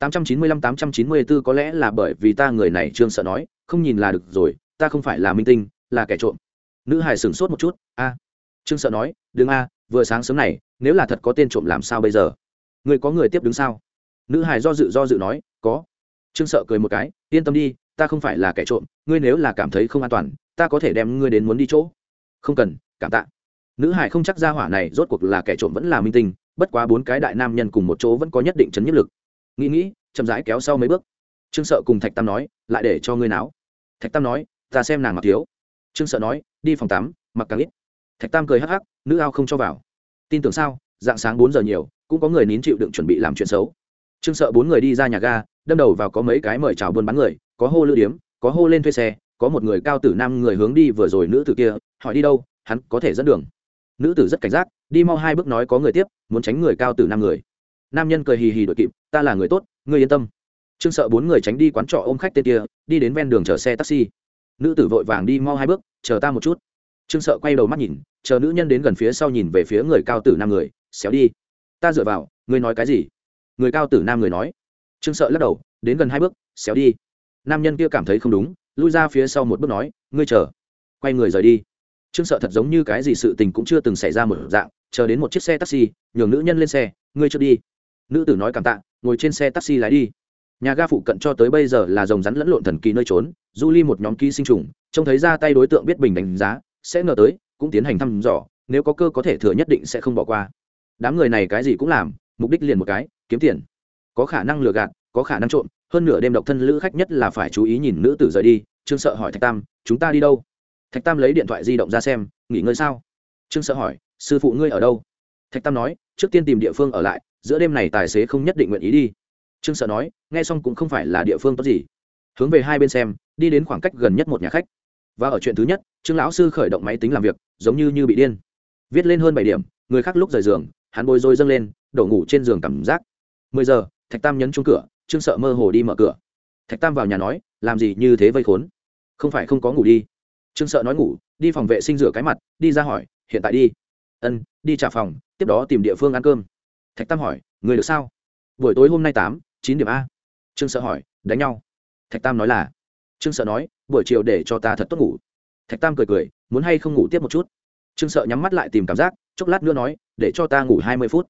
895 894 có lẽ là bởi vì ta người này trương sợ nói, không nhìn là được rồi, ta không phải là minh tinh, là kẻ trộm. Nữ hải sửng sốt một chút, a. Trương sợ nói, đừng a, vừa sáng sớm này, nếu là thật có tên trộm làm sao bây giờ? Người có người tiếp đứng sao? Nữ hải do dự do dự nói, có. Trương sợ cười một cái, yên tâm đi, ta không phải là kẻ trộm, ngươi nếu là cảm thấy không an toàn, ta có thể đem ngươi đến muốn đi chỗ. Không cần, cảm tạ. Nữ hải không chắc ra hỏa này rốt cuộc là kẻ trộm vẫn là minh tinh, bất quá bốn cái đại nam nhân cùng một chỗ vẫn có nhất định chấn nhất lực nghĩ nghĩ, chậm rãi kéo sau mấy bước. Trương sợ cùng thạch tam nói, lại để cho ngươi náo. Thạch tam nói, ta xem nàng mặc thiếu. Trương sợ nói, đi phòng tắm, mặc càng ít. Thạch tam cười hắc hắc, nữ ao không cho vào. Tin tưởng sao? Dạng sáng bốn giờ nhiều, cũng có người nín chịu đựng chuẩn bị làm chuyện xấu. Trương sợ bốn người đi ra nhà ga, đâm đầu vào có mấy cái mời chào buôn bán người, có hô lữ điếm, có hô lên thuê xe, có một người cao tử nam người hướng đi vừa rồi nữ tử kia, hỏi đi đâu, hắn có thể dẫn đường. Nữ tử rất cảnh giác, đi mau hai bước nói có người tiếp, muốn tránh người cao tử nam người nam nhân cười hì hì đội kịp, ta là người tốt, ngươi yên tâm. Trương sợ bốn người tránh đi quán trọ ôm khách tên kia, đi đến ven đường chở xe taxi. Nữ tử vội vàng đi mau hai bước, chờ ta một chút. Trương sợ quay đầu mắt nhìn, chờ nữ nhân đến gần phía sau nhìn về phía người cao tử nam người, xéo đi. Ta dựa vào, ngươi nói cái gì? Người cao tử nam người nói. Trương sợ lắc đầu, đến gần hai bước, xéo đi. Nam nhân kia cảm thấy không đúng, lui ra phía sau một bước nói, ngươi chờ. Quay người rời đi. Trương sợ thật giống như cái gì sự tình cũng chưa từng xảy ra một dạng, chờ đến một chiếc xe taxi, nhường nữ nhân lên xe, ngươi chưa đi nữ tử nói cảm tạ, ngồi trên xe taxi lái đi. Nhà ga phụ cận cho tới bây giờ là rồng rắn lẫn lộn thần kỳ nơi trốn, du ly một nhóm ký sinh trùng, trông thấy ra tay đối tượng biết bình đánh giá, sẽ ngờ tới, cũng tiến hành thăm dò, nếu có cơ có thể thừa nhất định sẽ không bỏ qua. Đám người này cái gì cũng làm, mục đích liền một cái, kiếm tiền. Có khả năng lừa gạt, có khả năng trộm, hơn nửa đêm độc thân lữ khách nhất là phải chú ý nhìn nữ tử rời đi, trương sợ hỏi thạch tam, chúng ta đi đâu? Thạch tam lấy điện thoại di động ra xem, nghỉ ngơi sao? Trương sợ hỏi, sư phụ ngươi ở đâu? Thạch tam nói trước tiên tìm địa phương ở lại, giữa đêm này tài xế không nhất định nguyện ý đi. Trương sợ nói, nghe xong cũng không phải là địa phương tốt gì. Hướng về hai bên xem, đi đến khoảng cách gần nhất một nhà khách. Và ở chuyện thứ nhất, trương lão sư khởi động máy tính làm việc, giống như như bị điên. Viết lên hơn bảy điểm, người khác lúc rời giường, hắn bôi rối dâng lên, đổ ngủ trên giường cảm giác. Mười giờ, thạch tam nhấn chung cửa, trương sợ mơ hồ đi mở cửa. Thạch tam vào nhà nói, làm gì như thế vây khốn? Không phải không có ngủ đi. Trương sợ nói ngủ, đi phòng vệ sinh rửa cái mặt, đi ra hỏi, hiện tại đi ân, đi trả phòng, tiếp đó tìm địa phương ăn cơm. Thạch tam hỏi, người được sao? Buổi tối hôm nay tám, chín điểm a. Trương sợ hỏi, đánh nhau. Thạch tam nói là, trương sợ nói, buổi chiều để cho ta thật tốt ngủ. Thạch tam cười cười, muốn hay không ngủ tiếp một chút? Trương sợ nhắm mắt lại tìm cảm giác, chốc lát nữa nói, để cho ta ngủ hai mươi phút.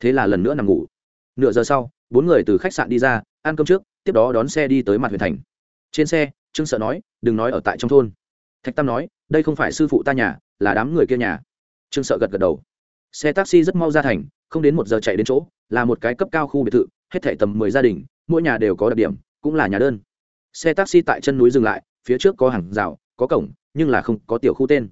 Thế là lần nữa nằm ngủ. Nửa giờ sau, bốn người từ khách sạn đi ra, ăn cơm trước, tiếp đó đón xe đi tới mặt huyện thành. Trên xe, trương sợ nói, đừng nói ở tại trong thôn. Thạch tam nói, đây không phải sư phụ ta nhà, là đám người kia nhà trương sợ gật gật đầu. Xe taxi rất mau ra thành, không đến một giờ chạy đến chỗ, là một cái cấp cao khu biệt thự, hết thảy tầm mười gia đình, mỗi nhà đều có đặc điểm, cũng là nhà đơn. Xe taxi tại chân núi dừng lại, phía trước có hàng rào, có cổng, nhưng là không có tiểu khu tên.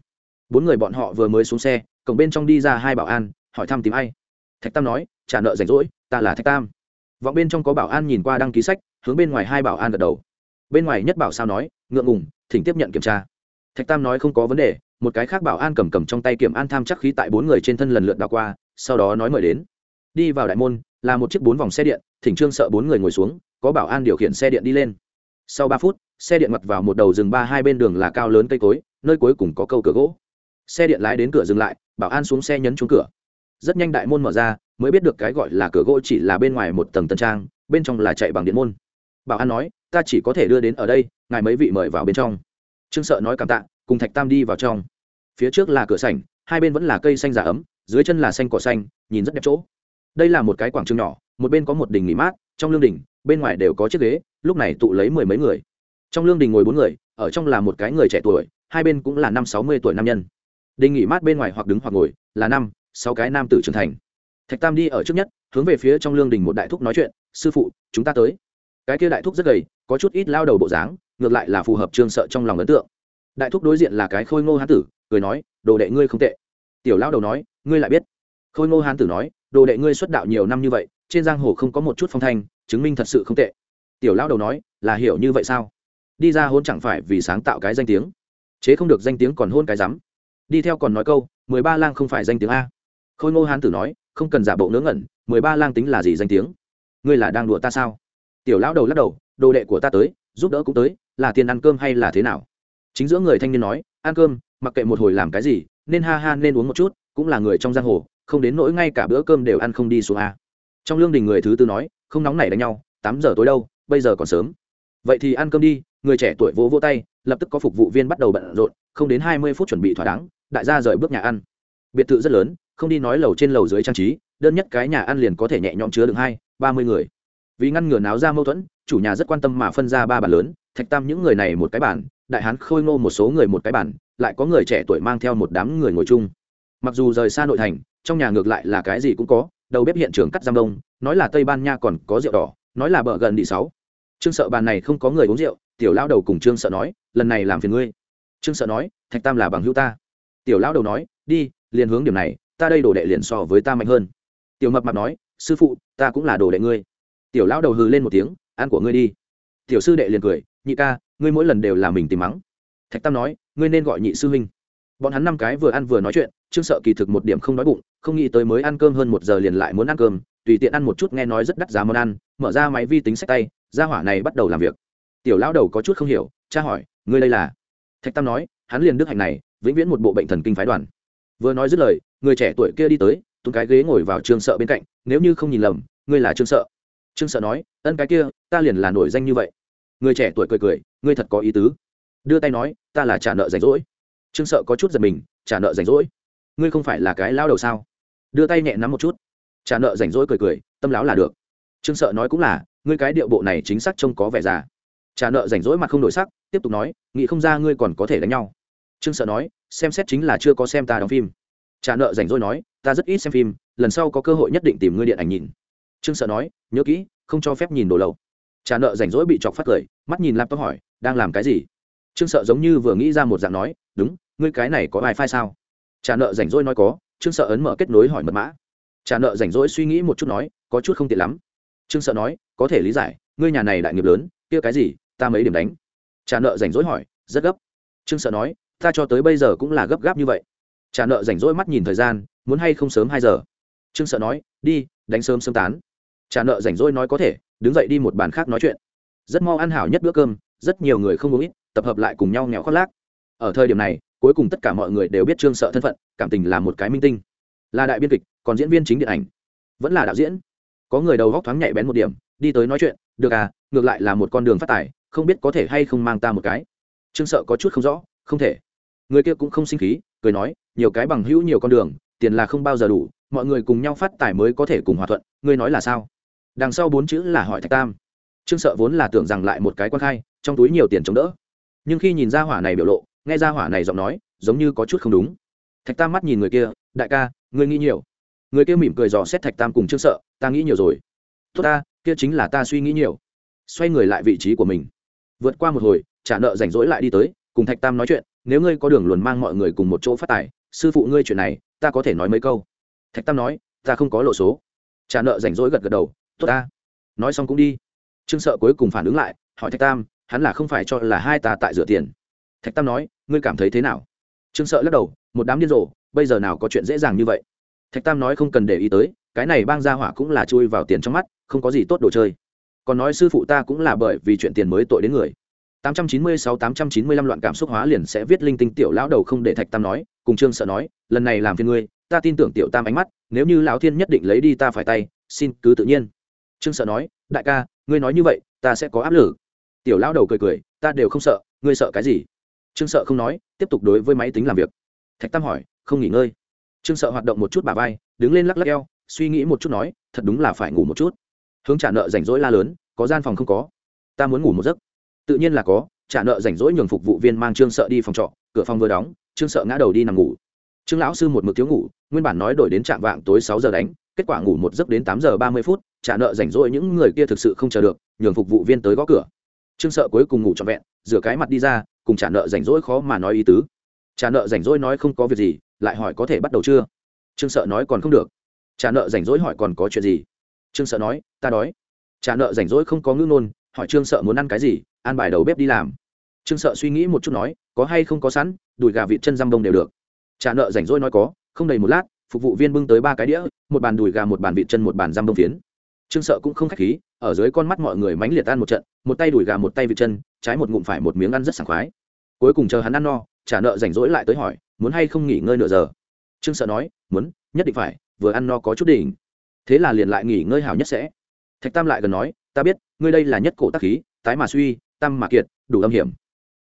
Bốn người bọn họ vừa mới xuống xe, cổng bên trong đi ra hai bảo an, hỏi thăm tìm ai. Thạch tam nói, trả nợ rảnh rỗi, ta là thạch tam. Vọng bên trong có bảo an nhìn qua đăng ký sách, hướng bên ngoài hai bảo an gật đầu. Bên ngoài nhất bảo sao nói, ngượng ngùng, thỉnh tiếp nhận kiểm tra. Thạch tam nói không có vấn đề một cái khác bảo an cầm cầm trong tay kiểm an tham chắc khí tại bốn người trên thân lần lượt đ qua, sau đó nói mời đến. Đi vào đại môn, là một chiếc bốn vòng xe điện, thỉnh trương sợ bốn người ngồi xuống, có bảo an điều khiển xe điện đi lên. Sau ba phút, xe điện mặt vào một đầu rừng ba hai bên đường là cao lớn cây cối, nơi cuối cùng có câu cửa gỗ. Xe điện lái đến cửa dừng lại, bảo an xuống xe nhấn trúng cửa. Rất nhanh đại môn mở ra, mới biết được cái gọi là cửa gỗ chỉ là bên ngoài một tầng tân trang, bên trong là chạy bằng điện môn. Bảo an nói, ta chỉ có thể đưa đến ở đây, ngài mấy vị mời vào bên trong. Trương sợ nói cảm tạ, cùng thạch tam đi vào trong phía trước là cửa sảnh, hai bên vẫn là cây xanh giả ấm, dưới chân là xanh cỏ xanh, nhìn rất đẹp chỗ. Đây là một cái quảng trường nhỏ, một bên có một đình nghỉ mát, trong lương đình, bên ngoài đều có chiếc ghế, lúc này tụ lấy mười mấy người. Trong lương đình ngồi bốn người, ở trong là một cái người trẻ tuổi, hai bên cũng là năm sáu mươi tuổi nam nhân. Đình nghỉ mát bên ngoài hoặc đứng hoặc ngồi, là năm, sáu cái nam tử trưởng thành. Thạch tam đi ở trước nhất, hướng về phía trong lương đình một đại thúc nói chuyện, sư phụ, chúng ta tới. Cái kia đại thúc rất gầy, có chút ít lao đầu bộ dáng, ngược lại là phù hợp trương sợ trong lòng ấn tượng. Đại thúc đối diện là cái khôi ngô hán tử cười nói, đồ đệ ngươi không tệ. Tiểu lao đầu nói, ngươi lại biết. Khôi ngô hán tử nói, đồ đệ ngươi xuất đạo nhiều năm như vậy, trên giang hồ không có một chút phong thanh, chứng minh thật sự không tệ. Tiểu lao đầu nói, là hiểu như vậy sao? Đi ra hôn chẳng phải vì sáng tạo cái danh tiếng. Chế không được danh tiếng còn hôn cái rắm. Đi theo còn nói câu, mười ba lang không phải danh tiếng a. Khôi ngô hán tử nói, không cần giả bộ ngớ ngẩn, mười ba lang tính là gì danh tiếng? Ngươi là đang đùa ta sao? Tiểu lão đầu lắc đầu, đồ đệ của ta tới, giúp đỡ cũng tới, là tiền ăn cơm hay là thế nào? Chính giữa người thanh niên nói, ăn cơm, mặc kệ một hồi làm cái gì, nên ha ha nên uống một chút, cũng là người trong giang hồ, không đến nỗi ngay cả bữa cơm đều ăn không đi xuống a. Trong lương đình người thứ tư nói, không nóng nảy đánh nhau, tám giờ tối đâu, bây giờ còn sớm. Vậy thì ăn cơm đi, người trẻ tuổi vỗ vỗ tay, lập tức có phục vụ viên bắt đầu bận rộn, không đến hai mươi phút chuẩn bị thỏa đáng, đại gia rời bước nhà ăn. Biệt thự rất lớn, không đi nói lầu trên lầu dưới trang trí, đơn nhất cái nhà ăn liền có thể nhẹ nhõm chứa được hai, ba mươi người. Vì ngăn ngừa náo ra mâu thuẫn chủ nhà rất quan tâm mà phân ra ba bản lớn, thạch tam những người này một cái bàn đại hán khôi ngô một số người một cái bàn lại có người trẻ tuổi mang theo một đám người ngồi chung. Mặc dù rời xa nội thành, trong nhà ngược lại là cái gì cũng có, đầu bếp hiện trường cắt giam đông, nói là tây ban nha còn có rượu đỏ, nói là bờ gần đi sáu. Trương sợ bàn này không có người uống rượu, tiểu lão đầu cùng trương sợ nói, lần này làm phiền ngươi. Trương sợ nói, thạch tam là bằng hữu ta. Tiểu lão đầu nói, đi, liền hướng điểm này, ta đây đồ đệ liền so với ta mạnh hơn. Tiểu mập mạp nói, sư phụ, ta cũng là đồ đệ ngươi. Tiểu lão đầu hừ lên một tiếng ăn của ngươi đi. Tiểu sư đệ liền cười, nhị ca, ngươi mỗi lần đều là mình tìm mắng. Thạch tam nói, ngươi nên gọi nhị sư huynh. Bọn hắn năm cái vừa ăn vừa nói chuyện, trương sợ kỳ thực một điểm không đói bụng, không nghĩ tới mới ăn cơm hơn một giờ liền lại muốn ăn cơm, tùy tiện ăn một chút nghe nói rất đắt giá món ăn, mở ra máy vi tính sách tay ra hỏa này bắt đầu làm việc. Tiểu lão đầu có chút không hiểu, cha hỏi, ngươi đây là? Thạch tam nói, hắn liền đức hạnh này, vĩnh viễn một bộ bệnh thần kinh phái đoàn. Vừa nói dứt lời, người trẻ tuổi kia đi tới tung cái ghế ngồi vào trương sợ bên cạnh, nếu như không nhìn lầm, ngươi là trương sợ trương sợ nói, ân, cái kia, ta liền là nổi danh như vậy. Người trẻ tuổi cười cười, ngươi thật có ý tứ. Đưa tay nói, ta là trả nợ rảnh rỗi. Trương sợ có chút giật mình, trả nợ rảnh rỗi? Ngươi không phải là cái lao đầu sao? Đưa tay nhẹ nắm một chút. Trả nợ rảnh rỗi cười cười, tâm láo là được. Trương sợ nói cũng là, ngươi cái điệu bộ này chính xác trông có vẻ già. Trả nợ rảnh rỗi mặt không đổi sắc, tiếp tục nói, nghĩ không ra ngươi còn có thể đánh nhau. Trương sợ nói, xem xét chính là chưa có xem ta đóng phim. Trả nợ rảnh rỗi nói, ta rất ít xem phim, lần sau có cơ hội nhất định tìm ngươi điện ảnh nhìn trương sợ nói, nhớ kỹ, không cho phép nhìn đồ lầu trả nợ rảnh rỗi bị chọc phát cười, mắt nhìn laptop hỏi, đang làm cái gì? Trương sợ giống như vừa nghĩ ra một dạng nói, đúng, ngươi cái này có wifi sao? Trả nợ rảnh rỗi nói có, trương sợ ấn mở kết nối hỏi mật mã. Trả nợ rảnh rỗi suy nghĩ một chút nói, có chút không tiện lắm. Trương sợ nói, có thể lý giải, ngươi nhà này đại nghiệp lớn, kia cái gì, ta mấy điểm đánh. Trả nợ rảnh rỗi hỏi, rất gấp. Trương sợ nói, ta cho tới bây giờ cũng là gấp gáp như vậy. Trả nợ rảnh rỗi mắt nhìn thời gian, muốn hay không sớm hai giờ? Trương sợ nói, đi, đánh sớm sớm tán trả nợ rảnh rỗi nói có thể, đứng dậy đi một bàn khác nói chuyện. Rất mau ăn hảo nhất bữa cơm, rất nhiều người không uống ít, tập hợp lại cùng nhau nghèo khoác lác. Ở thời điểm này, cuối cùng tất cả mọi người đều biết trương sợ thân phận, cảm tình là một cái minh tinh. Là đại biên kịch, còn diễn viên chính điện ảnh. Vẫn là đạo diễn. Có người đầu góc thoáng nhạy bén một điểm, đi tới nói chuyện, được à ngược lại là một con đường phát tài, không biết có thể hay không mang ta một cái. Trương sợ có chút không rõ, không thể. Người kia cũng không sinh khí, cười nói, nhiều cái bằng hữu nhiều con đường, tiền là không bao giờ đủ, mọi người cùng nhau phát tài mới có thể cùng hòa thuận, ngươi nói là sao? Đằng sau bốn chữ là hỏi thạch tam. Trương sợ vốn là tưởng rằng lại một cái quan khai, trong túi nhiều tiền chống đỡ. Nhưng khi nhìn ra hỏa này biểu lộ, nghe ra hỏa này giọng nói, giống như có chút không đúng. Thạch tam mắt nhìn người kia, đại ca, ngươi nghĩ nhiều. Người kia mỉm cười dò xét thạch tam cùng trương sợ, ta nghĩ nhiều rồi. Tốt ta, kia chính là ta suy nghĩ nhiều. Xoay người lại vị trí của mình. Vượt qua một hồi, trả nợ rảnh rỗi lại đi tới, cùng thạch tam nói chuyện, nếu ngươi có đường luồn mang mọi người cùng một chỗ phát tài, sư phụ ngươi chuyện này, ta có thể nói mấy câu. Thạch tam nói, ta không có lộ số. Trả nợ rảnh rỗi gật gật đầu tốt ta. Nói xong cũng đi. Trương sợ cuối cùng phản ứng lại, hỏi thạch tam, hắn là không phải cho là hai ta tại rửa tiền. Thạch tam nói, ngươi cảm thấy thế nào? Trương sợ lắc đầu, một đám điên rồ, bây giờ nào có chuyện dễ dàng như vậy? Thạch tam nói không cần để ý tới, cái này bang ra hỏa cũng là chui vào tiền trong mắt, không có gì tốt đồ chơi. Còn nói sư phụ ta cũng là bởi vì chuyện tiền mới tội đến người. 896-895 loạn cảm xúc hóa liền sẽ viết linh tinh tiểu lão đầu không để thạch tam nói, cùng trương sợ nói, lần này làm phiền ngươi, ta tin tưởng tiểu tam ánh mắt, nếu như lão thiên nhất định lấy đi ta phải tay, xin cứ tự nhiên trương sợ nói, đại ca, ngươi nói như vậy, ta sẽ có áp lực. Tiểu lão đầu cười cười, ta đều không sợ, ngươi sợ cái gì? Trương sợ không nói, tiếp tục đối với máy tính làm việc. Thạch tam hỏi, không nghỉ ngơi? Trương sợ hoạt động một chút bà vai, đứng lên lắc lắc eo, suy nghĩ một chút nói, thật đúng là phải ngủ một chút. Hướng trả nợ rảnh rỗi la lớn, có gian phòng không có? Ta muốn ngủ một giấc. Tự nhiên là có, trả nợ rảnh rỗi nhường phục vụ viên mang trương sợ đi phòng trọ, cửa phòng vừa đóng, trương sợ ngã đầu đi nằm ngủ. Trương lão sư một mực thiếu ngủ, nguyên bản nói đổi đến trạm vạng tối sáu giờ đánh, kết quả ngủ một giấc đến tám giờ ba mươi phút trả nợ rảnh rỗi những người kia thực sự không chờ được, nhường phục vụ viên tới gõ cửa. Trương sợ cuối cùng ngủ trọn vẹn, rửa cái mặt đi ra, cùng trả nợ rảnh rỗi khó mà nói ý tứ. Trả nợ rảnh rỗi nói không có việc gì, lại hỏi có thể bắt đầu chưa? Trương sợ nói còn không được. Trả nợ rảnh rỗi hỏi còn có chuyện gì? Trương sợ nói, ta đói. Trả nợ rảnh rỗi không có ngữ nôn hỏi trương sợ muốn ăn cái gì ăn bài đầu bếp đi làm. Trương sợ suy nghĩ một chút nói, có hay không có sẵn, đùi gà vịt chân răm đông đều được. Trả nợ rảnh rỗi nói có, không đầy một lát, phục vụ viên bưng tới ba cái đĩa, một bàn đùi gà, một bàn vịt chân, một bàn răm đông phiến trương sợ cũng không khách khí, ở dưới con mắt mọi người mánh liệt ăn một trận, một tay đùi gà một tay vịt chân, trái một ngụm phải một miếng ăn rất sảng khoái. Cuối cùng chờ hắn ăn no, trả nợ rảnh rỗi lại tới hỏi, muốn hay không nghỉ ngơi nửa giờ? Trương sợ nói, muốn, nhất định phải, vừa ăn no có chút đỉnh. Thế là liền lại nghỉ ngơi hào nhất sẽ. Thạch tam lại gần nói, ta biết, ngươi đây là nhất cổ tác khí, tái mà suy, tam mà kiệt, đủ âm hiểm.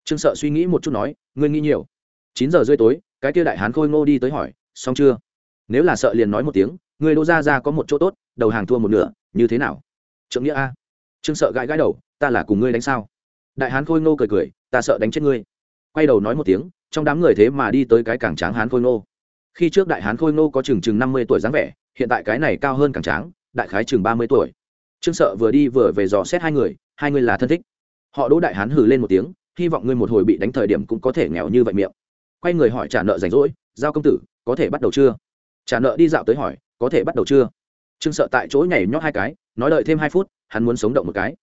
Trương sợ suy nghĩ một chút nói, ngươi nghĩ nhiều. Chín giờ rưỡi tối, cái kia đại hán khôi ngô đi tới hỏi, xong chưa? Nếu là sợ liền nói một tiếng người đỗ ra ra có một chỗ tốt, đầu hàng thua một nửa như thế nào? Trượng nghĩa a, trương sợ gãi gãi đầu, ta là cùng ngươi đánh sao? Đại hán khôi ngô cười cười, ta sợ đánh chết ngươi. Quay đầu nói một tiếng, trong đám người thế mà đi tới cái cảng tráng hán khôi ngô. Khi trước đại hán khôi ngô có chừng chừng năm mươi tuổi dáng vẻ, hiện tại cái này cao hơn cảng tráng, đại khái chừng ba mươi tuổi. Trương sợ vừa đi vừa về dò xét hai người hai người là thân thích. Họ đỗ đại hán hừ lên một tiếng, hy vọng ngươi một hồi bị đánh thời điểm cũng có thể nghèo như vậy miệng. Quay người hỏi trả nợ rảnh rỗi, giao công tử, có thể bắt đầu chưa? Trả nợ đi dạo tới hỏi, có thể bắt đầu chưa? Trương sợ tại chỗ nhảy nhót hai cái, nói đợi thêm hai phút, hắn muốn sống động một cái.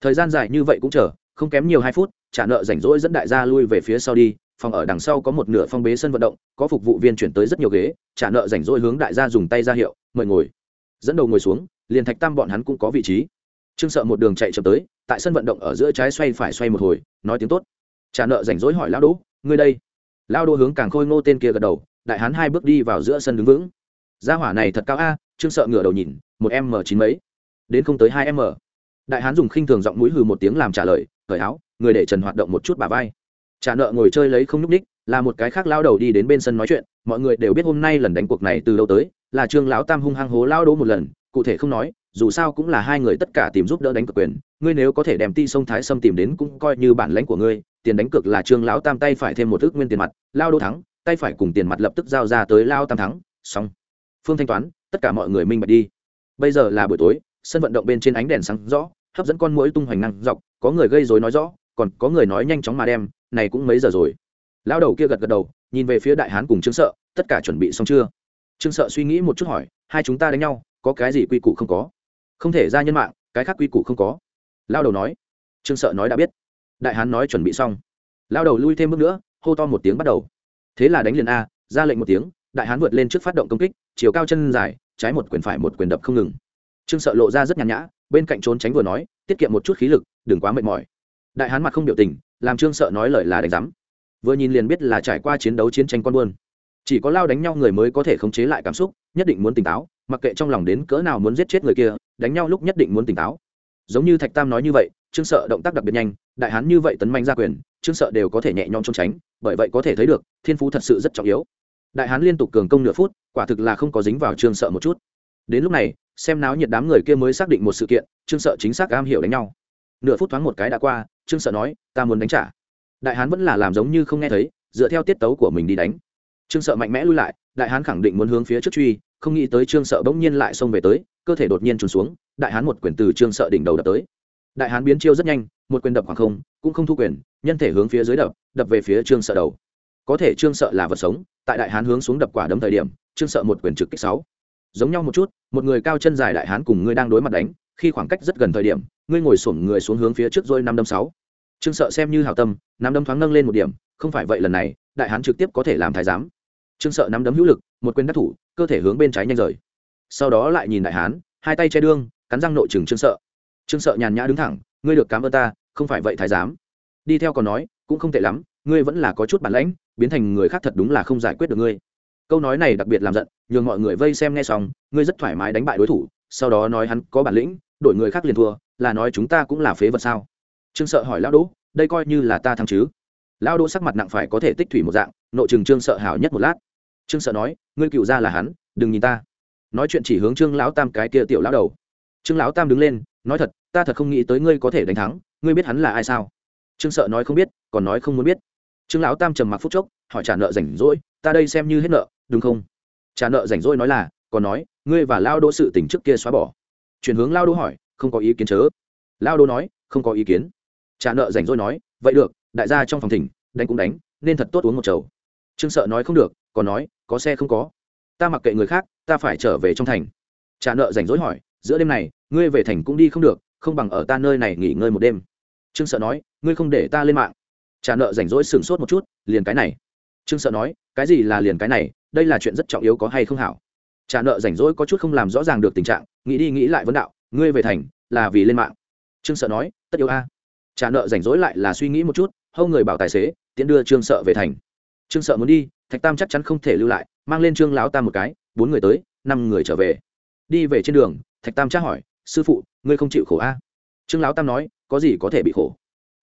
Thời gian dài như vậy cũng chờ, không kém nhiều hai phút, trả nợ rảnh rỗi dẫn đại gia lui về phía sau đi, phòng ở đằng sau có một nửa phong bế sân vận động, có phục vụ viên chuyển tới rất nhiều ghế, trả nợ rảnh rỗi hướng đại gia dùng tay ra hiệu, mời ngồi. Dẫn đầu ngồi xuống, liền thạch tam bọn hắn cũng có vị trí. Trương sợ một đường chạy chậm tới, tại sân vận động ở giữa trái xoay phải xoay một hồi, nói tiếng tốt. Trả nợ rảnh rỗi hỏi lão đỗ, ngươi đây? Lao đỗ hướng càng khôi ngô tên kia gật đầu, đại hán hai bước đi vào giữa sân đứng vững. Gia hỏa này thật cao a trương sợ ngửa đầu nhìn, một m chín mấy. Đến không tới hai m. Đại hán dùng khinh thường giọng mũi hừ một tiếng làm trả lời cởi áo, người để trần hoạt động một chút bà vai. Trả nợ ngồi chơi lấy không nhúc ních là một cái khác lao đầu đi đến bên sân nói chuyện, mọi người đều biết hôm nay lần đánh cuộc này từ đâu tới, là trương lão tam hung hăng hố lao đỗ một lần, cụ thể không nói, dù sao cũng là hai người tất cả tìm giúp đỡ đánh cược quyền, ngươi nếu có thể đem ti sông thái sâm tìm đến cũng coi như bản lãnh của ngươi, tiền đánh cược là trương lão tam tay phải thêm một ước nguyên tiền mặt, lao đỗ thắng, tay phải cùng tiền mặt lập tức giao ra tới lao tam thắng, xong. Phương thanh toán tất cả mọi người minh bạch đi. Bây giờ là buổi tối, sân vận động bên trên ánh đèn sáng rõ, hấp dẫn con mũi tung hoành năng dọc, có người gây dối nói rõ, còn có người nói nhanh chóng mà đem, này cũng mấy giờ rồi. Lao đầu kia gật gật đầu, nhìn về phía đại hán cùng trương sợ, tất cả chuẩn bị xong chưa? Trương sợ suy nghĩ một chút hỏi, hai chúng ta đánh nhau, có cái gì quy củ không có? Không thể ra nhân mạng, cái khác quy củ không có. Lao đầu nói. Trương sợ nói đã biết. Đại hán nói chuẩn bị xong. Lao đầu lui thêm bước nữa, hô to một tiếng bắt đầu. Thế là đánh liền a, ra lệnh một tiếng đại hán vượt lên trước phát động công kích, chiều cao chân dài, trái một quyền phải một quyền đập không ngừng. Trương sợ lộ ra rất nhàn nhã, bên cạnh trốn tránh vừa nói, tiết kiệm một chút khí lực, đừng quá mệt mỏi. Đại hán mặt không biểu tình, làm trương sợ nói lời là đánh giám. Vừa nhìn liền biết là trải qua chiến đấu chiến tranh con buôn. Chỉ có lao đánh nhau người mới có thể khống chế lại cảm xúc, nhất định muốn tỉnh táo, mặc kệ trong lòng đến cỡ nào muốn giết chết người kia, đánh nhau lúc nhất định muốn tỉnh táo. Giống như thạch tam nói như vậy, trương sợ động tác đặc biệt nhanh, đại hán như vậy tấn manh ra quyền, trương sợ đều có thể nhẹ nhõm trốn tránh, bởi vậy có thể thấy được, thiên phú thật sự rất trọng yếu đại hán liên tục cường công nửa phút, quả thực là không có dính vào trương sợ một chút. Đến lúc này, xem náo nhiệt đám người kia mới xác định một sự kiện, trương sợ chính xác am hiểu đánh nhau. Nửa phút thoáng một cái đã qua, trương sợ nói, ta muốn đánh trả. Đại hán vẫn là làm giống như không nghe thấy, dựa theo tiết tấu của mình đi đánh. Trương sợ mạnh mẽ lui lại, đại hán khẳng định muốn hướng phía trước truy, không nghĩ tới trương sợ bỗng nhiên lại xông về tới, cơ thể đột nhiên trùn xuống, đại hán một quyền từ trương sợ đỉnh đầu đập tới. Đại hán biến chiêu rất nhanh, một quyền đập khoảng không, cũng không thu quyền, nhân thể hướng phía dưới đập đập về phía trương sợ đầu có thể trương sợ là vật sống, tại đại hán hướng xuống đập quả đấm thời điểm, trương sợ một quyền trực kích sáu. Giống nhau một chút, một người cao chân dài đại hán cùng ngươi đang đối mặt đánh, khi khoảng cách rất gần thời điểm, ngươi ngồi sổm người xuống hướng phía trước rồi năm đâm sáu. Trương sợ xem như hảo tâm, năm đâm thoáng nâng lên một điểm, không phải vậy lần này, đại hán trực tiếp có thể làm thái giám. Trương sợ nắm đấm hữu lực, một quyền đắc thủ, cơ thể hướng bên trái nhanh rời. Sau đó lại nhìn đại hán, hai tay che đương, cắn răng nội trừng trương sợ. Trương sợ nhàn nhã đứng thẳng, ngươi được cảm ơn ta, không phải vậy thái giám. Đi theo còn nói, cũng không tệ lắm ngươi vẫn là có chút bản lãnh, biến thành người khác thật đúng là không giải quyết được ngươi. Câu nói này đặc biệt làm giận, nhường mọi người vây xem nghe xong, ngươi rất thoải mái đánh bại đối thủ, sau đó nói hắn có bản lĩnh, đổi người khác liền thua, là nói chúng ta cũng là phế vật sao? Trương sợ hỏi lão đỗ, đây coi như là ta thắng chứ? Lão đỗ sắc mặt nặng phải có thể tích thủy một dạng, nội chừng trương sợ hảo nhất một lát. Trương sợ nói, ngươi cựu ra là hắn, đừng nhìn ta. Nói chuyện chỉ hướng trương lão tam cái kia tiểu lão đầu. Trương lão tam đứng lên, nói thật, ta thật không nghĩ tới ngươi có thể đánh thắng, ngươi biết hắn là ai sao? Trương sợ nói không biết, còn nói không muốn biết trương lão tam trầm mặc phút chốc, hỏi trả nợ rảnh rỗi, ta đây xem như hết nợ, đúng không? Trả nợ rảnh rỗi nói là, còn nói, ngươi và lao đỗ sự tình trước kia xóa bỏ. Chuyển hướng lao đỗ hỏi, không có ý kiến chớ? Lao đỗ nói, không có ý kiến. Trả nợ rảnh rỗi nói, vậy được, đại gia trong phòng thỉnh, đánh cũng đánh, nên thật tốt uống một chầu. Trương sợ nói không được, còn nói, có xe không có. Ta mặc kệ người khác, ta phải trở về trong thành. Trả nợ rảnh rỗi hỏi, giữa đêm này, ngươi về thành cũng đi không được, không bằng ở ta nơi này nghỉ ngơi một đêm. Trương sợ nói, ngươi không để ta lên mạng trả nợ rảnh rỗi sửng sốt một chút, liền cái này. Trương sợ nói, cái gì là liền cái này, đây là chuyện rất trọng yếu có hay không hảo. Trả nợ rảnh rỗi có chút không làm rõ ràng được tình trạng, nghĩ đi nghĩ lại vấn đạo, ngươi về thành, là vì lên mạng. Trương sợ nói, tất yếu a. Trả nợ rảnh rỗi lại là suy nghĩ một chút, hâu người bảo tài xế, tiễn đưa trương sợ về thành. Trương sợ muốn đi, thạch tam chắc chắn không thể lưu lại, mang lên trương láo tam một cái, bốn người tới, năm người trở về. Đi về trên đường, thạch tam chắc hỏi, sư phụ, ngươi không chịu khổ a? Trương láo tam nói, có gì có thể bị khổ?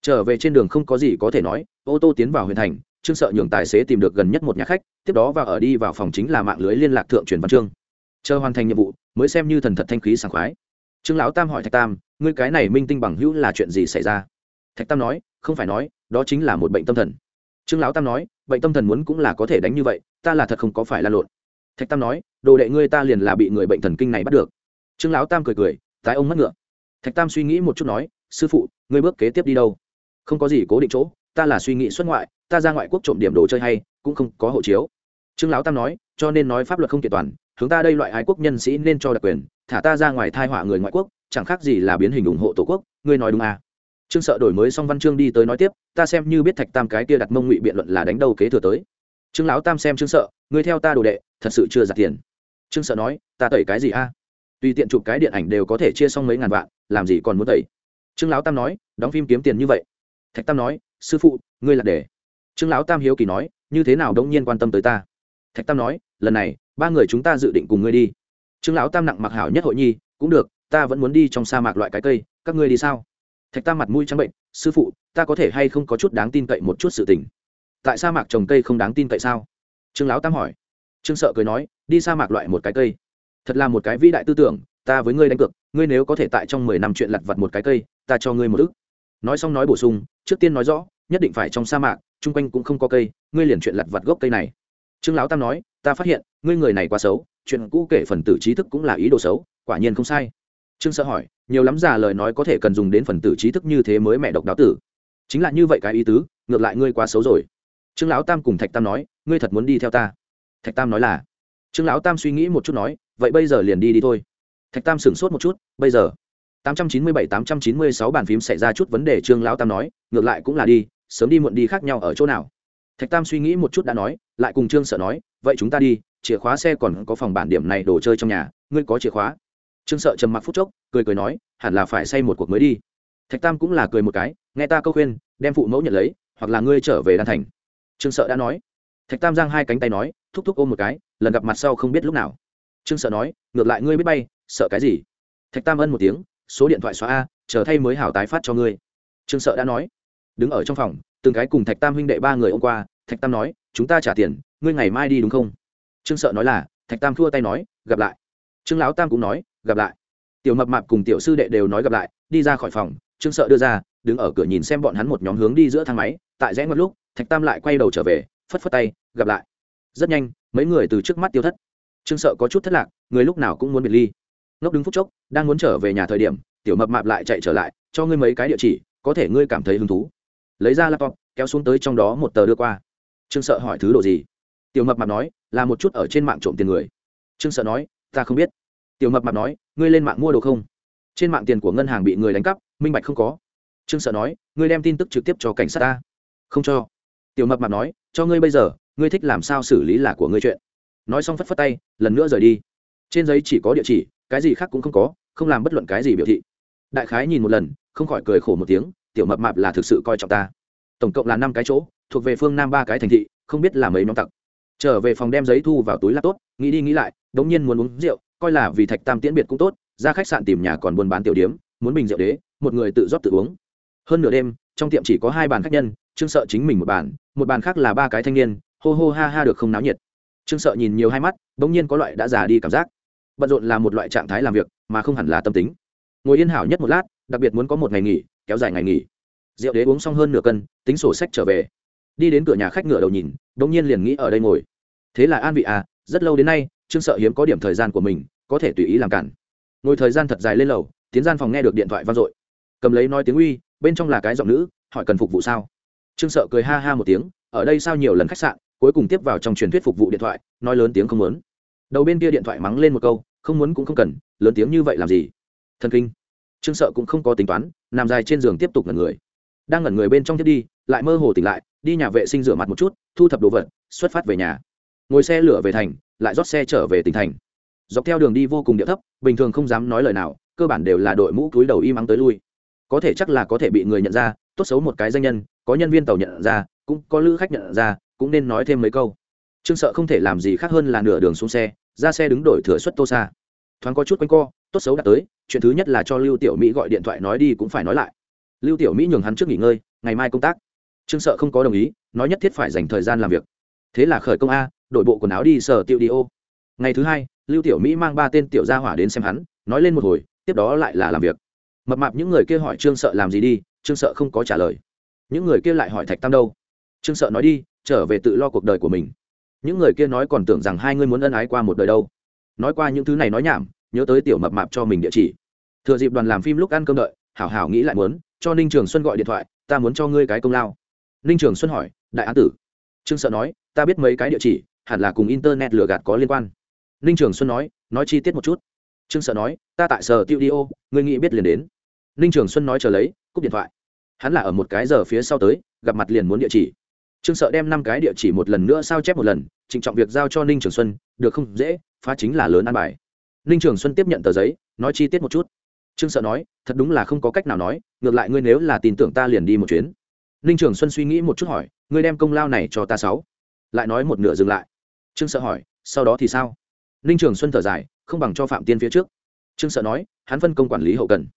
Trở về trên đường không có gì có thể nói, ô tô tiến vào huyện thành, trương sợ nhường tài xế tìm được gần nhất một nhà khách, tiếp đó và ở đi vào phòng chính là mạng lưới liên lạc thượng truyền văn chương. Chờ hoàn thành nhiệm vụ, mới xem như thần thật thanh khí sảng khoái. Trương lão tam hỏi thạch tam, ngươi cái này minh tinh bằng hữu là chuyện gì xảy ra? Thạch tam nói, không phải nói, đó chính là một bệnh tâm thần. Trương lão tam nói, bệnh tâm thần muốn cũng là có thể đánh như vậy, ta là thật không có phải là lộn. Thạch tam nói, đồ đệ ngươi ta liền là bị người bệnh thần kinh này bắt được. Trương lão tam cười cười, tái ông mất ngựa. Thạch tam suy nghĩ một chút nói, sư phụ, ngươi bước kế tiếp đi đâu? Không có gì cố định chỗ, ta là suy nghĩ xuất ngoại, ta ra ngoại quốc trộm điểm đồ chơi hay, cũng không có hộ chiếu. Trương lão tam nói, cho nên nói pháp luật không kiện toàn, hướng ta đây loại ái quốc nhân sĩ nên cho đặc quyền, thả ta ra ngoài thai họa người ngoại quốc, chẳng khác gì là biến hình ủng hộ tổ quốc, ngươi nói đúng à? Trương sợ đổi mới xong văn chương đi tới nói tiếp, ta xem như biết thạch tam cái kia đặt mông ngụy biện luận là đánh đầu kế thừa tới. Trương lão tam xem trương sợ, ngươi theo ta đồ đệ, thật sự chưa giặt tiền. Trương sợ nói, ta tẩy cái gì a tùy tiện chụp cái điện ảnh đều có thể chia xong mấy ngàn vạn, làm gì còn muốn tẩy? Trương lão tam nói, đóng phim kiếm tiền như vậy thạch tam nói, sư phụ, ngươi là để trương lão tam hiếu kỳ nói, như thế nào đông nhiên quan tâm tới ta? Thạch tam nói, lần này, ba người chúng ta dự định cùng ngươi đi. Trương lão tam nặng mặc hảo nhất hội nhi, cũng được, ta vẫn muốn đi trong sa mạc loại cái cây, các ngươi đi sao? Thạch tam mặt mũi trắng bệnh, sư phụ, ta có thể hay không có chút đáng tin cậy một chút sự tình? Tại sa mạc trồng cây không đáng tin cậy sao? Trương lão tam hỏi. Trương sợ cười nói, đi sa mạc loại một cái cây. Thật là một cái vĩ đại tư tưởng, ta với ngươi đánh cược, ngươi nếu có thể tại trong mười năm chuyện lặt vặt một cái cây, ta cho ngươi một ức nói xong nói bổ sung, trước tiên nói rõ, nhất định phải trong sa mạc, chung quanh cũng không có cây, ngươi liền chuyện lặt vặt gốc cây này. Trương lão tam nói, ta phát hiện, ngươi người này quá xấu, chuyện cũ kể phần tử trí thức cũng là ý đồ xấu, quả nhiên không sai. Trương sợ hỏi, nhiều lắm già lời nói có thể cần dùng đến phần tử trí thức như thế mới mẹ độc đáo tử. Chính là như vậy cái ý tứ, ngược lại ngươi quá xấu rồi. Trương lão tam cùng thạch tam nói, ngươi thật muốn đi theo ta. Thạch tam nói là. Trương lão tam suy nghĩ một chút nói, vậy bây giờ liền đi đi thôi. Thạch tam sửng sốt một chút, bây giờ. 897-896 bàn phím xảy ra chút vấn đề, trương lão tam nói, ngược lại cũng là đi, sớm đi muộn đi khác nhau ở chỗ nào? Thạch tam suy nghĩ một chút đã nói, lại cùng trương sợ nói, vậy chúng ta đi, chìa khóa xe còn có phòng bản điểm này đồ chơi trong nhà, ngươi có chìa khóa. Trương sợ trầm mặc phút chốc, cười cười nói, hẳn là phải xây một cuộc mới đi. Thạch tam cũng là cười một cái, nghe ta câu khuyên, đem phụ mẫu nhận lấy, hoặc là ngươi trở về đan thành. Trương sợ đã nói. Thạch tam giang hai cánh tay nói, thúc thúc ôm một cái, lần gặp mặt sau không biết lúc nào. Trương sợ nói, ngược lại ngươi biết bay, sợ cái gì? Thạch tam ân một tiếng số điện thoại xóa a, chờ thay mới hảo tái phát cho ngươi. Trương sợ đã nói. Đứng ở trong phòng, từng cái cùng thạch tam huynh đệ ba người ôm qua, thạch tam nói, chúng ta trả tiền, ngươi ngày mai đi đúng không? Trương sợ nói là, thạch tam thua tay nói, gặp lại. Trương lão tam cũng nói, gặp lại. Tiểu mập mạp cùng tiểu sư đệ đều nói gặp lại, đi ra khỏi phòng, trương sợ đưa ra, đứng ở cửa nhìn xem bọn hắn một nhóm hướng đi giữa thang máy, tại rẽ một lúc, thạch tam lại quay đầu trở về, phất phất tay, gặp lại. Rất nhanh, mấy người từ trước mắt tiêu thất. Trương sợ có chút thất lạc, người lúc nào cũng muốn biệt ly ngốc đứng phút chốc, đang muốn trở về nhà thời điểm, tiểu mập mạp lại chạy trở lại, cho ngươi mấy cái địa chỉ, có thể ngươi cảm thấy hứng thú. Lấy ra laptop, kéo xuống tới trong đó một tờ đưa qua. Trương sợ hỏi thứ đồ gì? Tiểu mập mạp nói, là một chút ở trên mạng trộm tiền người. Trương sợ nói, ta không biết. Tiểu mập mạp nói, ngươi lên mạng mua đồ không? Trên mạng tiền của ngân hàng bị người đánh cắp, minh bạch không có. Trương sợ nói, ngươi đem tin tức trực tiếp cho cảnh sát ta. Không cho. Tiểu mập mạp nói, cho ngươi bây giờ, ngươi thích làm sao xử lý là của ngươi chuyện. Nói xong phất phất tay, lần nữa rời đi. Trên giấy chỉ có địa chỉ cái gì khác cũng không có, không làm bất luận cái gì biểu thị. Đại khái nhìn một lần, không khỏi cười khổ một tiếng, tiểu mập mạp là thực sự coi trọng ta. Tổng cộng là năm cái chỗ, thuộc về phương nam ba cái thành thị, không biết là mấy nhóm tặc. Trở về phòng đem giấy thu vào túi là tốt nghĩ đi nghĩ lại, đống nhiên muốn uống rượu, coi là vì thạch tam tiễn biệt cũng tốt, ra khách sạn tìm nhà còn buôn bán tiểu điếm, muốn bình rượu đế, một người tự rót tự uống. Hơn nửa đêm, trong tiệm chỉ có hai bàn khách nhân, trương sợ chính mình một bàn một bàn khác là ba cái thanh niên, hô hô ha ha được không náo nhiệt. Trương sợ nhìn nhiều hai mắt bỗng nhiên có loại đã già đi cảm giác bận rộn là một loại trạng thái làm việc, mà không hẳn là tâm tính. Ngồi yên hảo nhất một lát, đặc biệt muốn có một ngày nghỉ, kéo dài ngày nghỉ. Rượu đế uống xong hơn nửa cân, tính sổ sách trở về. Đi đến cửa nhà khách ngựa đầu nhìn bỗng nhiên liền nghĩ ở đây ngồi. Thế là an vị à rất lâu đến nay, trương sợ hiếm có điểm thời gian của mình, có thể tùy ý làm cản. Ngồi thời gian thật dài lên lầu, tiến gian phòng nghe được điện thoại vang dội. Cầm lấy nói tiếng uy, bên trong là cái giọng nữ, hỏi cần phục vụ sao? Trương sợ cười ha ha một tiếng, ở đây sao nhiều lần khách sạn, cuối cùng tiếp vào trong truyền thuyết phục vụ điện thoại, nói lớn tiếng không lớn đầu bên kia điện thoại mắng lên một câu, không muốn cũng không cần, lớn tiếng như vậy làm gì? Thần kinh. Trương sợ cũng không có tính toán, nằm dài trên giường tiếp tục ngẩn người. Đang ngẩn người bên trong thiết đi, lại mơ hồ tỉnh lại, đi nhà vệ sinh rửa mặt một chút, thu thập đồ vật, xuất phát về nhà. Ngồi xe lửa về thành, lại rót xe trở về tỉnh thành. Dọc theo đường đi vô cùng địa thấp, bình thường không dám nói lời nào, cơ bản đều là đội mũ cúi đầu im ắng tới lui. Có thể chắc là có thể bị người nhận ra, tốt xấu một cái danh nhân, có nhân viên tàu nhận ra, cũng có lữ khách nhận ra, cũng nên nói thêm mấy câu trương sợ không thể làm gì khác hơn là nửa đường xuống xe, ra xe đứng đổi thừa suất tô xa thoáng có chút quanh co, tốt xấu đã tới, chuyện thứ nhất là cho lưu tiểu mỹ gọi điện thoại nói đi cũng phải nói lại. Lưu tiểu mỹ nhường hắn trước nghỉ ngơi, ngày mai công tác. Trương sợ không có đồng ý, nói nhất thiết phải dành thời gian làm việc. Thế là khởi công a đội bộ quần áo đi sở tiêu đi ô. Ngày thứ hai, lưu tiểu mỹ mang ba tên tiểu gia hỏa đến xem hắn, nói lên một hồi, tiếp đó lại là làm việc. Mập mạp những người kia hỏi trương sợ làm gì đi, trương sợ không có trả lời. Những người kia lại hỏi thạch tam đâu? Trương sợ nói đi, trở về tự lo cuộc đời của mình những người kia nói còn tưởng rằng hai ngươi muốn ân ái qua một đời đâu. Nói qua những thứ này nói nhảm, nhớ tới tiểu mập mạp cho mình địa chỉ. Thừa dịp đoàn làm phim lúc ăn cơm đợi, hảo hảo nghĩ lại muốn, cho ninh trường xuân gọi điện thoại, ta muốn cho ngươi cái công lao. Ninh trường xuân hỏi, đại án tử. Trương sợ nói, ta biết mấy cái địa chỉ, hẳn là cùng internet lừa gạt có liên quan. Ninh trường xuân nói nói chi tiết một chút. Trương sợ nói, ta tại sở tiêu đi ô ngươi nghĩ biết liền đến. Ninh trường xuân nói chờ lấy, cúp điện thoại. Hắn là ở một cái giờ phía sau tới, gặp mặt liền muốn địa chỉ trương sợ đem năm cái địa chỉ một lần nữa sao chép một lần, trịnh trọng việc giao cho ninh trường xuân, được không dễ, phá chính là lớn an bài. Ninh trường xuân tiếp nhận tờ giấy, nói chi tiết một chút. Trương sợ nói, thật đúng là không có cách nào nói, ngược lại ngươi nếu là tin tưởng ta liền đi một chuyến. Ninh trường xuân suy nghĩ một chút hỏi, ngươi đem công lao này cho ta sáu. Lại nói một nửa dừng lại. Trương sợ hỏi, sau đó thì sao? Ninh trường xuân thở dài, không bằng cho phạm tiên phía trước. Trương sợ nói, hắn phân công quản lý hậu cần.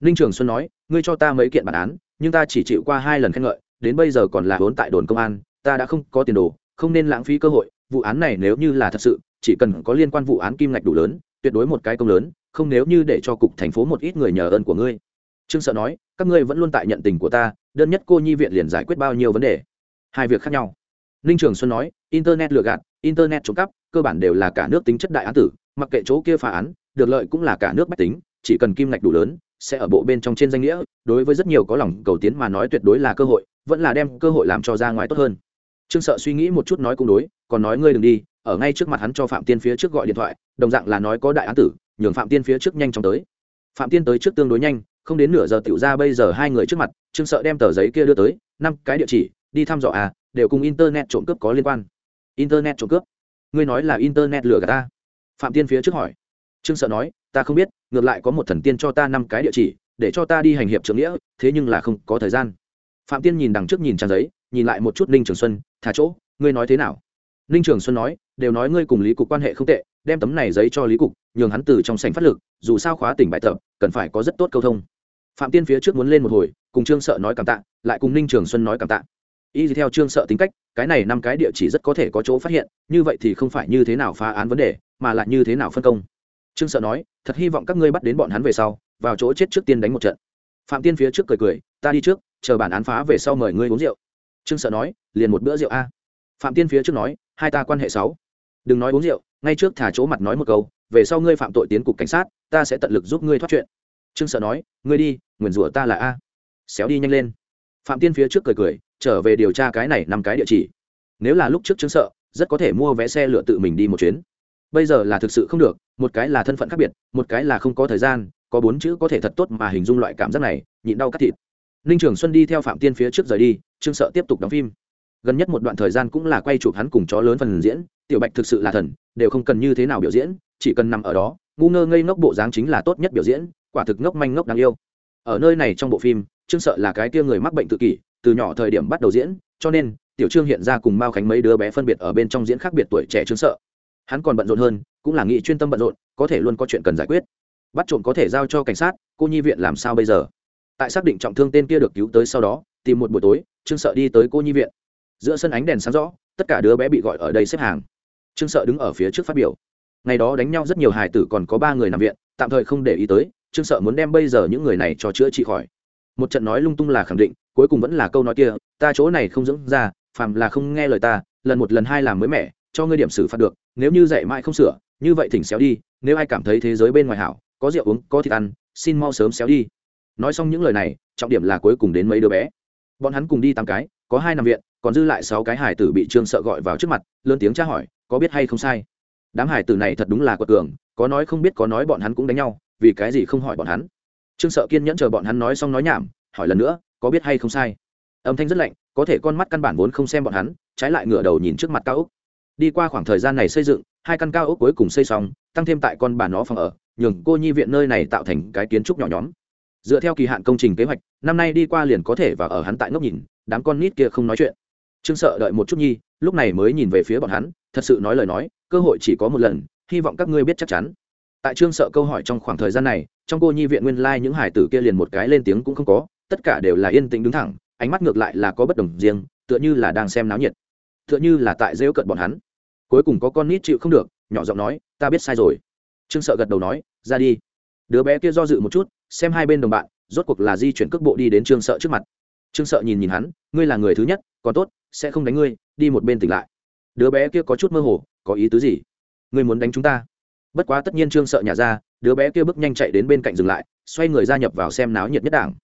Ninh trường xuân nói, ngươi cho ta mấy kiện bản án, nhưng ta chỉ chịu qua hai lần khen ngợi đến bây giờ còn là hốn tại đồn công an, ta đã không có tiền đồ, không nên lãng phí cơ hội, vụ án này nếu như là thật sự, chỉ cần có liên quan vụ án kim ngạch đủ lớn, tuyệt đối một cái công lớn, không nếu như để cho cục thành phố một ít người nhờ ơn của ngươi. Trương sợ nói, các ngươi vẫn luôn tại nhận tình của ta, đơn nhất cô nhi viện liền giải quyết bao nhiêu vấn đề. Hai việc khác nhau. Ninh trường xuân nói, internet lừa gạt, internet trộm cắp, cơ bản đều là cả nước tính chất đại án tử, mặc kệ chỗ kia phá án, được lợi cũng là cả nước bách tính, chỉ cần kim ngạch đủ lớn, sẽ ở bộ bên trong trên danh nghĩa, đối với rất nhiều có lòng cầu tiến mà nói tuyệt đối là cơ hội vẫn là đem cơ hội làm cho ra ngoài tốt hơn. Trương sợ suy nghĩ một chút nói cũng đối, còn nói ngươi đừng đi, ở ngay trước mặt hắn cho phạm tiên phía trước gọi điện thoại, đồng dạng là nói có đại án tử, nhường phạm tiên phía trước nhanh chóng tới. Phạm tiên tới trước tương đối nhanh, không đến nửa giờ tiểu ra bây giờ hai người trước mặt, trương sợ đem tờ giấy kia đưa tới, năm cái địa chỉ, đi thăm dò à đều cùng internet trộm cướp có liên quan. Internet trộm cướp? Ngươi nói là internet lừa gạt ta? Phạm tiên phía trước hỏi. Trương sợ nói, ta không biết, ngược lại có một thần tiên cho ta năm cái địa chỉ, để cho ta đi hành hiệp trưởng nghĩa, thế nhưng là không có thời gian phạm tiên nhìn đằng trước nhìn trang giấy, nhìn lại một chút ninh trường xuân, thả chỗ, ngươi nói thế nào? Ninh trường xuân nói, đều nói ngươi cùng lý cục quan hệ không tệ, đem tấm này giấy cho lý cục, nhường hắn từ trong sảnh phát lực, dù sao khóa tỉnh bài tập, cần phải có rất tốt câu thông. Phạm tiên phía trước muốn lên một hồi, cùng trương sợ nói cảm tạ, lại cùng ninh trường xuân nói cảm tạ. Y theo trương sợ tính cách, cái này năm cái địa chỉ rất có thể có chỗ phát hiện, như vậy thì không phải như thế nào phá án vấn đề, mà là như thế nào phân công. Trương sợ nói, thật hy vọng các ngươi bắt đến bọn hắn về sau, vào chỗ chết trước tiên đánh một trận. Phạm tiên phía trước cười cười, ta đi trước chờ bản án phá về sau mời ngươi uống rượu. Trương sợ nói, liền một bữa rượu a. Phạm tiên phía trước nói, hai ta quan hệ sáu. Đừng nói uống rượu, ngay trước thả chỗ mặt nói một câu, về sau ngươi phạm tội tiến cục cảnh sát, ta sẽ tận lực giúp ngươi thoát chuyện. Trương sợ nói, ngươi đi, nguyền rủa ta là a. Xéo đi nhanh lên. Phạm tiên phía trước cười cười, trở về điều tra cái này năm cái địa chỉ. Nếu là lúc trước trương sợ, rất có thể mua vé xe lựa tự mình đi một chuyến. Bây giờ là thực sự không được, một cái là thân phận khác biệt, một cái là không có thời gian, có bốn chữ có thể thật tốt mà hình dung loại cảm giác này, nhịn đau cắt thịt ninh trường xuân đi theo phạm tiên phía trước rời đi, trương sợ tiếp tục đóng phim. Gần nhất một đoạn thời gian cũng là quay chụp hắn cùng chó lớn phần diễn, tiểu bạch thực sự là thần, đều không cần như thế nào biểu diễn, chỉ cần nằm ở đó, ngu ngơ ngây ngốc bộ dáng chính là tốt nhất biểu diễn, quả thực ngốc manh ngốc đáng yêu. Ở nơi này trong bộ phim, trương sợ là cái tia người mắc bệnh tự kỷ, từ nhỏ thời điểm bắt đầu diễn, cho nên, tiểu trương hiện ra cùng mao khánh mấy đứa bé phân biệt ở bên trong diễn khác biệt tuổi trẻ trương sợ. Hắn còn bận rộn hơn, cũng là nghị chuyên tâm bận rộn, có thể luôn có chuyện cần giải quyết. Bắt trộm có thể giao cho cảnh sát, cô nhi viện làm sao bây giờ? Tại xác định trọng thương tên kia được cứu tới sau đó, tìm một buổi tối, trương sợ đi tới cô nhi viện. Giữa sân ánh đèn sáng rõ, tất cả đứa bé bị gọi ở đây xếp hàng. Trương sợ đứng ở phía trước phát biểu. Ngày đó đánh nhau rất nhiều hài tử còn có ba người nằm viện, tạm thời không để ý tới, trương sợ muốn đem bây giờ những người này cho chữa trị khỏi. Một trận nói lung tung là khẳng định, cuối cùng vẫn là câu nói kia, ta chỗ này không dưỡng ra phàm là không nghe lời ta, lần một lần hai làm mới mẻ, cho ngươi điểm xử phạt được, nếu như dạy mãi không sửa, như vậy thỉnh xéo đi, nếu ai cảm thấy thế giới bên ngoài hảo, có rượu uống, có thịt ăn, xin mau sớm xéo đi nói xong những lời này, trọng điểm là cuối cùng đến mấy đứa bé. Bọn hắn cùng đi tám cái, có hai nằm viện, còn dư lại sáu cái hải tử bị trương sợ gọi vào trước mặt, lớn tiếng tra hỏi, có biết hay không sai? Đám hải tử này thật đúng là quật cường, có nói không biết có nói bọn hắn cũng đánh nhau, vì cái gì không hỏi bọn hắn? Trương sợ kiên nhẫn chờ bọn hắn nói xong nói nhảm, hỏi lần nữa, có biết hay không sai? Âm thanh rất lạnh, có thể con mắt căn bản vốn không xem bọn hắn, trái lại ngửa đầu nhìn trước mặt cao úc đi qua khoảng thời gian này xây dựng, hai căn cao ốc cuối cùng xây xong, tăng thêm tại con bà nó phòng ở, nhường cô nhi viện nơi này tạo thành cái kiến trúc nhỏ nhóm dựa theo kỳ hạn công trình kế hoạch, năm nay đi qua liền có thể và ở hắn tại ngốc nhìn, đám con nít kia không nói chuyện. Trương sợ đợi một chút nhi, lúc này mới nhìn về phía bọn hắn, thật sự nói lời nói, cơ hội chỉ có một lần, hy vọng các ngươi biết chắc chắn. Tại trương sợ câu hỏi trong khoảng thời gian này, trong cô nhi viện nguyên lai、like、những hải tử kia liền một cái lên tiếng cũng không có, tất cả đều là yên tĩnh đứng thẳng, ánh mắt ngược lại là có bất đồng riêng, tựa như là đang xem náo nhiệt, tựa như là tại rêu cận bọn hắn. Cuối cùng có con nít chịu không được, nhỏ giọng nói, ta biết sai rồi. Trương sợ gật đầu nói, ra đi. Đứa bé kia do dự một chút xem hai bên đồng bạn, rốt cuộc là di chuyển cước bộ đi đến trương sợ trước mặt. Trương sợ nhìn nhìn hắn, ngươi là người thứ nhất, còn tốt, sẽ không đánh ngươi, đi một bên tỉnh lại. Đứa bé kia có chút mơ hồ, có ý tứ gì? Ngươi muốn đánh chúng ta? Bất quá tất nhiên trương sợ nhả ra, đứa bé kia bước nhanh chạy đến bên cạnh dừng lại, xoay người gia nhập vào xem náo nhiệt nhất đảng.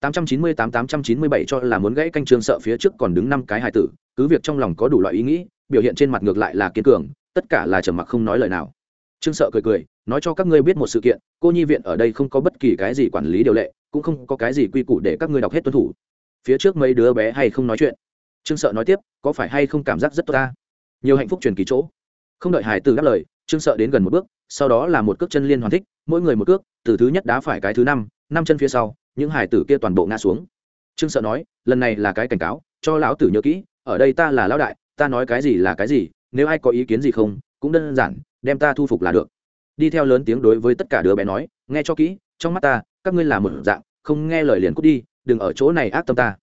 898-897 cho là muốn gãy canh trương sợ phía trước còn đứng năm cái hài tử, cứ việc trong lòng có đủ loại ý nghĩ, biểu hiện trên mặt ngược lại là kiên cường, tất cả là trầm mặc không nói lời nào trương sợ cười cười, nói cho các ngươi biết một sự kiện, cô nhi viện ở đây không có bất kỳ cái gì quản lý điều lệ, cũng không có cái gì quy củ để các ngươi đọc hết tuân thủ. Phía trước mấy đứa bé hay không nói chuyện? Trương sợ nói tiếp, có phải hay không cảm giác rất tốt ta? Nhiều hạnh phúc truyền kỳ chỗ. Không đợi hải tử đáp lời, trương sợ đến gần một bước, sau đó là một cước chân liên hoàn thích, mỗi người một cước, từ thứ nhất đá phải cái thứ năm năm chân phía sau, những hải tử kia toàn bộ ngã xuống. Trương sợ nói, lần này là cái cảnh cáo, cho lão tử nhớ kỹ, ở đây ta là lão đại, ta nói cái gì là cái gì, nếu ai có ý kiến gì không, cũng đơn giản đem ta thu phục là được. Đi theo lớn tiếng đối với tất cả đứa bé nói, nghe cho kỹ, trong mắt ta, các ngươi là một dạng, không nghe lời liền cút đi, đừng ở chỗ này ác tâm ta.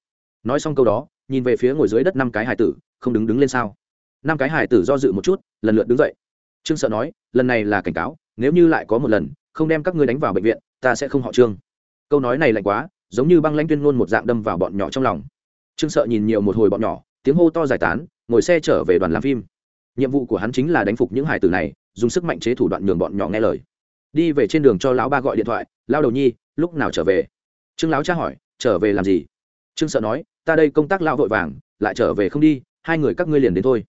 Nói xong câu đó, nhìn về phía ngồi dưới đất năm cái hải tử, không đứng đứng lên sao. Năm cái hải tử do dự một chút, lần lượt đứng dậy. Trương sợ nói, lần này là cảnh cáo, nếu như lại có một lần, không đem các ngươi đánh vào bệnh viện, ta sẽ không họ trương. Câu nói này lạnh quá, giống như băng lanh tuyên ngôn một dạng đâm vào bọn nhỏ trong lòng. Trương sợ nhìn nhiều một hồi bọn nhỏ, tiếng hô to giải tán, ngồi xe trở về đoàn làm phim. Nhiệm vụ của hắn chính là đánh phục những hải tử này dùng sức mạnh chế thủ đoạn nhường bọn nhỏ nghe lời. Đi về trên đường cho lão ba gọi điện thoại lao đầu nhi, lúc nào trở về? Trương lão cha hỏi, trở về làm gì? Trương sợ nói, ta đây công tác lao vội vàng, lại trở về không đi, hai người các ngươi liền đến thôi.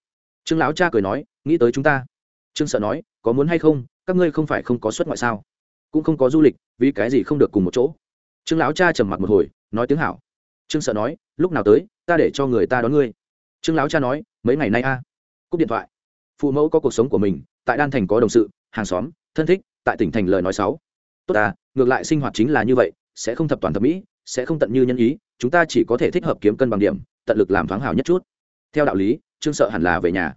Trương lão cha cười nói, nghĩ tới chúng ta. Trương sợ nói, có muốn hay không, các ngươi không phải không có xuất ngoại sao? Cũng không có du lịch, vì cái gì không được cùng một chỗ? Trương lão cha trầm mặc một hồi, nói tiếng hảo. Trương sợ nói, lúc nào tới, ta để cho người ta đón ngươi. Trương lão cha nói, mấy ngày nay a? Cúp điện thoại. Phụ mẫu có cuộc sống của mình tại đan thành có đồng sự, hàng xóm, thân thích, tại tỉnh thành lời nói sáu tốt ta, ngược lại sinh hoạt chính là như vậy, sẽ không thập toàn thập mỹ, sẽ không tận như nhân ý, chúng ta chỉ có thể thích hợp kiếm cân bằng điểm, tận lực làm thoáng hảo nhất chút. Theo đạo lý, trương sợ hẳn là về nhà.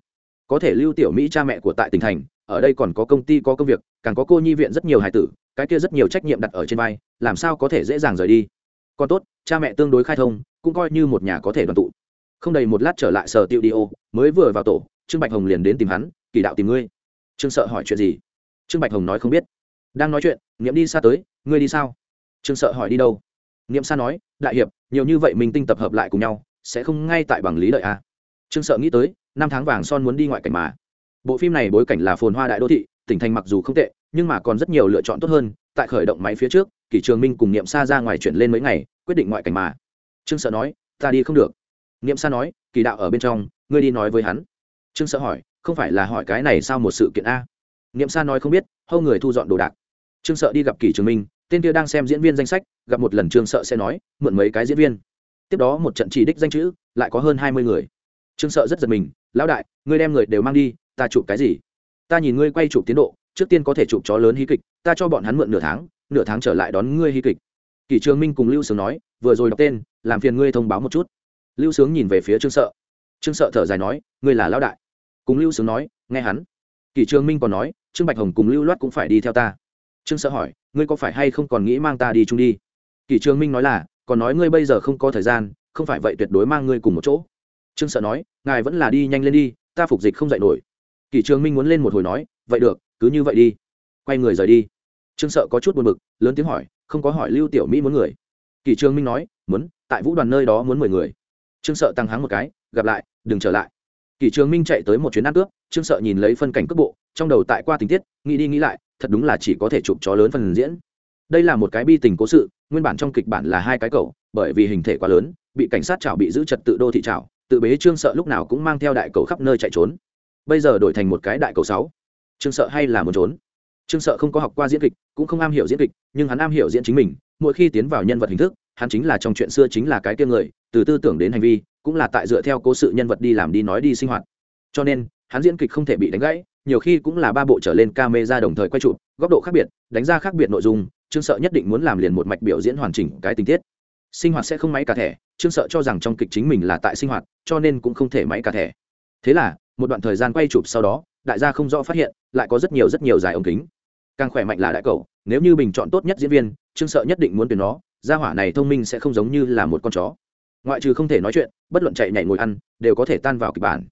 Có thể lưu tiểu mỹ cha mẹ của tại tỉnh thành, ở đây còn có công ty, có công việc, càng có cô nhi viện rất nhiều hài tử, cái kia rất nhiều trách nhiệm đặt ở trên vai, làm sao có thể dễ dàng rời đi. Còn tốt, cha mẹ tương đối khai thông, cũng coi như một nhà có thể đoàn tụ. Không đầy một lát trở lại sở tiệu đi ô, mới vừa vào tổ, trương bạch hồng liền đến tìm hắn, kỳ đạo tìm ngươi trương sợ hỏi chuyện gì? Trương bạch hồng nói không biết. Đang nói chuyện nghiệm đi xa tới, ngươi đi sao? Trương sợ hỏi đi đâu? Nghiệm xa nói, đại hiệp, nhiều như vậy mình tinh tập hợp lại cùng nhau, sẽ không ngay tại bằng lý lợi a à? trương sợ nghĩ tới, năm tháng vàng son muốn đi ngoại cảnh mà. Bộ phim này bối cảnh là phồn hoa đại đô thị, tỉnh thành mặc dù không tệ, nhưng mà còn rất nhiều lựa chọn tốt hơn, tại khởi động máy phía trước, kỷ trường minh cùng niệm xa ra ngoài chuyển lên mấy ngày, quyết định ngoại cảnh mà. Trương sợ nói, ta đi không được. Niệm xa nói kỳ đạo ở bên trong, ngươi đi nói với hắn. Trương sợ hỏi không phải là hỏi cái này sao một sự kiện a? Niệm Sa nói không biết, hâu người thu dọn đồ đạc. Trương sợ đi gặp kỷ trường minh, tên kia đang xem diễn viên danh sách, gặp một lần trương sợ sẽ nói, mượn mấy cái diễn viên. Tiếp đó một trận chỉ đích danh chữ, lại có hơn hai mươi người. Trương sợ rất giật mình, lão đại, ngươi đem người đều mang đi, ta chụp cái gì? Ta nhìn ngươi quay chụp tiến độ, trước tiên có thể chụp chó lớn hí kịch, ta cho bọn hắn mượn nửa tháng nửa tháng trở lại đón ngươi hí kịch. Kỷ trường minh cùng lưu sướng nói, vừa rồi đọc tên, làm phiền ngươi thông báo một chút. Lưu sướng nhìn về phía trương sợ. Trương sợ thở dài nói, ngươi là lão đại cùng lưu sướng nói, nghe hắn. Kỷ trường minh còn nói, trương bạch hồng cùng lưu loát cũng phải đi theo ta. Trương sợ hỏi, ngươi có phải hay không còn nghĩ mang ta đi chung đi? Kỷ trường minh nói là, còn nói ngươi bây giờ không có thời gian, không phải vậy tuyệt đối mang ngươi cùng một chỗ. Trương sợ nói, ngài vẫn là đi nhanh lên đi, ta phục dịch không dạy nổi. Kỷ trường minh muốn lên một hồi nói, vậy được, cứ như vậy đi. Quay người rời đi. Trương sợ có chút buồn bực, lớn tiếng hỏi, không có hỏi lưu tiểu mỹ muốn người? Kỷ trường minh nói, muốn, tại vũ đoàn nơi đó muốn mười người. Trương sợ tăng háng một cái, gặp lại, đừng trở lại kỷ trường minh chạy tới một chuyến ăn cướp trương sợ nhìn lấy phân cảnh cướp bộ, trong đầu tại qua tình tiết, nghĩ đi nghĩ lại, thật đúng là chỉ có thể chụp chó lớn phần diễn. Đây là một cái bi tình cố sự, nguyên bản trong kịch bản là hai cái cầu bởi vì hình thể quá lớn, bị cảnh sát chảo bị giữ trật tự đô thị chảo, tự bế trương sợ lúc nào cũng mang theo đại cầu khắp nơi chạy trốn. Bây giờ đổi thành một cái đại cầu sáu. Trương sợ hay là muốn trốn? Trương sợ không có học qua diễn kịch, cũng không am hiểu diễn kịch, nhưng hắn am hiểu diễn chính mình, mỗi khi tiến vào nhân vật hình thức, hắn chính là trong chuyện xưa chính là cái kia người, từ tư tưởng đến hành vi cũng là tại dựa theo cố sự nhân vật đi làm đi nói đi sinh hoạt. Cho nên, hắn diễn kịch không thể bị đánh gãy, nhiều khi cũng là ba bộ trở lên ca mê ra đồng thời quay chụp, góc độ khác biệt, đánh ra khác biệt nội dung, trương sợ nhất định muốn làm liền một mạch biểu diễn hoàn chỉnh cái tình tiết. Sinh hoạt sẽ không máy cả thẻ, trương sợ cho rằng trong kịch chính mình là tại sinh hoạt, cho nên cũng không thể máy cả thẻ. Thế là, một đoạn thời gian quay chụp sau đó, đại gia không rõ phát hiện, lại có rất nhiều rất nhiều dài ống kính. Càng khỏe mạnh là đại cầu nếu như bình chọn tốt nhất diễn viên, trương sợ nhất định muốn tuyển nó, gia hỏa này thông minh sẽ không giống như là một con chó ngoại trừ không thể nói chuyện, bất luận chạy nhảy ngồi ăn, đều có thể tan vào kịch bản.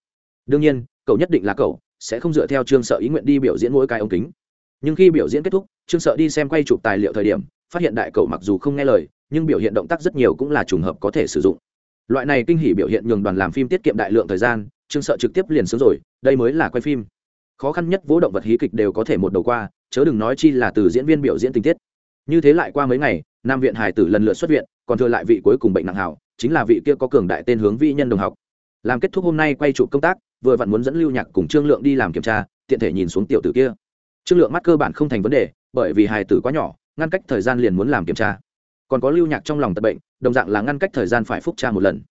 Đương nhiên, cậu nhất định là cậu, sẽ không dựa theo trương sợ ý nguyện đi biểu diễn mỗi cái ống kính. Nhưng khi biểu diễn kết thúc, trương sợ đi xem quay chụp tài liệu thời điểm, phát hiện đại cậu mặc dù không nghe lời, nhưng biểu hiện động tác rất nhiều cũng là trùng hợp có thể sử dụng. Loại này kinh hỉ biểu hiện nhường đoàn làm phim tiết kiệm đại lượng thời gian, trương sợ trực tiếp liền sướng rồi, đây mới là quay phim. Khó khăn nhất vỗ động vật hí kịch đều có thể một đầu qua, chớ đừng nói chi là từ diễn viên biểu diễn tình tiết. Như thế lại qua mấy ngày, nam viện hải tử lần lượt xuất viện, còn thừa lại vị cuối cùng bệnh nặng hảo chính là vị kia có cường đại tên hướng vi nhân đồng học. Làm kết thúc hôm nay quay chụp công tác, vừa vặn muốn dẫn lưu nhạc cùng trương lượng đi làm kiểm tra, tiện thể nhìn xuống tiểu tử kia. Trương lượng mắt cơ bản không thành vấn đề, bởi vì hài tử quá nhỏ, ngăn cách thời gian liền muốn làm kiểm tra. Còn có lưu nhạc trong lòng tật bệnh, đồng dạng là ngăn cách thời gian phải phúc tra một lần.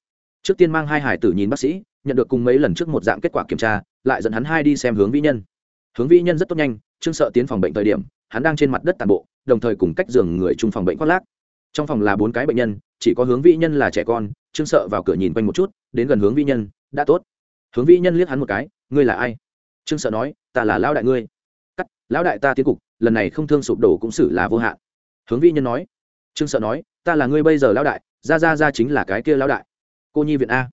Trước tiên mang hai hải tử nhìn bác sĩ, nhận được cùng mấy lần trước một dạng kết quả kiểm tra, lại dẫn hắn hai đi xem hướng vĩ nhân. Hướng vĩ nhân rất tốt nhanh, trương sợ tiến phòng bệnh thời điểm, hắn đang trên mặt đất tàn bộ, đồng thời cùng cách giường người chung phòng bệnh khoác lác. Trong phòng là bốn cái bệnh nhân chỉ có hướng vĩ nhân là trẻ con, trương sợ vào cửa nhìn quanh một chút, đến gần hướng vĩ nhân, đã tốt. Hướng vĩ nhân liếc hắn một cái, ngươi là ai? Trương sợ nói, ta là lão đại ngươi. Cắt, lão đại ta tiến cục, lần này không thương sụp đổ cũng xử là vô hạn. Hướng vĩ nhân nói, trương sợ nói, ta là ngươi bây giờ lão đại, ra ra ra chính là cái kia lão đại. Cô nhi viện a.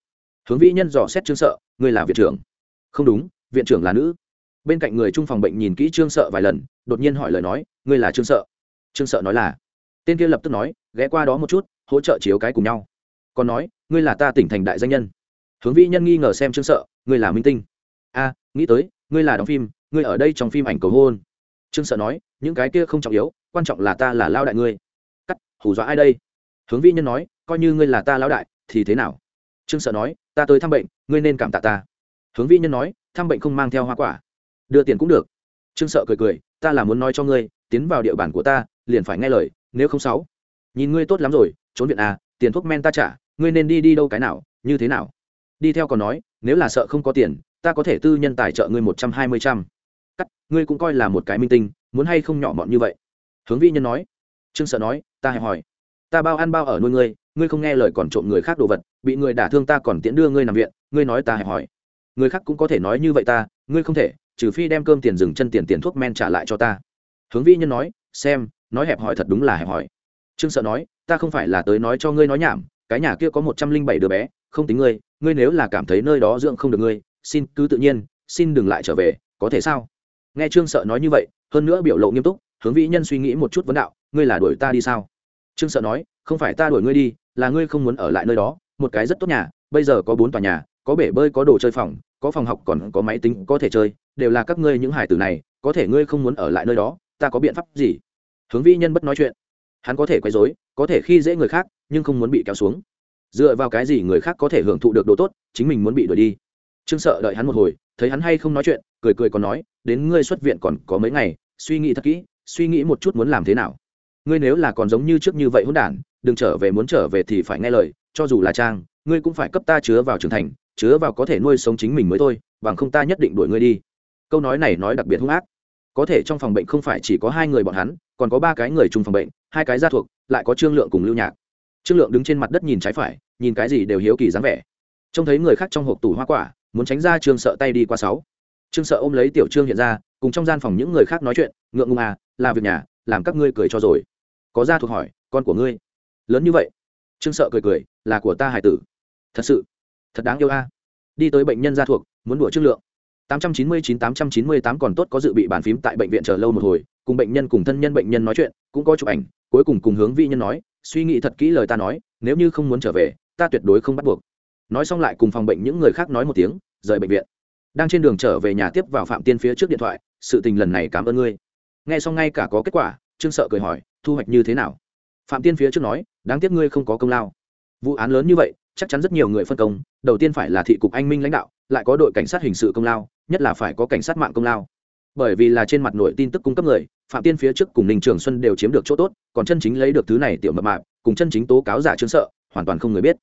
Hướng vĩ nhân dò xét trương sợ, ngươi là viện trưởng? Không đúng, viện trưởng là nữ. Bên cạnh người trung phòng bệnh nhìn kỹ trương sợ vài lần, đột nhiên hỏi lời nói, ngươi là trương sợ? Trương sợ nói là, tên kia lập tức nói, ghé qua đó một chút hỗ trợ chiếu cái cùng nhau. Còn nói, ngươi là ta tỉnh thành đại danh nhân. Hướng vĩ nhân nghi ngờ xem trương sợ, ngươi là minh tinh. A, nghĩ tới, ngươi là đóng phim, ngươi ở đây trong phim ảnh cầu hôn. Trương sợ nói, những cái kia không trọng yếu, quan trọng là ta là lao đại ngươi. Cắt, hù dọa ai đây? Hướng vĩ nhân nói, coi như ngươi là ta lao đại, thì thế nào? Trương sợ nói, ta tới thăm bệnh, ngươi nên cảm tạ ta. Hướng vĩ nhân nói, thăm bệnh không mang theo hoa quả. Đưa tiền cũng được. Trương sợ cười cười, ta là muốn nói cho ngươi, tiến vào địa bàn của ta, liền phải nghe lời, nếu không sáu. Nhìn ngươi tốt lắm rồi trốn viện à tiền thuốc men ta trả, ngươi nên đi đi đâu cái nào, như thế nào? Đi theo còn nói, nếu là sợ không có tiền, ta có thể tư nhân tài trợ ngươi một trăm hai mươi trăm. Cắt, ngươi cũng coi là một cái minh tinh, muốn hay không nhỏ mọn như vậy? Hướng vi nhân nói. Trương sợ nói, ta hẹp hỏi. Ta bao ăn bao ở nuôi ngươi ngươi không nghe lời còn trộm người khác đồ vật, bị người đả thương ta còn tiễn đưa ngươi nằm viện, ngươi nói ta hẹp hỏi. Người khác cũng có thể nói như vậy ta, ngươi không thể, trừ phi đem cơm tiền dừng chân tiền tiền thuốc men trả lại cho ta. Hướng vi nhân nói, xem, nói hẹp hỏi thật đúng là hẹp hỏi. Trương sợ nói ta không phải là tới nói cho ngươi nói nhảm, cái nhà kia có một trăm linh bảy đứa bé, không tính ngươi ngươi nếu là cảm thấy nơi đó dưỡng không được ngươi, xin cứ tự nhiên, xin đừng lại trở về, có thể sao? Nghe trương sợ nói như vậy, hơn nữa biểu lộ nghiêm túc, hướng vĩ nhân suy nghĩ một chút vấn đạo, ngươi là đuổi ta đi sao? Trương sợ nói, không phải ta đuổi ngươi đi, là ngươi không muốn ở lại nơi đó, một cái rất tốt nhà, bây giờ có bốn tòa nhà, có bể bơi, có đồ chơi phòng, có phòng học còn có máy tính có thể chơi, đều là các ngươi những hải tử này, có thể ngươi không muốn ở lại nơi đó, ta có biện pháp gì? Hướng vĩ nhân bất nói chuyện hắn có thể quấy dối có thể khi dễ người khác, nhưng không muốn bị kéo xuống. Dựa vào cái gì người khác có thể hưởng thụ được đồ tốt, chính mình muốn bị đuổi đi. Trương sợ đợi hắn một hồi, thấy hắn hay không nói chuyện, cười cười còn nói, đến ngươi xuất viện còn có mấy ngày, suy nghĩ thật kỹ, suy nghĩ một chút muốn làm thế nào. Ngươi nếu là còn giống như trước như vậy hỗn đản, đừng trở về muốn trở về thì phải nghe lời, cho dù là trang, ngươi cũng phải cấp ta chứa vào trưởng thành, chứa vào có thể nuôi sống chính mình mới thôi, bằng không ta nhất định đuổi ngươi đi. Câu nói này nói đặc biệt hung ác. Có thể trong phòng bệnh không phải chỉ có hai người bọn hắn còn có ba cái người chung phòng bệnh, hai cái gia thuộc, lại có trương lượng cùng lưu nhạc. Trương lượng đứng trên mặt đất nhìn trái phải, nhìn cái gì đều hiếu kỳ dáng vẻ. Trông thấy người khác trong hộp tủ hoa quả, muốn tránh ra trương sợ tay đi qua sáu. Trương sợ ôm lấy tiểu trương hiện ra, cùng trong gian phòng những người khác nói chuyện, ngượng ngùng à là việc nhà, làm các ngươi cười cho rồi. Có gia thuộc hỏi, con của ngươi? Lớn như vậy. Trương sợ cười cười, là của ta, hải tử. Thật sự? Thật đáng yêu a. Đi tới bệnh nhân gia thuộc, muốn đùa trương lượng. 899-898 còn tốt có dự bị bàn phím tại bệnh viện chờ lâu một hồi cùng bệnh nhân cùng thân nhân bệnh nhân nói chuyện, cũng có chụp ảnh, cuối cùng cùng hướng vị nhân nói, suy nghĩ thật kỹ lời ta nói, nếu như không muốn trở về, ta tuyệt đối không bắt buộc. Nói xong lại cùng phòng bệnh những người khác nói một tiếng, rời bệnh viện. Đang trên đường trở về nhà tiếp vào phạm tiên phía trước điện thoại, sự tình lần này cảm ơn ngươi. Nghe xong ngay cả có kết quả, trương sợ cười hỏi, thu hoạch như thế nào? Phạm tiên phía trước nói, đáng tiếc ngươi không có công lao. Vụ án lớn như vậy, chắc chắn rất nhiều người phân công, đầu tiên phải là thị cục anh minh lãnh đạo, lại có đội cảnh sát hình sự công lao, nhất là phải có cảnh sát mạng công lao bởi vì là trên mặt nội tin tức cung cấp người, phạm tiên phía trước cùng ninh trường xuân đều chiếm được chỗ tốt, còn chân chính lấy được thứ này tiểu mập mạp, cùng chân chính tố cáo giả trương sợ, hoàn toàn không người biết.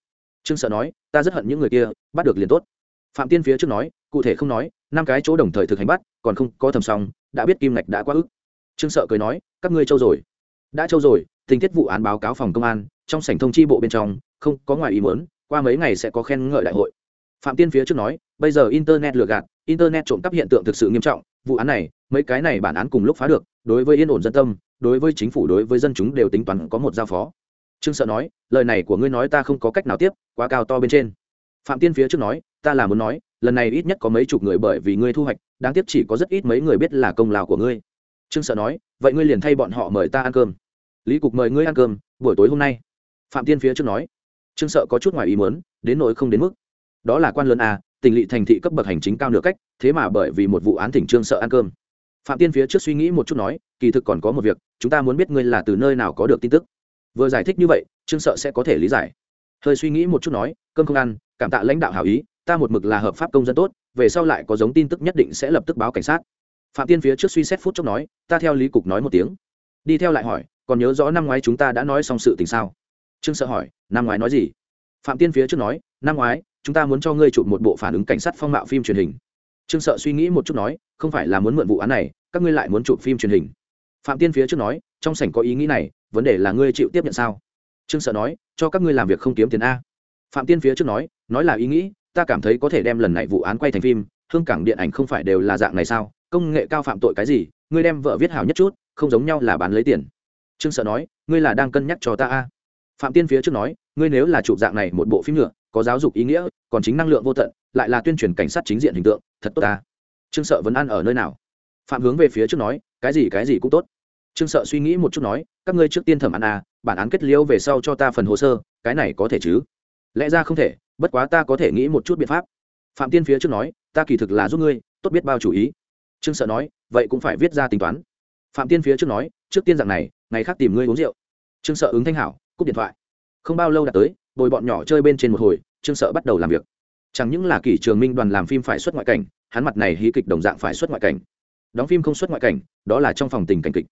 Trương sợ nói, ta rất hận những người kia, bắt được liền tốt. Phạm tiên phía trước nói, cụ thể không nói, năm cái chỗ đồng thời thực hành bắt, còn không có thầm xong, đã biết kim ngạch đã quá ức. Trương sợ cười nói, các ngươi trâu rồi. Đã trâu rồi, tình tiết vụ án báo cáo phòng công an, trong sảnh thông chi bộ bên trong, không có ngoài ý muốn, qua mấy ngày sẽ có khen ngợi đại hội. Phạm tiên phía trước nói, bây giờ internet lừa gạt internet trộm cắp hiện tượng thực sự nghiêm trọng, vụ án này, mấy cái này bản án cùng lúc phá được, đối với yên ổn dân tâm, đối với chính phủ, đối với dân chúng đều tính toán có một giao phó. Trương sợ nói, lời này của ngươi nói ta không có cách nào tiếp, quá cao to bên trên. Phạm tiên phía trước nói, ta là muốn nói, lần này ít nhất có mấy chục người bởi vì ngươi thu hoạch, đáng tiếc chỉ có rất ít mấy người biết là công lao của ngươi. Trương sợ nói, vậy ngươi liền thay bọn họ mời ta ăn cơm. Lý cục mời ngươi ăn cơm, buổi tối hôm nay. Phạm tiên phía trước nói. Trương sợ có chút ngoài ý muốn, đến nỗi không đến mức. Đó là quan lớn à? Tỉnh lỵ thành thị cấp bậc hành chính cao nửa cách, thế mà bởi vì một vụ án thỉnh trương sợ ăn cơm. Phạm tiên phía trước suy nghĩ một chút nói, kỳ thực còn có một việc, chúng ta muốn biết ngươi là từ nơi nào có được tin tức. Vừa giải thích như vậy, trương sợ sẽ có thể lý giải. Hơi suy nghĩ một chút nói, cơm không ăn, cảm tạ lãnh đạo hảo ý, ta một mực là hợp pháp công dân tốt, về sau lại có giống tin tức nhất định sẽ lập tức báo cảnh sát. Phạm tiên phía trước suy xét phút chốc nói, ta theo lý cục nói một tiếng. Đi theo lại hỏi, còn nhớ rõ năm ngoái chúng ta đã nói xong sự tình sao? Trương sợ hỏi, năm ngoái nói gì? Phạm tiên phía trước nói, năm ngoái chúng ta muốn cho ngươi chụp một bộ phản ứng cảnh sát phong mạo phim truyền hình. Trương sợ suy nghĩ một chút nói, không phải là muốn mượn vụ án này, các ngươi lại muốn chụp phim truyền hình. Phạm tiên phía trước nói, trong sảnh có ý nghĩ này, vấn đề là ngươi chịu tiếp nhận sao? Trương sợ nói, cho các ngươi làm việc không kiếm tiền a. Phạm tiên phía trước nói nói là ý nghĩ, ta cảm thấy có thể đem lần này vụ án quay thành phim, hương cảng điện ảnh không phải đều là dạng này sao? Công nghệ cao phạm tội cái gì? Ngươi đem vợ viết hảo nhất chút, không giống nhau là bán lấy tiền. Trương sợ nói, ngươi là đang cân nhắc cho ta a phạm tiên phía trước nói, ngươi nếu là chụp dạng này một bộ phim nhựa có giáo dục ý nghĩa, còn chính năng lượng vô tận, lại là tuyên truyền cảnh sát chính diện hình tượng, thật tốt ta. Trương sợ vẫn ăn ở nơi nào? Phạm hướng về phía trước nói, cái gì cái gì cũng tốt. Trương sợ suy nghĩ một chút nói, các ngươi trước tiên thẩm ăn à bản án kết liễu về sau cho ta phần hồ sơ, cái này có thể chứ? Lẽ ra không thể, bất quá ta có thể nghĩ một chút biện pháp. Phạm tiên phía trước nói, ta kỳ thực là giúp ngươi, tốt biết bao chủ ý. Trương sợ nói, vậy cũng phải viết ra tính toán. Phạm tiên phía trước nói, trước tiên dạng này, ngày khác tìm ngươi uống rượu. Trương sợ ứng thanh hảo cúp điện thoại. Không bao lâu đã tới, bồi bọn nhỏ chơi bên trên một hồi, trương sợ bắt đầu làm việc. Chẳng những là kỷ trường minh đoàn làm phim phải xuất ngoại cảnh, hắn mặt này hí kịch đồng dạng phải xuất ngoại cảnh. Đóng phim không xuất ngoại cảnh, đó là trong phòng tình cảnh kịch.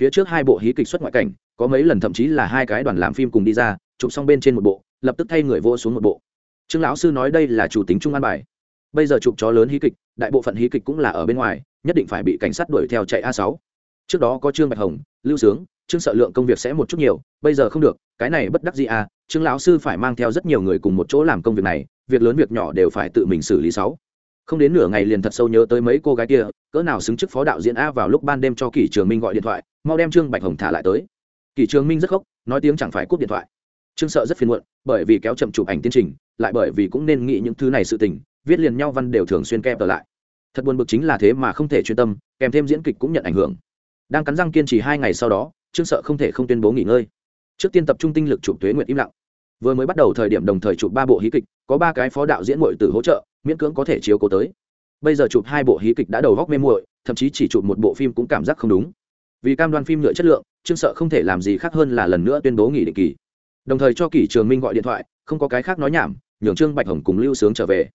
Phía trước hai bộ hí kịch xuất ngoại cảnh, có mấy lần thậm chí là hai cái đoàn làm phim cùng đi ra, chụp xong bên trên một bộ, lập tức thay người vô xuống một bộ. Trương lão sư nói đây là chủ tính trung an bài. Bây giờ chụp chó lớn hí kịch, đại bộ phận hí kịch cũng là ở bên ngoài, nhất định phải bị cảnh sát đuổi theo chạy a sáu. Trước đó có trương bạch hồng, lưu sướng trương sợ lượng công việc sẽ một chút nhiều, bây giờ không được, cái này bất đắc gì à trương lão sư phải mang theo rất nhiều người cùng một chỗ làm công việc này, việc lớn việc nhỏ đều phải tự mình xử lý sáu. Không đến nửa ngày liền thật sâu nhớ tới mấy cô gái kia, cỡ nào xứng chức phó đạo diễn a vào lúc ban đêm cho kỷ trường minh gọi điện thoại, mau đem trương bạch hồng thả lại tới. Kỷ trường minh rất khóc, nói tiếng chẳng phải cúp điện thoại. Trương sợ rất phiền muộn, bởi vì kéo chậm chụp ảnh tiến trình, lại bởi vì cũng nên nghĩ những thứ này sự tình, viết liền nhau văn đều thường xuyên kèm trở lại. Thật buồn bực chính là thế mà không thể chuyên tâm, kèm thêm diễn kịch cũng nhận ảnh hưởng. Đang cắn răng kiên trì hai ngày sau đó trương sợ không thể không tuyên bố nghỉ ngơi. Trước tiên tập trung tinh lực chụp tuế nguyện im lặng. Vừa mới bắt đầu thời điểm đồng thời chụp ba bộ hí kịch, có ba cái phó đạo diễn muội từ hỗ trợ, miễn cưỡng có thể chiếu cố tới. Bây giờ chụp hai bộ hí kịch đã đầu góc mê muội, thậm chí chỉ chụp một bộ phim cũng cảm giác không đúng. Vì cam đoan phim nhựa chất lượng, trương sợ không thể làm gì khác hơn là lần nữa tuyên bố nghỉ định kỳ. Đồng thời cho kỷ trường minh gọi điện thoại, không có cái khác nói nhảm, nhường trương bạch hồng cùng lưu sướng trở về.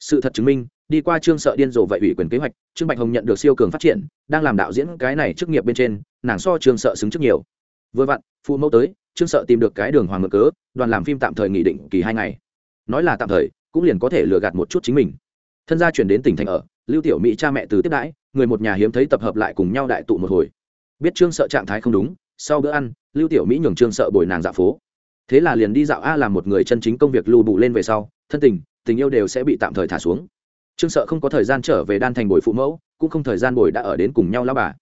Sự thật chứng minh đi qua trương sợ điên rồ vậy ủy quyền kế hoạch, trương bạch hồng nhận được siêu cường phát triển, đang làm đạo diễn cái này chức nghiệp bên trên, nàng so trương sợ xứng trước nhiều. Vừa vặn, phụ mẫu tới, trương sợ tìm được cái đường hoàng ngược cớ, đoàn làm phim tạm thời nghỉ định kỳ hai ngày. Nói là tạm thời, cũng liền có thể lừa gạt một chút chính mình. Thân gia chuyển đến tỉnh thành ở, lưu tiểu mỹ cha mẹ từ tiếp đãi, người một nhà hiếm thấy tập hợp lại cùng nhau đại tụ một hồi. Biết trương sợ trạng thái không đúng, sau bữa ăn, lưu tiểu mỹ nhường trương sợ bồi nàng dạo phố. Thế là liền đi dạo a làm một người chân chính công việc lưu bù lên về sau, thân tình tình yêu đều sẽ bị tạm thời thả xuống trương sợ không có thời gian trở về đan thành bồi phụ mẫu, cũng không thời gian bồi đã ở đến cùng nhau lao bà.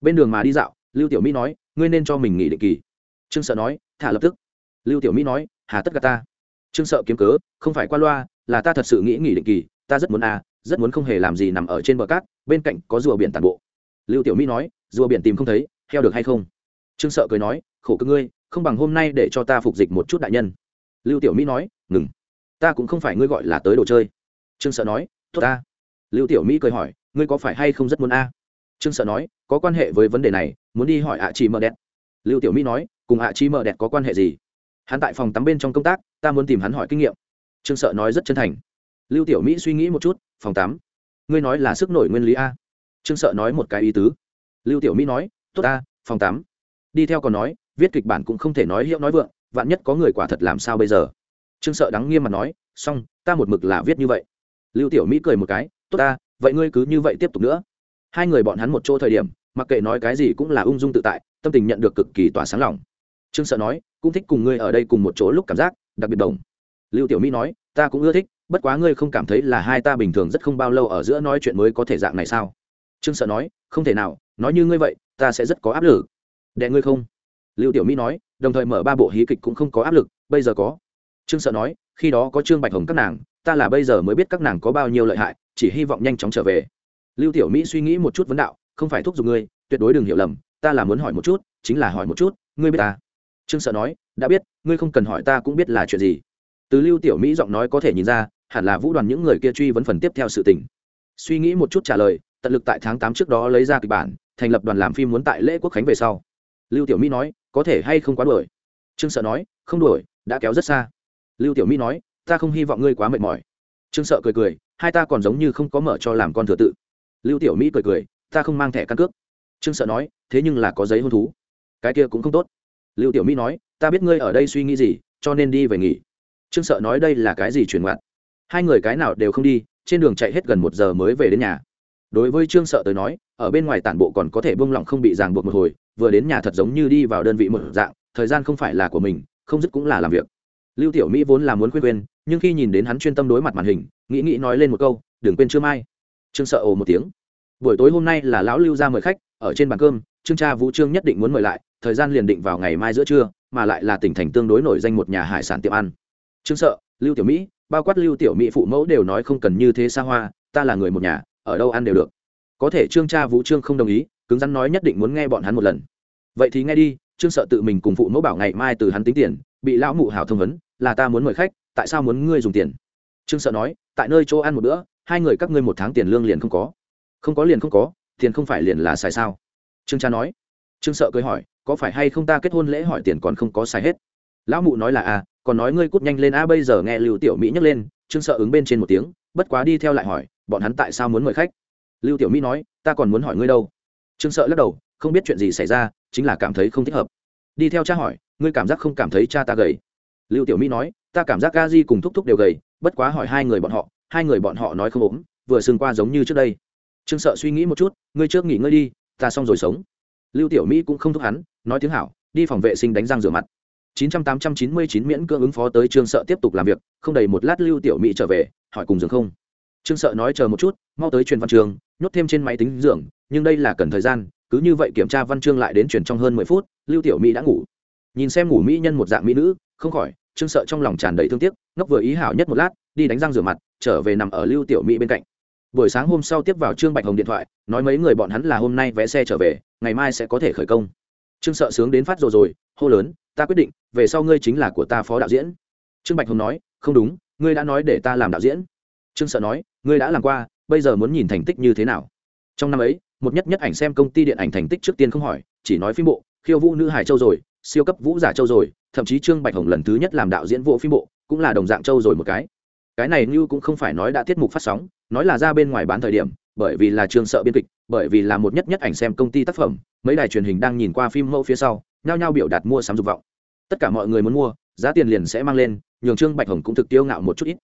Bên đường mà đi dạo, lưu tiểu mỹ nói, ngươi nên cho mình nghỉ định kỳ. Trương sợ nói, thả lập tức. Lưu tiểu mỹ nói, hà tất cả ta. Trương sợ kiếm cớ, không phải qua loa, là ta thật sự nghĩ nghỉ định kỳ, ta rất muốn à rất muốn không hề làm gì nằm ở trên bờ cát, bên cạnh có rùa biển tàn bộ. Lưu tiểu mỹ nói, rùa biển tìm không thấy, heo được hay không? Trương sợ cười nói, khổ cơ ngươi, không bằng hôm nay để cho ta phục dịch một chút đại nhân. Lưu tiểu mỹ nói, ngừng, ta cũng không phải ngươi gọi là tới đồ chơi. Trương sợ nói tốt ta. Lưu tiểu mỹ cười hỏi, ngươi có phải hay không rất muốn a? Trương sợ nói, có quan hệ với vấn đề này, muốn đi hỏi ạ chị mờ đẹp lưu tiểu mỹ nói, cùng ạ chị mờ đẹp có quan hệ gì? Hắn tại phòng tắm bên trong công tác, ta muốn tìm hắn hỏi kinh nghiệm. Trương sợ nói rất chân thành. Lưu tiểu mỹ suy nghĩ một chút, phòng tắm. Ngươi nói là sức nổi nguyên lý a. Trương sợ nói một cái ý tứ. Lưu tiểu mỹ nói, tốt ta, phòng tắm. Đi theo còn nói, viết kịch bản cũng không thể nói hiệu nói vượng, vạn nhất có người quả thật làm sao bây giờ? Trương sợ đắng nghiêm mặt nói, xong, ta một mực là viết như vậy lưu tiểu mỹ cười một cái, tốt ta, vậy ngươi cứ như vậy tiếp tục nữa. Hai người bọn hắn một chỗ thời điểm, mặc kệ nói cái gì cũng là ung dung tự tại, tâm tình nhận được cực kỳ tỏa sáng lòng. Trương sợ nói, cũng thích cùng ngươi ở đây cùng một chỗ lúc cảm giác, đặc biệt đồng. Lưu tiểu mỹ nói, ta cũng ưa thích, bất quá ngươi không cảm thấy là hai ta bình thường rất không bao lâu ở giữa nói chuyện mới có thể dạng này sao? Trương sợ nói, không thể nào, nói như ngươi vậy, ta sẽ rất có áp lực. Đệ ngươi không? Lưu tiểu mỹ nói, đồng thời mở ba bộ hí kịch cũng không có áp lực, bây giờ có. Trương sợ nói, khi đó có trương bạch hồng các nàng ta là bây giờ mới biết các nàng có bao nhiêu lợi hại, chỉ hy vọng nhanh chóng trở về. Lưu tiểu mỹ suy nghĩ một chút vấn đạo, không phải thúc giục ngươi, tuyệt đối đừng hiểu lầm, ta là muốn hỏi một chút, chính là hỏi một chút, ngươi biết ta? Trương sợ nói, đã biết, ngươi không cần hỏi ta cũng biết là chuyện gì. Từ lưu tiểu mỹ giọng nói có thể nhìn ra, hẳn là vũ đoàn những người kia truy vấn phần tiếp theo sự tình. Suy nghĩ một chút trả lời, tận lực tại tháng tám trước đó lấy ra kịch bản, thành lập đoàn làm phim muốn tại lễ quốc khánh về sau. Lưu tiểu mỹ nói, có thể hay không quá đuổi? Trương sợ nói, không đuổi, đã kéo rất xa. Lưu tiểu mỹ nói ta không hy vọng ngươi quá mệt mỏi. Trương sợ cười cười, hai ta còn giống như không có mở cho làm con thừa tự. Lưu tiểu mỹ cười cười, ta không mang thẻ căn cước. Trương sợ nói, thế nhưng là có giấy hôn thú. Cái kia cũng không tốt. Lưu tiểu mỹ nói, ta biết ngươi ở đây suy nghĩ gì, cho nên đi về nghỉ. Trương sợ nói đây là cái gì chuyển ngoạn hai người cái nào đều không đi, trên đường chạy hết gần một giờ mới về đến nhà. Đối với trương sợ tới nói, ở bên ngoài tản bộ còn có thể buông lỏng không bị ràng buộc một hồi, vừa đến nhà thật giống như đi vào đơn vị một dạng, thời gian không phải là của mình, không dứt cũng là làm việc lưu tiểu mỹ vốn là muốn khuyên quên nhưng khi nhìn đến hắn chuyên tâm đối mặt màn hình, nghĩ nghĩ nói lên một câu, đừng quên chưa mai. Trương sợ ồ một tiếng. Buổi tối hôm nay là lão lưu ra mời khách, ở trên bàn cơm, trương cha vũ trương nhất định muốn mời lại, thời gian liền định vào ngày mai giữa trưa, mà lại là tỉnh thành tương đối nổi danh một nhà hải sản tiệm ăn. Trương sợ, lưu tiểu mỹ, bao quát lưu tiểu mỹ phụ mẫu đều nói không cần như thế xa hoa, ta là người một nhà, ở đâu ăn đều được. Có thể trương cha vũ trương không đồng ý, cứng rắn nói nhất định muốn nghe bọn hắn một lần. Vậy thì nghe đi, trương sợ tự mình cùng phụ mẫu bảo ngày mai từ hắn tính tiền, bị lão mụ hảo thông vấn là ta muốn mời khách tại sao muốn ngươi dùng tiền? Trương sợ nói tại nơi chỗ ăn một bữa hai người các ngươi một tháng tiền lương liền không có. Không có liền không có tiền không phải liền là xài sao? Trương cha nói. Trương sợ cười hỏi có phải hay không ta kết hôn lễ hỏi tiền còn không có xài hết? Lão mụ nói là a à, còn nói ngươi cút nhanh lên a bây giờ nghe lưu tiểu mỹ nhấc lên trương sợ ứng bên trên một tiếng bất quá đi theo lại hỏi bọn hắn tại sao muốn mời khách? Lưu tiểu mỹ nói ta còn muốn hỏi ngươi đâu? Trương sợ lắc đầu không biết chuyện gì xảy ra chính là cảm thấy không thích hợp. Đi theo cha hỏi ngươi cảm giác không cảm thấy cha ta gầy? Lưu tiểu mỹ nói, ta cảm giác ga di cùng thúc thúc đều gầy, bất quá hỏi hai người bọn họ, hai người bọn họ nói không ốm, vừa sưng qua giống như trước đây. Trương sợ suy nghĩ một chút, ngươi trước nghỉ ngơi đi, ta xong rồi sống. Lưu tiểu mỹ cũng không thúc hắn, nói tiếng hảo, đi phòng vệ sinh đánh răng rửa mặt. 9899 miễn cưỡng ứng phó tới trương sợ tiếp tục làm việc, không đầy một lát lưu tiểu mỹ trở về, hỏi cùng giường không. Trương sợ nói chờ một chút, mau tới truyền văn trường, nhốt thêm trên máy tính giường, nhưng đây là cần thời gian, cứ như vậy kiểm tra văn chương lại đến truyền trong hơn mười phút, lưu tiểu mỹ đã ngủ. Nhìn xem ngủ mỹ nhân một dạng mỹ nữ không khỏi, trương sợ trong lòng tràn đầy thương tiếc, ngốc vừa ý hảo nhất một lát, đi đánh răng rửa mặt, trở về nằm ở lưu tiểu mỹ bên cạnh. Buổi sáng hôm sau tiếp vào trương bạch hồng điện thoại, nói mấy người bọn hắn là hôm nay vé xe trở về, ngày mai sẽ có thể khởi công. Trương sợ sướng đến phát rồi rồi, hô lớn, ta quyết định, về sau ngươi chính là của ta phó đạo diễn. Trương bạch hồng nói, không đúng, ngươi đã nói để ta làm đạo diễn. Trương sợ nói, ngươi đã làm qua, bây giờ muốn nhìn thành tích như thế nào? Trong năm ấy, một nhất nhất ảnh xem công ty điện ảnh thành tích trước tiên không hỏi, chỉ nói phim bộ, khiêu vũ nữ hải châu rồi, siêu cấp vũ giả châu rồi thậm chí trương bạch hồng lần thứ nhất làm đạo diễn vô phim bộ, cũng là đồng dạng châu rồi một cái. Cái này như cũng không phải nói đã tiết mục phát sóng, nói là ra bên ngoài bán thời điểm, bởi vì là trường sợ biên kịch, bởi vì là một nhất nhất ảnh xem công ty tác phẩm, mấy đài truyền hình đang nhìn qua phim mẫu phía sau, nhao nhao biểu đạt mua sắm dục vọng. Tất cả mọi người muốn mua, giá tiền liền sẽ mang lên, nhường trương bạch hồng cũng thực tiêu ngạo một chút ít.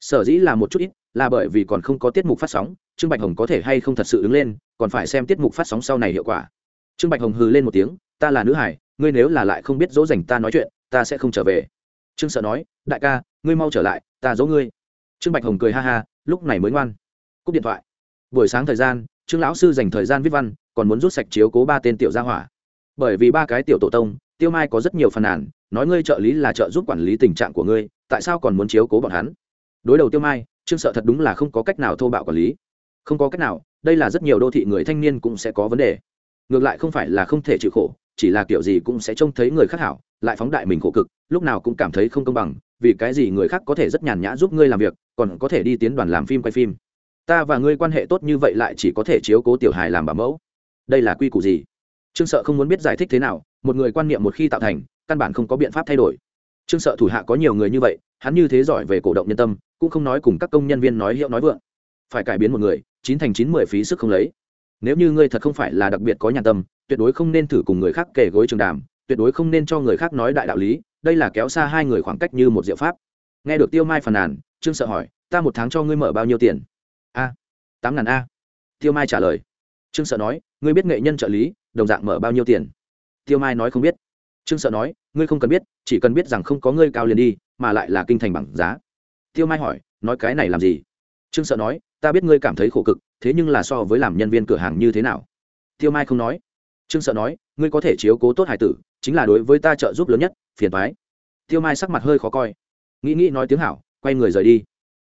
Sở dĩ là một chút ít, là bởi vì còn không có tiết mục phát sóng, trương bạch hồng có thể hay không thật sự đứng lên, còn phải xem tiết mục phát sóng sau này hiệu quả. Trương bạch hồng hừ lên một tiếng, ta là nữ hải, ngươi nếu là lại không biết dỗ dành ta nói chuyện ta sẽ không trở về. Trương sợ nói, đại ca, ngươi mau trở lại, ta giấu ngươi. Trương bạch hồng cười ha ha, lúc này mới ngoan. Cúp điện thoại. Buổi sáng thời gian, trương lão sư dành thời gian viết văn, còn muốn rút sạch chiếu cố ba tên tiểu gia hỏa. Bởi vì ba cái tiểu tổ tông, tiêu mai có rất nhiều phàn nàn, nói ngươi trợ lý là trợ giúp quản lý tình trạng của ngươi, tại sao còn muốn chiếu cố bọn hắn? Đối đầu tiêu mai, trương sợ thật đúng là không có cách nào thô bạo quản lý. Không có cách nào, đây là rất nhiều đô thị người thanh niên cũng sẽ có vấn đề. Ngược lại không phải là không thể chịu khổ, chỉ là kiểu gì cũng sẽ trông thấy người khác hảo lại phóng đại mình khổ cực, lúc nào cũng cảm thấy không công bằng, vì cái gì người khác có thể rất nhàn nhã giúp ngươi làm việc, còn có thể đi tiến đoàn làm phim quay phim. Ta và ngươi quan hệ tốt như vậy lại chỉ có thể chiếu cố tiểu hài làm bảo mẫu. Đây là quy củ gì? Trương sợ không muốn biết giải thích thế nào, một người quan niệm một khi tạo thành, căn bản không có biện pháp thay đổi. Trương sợ thủ hạ có nhiều người như vậy, hắn như thế giỏi về cổ động nhân tâm, cũng không nói cùng các công nhân viên nói hiệu nói vượng. Phải cải biến một người, chín thành chín mười phí sức không lấy. Nếu như ngươi thật không phải là đặc biệt có nhà tâm, tuyệt đối không nên thử cùng người khác kể gối trường đàm tuyệt đối không nên cho người khác nói đại đạo lý, đây là kéo xa hai người khoảng cách như một diệu pháp. Nghe được tiêu mai phàn nàn, trương sợ hỏi, ta một tháng cho ngươi mở bao nhiêu tiền? A, tám ngàn a. Tiêu mai trả lời. Trương sợ nói, ngươi biết nghệ nhân trợ lý, đồng dạng mở bao nhiêu tiền? Tiêu mai nói, không biết. Trương sợ nói, ngươi không cần biết, chỉ cần biết rằng không có ngươi cao liền đi, mà lại là kinh thành bằng giá. Tiêu mai hỏi, nói cái này làm gì? Trương sợ nói, ta biết ngươi cảm thấy khổ cực, thế nhưng là so với làm nhân viên cửa hàng như thế nào? Tiêu mai không nói. Trương sợ nói, ngươi có thể chiếu cố tốt hải tử chính là đối với ta trợ giúp lớn nhất, phiền thoái tiêu mai sắc mặt hơi khó coi. Nghĩ nghĩ nói tiếng hảo, quay người rời đi.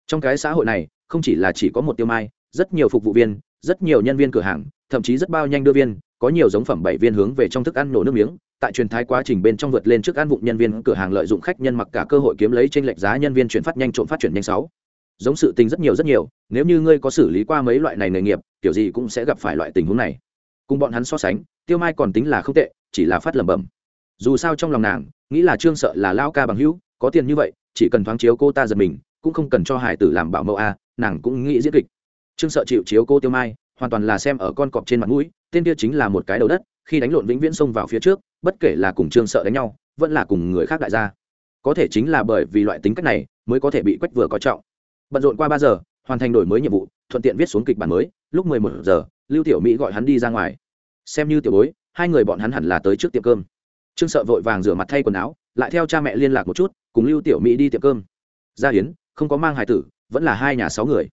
Trong cái xã hội này, không chỉ là chỉ có một tiêu mai, rất nhiều phục vụ viên, rất nhiều nhân viên cửa hàng, thậm chí rất bao nhanh đưa viên, có nhiều giống phẩm bảy viên hướng về trong thức ăn nổ nước miếng. Tại truyền thái quá trình bên trong vượt lên trước ăn vụng nhân viên cửa hàng lợi dụng khách nhân mặc cả cơ hội kiếm lấy trên lệch giá nhân viên chuyển phát nhanh trộm phát triển nhanh sáu. Giống sự tình rất nhiều rất nhiều, nếu như ngươi có xử lý qua mấy loại này nghề nghiệp, kiểu gì cũng sẽ gặp phải loại tình huống này. Cùng bọn hắn so sánh, tiêu mai còn tính là không tệ, chỉ là phát lẩm bẩm dù sao trong lòng nàng, nghĩ là trương sợ là lao ca bằng hữu, có tiền như vậy, chỉ cần thoáng chiếu cô ta giật mình, cũng không cần cho hải tử làm bảo mẫu a, nàng cũng nghĩ diễn kịch. Trương sợ chịu chiếu cô tiêu mai, hoàn toàn là xem ở con cọp trên mặt mũi, tên kia chính là một cái đầu đất, khi đánh lộn vĩnh viễn xông vào phía trước, bất kể là cùng trương sợ đánh nhau, vẫn là cùng người khác đại gia. Có thể chính là bởi vì loại tính cách này, mới có thể bị quách vừa coi trọng. Bận rộn qua ba giờ, hoàn thành đổi mới nhiệm vụ, thuận tiện viết xuống kịch bản mới, lúc mười một giờ, lưu tiểu mỹ gọi hắn đi ra ngoài. Xem như tiểu bối, hai người bọn hắn hẳn là tới trước tiệm cơm trương sợ vội vàng rửa mặt thay quần áo, lại theo cha mẹ liên lạc một chút, cùng lưu tiểu mỹ đi tiệm cơm. Gia hiến không có mang hài tử, vẫn là hai nhà sáu người.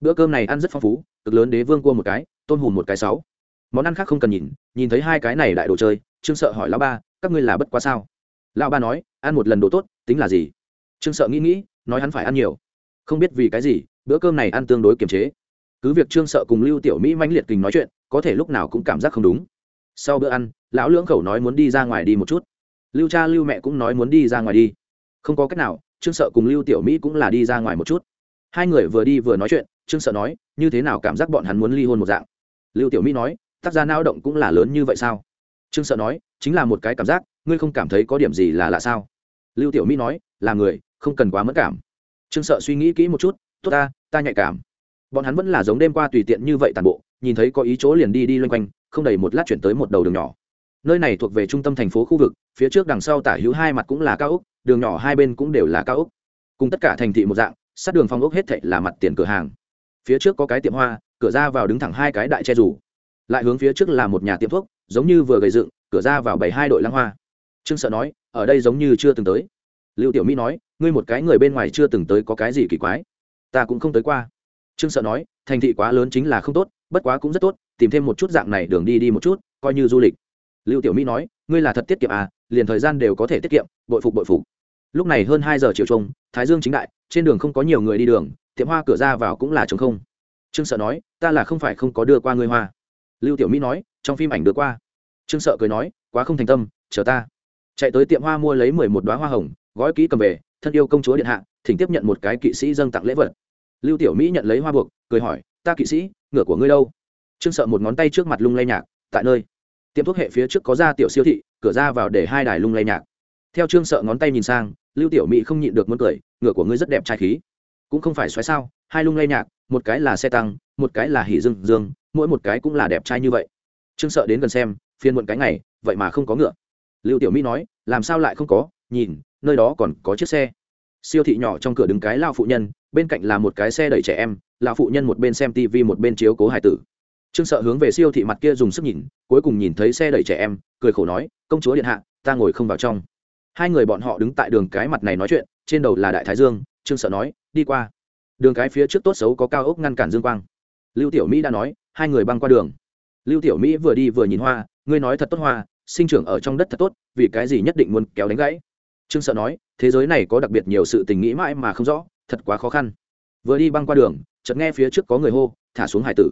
Bữa cơm này ăn rất phong phú, cực lớn đế vương cua một cái tôn hùm một cái sáu. Món ăn khác không cần nhìn nhìn thấy hai cái này đại đồ chơi, trương sợ hỏi lão ba, các ngươi là bất quá sao? Lão ba nói, ăn một lần đồ tốt, tính là gì? Trương sợ nghĩ nghĩ, nói hắn phải ăn nhiều. Không biết vì cái gì, bữa cơm này ăn tương đối kiềm chế. Cứ việc trương sợ cùng lưu tiểu mỹ mãnh liệt kình nói chuyện, có thể lúc nào cũng cảm giác không đúng sau bữa ăn, lão lưỡng khẩu nói muốn đi ra ngoài đi một chút. Lưu cha lưu mẹ cũng nói muốn đi ra ngoài đi. Không có cách nào, trương sợ cùng lưu tiểu mỹ cũng là đi ra ngoài một chút. Hai người vừa đi vừa nói chuyện, trương sợ nói, như thế nào cảm giác bọn hắn muốn ly hôn một dạng? Lưu tiểu mỹ nói, tác gia nao động cũng là lớn như vậy sao? Trương sợ nói, chính là một cái cảm giác, ngươi không cảm thấy có điểm gì là lạ sao? Lưu tiểu mỹ nói, là người, không cần quá mất cảm. Trương sợ suy nghĩ kỹ một chút, tốt ta ta nhạy cảm. Bọn hắn vẫn là giống đêm qua tùy tiện như vậy toàn bộ nhìn thấy có ý chỗ liền đi đi loanh quanh, không đầy một lát chuyển tới một đầu đường nhỏ. Nơi này thuộc về trung tâm thành phố khu vực, phía trước đằng sau tả hữu hai mặt cũng là cao ốc, đường nhỏ hai bên cũng đều là cao ốc. Cùng tất cả thành thị một dạng, sát đường phong ốc hết thệ là mặt tiền cửa hàng. Phía trước có cái tiệm hoa, cửa ra vào đứng thẳng hai cái đại che rủ. Lại hướng phía trước là một nhà tiệm thuốc, giống như vừa gầy dựng, cửa ra vào bảy hai đội lăng hoa. Trương sợ nói, ở đây giống như chưa từng tới. Lưu tiểu mỹ nói, ngươi một cái người bên ngoài chưa từng tới có cái gì kỳ quái? Ta cũng không tới qua. Trương sợ nói, thành thị quá lớn chính là không tốt bất quá cũng rất tốt, tìm thêm một chút dạng này đường đi đi một chút, coi như du lịch. Lưu tiểu mỹ nói, ngươi là thật tiết kiệm à liền thời gian đều có thể tiết kiệm, bội phục bội phục. Lúc này hơn hai giờ chiều trông, thái dương chính đại, trên đường không có nhiều người đi đường, tiệm hoa cửa ra vào cũng là trống không. Trương sợ nói, ta là không phải không có đưa qua ngươi hoa. Lưu tiểu mỹ nói, trong phim ảnh đưa qua. Trương sợ cười nói, quá không thành tâm, chờ ta. Chạy tới tiệm hoa mua lấy mười một đoá hoa hồng, gói kỹ cầm về, thân yêu công chúa điện hạ, thỉnh tiếp nhận một cái kỵ sĩ dâng tặng lễ vật. Lưu tiểu mỹ nhận lấy hoa buộc, cười hỏi ta kỵ sĩ, ngựa của ngươi đâu? Trương sợ một ngón tay trước mặt lung lay nhạc, tại nơi. Tiệm thuốc hệ phía trước có ra tiểu siêu thị, cửa ra vào để hai đài lung lay nhạc. Theo trương sợ ngón tay nhìn sang, lưu tiểu mỹ không nhịn được muốn cười, ngựa của ngươi rất đẹp trai khí. Cũng không phải xoáy sao, hai lung lay nhạc, một cái là xe tăng, một cái là hỉ dương dương, mỗi một cái cũng là đẹp trai như vậy. Trương sợ đến gần xem phiên muộn cái ngày, vậy mà không có ngựa. Lưu tiểu mỹ nói, làm sao lại không có? Nhìn, nơi đó còn có chiếc xe. Siêu thị nhỏ trong cửa đứng cái lao phụ nhân, bên cạnh là một cái xe đẩy trẻ em là phụ nhân một bên xem tv một bên chiếu cố hải tử. Trương sợ hướng về siêu thị mặt kia dùng sức nhìn, cuối cùng nhìn thấy xe đẩy trẻ em, cười khổ nói, công chúa điện hạ, ta ngồi không vào trong. Hai người bọn họ đứng tại đường cái mặt này nói chuyện, trên đầu là đại thái dương, trương sợ nói, đi qua. Đường cái phía trước tốt xấu có cao ốc ngăn cản dương quang. Lưu tiểu mỹ đã nói, hai người băng qua đường. Lưu tiểu mỹ vừa đi vừa nhìn hoa, ngươi nói thật tốt hoa, sinh trưởng ở trong đất thật tốt, vì cái gì nhất định muốn kéo đánh gãy? Trương sợ nói, thế giới này có đặc biệt nhiều sự tình nghĩ mãi mà không rõ, thật quá khó khăn. Vừa đi băng qua đường chợt nghe phía trước có người hô, thả xuống hải tử.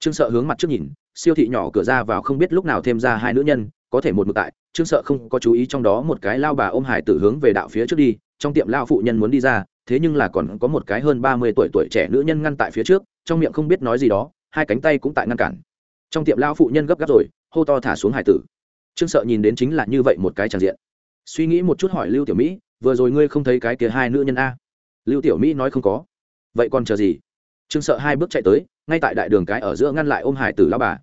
Trương sợ hướng mặt trước nhìn, siêu thị nhỏ cửa ra vào không biết lúc nào thêm ra hai nữ nhân, có thể một mực tại. Trương sợ không có chú ý trong đó một cái lao bà ôm hải tử hướng về đạo phía trước đi, trong tiệm lao phụ nhân muốn đi ra, thế nhưng là còn có một cái hơn ba mươi tuổi tuổi trẻ nữ nhân ngăn tại phía trước, trong miệng không biết nói gì đó, hai cánh tay cũng tại ngăn cản. Trong tiệm lao phụ nhân gấp gáp rồi, hô to thả xuống hải tử. Trương sợ nhìn đến chính là như vậy một cái tràn diện. Suy nghĩ một chút hỏi lưu tiểu mỹ, vừa rồi ngươi không thấy cái kia hai nữ nhân a? Lưu tiểu mỹ nói không có. Vậy còn chờ gì? Trương sợ hai bước chạy tới, ngay tại đại đường cái ở giữa ngăn lại ôm hải tử lao bà.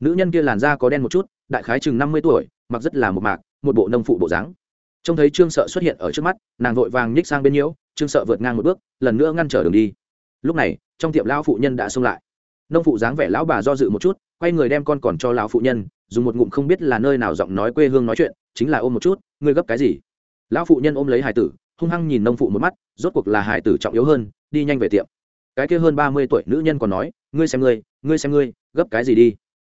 Nữ nhân kia làn da có đen một chút, đại khái chừng năm mươi tuổi, mặc rất là một mạc, một bộ nông phụ bộ dáng. Trông thấy trương sợ xuất hiện ở trước mắt, nàng vội vàng nhích sang bên nhiễu, trương sợ vượt ngang một bước, lần nữa ngăn trở đường đi. Lúc này, trong tiệm lão phụ nhân đã xông lại. Nông phụ dáng vẻ lão bà do dự một chút, quay người đem con còn cho lão phụ nhân, dùng một ngụm không biết là nơi nào giọng nói quê hương nói chuyện, chính là ôm một chút, ngươi gấp cái gì? Lão phụ nhân ôm lấy hải tử, hung hăng nhìn nông phụ một mắt, rốt cuộc là hải tử trọng yếu hơn, đi nhanh về tiệm cái kia hơn ba mươi tuổi nữ nhân còn nói, ngươi xem ngươi ngươi xem ngươi, gấp cái gì đi?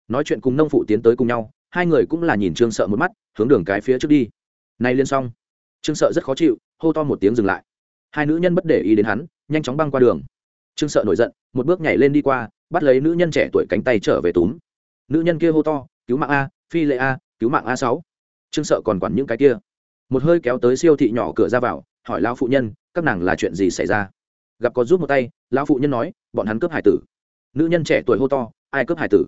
Nói chuyện cùng nông phụ tiến tới cùng nhau, hai người cũng là nhìn trương sợ một mắt, hướng đường cái phía trước đi. Nay liên xong. Trương sợ rất khó chịu, hô to một tiếng dừng lại. Hai nữ nhân bất để ý đến hắn, nhanh chóng băng qua đường. Trương sợ nổi giận, một bước nhảy lên đi qua, bắt lấy nữ nhân trẻ tuổi cánh tay trở về túm. Nữ nhân kia hô to, cứu mạng a, phi lệ a, cứu mạng a sáu. Trương sợ còn quản những cái kia. Một hơi kéo tới siêu thị nhỏ cửa ra vào, hỏi lão phụ nhân, các nàng là chuyện gì xảy ra? Gặp có giúp một tay, lão phụ nhân nói, bọn hắn cướp hải tử. Nữ nhân trẻ tuổi hô to, ai cướp hải tử?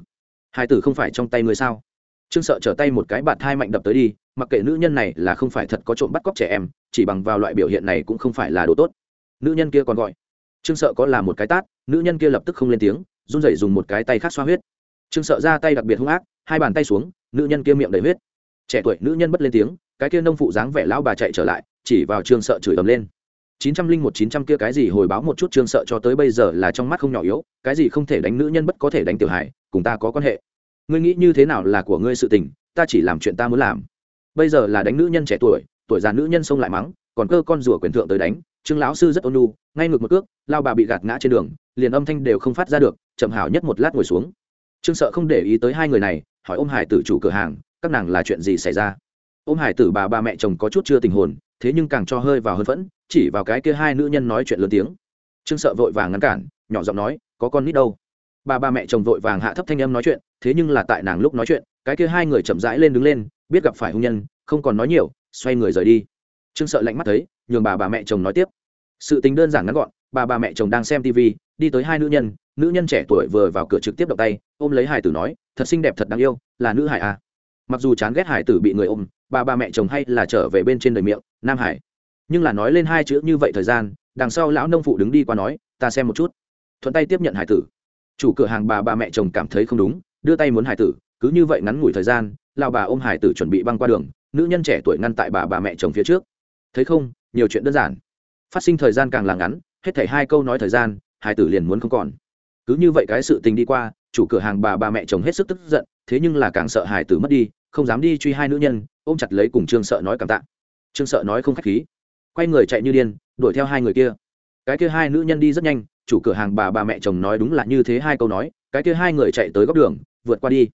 Hải tử không phải trong tay người sao? Trương sợ trở tay một cái bạt thai mạnh đập tới đi, mặc kệ nữ nhân này là không phải thật có trộm bắt cóc trẻ em, chỉ bằng vào loại biểu hiện này cũng không phải là đồ tốt. Nữ nhân kia còn gọi. Trương sợ có là một cái tát, nữ nhân kia lập tức không lên tiếng, run rẩy dùng một cái tay khác xoa huyết. Trương sợ ra tay đặc biệt hung ác, hai bàn tay xuống, nữ nhân kia miệng đầy huyết. Trẻ tuổi, nữ nhân bất lên tiếng, cái kia nông phụ dáng vẻ lão bà chạy trở lại, chỉ vào trương sợ chửi ầm lên chín trăm linh một chín trăm kia cái gì hồi báo một chút trương sợ cho tới bây giờ là trong mắt không nhỏ yếu, cái gì không thể đánh nữ nhân bất có thể đánh tiểu hải cùng ta có quan hệ. Ngươi nghĩ như thế nào là của ngươi sự tình, ta chỉ làm chuyện ta muốn làm. Bây giờ là đánh nữ nhân trẻ tuổi tuổi già nữ nhân xông lại mắng, còn cơ con rùa quyền thượng tới đánh, trương lão sư rất ôn nhu, ngay ngược một cước, lao bà bị gạt ngã trên đường, liền âm thanh đều không phát ra được, chậm hảo nhất một lát ngồi xuống. Trương sợ không để ý tới hai người này, hỏi ôm hải tử chủ cửa hàng, các nàng là chuyện gì xảy ra? Ôm hải tử bà ba mẹ chồng có chút chưa tình hồn thế nhưng càng cho hơi vào hơn phẫn, chỉ vào cái kia hai nữ nhân nói chuyện lớn tiếng. Trương sợ vội vàng ngăn cản, nhỏ giọng nói, có con nít đâu? Bà ba mẹ chồng vội vàng hạ thấp thanh âm nói chuyện, thế nhưng là tại nàng lúc nói chuyện, cái kia hai người chậm rãi lên đứng lên, biết gặp phải hung nhân, không còn nói nhiều, xoay người rời đi. Trương sợ lạnh mắt thấy, nhường bà bà mẹ chồng nói tiếp. Sự tính đơn giản ngắn gọn, bà bà mẹ chồng đang xem tv đi tới hai nữ nhân nữ nhân trẻ tuổi vừa vào cửa trực tiếp động tay, ôm lấy hải tử nói, thật xinh đẹp thật đáng yêu, là nữ hải à. mặc dù chán ghét hải tử bị người ôm bà bà mẹ chồng hay là trở về bên trên đời miệng, nam hải. Nhưng là nói lên hai chữ như vậy thời gian, đằng sau lão nông phụ đứng đi qua nói, ta xem một chút. Thuận tay tiếp nhận hải tử. Chủ cửa hàng bà bà mẹ chồng cảm thấy không đúng, đưa tay muốn hải tử, cứ như vậy ngắn ngủi thời gian lao bà ôm hải tử chuẩn bị băng qua đường, nữ nhân trẻ tuổi ngăn tại bà bà mẹ chồng phía trước. Thấy không, nhiều chuyện đơn giản. Phát sinh thời gian càng là ngắn, hết thảy hai câu nói thời gian, hải tử liền muốn không còn. Cứ như vậy cái sự tình đi qua, chủ cửa hàng bà bà mẹ chồng hết sức tức giận, thế nhưng là càng sợ hải tử mất đi, không dám đi truy hai nữ nhân ôm chặt lấy cùng trương sợ nói cảm tạ. Trương sợ nói không k h á c h khí. Quay người chạy như điên, đuổi theo hai người kia. Cái kia hai nữ nhân đi rất nhanh, chủ cửa hàng bà bà mẹ chồng nói đúng là như thế hai câu nói, cái kia hai người chạy tới góc đường, vượt qua đi.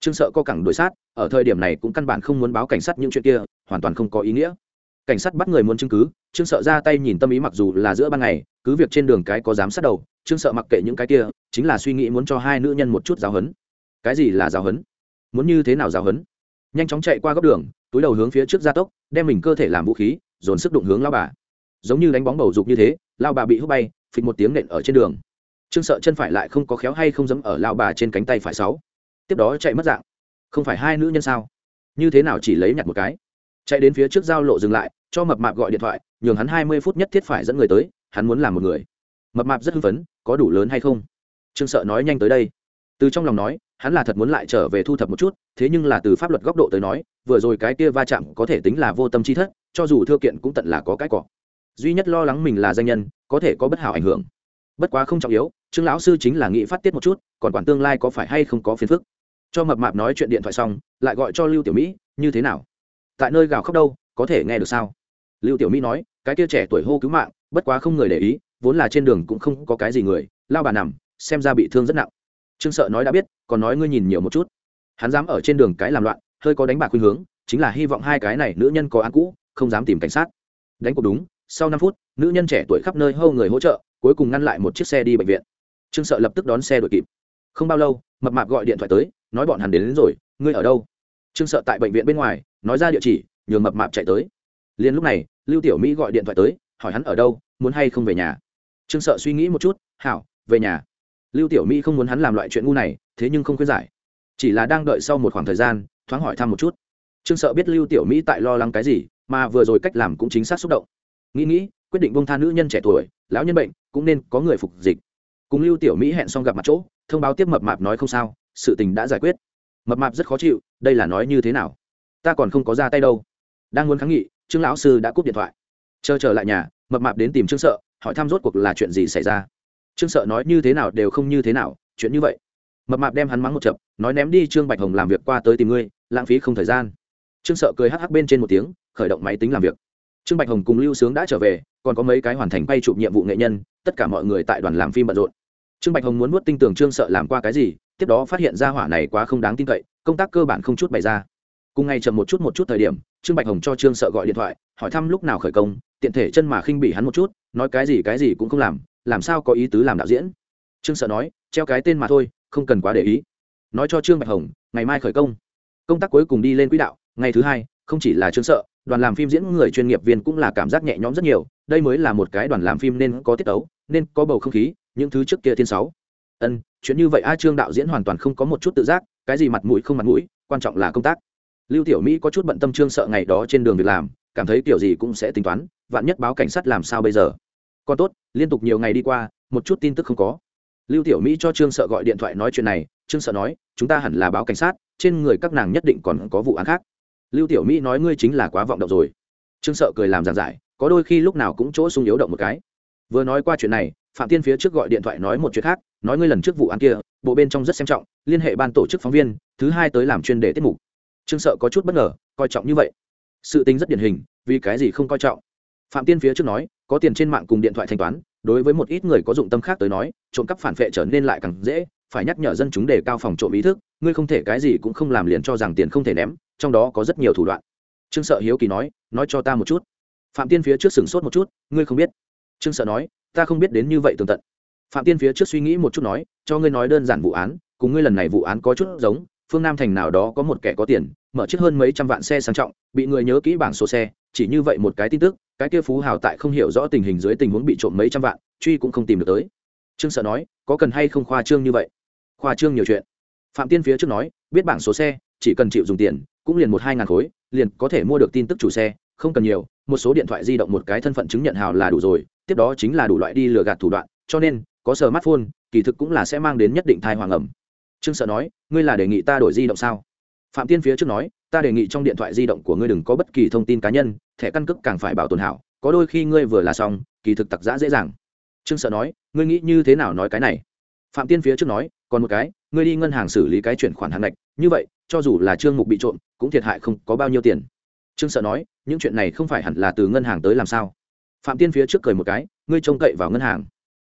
Trương sợ co cẳng đuổi sát, ở thời điểm này cũng căn bản không muốn báo cảnh sát những chuyện kia, hoàn toàn không có ý nghĩa. Cảnh sát bắt người muốn chứng cứ, trương sợ ra tay nhìn tâm ý mặc dù là giữa ban ngày, cứ việc trên đường cái có dám sát đầu, trương sợ mặc kệ những cái kia, chính là suy nghĩ muốn cho hai nữ nhân một chút giáo hấn cái gì là giáo hấn muốn như thế nào giáo hấn nhanh chóng chạy qua góc đường, túi đầu hướng phía trước gia tốc, đem mình cơ thể làm vũ khí, dồn sức đụng hướng lao bà. Giống như đánh bóng bầu dục như thế, lao bà bị hút bay, phịch một tiếng nện ở trên đường. Trương sợ chân phải lại không có khéo hay không dẫm ở lao bà trên cánh tay phải sáu. Tiếp đó chạy mất dạng. Không phải hai nữ nhân sao? Như thế nào chỉ lấy nhặt một cái? Chạy đến phía trước giao lộ dừng lại, cho mập mạp gọi điện thoại, nhường hắn hai mươi phút nhất thiết phải dẫn người tới, hắn muốn làm một người. Mập mạp rất hưng phấn, có đủ lớn hay không? Trương sợ nói nhanh tới đây. Từ trong lòng nói hắn là thật muốn lại trở về thu thập một chút, thế nhưng là từ pháp luật góc độ tới nói, vừa rồi cái kia va chạm có thể tính là vô tâm chi thất, cho dù thưa kiện cũng tận là có cái cỏ. Duy nhất lo lắng mình là danh nhân, có thể có bất hảo ảnh hưởng. Bất quá không trọng yếu, trương lão sư chính là nghĩ phát tiết một chút, còn quản tương lai có phải hay không có phiền phức. Cho mập mạp nói chuyện điện thoại xong, lại gọi cho lưu tiểu mỹ, như thế nào? Tại nơi gào khóc đâu, có thể nghe được sao? Lưu tiểu mỹ nói, cái kia trẻ tuổi hô cứu mạng, bất quá không người để ý, vốn là trên đường cũng không có cái gì người, lao bà nằm, xem ra bị thương rất nặng trương sợ nói đã biết còn nói ngươi nhìn nhiều một chút. Hắn dám ở trên đường cái làm loạn hơi có đánh bạc khuyên hướng chính là hy vọng hai cái này nữ nhân có án cũ không dám tìm cảnh sát. Đánh cuộc đúng sau năm phút nữ nhân trẻ tuổi khắp nơi hâu người hỗ trợ cuối cùng ngăn lại một chiếc xe đi bệnh viện. Trương sợ lập tức đón xe đuổi kịp. Không bao lâu mập mạp gọi điện thoại tới nói bọn hắn đến, đến rồi ngươi ở đâu? Trương sợ tại bệnh viện bên ngoài nói ra địa chỉ nhường mập mạp chạy tới. Liền lúc này lưu tiểu mỹ gọi điện thoại tới hỏi hắn ở đâu muốn hay không về nhà. Trương sợ suy nghĩ một chút hảo về nhà lưu tiểu mỹ không muốn hắn làm loại chuyện ngu này, thế nhưng không khuyên giải. Chỉ là đang đợi sau một khoảng thời gian, thoáng hỏi thăm một chút. Trương sợ biết lưu tiểu mỹ tại lo lắng cái gì, mà vừa rồi cách làm cũng chính xác xúc động. Nghĩ nghĩ, quyết định bông tha nữ nhân trẻ tuổi, lão nhân bệnh, cũng nên có người phục dịch. Cùng lưu tiểu mỹ hẹn xong gặp mặt chỗ, thông báo tiếp mập mạp nói không sao, sự tình đã giải quyết. Mập mạp rất khó chịu, đây là nói như thế nào? Ta còn không có ra tay đâu. Đang muốn kháng nghị, trương lão sư đã cúp điện thoại. Chờ trở lại nhà, mập mạp đến tìm trương sợ, hỏi thăm rốt cuộc là chuyện gì xảy ra trương sợ nói như thế nào đều không như thế nào, chuyện như vậy. Mập mạp đem hắn mắng một chập, nói ném đi trương bạch hồng làm việc qua tới tìm ngươi, lãng phí không thời gian. Trương sợ cười hắc hắc bên trên một tiếng, khởi động máy tính làm việc. Trương bạch hồng cùng lưu sướng đã trở về, còn có mấy cái hoàn thành bay chụp nhiệm vụ nghệ nhân, tất cả mọi người tại đoàn làm phim bận rộn. Trương bạch hồng muốn nuốt tinh tường trương sợ làm qua cái gì, tiếp đó phát hiện ra hỏa này quá không đáng tin cậy, công tác cơ bản không chút bày ra. Cùng ngày chậm một chút một chút thời điểm, trương bạch hồng cho trương sợ gọi điện thoại, hỏi thăm lúc nào khởi công, tiện thể chân mà khinh bỉ hắn một chút, nói cái gì cái gì cũng không làm làm sao có ý tứ làm đạo diễn? Trương sợ nói, treo cái tên mà thôi, không cần quá để ý. Nói cho trương bạch hồng, ngày mai khởi công. Công tác cuối cùng đi lên quỹ đạo, ngày thứ hai, không chỉ là trương sợ, đoàn làm phim diễn người chuyên nghiệp viên cũng là cảm giác nhẹ nhõm rất nhiều. Đây mới là một cái đoàn làm phim nên có tiết tấu, nên có bầu không khí, những thứ trước kia thiên sáu. Ân, chuyện như vậy a, trương đạo diễn hoàn toàn không có một chút tự giác, cái gì mặt mũi không mặt mũi, quan trọng là công tác. Lưu tiểu mỹ có chút bận tâm trương sợ ngày đó trên đường việc làm, cảm thấy kiểu gì cũng sẽ tính toán, vạn nhất báo cảnh sát làm sao bây giờ? Còn tốt, liên tục nhiều ngày đi qua, một chút tin tức không có. Lưu tiểu mỹ cho trương sợ gọi điện thoại nói chuyện này, trương sợ nói, chúng ta hẳn là báo cảnh sát, trên người các nàng nhất định còn có vụ án khác. Lưu tiểu mỹ nói, ngươi chính là quá vọng động rồi. Trương sợ cười làm giảng giải, có đôi khi lúc nào cũng chỗ sung yếu động một cái. Vừa nói qua chuyện này, phạm tiên phía trước gọi điện thoại nói một chuyện khác, nói ngươi lần trước vụ án kia, bộ bên trong rất xem trọng, liên hệ ban tổ chức phóng viên, thứ hai tới làm chuyên đề tiết mục. Trương sợ có chút bất ngờ, coi trọng như vậy. Sự tính rất điển hình, vì cái gì không coi trọng? Phạm tiên phía trước nói có tiền trên mạng cùng điện thoại thanh toán, đối với một ít người có dụng tâm khác tới nói, trộm cắp phản vệ trở nên lại càng dễ, phải nhắc nhở dân chúng đề cao phòng trộm ý thức, ngươi không thể cái gì cũng không làm liền cho rằng tiền không thể ném, trong đó có rất nhiều thủ đoạn. Trương sợ hiếu kỳ nói nói cho ta một chút. Phạm tiên phía trước sửng sốt một chút, ngươi không biết. Trương sợ nói, ta không biết đến như vậy tường tận. Phạm tiên phía trước suy nghĩ một chút nói, cho ngươi nói đơn giản vụ án, cùng ngươi lần này vụ án có chút giống, phương nam thành nào đó có một kẻ có tiền, mở chiếc hơn mấy trăm vạn xe sang trọng, bị người nhớ kỹ bảng số xe, chỉ như vậy một cái tin tức cái kia phú hào tại không hiểu rõ tình hình dưới tình huống bị trộm mấy trăm vạn, truy cũng không tìm được tới. Trương sợ nói, có cần hay không khoa trương như vậy? Khoa trương nhiều chuyện. Phạm tiên phía trước nói, biết bảng số xe, chỉ cần chịu dùng tiền, cũng liền một hai ngàn khối, liền có thể mua được tin tức chủ xe, không cần nhiều, một số điện thoại di động một cái thân phận chứng nhận hào là đủ rồi, tiếp đó chính là đủ loại đi lừa gạt thủ đoạn, cho nên, có sờ smartphone, kỳ thực cũng là sẽ mang đến nhất định thai hoàng ẩm trương sợ nói, ngươi là đề nghị ta đổi di động sao? Phạm tiên phía trước nói ta đề nghị trong điện thoại di động của ngươi đừng có bất kỳ thông tin cá nhân, thẻ căn cước càng phải bảo tồn hảo, có đôi khi ngươi vừa là xong, kỳ thực tặc giã dễ dàng. Trương sợ nói, ngươi nghĩ như thế nào nói cái này? Phạm tiên phía trước nói, còn một cái, ngươi đi ngân hàng xử lý cái chuyển khoản hàng ngạch, như vậy, cho dù là trương mục bị trộm, cũng thiệt hại không có bao nhiêu tiền. Trương sợ nói, những chuyện này không phải hẳn là từ ngân hàng tới làm sao? Phạm tiên phía trước cười một cái, ngươi trông cậy vào ngân hàng.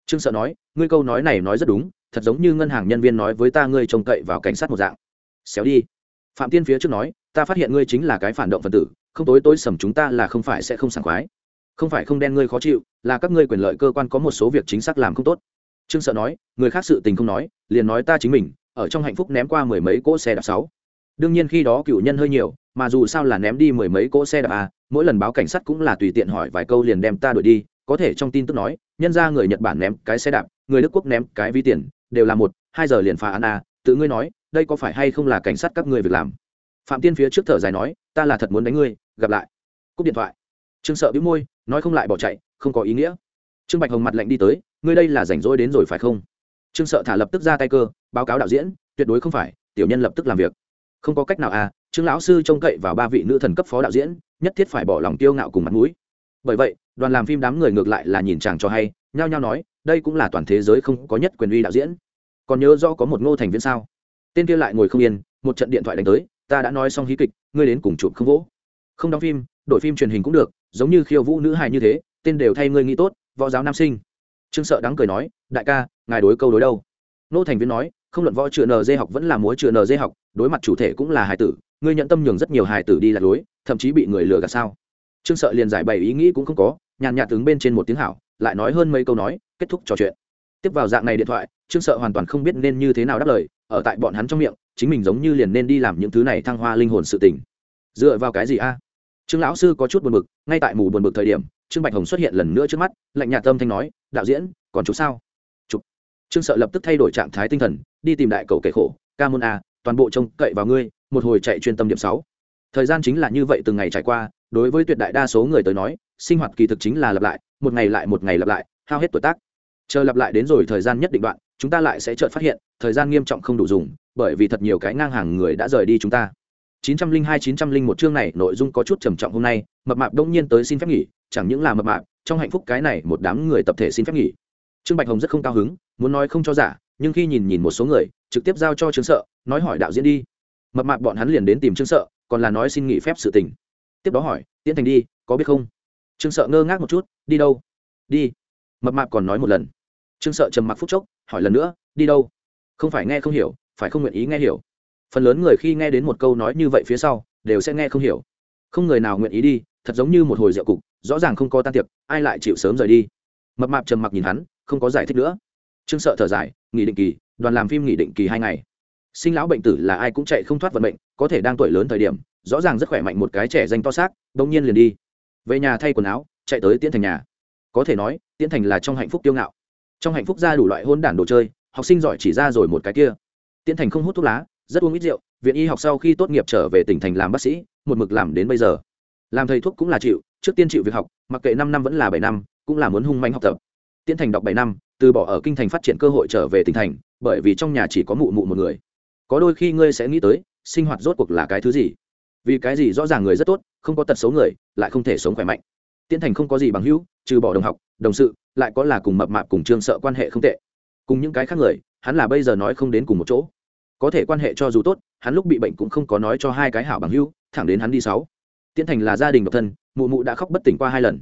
Trương sợ nói, ngươi câu nói này nói rất đúng, thật giống như ngân hàng nhân viên nói với ta ngươi trông cậy vào cảnh sát một dạng. Xéo đi phạm tiên phía trước nói, ta phát hiện ngươi chính là cái phản động phần tử, không tối tối sầm chúng ta là không phải sẽ không sảng khoái. Không phải không đen ngươi khó chịu, là các ngươi quyền lợi cơ quan có một số việc chính xác làm không tốt. Trương sợ nói, người khác sự tình không nói, liền nói ta chính mình, ở trong hạnh phúc ném qua mười mấy cỗ xe đạp sáu. Đương nhiên khi đó cựu nhân hơi nhiều, mà dù sao là ném đi mười mấy cỗ xe đạp à mỗi lần báo cảnh sát cũng là tùy tiện hỏi vài câu liền đem ta đuổi đi, có thể trong tin tức nói, nhân ra người nhật bản ném cái xe đạp, người đức quốc ném cái vi tiền, đều là một, hai giờ liền phá án à tự ngươi nói đây có phải hay không là cảnh sát các ngươi việc làm? Phạm tiên phía trước thở dài nói, ta là thật muốn đánh ngươi, gặp lại. Cúp điện thoại. Trương sợ bĩu môi, nói không lại bỏ chạy, không có ý nghĩa. Trương bạch hồng mặt lạnh đi tới, ngươi đây là rảnh rỗi đến rồi phải không? Trương sợ thả lập tức ra tay cơ, báo cáo đạo diễn, tuyệt đối không phải, tiểu nhân lập tức làm việc. Không có cách nào à trương lão sư trông cậy vào ba vị nữ thần cấp phó đạo diễn, nhất thiết phải bỏ lòng tiêu ngạo cùng mặt mũi. Bởi vậy, đoàn làm phim đám người ngược lại là nhìn chàng cho hay, nhao nhao nói, đây cũng là toàn thế giới không có nhất quyền uy đạo diễn. Còn nhớ do có một ngô thành viên sao? Tên kia lại ngồi không yên, một trận điện thoại đánh tới, ta đã nói xong hí kịch, ngươi đến cùng chụp không vỗ. Không đóng phim, đổi phim truyền hình cũng được, giống như khiêu vũ nữ hài như thế, tên đều thay ngươi nghĩ tốt, võ giáo nam sinh. Trương sợ đáng cười nói, đại ca, ngài đối câu đối đâu? Nô thành viên nói, không luận võ chữa nd học vẫn là múa chữa nd học, đối mặt chủ thể cũng là hài tử, ngươi nhận tâm nhường rất nhiều hài tử đi lạc lối, thậm chí bị người lừa gạt sao? Trương sợ liền giải bày ý nghĩ cũng không có, nhàn nhạt ứng bên trên một tiếng hảo, lại nói hơn mấy câu nói, kết thúc trò chuyện. Tiếp vào dạng này điện thoại, trương sợ hoàn toàn không biết nên như thế nào đáp lời ở tại bọn hắn trong miệng, chính mình giống như liền nên đi làm những thứ này thăng hoa linh hồn sự tình. Dựa vào cái gì a? Trương lão sư có chút buồn bực, ngay tại mù buồn bực thời điểm, trương bạch hồng xuất hiện lần nữa trước mắt, lạnh nhạt tâm thanh nói, đạo diễn, còn chụp sao? Chụp. Trương sợ lập tức thay đổi trạng thái tinh thần, đi tìm đại cầu kể khổ, ca môn a, toàn bộ trông cậy vào ngươi, một hồi chạy chuyên tâm điểm sáu. Thời gian chính là như vậy từng ngày trải qua, đối với tuyệt đại đa số người tới nói, sinh hoạt kỳ thực chính là lặp lại, một ngày lại một ngày lặp lại, hao hết tuổi tác. Chờ lặp lại đến rồi thời gian nhất định đoạn chúng ta lại sẽ chợt phát hiện, thời gian nghiêm trọng không đủ dùng, bởi vì thật nhiều cái ngang hàng người đã rời đi chúng ta. 902-901 chương này nội dung có chút trầm trọng hôm nay, mập mạp đông nhiên tới xin phép nghỉ, chẳng những là mập mạp, trong hạnh phúc cái này một đám người tập thể xin phép nghỉ. Trương bạch hồng rất không cao hứng, muốn nói không cho giả, nhưng khi nhìn nhìn một số người, trực tiếp giao cho trương sợ, nói hỏi đạo diễn đi. Mập mạp bọn hắn liền đến tìm trương sợ, còn là nói xin nghỉ phép sự tình. Tiếp đó hỏi, tiễn thành đi, có biết không? Trương sợ ngơ ngác một chút, đi đâu? Đi. Mập mạp còn nói một lần trương sợ trầm mặc phút chốc, hỏi lần nữa, đi đâu? Không phải nghe không hiểu, phải không nguyện ý nghe hiểu? Phần lớn người khi nghe đến một câu nói như vậy phía sau, đều sẽ nghe không hiểu. Không người nào nguyện ý đi, thật giống như một hồi rượu cục, rõ ràng không có tan tiệc, ai lại chịu sớm rời đi. Mập mạp trầm mặc nhìn hắn, không có giải thích nữa. Trương sợ thở dài, nghỉ định kỳ, đoàn làm phim nghỉ định kỳ hai ngày. Sinh lão bệnh tử là ai cũng chạy không thoát vận mệnh, có thể đang tuổi lớn thời điểm, rõ ràng rất khỏe mạnh một cái trẻ danh to xác, bỗng nhiên liền đi. Về nhà thay quần áo, chạy tới tiễn thành nhà. Có thể nói, tiễn thành là trong hạnh phúc tiêu ngạo trong hạnh phúc ra đủ loại hôn đản đồ chơi, học sinh giỏi chỉ ra rồi một cái kia. Tiễn thành không hút thuốc lá, rất uống ít rượu, viện y học sau khi tốt nghiệp trở về tỉnh thành làm bác sĩ, một mực làm đến bây giờ. Làm thầy thuốc cũng là chịu, trước tiên chịu việc học, mặc kệ năm năm vẫn là bảy năm, cũng là muốn hung manh học tập. Tiễn thành đọc bảy năm, từ bỏ ở kinh thành phát triển cơ hội trở về tỉnh thành, bởi vì trong nhà chỉ có mụ mụ một người. Có đôi khi ngươi sẽ nghĩ tới, sinh hoạt rốt cuộc là cái thứ gì? Vì cái gì rõ ràng người rất tốt, không có tật xấu người, lại không thể sống khỏe mạnh? Tiễn thành không có gì bằng hữu, trừ bỏ đồng học, đồng sự, lại có là cùng mập mạp cùng trương sợ quan hệ không tệ. Cùng những cái khác người, hắn là bây giờ nói không đến cùng một chỗ. Có thể quan hệ cho dù tốt, hắn lúc bị bệnh cũng không có nói cho hai cái hảo bằng hữu, thẳng đến hắn đi sáu. Tiễn thành là gia đình độc thân, mụ mụ đã khóc bất tỉnh qua hai lần.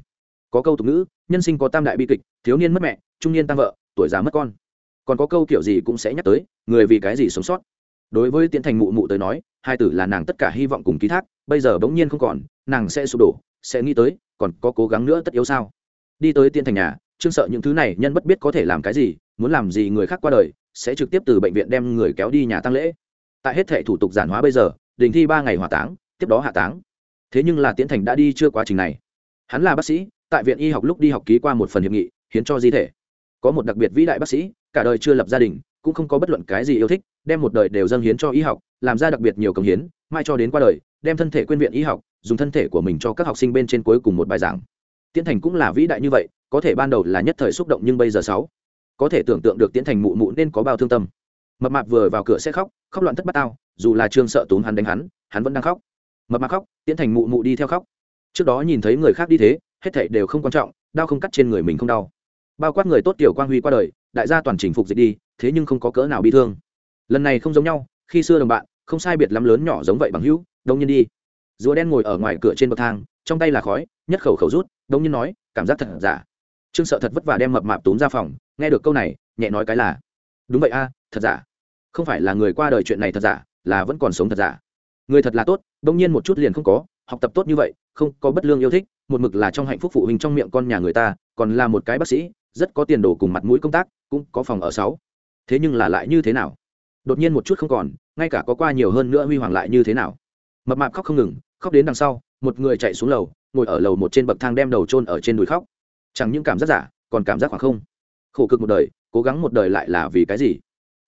Có câu tục ngữ, nhân sinh có tam đại bi kịch, thiếu niên mất mẹ, trung niên tăng vợ, tuổi già mất con. Còn có câu kiểu gì cũng sẽ nhắc tới, người vì cái gì sống sót. Đối với tiễn thành mụ mụ tới nói, hai tử là nàng tất cả hy vọng cùng ký thác, bây giờ bỗng nhiên không còn, nàng sẽ sụp đổ, sẽ nghĩ tới còn có cố gắng nữa tất yếu sao? Đi tới tiên thành nhà, trương sợ những thứ này nhân bất biết có thể làm cái gì, muốn làm gì người khác qua đời, sẽ trực tiếp từ bệnh viện đem người kéo đi nhà tăng lễ. Tại hết thệ thủ tục giản hóa bây giờ, đình thi ba ngày hỏa táng, tiếp đó hạ táng. Thế nhưng là tiến thành đã đi chưa quá trình này. Hắn là bác sĩ, tại viện y học lúc đi học ký qua một phần hiệp nghị, hiến cho di thể. Có một đặc biệt vĩ đại bác sĩ, cả đời chưa lập gia đình, cũng không có bất luận cái gì yêu thích, đem một đời đều dâng hiến cho y học, làm ra đặc biệt nhiều công hiến, mai cho đến qua đời, đem thân thể quên viện y học dùng thân thể của mình cho các học sinh bên trên cuối cùng một bài giảng. Tiễn thành cũng là vĩ đại như vậy, có thể ban đầu là nhất thời xúc động nhưng bây giờ sáu, có thể tưởng tượng được tiễn thành mụ mụ nên có bao thương tâm. Mập mạp vừa vào cửa sẽ khóc khóc loạn thất bát tao, dù là trương sợ tốn hắn đánh hắn hắn vẫn đang khóc. Mập mạp khóc tiễn thành mụ mụ đi theo khóc. Trước đó nhìn thấy người khác đi thế, hết thảy đều không quan trọng, đau không cắt trên người mình không đau. Bao quát người tốt tiểu quang huy qua đời, đại gia toàn chỉnh phục dịch đi, thế nhưng không có cỡ nào bị thương. Lần này không giống nhau, khi xưa đồng bạn, không sai biệt lắm lớn nhỏ giống vậy bằng hữu, đông nhiên đi rùa đen ngồi ở ngoài cửa trên bậc thang, trong tay là khói, nhất khẩu khẩu rút đông nhiên nói, cảm giác thật giả. Trương sợ thật vất vả đem mập mạp túm ra phòng, nghe được câu này, nhẹ nói cái là, đúng vậy a, thật giả. Không phải là người qua đời chuyện này thật giả, là vẫn còn sống thật giả. Người thật là tốt đông nhiên một chút liền không có, học tập tốt như vậy, không có bất lương yêu thích, một mực là trong hạnh phúc phụ huynh trong miệng con nhà người ta, còn là một cái bác sĩ, rất có tiền đồ cùng mặt mũi công tác, cũng có phòng ở sáu. Thế nhưng là lại như thế nào? Đột nhiên một chút không còn, ngay cả có qua nhiều hơn nữa huy hoàng lại như thế nào? Mập mạp khóc không ngừng khóc đến đằng sau, một người chạy xuống lầu, ngồi ở lầu một trên bậc thang đem đầu trôn ở trên đùi khóc. Chẳng những cảm giác giả, còn cảm giác khoảng không. Khổ cực một đời, cố gắng một đời lại là vì cái gì?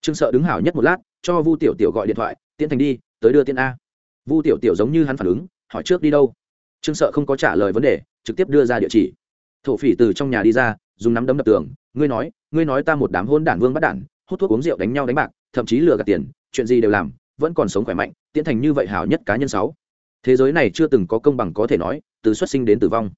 Trương sợ đứng hảo nhất một lát, cho vu tiểu tiểu gọi điện thoại tiến thành đi, tới đưa tiên a. Vu tiểu tiểu giống như hắn phản ứng, hỏi trước đi đâu? Trương sợ không có trả lời vấn đề, trực tiếp đưa ra địa chỉ. Thổ phỉ từ trong nhà đi ra, dùng nắm đấm đập tường, ngươi nói ngươi nói ta một đám hôn đản vương bắt đản, hút thuốc uống rượu đánh nhau đánh bạc, thậm chí lừa gạt tiền, chuyện gì đều làm, vẫn còn sống khỏe mạnh tiến thành như vậy hảo nhất cá nhân sáu thế giới này chưa từng có công bằng có thể nói, từ xuất sinh đến tử vong.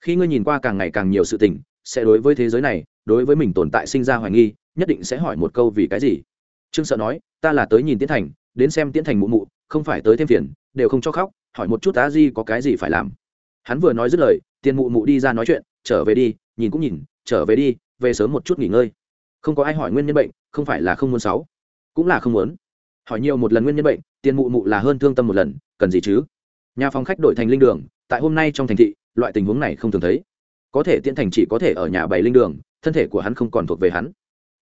Khi ngươi nhìn qua càng ngày càng nhiều sự tình, sẽ đối với thế giới này, đối với mình tồn tại sinh ra hoài nghi, nhất định sẽ hỏi một câu vì cái gì. Trương sợ nói, ta là tới nhìn tiến thành, đến xem tiến thành mụ mụ, không phải tới thêm phiền, đều không cho khóc, hỏi một chút tá di có cái gì phải làm. Hắn vừa nói dứt lời, tiền mụ mụ đi ra nói chuyện, trở về đi, nhìn cũng nhìn, trở về đi, về sớm một chút nghỉ ngơi. Không có ai hỏi nguyên nhân bệnh, không phải là không muốn sáu, cũng là không muốn. Hỏi nhiều một lần nguyên nhân bệnh, tiền mụ mụ là hơn thương tâm một lần, cần gì chứ? Nhà phòng khách đổi thành linh đường, tại hôm nay trong thành thị, loại tình huống này không thường thấy. Có thể tiễn thành chỉ có thể ở nhà bảy linh đường, thân thể của hắn không còn thuộc về hắn.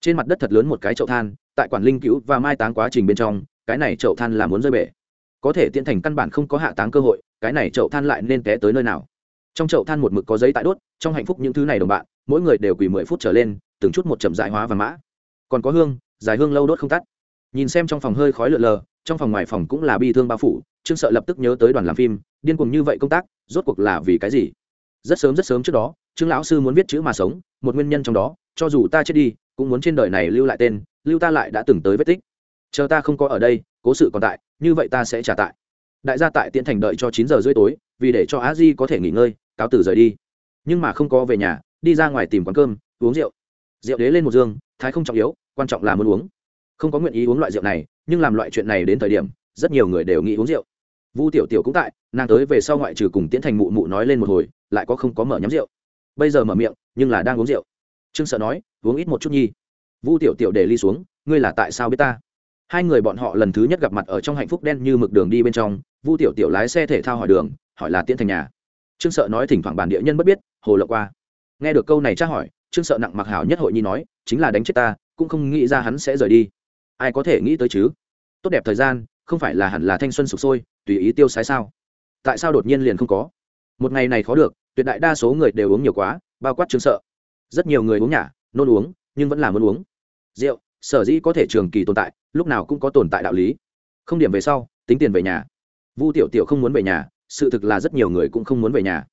Trên mặt đất thật lớn một cái chậu than, tại quản linh cứu và mai táng quá trình bên trong, cái này chậu than là muốn rơi bể. Có thể tiễn thành căn bản không có hạ táng cơ hội, cái này chậu than lại nên té tới nơi nào. Trong chậu than một mực có giấy tại đốt, trong hạnh phúc những thứ này đồng bạn, mỗi người đều quỳ mười phút trở lên, từng chút một chậm dại hóa và mã. Còn có hương, dài hương lâu đốt không tắt. Nhìn xem trong phòng hơi khói lượn lờ, trong phòng ngoài phòng cũng là bi thương bao phủ trương sợ lập tức nhớ tới đoàn làm phim, điên cuồng như vậy công tác, rốt cuộc là vì cái gì? Rất sớm rất sớm trước đó, trương lão sư muốn viết chữ mà sống, một nguyên nhân trong đó, cho dù ta chết đi, cũng muốn trên đời này lưu lại tên, lưu ta lại đã từng tới vết tích. Chờ ta không có ở đây, cố sự còn tại, như vậy ta sẽ trả tại. Đại gia tại tiễn thành đợi cho chín giờ rưỡi tối, vì để cho á di có thể nghỉ ngơi, cáo từ rời đi. Nhưng mà không có về nhà, đi ra ngoài tìm quán cơm, uống rượu. Rượu đế lên một dương, thái không trọng yếu, quan trọng là muốn uống. Không có nguyện ý uống loại rượu này, nhưng làm loại chuyện này đến thời điểm rất nhiều người đều nghĩ uống rượu. Vu tiểu tiểu cũng tại, nàng tới về sau ngoại trừ cùng tiễn thành mụ mụ nói lên một hồi, lại có không có mở nhắm rượu. Bây giờ mở miệng, nhưng là đang uống rượu. Trương sợ nói, uống ít một chút nhi. Vu tiểu tiểu để ly xuống, ngươi là tại sao biết ta? Hai người bọn họ lần thứ nhất gặp mặt ở trong hạnh phúc đen như mực đường đi bên trong, vu tiểu tiểu lái xe thể thao hỏi đường, hỏi là tiễn thành nhà. Trương sợ nói thỉnh thoảng bản địa nhân bất biết, hồ lộ qua. Nghe được câu này tra hỏi, trương sợ nặng mặc hảo nhất hội nhi nói, chính là đánh chết ta, cũng không nghĩ ra hắn sẽ rời đi. Ai có thể nghĩ tới chứ? Tốt đẹp thời gian không phải là hẳn là thanh xuân sụp sôi, tùy ý tiêu sái sao? Tại sao đột nhiên liền không có? Một ngày này khó được, tuyệt đại đa số người đều uống nhiều quá, bao quát trương sợ. Rất nhiều người uống nhả, nôn uống, nhưng vẫn là muốn uống. Rượu, sở dĩ có thể trường kỳ tồn tại, lúc nào cũng có tồn tại đạo lý. Không điểm về sau, tính tiền về nhà. Vu tiểu tiểu không muốn về nhà, sự thực là rất nhiều người cũng không muốn về nhà.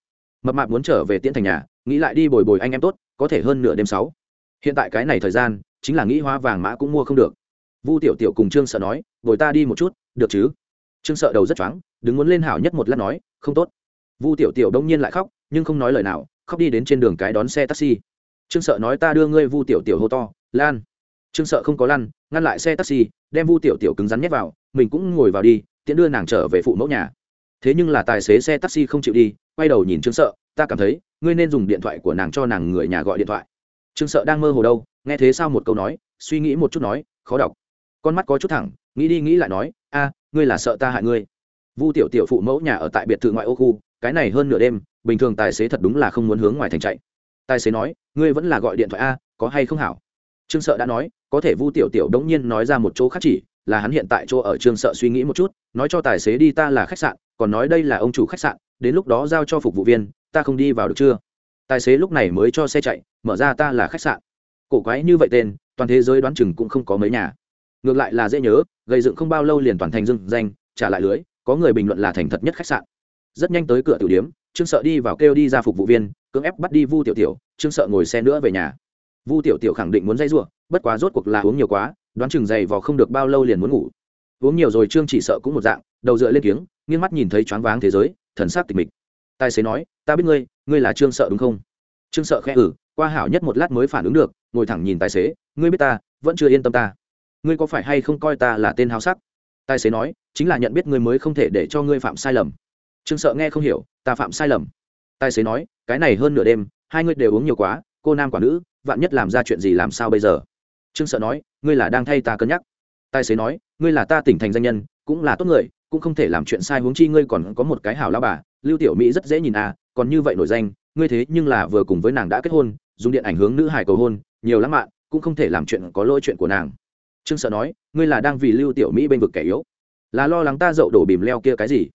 Mập mạp muốn trở về tiễn thành nhà, nghĩ lại đi bồi bồi anh em tốt, có thể hơn nửa đêm sáu. Hiện tại cái này thời gian, chính là nghĩ hoa vàng mã cũng mua không được. Vu tiểu tiểu cùng trương sợ nói, bồi ta đi một chút được chứ? Trương sợ đầu rất choáng, đứng muốn lên hảo nhất một lát nói, không tốt. Vu tiểu tiểu đông nhiên lại khóc, nhưng không nói lời nào, khóc đi đến trên đường cái đón xe taxi. Trương sợ nói ta đưa ngươi vu tiểu tiểu hô to, lan. Trương sợ không có lăn, ngăn lại xe taxi, đem vu tiểu tiểu cứng rắn nhét vào, mình cũng ngồi vào đi tiễn đưa nàng trở về phụ mẫu nhà. Thế nhưng là tài xế xe taxi không chịu đi, quay đầu nhìn trương sợ, ta cảm thấy, ngươi nên dùng điện thoại của nàng cho nàng người nhà gọi điện thoại. Trương sợ đang mơ hồ đâu, nghe thế sao một câu nói, suy nghĩ một chút nói, khó đọc. Con mắt có chút thẳng, nghĩ đi nghĩ lại nói a, ngươi là sợ ta hại ngươi. Vu tiểu tiểu phụ mẫu nhà ở tại biệt thự ngoại ô khu, cái này hơn nửa đêm, bình thường tài xế thật đúng là không muốn hướng ngoài thành chạy. Tài xế nói, ngươi vẫn là gọi điện thoại a, có hay không hảo? Trương sợ đã nói, có thể vu tiểu tiểu đống nhiên nói ra một chỗ khác chỉ, là hắn hiện tại chỗ ở trương sợ suy nghĩ một chút, nói cho tài xế đi ta là khách sạn, còn nói đây là ông chủ khách sạn, đến lúc đó giao cho phục vụ viên, ta không đi vào được chưa? Tài xế lúc này mới cho xe chạy, mở ra ta là khách sạn. Cổ quái như vậy tên, toàn thế giới đoán chừng cũng không có mấy nhà ngược lại là dễ nhớ, gây dựng không bao lâu liền toàn thành dưng danh, trả lại lưới, có người bình luận là thành thật nhất khách sạn. Rất nhanh tới cửa tiểu điếm, trương sợ đi vào kêu đi ra phục vụ viên, cưỡng ép bắt đi vu tiểu tiểu, trương sợ ngồi xe nữa về nhà. Vu tiểu tiểu khẳng định muốn dây r bất quá rốt cuộc là uống nhiều quá, đoán chừng dày vò không được bao lâu liền muốn ngủ. Uống nhiều rồi trương chỉ sợ cũng một dạng, đầu dựa lên kiếng, nghiêng mắt nhìn thấy choáng váng thế giới, thần sắc tịch mịch. Tài xế nói, ta biết ngươi ngươi là trương sợ đúng không? Trương sợ khẽ ử qua hảo nhất một lát mới phản ứng được, ngồi thẳng nhìn tài xế, ngươi biết ta, vẫn chưa yên tâm ta ngươi có phải hay không coi ta là tên háo sắc? Tài xế nói, chính là nhận biết ngươi mới không thể để cho ngươi phạm sai lầm. Trương sợ nghe không hiểu, ta phạm sai lầm. Tài xế nói, cái này hơn nửa đêm, hai ngươi đều uống nhiều quá, cô nam quả nữ, vạn nhất làm ra chuyện gì làm sao bây giờ? Trương sợ nói, ngươi là đang thay ta cân nhắc. Tài xế nói, ngươi là ta tỉnh thành danh nhân, cũng là tốt người, cũng không thể làm chuyện sai huống chi ngươi còn có một cái hảo lao bà, lưu tiểu mỹ rất dễ nhìn à còn như vậy nổi danh, ngươi thế nhưng là vừa cùng với nàng đã kết hôn, dùng điện ảnh hướng nữ hải cầu hôn, nhiều lắm mạn, cũng không thể làm chuyện có lỗi chuyện của nàng trương sợ nói, ngươi là đang vì lưu tiểu mỹ bên vực kẻ yếu. Là lo lắng ta dậu đổ bìm leo kia cái gì?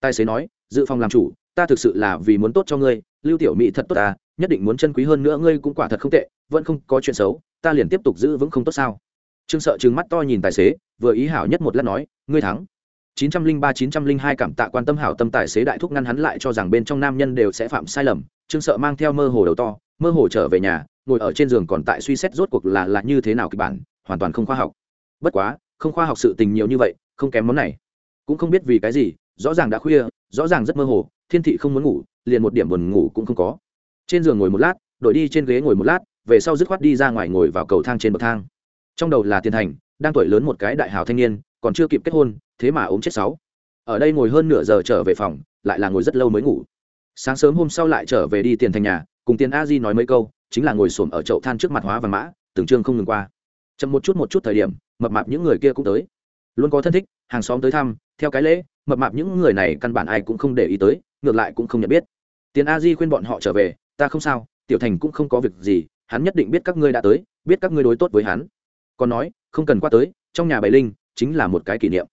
Tài xế nói, dự phòng làm chủ, ta thực sự là vì muốn tốt cho ngươi. Lưu tiểu mỹ thật tốt ta, nhất định muốn chân quý hơn nữa ngươi cũng quả thật không tệ, vẫn không có chuyện xấu, ta liền tiếp tục giữ vững không tốt sao? Trương sợ trừng mắt to nhìn tài xế, vừa ý hảo nhất một lát nói, ngươi thắng. 903-902 cảm tạ quan tâm hảo tâm tài xế đại thúc ngăn hắn lại cho rằng bên trong nam nhân đều sẽ phạm sai lầm. Trương sợ mang theo mơ hồ đầu to, mơ hồ trở về nhà, ngồi ở trên giường còn tại suy xét rốt cuộc là là như thế nào kịch bản, hoàn toàn không khoa học bất quá, không khoa học sự tình nhiều như vậy, không kém món này. Cũng không biết vì cái gì, rõ ràng đã khuya, rõ ràng rất mơ hồ, thiên thị không muốn ngủ, liền một điểm buồn ngủ cũng không có. Trên giường ngồi một lát đổi đi trên ghế ngồi một lát, về sau dứt khoát đi ra ngoài ngồi vào cầu thang trên bậc thang. Trong đầu là tiền thành, đang tuổi lớn một cái đại hào thanh niên, còn chưa kịp kết hôn, thế mà ốm chết sáu. Ở đây ngồi hơn nửa giờ trở về phòng, lại là ngồi rất lâu mới ngủ. Sáng sớm hôm sau lại trở về đi tiền thành nhà, cùng tiền a di nói mấy câu, chính là ngồi xổm ở chậu than trước mặt hóa và mã, từng chương không ngừng qua chậm một chút một chút thời điểm, mập mạp những người kia cũng tới. Luôn có thân thích, hàng xóm tới thăm, theo cái lễ, mập mạp những người này căn bản ai cũng không để ý tới, ngược lại cũng không nhận biết. Tiền a di khuyên bọn họ trở về, ta không sao, tiểu thành cũng không có việc gì, hắn nhất định biết các ngươi đã tới, biết các ngươi đối tốt với hắn. Còn nói, không cần qua tới, trong nhà bày linh chính là một cái kỷ niệm.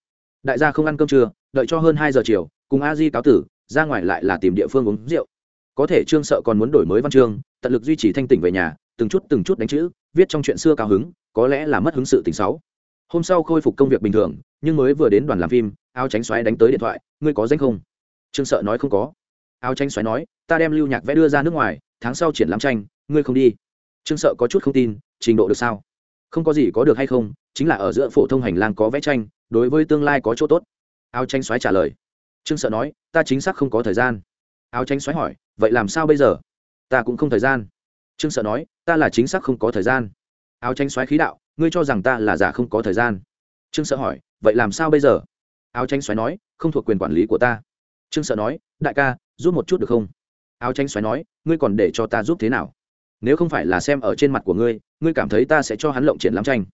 Đại gia không ăn cơm trưa, đợi cho hơn hai giờ chiều, cùng a di cáo tử, ra ngoài lại là tìm địa phương uống rượu. Có thể trương sợ còn muốn đổi mới văn chương, tận lực duy trì thanh tỉnh về nhà, từng chút từng chút đánh chữ viết trong chuyện xưa cao hứng, có lẽ là mất hứng sự tình xấu. Hôm sau khôi phục công việc bình thường, nhưng mới vừa đến đoàn làm phim, áo tránh xoáy đánh tới điện thoại, ngươi có danh không? Trương sợ nói, không có. Áo tránh xoáy nói, ta đem lưu nhạc vẽ đưa ra nước ngoài, tháng sau triển lãm tranh, ngươi không đi. Trương sợ có chút không tin, trình độ được sao? Không có gì có được hay không, chính là ở giữa phổ thông hành lang có vẽ tranh, đối với tương lai có chỗ tốt. Áo tranh xoáy trả lời. Trương sợ nói, ta chính xác không có thời gian. Áo tranh xoáy hỏi, vậy làm sao bây giờ? Ta cũng không thời gian trương sợ nói, ta là chính xác không có thời gian. Áo tranh xoáy khí đạo, ngươi cho rằng ta là giả không có thời gian? Trương sợ hỏi, vậy làm sao bây giờ? Áo tranh xoáy nói, không thuộc quyền quản lý của ta. Trương sợ nói, đại ca, giúp một chút được không? Áo tranh xoáy nói, ngươi còn để cho ta giúp thế nào? Nếu không phải là xem ở trên mặt của ngươi ngươi cảm thấy ta sẽ cho hắn lộng triển lãm tranh.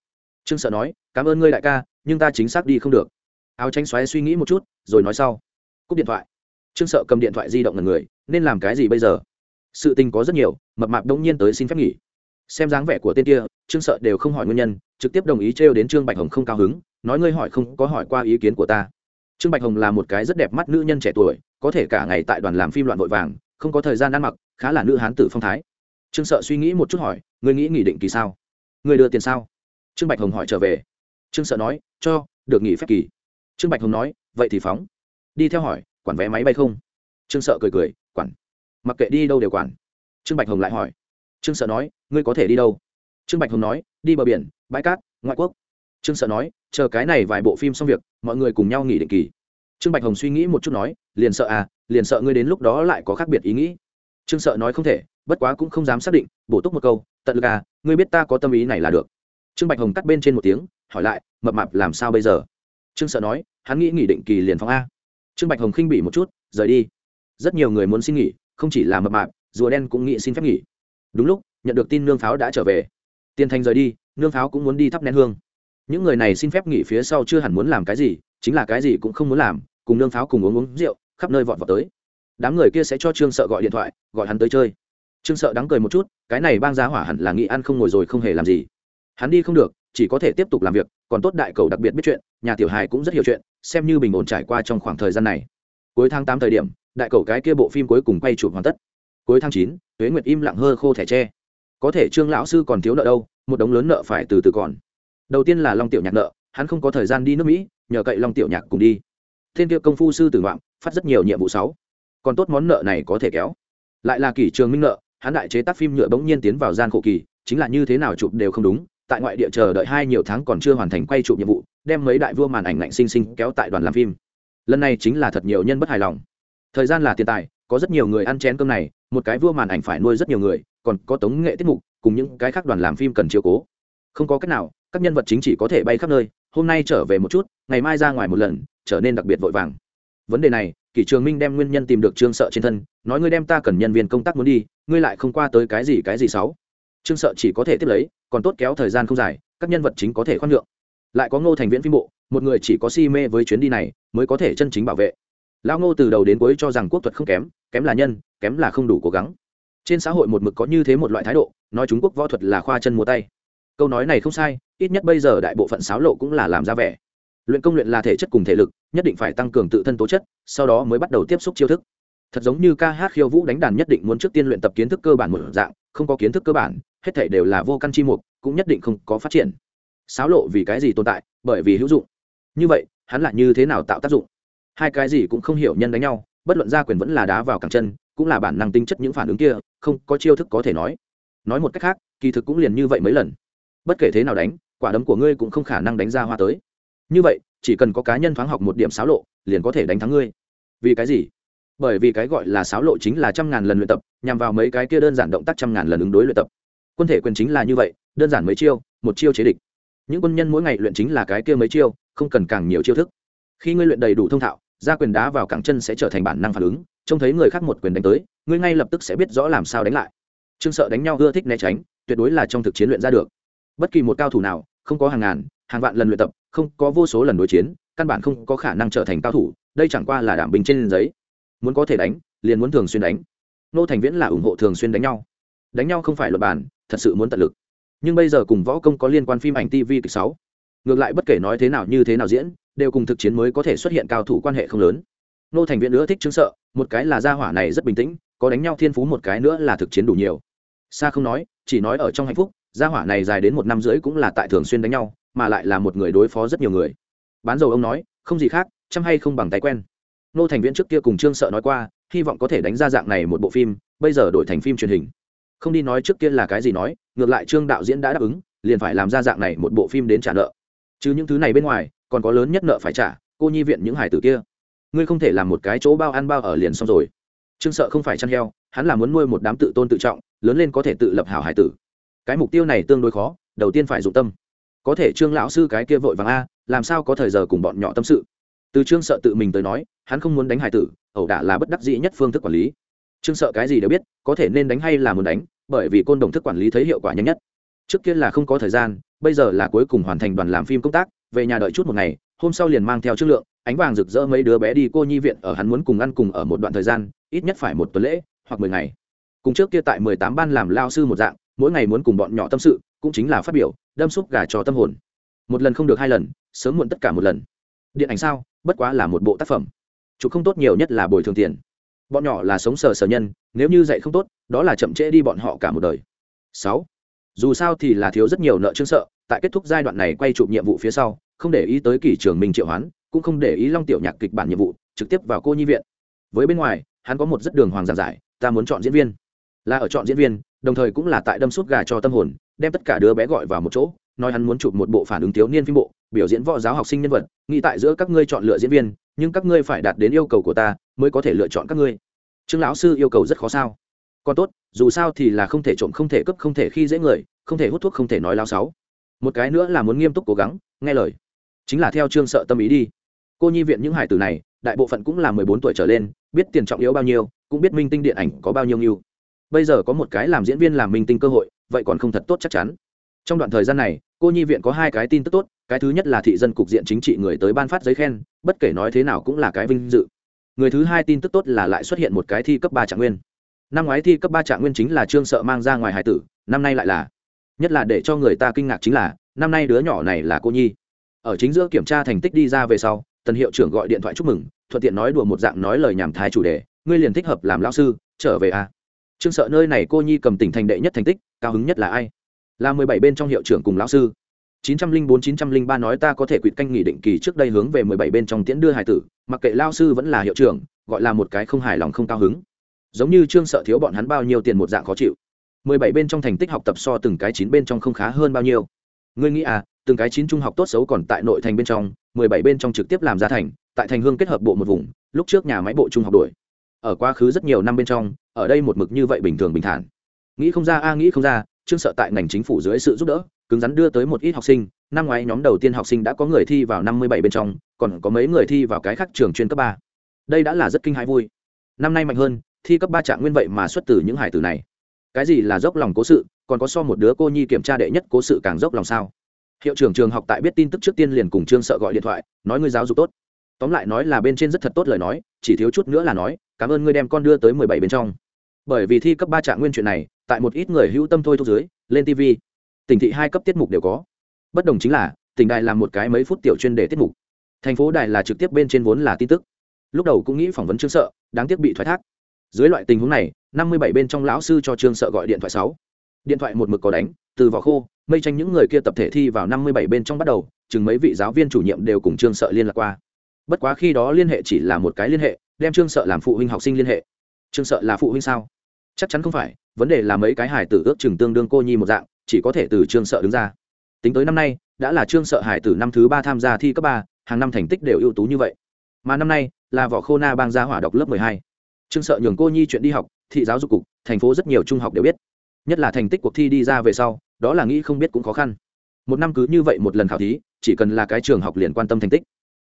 Trương sợ nói, cảm ơn ngươi đại ca, nhưng ta chính xác đi không được. Áo tranh xoáy suy nghĩ một chút, rồi nói sau. Cúp điện thoại. Trương sợ cầm điện thoại di động là người, nên làm cái gì bây giờ? Sự tình có rất nhiều mập mạp đông nhiên tới xin phép nghỉ. Xem dáng vẻ của tên kia, trương sợ đều không hỏi nguyên nhân, trực tiếp đồng ý trêu đến trương bạch hồng không cao hứng, nói ngươi hỏi không có hỏi qua ý kiến của ta. Trương bạch hồng là một cái rất đẹp mắt nữ nhân trẻ tuổi, có thể cả ngày tại đoàn làm phim loạn vội vàng, không có thời gian ăn mặc, khá là nữ hán tử phong thái. Trương sợ suy nghĩ một chút hỏi, ngươi nghĩ nghỉ định kỳ sao? Ngươi đưa tiền sao? Trương bạch hồng hỏi trở về. Trương sợ nói, cho, được nghỉ phép kỳ. Trương bạch hồng nói, vậy thì phóng. Đi theo hỏi, quản vé máy bay không? Trương sợ cười cười, quản. Mặc kệ đi đâu đều quản trương bạch hồng lại hỏi, trương sợ nói, ngươi có thể đi đâu? Trương bạch hồng nói, đi bờ biển, bãi cát, ngoại quốc. Trương sợ nói, chờ cái này vài bộ phim xong việc, mọi người cùng nhau nghỉ định kỳ. Trương bạch hồng suy nghĩ một chút nói, liền sợ à liền sợ ngươi đến lúc đó lại có khác biệt ý nghĩ. Trương sợ nói không thể, bất quá cũng không dám xác định, bổ túc một câu, tận lực à ngươi biết ta có tâm ý này là được. Trương bạch hồng cắt bên trên một tiếng, hỏi lại, mập mạp làm sao bây giờ? Trương sợ nói, hắn nghĩ nghỉ định kỳ liền phóng a. Trương bạch hồng khinh bỉ một chút, rời đi. Rất nhiều người muốn xin nghỉ, không chỉ là mập mạp rùa đen cũng nghĩ xin phép nghỉ. Đúng lúc, nhận được tin nương pháo đã trở về. Tiền thành rời đi, nương pháo cũng muốn đi thắp nén hương. Những người này xin phép nghỉ phía sau chưa hẳn muốn làm cái gì, chính là cái gì cũng không muốn làm, cùng nương pháo cùng uống uống rượu, khắp nơi vọt vào tới. Đám người kia sẽ cho trương sợ gọi điện thoại, gọi hắn tới chơi. Trương sợ đắng cười một chút, cái này bang giá hỏa hẳn là nghĩ ăn không ngồi rồi không hề làm gì. Hắn đi không được, chỉ có thể tiếp tục làm việc, còn tốt đại cầu đặc biệt biết chuyện, nhà tiểu hài cũng rất hiểu chuyện, xem như bình ổn trải qua trong khoảng thời gian này. Cuối tháng tám thời điểm, đại cầu cái kia bộ phim cuối cùng quay chụp hoàn tất cuối tháng chín, tuế nguyệt im lặng hơ khô thẻ tre. Có thể trương lão sư còn thiếu nợ đâu, một đống lớn nợ phải từ từ còn. Đầu tiên là long tiểu nhạc nợ, hắn không có thời gian đi nước mỹ, nhờ cậy long tiểu nhạc cùng đi. Thiên kia công phu sư tử ngoạm, phát rất nhiều nhiệm vụ sáu còn tốt món nợ này có thể kéo. Lại là kỷ trường minh nợ, hắn đại chế tác phim nhựa bỗng nhiên tiến vào gian khổ kỳ, chính là như thế nào chụp đều không đúng, tại ngoại địa chờ đợi hai nhiều tháng còn chưa hoàn thành quay chụp nhiệm vụ, đem mấy đại vua màn ảnh lạnh sinh sinh kéo tại đoàn làm phim. Lần này chính là thật nhiều nhân bất hài lòng. Thời gian là tiền tài, có rất nhiều người ăn chén cơm này một cái vua màn ảnh phải nuôi rất nhiều người, còn có tống nghệ tiết mục, cùng những cái khác đoàn làm phim cần chiếu cố. Không có cách nào, các nhân vật chính chỉ có thể bay khắp nơi, hôm nay trở về một chút, ngày mai ra ngoài một lần, trở nên đặc biệt vội vàng. Vấn đề này, kỷ trường minh đem nguyên nhân tìm được trương sợ trên thân, nói ngươi đem ta cần nhân viên công tác muốn đi, ngươi lại không qua tới cái gì cái gì sáu. trương sợ chỉ có thể tiếp lấy, còn tốt kéo thời gian không dài, các nhân vật chính có thể khoan nhượng. Lại có ngô thành viễn phim bộ, một người chỉ có si mê với chuyến đi này, mới có thể chân chính bảo vệ. Lão ngô từ đầu đến cuối cho rằng quốc thuật không kém kém là nhân, kém là không đủ cố gắng. Trên xã hội một mực có như thế một loại thái độ, nói trung quốc võ thuật là khoa chân múa tay. Câu nói này không sai, ít nhất bây giờ đại bộ phận sáo lộ cũng là làm ra vẻ. Luyện công luyện là thể chất cùng thể lực, nhất định phải tăng cường tự thân tố chất, sau đó mới bắt đầu tiếp xúc chiêu thức. Thật giống như ca hát khiêu vũ đánh đàn nhất định muốn trước tiên luyện tập kiến thức cơ bản một dạng, không có kiến thức cơ bản, hết thể đều là vô căn chi mục, cũng nhất định không có phát triển. Sáo lộ vì cái gì tồn tại? Bởi vì hữu dụng. Như vậy, hắn lại như thế nào tạo tác dụng? Hai cái gì cũng không hiểu nhân đánh nhau bất luận ra quyền vẫn là đá vào cẳng chân, cũng là bản năng tính chất những phản ứng kia, không có chiêu thức có thể nói. Nói một cách khác, kỳ thực cũng liền như vậy mấy lần. Bất kể thế nào đánh, quả đấm của ngươi cũng không khả năng đánh ra hoa tới. Như vậy, chỉ cần có cá nhân thoáng học một điểm xáo lộ, liền có thể đánh thắng ngươi. Vì cái gì? Bởi vì cái gọi là xáo lộ chính là trăm ngàn lần luyện tập, nhằm vào mấy cái kia đơn giản động tác trăm ngàn lần ứng đối luyện tập. Quân thể quyền chính là như vậy, đơn giản mấy chiêu, một chiêu chế địch. Những quân nhân mỗi ngày luyện chính là cái kia mấy chiêu, không cần càng nhiều chiêu thức. Khi ngươi luyện đầy đủ thông thạo ra quyền đá vào cẳng chân sẽ trở thành bản năng phản ứng, trông thấy người khác một quyền đánh tới, ngươi ngay lập tức sẽ biết rõ làm sao đánh lại. Trương sợ đánh nhau ưa thích né tránh, tuyệt đối là trong thực chiến luyện ra được. Bất kỳ một cao thủ nào, không có hàng ngàn, hàng vạn lần luyện tập, không có vô số lần đối chiến, căn bản không có khả năng trở thành cao thủ, đây chẳng qua là đảm bình trên giấy. Muốn có thể đánh, liền muốn thường xuyên đánh. Nô thành viễn là ủng hộ thường xuyên đánh nhau. Đánh nhau không phải luật bản thật sự muốn tận lực. Nhưng bây giờ cùng võ công có liên quan phim ảnh tv kịch sáu ngược lại bất kể nói thế nào như thế nào diễn, đều cùng thực chiến mới có thể xuất hiện cao thủ quan hệ không lớn. Nô thành viện nữa thích chứng sợ, một cái là gia hỏa này rất bình tĩnh, có đánh nhau thiên phú một cái nữa là thực chiến đủ nhiều. Xa không nói, chỉ nói ở trong hạnh phúc, gia hỏa này dài đến một năm rưỡi cũng là tại thường xuyên đánh nhau, mà lại là một người đối phó rất nhiều người. Bán dầu ông nói, không gì khác, chăm hay không bằng tay quen. Nô thành viện trước kia cùng trương sợ nói qua, hy vọng có thể đánh ra dạng này một bộ phim, bây giờ đổi thành phim truyền hình. Không đi nói trước kia là cái gì nói, ngược lại trương đạo diễn đã đáp ứng, liền phải làm ra dạng này một bộ phim đến trả nợ chứ những thứ này bên ngoài, còn có lớn nhất nợ phải trả, cô nhi viện những hải tử kia. Ngươi không thể làm một cái chỗ bao ăn bao ở liền xong rồi. Trương sợ không phải chăn heo, hắn là muốn nuôi một đám tự tôn tự trọng, lớn lên có thể tự lập hảo hải tử. Cái mục tiêu này tương đối khó, đầu tiên phải dụng tâm. Có thể trương lão sư cái kia vội vàng a, làm sao có thời giờ cùng bọn nhỏ tâm sự? Từ trương sợ tự mình tới nói, hắn không muốn đánh hải tử, ẩu đả là bất đắc dĩ nhất phương thức quản lý. Trương sợ cái gì đều biết, có thể nên đánh hay là muốn đánh, bởi vì côn đồng thức quản lý thấy hiệu quả nhanh nhất trước kia là không có thời gian, bây giờ là cuối cùng hoàn thành đoàn làm phim công tác, về nhà đợi chút một ngày, hôm sau liền mang theo chất lượng, ánh vàng rực rỡ mấy đứa bé đi cô nhi viện ở hắn muốn cùng ăn cùng ở một đoạn thời gian, ít nhất phải một tuần lễ, hoặc mười ngày. Cùng trước kia tại mười tám ban làm lao sư một dạng, mỗi ngày muốn cùng bọn nhỏ tâm sự, cũng chính là phát biểu, đâm xúc gà cho tâm hồn. Một lần không được hai lần, sớm muộn tất cả một lần. Điện ảnh sao, bất quá là một bộ tác phẩm. Chụp không tốt nhiều nhất là bồi thường tiền. Bọn nhỏ là sống sờ sờ nhân, nếu như dạy không tốt, đó là chậm trễ đi bọn họ cả một đời. Sáu dù sao thì là thiếu rất nhiều nợ trương sợ, tại kết thúc giai đoạn này quay chụp nhiệm vụ phía sau, không để ý tới kỷ trường minh triệu hoán, cũng không để ý long tiểu nhạc kịch bản nhiệm vụ, trực tiếp vào cô nhi viện. Với bên ngoài, hắn có một rất đường hoàng giản giải, ta muốn chọn diễn viên. Là ở chọn diễn viên, đồng thời cũng là tại đâm suốt gà cho tâm hồn, đem tất cả đứa bé gọi vào một chỗ, nói hắn muốn chụp một bộ phản ứng thiếu niên phim bộ, biểu diễn võ giáo học sinh nhân vật, nghĩ tại giữa các ngươi chọn lựa diễn viên, nhưng các ngươi phải đạt đến yêu cầu của ta, mới có thể lựa chọn các ngươi. Trương lão sư yêu cầu rất khó sao? Còn tốt, dù sao thì là không thể trộm không thể cướp không thể khi dễ người, không thể hút thuốc không thể nói lao sáu một cái nữa là muốn nghiêm túc cố gắng, nghe lời. Chính là theo trương sợ tâm ý đi. Cô nhi viện những hải tử này, đại bộ phận cũng là mười bốn tuổi trở lên, biết tiền trọng yếu bao nhiêu, cũng biết minh tinh điện ảnh có bao nhiêu nhiêu. Bây giờ có một cái làm diễn viên làm minh tinh cơ hội, vậy còn không thật tốt chắc chắn. Trong đoạn thời gian này, cô nhi viện có hai cái tin tức tốt, cái thứ nhất là thị dân cục diện chính trị người tới ban phát giấy khen, bất kể nói thế nào cũng là cái vinh dự. Người thứ hai tin tức tốt là lại xuất hiện một cái thi cấp ba trạng nguyên năm ngoái thi cấp ba trạng nguyên chính là trương sợ mang ra ngoài hải tử, năm nay lại là. Nhất là để cho người ta kinh ngạc chính là, năm nay đứa nhỏ này là cô nhi. Ở chính giữa kiểm tra thành tích đi ra về sau, tần hiệu trưởng gọi điện thoại chúc mừng, thuận tiện nói đùa một dạng nói lời nhảm thái chủ đề, ngươi liền thích hợp làm lão sư, trở về à. trương sợ nơi này cô nhi cầm tỉnh thành đệ nhất thành tích, cao hứng nhất là ai? Là mười bảy bên trong hiệu trưởng cùng lão sư. Chín trăm linh bốn, chín trăm linh ba nói ta có thể quỵt canh nghỉ định kỳ trước đây hướng về mười bảy bên trong tiễn đưa hải tử, mặc kệ lao sư vẫn là hiệu trưởng, gọi là một cái không hài lòng không cao hứng giống như trương sợ thiếu bọn hắn bao nhiêu tiền một dạng khó chịu. Mười bảy bên trong thành tích học tập so từng cái chín bên trong không khá hơn bao nhiêu. Ngươi nghĩ à từng cái chín trung học tốt xấu còn tại nội thành bên trong, mười bảy bên trong trực tiếp làm ra thành, tại thành hương kết hợp bộ một vùng, lúc trước nhà máy bộ trung học đổi ở quá khứ rất nhiều năm bên trong, ở đây một mực như vậy bình thường bình thản. Nghĩ không ra a, nghĩ không ra, trương sợ tại ngành chính phủ dưới sự giúp đỡ, cứng rắn đưa tới một ít học sinh, năm ngoái nhóm đầu tiên học sinh đã có người thi vào năm mươi bảy bên trong, còn có mấy người thi vào cái khác trường chuyên cấp ba. Đây đã là rất kinh hãi vui. Năm nay mạnh hơn thi cấp ba trạng nguyên vậy mà xuất từ những hải tử này. Cái gì là dốc lòng cố sự, còn có so một đứa cô nhi kiểm tra đệ nhất cố sự càng dốc lòng sao? Hiệu trưởng trường học tại biết tin tức trước tiên liền cùng trương sợ gọi điện thoại, nói ngươi giáo dục tốt. Tóm lại nói là bên trên rất thật tốt lời nói, chỉ thiếu chút nữa là nói, cảm ơn ngươi đem con đưa tới mười bảy bên trong. Bởi vì thi cấp ba trạng nguyên chuyện này, tại một ít người hữu tâm thôi thu dưới, lên tv tỉnh thị hai cấp tiết mục đều có. Bất đồng chính là, tỉnh đài làm một cái mấy phút tiểu chuyên đề tiết mục. Thành phố đài là trực tiếp bên trên vốn là tin tức. Lúc đầu cũng nghĩ phỏng vấn trương sợ, đáng tiếc bị thoái thác dưới loại tình huống này, năm mươi bảy bên trong lão sư cho trương sợ gọi điện thoại sáu. Điện thoại một mực có đánh, từ vỏ khô, mây tranh những người kia tập thể thi vào năm mươi bảy bên trong bắt đầu, chừng mấy vị giáo viên chủ nhiệm đều cùng trương sợ liên lạc qua. Bất quá khi đó liên hệ chỉ là một cái liên hệ, đem trương sợ làm phụ huynh học sinh liên hệ. Trương sợ là phụ huynh sao? Chắc chắn không phải, vấn đề là mấy cái hải tử ước chừng tương đương cô nhi một dạng, chỉ có thể từ trương sợ đứng ra. Tính tới năm nay, đã là trương sợ hải tử năm thứ ba tham gia thi cấp ba, hàng năm thành tích đều ưu tú như vậy. Mà năm nay, là võ khô na bang gia hỏa đọc lớp mười hai trương sợ nhường cô nhi chuyện đi học, thị giáo dục cục, thành phố rất nhiều trung học đều biết. Nhất là thành tích cuộc thi đi ra về sau, đó là nghĩ không biết cũng khó khăn. Một năm cứ như vậy một lần khảo thí, chỉ cần là cái trường học liền quan tâm thành tích.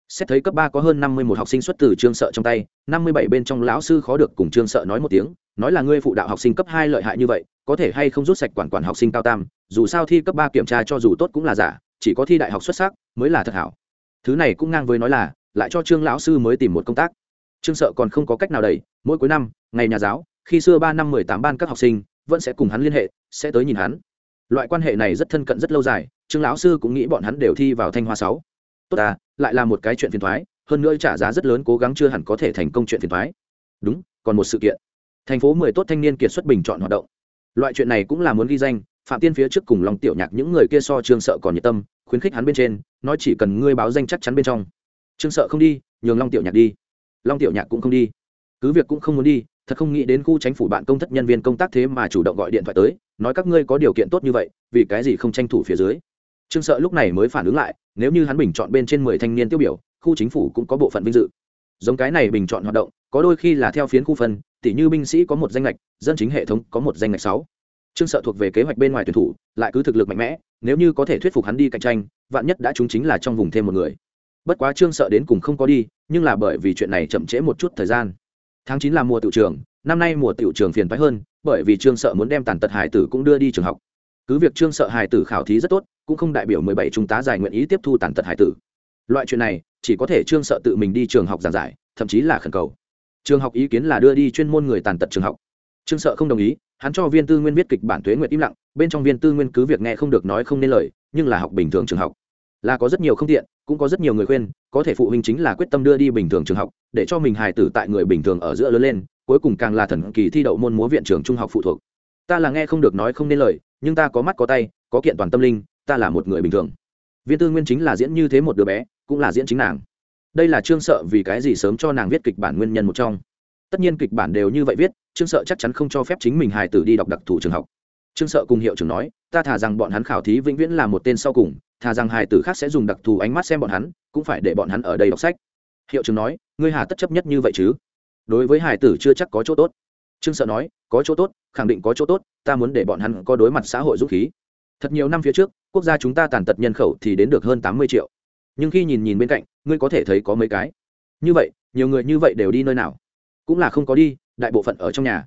Xét thấy cấp ba có hơn năm mươi một học sinh xuất từ trương sợ trong tay, năm mươi bảy bên trong lão sư khó được cùng trương sợ nói một tiếng, nói là ngươi phụ đạo học sinh cấp hai lợi hại như vậy, có thể hay không rút sạch quản quản học sinh cao tam, dù sao thi cấp ba kiểm tra cho dù tốt cũng là giả, chỉ có thi đại học xuất sắc mới là thật hảo. Thứ này cũng ngang với nói là, lại cho trương lão sư mới tìm một công tác. Trương sợ còn không có cách nào đầy mỗi cuối năm, ngày nhà giáo, khi xưa ba năm mười tám ban các học sinh vẫn sẽ cùng hắn liên hệ, sẽ tới nhìn hắn. Loại quan hệ này rất thân cận rất lâu dài, trương lão sư cũng nghĩ bọn hắn đều thi vào thanh hoa sáu. Tốt à lại là một cái chuyện phiền thoái hơn nữa trả giá rất lớn cố gắng chưa hẳn có thể thành công chuyện phiền thoái đúng, còn một sự kiện. Thành phố mười tốt thanh niên kiệt xuất bình chọn hoạt động. Loại chuyện này cũng là muốn ghi danh, phạm tiên phía trước cùng lòng tiểu nhạc những người kia so trương sợ còn nhiệt tâm, khuyến khích hắn bên trên, nói chỉ cần ngươi báo danh chắc chắn bên trong. Trương sợ không đi, nhường long tiểu nhạc đi. Long tiểu nhạc cũng không đi cứ việc cũng không muốn đi, thật không nghĩ đến khu chính phủ bạn công thất nhân viên công tác thế mà chủ động gọi điện thoại tới, nói các ngươi có điều kiện tốt như vậy, vì cái gì không tranh thủ phía dưới. Trương sợ lúc này mới phản ứng lại, nếu như hắn bình chọn bên trên mười thanh niên tiêu biểu, khu chính phủ cũng có bộ phận vinh dự. Giống cái này bình chọn hoạt động, có đôi khi là theo phiến khu phân tỷ như binh sĩ có một danh lệch dân chính hệ thống có một danh lệch sáu. Trương sợ thuộc về kế hoạch bên ngoài tuyển thủ, lại cứ thực lực mạnh mẽ, nếu như có thể thuyết phục hắn đi cạnh tranh, vạn nhất đã chúng chính là trong vùng thêm một người. Bất quá trương sợ đến cùng không có đi, nhưng là bởi vì chuyện này chậm trễ một chút thời gian tháng chín là mùa tiểu trường, năm nay mùa tiểu trường phiền phái hơn, bởi vì trương sợ muốn đem tàn tật hải tử cũng đưa đi trường học. Cứ việc trương sợ hải tử khảo thí rất tốt, cũng không đại biểu mười bảy trung tá giải nguyện ý tiếp thu tàn tật hải tử. Loại chuyện này, chỉ có thể trương sợ tự mình đi trường học giảng giải, thậm chí là khẩn cầu. Trường học ý kiến là đưa đi chuyên môn người tàn tật trường học. Trương sợ không đồng ý, hắn cho viên tư nguyên viết kịch bản thuế nguyện im lặng, bên trong viên tư nguyên cứ việc nghe không được nói không nên lời, nhưng là học bình thường trường học. Là có rất nhiều không tiện cũng có rất nhiều người khuyên, có thể phụ huynh chính là quyết tâm đưa đi bình thường trường học, để cho mình hài tử tại người bình thường ở giữa lớn lên, cuối cùng càng là thần kỳ thi đậu môn múa viện trường trung học phụ thuộc. Ta là nghe không được nói không nên lời, nhưng ta có mắt có tay, có kiện toàn tâm linh, ta là một người bình thường. Viên tư nguyên chính là diễn như thế một đứa bé, cũng là diễn chính nàng. Đây là trương sợ vì cái gì sớm cho nàng viết kịch bản nguyên nhân một trong. Tất nhiên kịch bản đều như vậy viết, trương sợ chắc chắn không cho phép chính mình hài tử đi đọc đặc thù trường học trương sợ cùng hiệu trưởng nói, ta thả rằng bọn hắn khảo thí vĩnh viễn là một tên sau cùng, thà rằng hài tử khác sẽ dùng đặc thù ánh mắt xem bọn hắn, cũng phải để bọn hắn ở đây đọc sách. Hiệu trưởng nói, ngươi hà tất chấp nhất như vậy chứ? Đối với hài tử chưa chắc có chỗ tốt. Trương sợ nói, có chỗ tốt, khẳng định có chỗ tốt, ta muốn để bọn hắn có đối mặt xã hội dũng khí. Thật nhiều năm phía trước, quốc gia chúng ta tàn tật nhân khẩu thì đến được hơn tám mươi triệu. Nhưng khi nhìn nhìn bên cạnh, ngươi có thể thấy có mấy cái. Như vậy, nhiều người như vậy đều đi nơi nào? Cũng là không có đi, đại bộ phận ở trong nhà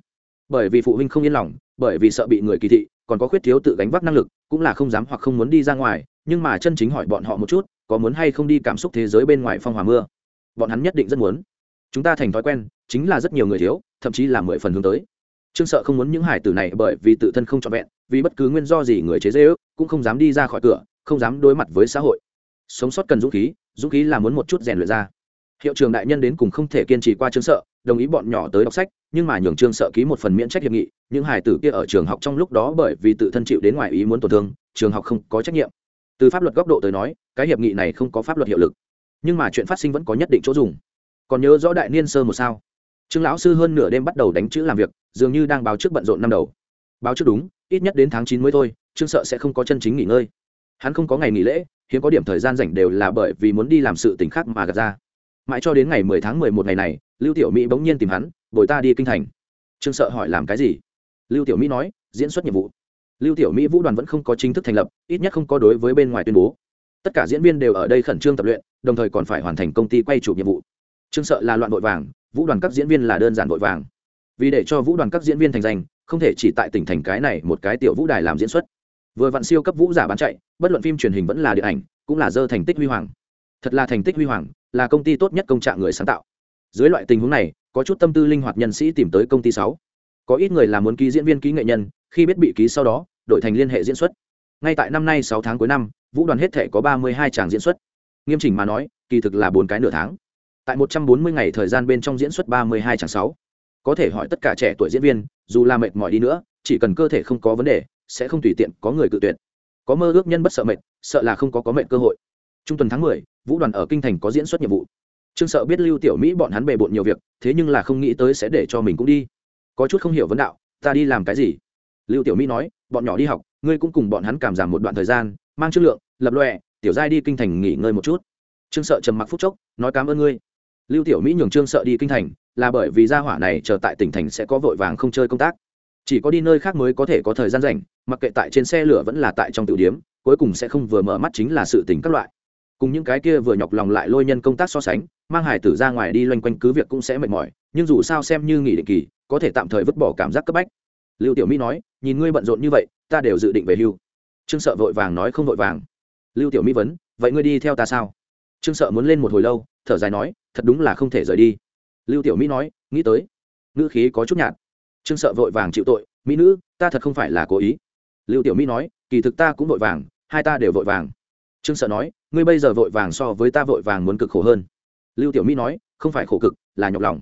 bởi vì phụ huynh không yên lòng, bởi vì sợ bị người kỳ thị, còn có khuyết thiếu tự gánh vác năng lực, cũng là không dám hoặc không muốn đi ra ngoài, nhưng mà chân chính hỏi bọn họ một chút, có muốn hay không đi cảm xúc thế giới bên ngoài phong hòa mưa. Bọn hắn nhất định rất muốn. Chúng ta thành thói quen, chính là rất nhiều người thiếu, thậm chí là mười phần hướng tới. Trương sợ không muốn những hải tử này bởi vì tự thân không trọn vẹn, vì bất cứ nguyên do gì người chế dễ ước, cũng không dám đi ra khỏi cửa, không dám đối mặt với xã hội. Sống sót cần dũng khí dũng khí là muốn một chút rèn luyện ra. Hiệu trường đại nhân đến cùng không thể kiên trì qua trương sợ đồng ý bọn nhỏ tới đọc sách, nhưng mà nhường trương sợ ký một phần miễn trách hiệp nghị, những hải tử kia ở trường học trong lúc đó bởi vì tự thân chịu đến ngoài ý muốn tổn thương, trường học không có trách nhiệm. Từ pháp luật góc độ tới nói, cái hiệp nghị này không có pháp luật hiệu lực. Nhưng mà chuyện phát sinh vẫn có nhất định chỗ dùng. Còn nhớ rõ đại niên sơ một sao? Trương lão sư hơn nửa đêm bắt đầu đánh chữ làm việc, dường như đang báo trước bận rộn năm đầu. Báo trước đúng, ít nhất đến tháng chín mới thôi, trương sợ sẽ không có chân chính nghỉ ngơi. Hắn không có ngày nghỉ lễ, hiếm có điểm thời gian rảnh đều là bởi vì muốn đi làm sự t ì n h khác mà gạt ra. Mãi cho đến ngày mười tháng mười một ngày này lưu tiểu mỹ bỗng nhiên tìm hắn, bồi ta đi kinh thành. Trương sợ hỏi, làm cái gì? Lưu tiểu mỹ nói, diễn xuất nhiệm vụ. Lưu tiểu mỹ vũ đoàn vẫn không có chính thức thành lập, ít nhất không có đối với bên ngoài tuyên bố. Tất cả diễn viên đều ở đây khẩn trương tập luyện, đồng thời còn phải hoàn thành công ty quay chụp nhiệm vụ. Trương sợ là loạn vội vàng, vũ đoàn các diễn viên là đơn giản vội vàng. Vì để cho vũ đoàn các diễn viên thành danh, không thể chỉ tại tỉnh thành cái này một cái tiểu vũ đài làm diễn xuất. Vừa vặn siêu cấp vũ giả bán chạy, bất luận phim truyền hình vẫn là điện ảnh, cũng là dơ thành tích huy hoàng. Thật là thành tích huy hoàng, là công ty tốt nhất công trạng người sáng tạo dưới loại tình huống này, có chút tâm tư linh hoạt nhân sĩ tìm tới công ty sáu. Có ít người là muốn ký diễn viên ký nghệ nhân, khi biết bị ký sau đó, đổi thành liên hệ diễn xuất. Ngay tại năm nay sáu tháng cuối năm, vũ đoàn hết thể có ba mươi hai tràng diễn xuất. Nghiêm chỉnh mà nói, kỳ thực là bốn cái nửa tháng. Tại một trăm bốn mươi ngày thời gian bên trong diễn xuất ba mươi hai tràng sáu. Có thể hỏi tất cả trẻ tuổi diễn viên, dù là mệt mỏi đi nữa, chỉ cần cơ thể không có vấn đề, sẽ không tùy tiện có người cự tuyệt. Có mơ ước nhân bất sợ mệt, sợ là không có có mệnh cơ hội. Trung tuần tháng mười, vũ đoàn ở kinh thành có diễn xuất nhiệm vụ trương sợ biết lưu tiểu mỹ bọn hắn bề bộn nhiều việc thế nhưng là không nghĩ tới sẽ để cho mình cũng đi. Có chút không hiểu vấn đạo ta đi làm cái gì? Lưu tiểu mỹ nói bọn nhỏ đi học ngươi cũng cùng bọn hắn cảm giảm một đoạn thời gian mang chất lượng lập lòe, tiểu giai đi kinh thành nghỉ ngơi một chút. Trương sợ trầm mặc phút chốc nói cảm ơn ngươi. Lưu tiểu mỹ nhường trương sợ đi kinh thành là bởi vì gia hỏa này chờ tại tỉnh thành sẽ có vội vàng không chơi công tác. Chỉ có đi nơi khác mới có thể có thời gian rảnh mặc kệ tại trên xe lửa vẫn là tại trong tiểu điếm cuối cùng sẽ không vừa mở mắt chính là sự tình các loại. Cùng những cái kia vừa nhọc lòng lại lôi nhân công tác so sánh mang hải tử ra ngoài đi loanh quanh cứ việc cũng sẽ mệt mỏi, nhưng dù sao xem như nghỉ định kỳ, có thể tạm thời vứt bỏ cảm giác cấp bách. Lưu tiểu mỹ nói, nhìn ngươi bận rộn như vậy, ta đều dự định về hưu. Trương sợ vội vàng nói không vội vàng. Lưu tiểu mỹ vấn, vậy ngươi đi theo ta sao? Trương sợ muốn lên một hồi lâu, thở dài nói, thật đúng là không thể rời đi. Lưu tiểu mỹ nói, nghĩ tới. Ngữ khí có chút nhạt. Trương sợ vội vàng chịu tội, mỹ nữ, ta thật không phải là cố ý. Lưu tiểu mỹ nói, kỳ thực ta cũng vội vàng, hai ta đều vội vàng. Trương sợ nói, ngươi bây giờ vội vàng so với ta vội vàng muốn cực khổ hơn lưu tiểu mỹ nói, không phải khổ cực, là nhọc lòng.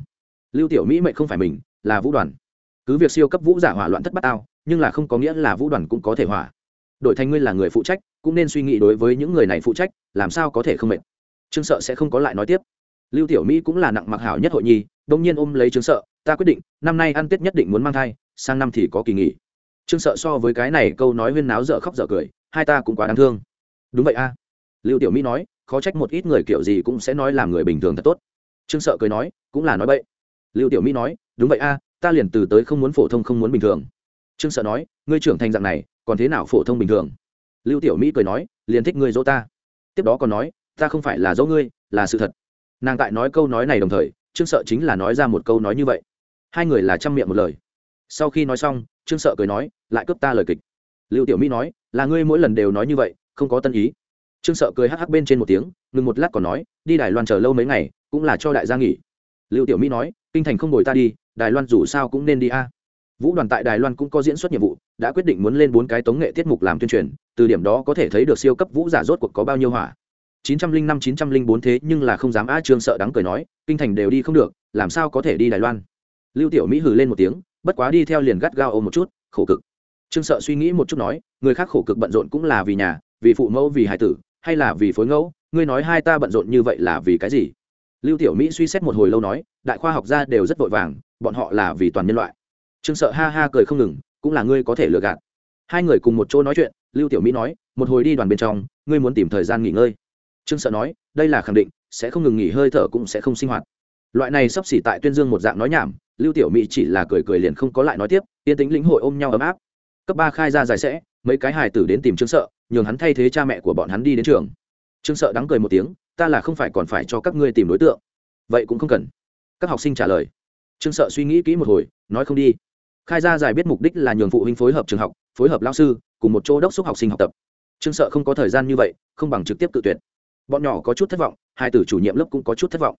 Lưu tiểu mỹ mệnh không phải mình, là vũ đoàn. Cứ việc siêu cấp vũ giả hỏa loạn thất bát ao nhưng là không có nghĩa là vũ đoàn cũng có thể hỏa. Đội thành ngươi là người phụ trách, cũng nên suy nghĩ đối với những người này phụ trách, làm sao có thể không mệt. Trương sợ sẽ không có lại nói tiếp. Lưu tiểu mỹ cũng là nặng mặc hảo nhất hội nhi, đông nhiên ôm lấy trương sợ, ta quyết định, năm nay ăn tết nhất định muốn mang thai, sang năm thì có kỳ nghỉ. Trương sợ so với cái này câu nói huyên náo dở khóc dở cười, hai ta cũng quá đáng thương. Đúng vậy a. Lưu tiểu mỹ nói khó trách một ít người kiểu gì cũng sẽ nói làm người bình thường thật tốt. Trương sợ cười nói, cũng là nói vậy lưu tiểu mỹ nói, đúng vậy a, ta liền từ tới không muốn phổ thông không muốn bình thường. Trương sợ nói, ngươi trưởng thành dạng này, còn thế nào phổ thông bình thường? Lưu tiểu mỹ cười nói, liền thích ngươi dỗ ta. Tiếp đó còn nói, ta không phải là dỗ ngươi, là sự thật. Nàng tại nói câu nói này đồng thời, trương sợ chính là nói ra một câu nói như vậy. Hai người là chăm miệng một lời. Sau khi nói xong, trương sợ cười nói, lại cướp ta lời kịch. Lưu tiểu mỹ nói, là ngươi mỗi lần đều nói như vậy, không có tân ý trương sợ cười hắc hắc bên trên một tiếng, ngừng một lát còn nói, đi đài loan chờ lâu mấy ngày, cũng là cho đại gia nghỉ. Lưu tiểu mỹ nói, kinh thành không đổi ta đi, đài loan dù sao cũng nên đi a. Vũ đoàn tại đài loan cũng có diễn xuất nhiệm vụ, đã quyết định muốn lên bốn cái tống nghệ tiết mục làm tuyên truyền, từ điểm đó có thể thấy được siêu cấp vũ giả rốt cuộc có bao nhiêu hỏa. 905 904 thế nhưng là không dám a trương sợ đắng cười nói, kinh thành đều đi không được, làm sao có thể đi đài loan? Lưu tiểu mỹ hừ lên một tiếng, bất quá đi theo liền gắt gao ôm một chút, khổ cực. Trương sợ suy nghĩ một chút nói, người khác khổ cực bận rộn cũng là vì nhà, vì phụ mẫu, vì hải tử hay là vì phối ngẫu? Ngươi nói hai ta bận rộn như vậy là vì cái gì? Lưu tiểu mỹ suy xét một hồi lâu nói, đại khoa học gia đều rất vội vàng, bọn họ là vì toàn nhân loại. Trương sợ ha ha cười không ngừng, cũng là ngươi có thể lừa gạt. Hai người cùng một chỗ nói chuyện, lưu tiểu mỹ nói, một hồi đi đoàn bên trong, ngươi muốn tìm thời gian nghỉ ngơi. Trương sợ nói, đây là khẳng định, sẽ không ngừng nghỉ hơi thở cũng sẽ không sinh hoạt. Loại này sắp xỉ tại tuyên dương một dạng nói nhảm, lưu tiểu mỹ chỉ là cười cười liền không có lại nói tiếp, yên tính lĩnh hội ôm nhau ấm áp. Cấp ba khai ra dài sẽ mấy cái hài tử đến tìm trương sợ, nhường hắn thay thế cha mẹ của bọn hắn đi đến trường. Trương sợ đắng cười một tiếng, ta là không phải còn phải cho các ngươi tìm đối tượng. Vậy cũng không cần. Các học sinh trả lời. Trương sợ suy nghĩ kỹ một hồi, nói, không đi. Khai ra giải biết mục đích là nhường phụ huynh phối hợp trường học, phối hợp lao sư, cùng một chỗ đốc xúc học sinh học tập. Trương sợ không có thời gian như vậy, không bằng trực tiếp tự tuyển. Bọn nhỏ có chút thất vọng, hai tử chủ nhiệm lớp cũng có chút thất vọng.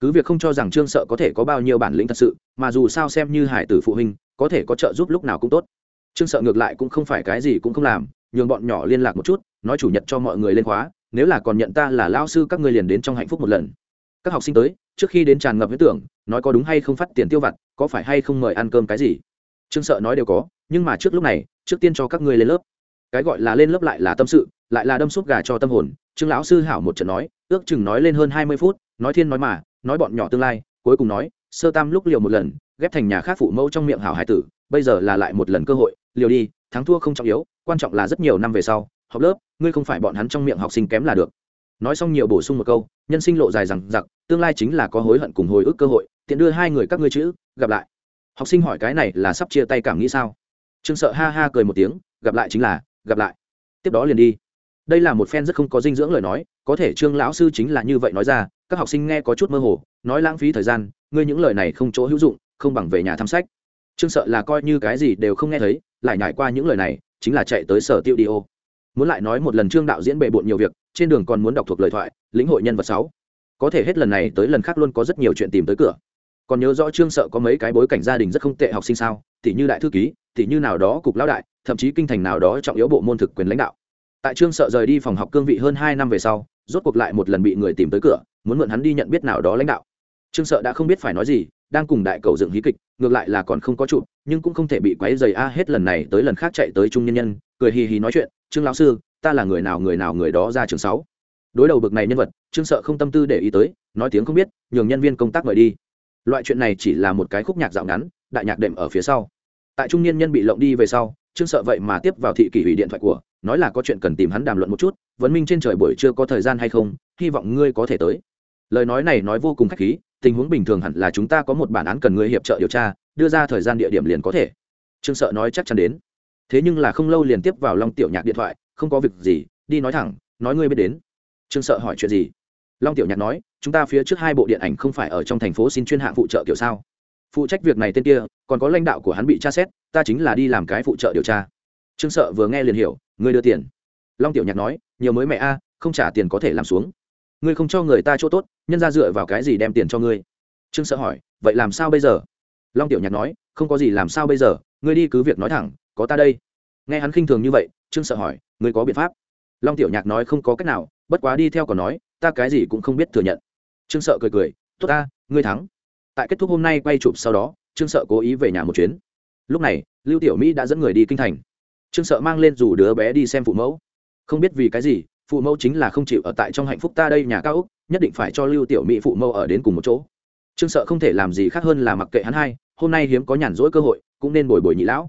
Cứ việc không cho rằng trương sợ có thể có bao nhiêu bản lĩnh thật sự, mà dù sao xem như hải tử phụ huynh, có thể có trợ giúp lúc nào cũng tốt trương sợ ngược lại cũng không phải cái gì cũng không làm, nhường bọn nhỏ liên lạc một chút, nói chủ nhật cho mọi người lên khóa, nếu là còn nhận ta là lao sư các ngươi liền đến trong hạnh phúc một lần. Các học sinh tới, trước khi đến tràn ngập huyết tưởng, nói có đúng hay không phát tiền tiêu vặt, có phải hay không mời ăn cơm cái gì? Trương sợ nói đều có, nhưng mà trước lúc này, trước tiên cho các ngươi lên lớp. Cái gọi là lên lớp lại là tâm sự, lại là đâm xúc gà cho tâm hồn. Trương lão sư hảo một trận nói, ước chừng nói lên hơn hai mươi phút, nói thiên nói mà, nói bọn nhỏ tương lai, cuối cùng nói, sơ tam lúc liều một lần, ghép thành nhà khác phụ mẫu trong miệng hảo hải tử, bây giờ là lại một lần cơ hội liều đi, thắng thua không trọng yếu, quan trọng là rất nhiều năm về sau, học lớp, ngươi không phải bọn hắn trong miệng học sinh kém là được. Nói xong nhiều bổ sung một câu, nhân sinh lộ dài rằng giặc tương lai chính là có hối hận cùng hồi ức cơ hội, tiện đưa hai người các ngươi chữ, gặp lại. Học sinh hỏi cái này là sắp chia tay cảm nghĩ sao? Trương sợ ha ha cười một tiếng, gặp lại chính là, gặp lại. Tiếp đó liền đi. Đây là một phen rất không có dinh dưỡng lời nói, có thể trương lão sư chính là như vậy nói ra, các học sinh nghe có chút mơ hồ, nói lãng phí thời gian, ngươi những lời này không chỗ hữu dụng, không bằng về nhà thăm sách trương sợ là coi như cái gì đều không nghe thấy, lại nhải qua những lời này, chính là chạy tới sở tiêu đi ô. Muốn lại nói một lần trương đạo diễn bề bộn nhiều việc, trên đường còn muốn đọc thuộc lời thoại, lĩnh hội nhân vật sáu. Có thể hết lần này tới lần khác luôn có rất nhiều chuyện tìm tới cửa. Còn nhớ rõ trương sợ có mấy cái bối cảnh gia đình rất không tệ học sinh sao tỷ như đại thư ký tỷ như nào đó cục lão đại, thậm chí kinh thành nào đó trọng yếu bộ môn thực quyền lãnh đạo. Tại trương sợ rời đi phòng học cương vị hơn hai năm về sau, rốt cuộc lại một lần bị người tìm tới cửa, muốn mượn hắn đi nhận biết nào đó lãnh đạo. Trương sợ đã không biết phải nói gì, đang cùng đại cầu dựng hí kịch ngược lại là còn không có chụp, nhưng cũng không thể bị quấy dày a, hết lần này tới lần khác chạy tới trung nhân nhân, cười hì hì nói chuyện, trương lão sư, ta là người nào người nào người đó ra trường sáu. Đối đầu bực này nhân vật, trương sợ không tâm tư để ý tới, nói tiếng không biết, nhường nhân viên công tác mời đi. Loại chuyện này chỉ là một cái khúc nhạc dạo ngắn, đại nhạc đệm ở phía sau. Tại trung niên nhân bị lộng đi về sau, trương sợ vậy mà tiếp vào thị kỷ hủy điện thoại của, nói là có chuyện cần tìm hắn đàm luận một chút, vấn minh trên trời buổi chưa có thời gian hay không? Hy vọng ngươi có thể tới. Lời nói này nói vô cùng khách khí tình huống bình thường hẳn là chúng ta có một bản án cần người hiệp trợ điều tra, đưa ra thời gian địa điểm liền có thể. Trương sợ nói chắc chắn đến. Thế nhưng là không lâu liền tiếp vào long tiểu nhạc điện thoại, không có việc gì, đi nói thẳng, nói ngươi biết đến. Trương sợ hỏi chuyện gì? Long tiểu nhạc nói, chúng ta phía trước hai bộ điện ảnh không phải ở trong thành phố xin chuyên hạng phụ trợ kiểu sao? Phụ trách việc này tên kia, còn có lãnh đạo của hắn bị tra xét, ta chính là đi làm cái phụ trợ điều tra. Trương sợ vừa nghe liền hiểu, ngươi đưa tiền. Long tiểu nhạc nói, nhiều mới mẹ a, không trả tiền có thể làm xuống ngươi không cho người ta chỗ tốt, nhân ra dựa vào cái gì đem tiền cho ngươi? Trương sợ hỏi, vậy làm sao bây giờ? Long tiểu nhạc nói, không có gì làm sao bây giờ, ngươi đi cứ việc nói thẳng, có ta đây. Nghe hắn khinh thường như vậy, trương sợ hỏi, ngươi có biện pháp? Long tiểu nhạc nói không có cách nào, bất quá đi theo còn nói, ta cái gì cũng không biết thừa nhận. Trương sợ cười cười, tốt ta, ngươi thắng. Tại kết thúc hôm nay quay chụp sau đó, trương sợ cố ý về nhà một chuyến. Lúc này, lưu tiểu mỹ đã dẫn người đi kinh thành. Trương sợ mang lên dù đứa bé đi xem phụ mẫu. Không biết vì cái gì phụ mẫu chính là không chịu ở tại trong hạnh phúc ta đây nhà cao úc, nhất định phải cho lưu tiểu mỹ phụ mẫu ở đến cùng một chỗ. Trương sợ không thể làm gì khác hơn là mặc kệ hắn hai, hôm nay hiếm có nhàn rỗi cơ hội, cũng nên bồi bồi nhị lão.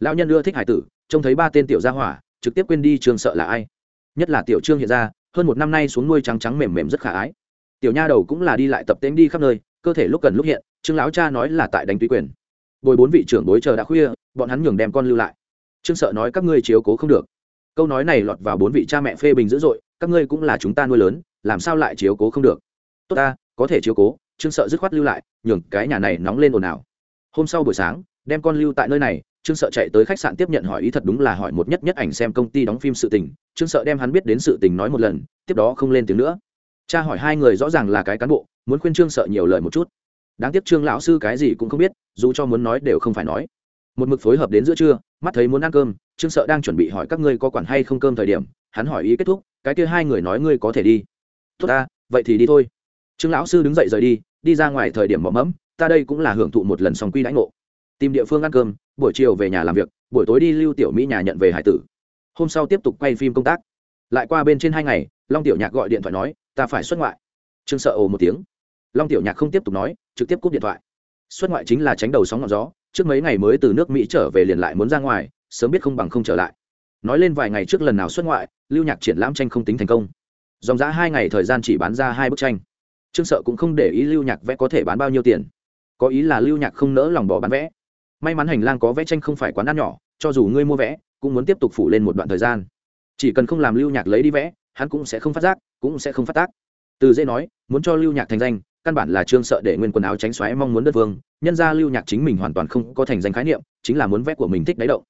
Lão nhân ưa thích hải tử, trông thấy ba tên tiểu gia hỏa, trực tiếp quên đi trương sợ là ai. Nhất là tiểu trương hiện ra, hơn một năm nay xuống nuôi trắng trắng mềm mềm rất khả ái. Tiểu nha đầu cũng là đi lại tập tễnh đi khắp nơi, cơ thể lúc cần lúc hiện, trương lão cha nói là tại đánh tùy quyền. Bồi bốn vị trưởng bối chờ đã khuya, bọn hắn nhường đem con lưu lại. Trương sợ nói các ngươi chiếu cố không được câu nói này lọt vào bốn vị cha mẹ phê bình dữ dội, các ngươi cũng là chúng ta nuôi lớn, làm sao lại chiếu cố không được? Tốt ta, có thể chiếu cố, trương sợ dứt khoát lưu lại, nhường cái nhà này nóng lên ồn ào. Hôm sau buổi sáng, đem con lưu tại nơi này, trương sợ chạy tới khách sạn tiếp nhận hỏi ý thật đúng là hỏi một nhất nhất ảnh xem công ty đóng phim sự tình, trương sợ đem hắn biết đến sự tình nói một lần, tiếp đó không lên tiếng nữa. Cha hỏi hai người rõ ràng là cái cán bộ, muốn khuyên trương sợ nhiều lời một chút. Đáng tiếc trương lão sư cái gì cũng không biết, dù cho muốn nói đều không phải nói một mực phối hợp đến giữa trưa, mắt thấy muốn ăn cơm, trương sợ đang chuẩn bị hỏi các ngươi có quản hay không cơm thời điểm, hắn hỏi ý kết thúc, cái kia hai người nói ngươi có thể đi. Tốt ta, vậy thì đi thôi. Trương lão sư đứng dậy rời đi đi ra ngoài thời điểm mỏ mẫm, ta đây cũng là hưởng thụ một lần song quy đãi ngộ. Tìm địa phương ăn cơm, buổi chiều về nhà làm việc, buổi tối đi lưu tiểu mỹ nhà nhận về hải tử. Hôm sau tiếp tục quay phim công tác. Lại qua bên trên hai ngày, long tiểu nhạc gọi điện thoại nói, ta phải xuất ngoại. Trương sợ ồ một tiếng. Long tiểu nhạc không tiếp tục nói, trực tiếp cúp điện thoại. Xuất ngoại chính là tránh đầu sóng ngọn gió trước mấy ngày mới từ nước mỹ trở về liền lại muốn ra ngoài, sớm biết không bằng không trở lại. Nói lên vài ngày trước lần nào xuất ngoại, lưu nhạc triển lãm tranh không tính thành công. Dòng giã hai ngày thời gian chỉ bán ra hai bức tranh. Trương sợ cũng không để ý lưu nhạc vẽ có thể bán bao nhiêu tiền. Có ý là lưu nhạc không nỡ lòng bỏ bán vẽ. May mắn hành lang có vẽ tranh không phải quán ăn nhỏ, cho dù ngươi mua vẽ, cũng muốn tiếp tục phủ lên một đoạn thời gian. Chỉ cần không làm lưu nhạc lấy đi vẽ, hắn cũng sẽ không phát giác, cũng sẽ không phát tác. Từ dễ nói, muốn cho lưu nhạc thành danh căn bản là trương sợ để nguyên quần áo tránh xoáy mong muốn đất vương, nhân ra lưu nhạc chính mình hoàn toàn không có thành danh khái niệm, chính là muốn vẽ của mình thích đáy động.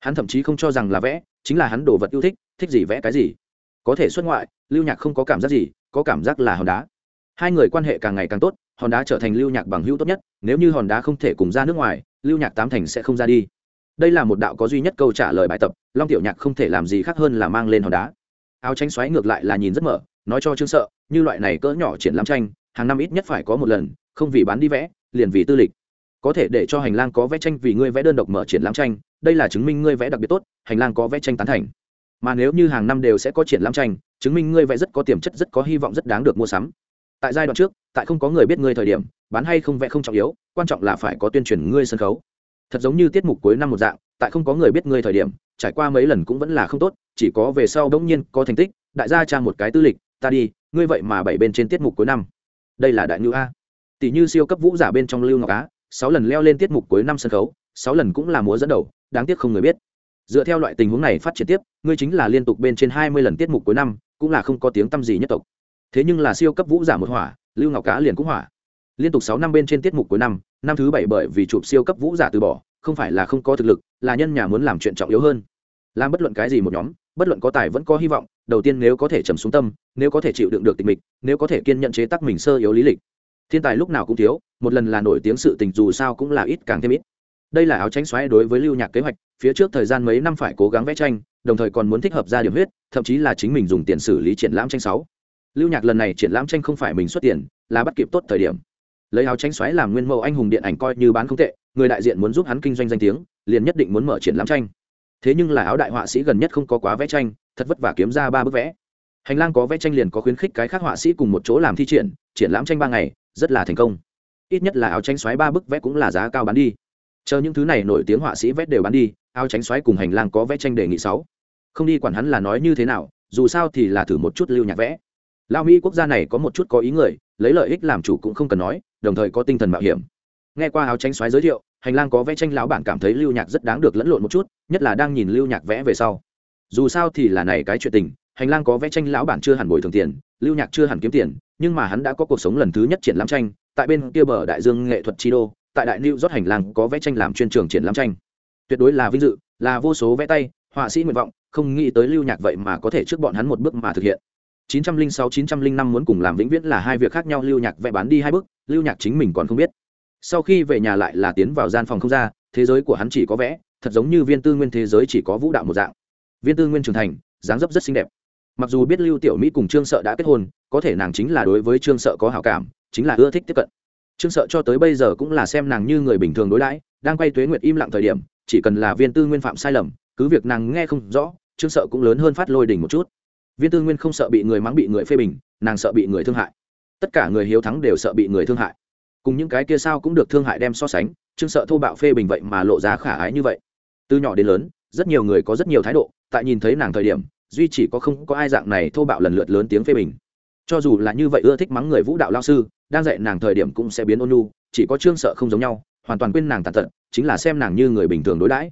Hắn thậm chí không cho rằng là vẽ, chính là hắn đồ vật yêu thích thích gì vẽ cái gì. Có thể xuất ngoại, lưu nhạc không có cảm giác gì, có cảm giác là hòn đá. Hai người quan hệ càng ngày càng tốt, hòn đá trở thành lưu nhạc bằng hữu tốt nhất, nếu như hòn đá không thể cùng ra nước ngoài, lưu nhạc tám thành sẽ không ra đi. Đây là một đạo có duy nhất câu trả lời bài tập, long tiểu nhạc không thể làm gì khác hơn là mang lên hòn đá. Áo tranh xoáy ngược lại là nhìn rất mở, nói cho trương sợ, như loại này cỡ nhỏ triển lãm tranh hàng năm ít nhất phải có một lần, không vì bán đi vẽ, liền vì tư lịch. Có thể để cho hành lang có vẽ tranh vì ngươi vẽ đơn độc mở triển lãm tranh, đây là chứng minh ngươi vẽ đặc biệt tốt, hành lang có vẽ tranh tán thành. Mà nếu như hàng năm đều sẽ có triển lãm tranh, chứng minh ngươi vẽ rất có tiềm chất, rất có hy vọng, rất đáng được mua sắm. Tại giai đoạn trước, tại không có người biết ngươi thời điểm, bán hay không vẽ không trọng yếu, quan trọng là phải có tuyên truyền ngươi sân khấu. Thật giống như tiết mục cuối năm một dạng, tại không có người biết ngươi thời điểm, trải qua mấy lần cũng vẫn là không tốt, chỉ có về sau đống nhiên có thành tích, đại gia trang một cái tư lịch, ta đi, ngươi vậy mà bảy bên trên tiết mục cuối năm đây là đại ngữ a. Tỷ như siêu cấp vũ giả bên trong lưu ngọc á, sáu lần leo lên tiết mục cuối năm sân khấu, sáu lần cũng là múa dẫn đầu, đáng tiếc không người biết. Dựa theo loại tình huống này phát triển tiếp, ngươi chính là liên tục bên trên hai mươi lần tiết mục cuối năm, cũng là không có tiếng tăm gì nhất tộc. Thế nhưng là siêu cấp vũ giả một hỏa, lưu ngọc cá liền cũng hỏa. Liên tục sáu năm bên trên tiết mục cuối năm năm thứ bảy bởi vì chụp siêu cấp vũ giả từ bỏ, không phải là không có thực lực, là nhân nhà muốn làm chuyện trọng yếu hơn. Làm bất luận cái gì một nhóm bất luận có tài vẫn có hy vọng, đầu tiên nếu có thể trầm xuống tâm, nếu có thể chịu đựng được tình mịch, nếu có thể kiên nhận chế tác mình sơ yếu lý lịch. Thiên tài lúc nào cũng thiếu, một lần là nổi tiếng sự tình dù sao cũng là ít càng thêm ít. Đây là áo tránh xoáy đối với lưu nhạc kế hoạch, phía trước thời gian mấy năm phải cố gắng vẽ tranh, đồng thời còn muốn thích hợp ra điểm huyết, thậm chí là chính mình dùng tiền xử lý triển lãm tranh sáu. Lưu nhạc lần này triển lãm tranh không phải mình xuất tiền, là bắt kịp tốt thời điểm. Lấy áo tránh xoáy làm nguyên mẫu anh hùng điện ảnh coi như bán không tệ, người đại diện muốn giúp hắn kinh doanh danh tiếng, liền nhất định muốn mở triển lãm tranh thế nhưng là áo đại họa sĩ gần nhất không có quá vẽ tranh, thật vất vả kiếm ra ba bức vẽ. Hành lang có vẽ tranh liền có khuyến khích cái khác họa sĩ cùng một chỗ làm thi triển triển lãm tranh ba ngày, rất là thành công. Ít nhất là áo tranh xoáy ba bức vẽ cũng là giá cao bán đi. Chờ những thứ này nổi tiếng họa sĩ vẽ đều bán đi, áo tránh xoáy cùng hành lang có vẽ tranh đề nghị sáu. Không đi quản hắn là nói như thế nào, dù sao thì là thử một chút lưu nhạc vẽ. Lao mỹ quốc gia này có một chút có ý người, lấy lợi ích làm chủ cũng không cần nói, đồng thời có tinh thần mạo hiểm. Nghe qua áo tranh xoáy giới thiệu hành lang có vẽ tranh lão bản cảm thấy lưu nhạc rất đáng được lẫn lộn một chút, nhất là đang nhìn lưu nhạc vẽ về sau. Dù sao thì là này cái chuyện tình, hành lang có vẽ tranh lão bản chưa hẳn bồi thường tiền, lưu nhạc chưa hẳn kiếm tiền, nhưng mà hắn đã có cuộc sống lần thứ nhất triển lãm tranh, tại bên kia bờ đại dương nghệ thuật chi đô, tại đại lưu rót hành lang có vẽ tranh làm chuyên trường triển lãm tranh. Tuyệt đối là vinh dự, là vô số vẽ tay, họa sĩ nguyện vọng, không nghĩ tới lưu nhạc vậy mà có thể trước bọn hắn một bước mà thực hiện. 906-905 muốn cùng làm vĩnh viễn là hai việc khác nhau, lưu nhạc vẽ bán đi hai bước, lưu nhạc chính mình còn không biết sau khi về nhà lại là tiến vào gian phòng không ra, thế giới của hắn chỉ có vẽ, thật giống như viên tư nguyên thế giới chỉ có vũ đạo một dạng. Viên tư nguyên trưởng thành, dáng dấp rất xinh đẹp. Mặc dù biết lưu tiểu mỹ cùng trương sợ đã kết hôn, có thể nàng chính là đối với trương sợ có hảo cảm, chính là ưa thích tiếp cận. Trương sợ cho tới bây giờ cũng là xem nàng như người bình thường đối đãi, đang quay tuế nguyệt im lặng thời điểm, chỉ cần là viên tư nguyên phạm sai lầm, cứ việc nàng nghe không rõ, trương sợ cũng lớn hơn phát lôi đỉnh một chút. Viên tư nguyên không sợ bị người mắng bị người phê bình, nàng sợ bị người thương hại. Tất cả người hiếu thắng đều sợ bị người thương hại cùng những cái kia sao cũng được thương hại đem so sánh, trương sợ thô bạo phê bình vậy mà lộ ra khả ái như vậy. Từ nhỏ đến lớn, rất nhiều người có rất nhiều thái độ, tại nhìn thấy nàng thời điểm, duy chỉ có không có ai dạng này thô bạo lần lượt lớn tiếng phê bình. Cho dù là như vậy ưa thích mắng người vũ đạo lao sư, đang dạy nàng thời điểm cũng sẽ biến ôn nhu, chỉ có trương sợ không giống nhau, hoàn toàn quên nàng tàn tật, chính là xem nàng như người bình thường đối đãi.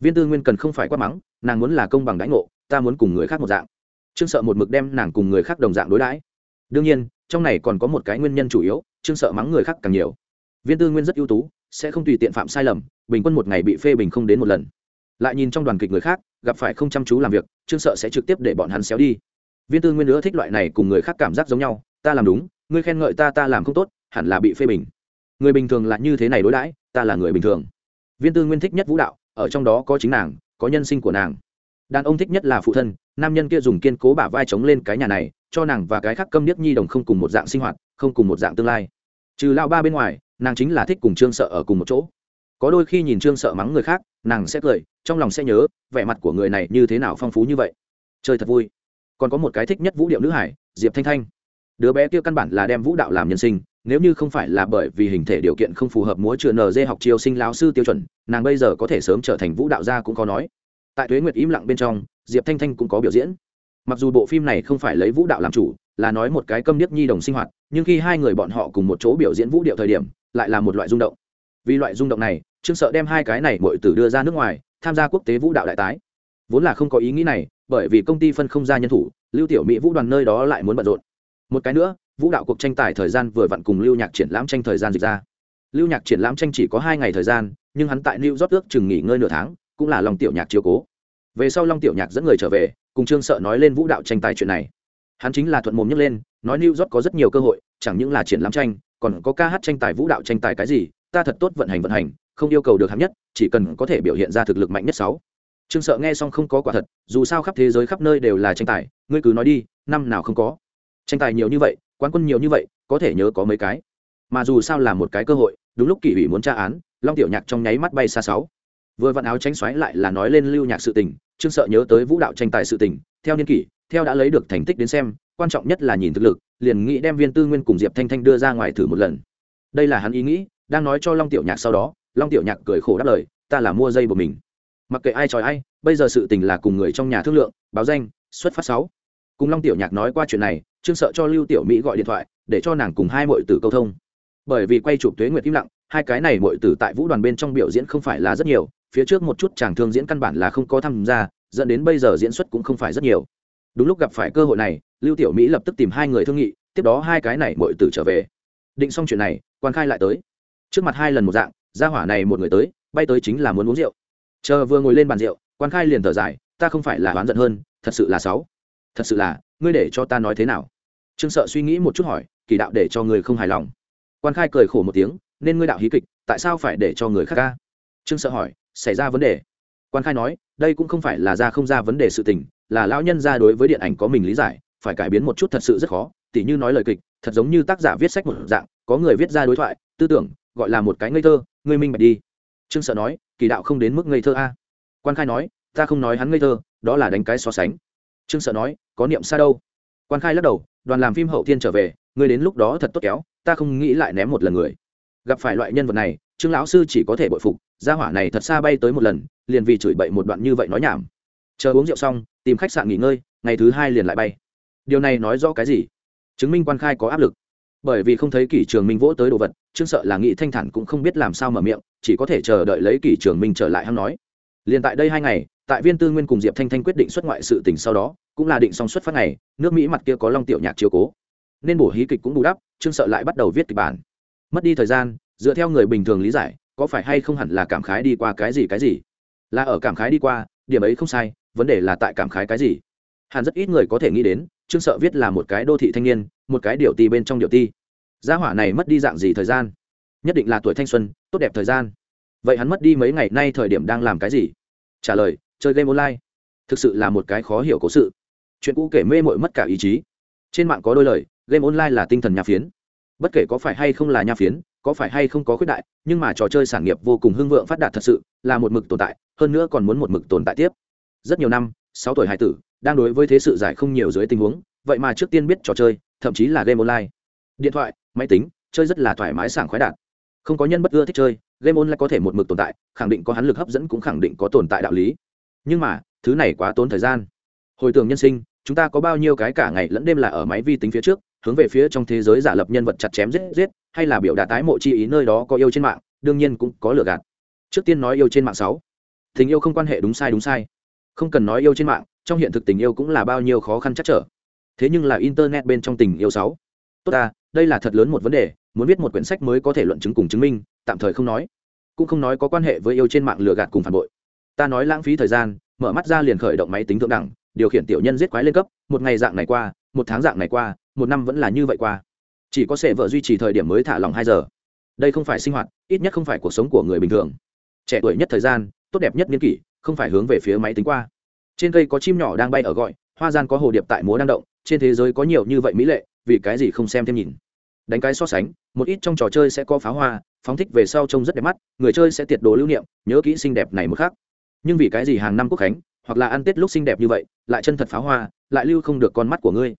Viên tư nguyên cần không phải quát mắng, nàng muốn là công bằng đãi ngộ, ta muốn cùng người khác một dạng. Trương sợ một mực đem nàng cùng người khác đồng dạng đối đãi. Đương nhiên, trong này còn có một cái nguyên nhân chủ yếu trương sợ mắng người khác càng nhiều. Viên tư nguyên rất ưu tú, sẽ không tùy tiện phạm sai lầm, bình quân một ngày bị phê bình không đến một lần. Lại nhìn trong đoàn kịch người khác, gặp phải không chăm chú làm việc, trương sợ sẽ trực tiếp để bọn hắn xéo đi. Viên tư nguyên nữa thích loại này cùng người khác cảm giác giống nhau, ta làm đúng, ngươi khen ngợi ta ta làm không tốt, hẳn là bị phê bình. Người bình thường là như thế này đối đãi, ta là người bình thường. Viên tư nguyên thích nhất vũ đạo, ở trong đó có chính nàng, có nhân sinh của nàng. Đàn ông thích nhất là phụ thân, nam nhân kia dùng kiên cố bả vai chống lên cái nhà này, cho nàng và cái khác câm điếc nhi đồng không cùng một dạng sinh hoạt không cùng một dạng tương lai. Trừ lao ba bên ngoài, nàng chính là thích cùng trương sợ ở cùng một chỗ. Có đôi khi nhìn trương sợ mắng người khác, nàng sẽ cười, trong lòng sẽ nhớ, vẻ mặt của người này như thế nào phong phú như vậy. Chơi thật vui. Còn có một cái thích nhất vũ điệu nữ hải, diệp thanh thanh. Đứa bé kia căn bản là đem vũ đạo làm nhân sinh, nếu như không phải là bởi vì hình thể điều kiện không phù hợp múa chữa nd học chiêu sinh lao sư tiêu chuẩn, nàng bây giờ có thể sớm trở thành vũ đạo gia cũng có nói. Tại thuế nguyệt im lặng bên trong, diệp thanh thanh cũng có biểu diễn. Mặc dù bộ phim này không phải lấy vũ đạo làm chủ là nói một cái câm điếc nhi đồng sinh hoạt, nhưng khi hai người bọn họ cùng một chỗ biểu diễn vũ điệu thời điểm, lại là một loại rung động. Vì loại rung động này, trương sợ đem hai cái này mọi tử đưa ra nước ngoài, tham gia quốc tế vũ đạo đại tái. Vốn là không có ý nghĩ này, bởi vì công ty phân không ra nhân thủ, lưu tiểu mỹ vũ đoàn nơi đó lại muốn bận rộn. Một cái nữa, vũ đạo cuộc tranh tài thời gian vừa vặn cùng lưu nhạc triển lãm tranh thời gian dịch ra. Lưu nhạc triển lãm tranh chỉ có hai ngày thời gian, nhưng hắn tại new york ước chừng nghỉ ngơi nửa tháng, cũng là lòng tiểu nhạc chiếu cố. Về sau long tiểu nhạc dẫn người trở về, cùng trương sợ nói lên vũ đạo tranh tài chuyện này hắn chính là thuận mồm nhấc lên, nói new york có rất nhiều cơ hội, chẳng những là triển lãm tranh, còn có ca hát tranh tài, vũ đạo tranh tài cái gì, ta thật tốt vận hành vận hành, không yêu cầu được hạng nhất, chỉ cần có thể biểu hiện ra thực lực mạnh nhất sáu. Trương sợ nghe xong không có quả thật, dù sao khắp thế giới khắp nơi đều là tranh tài, ngươi cứ nói đi, năm nào không có. Tranh tài nhiều như vậy, quán quân nhiều như vậy, có thể nhớ có mấy cái. Mà dù sao là một cái cơ hội, đúng lúc kỷ ủy muốn tra án, long tiểu nhạc trong nháy mắt bay xa sáu. Vừa vặn áo tranh xoáy lại là nói lên lưu nhạc sự tình, trương sợ nhớ tới vũ đạo tranh tài sự tình, theo niên kỷ theo đã lấy được thành tích đến xem, quan trọng nhất là nhìn thực lực, liền nghĩ đem viên tư nguyên cùng diệp thanh thanh đưa ra ngoài thử một lần. Đây là hắn ý nghĩ, đang nói cho long tiểu nhạc sau đó, long tiểu nhạc cười khổ đáp lời, ta là mua dây của mình. Mặc kệ ai tròi ai, bây giờ sự tình là cùng người trong nhà thương lượng, báo danh, xuất phát sáu. Cùng long tiểu nhạc nói qua chuyện này, trương sợ cho lưu tiểu mỹ gọi điện thoại, để cho nàng cùng hai mọi tử câu thông. Bởi vì quay chụp tuế nguyệt im lặng, hai cái này mọi tử tại vũ đoàn bên trong biểu diễn không phải là rất nhiều, phía trước một chút chàng thương diễn căn bản là không có tham gia, dẫn đến bây giờ diễn xuất cũng không phải rất nhiều đúng lúc gặp phải cơ hội này, lưu tiểu mỹ lập tức tìm hai người thương nghị, tiếp đó hai cái này mọi tử trở về. Định xong chuyện này, quan khai lại tới. Trước mặt hai lần một dạng, gia hỏa này một người tới, bay tới chính là muốn uống rượu. Chờ vừa ngồi lên bàn rượu, quan khai liền thở dài, ta không phải là oán giận hơn, thật sự là sáu. Thật sự là, ngươi để cho ta nói thế nào? Trương sợ suy nghĩ một chút hỏi, kỳ đạo để cho người không hài lòng. Quan khai cười khổ một tiếng, nên ngươi đạo hí kịch, tại sao phải để cho người khác ca? Trương sợ hỏi, xảy ra vấn đề. Quan khai nói, đây cũng không phải là ra không ra vấn đề sự tình là lão nhân ra đối với điện ảnh có mình lý giải, phải cải biến một chút thật sự rất khó. Tỉ như nói lời kịch, thật giống như tác giả viết sách một dạng, có người viết ra đối thoại, tư tưởng, gọi là một cái ngây thơ ngươi minh bạch đi. Trương sợ nói, kỳ đạo không đến mức ngây thơ a. Quan khai nói, ta không nói hắn ngây thơ, đó là đánh cái so sánh. Trương sợ nói, có niệm xa đâu. Quan khai lắc đầu, đoàn làm phim hậu thiên trở về ngươi đến lúc đó thật tốt kéo, ta không nghĩ lại ném một lần người. Gặp phải loại nhân vật này, trương lão sư chỉ có thể bội phục, gia hỏa này thật xa bay tới một lần, liền vì chửi bậy một đoạn như vậy nói nhảm chờ uống rượu xong, tìm khách sạn nghỉ ngơi, ngày thứ hai liền lại bay. Điều này nói rõ cái gì? Chứng minh quan khai có áp lực. Bởi vì không thấy kỷ trường minh vỗ tới đồ vật, trương sợ là nghị thanh thản cũng không biết làm sao mở miệng, chỉ có thể chờ đợi lấy kỷ trường minh trở lại hăng nói. Liền tại đây hai ngày, tại viên tư nguyên cùng diệp thanh thanh quyết định xuất ngoại sự tình sau đó, cũng là định xong xuất phát ngày, nước mỹ mặt kia có long tiểu nhạc chiếu cố. Nên bổ hí kịch cũng bù đắp, trương sợ lại bắt đầu viết kịch bản. Mất đi thời gian, dựa theo người bình thường lý giải, có phải hay không hẳn là cảm khái đi qua cái gì cái gì? Là ở cảm khái đi qua, điểm ấy không sai vấn đề là tại cảm khái cái gì? Hẳn rất ít người có thể nghĩ đến, trương sợ viết là một cái đô thị thanh niên, một cái điều ti bên trong điều ti. Gia hỏa này mất đi dạng gì thời gian? Nhất định là tuổi thanh xuân, tốt đẹp thời gian. Vậy hắn mất đi mấy ngày nay thời điểm đang làm cái gì? Trả lời, chơi game online. Thực sự là một cái khó hiểu cố sự. Chuyện cũ kể mê mội mất cả ý chí. Trên mạng có đôi lời, game online là tinh thần nhà phiến. Bất kể có phải hay không là nhà phiến, có phải hay không có khuyết đại, nhưng mà trò chơi sản nghiệp vô cùng hưng vượng phát đạt thật sự, là một mực tồn tại, hơn nữa còn muốn một mực tồn tại tiếp rất nhiều năm, sáu tuổi hải tử, đang đối với thế sự giải không nhiều dưới tình huống, vậy mà trước tiên biết trò chơi, thậm chí là game online. Điện thoại, máy tính, chơi rất là thoải mái sảng khoái đạt. Không có nhân bất ưa thích chơi, game online có thể một mực tồn tại, khẳng định có hắn lực hấp dẫn cũng khẳng định có tồn tại đạo lý. Nhưng mà, thứ này quá tốn thời gian. Hồi tưởng nhân sinh, chúng ta có bao nhiêu cái cả ngày lẫn đêm là ở máy vi tính phía trước, hướng về phía trong thế giới giả lập nhân vật chặt chém giết giết, hay là biểu đạt tái mộ chi ý nơi đó có yêu trên mạng, đương nhiên cũng có lừa gạt. Trước tiên nói yêu trên mạng sáu. Tình yêu không quan hệ đúng sai đúng sai không cần nói yêu trên mạng, trong hiện thực tình yêu cũng là bao nhiêu khó khăn chắc trở. Thế nhưng là internet bên trong tình yêu sáu. Tốt ta, đây là thật lớn một vấn đề, muốn viết một quyển sách mới có thể luận chứng cùng chứng minh, tạm thời không nói. Cũng không nói có quan hệ với yêu trên mạng lừa gạt cùng phản bội. Ta nói lãng phí thời gian, mở mắt ra liền khởi động máy tính thượng đẳng, điều khiển tiểu nhân giết quái lên cấp, một ngày dạng này qua, một tháng dạng này qua, một năm vẫn là như vậy qua. Chỉ có sệ vợ duy trì thời điểm mới thả lỏng hai giờ. Đây không phải sinh hoạt, ít nhất không phải cuộc sống của người bình thường. Trẻ tuổi nhất thời gian, tốt đẹp nhất niên kỷ không phải hướng về phía máy tính qua. Trên cây có chim nhỏ đang bay ở gọi, hoa gian có hồ điệp tại múa đang động, trên thế giới có nhiều như vậy mỹ lệ, vì cái gì không xem thêm nhìn? Đánh cái so sánh, một ít trong trò chơi sẽ có pháo hoa, phóng thích về sau trông rất đẹp mắt, người chơi sẽ tiệt đồ lưu niệm, nhớ kỹ xinh đẹp này một khác nhưng vì cái gì hàng năm quốc khánh, hoặc là ăn tết lúc xinh đẹp như vậy, lại chân thật pháo hoa, lại lưu không được con mắt của ngươi?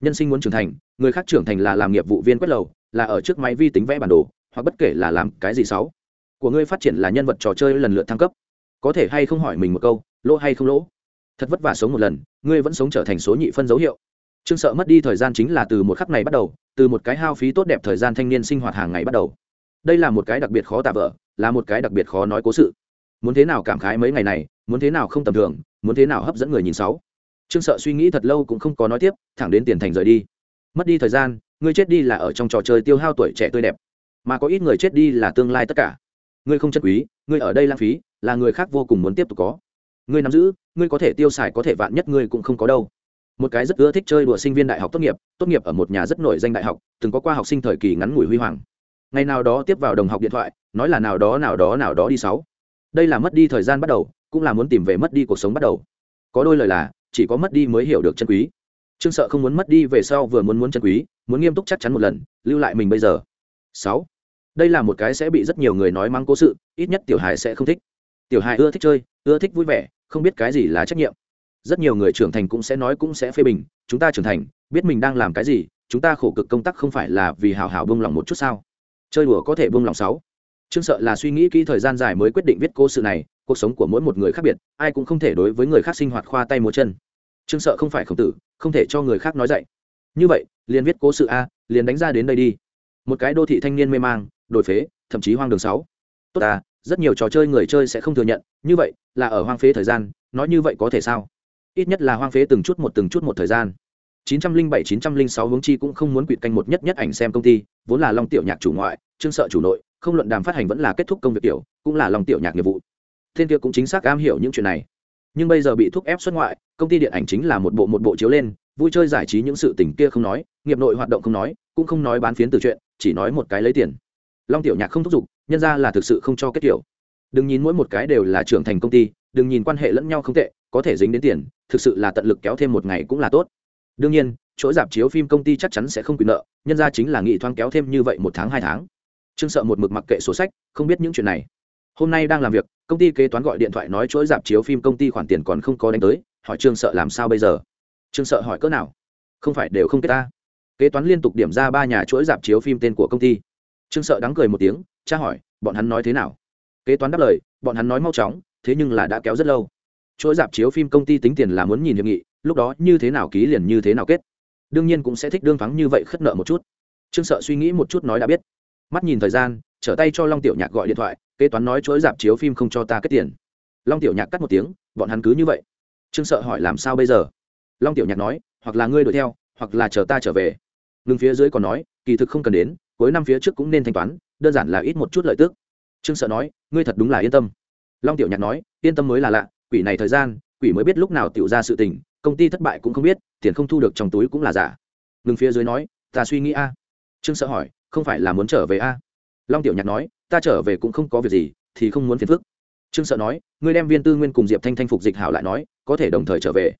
Nhân sinh muốn trưởng thành, người khác trưởng thành là làm nghiệp vụ viên quét lầu, là ở trước máy vi tính vẽ bản đồ, hoặc bất kể là làm cái gì xấu. Của ngươi phát triển là nhân vật trò chơi lần lượt thăng cấp có thể hay không hỏi mình một câu lỗ hay không lỗ? Thật vất vả sống một lần ngươi vẫn sống trở thành số nhị phân dấu hiệu. Trương sợ mất đi thời gian chính là từ một khắc này bắt đầu từ một cái hao phí tốt đẹp thời gian thanh niên sinh hoạt hàng ngày bắt đầu. Đây là một cái đặc biệt khó tạ vợ, là một cái đặc biệt khó nói cố sự. Muốn thế nào cảm khái mấy ngày này muốn thế nào không tầm thường muốn thế nào hấp dẫn người nhìn sáu. Trương sợ suy nghĩ thật lâu cũng không có nói tiếp thẳng đến tiền thành rời đi. Mất đi thời gian ngươi chết đi là ở trong trò chơi tiêu hao tuổi trẻ tươi đẹp. Mà có ít người chết đi là tương lai tất cả. Ngươi không chân quý ngươi ở đây lãng phí là người khác vô cùng muốn tiếp tục có. Ngươi nắm giữ, ngươi có thể tiêu xài có thể vạn nhất ngươi cũng không có đâu. Một cái rất ưa thích chơi đùa sinh viên đại học tốt nghiệp tốt nghiệp ở một nhà rất nổi danh đại học, từng có qua học sinh thời kỳ ngắn ngủi huy hoàng. Ngày nào đó tiếp vào đồng học điện thoại, nói là nào đó nào đó nào đó đi sáu. Đây là mất đi thời gian bắt đầu, cũng là muốn tìm về mất đi cuộc sống bắt đầu. Có đôi lời là, chỉ có mất đi mới hiểu được chân quý. Trương sợ không muốn mất đi về sau vừa muốn muốn chân quý, muốn nghiêm túc chắc chắn một lần, lưu lại mình bây giờ. Sáu. Đây là một cái sẽ bị rất nhiều người nói mắng cố sự, ít nhất tiểu hài sẽ không thích tiểu hài ưa thích chơi, ưa thích vui vẻ, không biết cái gì là trách nhiệm. Rất nhiều người trưởng thành cũng sẽ nói cũng sẽ phê bình, chúng ta trưởng thành, biết mình đang làm cái gì, chúng ta khổ cực công tác không phải là vì hào hào bông lòng một chút sao? Chơi đùa có thể bông lòng sáu. Trương sợ là suy nghĩ kỹ thời gian dài mới quyết định viết cố sự này, cuộc sống của mỗi một người khác biệt, ai cũng không thể đối với người khác sinh hoạt khoa tay múa chân. Trương sợ không phải khổng tử, không thể cho người khác nói dạy. Như vậy, liền viết cố sự a, liền đánh ra đến đây đi. Một cái đô thị thanh niên mê mang, đổi phế, thậm chí hoang đường sáu. Tốt à rất nhiều trò chơi người chơi sẽ không thừa nhận, như vậy là ở hoang phế thời gian, nói như vậy có thể sao? Ít nhất là hoang phế từng chút một, từng chút một thời gian. 907-906 hướng chi cũng không muốn quỵt canh một nhất nhất ảnh xem công ty, vốn là long tiểu nhạc chủ ngoại, trương sợ chủ nội, không luận đàm phát hành vẫn là kết thúc công việc tiểu, cũng là long tiểu nhạc nghiệp vụ. Thiên kia cũng chính xác am hiểu những chuyện này. Nhưng bây giờ bị thúc ép xuất ngoại, công ty điện ảnh chính là một bộ một bộ chiếu lên, vui chơi giải trí những sự tình kia không nói, nghiệp nội hoạt động không nói, cũng không nói bán phiến từ chuyện, chỉ nói một cái lấy tiền. Long tiểu nhạc không thúc giục nhân ra là thực sự không cho kết kiểu. Đừng nhìn mỗi một cái đều là trưởng thành công ty, đừng nhìn quan hệ lẫn nhau không tệ, có thể dính đến tiền, thực sự là tận lực kéo thêm một ngày cũng là tốt. Đương nhiên, chỗ dạp chiếu phim công ty chắc chắn sẽ không quyền nợ, nhân ra chính là nghị thoáng kéo thêm như vậy một tháng, hai tháng. Trương sợ một mực mặc kệ sổ sách, không biết những chuyện này. Hôm nay đang làm việc, công ty kế toán gọi điện thoại nói chỗ dạp chiếu phim công ty khoản tiền còn không có đánh tới, hỏi trương sợ làm sao bây giờ? Trương sợ hỏi cỡ nào? Không phải đều không kết ta. Kế toán liên tục điểm ra ba nhà chuỗi dạp chiếu phim tên của công ty. Trương sợ đắng cười một tiếng tra hỏi, bọn hắn nói thế nào? Kế toán đáp lời, bọn hắn nói mau chóng, thế nhưng là đã kéo rất lâu. Chuỗi dạp chiếu phim công ty tính tiền là muốn nhìn hiệp nghị, lúc đó như thế nào ký liền như thế nào kết. Đương nhiên cũng sẽ thích đương thắng như vậy khất nợ một chút. Trương sợ suy nghĩ một chút nói đã biết. Mắt nhìn thời gian, trở tay cho long tiểu nhạc gọi điện thoại, kế toán nói chuỗi dạp chiếu phim không cho ta kết tiền. Long tiểu nhạc cắt một tiếng, bọn hắn cứ như vậy. Trương sợ hỏi, làm sao bây giờ? Long tiểu nhạc nói, hoặc là ngươi đuổi theo, hoặc là chờ ta trở về. Ngừng phía dưới còn nói, kỳ thực không cần đến, cuối năm phía trước cũng nên thanh toán đơn giản là ít một chút lợi tức. Trương sợ nói, ngươi thật đúng là yên tâm. Long tiểu nhạc nói, yên tâm mới là lạ, quỷ này thời gian, quỷ mới biết lúc nào tiểu ra sự tình, công ty thất bại cũng không biết, tiền không thu được trong túi cũng là giả. Ngừng phía dưới nói, ta suy nghĩ a. Trương sợ hỏi, không phải là muốn trở về a? Long tiểu nhạc nói, ta trở về cũng không có việc gì, thì không muốn phiền phức. Trương sợ nói, ngươi đem viên tư nguyên cùng diệp thanh thanh phục dịch hảo lại nói, có thể đồng thời trở về.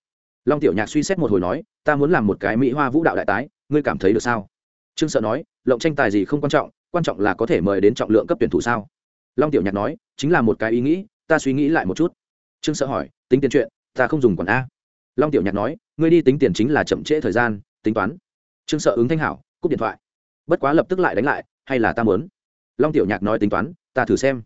Long tiểu nhạc suy xét một hồi nói, ta muốn làm một cái mỹ hoa vũ đạo đại tái, ngươi cảm thấy được sao? Trương sợ nói, lộng tranh tài gì không quan trọng quan trọng là có thể mời đến trọng lượng cấp tuyển thủ sao? Long tiểu nhạc nói, chính là một cái ý nghĩ, ta suy nghĩ lại một chút. Trương sợ hỏi, tính tiền chuyện, ta không dùng quản a. Long tiểu nhạc nói, ngươi đi tính tiền chính là chậm trễ thời gian, tính toán. Trương sợ ứng thanh hảo, cúp điện thoại. Bất quá lập tức lại đánh lại, hay là ta muốn? Long tiểu nhạc nói tính toán, ta thử xem.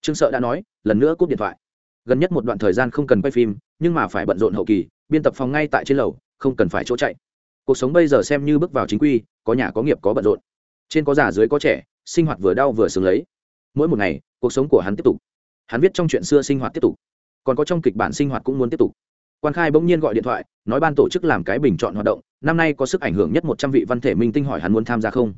Trương sợ đã nói, lần nữa cúp điện thoại. Gần nhất một đoạn thời gian không cần quay phim, nhưng mà phải bận rộn hậu kỳ, biên tập phòng ngay tại trên lầu, không cần phải chỗ chạy. Cuộc sống bây giờ xem như bước vào chính quy, có nhà có nghiệp có bận rộn trên có già dưới có trẻ, sinh hoạt vừa đau vừa sướng lấy. Mỗi một ngày, cuộc sống của hắn tiếp tục. Hắn viết trong chuyện xưa sinh hoạt tiếp tục. Còn có trong kịch bản sinh hoạt cũng muốn tiếp tục. Quan khai bỗng nhiên gọi điện thoại, nói ban tổ chức làm cái bình chọn hoạt động, năm nay có sức ảnh hưởng nhất một trăm vị văn thể minh tinh hỏi hắn muốn tham gia không?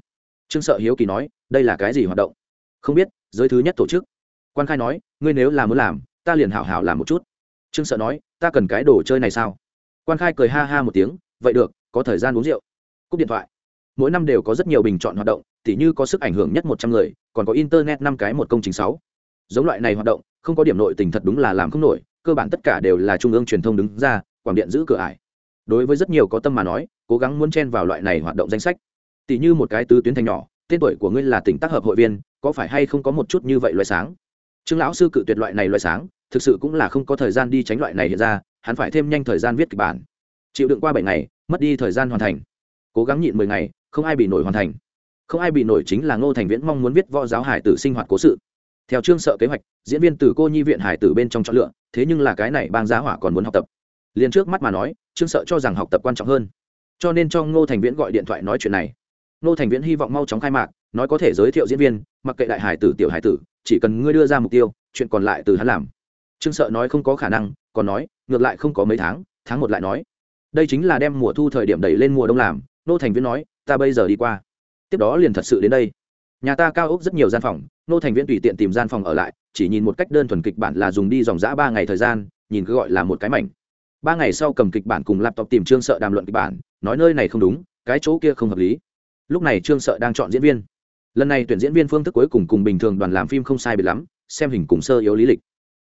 Trương sợ hiếu kỳ nói, đây là cái gì hoạt động? Không biết, giới thứ nhất tổ chức. Quan khai nói, ngươi nếu là muốn làm, ta liền hảo hảo làm một chút. Trương sợ nói, ta cần cái đồ chơi này sao? Quan khai cười ha ha một tiếng, vậy được, có thời gian uống rượu. Cúp điện thoại mỗi năm đều có rất nhiều bình chọn hoạt động, tỉ như có sức ảnh hưởng nhất một trăm người, còn có internet năm cái một công trình sáu. Giống loại này hoạt động, không có điểm nội tình thật đúng là làm không nổi, cơ bản tất cả đều là trung ương truyền thông đứng ra, quảng điện giữ cửa ải. Đối với rất nhiều có tâm mà nói, cố gắng muốn chen vào loại này hoạt động danh sách. Tỷ như một cái tứ tuyến thành nhỏ, tên tuổi của ngươi là tỉnh tác hợp hội viên, có phải hay không có một chút như vậy loại sáng? Trương lão sư cự tuyệt loại này loại sáng, thực sự cũng là không có thời gian đi tránh loại này hiện ra, hắn phải thêm nhanh thời gian viết kịch bản. Chịu đựng qua bảy ngày, mất đi thời gian hoàn thành. Cố gắng nhịn mười ngày không ai bị nổi hoàn thành. Không ai bị nổi chính là ngô thành viễn mong muốn viết võ giáo hải tử sinh hoạt cố sự. Theo trương sợ kế hoạch, diễn viên từ cô nhi viện hải tử bên trong chọn lựa, thế nhưng là cái này bang giá hỏa còn muốn học tập. Liền trước mắt mà nói trương sợ cho rằng học tập quan trọng hơn. Cho nên cho ngô thành viễn gọi điện thoại nói chuyện này. Ngô thành viễn hy vọng mau chóng khai mạc, nói có thể giới thiệu diễn viên, mặc kệ đại hải tử, tiểu hải tử, chỉ cần ngươi đưa ra mục tiêu, chuyện còn lại từ hắn làm. Trương sợ nói không có khả năng, còn nói, ngược lại không có mấy tháng tháng một lại nói. Đây chính là đem mùa thu thời điểm đẩy lên mùa đông làm nô thành viễn nói ta bây giờ đi qua. Tiếp đó liền thật sự đến đây. Nhà ta cao ốc rất nhiều gian phòng, nô thành viễn tùy tiện tìm gian phòng ở lại, chỉ nhìn một cách đơn thuần kịch bản là dùng đi dòng g ba ngày thời gian, nhìn cứ gọi là một cái mảnh. Ba ngày sau cầm kịch bản cùng laptop tìm trương sợ đàm luận kịch bản, nói nơi này không đúng, cái chỗ kia không hợp lý. Lúc này trương sợ đang chọn diễn viên. Lần này tuyển diễn viên phương thức cuối cùng cùng bình thường đoàn làm phim không sai biệt lắm, xem hình cùng sơ yếu lý lịch.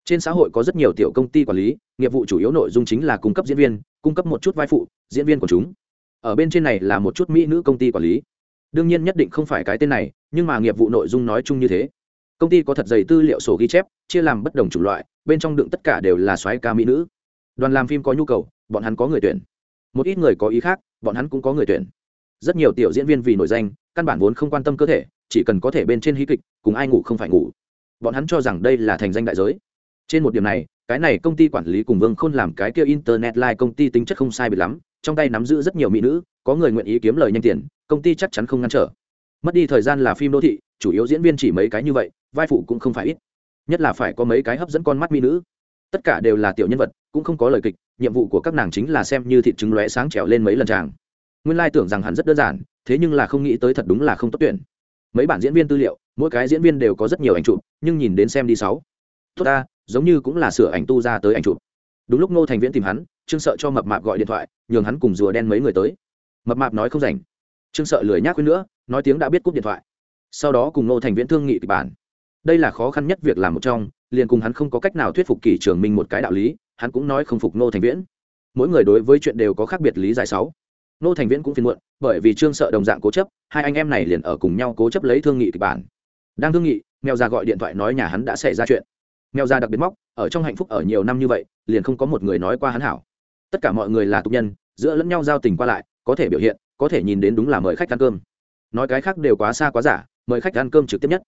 Trên xã hội có rất nhiều tiểu công ty quản lý, nghiệp vụ chủ yếu nội dung chính là cung cấp diễn viên, cung cấp một chút vai phụ, diễn viên của chúng ở bên trên này là một chút mỹ nữ công ty quản lý. Đương nhiên nhất định không phải cái tên này, nhưng mà nghiệp vụ nội dung nói chung như thế. Công ty có thật dày tư liệu sổ ghi chép, chia làm bất đồng chủng loại, bên trong đựng tất cả đều là soái ca mỹ nữ. Đoàn làm phim có nhu cầu, bọn hắn có người tuyển. Một ít người có ý khác, bọn hắn cũng có người tuyển. Rất nhiều tiểu diễn viên vì nổi danh, căn bản vốn không quan tâm cơ thể, chỉ cần có thể bên trên hí kịch, cùng ai ngủ không phải ngủ. Bọn hắn cho rằng đây là thành danh đại giới. Trên một điểm này, cái này công ty quản lý cùng vương khôn làm cái kia internet like công ty tính chất không sai biệt lắm trong tay nắm giữ rất nhiều mỹ nữ, có người nguyện ý kiếm lời nhanh tiền, công ty chắc chắn không ngăn trở. Mất đi thời gian là phim đô thị, chủ yếu diễn viên chỉ mấy cái như vậy, vai phụ cũng không phải ít. Nhất là phải có mấy cái hấp dẫn con mắt mỹ nữ. Tất cả đều là tiểu nhân vật, cũng không có lời kịch, nhiệm vụ của các nàng chính là xem như thị trứng lóe sáng trèo lên mấy lần tràng. Nguyên lai tưởng rằng hẳn rất đơn giản, thế nhưng là không nghĩ tới thật đúng là không tốt tuyển. Mấy bản diễn viên tư liệu, mỗi cái diễn viên đều có rất nhiều ảnh chụp, nhưng nhìn đến xem đi sáu. Tốt ta, giống như cũng là sửa ảnh tu ra tới ảnh chụp đúng lúc ngô thành viễn tìm hắn, trương sợ cho mập mạp gọi điện thoại, nhường hắn cùng rùa đen mấy người tới. Mập mạp nói không rảnh. Trương sợ lười nhác quên nữa, nói tiếng đã biết cúp điện thoại. Sau đó cùng ngô thành viễn thương nghị kịch bản. Đây là khó khăn nhất việc làm một trong, liền cùng hắn không có cách nào thuyết phục kỷ trường minh một cái đạo lý, hắn cũng nói không phục ngô thành viễn. Mỗi người đối với chuyện đều có khác biệt lý giải sáu. Ngô thành viễn cũng phiền muộn, bởi vì trương sợ đồng dạng cố chấp, hai anh em này liền ở cùng nhau cố chấp lấy thương nghị kịch bản. Đang thương nghị, mèo ra gọi điện thoại nói nhà hắn đã xảy ra chuyện mèo ra đặc biệt móc, ở trong hạnh phúc ở nhiều năm như vậy, liền không có một người nói qua hắn hảo. Tất cả mọi người là tục nhân, giữa lẫn nhau giao tình qua lại, có thể biểu hiện, có thể nhìn đến đúng là mời khách ăn cơm. Nói cái khác đều quá xa quá giả, mời khách ăn cơm trực tiếp nhất.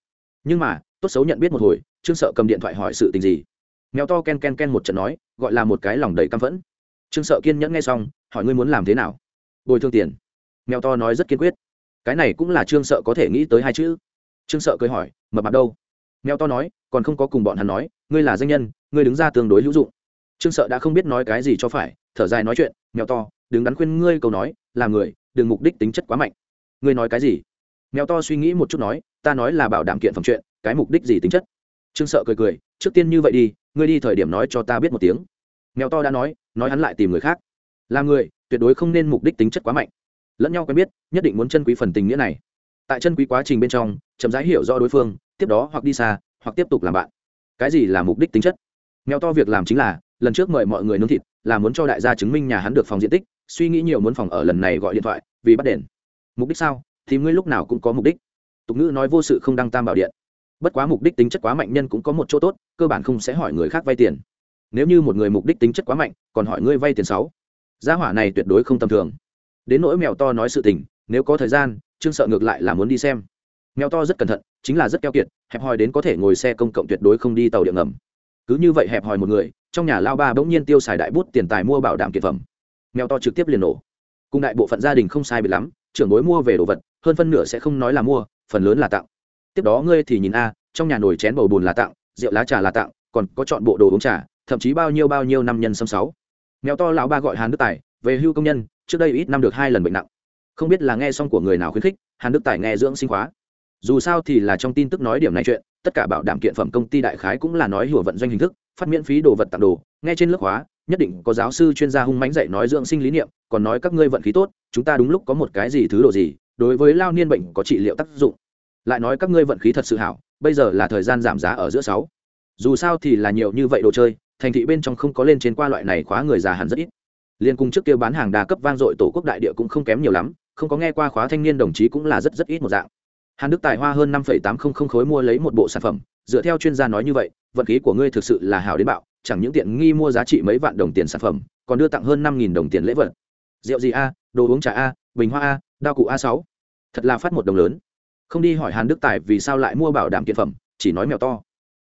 Nhưng mà, tốt xấu nhận biết một hồi, trương sợ cầm điện thoại hỏi sự tình gì. Mèo to ken ken ken một trận nói, gọi là một cái lòng đầy căm phẫn. Trương sợ kiên nhẫn nghe xong, hỏi ngươi muốn làm thế nào? Bồi thương tiền. Mèo to nói rất kiên quyết. Cái này cũng là trương sợ có thể nghĩ tới hai chữ. Trương sợ cười hỏi, mập mặt đâu? Mèo to nói, còn không có cùng bọn hắn nói ngươi là danh nhân, ngươi đứng ra tương đối hữu dụng. Trương sợ đã không biết nói cái gì cho phải, thở dài nói chuyện, mèo to, đứng đắn khuyên ngươi câu nói, là người, đừng mục đích tính chất quá mạnh. Ngươi nói cái gì? Mèo to suy nghĩ một chút nói, ta nói là bảo đảm kiện phẩm chuyện, cái mục đích gì tính chất? Trương sợ cười cười, trước tiên như vậy đi, ngươi đi thời điểm nói cho ta biết một tiếng. Mèo to đã nói nói hắn lại tìm người khác. Là người, tuyệt đối không nên mục đích tính chất quá mạnh. Lẫn nhau quen biết, nhất định muốn chân quý phần tình nghĩa này. Tại chân quý quá trình bên trong, chậm rãi hiểu rõ đối phương, tiếp đó hoặc đi xa, hoặc tiếp tục làm bạn cái gì là mục đích tính chất? Mèo to việc làm chính là, lần trước mời mọi người nướng thịt, là muốn cho đại gia chứng minh nhà hắn được phòng diện tích, suy nghĩ nhiều muốn phòng ở lần này gọi điện thoại, vì bắt đền. Mục đích sao? Thì ngươi lúc nào cũng có mục đích. Tục ngữ nói vô sự không đăng tam bảo điện. Bất quá mục đích tính chất quá mạnh nhân cũng có một chỗ tốt, cơ bản không sẽ hỏi người khác vay tiền. Nếu như một người mục đích tính chất quá mạnh, còn hỏi ngươi vay tiền sáu gia hỏa này tuyệt đối không tầm thường. Đến nỗi mèo to nói sự tình, nếu có thời gian, trương sợ ngược lại là muốn đi xem mèo to rất cẩn thận, chính là rất keo kiệt, hẹp hòi đến có thể ngồi xe công cộng tuyệt đối không đi tàu điện ngầm. Cứ như vậy hẹp hòi một người, trong nhà lao ba bỗng nhiên tiêu xài đại bút tiền tài mua bảo đảm kiệt phẩm. Mèo to trực tiếp liền nổ. Cùng đại bộ phận gia đình không sai bị lắm, trưởng bối mua về đồ vật, hơn phân nửa sẽ không nói là mua, phần lớn là tặng. Tiếp đó ngươi thì nhìn a, trong nhà nồi chén bầu bùn là tặng, rượu lá trà là tặng, còn có chọn bộ đồ uống trà, thậm chí bao nhiêu bao nhiêu năm nhân xâm sáu. Mèo to lão ba gọi hàn đức tài, về hưu công nhân, trước đây ít năm được hai lần bệnh nặng. Không biết là nghe xong của người nào khuyến khích, hàn đức tài nghe dưỡng sinh khóa dù sao thì là trong tin tức nói điểm này chuyện, tất cả bảo đảm kiện phẩm công ty đại khái cũng là nói hùa vận doanh hình thức, phát miễn phí đồ vật tặng đồ, nghe trên lớp hóa, nhất định có giáo sư chuyên gia hung mánh dạy nói dưỡng sinh lý niệm, còn nói các ngươi vận khí tốt, chúng ta đúng lúc có một cái gì thứ đồ gì, đối với lao niên bệnh có trị liệu tác dụng. Lại nói các ngươi vận khí thật sự hảo, bây giờ là thời gian giảm giá ở giữa sáu. Dù sao thì là nhiều như vậy đồ chơi, thành thị bên trong không có lên trên qua loại này khóa người già hẳn rất ít. Liên cung trước kia bán hàng đa cấp vang dội tổ quốc đại địa cũng không kém nhiều lắm, không có nghe qua khóa thanh niên đồng chí cũng là rất rất ít một dạng hàn đức tài hoa hơn năm tám trăm linh khối mua lấy một bộ sản phẩm, dựa theo chuyên gia nói như vậy, vận khí của ngươi thực sự là hảo đến bạo, chẳng những tiện nghi mua giá trị mấy vạn đồng tiền sản phẩm, còn đưa tặng hơn năm đồng tiền lễ vật. Rượu gì a, đồ uống trà a, bình hoa a, đao cụ a sáu. Thật là phát một đồng lớn. Không đi hỏi hàn đức tài vì sao lại mua bảo đảm kiện phẩm, chỉ nói mèo to.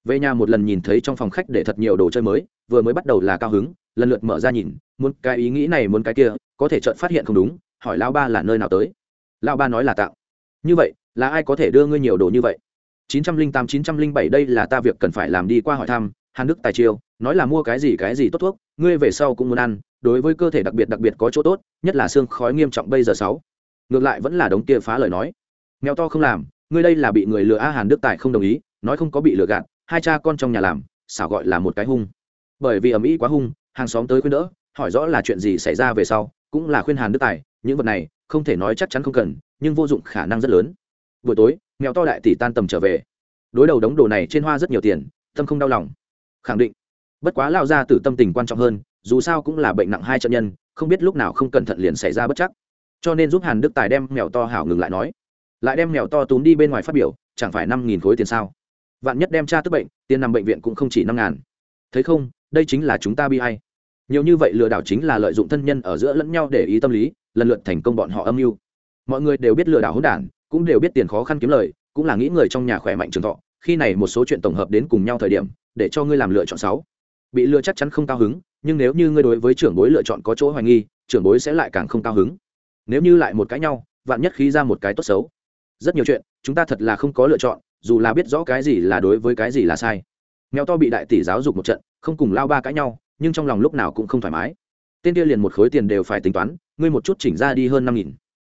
Về nhà một lần nhìn thấy trong phòng khách để thật nhiều đồ chơi mới, vừa mới bắt đầu là cao hứng, lần lượt mở ra nhìn, muốn cái ý nghĩ này muốn cái kia, có thể chợt phát hiện không đúng, hỏi lão ba là nơi nào tới. Lão ba nói là tạo như vậy là ai có thể đưa ngươi nhiều đồ như vậy? 908 907 đây là ta việc cần phải làm đi qua hỏi thăm, hàn đức tài chiêu nói là mua cái gì cái gì tốt thuốc, ngươi về sau cũng muốn ăn, đối với cơ thể đặc biệt đặc biệt có chỗ tốt, nhất là xương khói nghiêm trọng bây giờ sáu. Ngược lại vẫn là đống kia phá lời nói. Mèo to không làm, ngươi đây là bị người lừa a, hàn đức tài không đồng ý, nói không có bị lừa gạt, hai cha con trong nhà làm, xảo gọi là một cái hung. Bởi vì ầm ĩ quá hung, hàng xóm tới khuyên đỡ, hỏi rõ là chuyện gì xảy ra về sau, cũng là khuyên hàn đức tài, những vật này không thể nói chắc chắn không cần, nhưng vô dụng khả năng rất lớn buổi tối mèo to đại tỷ tan tầm trở về. Đối đầu đống đồ này trên hoa rất nhiều tiền, tâm không đau lòng. Khẳng định. Bất quá lao ra từ tâm tình quan trọng hơn, dù sao cũng là bệnh nặng hai trận nhân, không biết lúc nào không cẩn thận liền xảy ra bất chắc. Cho nên giúp hàn đức tài đem mèo to hảo ngừng lại nói. Lại đem mèo to túm đi bên ngoài phát biểu, chẳng phải năm nghìn khối tiền sao? Vạn nhất đem cha tức bệnh, tiền nằm bệnh viện cũng không chỉ năm ngàn. Thấy không, đây chính là chúng ta bi hay nhiều như vậy lừa đảo chính là lợi dụng thân nhân ở giữa lẫn nhau để ý tâm lý, lần lượt thành công bọn họ âm mưu. Mọi người đều biết lừa đảo hỗn đản cũng đều biết tiền khó khăn kiếm lời, cũng là nghĩ người trong nhà khỏe mạnh trường thọ, khi này một số chuyện tổng hợp đến cùng nhau thời điểm, để cho ngươi làm lựa chọn sáu. Bị lừa chắc chắn không cao hứng, nhưng nếu như ngươi đối với trưởng bối lựa chọn có chỗ hoài nghi, trưởng bối sẽ lại càng không cao hứng. Nếu như lại một cái nhau, vạn nhất khi ra một cái tốt xấu. Rất nhiều chuyện, chúng ta thật là không có lựa chọn, dù là biết rõ cái gì là đối với cái gì là sai. Mèo to bị đại tỷ giáo dục một trận, không cùng lao ba cãi nhau, nhưng trong lòng lúc nào cũng không thoải mái. Tên kia liền một khối tiền đều phải tính toán, ngươi một chút chỉnh ra đi hơn năm nghìn.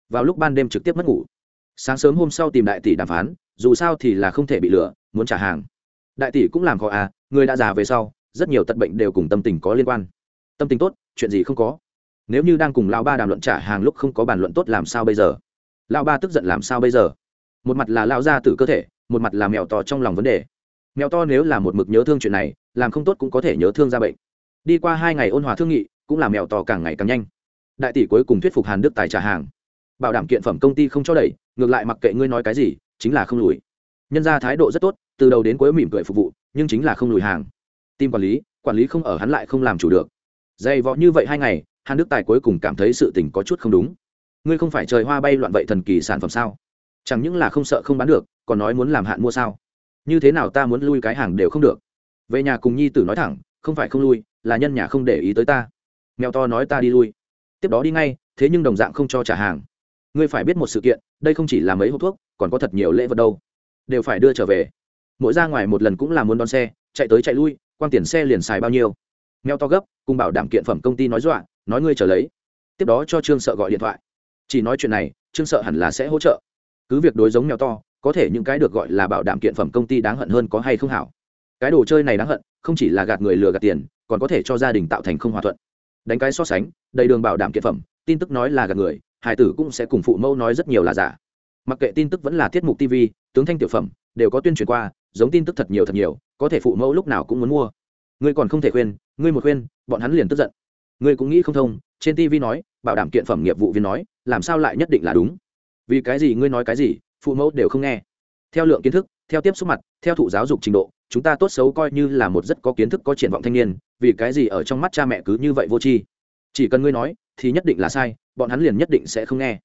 Vào lúc ban đêm trực tiếp mất ngủ sáng sớm hôm sau tìm đại tỷ đàm phán, dù sao thì là không thể bị lừa, muốn trả hàng. Đại tỷ cũng làm khó à người đã già về sau, rất nhiều tật bệnh đều cùng tâm tình có liên quan. Tâm tình tốt, chuyện gì không có. Nếu như đang cùng lao ba đàm luận trả hàng lúc không có bàn luận tốt làm sao bây giờ? Lao ba tức giận làm sao bây giờ? Một mặt là lao ra từ cơ thể, một mặt là mèo to trong lòng vấn đề. Mèo to nếu là một mực nhớ thương chuyện này, làm không tốt cũng có thể nhớ thương ra bệnh. Đi qua hai ngày ôn hòa thương nghị, cũng là mèo to càng ngày càng nhanh. Đại tỷ cuối cùng thuyết phục hàn đức tài trả hàng bảo đảm kiện phẩm công ty không cho đẩy, ngược lại mặc kệ ngươi nói cái gì, chính là không lùi. Nhân ra thái độ rất tốt, từ đầu đến cuối mỉm cười phục vụ, nhưng chính là không lùi hàng. Tim quản lý quản lý không ở hắn lại không làm chủ được. Dày vọ như vậy hai ngày, hàn đức tài cuối cùng cảm thấy sự tình có chút không đúng. Ngươi không phải trời hoa bay loạn vậy thần kỳ sản phẩm sao? Chẳng những là không sợ không bán được, còn nói muốn làm hạn mua sao? Như thế nào ta muốn lui cái hàng đều không được? Về nhà cùng nhi tử nói thẳng, không phải không lui, là nhân nhà không để ý tới ta. Mèo to nói ta đi lui. Tiếp đó đi ngay, thế nhưng đồng dạng không cho trả hàng ngươi phải biết một sự kiện, đây không chỉ là mấy hộp thuốc, còn có thật nhiều lễ vật đâu. Đều phải đưa trở về. Mỗi ra ngoài một lần cũng là muốn đón xe, chạy tới chạy lui quan tiền xe liền xài bao nhiêu. Mèo to gấp, cùng bảo đảm kiện phẩm công ty nói dọa, nói ngươi trở lấy. Tiếp đó cho trương sợ gọi điện thoại. Chỉ nói chuyện này, trương sợ hẳn là sẽ hỗ trợ. Cứ việc đối giống mèo to, có thể những cái được gọi là bảo đảm kiện phẩm công ty đáng hận hơn có hay không hảo. Cái đồ chơi này đáng hận, không chỉ là gạt người lừa gạt tiền, còn có thể cho gia đình tạo thành không hòa thuận. Đánh cái so sánh, đầy đường bảo đảm kiện phẩm, tin tức nói là gạt người hải tử cũng sẽ cùng phụ mẫu nói rất nhiều là giả. Mặc kệ tin tức vẫn là tiết mục tv tướng thanh tiểu phẩm, đều có tuyên truyền qua, giống tin tức thật nhiều thật nhiều, có thể phụ mẫu lúc nào cũng muốn mua. Ngươi còn không thể khuyên, ngươi một khuyên, bọn hắn liền tức giận. Ngươi cũng nghĩ không thông, trên tv nói, bảo đảm kiện phẩm nghiệp vụ viên nói, làm sao lại nhất định là đúng? Vì cái gì ngươi nói cái gì, phụ mẫu đều không nghe. Theo lượng kiến thức, theo tiếp xúc mặt, theo thụ giáo dục trình độ, chúng ta tốt xấu coi như là một rất có kiến thức, có triển vọng thanh niên, vì cái gì ở trong mắt cha mẹ cứ như vậy vô tri? Chỉ cần ngươi nói, thì nhất định là sai, bọn hắn liền nhất định sẽ không nghe.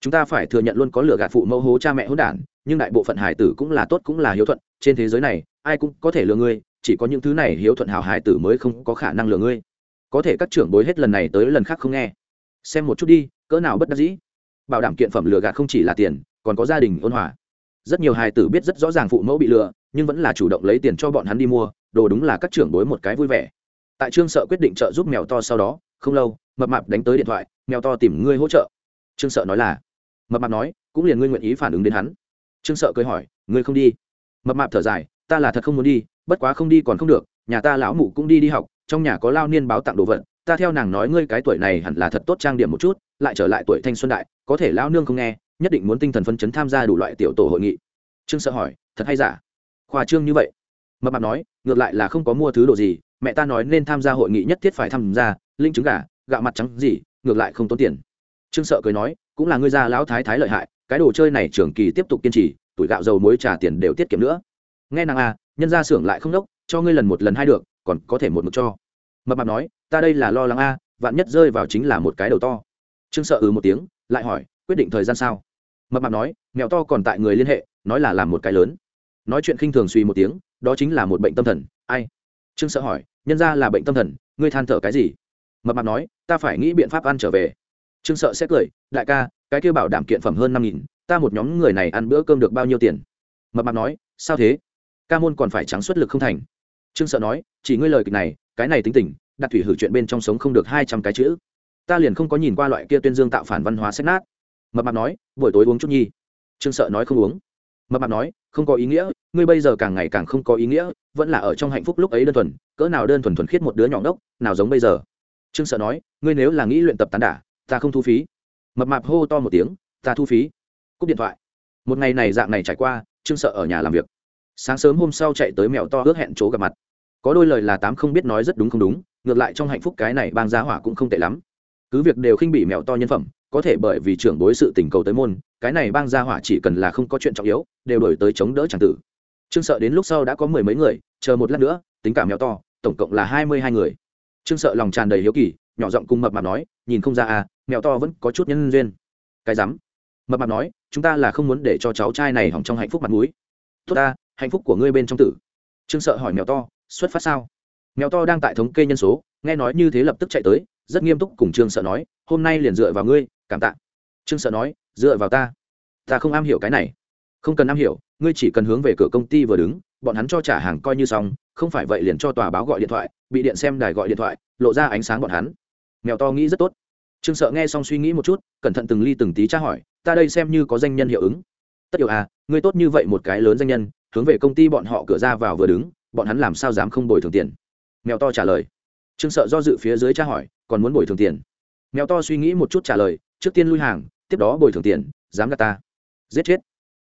Chúng ta phải thừa nhận luôn có lửa gạt phụ mẫu hố cha mẹ hỗn đản, nhưng đại bộ phận hải tử cũng là tốt cũng là hiếu thuận, trên thế giới này, ai cũng có thể lừa ngươi, chỉ có những thứ này hiếu thuận hảo hải tử mới không có khả năng lừa ngươi. Có thể các trưởng bối hết lần này tới lần khác không nghe. Xem một chút đi, cỡ nào bất đắc dĩ. Bảo đảm kiện phẩm lừa gạt không chỉ là tiền, còn có gia đình ôn hòa. Rất nhiều hài tử biết rất rõ ràng phụ mẫu bị lừa, nhưng vẫn là chủ động lấy tiền cho bọn hắn đi mua, đồ đúng là các trưởng bối một cái vui vẻ. Tại trương sợ quyết định trợ giúp mèo to sau đó không lâu, mập mạp đánh tới điện thoại, mèo to tìm ngươi hỗ trợ. Trương sợ nói là, mập mạp nói, cũng liền ngươi nguyện ý phản ứng đến hắn. Trương sợ cười hỏi, ngươi không đi? Mập mạp thở dài, ta là thật không muốn đi, bất quá không đi còn không được, nhà ta lão mụ cũng đi đi học, trong nhà có lao niên báo tặng đồ vật, ta theo nàng nói ngươi cái tuổi này hẳn là thật tốt trang điểm một chút, lại trở lại tuổi thanh xuân đại, có thể lao nương không nghe, nhất định muốn tinh thần phấn chấn tham gia đủ loại tiểu tổ hội nghị. Trương sợ hỏi, thật hay giả? Khoa trương như vậy. Mập mạp nói, ngược lại là không có mua thứ đồ gì, mẹ ta nói nên tham gia hội nghị nhất thiết phải tham gia linh trứng gà, gạo mặt trắng gì, ngược lại không tốn tiền. Trương sợ cười nói, cũng là ngươi già lão thái thái lợi hại, cái đồ chơi này trường kỳ tiếp tục kiên trì, tuổi gạo dầu muối trả tiền đều tiết kiệm nữa. Nghe nàng à nhân ra xưởng lại không đốc, cho ngươi lần một lần hai được, còn có thể một mực cho. Mập mạp nói, ta đây là lo lắng a, vạn nhất rơi vào chính là một cái đầu to. Trương sợ ừ một tiếng, lại hỏi, quyết định thời gian sao? Mập mạp nói, mèo to còn tại người liên hệ, nói là làm một cái lớn. Nói chuyện khinh thường suy một tiếng, đó chính là một bệnh tâm thần, ai? Trương sợ hỏi, nhân ra là bệnh tâm thần, ngươi than thở cái gì? Mập mạp nói, ta phải nghĩ biện pháp ăn trở về. Trương sợ sẽ cười, đại ca, cái kêu bảo đảm kiện phẩm hơn năm nghìn, ta một nhóm người này ăn bữa cơm được bao nhiêu tiền? Mập mạp nói, sao thế? Ca môn còn phải trắng xuất lực không thành. Trương sợ nói, chỉ ngươi lời kịch này, cái này tính tình, đặt thủy hử chuyện bên trong sống không được hai trăm cái chữ. Ta liền không có nhìn qua loại kia tuyên dương tạo phản văn hóa sách nát. Mập mạp nói, buổi tối uống chút nhi. Trương sợ nói không uống. Mập mạp nói, không có ý nghĩa, ngươi bây giờ càng ngày càng không có ý nghĩa, vẫn là ở trong hạnh phúc lúc ấy đơn thuần, cỡ nào đơn thuần thuần khiết một đứa nhỏ ngốc, nào giống bây giờ trương sợ nói, ngươi nếu là nghĩ luyện tập tán đả, ta không thu phí. Mập mạp hô to một tiếng, ta thu phí. Cúp điện thoại. Một ngày này dạng này trải qua, trương sợ ở nhà làm việc. Sáng sớm hôm sau chạy tới mèo to ước hẹn chỗ gặp mặt. Có đôi lời là tám không biết nói rất đúng không đúng, ngược lại trong hạnh phúc cái này bang giá hỏa cũng không tệ lắm. Cứ việc đều khinh bị mèo to nhân phẩm, có thể bởi vì trưởng bối sự tình cầu tới môn, cái này bang gia hỏa chỉ cần là không có chuyện trọng yếu, đều đổi tới chống đỡ c tử. Trương sợ đến lúc sau đã có mười mấy người, chờ một lát nữa, tính cả mèo to, tổng cộng là hai mươi hai người trương sợ lòng tràn đầy hiếu kỳ, nhỏ giọng cùng mập mạp nói, nhìn không ra à mèo to vẫn có chút nhân duyên. Cái rắm. Mập mạp nói, chúng ta là không muốn để cho cháu trai này hỏng trong hạnh phúc mặt mũi. Tốt ta, hạnh phúc của ngươi bên trong tử. Trương sợ hỏi mèo to, xuất phát sao? Mèo to đang tại thống kê nhân số, nghe nói như thế lập tức chạy tới, rất nghiêm túc cùng trương sợ nói, hôm nay liền dựa vào ngươi, cảm tạ. Trương sợ nói, dựa vào ta? Ta không am hiểu cái này. Không cần am hiểu, ngươi chỉ cần hướng về cửa công ty vừa đứng, bọn hắn cho trả hàng coi như xong, không phải vậy liền cho tòa báo gọi điện thoại bị điện xem đài gọi điện thoại, lộ ra ánh sáng bọn hắn. Mèo to nghĩ rất tốt. Trương sợ nghe xong suy nghĩ một chút, cẩn thận từng ly từng tí tra hỏi, ta đây xem như có danh nhân hiệu ứng. Tất yếu à ngươi tốt như vậy một cái lớn danh nhân, hướng về công ty bọn họ cửa ra vào vừa đứng, bọn hắn làm sao dám không bồi thường tiền? Mèo to trả lời. Trương sợ do dự phía dưới tra hỏi, còn muốn bồi thường tiền? Mèo to suy nghĩ một chút trả lời, trước tiên lui hàng, tiếp đó bồi thường tiền, dám gạt ta. Giết chết.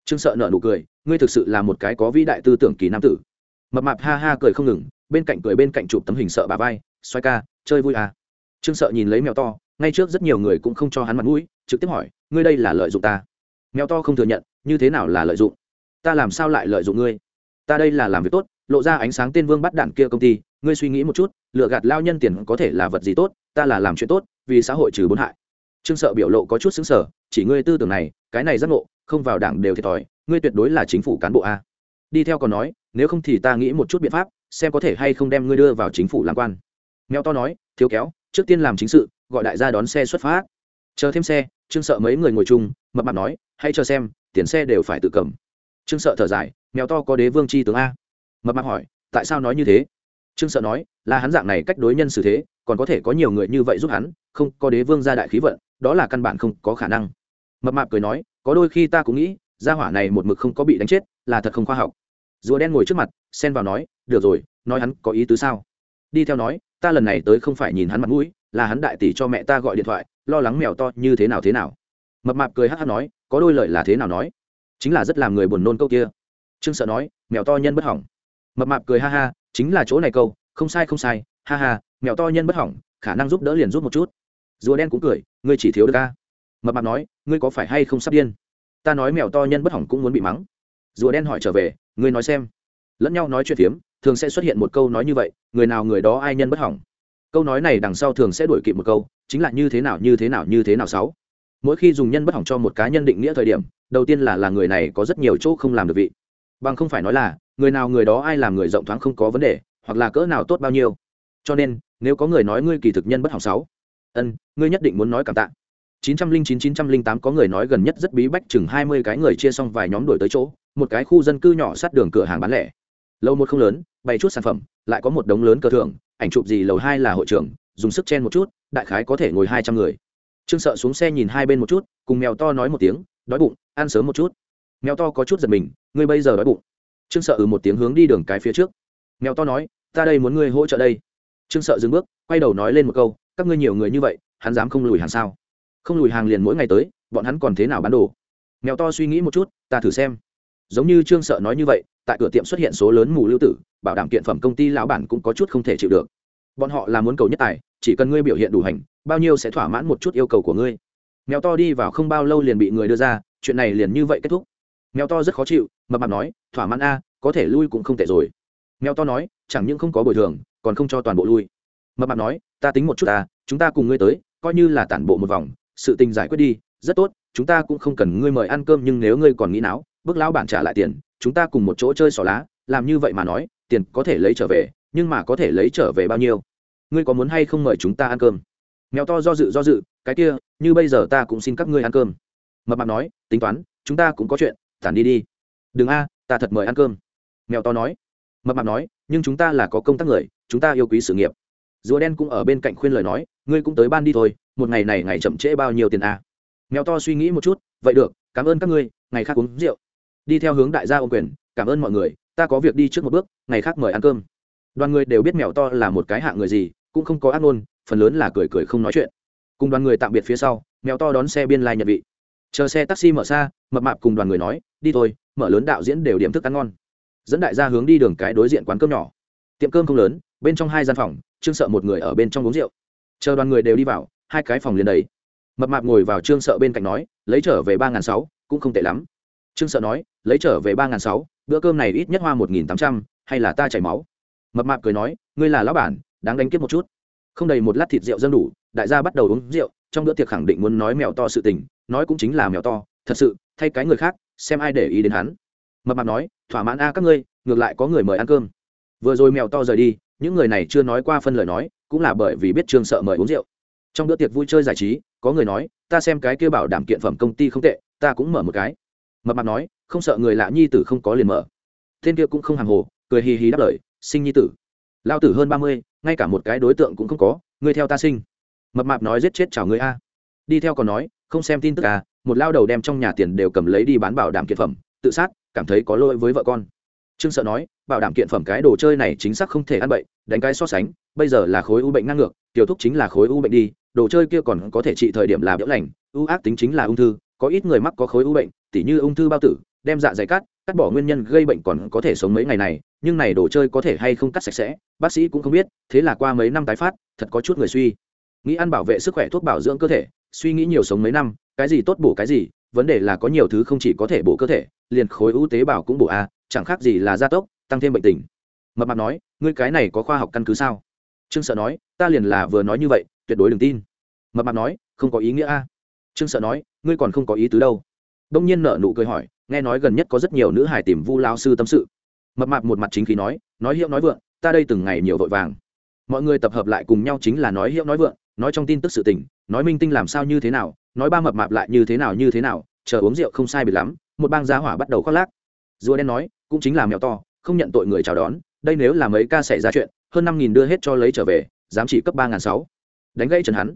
Trương sợ nợ nụ cười, ngươi thực sự là một cái có vĩ đại tư tưởng kỳ nam tử. Mập mạp ha ha cười không ngừng bên cạnh cười bên cạnh chụp tấm hình sợ bà vai xoay ca, chơi vui à. Trương sợ nhìn lấy mèo to, ngay trước rất nhiều người cũng không cho hắn mặt mũi, trực tiếp hỏi, ngươi đây là lợi dụng ta? Mèo to không thừa nhận, như thế nào là lợi dụng? Ta làm sao lại lợi dụng ngươi? Ta đây là làm việc tốt, lộ ra ánh sáng tên vương bắt đạn kia công ty, ngươi suy nghĩ một chút lựa gạt lao nhân tiền có thể là vật gì tốt, ta là làm chuyện tốt, vì xã hội trừ bốn hại. Trương sợ biểu lộ có chút xứng sở chỉ ngươi tư tưởng này, cái này giác ngộ, không vào đảng đều thiệt thòi, ngươi tuyệt đối là chính phủ cán bộ a. Đi theo còn nói, nếu không thì ta nghĩ một chút biện pháp xem có thể hay không đem ngươi đưa vào chính phủ làm quan. Mèo to nói, thiếu kéo, trước tiên làm chính sự, gọi đại gia đón xe xuất phát. Chờ thêm xe, trương sợ mấy người ngồi chung, mập mặt nói, hãy chờ xem, tiền xe đều phải tự cầm. Trương sợ thở dài, mèo to có đế vương c h i tướng a? Mập mặt hỏi, tại sao nói như thế? Trương sợ nói, là hắn dạng này cách đối nhân xử thế, còn có thể có nhiều người như vậy giúp hắn, không, có đế vương gia đại khí vận, đó là căn bản không có khả năng. Mập mạp cười nói, có đôi khi ta cũng nghĩ, gia hỏa này một mực không có bị đánh chết, là thật không khoa học rùa đen ngồi trước mặt, xen vào nói, được rồi, nói hắn có ý tứ sao? Đi theo nói, ta lần này tới không phải nhìn hắn mặt mũi, là hắn đại tỷ cho mẹ ta gọi điện thoại, lo lắng mèo to như thế nào thế nào. Mập mạp cười hát hát nói, có đôi lời là thế nào nói? Chính là rất làm người buồn nôn câu kia. Trương sợ nói, mèo to nhân bất hỏng. Mập mạp cười ha ha, chính là chỗ này câu, không sai không sai, ha ha, mèo to nhân bất hỏng, khả năng giúp đỡ liền giúp một chút. Rùa đen cũng cười, ngươi chỉ thiếu được ca mập mạp nói, ngươi có phải hay không sắp điên? Ta nói mèo to nhân bất hỏng cũng muốn bị mắng. Rùa đen hỏi trở về ngươi nói xem. Lẫn nhau nói chuyện phiếm, thường sẽ xuất hiện một câu nói như vậy, người nào người đó ai nhân bất hỏng. Câu nói này đằng sau thường sẽ đổi kịp một câu, chính là như thế nào, như thế nào, như thế nào sáu. Mỗi khi dùng nhân bất hỏng cho một cá nhân định nghĩa thời điểm, đầu tiên là là người này có rất nhiều chỗ không làm được vị. Bằng không phải nói là, người nào người đó ai làm người rộng thoáng không có vấn đề, hoặc là cỡ nào tốt bao nhiêu. Cho nên, nếu có người nói ngươi kỳ thực nhân bất hỏng sáu, ân, ngươi nhất định muốn nói cảm tạ. 909-908 có người nói gần nhất rất bí bách, chừng 20 cái người chia xong vài nhóm đổi tới chỗ một cái khu dân cư nhỏ sát đường cửa hàng bán lẻ. Lâu một không lớn, bày chút sản phẩm, lại có một đống lớn cờ thưởng, ảnh chụp gì lầu hai là hội trưởng, dùng sức chen một chút, đại khái có thể ngồi hai trăm người. Trương sợ xuống xe nhìn hai bên một chút, cùng mèo to nói một tiếng, đói bụng, ăn sớm một chút. Mèo to có chút giật mình, ngươi bây giờ đói bụng. Trương sợ ừ một tiếng hướng đi đường cái phía trước. Mèo to nói, ta đây muốn ngươi hỗ trợ đây. Trương sợ dừng bước, quay đầu nói lên một câu, các ngươi nhiều người như vậy, hắn dám không lùi hàng sao? Không lùi hàng liền mỗi ngày tới, bọn hắn còn thế nào bán đồ? Mèo to suy nghĩ một chút, ta thử xem giống như trương sợ nói như vậy, tại cửa tiệm xuất hiện số lớn mù lưu tử, bảo đảm kiện phẩm công ty lão bản cũng có chút không thể chịu được. Bọn họ là muốn cầu nhất tài, chỉ cần ngươi biểu hiện đủ hành, bao nhiêu sẽ thỏa mãn một chút yêu cầu của ngươi. Mèo to đi vào không bao lâu liền bị người đưa ra, chuyện này liền như vậy kết thúc. Mèo to rất khó chịu, mập mạp nói, thỏa mãn a, có thể lui cũng không tệ rồi. Mèo to nói, chẳng những không có bồi thường, còn không cho toàn bộ lui. Mập mạp nói, ta tính một chút ta chúng ta cùng ngươi tới, coi như là tản bộ một vòng, sự tình giải quyết đi, rất tốt, chúng ta cũng không cần ngươi mời ăn cơm nhưng nếu ngươi còn nghĩ não bước lão bản trả lại tiền, chúng ta cùng một chỗ chơi xỏ lá, làm như vậy mà nói, tiền có thể lấy trở về, nhưng mà có thể lấy trở về bao nhiêu? Ngươi có muốn hay không mời chúng ta ăn cơm? Mèo to do dự do dự, cái kia, như bây giờ ta cũng xin các ngươi ăn cơm. Mập mạp nói, tính toán, chúng ta cũng có chuyện, tản đi đi. Đừng a, ta thật mời ăn cơm. Mèo to nói. Mập mạp nói, nhưng chúng ta là có công tác người, chúng ta yêu quý sự nghiệp. Rùa đen cũng ở bên cạnh khuyên lời nói, ngươi cũng tới ban đi thôi, một ngày này ngày chậm trễ bao nhiêu tiền a? Mèo to suy nghĩ một chút, vậy được, cảm ơn các ngươi, ngày khác uống rượu đi theo hướng đại gia ô quyền, cảm ơn mọi người, ta có việc đi trước một bước, ngày khác mời ăn cơm. Đoàn người đều biết mèo to là một cái hạng người gì, cũng không có ác ngôn, phần lớn là cười cười không nói chuyện. Cùng đoàn người tạm biệt phía sau, mèo to đón xe biên lai nhận vị. Chờ xe taxi mở xa, mập mạp cùng đoàn người nói, đi thôi, mở lớn đạo diễn đều điểm thức ăn ngon. Dẫn đại gia hướng đi đường cái đối diện quán cơm nhỏ. Tiệm cơm không lớn, bên trong hai gian phòng, trương sợ một người ở bên trong uống rượu. Chờ đoàn người đều đi vào, hai cái phòng liền đầy. Mập mạp ngồi vào trương sợ bên cạnh nói, lấy trở về ba n g h n sáu, cũng không tệ lắm trương sợ nói, lấy trở về ba n g h n sáu, bữa cơm này ít nhất hoa một nghìn tám trăm, hay là ta chảy máu. Mập mạp cười nói, ngươi là lão bản, đáng đánh kiếp một chút. Không đầy một lát thịt rượu dân đủ, đại gia bắt đầu uống rượu, trong bữa tiệc khẳng định muốn nói mèo to sự tình, nói cũng chính là mèo to, thật sự, thay cái người khác, xem ai để ý đến hắn. Mập mạp nói, thỏa mãn a các ngươi, ngược lại có người mời ăn cơm. Vừa rồi mèo to rời đi, những người này chưa nói qua phân lời nói, cũng là bởi vì biết trương sợ mời uống rượu. Trong bữa tiệc vui chơi giải trí, có người nói, ta xem cái kia bảo đảm kiện phẩm công ty không tệ, ta cũng mở một cái mập mạp nói, không sợ người lạ nhi tử không có liền mở. Tên kia cũng không hàng hồ, cười hì hì đáp lời, sinh nhi tử. Lao tử hơn ba mươi, ngay cả một cái đối tượng cũng không có, ngươi theo ta sinh. Mập mạp nói giết chết chào ngươi a. Đi theo còn nói, không xem tin tức à một lao đầu đem trong nhà tiền đều cầm lấy đi bán bảo đảm kiện phẩm, tự sát, cảm thấy có lỗi với vợ con. Trương sợ nói, bảo đảm kiện phẩm cái đồ chơi này chính xác không thể ăn bậy, đánh cái so sánh, bây giờ là khối u bệnh ngang ngược, tiểu thúc chính là khối u bệnh đi, đồ chơi kia còn có thể trị thời điểm là biểu lành, u ác tính chính là ung thư, có ít người mắc có khối u bệnh tỉ như ung thư bao tử, đem dạ dày cắt cắt bỏ nguyên nhân gây bệnh còn có thể sống mấy ngày này, nhưng này đồ chơi có thể hay không cắt sạch sẽ, bác sĩ cũng không biết, thế là qua mấy năm tái phát, thật có chút người suy. Nghĩ ăn bảo vệ sức khỏe thuốc bảo dưỡng cơ thể, suy nghĩ nhiều sống mấy năm, cái gì tốt bổ cái gì, vấn đề là có nhiều thứ không chỉ có thể bổ cơ thể, liền khối ưu tế bào cũng bổ a chẳng khác gì là gia tốc, tăng thêm bệnh tình. Mập mạp nói, ngươi cái này có khoa học căn cứ sao? Trương sợ nói, ta liền là vừa nói như vậy, tuyệt đối đừng tin. Mập mạp nói, không có ý nghĩa a trương sợ nói, ngươi còn không có ý tứ đâu đông nhiên nợ nụ cười hỏi, nghe nói gần nhất có rất nhiều nữ hải tìm vu lao sư tâm sự. Mập mạp một mặt chính khí nói nói hiệu nói vượng, ta đây từng ngày nhiều vội vàng. Mọi người tập hợp lại cùng nhau chính là nói hiệu nói vượng, nói trong tin tức sự tình, nói minh tinh làm sao như thế nào, nói ba mập mạp lại như thế nào như thế nào, chờ uống rượu không sai biệt lắm, một bang giá hỏa bắt đầu khoác lác. Rùa đen nói, cũng chính là mèo to, không nhận tội người chào đón, đây nếu là mấy ca xảy ra chuyện, hơn năm nghìn đưa hết cho lấy trở về, dám chỉ cấp ba n sáu. Đánh gãy trần hắn.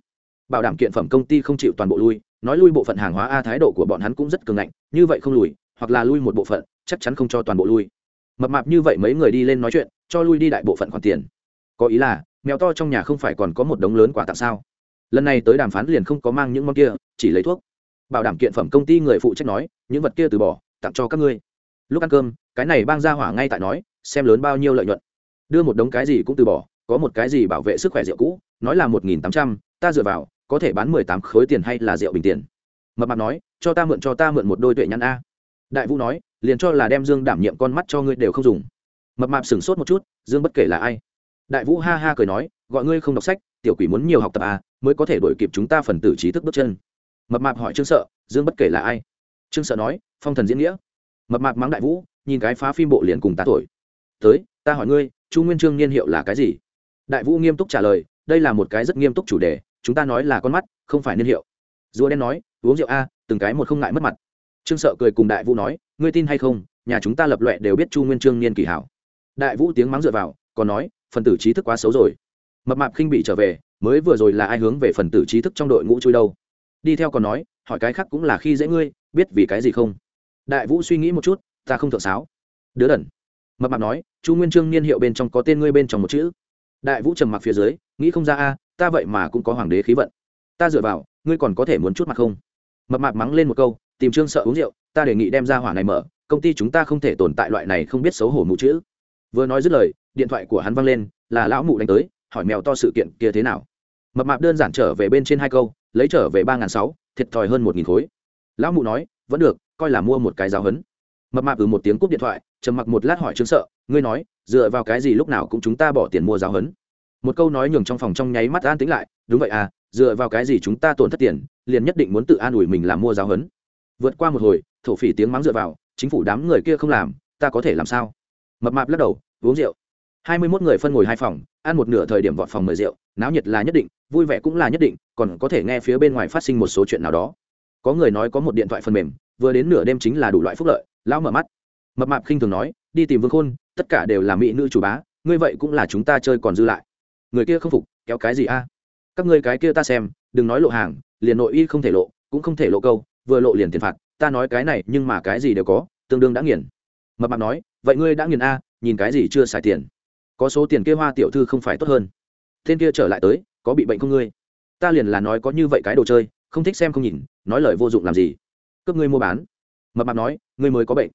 Bảo đảm kiện phẩm công ty không chịu toàn bộ lui nói lui bộ phận hàng hóa a thái độ của bọn hắn cũng rất cường ngạnh, như vậy không lùi, hoặc là lui một bộ phận, chắc chắn không cho toàn bộ lui. Mập mạp như vậy mấy người đi lên nói chuyện, cho lui đi đại bộ phận khoản tiền. Có ý là, mèo to trong nhà không phải còn có một đống lớn quà tặng sao? Lần này tới đàm phán liền không có mang những món kia, chỉ lấy thuốc. Bảo đảm kiện phẩm công ty người phụ trách nói, những vật kia từ bỏ, tặng cho các ngươi. Lúc ăn cơm, cái này bang ra hỏa ngay tại nói, xem lớn bao nhiêu lợi nhuận. Đưa một đống cái gì cũng từ bỏ, có một cái gì bảo vệ sức khỏe rượu cũ, nói là một nghìn tám trăm, ta dựa vào có thể bán mười tám khối tiền hay là rượu bình tiền? Mập mạp nói, cho ta mượn, cho ta mượn một đôi tuệ nhãn a. Đại vũ nói, liền cho là đem dương đảm nhiệm con mắt cho ngươi đều không dùng. Mập mạp sửng sốt một chút, dương bất kể là ai. Đại vũ ha ha cười nói, gọi ngươi không đọc sách, tiểu quỷ muốn nhiều học tập à mới có thể đổi kịp chúng ta phần tử trí thức bước chân. Mập mạp hỏi trương sợ, dương bất kể là ai? Trương sợ nói, phong thần diễn nghĩa. Mập mạp mắng đại vũ, nhìn cái phá phim bộ liền cùng ta tuổi tới, ta hỏi ngươi, chu nguyên trương niên hiệu là cái gì? Đại vũ nghiêm túc trả lời, đây là một cái rất nghiêm túc chủ đề chúng ta nói là con mắt, không phải niên hiệu. Rùa đen nói, uống rượu a, từng cái một không ngại mất mặt. Trương sợ cười cùng đại vũ nói, ngươi tin hay không, nhà chúng ta lập loẹ đều biết chu nguyên trương niên kỳ hảo. Đại vũ tiếng mắng dựa vào, còn nói, phần tử trí thức quá xấu rồi. Mập mạp khinh bị trở về, mới vừa rồi là ai hướng về phần tử trí thức trong đội ngũ chui đâu? Đi theo còn nói, hỏi cái khác cũng là khi dễ ngươi, biết vì cái gì không? Đại vũ suy nghĩ một chút, ta không thượng sáo. Đứa đần. Mập mạp nói, chu nguyên trương niên hiệu bên trong có tên ngươi bên trong một chữ đại vũ trầm mặc phía dưới, nghĩ không ra a, ta vậy mà cũng có hoàng đế khí vận. Ta dựa vào, ngươi còn có thể muốn chút mặt không? Mập mạp mắng lên một câu, tìm trương sợ uống rượu, ta đề nghị đem ra hỏa này mở, công ty chúng ta không thể tồn tại loại này không biết xấu hổ mụ chữ. Vừa nói dứt lời, điện thoại của hắn văng lên, là lão mụ đánh tới, hỏi mèo to sự kiện kia thế nào. Mập mạp đơn giản trở về bên trên hai câu, lấy trở về ba n g h n sáu, thiệt thòi hơn một nghìn khối. Lão mụ nói, vẫn được, coi là mua một cái giáo hấn mập mạp ừ một tiếng cúp điện thoại, trầm mặc một lát hỏi chứng sợ, ngươi nói, dựa vào cái gì lúc nào cũng chúng ta bỏ tiền mua giáo hấn một câu nói nhường trong phòng trong nháy mắt an tính lại, đúng vậy à dựa vào cái gì chúng ta tổn thất tiền, liền nhất định muốn tự an ủi mình làm mua giáo hấn vượt qua một hồi, thổ phỉ tiếng mắng dựa vào, chính phủ đám người kia không làm, ta có thể làm sao? Mập mạp lắc đầu, uống rượu. Hai mươi mốt người phân ngồi hai phòng, ăn một nửa thời điểm vọt phòng mời rượu, náo nhiệt là nhất định, vui vẻ cũng là nhất định, còn có thể nghe phía bên ngoài phát sinh một số chuyện nào đó. Có người nói có một điện thoại phần mềm, vừa đến nửa đêm chính là đủ loại phúc lợi lão mở mắt. Mập mạp khinh thường nói, đi tìm vương khôn, tất cả đều là mỹ nữ chủ bá, ngươi vậy cũng là chúng ta chơi còn dư lại. Người kia không phục, kéo cái gì a? Các ngươi cái kia ta xem, đừng nói lộ hàng, liền nội y không thể lộ, cũng không thể lộ câu, vừa lộ liền tiền phạt, ta nói cái này nhưng mà cái gì đều có, tương đương đã nghiền. Mập mạp nói, vậy ngươi đã nghiền a, nhìn cái gì chưa xài tiền? Có số tiền kia hoa tiểu thư không phải tốt hơn. Tên kia trở lại tới, có bị bệnh không ngươi? Ta liền là nói có như vậy cái đồ chơi, không thích xem không nhìn, nói lời vô dụng làm gì? Cướp ngươi mua bán. Mập mạp nói ngươi mới có bệnh.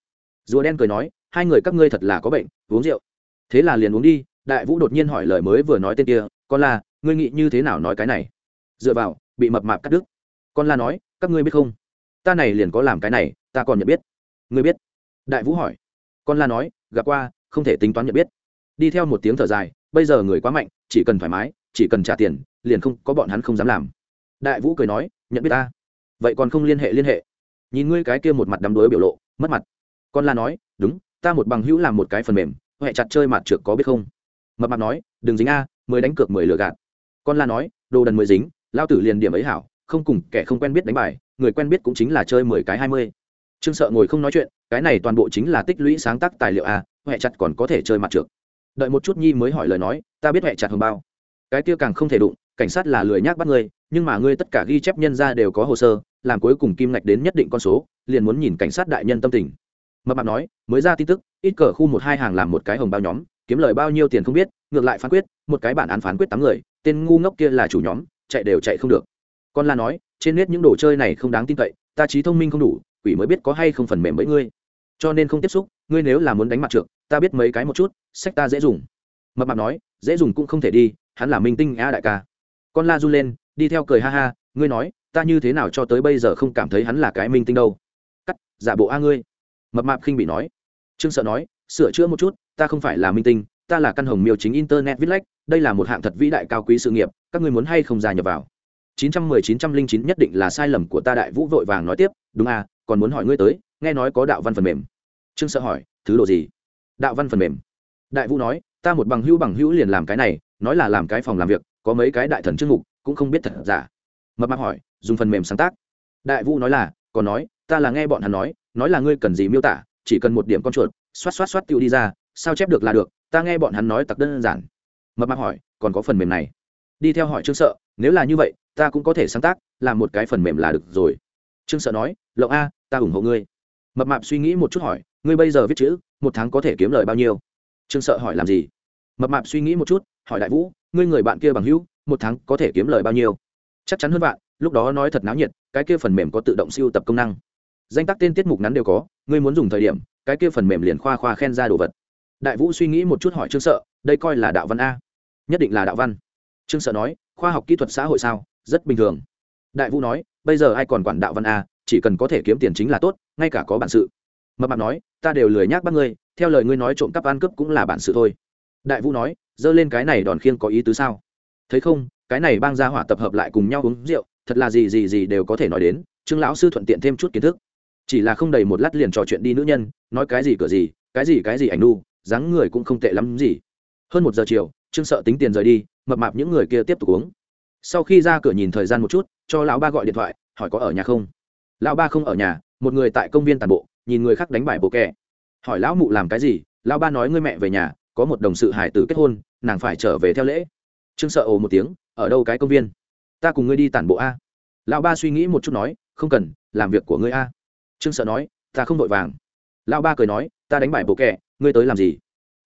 Rùa đen cười nói, hai người các ngươi thật là có bệnh, uống rượu. Thế là liền uống đi, đại vũ đột nhiên hỏi lời mới vừa nói tên kia, con la, ngươi nghĩ như thế nào nói cái này? Dựa vào, bị mập mạp cắt đứt. Con la nói, các ngươi biết không? Ta này liền có làm cái này, ta còn nhận biết. Ngươi biết? Đại vũ hỏi. Con la nói, gặp qua, không thể tính toán nhận biết. Đi theo một tiếng thở dài, bây giờ người quá mạnh, chỉ cần thoải mái, chỉ cần trả tiền, liền không, có bọn hắn không dám làm. Đại vũ cười nói, nhận biết ta. Vậy còn không liên hệ liên hệ. Nhìn ngươi cái kia một mặt đắm đuối biểu lộ mất mặt. Con la nói, đúng, ta một bằng hữu làm một cái phần mềm huệ chặt chơi mặt trượt có biết không? Mập mặt nói, đừng dính a mới đánh cược mười lừa gạt. Con la nói, đồ đần mới dính, lao tử liền điểm ấy hảo, không cùng kẻ không quen biết đánh bài, người quen biết cũng chính là chơi mười cái hai mươi. Trương sợ ngồi không nói chuyện, cái này toàn bộ chính là tích lũy sáng tác tài liệu a huệ chặt còn có thể chơi mặt trượt. Đợi một chút nhi mới hỏi lời nói, ta biết huệ chặt hồng bao. Cái kia càng không thể đụng, cảnh sát là lười nhác bắt ngươi, nhưng mà ngươi tất cả ghi chép nhân ra đều có hồ sơ, làm cuối cùng kim ngạch đến nhất định con số liền muốn nhìn cảnh sát đại nhân tâm tình. Mập mạp nói, mới ra tin tức, ít cờ khu một hai hàng làm một cái hồng bao nhóm, kiếm lời bao nhiêu tiền không biết, ngược lại phán quyết, một cái bản án phán quyết tám người, tên ngu ngốc kia là chủ nhóm, chạy đều chạy không được. Con la nói, trên nét những đồ chơi này không đáng tin cậy, ta trí thông minh không đủ, quỷ mới biết có hay không phần mềm mấy ngươi. Cho nên không tiếp xúc, ngươi nếu là muốn đánh mặt trượt ta biết mấy cái một chút, sách ta dễ dùng. Mập mạp nói, dễ dùng cũng không thể đi, hắn là minh tinh a đại ca. Con la run lên, đi theo cười ha ha, ngươi nói, ta như thế nào cho tới bây giờ không cảm thấy hắn là cái minh tinh đâu? Giả bộ a ngươi. Mập mạp khinh bị nói. Trương sợ nói, sửa chữa một chút, ta không phải là minh tinh, ta là căn hồng miêu chính internet viết lách, đây là một hạng thật vĩ đại cao quý sự nghiệp, các ngươi muốn hay không gia nhập vào? 910-909 nhất định là sai lầm của ta đại vũ vội vàng nói tiếp, đúng à còn muốn hỏi ngươi tới, nghe nói có đạo văn phần mềm. Trương sợ hỏi, thứ đồ gì? Đạo văn phần mềm. Đại vũ nói, ta một bằng hữu bằng hữu liền làm cái này, nói là làm cái phòng làm việc, có mấy cái đại thần chương mục, cũng không biết thật giả. Mập mạp hỏi, dùng phần mềm sáng tác. Đại vũ nói là, còn nói ta là nghe bọn hắn nói nói là ngươi cần gì miêu tả, chỉ cần một điểm con chuột, xoát xoát xoát tiêu đi ra, sao chép được là được, ta nghe bọn hắn nói tặc đơn giản. Mập mạp hỏi, còn có phần mềm này? Đi theo hỏi trương sợ, nếu là như vậy, ta cũng có thể sáng tác, làm một cái phần mềm là được rồi. Trương sợ nói, lộng a, ta ủng hộ ngươi. Mập mạp suy nghĩ một chút hỏi, ngươi bây giờ viết chữ, một tháng có thể kiếm lời bao nhiêu? Trương sợ hỏi làm gì? Mập mạp suy nghĩ một chút, hỏi đại vũ, ngươi người bạn kia bằng hữu, một tháng có thể kiếm lời bao nhiêu? Chắc chắn hơn bạn, lúc đó nói thật náo nhiệt, cái kia phần mềm có tự động siêu tập công năng danh tác tên tiết mục ngắn đều có, ngươi muốn dùng thời điểm, cái kia phần mềm liền khoa khoa khen ra đồ vật. Đại vũ suy nghĩ một chút hỏi trương sợ, đây coi là đạo văn a? Nhất định là đạo văn. Trương sợ nói, khoa học kỹ thuật xã hội sao? Rất bình thường. Đại vũ nói, bây giờ ai còn quản đạo văn a, chỉ cần có thể kiếm tiền chính là tốt, ngay cả có bản sự. Mập mạp nói, ta đều lười nhác bắt ngươi, theo lời ngươi nói trộm cắp ăn cướp cũng là bản sự thôi. Đại vũ nói dơ lên cái này đòn khiêng có ý tứ sao? Thấy không, cái này bang ra hỏa tập hợp lại cùng nhau uống rượu, thật là gì gì gì đều có thể nói đến, trương lão sư thuận tiện thêm chút kiến thức chỉ là không đầy một lát liền trò chuyện đi nữ nhân, nói cái gì cửa gì, cái gì cái gì ảnh nu, dáng người cũng không tệ lắm gì. Hơn một giờ chiều, trương sợ tính tiền rời đi, mập mạp những người kia tiếp tục uống. Sau khi ra cửa nhìn thời gian một chút, cho lão ba gọi điện thoại, hỏi có ở nhà không? Lão ba không ở nhà, một người tại công viên tàn bộ, nhìn người khác đánh bài bộ kè. Hỏi lão mụ làm cái gì, lão ba nói ngươi mẹ về nhà, có một đồng sự hải tử kết hôn, nàng phải trở về theo lễ. Trương sợ ồ một tiếng, ở đâu cái công viên? Ta cùng ngươi đi tản bộ a. Lão ba suy nghĩ một chút nói, không cần, làm việc của ngươi a trương sợ nói, ta không vội vàng. Lao ba cười nói, ta đánh bài bộ kẹ ngươi tới làm gì?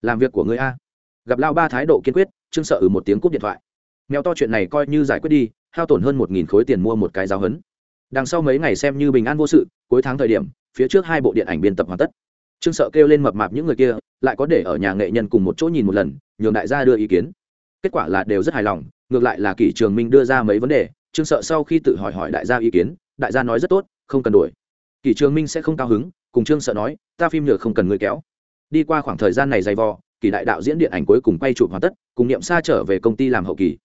Làm việc của ngươi a. Gặp lao ba thái độ kiên quyết, trương sợ ừ một tiếng cúp điện thoại. Mèo to chuyện này coi như giải quyết đi, hao tổn hơn một nghìn khối tiền mua một cái giáo hấn đằng sau mấy ngày xem như bình an vô sự, cuối tháng thời điểm, phía trước hai bộ điện ảnh biên tập hoàn tất. Trương sợ kêu lên mập mạp những người kia, lại có để ở nhà nghệ nhân cùng một chỗ nhìn một lần, nhường đại gia đưa ý kiến. Kết quả là đều rất hài lòng, ngược lại là kỷ trường minh đưa ra mấy vấn đề, trương sợ sau khi tự hỏi hỏi đại gia ý kiến, đại gia nói rất tốt, không cần đuổi kỷ trường minh sẽ không cao hứng, cùng trương sợ nói, ta phim nhựa không cần người kéo. Đi qua khoảng thời gian này dày vò, kỷ đại đạo diễn điện ảnh cuối cùng quay chụp hoàn tất, cùng niệm xa trở về công ty làm hậu kỳ.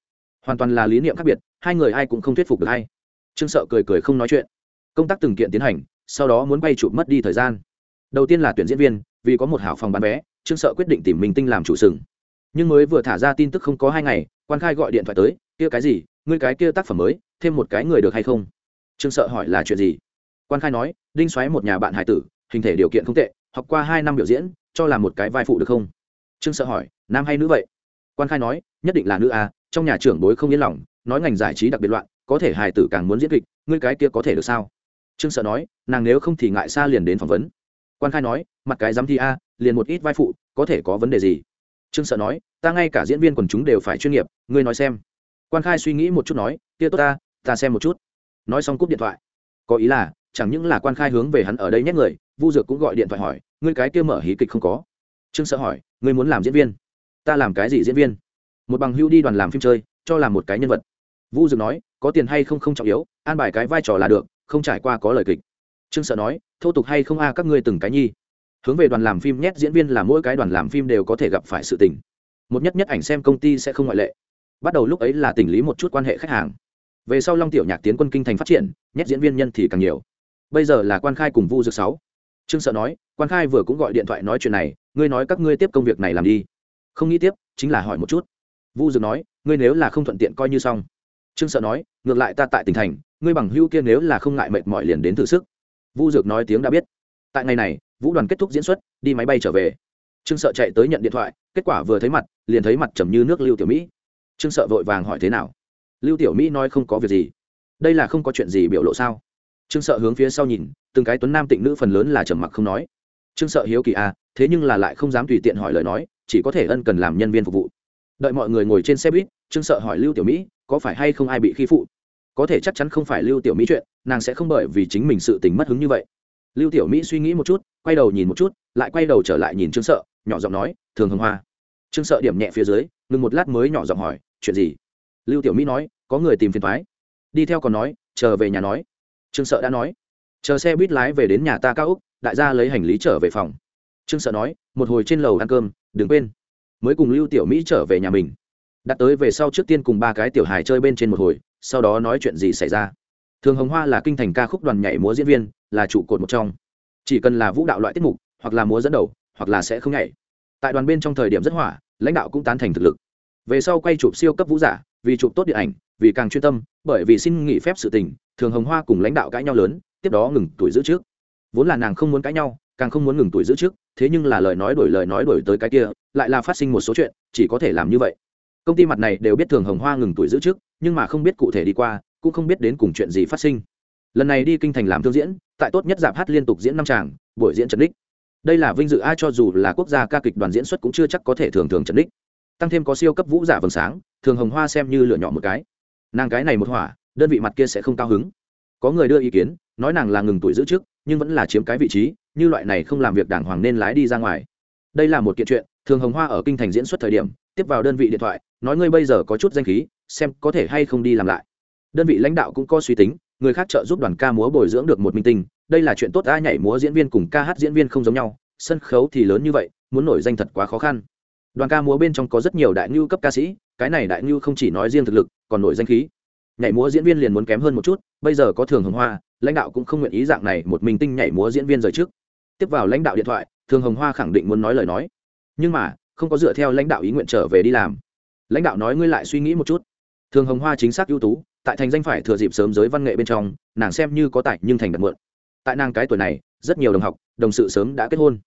Hoàn toàn là lý niệm khác biệt, hai người ai cũng không thuyết phục được hay trương sợ cười cười không nói chuyện. Công tác từng kiện tiến hành, sau đó muốn quay chụp mất đi thời gian. Đầu tiên là tuyển diễn viên, vì có một hảo phòng bán vé, trương sợ quyết định tìm minh tinh làm chủ sừng. Nhưng mới vừa thả ra tin tức không có hai ngày, quan khai gọi điện thoại tới, kia cái gì? Ngươi cái kia tác phẩm mới, thêm một cái người được hay không? Trương sợ hỏi là chuyện gì? Quan khai nói đinh xoáy một nhà bạn hải tử, hình thể điều kiện không tệ, học qua hai năm biểu diễn, cho là một cái vai phụ được không? Trương sợ hỏi, nam hay nữ vậy? Quan khai nói, nhất định là nữ à trong nhà trưởng bối không yên lòng, nói ngành giải trí đặc biệt loạn, có thể hài tử càng muốn diễn kịch, ngươi cái kia có thể được sao? Trương sợ nói, nàng nếu không thì ngại xa liền đến phỏng vấn. Quan khai nói, mặt cái dám thi a, liền một ít vai phụ, có thể có vấn đề gì? Trương sợ nói, ta ngay cả diễn viên quần chúng đều phải chuyên nghiệp, ngươi nói xem. Quan khai suy nghĩ một chút nói, kia tốt ta ta xem một chút. Nói xong cúp điện thoại. Có ý là chẳng những là quan khai hướng về hắn ở đây nhét người, vu dược cũng gọi điện thoại hỏi, ngươi cái kia mở hí kịch không có? Trương sợ hỏi, ngươi muốn làm diễn viên? Ta làm cái gì diễn viên? Một bằng hưu đi đoàn làm phim chơi, cho làm một cái nhân vật. Vu dược nói, có tiền hay không không trọng yếu, an bài cái vai trò là được, không trải qua có lời kịch. Trương sợ nói, thô tục hay không a, các ngươi từng cái nhi. Hướng về đoàn làm phim nhét diễn viên là mỗi cái đoàn làm phim đều có thể gặp phải sự tình. Một nhất nhất ảnh xem công ty sẽ không ngoại lệ. Bắt đầu lúc ấy là tình lý một chút quan hệ khách hàng. Về sau long tiểu nhạc tiến quân kinh thành phát triển, nhét diễn viên nhân thì càng nhiều bây giờ là quan khai cùng vu dược sáu. Trương sợ nói, quan khai vừa cũng gọi điện thoại nói chuyện này, ngươi nói các ngươi tiếp công việc này làm đi. Không nghĩ tiếp, chính là hỏi một chút. Vu dược nói, ngươi nếu là không thuận tiện coi như xong. Trương sợ nói, ngược lại ta tại tỉnh thành, ngươi bằng hưu kia nếu là không ngại mệt mỏi liền đến thử sức. Vu dược nói tiếng đã biết. Tại ngày này, vũ đoàn kết thúc diễn xuất, đi máy bay trở về. Trương sợ chạy tới nhận điện thoại, kết quả vừa thấy mặt, liền thấy mặt trầm như nước lưu tiểu mỹ. Trương sợ vội vàng hỏi thế nào? Lưu tiểu mỹ nói không có việc gì. Đây là không có chuyện gì biểu lộ sao? Trương sợ hướng phía sau nhìn, từng cái tuấn nam tịnh nữ phần lớn là trầm mặc không nói. Trương sợ hiếu kỳ à thế nhưng là lại không dám tùy tiện hỏi lời nói, chỉ có thể ân cần làm nhân viên phục vụ. Đợi mọi người ngồi trên xe buýt, trương sợ hỏi lưu tiểu mỹ, có phải hay không ai bị khi phụ? Có thể chắc chắn không phải lưu tiểu mỹ chuyện, nàng sẽ không bởi vì chính mình sự tình mất hứng như vậy. Lưu tiểu mỹ suy nghĩ một chút, quay đầu nhìn một chút, lại quay đầu trở lại nhìn trương sợ, nhỏ giọng nói, thường hồng hoa. Trương sợ điểm nhẹ phía dưới, ngừng một lát mới nhỏ giọng hỏi, chuyện gì? Lưu tiểu mỹ nói, có người tìm phiền thoái đi theo còn nói chờ về nhà nói trương sợ đã nói, chờ xe buýt lái về đến nhà ta cao úc đại gia lấy hành lý trở về phòng. Trương sợ nói, một hồi trên lầu ăn cơm, đừng quên, mới cùng lưu tiểu mỹ trở về nhà mình. Đặt tới về sau trước tiên cùng ba cái tiểu hài chơi bên trên một hồi, sau đó nói chuyện gì xảy ra. Thường hồng hoa là kinh thành ca khúc đoàn nhảy múa diễn viên, là trụ cột một trong. Chỉ cần là vũ đạo loại tiết mục, hoặc là múa dẫn đầu, hoặc là sẽ không nhảy. Tại đoàn bên trong thời điểm rất hỏa, lãnh đạo cũng tán thành thực lực. Về sau quay chụp siêu cấp vũ giả, vì chụp tốt điện ảnh vì càng chuyên tâm, bởi vì xin nghỉ phép sự tình, thường hồng hoa cùng lãnh đạo cãi nhau lớn, tiếp đó ngừng tuổi giữ trước. Vốn là nàng không muốn cãi nhau, càng không muốn ngừng tuổi giữ trước, thế nhưng là lời nói đổi lời nói đổi tới cái kia, lại là phát sinh một số chuyện, chỉ có thể làm như vậy. Công ty mặt này đều biết thường hồng hoa ngừng tuổi giữ trước, nhưng mà không biết cụ thể đi qua, cũng không biết đến cùng chuyện gì phát sinh. Lần này đi kinh thành làm thương diễn, tại tốt nhất giảm hát liên tục diễn năm tràng, buổi diễn trần đích. Đây là vinh dự ai cho dù là quốc gia ca kịch đoàn diễn xuất cũng chưa chắc có thể thường thường trần đích. Tăng thêm có siêu cấp vũ giả vầng sáng, thường hồng hoa xem như lựa nhỏ một cái nàng cái này một hỏa, đơn vị mặt kia sẽ không cao hứng. Có người đưa ý kiến, nói nàng là ngừng tuổi giữ trước nhưng vẫn là chiếm cái vị trí, như loại này không làm việc đàng hoàng nên lái đi ra ngoài. Đây là một kiện chuyện, thường hồng hoa ở kinh thành diễn xuất thời điểm, tiếp vào đơn vị điện thoại, nói ngươi bây giờ có chút danh khí, xem có thể hay không đi làm lại. Đơn vị lãnh đạo cũng có suy tính, người khác trợ giúp đoàn ca múa bồi dưỡng được một minh tinh, đây là chuyện tốt, ai nhảy múa diễn viên cùng ca hát diễn viên không giống nhau, sân khấu thì lớn như vậy, muốn nổi danh thật quá khó khăn. Đoàn ca múa bên trong có rất nhiều đại ngưu cấp ca sĩ, cái này đại ngưu không chỉ nói riêng thực lực còn nổi danh khí. Nhảy múa diễn viên liền muốn kém hơn một chút, bây giờ có thường hồng hoa, lãnh đạo cũng không nguyện ý dạng này một mình tinh nhảy múa diễn viên rời trước. Tiếp vào lãnh đạo điện thoại, thường hồng hoa khẳng định muốn nói lời nói. Nhưng mà, không có dựa theo lãnh đạo ý nguyện trở về đi làm. Lãnh đạo nói ngươi lại suy nghĩ một chút. Thường hồng hoa chính xác ưu tú, tại thành danh phải thừa dịp sớm giới văn nghệ bên trong, nàng xem như có tài nhưng thành đặt mượn tại nàng cái tuổi này, rất nhiều đồng học, đồng sự sớm đã kết hôn.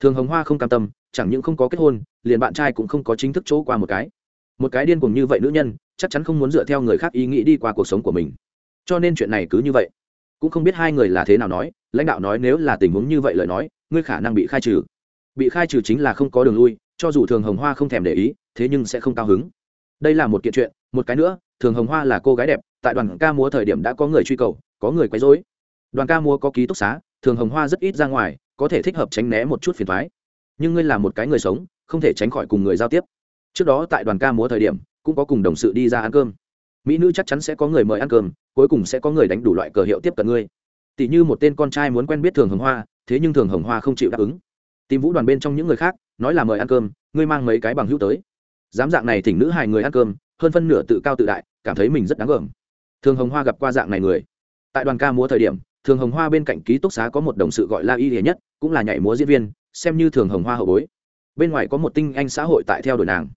Thường hồng hoa không cam tâm, chẳng những không có kết hôn, liền bạn trai cũng không có chính thức chỗ qua một cái. Một cái điên cùng như vậy nữ nhân chắc chắn không muốn dựa theo người khác ý nghĩ đi qua cuộc sống của mình. Cho nên chuyện này cứ như vậy. Cũng không biết hai người là thế nào nói, lãnh đạo nói nếu là tình huống như vậy lời nói, ngươi khả năng bị khai trừ. Bị khai trừ chính là không có đường lui, cho dù thường hồng hoa không thèm để ý, thế nhưng sẽ không cao hứng. Đây là một kiện chuyện, một cái nữa, thường hồng hoa là cô gái đẹp, tại đoàn ca múa thời điểm đã có người truy cầu, có người quấy rối. Đoàn ca múa có ký túc xá, thường hồng hoa rất ít ra ngoài, có thể thích hợp tránh né một chút phiền thoái nhưng ngươi là một cái người sống, không thể tránh khỏi cùng người giao tiếp. Trước đó tại đoàn ca múa thời điểm cũng có cùng đồng sự đi ra ăn cơm. Mỹ nữ chắc chắn sẽ có người mời ăn cơm, cuối cùng sẽ có người đánh đủ loại cờ hiệu tiếp cận ngươi. Tỷ như một tên con trai muốn quen biết thường hồng hoa, thế nhưng thường hồng hoa không chịu đáp ứng. Tìm vũ đoàn bên trong những người khác, nói là mời ăn cơm, ngươi mang mấy cái bằng hữu tới. Dám dạng này thỉnh nữ hài người ăn cơm, hơn phân nửa tự cao tự đại, cảm thấy mình rất đáng gờm. Thường hồng hoa gặp qua dạng này người. Tại đoàn ca múa thời điểm, thường hồng hoa bên cạnh ký túc xá có một đồng sự gọi là y hiền nhất, cũng là nhảy múa diễn viên, xem như thường hồng hoa hậu bối. Bên ngoài có một tinh anh xã hội tại theo đuổi nàng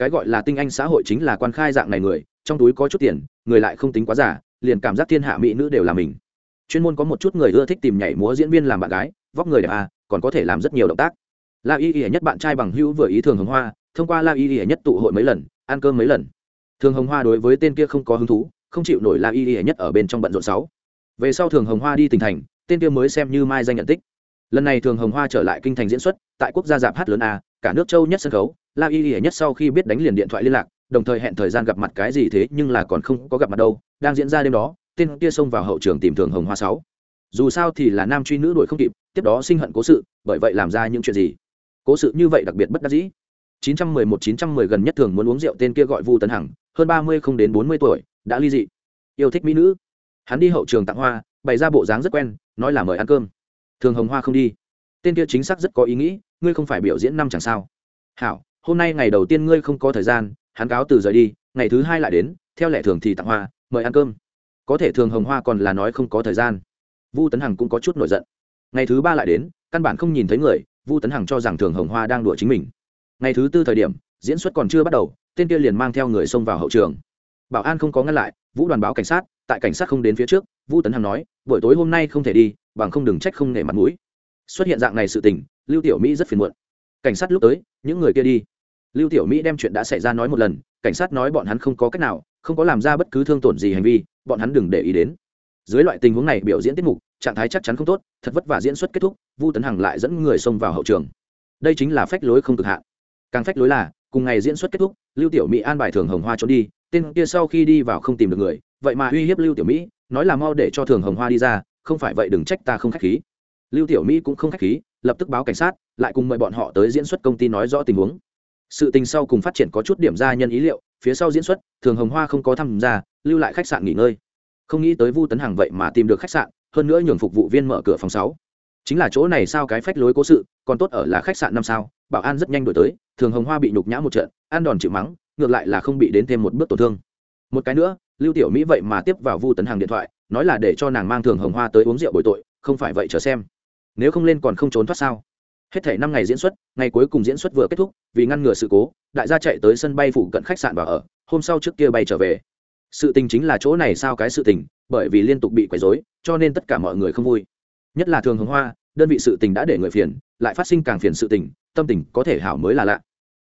cái gọi là tinh anh xã hội chính là quan khai dạng này người, trong túi có chút tiền, người lại không tính quá giả liền cảm giác thiên hạ mỹ nữ đều là mình. Chuyên môn có một chút người ưa thích tìm nhảy múa diễn viên làm bạn gái, vóc người đẹp à còn có thể làm rất nhiều động tác. La y y nhất bạn trai bằng hữu vừa ý thường hồng hoa, thông qua la y y nhất tụ hội mấy lần, ăn cơm mấy lần. Thường hồng hoa đối với tên kia không có hứng thú, không chịu nổi la y y nhất ở bên trong bận rộn sáu. Về sau thường hồng hoa đi tỉnh thành, tên kia mới xem như mai danh nhận tích. Lần này thường hồng hoa trở lại kinh thành diễn xuất, tại quốc gia dạp hát lớn a, cả nước châu nhất sân khấu la y y nhất sau khi biết đánh liền điện thoại liên lạc đồng thời hẹn thời gian gặp mặt cái gì thế nhưng là còn không có gặp mặt đâu đang diễn ra đêm đó tên kia xông vào hậu trường tìm thường hồng hoa sáu dù sao thì là nam truy nữ đuổi không kịp tiếp đó sinh hận cố sự bởi vậy làm ra những chuyện gì cố sự như vậy đặc biệt bất đắc dĩ 911-910 gần nhất thường muốn uống rượu tên kia gọi Vu Tấn Hằng, hơn 30 không đến 40 tuổi, đã ly dị. Yêu thích mỹ nữ. Hắn đi hậu trường tặng hoa, bày ra bộ dáng rất quen, nói là mời ăn cơm. Thường Hồng Hoa không đi. Tên kia chính xác rất có ý nghĩ, ngươi không phải biểu diễn năm chẳng sao? Hảo, hôm nay ngày đầu tiên ngươi không có thời gian, hắn cáo từ rời đi, ngày thứ hai lại đến, theo lệ thường thì tặng hoa, mời ăn cơm. Có thể Thường Hồng Hoa còn là nói không có thời gian. Vu Tấn Hằng cũng có chút nổi giận. Ngày thứ ba lại đến, căn bản không nhìn thấy người, Vu Tấn Hằng cho rằng Thường Hồng Hoa đang đùa chính mình ngày thứ tư thời điểm diễn xuất còn chưa bắt đầu tên kia liền mang theo người xông vào hậu trường bảo an không có ngăn lại vũ đoàn báo cảnh sát tại cảnh sát không đến phía trước Vu tấn hằng nói buổi tối hôm nay không thể đi bằng không đừng trách không nể mặt mũi xuất hiện dạng này sự tình lưu tiểu mỹ rất phiền muộn cảnh sát lúc tới những người kia đi lưu tiểu mỹ đem chuyện đã xảy ra nói một lần, cảnh sát nói bọn hắn không có cách nào, không có làm ra bất cứ thương tổn gì hành vi, bọn hắn đừng để ý đến. Dưới loại tình huống này biểu diễn tiết mục, trạng thái chắc chắn không tốt, thật vất vả diễn xuất kết thúc, vu tấn hằng lại dẫn người xông vào hậu trường. Đây chính là phách lối không cực hạn. Càng phách lối là, cùng ngày diễn xuất kết thúc, lưu tiểu mỹ an bài thường hồng hoa trốn đi, tên kia sau khi đi vào không tìm được người, vậy mà uy hiếp lưu tiểu mỹ, nói là mau để cho thường hồng hoa đi ra, không phải vậy đừng trách ta không khách khí. Lưu tiểu mỹ cũng không khách khí, lập tức báo cảnh sát, lại cùng mời bọn họ tới diễn xuất công ty nói rõ tình huống sự tình sau cùng phát triển có chút điểm ra nhân ý liệu, phía sau diễn xuất, thường hồng hoa không có tham gia, lưu lại khách sạn nghỉ ngơi. Không nghĩ tới vu tấn hằng vậy mà tìm được khách sạn, hơn nữa nhường phục vụ viên mở cửa phòng sáu. Chính là chỗ này sao cái phách lối cố sự, còn tốt ở là khách sạn năm sao, bảo an rất nhanh đổi tới, thường hồng hoa bị nhục nhã một trận an đòn chịu mắng, ngược lại là không bị đến thêm một bước tổn thương. Một cái nữa, lưu tiểu mỹ vậy mà tiếp vào vu tấn hàng điện thoại, nói là để cho nàng mang thường hồng hoa tới uống rượu bồi tội, không phải vậy chờ xem. Nếu không lên còn không trốn thoát sao? Hết thể năm ngày diễn xuất, ngày cuối cùng diễn xuất vừa kết thúc, vì ngăn ngừa sự cố, đại gia chạy tới sân bay phụ cận khách sạn và ở, hôm sau trước kia bay trở về. Sự tình chính là chỗ này sao cái sự tình, bởi vì liên tục bị quấy rối, cho nên tất cả mọi người không vui. Nhất là thường hồng hoa, đơn vị sự tình đã để người phiền, lại phát sinh càng phiền sự tình, tâm tình có thể hảo mới là lạ.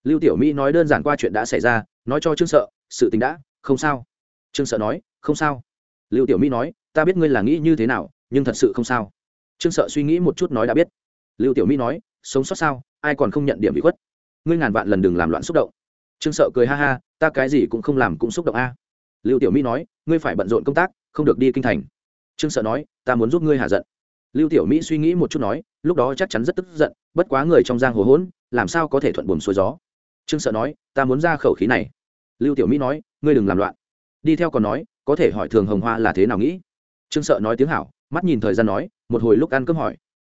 Lưu tiểu mỹ nói đơn giản qua chuyện đã xảy ra, nói cho trương sợ, sự tình đã, không sao. Trương sợ nói, không sao. Lưu tiểu mỹ nói, ta biết ngươi là nghĩ như thế nào, nhưng thật sự không sao. Trương sợ suy nghĩ một chút nói đã biết. Lưu tiểu mỹ nói sống sót sao, ai còn không nhận điểm bị khuất? Ngươi ngàn vạn lần đừng làm loạn xúc động. Trương sợ cười ha ha, ta cái gì cũng không làm cũng xúc động a. Lưu tiểu mỹ nói, ngươi phải bận rộn công tác, không được đi kinh thành. Trương sợ nói, ta muốn giúp ngươi hạ giận. Lưu tiểu mỹ suy nghĩ một chút nói, lúc đó chắc chắn rất tức giận, bất quá người trong giang hồ hỗn, làm sao có thể thuận buồm xuôi gió? Trương sợ nói, ta muốn ra khẩu khí này. Lưu tiểu mỹ nói, ngươi đừng làm loạn. Đi theo còn nói, có thể hỏi thường hồng hoa là thế nào nghĩ? Trương sợ nói tiếng hảo, mắt nhìn thời gian nói, một hồi lúc ăn cơm hỏi.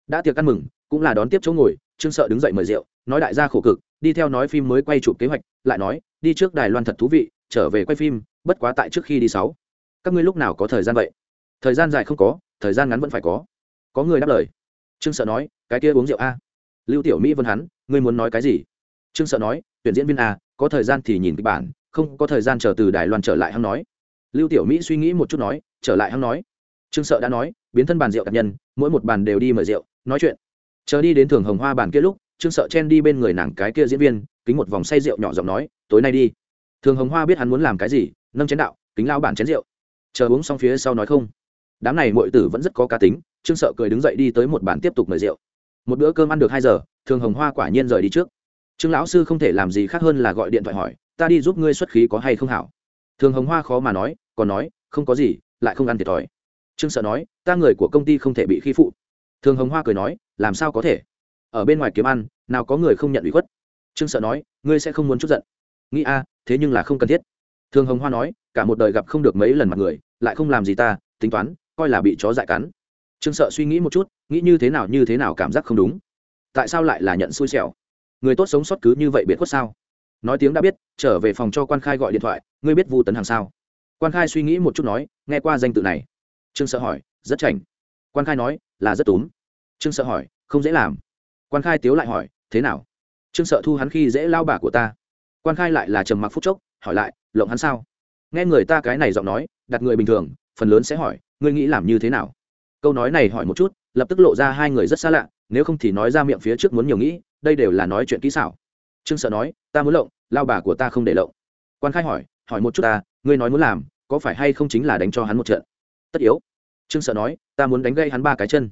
Đã tiệc ăn mừng cũng là đón tiếp chỗ ngồi, trương sợ đứng dậy mời rượu, nói đại gia khổ cực, đi theo nói phim mới quay chụp kế hoạch, lại nói, đi trước đài loan thật thú vị, trở về quay phim, bất quá tại trước khi đi sáu. Các ngươi lúc nào có thời gian vậy? Thời gian dài không có, thời gian ngắn vẫn phải có. Có người đáp lời. Trương sợ nói, cái kia uống rượu a. Lưu tiểu mỹ vân hắn, ngươi muốn nói cái gì? Trương sợ nói, tuyển diễn viên a, có thời gian thì nhìn kịch bản, không có thời gian chờ từ đài loan trở lại hắn nói. Lưu tiểu mỹ suy nghĩ một chút nói, trở lại hắn nói. Trương sợ đã nói, biến thân bàn rượu cá nhân, mỗi một bàn đều đi mời rượu, nói chuyện chờ đi đến thường hồng hoa bàn kia lúc, trương sợ chen đi bên người nàng cái kia diễn viên, kính một vòng say rượu nhỏ giọng nói, tối nay đi. Thường hồng hoa biết hắn muốn làm cái gì, nâng chén đạo, kính lao bản chén rượu. Chờ uống xong phía sau nói không. Đám này mọi tử vẫn rất có cá tính, trương sợ cười đứng dậy đi tới một bàn tiếp tục mời rượu. Một bữa cơm ăn được hai giờ thường hồng hoa quả nhiên rời đi trước. Trương lão sư không thể làm gì khác hơn là gọi điện thoại hỏi, ta đi giúp ngươi xuất khí có hay không hảo? Thường hồng hoa khó mà nói, còn nói, không có gì, lại không ăn thiệt thòi. Trương sợ nói, ta người của công ty không thể bị khi phụ thường hồng hoa cười nói, làm sao có thể? Ở bên ngoài kiếm ăn, nào có người không nhận ủy khuất? Trương sợ nói, ngươi sẽ không muốn chút giận. Nghĩ a, thế nhưng là không cần thiết. Thường hồng hoa nói, cả một đời gặp không được mấy lần mặt người, lại không làm gì ta, tính toán, coi là bị chó dại cắn. Trương sợ suy nghĩ một chút, nghĩ như thế nào như thế nào cảm giác không đúng. Tại sao lại là nhận xui xẻo? Người tốt sống sót cứ như vậy biệt khuất sao? Nói tiếng đã biết, trở về phòng cho quan khai gọi điện thoại, ngươi biết vu tấn hàng sao? Quan khai suy nghĩ một chút nói, nghe qua danh tự này. Trương sợ hỏi, rất chảnh quan khai nói, là rất túm. Trương sợ hỏi, không dễ làm. Quan khai tiếu lại hỏi, thế nào? Trương sợ thu hắn khi dễ lao bà của ta. Quan khai lại là trầm mặc phút chốc, hỏi lại, lộng hắn sao? Nghe người ta cái này giọng nói, đặt người bình thường, phần lớn sẽ hỏi, ngươi nghĩ làm như thế nào? Câu nói này hỏi một chút, lập tức lộ ra hai người rất xa lạ, nếu không thì nói ra miệng phía trước muốn nhiều nghĩ, đây đều là nói chuyện kỹ xảo. Trương sợ nói, ta muốn lộng, lao bà của ta không để lộng. Quan khai hỏi hỏi một chút ta, ngươi nói muốn làm, có phải hay không chính là đánh cho hắn một trận? Tất yếu. Trương sợ nói ta muốn đánh gây hắn ba cái chân.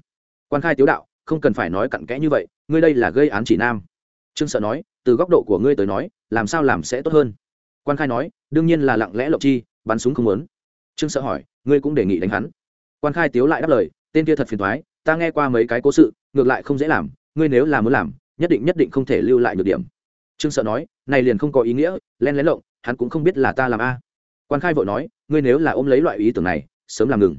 Quan khai tiếu đạo, không cần phải nói cặn kẽ như vậy, ngươi đây là gây án chỉ nam. Trương sợ nói, từ góc độ của ngươi tới nói, làm sao làm sẽ tốt hơn? Quan khai nói, đương nhiên là lặng lẽ lộc chi, bắn súng không muốn. Trương sợ hỏi, ngươi cũng đề nghị đánh hắn. Quan khai tiếu lại đáp lời, tên kia thật phiền thoái ta nghe qua mấy cái cố sự, ngược lại không dễ làm, ngươi nếu là muốn làm, nhất định nhất định không thể lưu lại nhược điểm. Trương sợ nói, này liền không có ý nghĩa len lén lộng, hắn cũng không biết là ta làm a. Quan khai vội nói, ngươi nếu là ôm lấy loại ý tưởng này, sớm làm ngừng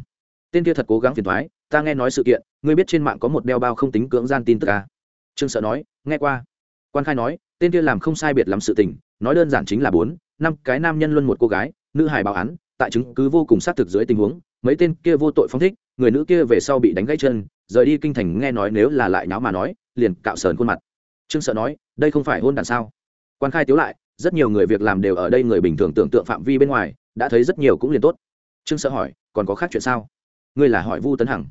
tên kia thật cố gắng phiền thoái, ta nghe nói sự kiện, ngươi biết trên mạng có một đeo bao không tính cưỡng gian tin tức à? trương sợ nói, nghe qua. Quan khai nói, tên kia làm không sai biệt lắm sự tình, nói đơn giản chính là bốn, năm cái nam nhân luân một cô gái, nữ hài báo án, tại chứng cứ vô cùng xác thực dưới tình huống, mấy tên kia vô tội phong thích, người nữ kia về sau bị đánh gãy chân, rời đi kinh thành nghe nói nếu là lại nháo mà nói, liền cạo sờn khuôn mặt. Trương sợ nói, đây không phải hôn đàn sao? Quan khai tiếu lại, rất nhiều người việc làm đều ở đây người bình thường tưởng tượng phạm vi bên ngoài, đã thấy rất nhiều cũng liền tốt. Trương sợ hỏi, còn có khác chuyện sao? Ngươi là hỏi vu tấn hằng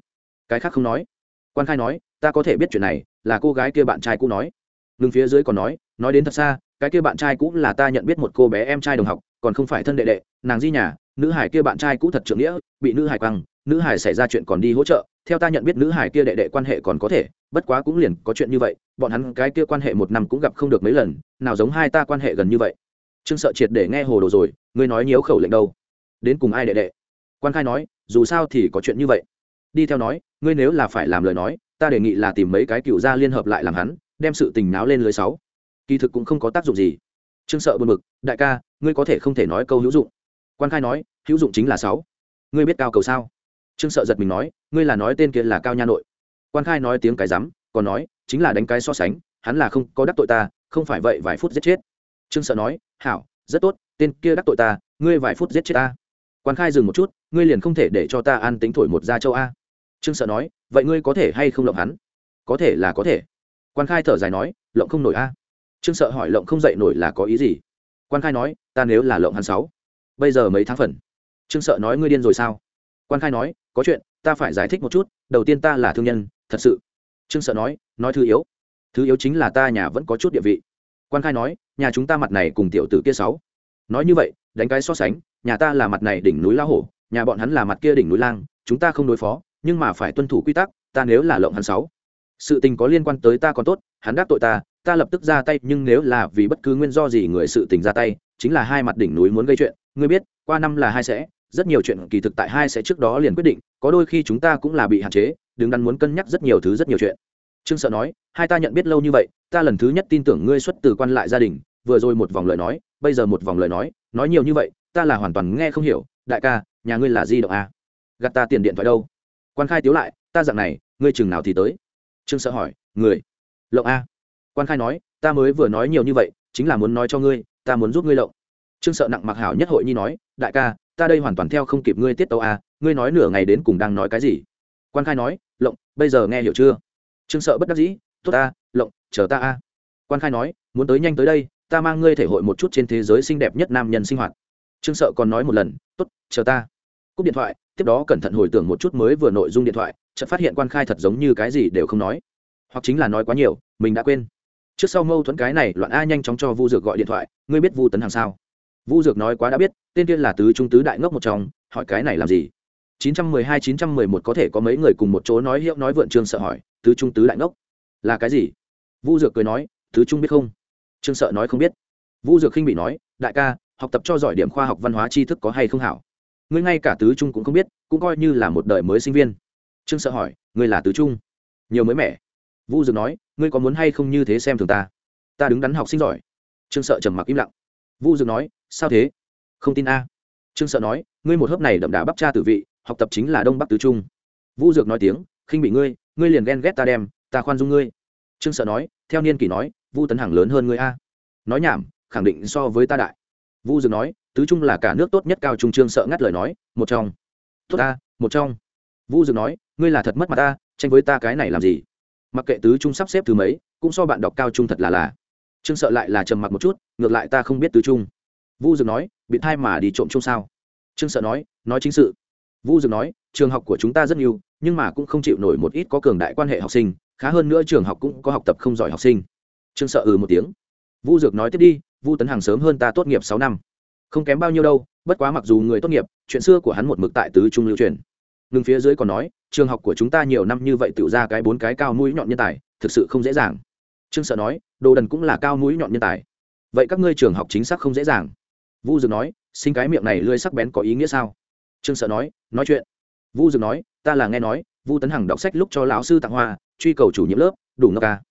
cái khác không nói quan khai nói ta có thể biết chuyện này là cô gái kia bạn trai cũ nói ngừng phía dưới còn nói nói đến thật xa cái kia bạn trai cũ là ta nhận biết một cô bé em trai đồng học còn không phải thân đệ đệ nàng di nhà nữ hải kia bạn trai cũ thật trưởng nghĩa bị nữ hải quăng nữ hải xảy ra chuyện còn đi hỗ trợ theo ta nhận biết nữ hải kia đệ đệ quan hệ còn có thể bất quá cũng liền có chuyện như vậy bọn hắn cái kia quan hệ một năm cũng gặp không được mấy lần nào giống hai ta quan hệ gần như vậy trương sợ triệt để nghe hồ đồ rồi ngươi nói nhiễu khẩu lệnh đâu đến cùng ai đệ đệ quan khai nói, dù sao thì có chuyện như vậy. Đi theo nói, ngươi nếu là phải làm lời nói, ta đề nghị là tìm mấy cái cựu gia liên hợp lại làm hắn, đem sự tình náo lên lưới sáu. Kỳ thực cũng không có tác dụng gì. Trương sợ buồn bực, đại ca, ngươi có thể không thể nói câu hữu dụng. Quan khai nói, hữu dụng chính là sáu. Ngươi biết cao cầu sao? Trương sợ giật mình nói, ngươi là nói tên kia là cao nha nội. Quan khai nói tiếng cái rắm, còn nói, chính là đánh cái so sánh, hắn là không có đắc tội ta, không phải vậy vài phút giết chết. Trương sợ nói, hảo, rất tốt, tên kia đắc tội ta, ngươi vài phút giết chết ta. Quan khai dừng một chút ngươi liền không thể để cho ta an tính thổi một gia châu a. Trương sợ nói, vậy ngươi có thể hay không lộng hắn? Có thể là có thể. Quan khai thở dài nói, lộng không nổi a. Trương sợ hỏi lộng không dậy nổi là có ý gì? Quan khai nói, ta nếu là lộng hắn sáu, bây giờ mấy tháng phần. Trương sợ nói, ngươi điên rồi sao? Quan khai nói, có chuyện, ta phải giải thích một chút, đầu tiên ta là thương nhân, thật sự. Trương sợ nói nói thứ yếu. Thứ yếu chính là ta nhà vẫn có chút địa vị. Quan khai nói, nhà chúng ta mặt này cùng tiểu tử kia sáu. Nói như vậy, đánh cái so sánh, nhà ta là mặt này đỉnh núi la hổ nhà bọn hắn là mặt kia đỉnh núi lang, chúng ta không đối phó, nhưng mà phải tuân thủ quy tắc, ta nếu là lộng hắn sáu. Sự tình có liên quan tới ta còn tốt, hắn đáp tội ta ta lập tức ra tay, nhưng nếu là vì bất cứ nguyên do gì người sự tình ra tay, chính là hai mặt đỉnh núi muốn gây chuyện. Ngươi biết, qua năm là hai sẽ, rất nhiều chuyện kỳ thực tại hai sẽ trước đó liền quyết định, có đôi khi chúng ta cũng là bị hạn chế, đứng đắn muốn cân nhắc rất nhiều thứ rất nhiều chuyện. Trương sợ nói, hai ta nhận biết lâu như vậy, ta lần thứ nhất tin tưởng ngươi xuất từ quan lại gia đình, vừa rồi một vòng lời nói, bây giờ một vòng lời nói nói nhiều như vậy, ta là hoàn toàn nghe không hiểu đại ca, nhà ngươi là di động à? gặt ta tiền điện thoại đâu? Quan khai tiếu lại, ta dặn này, ngươi chừng nào thì tới? Trương sợ hỏi, người? Lộng a. Quan khai nói, ta mới vừa nói nhiều như vậy, chính là muốn nói cho ngươi, ta muốn giúp ngươi lộng. Trương sợ nặng mặc hảo nhất hội nhi nói, đại ca, ta đây hoàn toàn theo không kịp ngươi tiết tấu a, ngươi nói nửa ngày đến cùng đang nói cái gì? Quan khai nói, lộng, bây giờ nghe hiểu chưa? Trương sợ bất đắc dĩ, tốt ta lộng, chờ ta a. Quan khai nói, muốn tới nhanh tới đây, ta mang ngươi thể hội một chút trên thế giới xinh đẹp nhất nam nhân sinh hoạt trương sợ còn nói một lần, tốt, chờ ta. Cúp điện thoại, tiếp đó cẩn thận hồi tưởng một chút mới vừa nội dung điện thoại, chợt phát hiện quan khai thật giống như cái gì đều không nói. Hoặc chính là nói quá nhiều, mình đã quên. Trước sau mâu thuẫn cái này, loạn a nhanh chóng cho vu dược gọi điện thoại, ngươi biết vu tấn hàng sao? Vu dược nói quá đã biết, tên tiên là tứ trung tứ đại ngốc một trong, hỏi cái này làm gì? 912-911 có thể có mấy người cùng một chỗ nói hiệu nói vượn trương sợ hỏi, tứ trung tứ đại ngốc? Là cái gì? Vu dược cười nói, tứ trung biết không? Trương sợ nói không biết. Vu dược khinh bị nói, đại ca học tập cho giỏi điểm khoa học văn hóa tri thức có hay không hảo. Ngươi ngay cả tứ trung cũng không biết, cũng coi như là một đời mới sinh viên. Trương sợ hỏi, ngươi là tứ trung? Nhiều mới mẻ. Vu dược nói, ngươi có muốn hay không như thế xem thường ta? Ta đứng đắn học sinh giỏi. Trương sợ trầm mặc im lặng. Vu dược nói, sao thế? Không tin a. Trương sợ nói, ngươi một hớp này đậm đà bắp cha tử vị, học tập chính là đông bắc tứ trung. Vu dược nói tiếng, khinh bị ngươi ngươi liền ghen ghét ta đem, ta khoan dung ngươi. Trương sợ nói, theo niên kỷ nói, vu tấn hằng lớn hơn ngươi a. Nói nhảm, khẳng định so với ta đại vu dược nói, tứ trung là cả nước tốt nhất cao trung trương sợ ngắt lời nói, một trong. Tốt ta, một trong. Vu dược nói, ngươi là thật mất mặt ta, tranh với ta cái này làm gì? Mặc kệ tứ trung sắp xếp thứ mấy, cũng so bạn đọc cao trung thật là là. Trương sợ lại là trầm mặc một chút, ngược lại ta không biết tứ trung vu dược nói, bị thai mà đi trộm chung sao? Trương sợ nói nói chính sự. Vu dược nói, trường học của chúng ta rất nhiều, nhưng mà cũng không chịu nổi một ít có cường đại quan hệ học sinh, khá hơn nữa trường học cũng có học tập không giỏi học sinh. Trương sợ ừ một tiếng. Vu dược nói, tiếp đi vu tấn hàng sớm hơn ta tốt nghiệp sáu năm. Không kém bao nhiêu đâu, bất quá mặc dù người tốt nghiệp, chuyện xưa của hắn một mực tại tứ trung lưu truyền. Ngừng phía dưới còn nói, trường học của chúng ta nhiều năm như vậy tự ra cái bốn cái cao mũi nhọn nhân tài, thực sự không dễ dàng. Trương sợ nói, đồ đần cũng là cao mũi nhọn nhân tài. Vậy các ngươi trường học chính xác không dễ dàng. Vu dược nói, sinh cái miệng này lưỡi sắc bén có ý nghĩa sao? Trương sợ nói nói chuyện. Vu dược nói, ta là nghe nói, vu tấn hằng đọc sách lúc cho lão sư tặng hoa, truy cầu chủ nhiệm lớp, đủ ngốc ca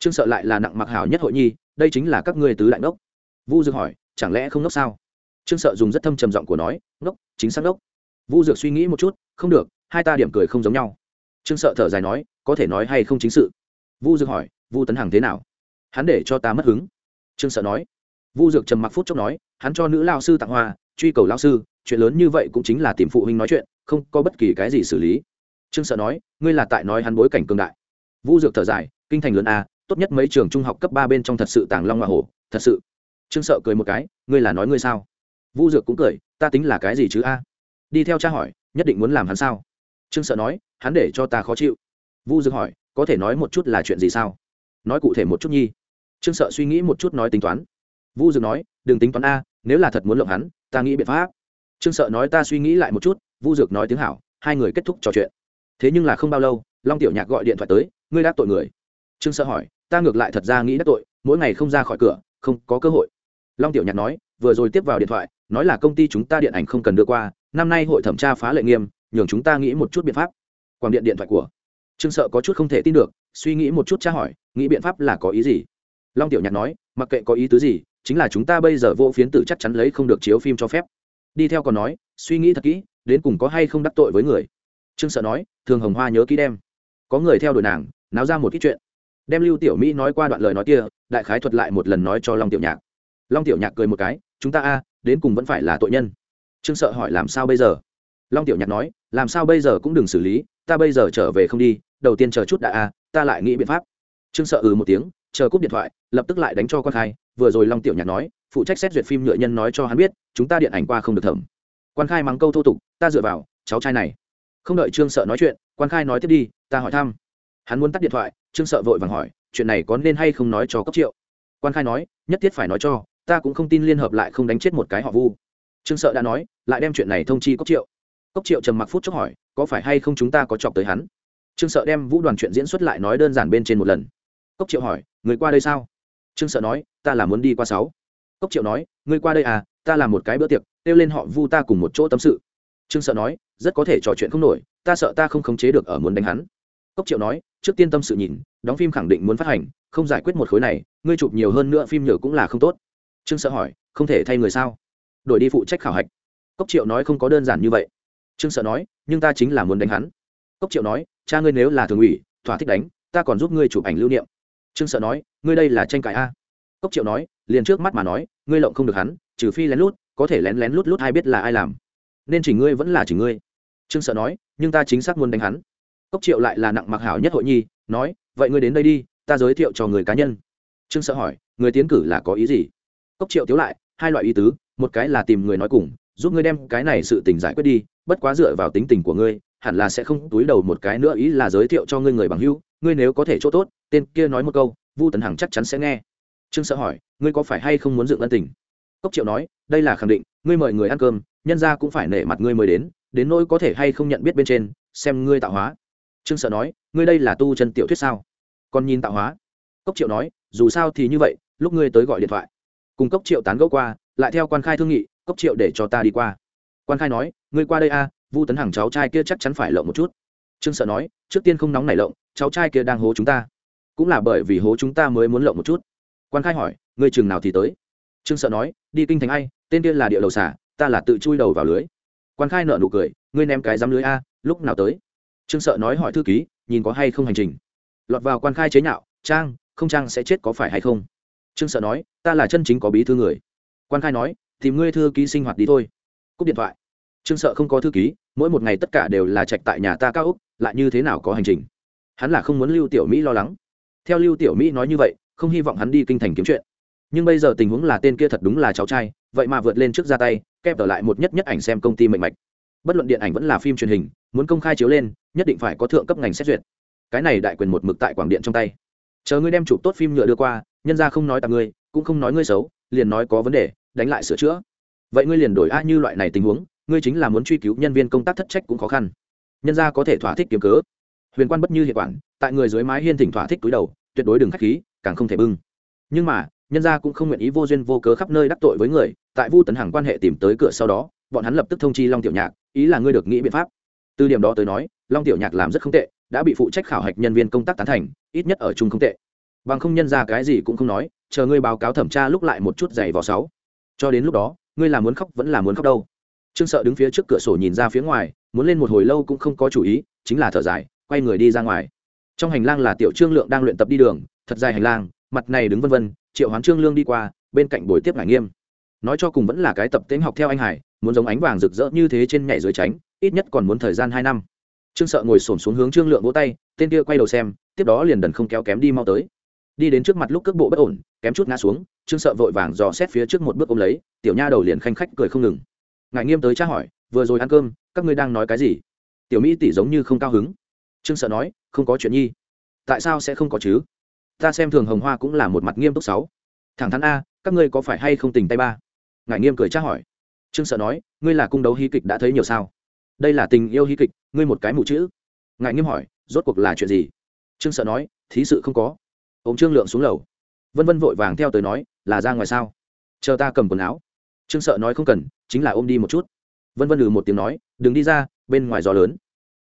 trương sợ lại là nặng mặc hảo nhất hội nhi, đây chính là các ngươi tứ đại ngốc vu dược hỏi, chẳng lẽ không ngốc sao? Trương sợ dùng rất thâm trầm giọng của nói, ngốc, chính xác ngốc. Vu dược suy nghĩ một chút, không được, hai ta điểm cười không giống nhau. Trương sợ thở dài nói, có thể nói hay không chính sự? Vu dược hỏi, vu tấn hằng thế nào? Hắn để cho ta mất hứng. Trương sợ nói, vu dược trầm mặc phút chốc nói, hắn cho nữ lao sư tặng hoa, truy cầu lao sư, chuyện lớn như vậy cũng chính là tìm phụ huynh nói chuyện, không có bất kỳ cái gì xử lý. Trương sợ nói, ngươi là tại nói hắn bối cảnh cường đại. Vu dược thở dài, kinh thành lớn a, tốt nhất mấy trường trung học cấp ba bên trong thật sự tàng long hoa hổ, thật sự trương sợ cười một cái, ngươi là nói ngươi sao? Vu dược cũng cười, ta tính là cái gì chứ a? Đi theo cha hỏi, nhất định muốn làm hắn sao? Trương sợ nói, hắn để cho ta khó chịu. Vu dược hỏi, có thể nói một chút là chuyện gì sao? Nói cụ thể một chút nhi. Trương sợ suy nghĩ một chút nói tính toán. Vu dược nói, đừng tính toán a, nếu là thật muốn lộng hắn, ta nghĩ biện pháp. Trương sợ nói, ta suy nghĩ lại một chút. Vu dược nói tiếng hảo, hai người kết thúc trò chuyện. Thế nhưng là không bao lâu, long tiểu nhạc gọi điện thoại tới, ngươi đáp tội người. Trương sợ hỏi, ta ngược lại thật ra nghĩ đắc tội, mỗi ngày không ra khỏi cửa, không có cơ hội long tiểu nhạc nói, vừa rồi tiếp vào điện thoại, nói là công ty chúng ta điện ảnh không cần đưa qua, năm nay hội thẩm tra phá lệ nghiêm, nhường chúng ta nghĩ một chút biện pháp. Quảng điện điện thoại của trương sợ có chút không thể tin được, suy nghĩ một chút tra hỏi, nghĩ biện pháp là có ý gì? Long tiểu nhạc nói, mặc kệ có ý tứ gì, chính là chúng ta bây giờ vô phiến tử chắc chắn lấy không được chiếu phim cho phép. Đi theo còn nói, suy nghĩ thật kỹ, đến cùng có hay không đắc tội với người? Trương sợ nói, thường hồng hoa nhớ kỹ đem. Có người theo đuổi nàng, náo ra một ít chuyện. Đem lưu tiểu mỹ nói qua đoạn lời nói kia, đại khái thuật lại một lần nói cho long tiểu nhạc long tiểu nhạc cười một cái, chúng ta a, đến cùng vẫn phải là tội nhân. Trương sợ hỏi, làm sao bây giờ? Long tiểu nhạc nói, làm sao bây giờ cũng đừng xử lý, ta bây giờ trở về không đi, đầu tiên chờ chút đã a, ta lại nghĩ biện pháp. Trương sợ ừ một tiếng, chờ cúp điện thoại, lập tức lại đánh cho quan khai, vừa rồi long tiểu nhạc nói, phụ trách xét duyệt phim nhựa nhân nói cho hắn biết, chúng ta điện ảnh qua không được thẩm. Quan khai mắng câu thô tục, ta dựa vào, cháu trai này. Không đợi trương sợ nói chuyện, quan khai nói tiếp đi, ta hỏi thăm. Hắn muốn tắt điện thoại, trương sợ vội vàng hỏi, chuyện này có nên hay không nói cho cấp triệu? Quan khai nói, nhất thiết phải nói cho ta cũng không tin liên hợp lại không đánh chết một cái họ vu. Trương sợ đã nói, lại đem chuyện này thông chi cốc triệu. Cốc triệu trầm mặc phút chốc hỏi, có phải hay không chúng ta có chọc tới hắn? Trương sợ đem vũ đoàn chuyện diễn xuất lại nói đơn giản bên trên một lần. Cốc triệu hỏi, người qua đây sao? Trương sợ nói, ta là muốn đi qua sáu. Cốc triệu nói, người qua đây à ta làm một cái bữa tiệc, kêu lên họ vu ta cùng một chỗ tâm sự. Trương sợ nói, rất có thể trò chuyện không nổi, ta sợ ta không khống chế được ở muốn đánh hắn. Cốc triệu nói, trước tiên tâm sự nhìn, đóng phim khẳng định muốn phát hành, không giải quyết một khối này, ngươi chụp nhiều hơn nữa phim nhờ cũng là không tốt trương sợ hỏi, không thể thay người sao? Đổi đi phụ trách khảo hạch. Cốc triệu nói không có đơn giản như vậy. Trương sợ nói, nhưng ta chính là muốn đánh hắn. Cốc triệu nói, cha ngươi nếu là thường ủy, thỏa thích đánh, ta còn giúp ngươi chụp ảnh lưu niệm. Trương sợ nói, ngươi đây là tranh cãi a? Cốc triệu nói, liền trước mắt mà nói, ngươi lộng không được hắn, trừ phi lén lút, có thể lén lén lút lút ai biết là ai làm. Nên chỉ ngươi vẫn là chỉ ngươi. Trương sợ nói, nhưng ta chính xác muốn đánh hắn. Cốc triệu lại là nặng mặc hảo nhất hội nhi, nói, vậy ngươi đến đây đi, ta giới thiệu cho người cá nhân. Trương sợ hỏi, người tiến cử là có ý gì? Cốc triệu tiếu lại, hai loại ý tứ, một cái là tìm người nói cùng, giúp ngươi đem cái này sự tình giải quyết đi, bất quá dựa vào tính tình của ngươi, hẳn là sẽ không túi đầu một cái nữa ý là giới thiệu cho ngươi người bằng hữu, ngươi nếu có thể chỗ tốt, tên kia nói một câu, vu tấn hằng chắc chắn sẽ nghe. Trương sợ hỏi, ngươi có phải hay không muốn dựng ân tình? Cốc triệu nói, đây là khẳng định, ngươi mời người ăn cơm, nhân ra cũng phải nể mặt ngươi mới đến đến nỗi có thể hay không nhận biết bên trên, xem ngươi tạo hóa. Trương sợ nói, ngươi đây là tu chân tiểu thuyết sao? Còn nhìn tạo hóa? Cốc triệu nói, dù sao thì như vậy, lúc ngươi tới gọi điện thoại cùng cốc triệu tán gẫu qua, lại theo quan khai thương nghị, cốc triệu để cho ta đi qua. Quan khai nói, ngươi qua đây a, vu tấn hằng cháu trai kia chắc chắn phải lộng một chút. Trương sợ nói, trước tiên không nóng nảy lộng, cháu trai kia đang hố chúng ta. Cũng là bởi vì hố chúng ta mới muốn lộng một chút. Quan khai hỏi, ngươi chừng nào thì tới? Trương sợ nói, đi kinh thành ai, tên kia là địa đầu xả ta là tự chui đầu vào lưới. Quan khai nợ nụ cười, ngươi ném cái dám lưới a, lúc nào tới? Trương sợ nói hỏi thư ký, nhìn có hay không hành trình? Lọt vào quan khai chế nhạo, trang, không trang sẽ chết có phải hay không? Trương sợ nói, ta là chân chính có bí thư người. Quan khai nói, tìm ngươi thư ký sinh hoạt đi thôi. Cúp điện thoại. Trương sợ không có thư ký, mỗi một ngày tất cả đều là trạch tại nhà ta cao úc, lại như thế nào có hành trình? Hắn là không muốn lưu tiểu mỹ lo lắng. Theo lưu tiểu mỹ nói như vậy, không hy vọng hắn đi kinh thành kiếm chuyện. Nhưng bây giờ tình huống là tên kia thật đúng là cháu trai, vậy mà vượt lên trước ra tay, kép ở lại một nhất nhất ảnh xem công ty mệnh mạch. Bất luận điện ảnh vẫn là phim truyền hình, muốn công khai chiếu lên, nhất định phải có thượng cấp ngành xét duyệt. Cái này đại quyền một mực tại quảng điện trong tay chờ ngươi đem chụp tốt phim nhựa đưa qua, nhân ra không nói tặng ngươi, cũng không nói ngươi xấu, liền nói có vấn đề, đánh lại sửa chữa. Vậy ngươi liền đổi a như loại này tình huống, ngươi chính là muốn truy cứu nhân viên công tác thất trách cũng khó khăn. Nhân ra có thể thỏa thích kiếm cớ. Huyền quan bất như hiệu quản, tại người dưới mái hiên thỉnh thỏa thích túi đầu, tuyệt đối đừng k h á c h khí, càng không thể bưng. Nhưng mà, nhân gia cũng không nguyện ý vô duyên vô cớ khắp nơi đắc tội với người, tại vu tấn hằng quan hệ tìm tới cửa sau đó, bọn hắn lập tức thông chi long tiểu nhạc, ý là ngươi được nghĩ biện pháp. Từ điểm đó tới nói, long tiểu nhạc làm rất không tệ đã bị phụ trách khảo hạch nhân viên công tác tán thành, ít nhất ở chung không tệ. Bằng không nhân ra cái gì cũng không nói, chờ ngươi báo cáo thẩm tra lúc lại một chút giày vào sáu. Cho đến lúc đó, ngươi là muốn khóc vẫn là muốn khóc đâu? Trương sợ đứng phía trước cửa sổ nhìn ra phía ngoài, muốn lên một hồi lâu cũng không có chủ ý, chính là thở dài, quay người đi ra ngoài. Trong hành lang là tiểu trương lượng đang luyện tập đi đường, thật dài hành lang, mặt này đứng vân vân, triệu hoán trương lương đi qua, bên cạnh buổi tiếp ngải nghiêm. Nói cho cùng vẫn là cái tập tễnh học theo anh hải, muốn giống ánh vàng rực rỡ như thế trên nhảy dưới tránh, ít nhất còn muốn thời gian hai năm trương sợ ngồi xổm xuống hướng trương lượng vỗ tay, tên kia quay đầu xem, tiếp đó liền đần không kéo kém đi mau tới. Đi đến trước mặt lúc cước bộ bất ổn, kém chút ngã xuống, trương sợ vội vàng dò xét phía trước một bước ôm lấy, tiểu nha đầu liền khanh khách cười không ngừng. Ngài nghiêm tới tra hỏi, vừa rồi ăn cơm, các ngươi đang nói cái gì? Tiểu mỹ tỷ giống như không cao hứng. Trương sợ nói, không có chuyện nhi. Tại sao sẽ không có chứ? Ta xem thường hồng hoa cũng là một mặt nghiêm túc sáu. Thẳng thắn a, các ngươi có phải hay không tình tay ba? Ngài nghiêm cười tra hỏi. Trương sợ nói, ngươi là cung đấu hí kịch đã thấy nhiều sao? Đây là tình yêu hí kịch, ngươi một cái mụ chữ. Ngại nghiêm hỏi, rốt cuộc là chuyện gì? Trương sợ nói, thí sự không có. Ôm trương lượng xuống lầu. Vân vân vội vàng theo tới nói, là ra ngoài sao? Chờ ta cầm quần áo. Trương sợ nói không cần, chính là ôm đi một chút. Vân vân lừ một tiếng nói, đừng đi ra, bên ngoài gió lớn.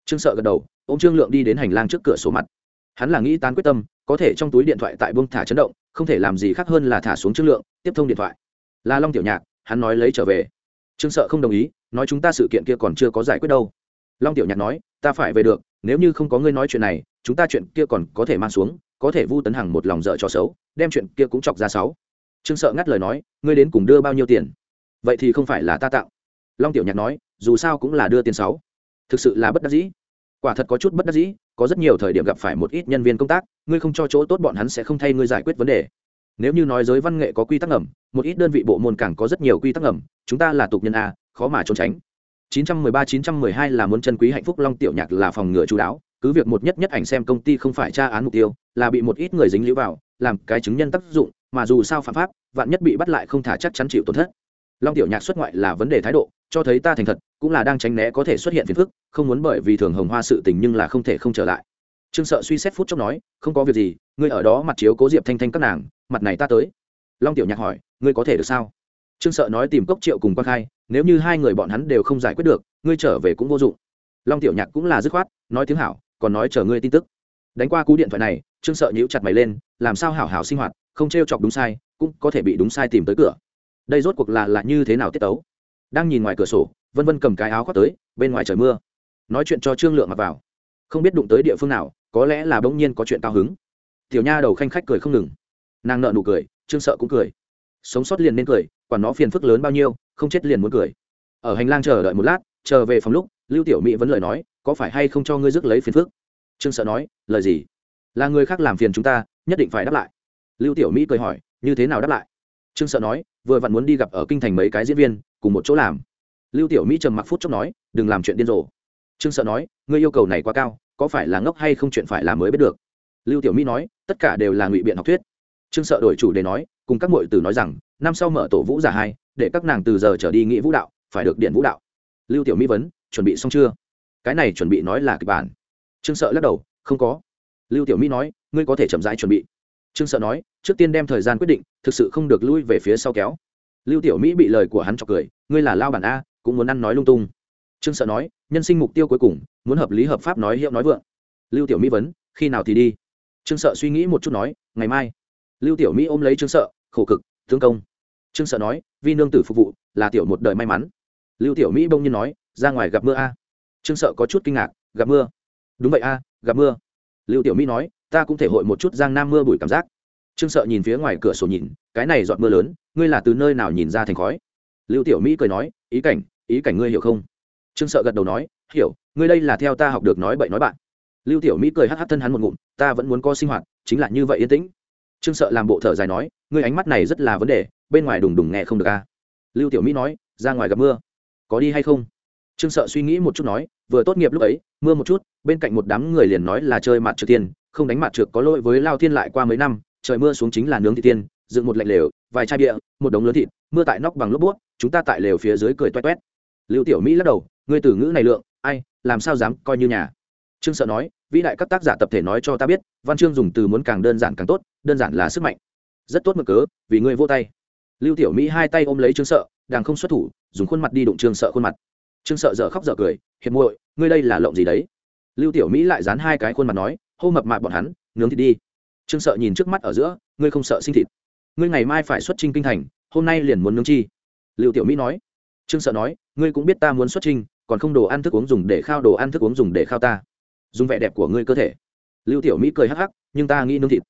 Trương sợ gật đầu ô m trương lượng đi đến hành lang trước cửa sổ mặt. Hắn là nghĩ tán quyết tâm, có thể trong túi điện thoại tại bông thả chấn động, không thể làm gì khác hơn là thả xuống trương lượng, tiếp thông điện thoại. Là long tiểu nhạc, hắn nói lấy trở về trương sợ không đồng ý, nói chúng ta sự kiện kia còn chưa có giải quyết đâu. Long tiểu nhạc nói, ta phải về được, nếu như không có ngươi nói chuyện này, chúng ta chuyện kia còn có thể mang xuống, có thể vu tấn hằng một lòng dở cho xấu, đem chuyện kia cũng chọc ra sáu. Trương sợ ngắt lời nói, ngươi đến cùng đưa bao nhiêu tiền? Vậy thì không phải là ta tặng long tiểu nhạc nói, dù sao cũng là đưa tiền sáu. Thực sự là bất đắc dĩ. Quả thật có chút bất đắc dĩ, có rất nhiều thời điểm gặp phải một ít nhân viên công tác, ngươi không cho chỗ tốt bọn hắn sẽ không thay ngươi giải quyết vấn đề nếu như nói giới văn nghệ có quy tắc ngầm, một ít đơn vị bộ môn càng có rất nhiều quy tắc ngầm, chúng ta là tục nhân a, khó mà trốn tránh. 913-912 là muốn chân quý hạnh phúc long tiểu nhạc là phòng ngừa chú đáo, cứ việc một nhất nhất ảnh xem công ty không phải tra án mục tiêu, là bị một ít người dính lũ vào, làm cái chứng nhân tác dụng, mà dù sao phạm pháp, vạn nhất bị bắt lại không thả chắc chắn chịu tổn thất. Long tiểu nhạc xuất ngoại là vấn đề thái độ, cho thấy ta thành thật, cũng là đang tránh né có thể xuất hiện phiền phức, không muốn bởi vì thường hồng hoa sự tình nhưng là không thể không trở lại. Trương sợ suy xét phút chốc nói, không có việc gì, ngươi ở đó mặt chiếu cố diệp thanh thanh các nàng mặt này ta tới. Long tiểu nhạc hỏi, ngươi có thể được sao? Trương sợ nói tìm cốc triệu cùng quan khai, nếu như hai người bọn hắn đều không giải quyết được, ngươi trở về cũng vô dụng. Long tiểu nhạc cũng là dứt khoát, nói tiếng hảo, còn nói chờ ngươi tin tức. Đánh qua cú điện thoại này, trương sợ nhíu chặt mày lên, làm sao hảo hảo sinh hoạt, không t chọc đúng sai, cũng có thể bị đúng sai tìm tới cửa. Đây rốt cuộc là là như thế nào tiết tấu? Đang nhìn ngoài cửa sổ, vân vân cầm cái áo khoác tới, bên ngoài trời mưa. Nói chuyện cho trương lượng mặc vào. Không biết đụng tới địa phương nào, có lẽ là bỗng nhiên có chuyện cao hứng. Tiểu nha đầu khanh khách cười không ngừng nàng nợ nụ cười, trương sợ cũng cười. Sống sót liền nên cười, quản nó phiền phức lớn bao nhiêu, không chết liền muốn cười. Ở hành lang chờ đợi một lát, chờ về phòng lúc, lưu tiểu mỹ vẫn lời nói, có phải hay không cho ngươi rước lấy phiền phức? Trương sợ nói, lời gì? Là người khác làm phiền chúng ta, nhất định phải đáp lại. Lưu tiểu mỹ cười hỏi, như thế nào đáp lại? Trương sợ nói, vừa vặn muốn đi gặp ở kinh thành mấy cái diễn viên, cùng một chỗ làm. Lưu tiểu mỹ trầm mặc phút chốc nói, đừng làm chuyện điên rồ. Trương sợ nói, ngươi yêu cầu này quá cao, có phải là ngốc hay không chuyện phải làm mới biết được? Lưu tiểu mỹ nói, tất cả đều là ngụy biện học thuyết trương sợ đổi chủ đề nói, cùng các m tử nói rằng, năm sau mở tổ vũ giả hai, để các nàng từ giờ trở đi nghĩ vũ đạo, phải được điện vũ đạo. Lưu tiểu mỹ vấn, chuẩn bị xong chưa? Cái này chuẩn bị nói là kịch bản. Trương sợ lắc đầu, không có. Lưu tiểu mỹ nói, ngươi có thể chậm rãi chuẩn bị. Trương sợ nói, trước tiên đem thời gian quyết định, thực sự không được lui về phía sau kéo. Lưu tiểu mỹ bị lời của hắn chọc cười, ngươi là lao bản a, cũng muốn ăn nói lung tung. Trương sợ nói, nhân sinh mục tiêu cuối cùng, muốn hợp lý hợp pháp nói hiệu nói vượng. Lưu tiểu mỹ vấn, khi nào thì đi? Trương sợ suy nghĩ một chút nói, ngày mai lưu tiểu mỹ ôm lấy trương sợ, khổ cực thương công. Trương sợ nói vì nương tử phục vụ, là tiểu một đời may mắn. Lưu tiểu mỹ bông nhiên nói, ra ngoài gặp mưa a. Trương sợ có chút kinh ngạc, gặp mưa? Đúng vậy a, gặp mưa. Lưu tiểu mỹ nói, ta cũng thể hội một chút giang nam mưa bụi cảm giác. Trương sợ nhìn phía ngoài cửa sổ nhìn, cái này giọt mưa lớn, ngươi là từ nơi nào nhìn ra thành khói? Lưu tiểu mỹ cười nói, ý cảnh ý cảnh ngươi hiểu không? Trương sợ gật đầu nói, hiểu, ngươi đây là theo ta học được nói bậy nói bạn. Lưu tiểu mỹ cười hắt hắt thân hắn một ngụm, ta vẫn muốn có sinh hoạt, chính là như vậy yên tĩnh trương sợ làm bộ thở dài nói, ngươi ánh mắt này rất là vấn đề, bên ngoài đùng đùng nghe không được a lưu tiểu mỹ nói, ra ngoài gặp mưa. Có đi hay không? Trương sợ suy nghĩ một chút nói, vừa tốt nghiệp lúc ấy, mưa một chút, bên cạnh một đám người liền nói là chơi mặt trượt tiên không đánh mặt trượt có lỗi với lao thiên lại qua mấy năm, trời mưa xuống chính là nướng thị tiên dựng một lạnh lều, vài chai bia, một đống lớn thịt, mưa tại nóc bằng lốp bút, chúng ta tại lều phía dưới cười toét toét. Lưu tiểu mỹ lắc đầu, ngươi từ ngữ này lượng, ai, làm sao dám coi như nhà? Trương sợ nói vĩ đại các tác giả tập thể nói cho ta biết văn chương dùng từ muốn càng đơn giản càng tốt đơn giản là sức mạnh. Rất tốt mực cớ vì ngươi vô tay. Lưu tiểu mỹ hai tay ôm lấy trương sợ đang không xuất thủ dùng khuôn mặt đi đụng trương sợ khuôn mặt. Trương sợ dở khóc dở cười hiệp muội ngươi đây là lộng gì đấy? Lưu tiểu mỹ lại dán hai cái khuôn mặt nói hô mập mạp bọn hắn nướng thịt đi. Trương sợ nhìn trước mắt ở giữa ngươi không sợ sinh thịt. Ngươi ngày mai phải xuất trình kinh thành hôm nay liền muốn nướng chi. Lưu tiểu mỹ nói. Trương sợ nói ngươi cũng biết ta muốn xuất trình, còn không đồ ăn thức uống dùng để khao đồ ăn thức uống dùng để khao ta dùng vẻ đẹp của ngươi cơ thể. Lưu tiểu mỹ cười hắc hắc, nhưng ta nghĩ nướng thịt.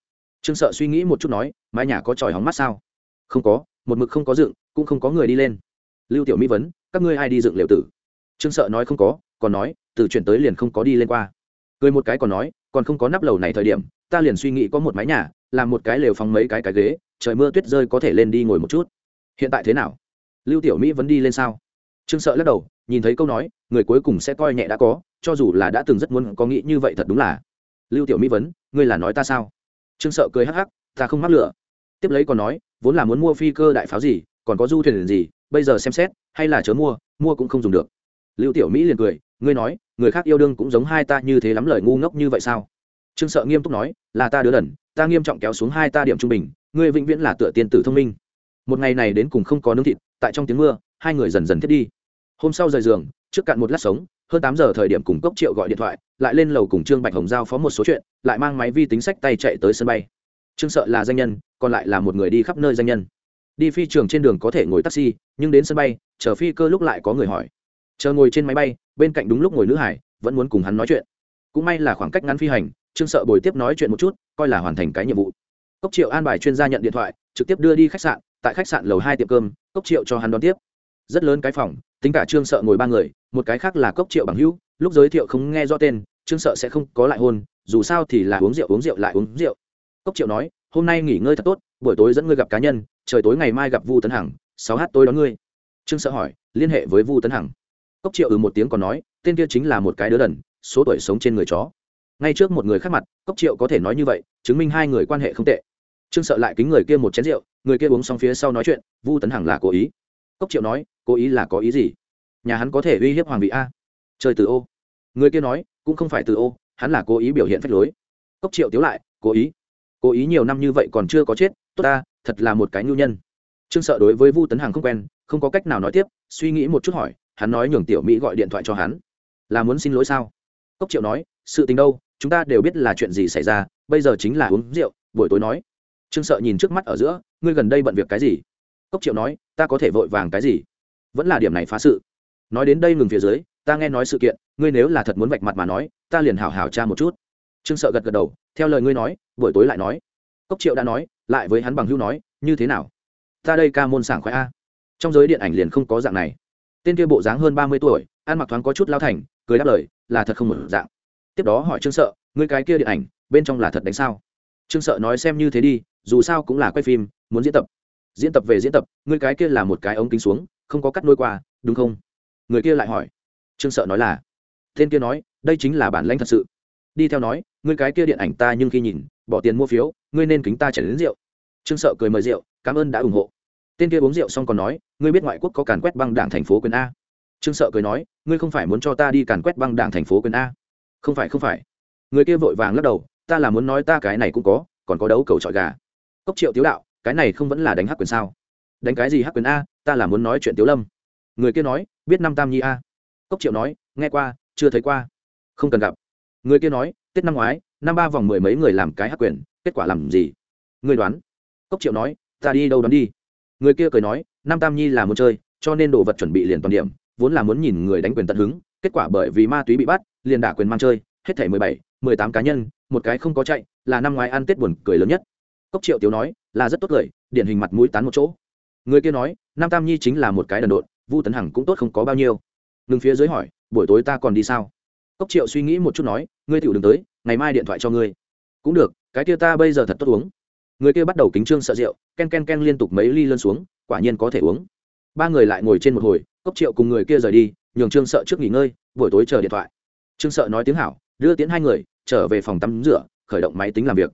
Trương sợ suy nghĩ một chút nói, mái nhà có tròi hóng mắt sao? Không có, một mực không có dựng, cũng không có người đi lên. Lưu tiểu mỹ vấn, các ngươi ai đi dựng liệu tử? Trương sợ nói không có, còn nói, từ chuyển tới liền không có đi lên qua. Cười một cái còn nói, còn không có nắp lầu này thời điểm, ta liền suy nghĩ có một mái nhà, làm một cái lều phóng mấy cái cái ghế, trời mưa tuyết rơi có thể lên đi ngồi một chút. Hiện tại thế nào? Lưu tiểu mỹ vẫn đi lên sao? Trương sợ lắc đầu, nhìn thấy câu nói người cuối cùng sẽ coi nhẹ đã có, cho dù là đã từng rất muốn có nghĩ như vậy thật đúng là. Lưu tiểu mỹ vấn, ngươi là nói ta sao? Trương sợ cười hắc hắc, ta không mắc lửa. Tiếp lấy còn nói, vốn là muốn mua phi cơ đại pháo gì, còn có du thuyền gì, bây giờ xem xét, hay là chớ mua mua cũng không dùng được. Lưu tiểu mỹ liền cười, ngươi nói, người khác yêu đương cũng giống hai ta như thế lắm lời ngu ngốc như vậy sao? Trương sợ nghiêm túc nói, là ta đứa đần, ta nghiêm trọng kéo xuống hai ta điểm trung bình, ngươi vĩnh viễn là tựa tiên tử thông minh. Một ngày này đến cùng không có nướng thịt, tại trong tiếng mưa, hai người dần dần thiết đi hôm sau rời giường, trước cạn một lát sống, hơn tám giờ thời điểm cùng cốc triệu gọi điện thoại, lại lên lầu cùng trương bạch hồng giao phó một số chuyện, lại mang máy vi tính sách tay chạy tới sân bay. Trương sợ là danh nhân, còn lại là một người đi khắp nơi danh nhân. Đi phi trường trên đường có thể ngồi taxi, nhưng đến sân bay, chờ phi cơ lúc lại có người hỏi. Chờ ngồi trên máy bay, bên cạnh đúng lúc ngồi nữ hải, vẫn muốn cùng hắn nói chuyện. Cũng may là khoảng cách ngắn phi hành, trương sợ bồi tiếp nói chuyện một chút, coi là hoàn thành cái nhiệm vụ. Cốc triệu an bài chuyên gia nhận điện thoại, trực tiếp đưa đi khách sạn, tại khách sạn lầu hai tiệm cơm, cốc triệu cho hắn đón tiếp. Rất lớn cái phòng tính cả trương sợ ngồi ba người, một cái khác là cốc triệu bằng hữu, lúc giới thiệu không nghe rõ tên, trương sợ sẽ không có lại hôn, dù sao thì là uống rượu uống rượu lại uống rượu. Cốc triệu nói, hôm nay nghỉ ngơi thật tốt, buổi tối dẫn ngươi gặp cá nhân, trời tối ngày mai gặp vu tấn hằng, sáu h tối đón ngươi. Trương sợ hỏi, liên hệ với vu tấn hằng? Cốc triệu ừ một tiếng còn nói, tên kia chính là một cái đứa đần, số tuổi sống trên người chó. Ngay trước một người khác mặt, cốc triệu có thể nói như vậy, chứng minh hai người quan hệ không tệ. Trương sợ lại kính người kia một chén rượu, người kia uống xong phía sau nói chuyện, vu tấn hằng là cố ý. Cốc triệu nói cố ý là có ý gì? Nhà hắn có thể uy hiếp hoàng vị a. Chơi từ ô. Người kia nói, cũng không phải từ ô, hắn là cố ý biểu hiện phách lối. Cốc triệu tiếu lại, cố ý. Cố ý nhiều năm như vậy còn chưa có chết, tốt ta, thật là một cái nhu nhân. Trương sợ đối với vu tấn hằng không quen, không có cách nào nói tiếp, suy nghĩ một chút hỏi, hắn nói nhường tiểu mỹ gọi điện thoại cho hắn. Là muốn xin lỗi sao? Cốc triệu nói, sự tình đâu, chúng ta đều biết là chuyện gì xảy ra, bây giờ chính là uống rượu, buổi tối nói. Trương sợ nhìn trước mắt ở giữa, ngươi gần đây bận việc cái gì? Cốc triệu nói, ta có thể vội vàng cái gì? Vẫn là điểm này phá sự. Nói đến đây ngừng phía dưới, ta nghe nói sự kiện, ngươi nếu là thật muốn vạch mặt mà nói, ta liền hảo hảo tra một chút. Trương sợ gật gật đầu, theo lời ngươi nói, buổi tối lại nói. Cốc triệu đã nói, lại với hắn bằng hữu nói, như thế nào? Ta đây ca môn sảng khoái a. Trong giới điện ảnh liền không có dạng này. Tên kia bộ dáng hơn ba mươi tuổi, ăn mặc thoáng có chút lao thành, cười đáp lời, là thật không một dạng. Tiếp đó hỏi trương sợ, ngươi cái kia điện ảnh, bên trong là thật đánh sao? Trương sợ nói xem như thế đi, dù sao cũng là quay phim, muốn diễn tập. Diễn tập về diễn tập, ngươi cái kia là một cái ống kính xuống không có cắt nuôi qua, đúng không? Người kia lại hỏi. Trương sợ nói là, tên kia nói, đây chính là bản lãnh thật sự. Đi theo nói, ngươi cái kia điện ảnh ta nhưng khi nhìn, bỏ tiền mua phiếu, ngươi nên kính ta chảy đến rượu. Trương sợ cười mời rượu, cảm ơn đã ủng hộ. Tên kia uống rượu xong còn nói, ngươi biết ngoại quốc có càn quét băng đảng thành phố quyền a. Trương sợ cười nói, ngươi không phải muốn cho ta đi càn quét băng đảng thành phố quyền a. Không phải không phải. Người kia vội vàng lắc đầu, ta là muốn nói ta cái này cũng có, còn có đấu cầu trọi gà. Cốc triệu tiếu đạo, cái này không vẫn là đánh hắc quyền sao? Đánh cái gì hắc quyền a, ta là muốn nói chuyện tiếu lâm. Người kia nói, biết năm tam nhi a. Cốc triệu nói, nghe qua, chưa thấy qua. Không cần gặp. Người kia nói, tết năm ngoái, năm ba vòng mười mấy người làm cái hắc quyền, kết quả làm gì? Người đoán. Cốc triệu nói, ta đi đâu đoán đi. Người kia cười nói, năm tam nhi là muốn chơi, cho nên đồ vật chuẩn bị liền toàn điểm, vốn là muốn nhìn người đánh quyền tận hứng, kết quả bởi vì ma túy bị bắt, liền đả quyền mang chơi, hết thảy mười bảy, mười tám cá nhân, một cái không có chạy, là năm ngoái ăn tết buồn cười lớn nhất. Cốc triệu tiếu nói, là rất tốt cười điển hình mặt mũi tán một chỗ người kia nói, nam tam nhi chính là một cái đần độn, vu tấn hằng cũng tốt không có bao nhiêu. Ngừng phía dưới hỏi, buổi tối ta còn đi sao? Cốc triệu suy nghĩ một chút nói, ngươi tiểu đừng tới, ngày mai điện thoại cho ngươi. Cũng được, cái kia ta bây giờ thật tốt uống. Người kia bắt đầu kính trương sợ rượu, ken ken ken liên tục mấy ly lân xuống, quả nhiên có thể uống. Ba người lại ngồi trên một hồi, cốc triệu cùng người kia rời đi, nhường trương sợ trước nghỉ ngơi, buổi tối chờ điện thoại. Trương sợ nói tiếng hảo, đưa tiến hai người trở về phòng tắm rửa, khởi động máy tính làm việc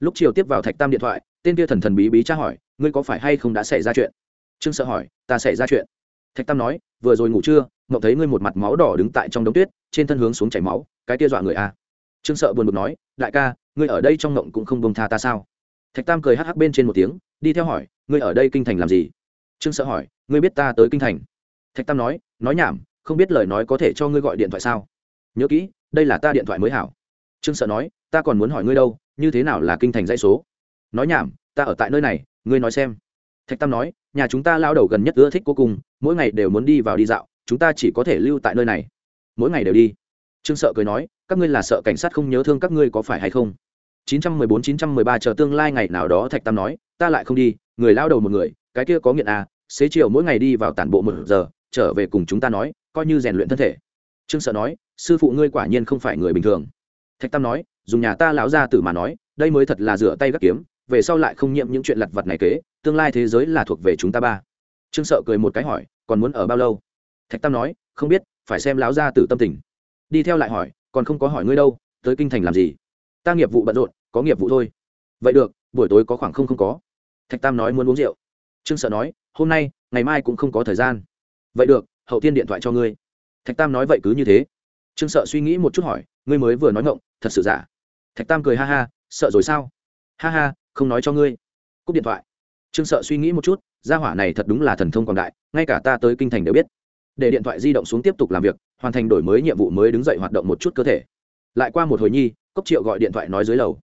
lúc chiều tiếp vào thạch tam điện thoại, tên kia thần thần bí bí tra hỏi, ngươi có phải hay không đã xảy ra chuyện? Trương sợ hỏi, ta xảy ra chuyện. Thạch tam nói, vừa rồi ngủ trưa ngậu thấy ngươi một mặt máu đỏ đứng tại trong đống tuyết, trên thân hướng xuống chảy máu, cái kia dọa người a à. trương sợ buồn bực nói, đại ca, ngươi ở đây trong ngộng cũng không bông tha ta sao? Thạch tam cười hắc hắc bên trên một tiếng, đi theo hỏi, ngươi ở đây kinh thành làm gì? Trương sợ hỏi, ngươi biết ta tới kinh thành? Thạch tam nói nói nhảm, không biết lời nói có thể cho ngươi gọi điện thoại sao? Nhớ kỹ, đây là ta điện thoại mới hảo. Trương sợ nói, ta còn muốn hỏi ngươi đâu như thế nào là kinh thành dãy số? Nói nhảm, ta ở tại nơi này, ngươi nói xem. Thạch tam nói, nhà chúng ta lao đầu gần nhất ưa thích cô cùng mỗi ngày đều muốn đi vào đi dạo, chúng ta chỉ có thể lưu tại nơi này. Mỗi ngày đều đi. Trương sợ cười nói, các ngươi là sợ cảnh sát không nhớ thương các ngươi có phải hay không? 914-913 chờ tương lai ngày nào đó thạch tam nói, ta lại không đi, người lao đầu một người, cái kia có nghiện à xế chiều mỗi ngày đi vào tản bộ một giờ, trở về cùng chúng ta nói, coi như rèn luyện thân thể. Trương sợ nói, sư phụ ngươi quả nhiên không phải người bình thường. Thạch tam nói dùng nhà ta lão ra tử mà nói, đây mới thật là rửa tay gắt kiếm, về sau lại không nhiễm những chuyện lặt vặt này kế, tương lai thế giới là thuộc về chúng ta ba. Trương sợ cười một cái hỏi, còn muốn ở bao lâu? Thạch tam nói, không biết, phải xem lão gia tử tâm tình. Đi theo lại hỏi, còn không có hỏi ngươi đâu, tới kinh thành làm gì? Ta nghiệp vụ bận rộn, có nghiệp vụ thôi. Vậy được, buổi tối có khoảng không không có. Thạch tam nói muốn uống rượu. Trương sợ nói, hôm nay, ngày mai cũng không có thời gian. Vậy được, hậu tiên điện thoại cho ngươi. Thạch tam nói, vậy cứ như thế. Trương sợ suy nghĩ một chút hỏi, ngươi mới vừa nói ngộng thật sự giả? Thạch tam cười ha ha, sợ rồi sao? Ha ha, không nói cho ngươi. Cúp điện thoại. Trương sợ suy nghĩ một chút, gia hỏa này thật đúng là thần thông quảng đại, ngay cả ta tới kinh thành đều biết. Để điện thoại di động xuống tiếp tục làm việc, hoàn thành đổi mới nhiệm vụ mới đứng dậy hoạt động một chút cơ thể. Lại qua một hồi nhi, cốc triệu gọi điện thoại nói dưới lầu.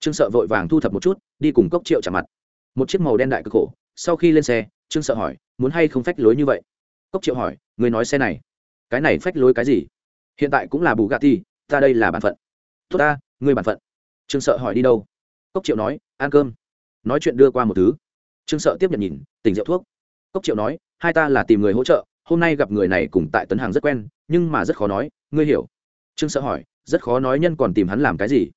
Trương sợ vội vàng thu thập một chút, đi cùng cốc triệu chạm mặt. Một chiếc màu đen đại cực khổ, sau khi lên xe, trương sợ hỏi, muốn hay không phách lối như vậy? Cốc triệu hỏi người nói xe này. Cái này phách lối cái gì? Hiện tại cũng là bù gà ti ta đây là bản phận. Tốt ta ngươi bản phận. Trương sợ hỏi đi đâu? Cốc triệu nói, ăn cơm. Nói chuyện đưa qua một thứ. Trương sợ tiếp nhận nhìn, tỉnh rượu thuốc. Cốc triệu nói, hai ta là tìm người hỗ trợ, hôm nay gặp người này cùng tại tấn hàng rất quen, nhưng mà rất khó nói, ngươi hiểu. Trương sợ hỏi, rất khó nói nhân còn tìm hắn làm cái gì?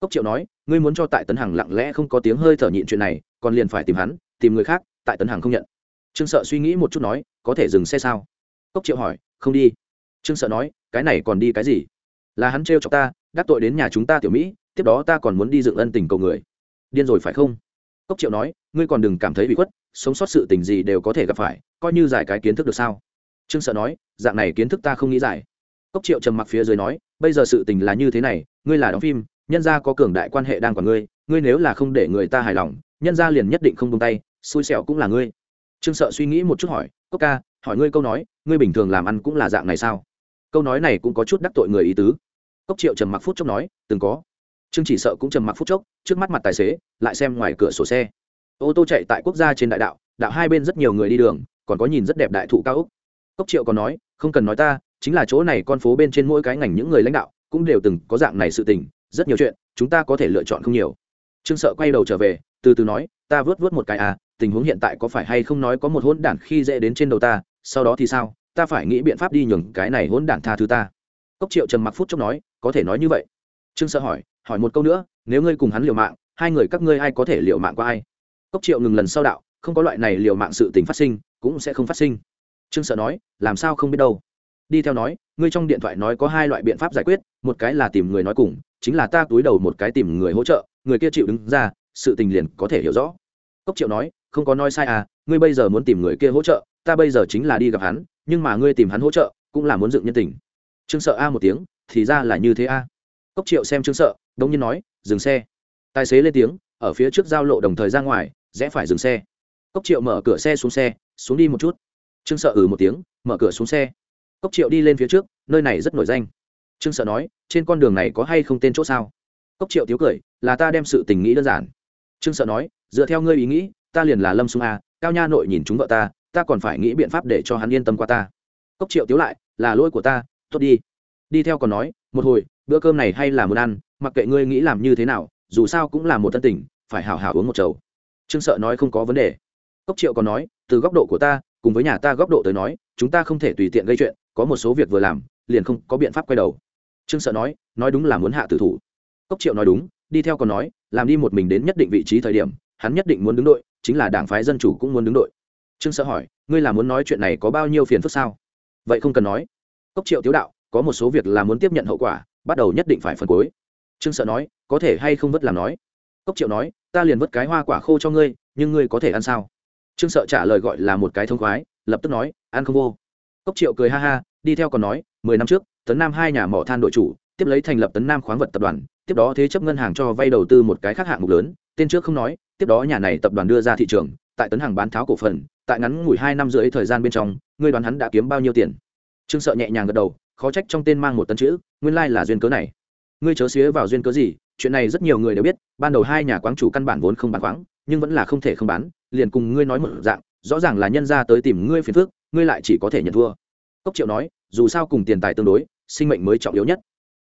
Cốc triệu nói, ngươi muốn cho tại tấn hàng lặng lẽ không có tiếng hơi thở nhịn chuyện này, còn liền phải tìm hắn, tìm người khác, tại tấn hàng không nhận. Trương sợ suy nghĩ một chút nói, có thể dừng xe sao? Cốc triệu hỏi, không đi. Trương sợ nói, cái này còn đi cái gì? Là hắn trêu cho ta, đắc tội đến nhà chúng ta tiểu mỹ, tiếp đó ta còn muốn đi dựng ân tình cầu người. Điên rồi phải không? Cốc triệu nói, ngươi còn đừng cảm thấy bị khuất, sống sót sự tình gì đều có thể gặp phải, coi như giải cái kiến thức được sao? Trương sợ nói, dạng này kiến thức ta không nghĩ giải. Cốc triệu trầm mặc phía dưới nói, bây giờ sự tình là như thế này, ngươi là đóng phim, nhân gia có cường đại quan hệ đang còn ngươi ngươi nếu là không để người ta hài lòng, nhân gia liền nhất định không tung tay, xui xẻo cũng là ngươi. Trương sợ suy nghĩ một chút hỏi, cốc ca, hỏi ngươi câu nói, ngươi bình thường làm ăn cũng là dạng này sao? Câu nói này cũng có chút đắc tội người ý tứ. Cốc triệu trầm mặc phút chốc nói, từng có. Trương chỉ sợ cũng trầm mặc phút chốc, trước mắt mặt tài xế, lại xem ngoài cửa sổ xe. Ô tô chạy tại quốc gia trên đại đạo đạo hai bên rất nhiều người đi đường, còn có nhìn rất đẹp đại thụ cao úc cốc triệu còn nói, không cần nói ta, chính là chỗ này con phố bên trên mỗi cái ngành những người lãnh đạo cũng đều từng có dạng này sự tình, rất nhiều chuyện, chúng ta có thể lựa chọn không nhiều. Trương sợ quay đầu trở về, từ từ nói, ta vớt vớt một cái à tình huống hiện tại có phải hay không nói có một hỗn đản khi dễ đến trên đầu ta, sau đó thì sao? Ta phải nghĩ biện pháp đi nhường cái này hỗn đản tha thứ ta. Cốc triệu trầm mặc phút chốc nói, có thể nói như vậy. Trương sợ hỏi hỏi một câu nữa, nếu ngươi cùng hắn liều mạng, hai người các ngươi ai có thể liều mạng qua ai? Cốc triệu ngừng lần sau đạo, không có loại này liều mạng sự tình phát sinh, cũng sẽ không phát sinh. Trương sợ nói, làm sao không biết đâu. Đi theo nói, ngươi trong điện thoại nói có hai loại biện pháp giải quyết, một cái là tìm người nói cùng, chính là ta túi đầu một cái tìm người hỗ trợ, người kia chịu đứng ra, sự tình liền có thể hiểu rõ. Cốc triệu nói, không có nói sai à ngươi bây giờ muốn tìm người kia hỗ trợ, ta bây giờ chính là đi gặp hắn nhưng mà ngươi tìm hắn hỗ trợ, cũng là muốn dựng nhân tình. Trương sợ a một tiếng, thì ra là như thế a. Cốc triệu xem trương sợ đông nhiên nói, dừng xe. Tài xế lên tiếng, ở phía trước giao lộ đồng thời ra ngoài, rẽ phải dừng xe. Cốc triệu mở cửa xe xuống xe, xuống đi một chút. Trương sợ ừ một tiếng, mở cửa xuống xe. Cốc triệu đi lên phía trước, nơi này rất nổi danh. Trương sợ nói, trên con đường này có hay không tên chỗ sao? Cốc triệu tiếu cười, là ta đem sự tình nghĩ đơn giản. Trương sợ nói, dựa theo ngươi ý nghĩ, ta liền là lâm sung a, cao nha nội nhìn chúng vợ ta ta còn phải nghĩ biện pháp để cho hắn yên tâm qua ta. Cốc triệu tiếu lại, là lỗi của ta, tốt đi. Đi theo còn nói, một hồi, bữa cơm này hay là muốn ăn, mặc kệ ngươi nghĩ làm như thế nào, dù sao cũng là một thân tình, phải hào hào uống một chầu. Trương sợ nói không có vấn đề. Cốc triệu còn nói, từ góc độ của ta, cùng với nhà ta góc độ tới nói, chúng ta không thể tùy tiện gây chuyện, có một số việc vừa làm, liền không có biện pháp quay đầu. Trương sợ nói nói đúng là muốn hạ tử thủ. Cốc triệu nói đúng, đi theo còn nói, làm đi một mình đến nhất định vị trí thời điểm, hắn nhất định muốn đứng đội, chính là đảng phái dân chủ cũng muốn đứng đội trương sợ hỏi, ngươi là muốn nói chuyện này có bao nhiêu phiền phức sao? Vậy không cần nói. Cốc triệu tiếu đạo, có một số việc là muốn tiếp nhận hậu quả, bắt đầu nhất định phải phần cuối. Trương sợ nói, có thể hay không vất làm nói? Cốc triệu nói, ta liền vất cái hoa quả khô cho ngươi, nhưng ngươi có thể ăn sao? Trương sợ trả lời gọi là một cái thông khoái, lập tức nói, ăn không vô. Cốc triệu cười ha ha, đi theo còn nói, mười năm trước, tấn nam hai nhà mỏ than đội chủ, tiếp lấy thành lập tấn nam khoáng vật tập đoàn, tiếp đó thế chấp ngân hàng cho vay đầu tư một cái khác hạng mục lớn, tên trước không nói, tiếp đó nhà này tập đoàn đưa ra thị trường, tại tấn hàng bán tháo cổ phần tại ngắn ngủi hai năm rưỡi thời gian bên trong, ngươi đoán hắn đã kiếm bao nhiêu tiền? Trương sợ nhẹ nhàng gật đầu, khó trách trong tên mang một tấn chữ, nguyên lai là duyên cớ này. Ngươi chớ xía vào duyên cớ gì, chuyện này rất nhiều người đều biết, ban đầu hai nhà quán chủ căn bản vốn không bán khoáng nhưng vẫn là không thể không bán, liền cùng ngươi nói một dạng, rõ ràng là nhân ra tới tìm ngươi phiền phước ngươi lại chỉ có thể nhận thua. Cốc triệu nói, dù sao cùng tiền tài tương đối, sinh mệnh mới trọng yếu nhất.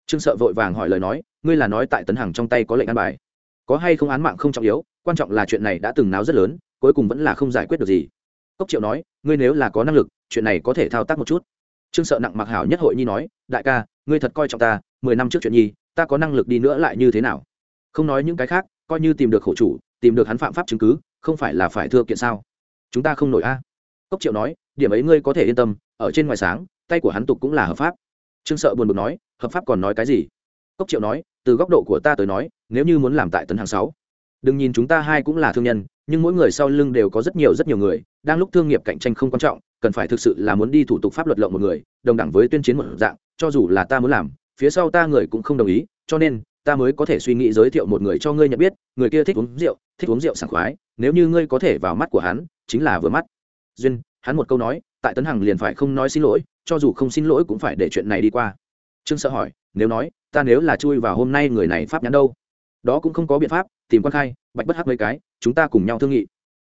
Trương sợ vội vàng hỏi lời nói, ngươi là nói tại tấn hằng trong tay có lệnh ăn bài. Có hay không án mạng không trọng yếu, quan trọng là chuyện này đã từng náo rất lớn, cuối cùng vẫn là không giải quyết được gì cốc triệu nói, ngươi nếu là có năng lực, chuyện này có thể thao tác một chút. Trương sợ nặng mặc hảo nhất hội nhi nói, đại ca, ngươi thật coi trọng ta, mười năm trước chuyện nhi, ta có năng lực đi nữa lại như thế nào? Không nói những cái khác, coi như tìm được khổ chủ, tìm được hắn phạm pháp chứng cứ, không phải là phải thưa kiện sao? Chúng ta không nổi a. Cốc triệu nói, điểm ấy ngươi có thể yên tâm, ở trên ngoài sáng, tay của hắn tục cũng là hợp pháp. Trương sợ buồn bực nói, hợp pháp còn nói cái gì? Cốc triệu nói, từ góc độ của ta tới nói, nếu như muốn làm tại tấn hàng sáu, đừng nhìn chúng ta hai cũng là thương nhân nhưng mỗi người sau lưng đều có rất nhiều rất nhiều người, đang lúc thương nghiệp cạnh tranh không quan trọng, cần phải thực sự là muốn đi thủ tục pháp luật lộng một người, đồng đẳng với tuyên chiến một dạng, cho dù là ta muốn làm, phía sau ta người cũng không đồng ý, cho nên, ta mới có thể suy nghĩ giới thiệu một người cho ngươi nhận biết, người kia thích uống rượu, thích uống rượu sảng khoái, nếu như ngươi có thể vào mắt của hắn, chính là vừa mắt. Duyên, hắn một câu nói, tại tấn hằng liền phải không nói xin lỗi, cho dù không xin lỗi cũng phải để chuyện này đi qua. Trương sợ hỏi, nếu nói, ta nếu là chui vào hôm nay người này pháp nhắn đâu? Đó cũng không có biện pháp, tìm quan khai, bạch bất hắc mấy cái, chúng ta cùng nhau thương nghị.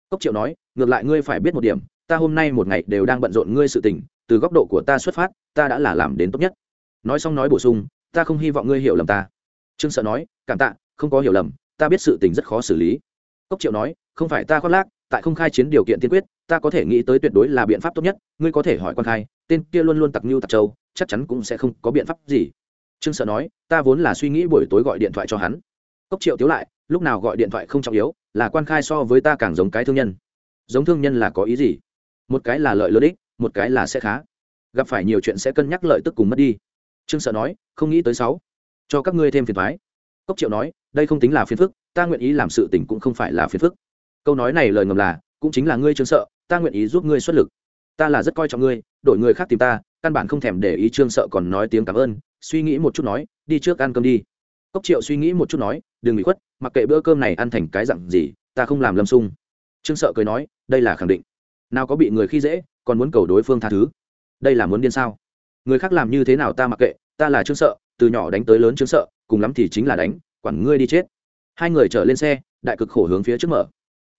Cốc triệu nói, ngược lại ngươi phải biết một điểm, ta hôm nay một ngày đều đang bận rộn ngươi sự tình, từ góc độ của ta xuất phát, ta đã là làm đến tốt nhất. Nói xong nói bổ sung, ta không hy vọng ngươi hiểu lầm ta. Trương sợ nói, cảm tạ, không có hiểu lầm, ta biết sự tình rất khó xử lý. Cốc triệu nói, không phải ta khoác lác, tại không khai chiến điều kiện tiên quyết, ta có thể nghĩ tới tuyệt đối là biện pháp tốt nhất, ngươi có thể hỏi quan khai, tên kia luôn luôn tặc mưu tặc châu, chắc chắn cũng sẽ không có biện pháp gì. Trương sợ nói, ta vốn là suy nghĩ buổi tối gọi điện thoại cho hắn cốc triệu tiếu lại, lúc nào gọi điện thoại không trọng yếu, là quan khai so với ta càng giống cái thương nhân. Giống thương nhân là có ý gì? Một cái là lợi lợi ích, một cái là sẽ khá. Gặp phải nhiều chuyện sẽ cân nhắc lợi tức cùng mất đi. Trương sợ nói, không nghĩ tới sáu. Cho các ngươi thêm phiền thoái. Cốc triệu nói, đây không tính là phiền phức, ta nguyện ý làm sự tình cũng không phải là phiền phức. Câu nói này lời ngầm là, cũng chính là ngươi trương sợ, ta nguyện ý giúp ngươi xuất lực. Ta là rất coi trọng ngươi, đổi người khác tìm ta, căn bản không thèm để ý trương sợ còn nói tiếng cảm ơn, suy nghĩ một chút nói, đi trước ăn cơm đi cốc triệu suy nghĩ một chút nói, đừng bị khuất, mặc kệ bữa cơm này ăn thành cái dặn gì, ta không làm lâm sung. Trương sợ cười nói, đây là khẳng định. Nào có bị người khi dễ, còn muốn cầu đối phương tha thứ. Đây là muốn điên sao? Người khác làm như thế nào ta mặc kệ, ta là trương sợ, từ nhỏ đánh tới lớn trương sợ, cùng lắm thì chính là đánh, quản ngươi đi chết. Hai người trở lên xe, đại cực khổ hướng phía trước mở.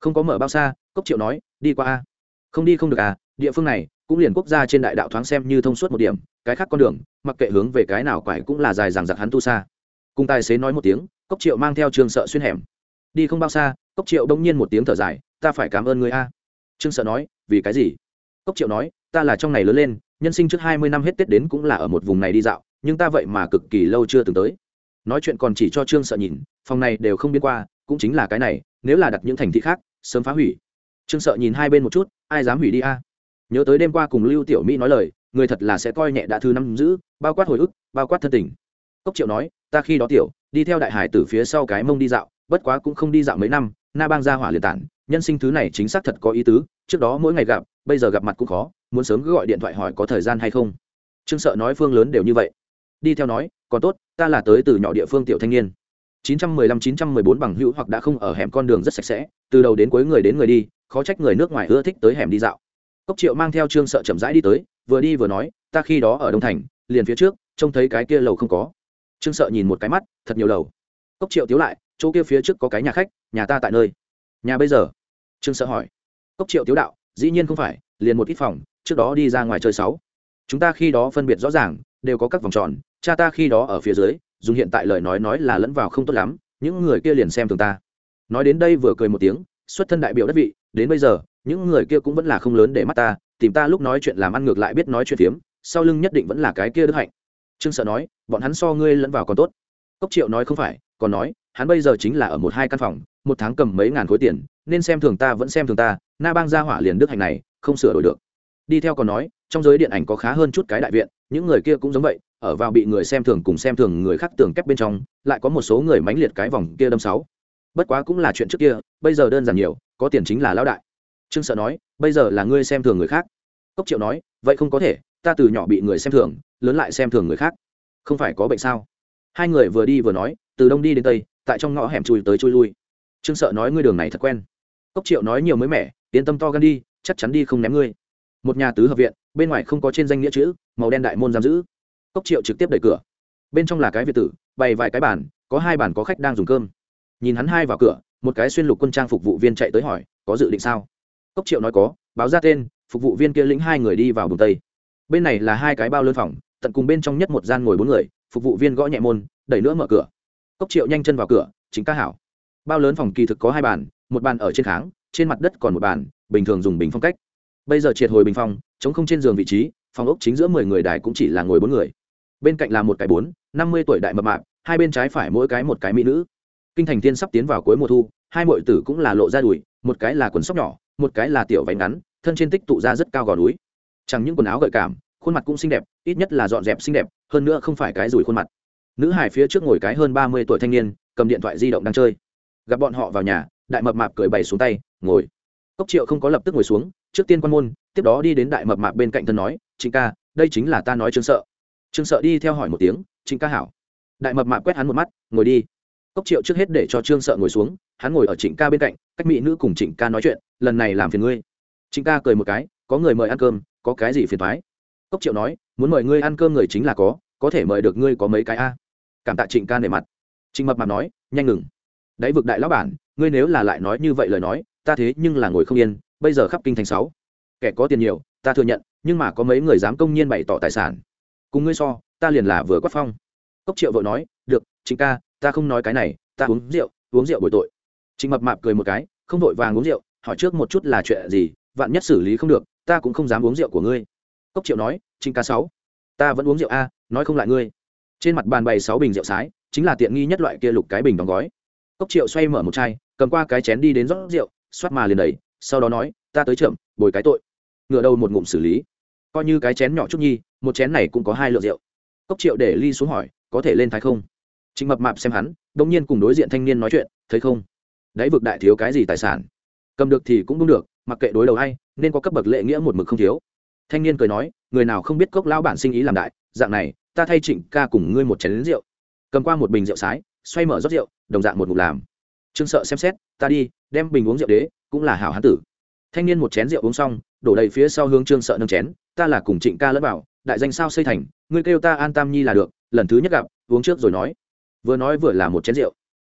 Không có mở bao xa, cốc triệu nói, đi qua a. Không đi không được à địa phương này cũng liền quốc gia trên đại đạo thoáng xem như thông suốt một điểm, cái khác con đường, mặc kệ hướng về cái nào quải cũng là dài dằng dặc hắn tu xa cùng tài xế nói một tiếng, cốc triệu mang theo trường sợ xuyên hẻm. Đi không bao xa, cốc triệu đông nhiên một tiếng thở dài, ta phải cảm ơn người a. Trương sợ nói, vì cái gì? Cốc triệu nói, ta là trong này lớn lên, nhân sinh trước hai mươi năm hết tết đến cũng là ở một vùng này đi dạo, nhưng ta vậy mà cực kỳ lâu chưa từng tới. Nói chuyện còn chỉ cho trương sợ nhìn, phòng này đều không biên qua, cũng chính là cái này, nếu là đặt những thành thị khác, sớm phá hủy. Trương sợ nhìn hai bên một chút, ai dám hủy đi a? Nhớ tới đêm qua cùng lưu tiểu mỹ nói lời, người thật là sẽ coi nhẹ đã thư năm giữ, bao quát hồi ức, bao quát thân tình cốc triệu nói, ta khi đó tiểu, đi theo đại hải từ phía sau cái mông đi dạo, bất quá cũng không đi dạo mấy năm, na bang ra hỏa liệt tản, nhân sinh thứ này chính xác thật có ý tứ, trước đó mỗi ngày gặp, bây giờ gặp mặt cũng khó, muốn sớm cứ gọi điện thoại hỏi có thời gian hay không. Trương sợ nói phương lớn đều như vậy. Đi theo nói, còn tốt, ta là tới từ nhỏ địa phương tiểu thanh niên. 915-914 bằng hữu hoặc đã không ở hẻm con đường rất sạch sẽ, từ đầu đến cuối người đến người đi, khó trách người nước ngoài ưa thích tới hẻm đi dạo. Cốc triệu mang theo trương sợ chậm rãi đi tới, vừa đi vừa nói, ta khi đó ở đông thành, liền phía trước, trông thấy cái kia lầu không có trương sợ nhìn một cái mắt, thật nhiều lầu cốc triệu tiếu lại, chỗ kia phía trước có cái nhà khách, nhà ta tại nơi. Nhà bây giờ? Trương sợ hỏi. Cốc triệu tiếu đạo, dĩ nhiên không phải, liền một ít phòng, trước đó đi ra ngoài chơi sáu. Chúng ta khi đó phân biệt rõ ràng, đều có các vòng tròn, cha ta khi đó ở phía dưới, dùng hiện tại lời nói nói là lẫn vào không tốt lắm, những người kia liền xem thường ta. Nói đến đây vừa cười một tiếng, xuất thân đại biểu đất vị, đến bây giờ, những người kia cũng vẫn là không lớn để mắt ta, tìm ta lúc nói chuyện làm ăn ngược lại biết nói chuyện phiếm, sau lưng nhất định vẫn là cái kia đức hạnh trương sợ nói, bọn hắn so ngươi lẫn vào còn tốt. Cốc triệu nói không phải, còn nói, hắn bây giờ chính là ở một hai căn phòng, một tháng cầm mấy ngàn khối tiền, nên xem thường ta vẫn xem thường ta, na bang gia hỏa liền đức hạnh này, không sửa đổi được. Đi theo còn nói, trong giới điện ảnh có khá hơn chút cái đại viện, những người kia cũng giống vậy, ở vào bị người xem thường cùng xem thường người khác tưởng kép bên trong, lại có một số người mãnh liệt cái vòng kia đâm sáu. Bất quá cũng là chuyện trước kia, bây giờ đơn giản nhiều, có tiền chính là lão đại. Trương sợ nói, bây giờ là ngươi xem thường người khác. Cốc triệu nói, vậy không có thể ta từ nhỏ bị người xem thường, lớn lại xem thường người khác. Không phải có bệnh sao? Hai người vừa đi vừa nói, từ đông đi đến tây, tại trong ngõ hẻm chui tới chui lui. Trương sợ nói ngươi đường này thật quen. Cốc triệu nói nhiều mới mẻ, yên tâm to gan đi, chắc chắn đi không ném ngươi. Một nhà tứ hợp viện, bên ngoài không có trên danh nghĩa chữ, màu đen đại môn giam giữ. Cốc triệu trực tiếp đẩy cửa. Bên trong là cái việt tử, bày vài cái bàn, có hai bàn có khách đang dùng cơm. Nhìn hắn hai vào cửa, một cái xuyên lục quân trang phục vụ viên chạy tới hỏi, có dự định sao? Cốc triệu nói có, báo ra tên, phục vụ viên kia lĩnh hai người đi vào bùng tây bên này là hai cái bao lớn phòng, tận cùng bên trong nhất một gian ngồi bốn người, phục vụ viên gõ nhẹ môn, đẩy nữa mở cửa. Cốc triệu nhanh chân vào cửa, chính ca hảo. Bao lớn phòng kỳ thực có hai bàn, một bàn ở trên kháng, trên mặt đất còn một bàn, bình thường dùng bình phong cách. Bây giờ triệt hồi bình phong, chống không trên giường vị trí, phòng ốc chính giữa mười người đài cũng chỉ là ngồi bốn người. Bên cạnh là một cái bốn, năm mươi tuổi đại mập mạp, hai bên trái phải mỗi cái một cái mỹ nữ. Kinh thành tiên sắp tiến vào cuối mùa thu, hai mọi tử cũng là lộ ra đùi, một cái là quần sóc nhỏ, một cái là tiểu váy ngắn, thân trên tích tụ ra rất cao gò núi. Chẳng những quần áo gợi cảm khuôn mặt cũng xinh đẹp, ít nhất là dọn dẹp xinh đẹp, hơn nữa không phải cái rủi khuôn mặt. Nữ hải phía trước ngồi cái hơn ba mươi tuổi thanh niên, cầm điện thoại di động đang chơi. Gặp bọn họ vào nhà, đại mập mạp cười bày xuống tay, ngồi. Cốc triệu không có lập tức ngồi xuống, trước tiên quan môn, tiếp đó đi đến đại mập mạp bên cạnh thân nói, trịnh ca, đây chính là ta nói trương sợ. Trương sợ đi theo hỏi một tiếng, trịnh ca hảo. Đại mập mạp quét hắn một mắt, ngồi đi. Cốc triệu trước hết để cho trương sợ ngồi xuống, hắn ngồi ở trịnh ca bên cạnh, cách mỹ nữ cùng trịnh ca nói chuyện, lần này làm phiền ngươi. Trịnh ca cười một cái, có người mời ăn cơm, có cái gì phiền thoái cốc triệu nói, muốn mời ngươi ăn cơm người chính là có có thể mời được ngươi có mấy cái a? Cảm tạ trịnh ca nề mặt. Trịnh mập mạp nói, nhanh ngừng. Đáy vực đại lão bản, ngươi nếu là lại nói như vậy lời nói, ta thế nhưng là ngồi không yên, bây giờ khắp kinh thành sáu. Kẻ có tiền nhiều, ta thừa nhận, nhưng mà có mấy người dám công nhiên bày tỏ tài sản. Cùng ngươi so, ta liền là vừa quát phong. Cốc triệu vội nói, được, Trịnh ca, ta không nói cái này, ta uống rượu uống rượu bồi tội. Trịnh mập mạp cười một cái, không vội vàng uống rượu, hỏi trước một chút là chuyện gì, vạn nhất xử lý không được, ta cũng không dám uống rượu của ngươi cốc triệu nói, trịnh ca sáu, ta vẫn uống rượu a, nói không lại ngươi. Trên mặt bàn bày sáu bình rượu sái, chính là tiện nghi nhất loại kia lục cái bình đóng gói. Cốc triệu xoay mở một chai, cầm qua cái chén đi đến rót rượu, xoát mà liền đầy sau đó nói, ta tới chậm bồi cái tội. Ngựa đầu một ngụm xử lý. Coi như cái chén nhỏ chút nhi, một chén này cũng có hai lượng rượu. Cốc triệu để ly xuống hỏi, có thể lên thái không? Trịnh mập mạp xem hắn đông nhiên cùng đối diện thanh niên nói chuyện, thấy không? Đáy vực đại thiếu cái gì tài sản? Cầm được thì cũng đúng được, mặc kệ đối đầu hay nên có cấp bậc lệ nghĩa một mực không thiếu thanh niên cười nói, người nào không biết cốc lao bản sinh ý làm đại, dạng này, ta thay trịnh ca cùng ngươi một chén lính rượu. Cầm qua một bình rượu sái, xoay mở rót rượu, đồng dạng một ngụm làm. Trương sợ xem xét, ta đi, đem bình uống rượu đế, cũng là hảo hán tử. Thanh niên một chén rượu uống xong, đổ đầy phía sau hướng trương sợ nâng chén, ta là cùng trịnh ca lẫn bảo đại danh sao xây thành, ngươi kêu ta an tam nhi là được, lần thứ nhất gặp, uống trước rồi nói. Vừa nói vừa là một chén rượu.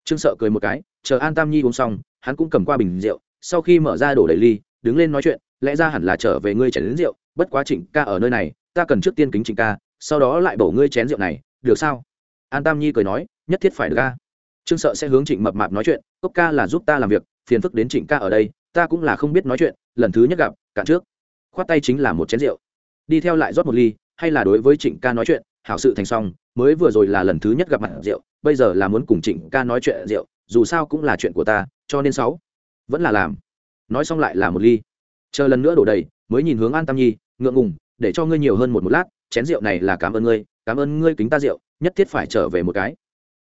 Trương sợ cười một cái, chờ an tam nhi uống xong, hắn cũng cầm qua bình rượu, sau khi mở ra đổ đầy ly, đứng lên nói chuyện, lẽ ra hẳn là trở về ngươi chén đến rượu bất quá trịnh ca ở nơi này, ta cần trước tiên kính trịnh ca, sau đó lại bổ ngươi chén rượu này, được sao? An tam nhi cười nói, nhất thiết phải được ca trương sợ sẽ hướng trịnh mập mạp nói chuyện, cốc ca là giúp ta làm việc, phiền phức đến trịnh ca ở đây, ta cũng là không biết nói chuyện, lần thứ nhất gặp, cạn trước. Khoát tay chính là một chén rượu. Đi theo lại rót một ly, hay là đối với trịnh ca nói chuyện, hảo sự thành xong, mới vừa rồi là lần thứ nhất gặp mặt rượu, bây giờ là muốn cùng trịnh ca nói chuyện rượu, dù sao cũng là chuyện của ta, cho nên sáu. Vẫn là làm. Nói xong lại là một ly. Chờ lần nữa đổ đầy, mới nhìn hướng an tam nhi ngượng ngùng, để cho ngươi nhiều hơn một một lát, chén rượu này là cảm ơn ngươi, cảm ơn ngươi kính ta rượu, nhất thiết phải trở về một cái.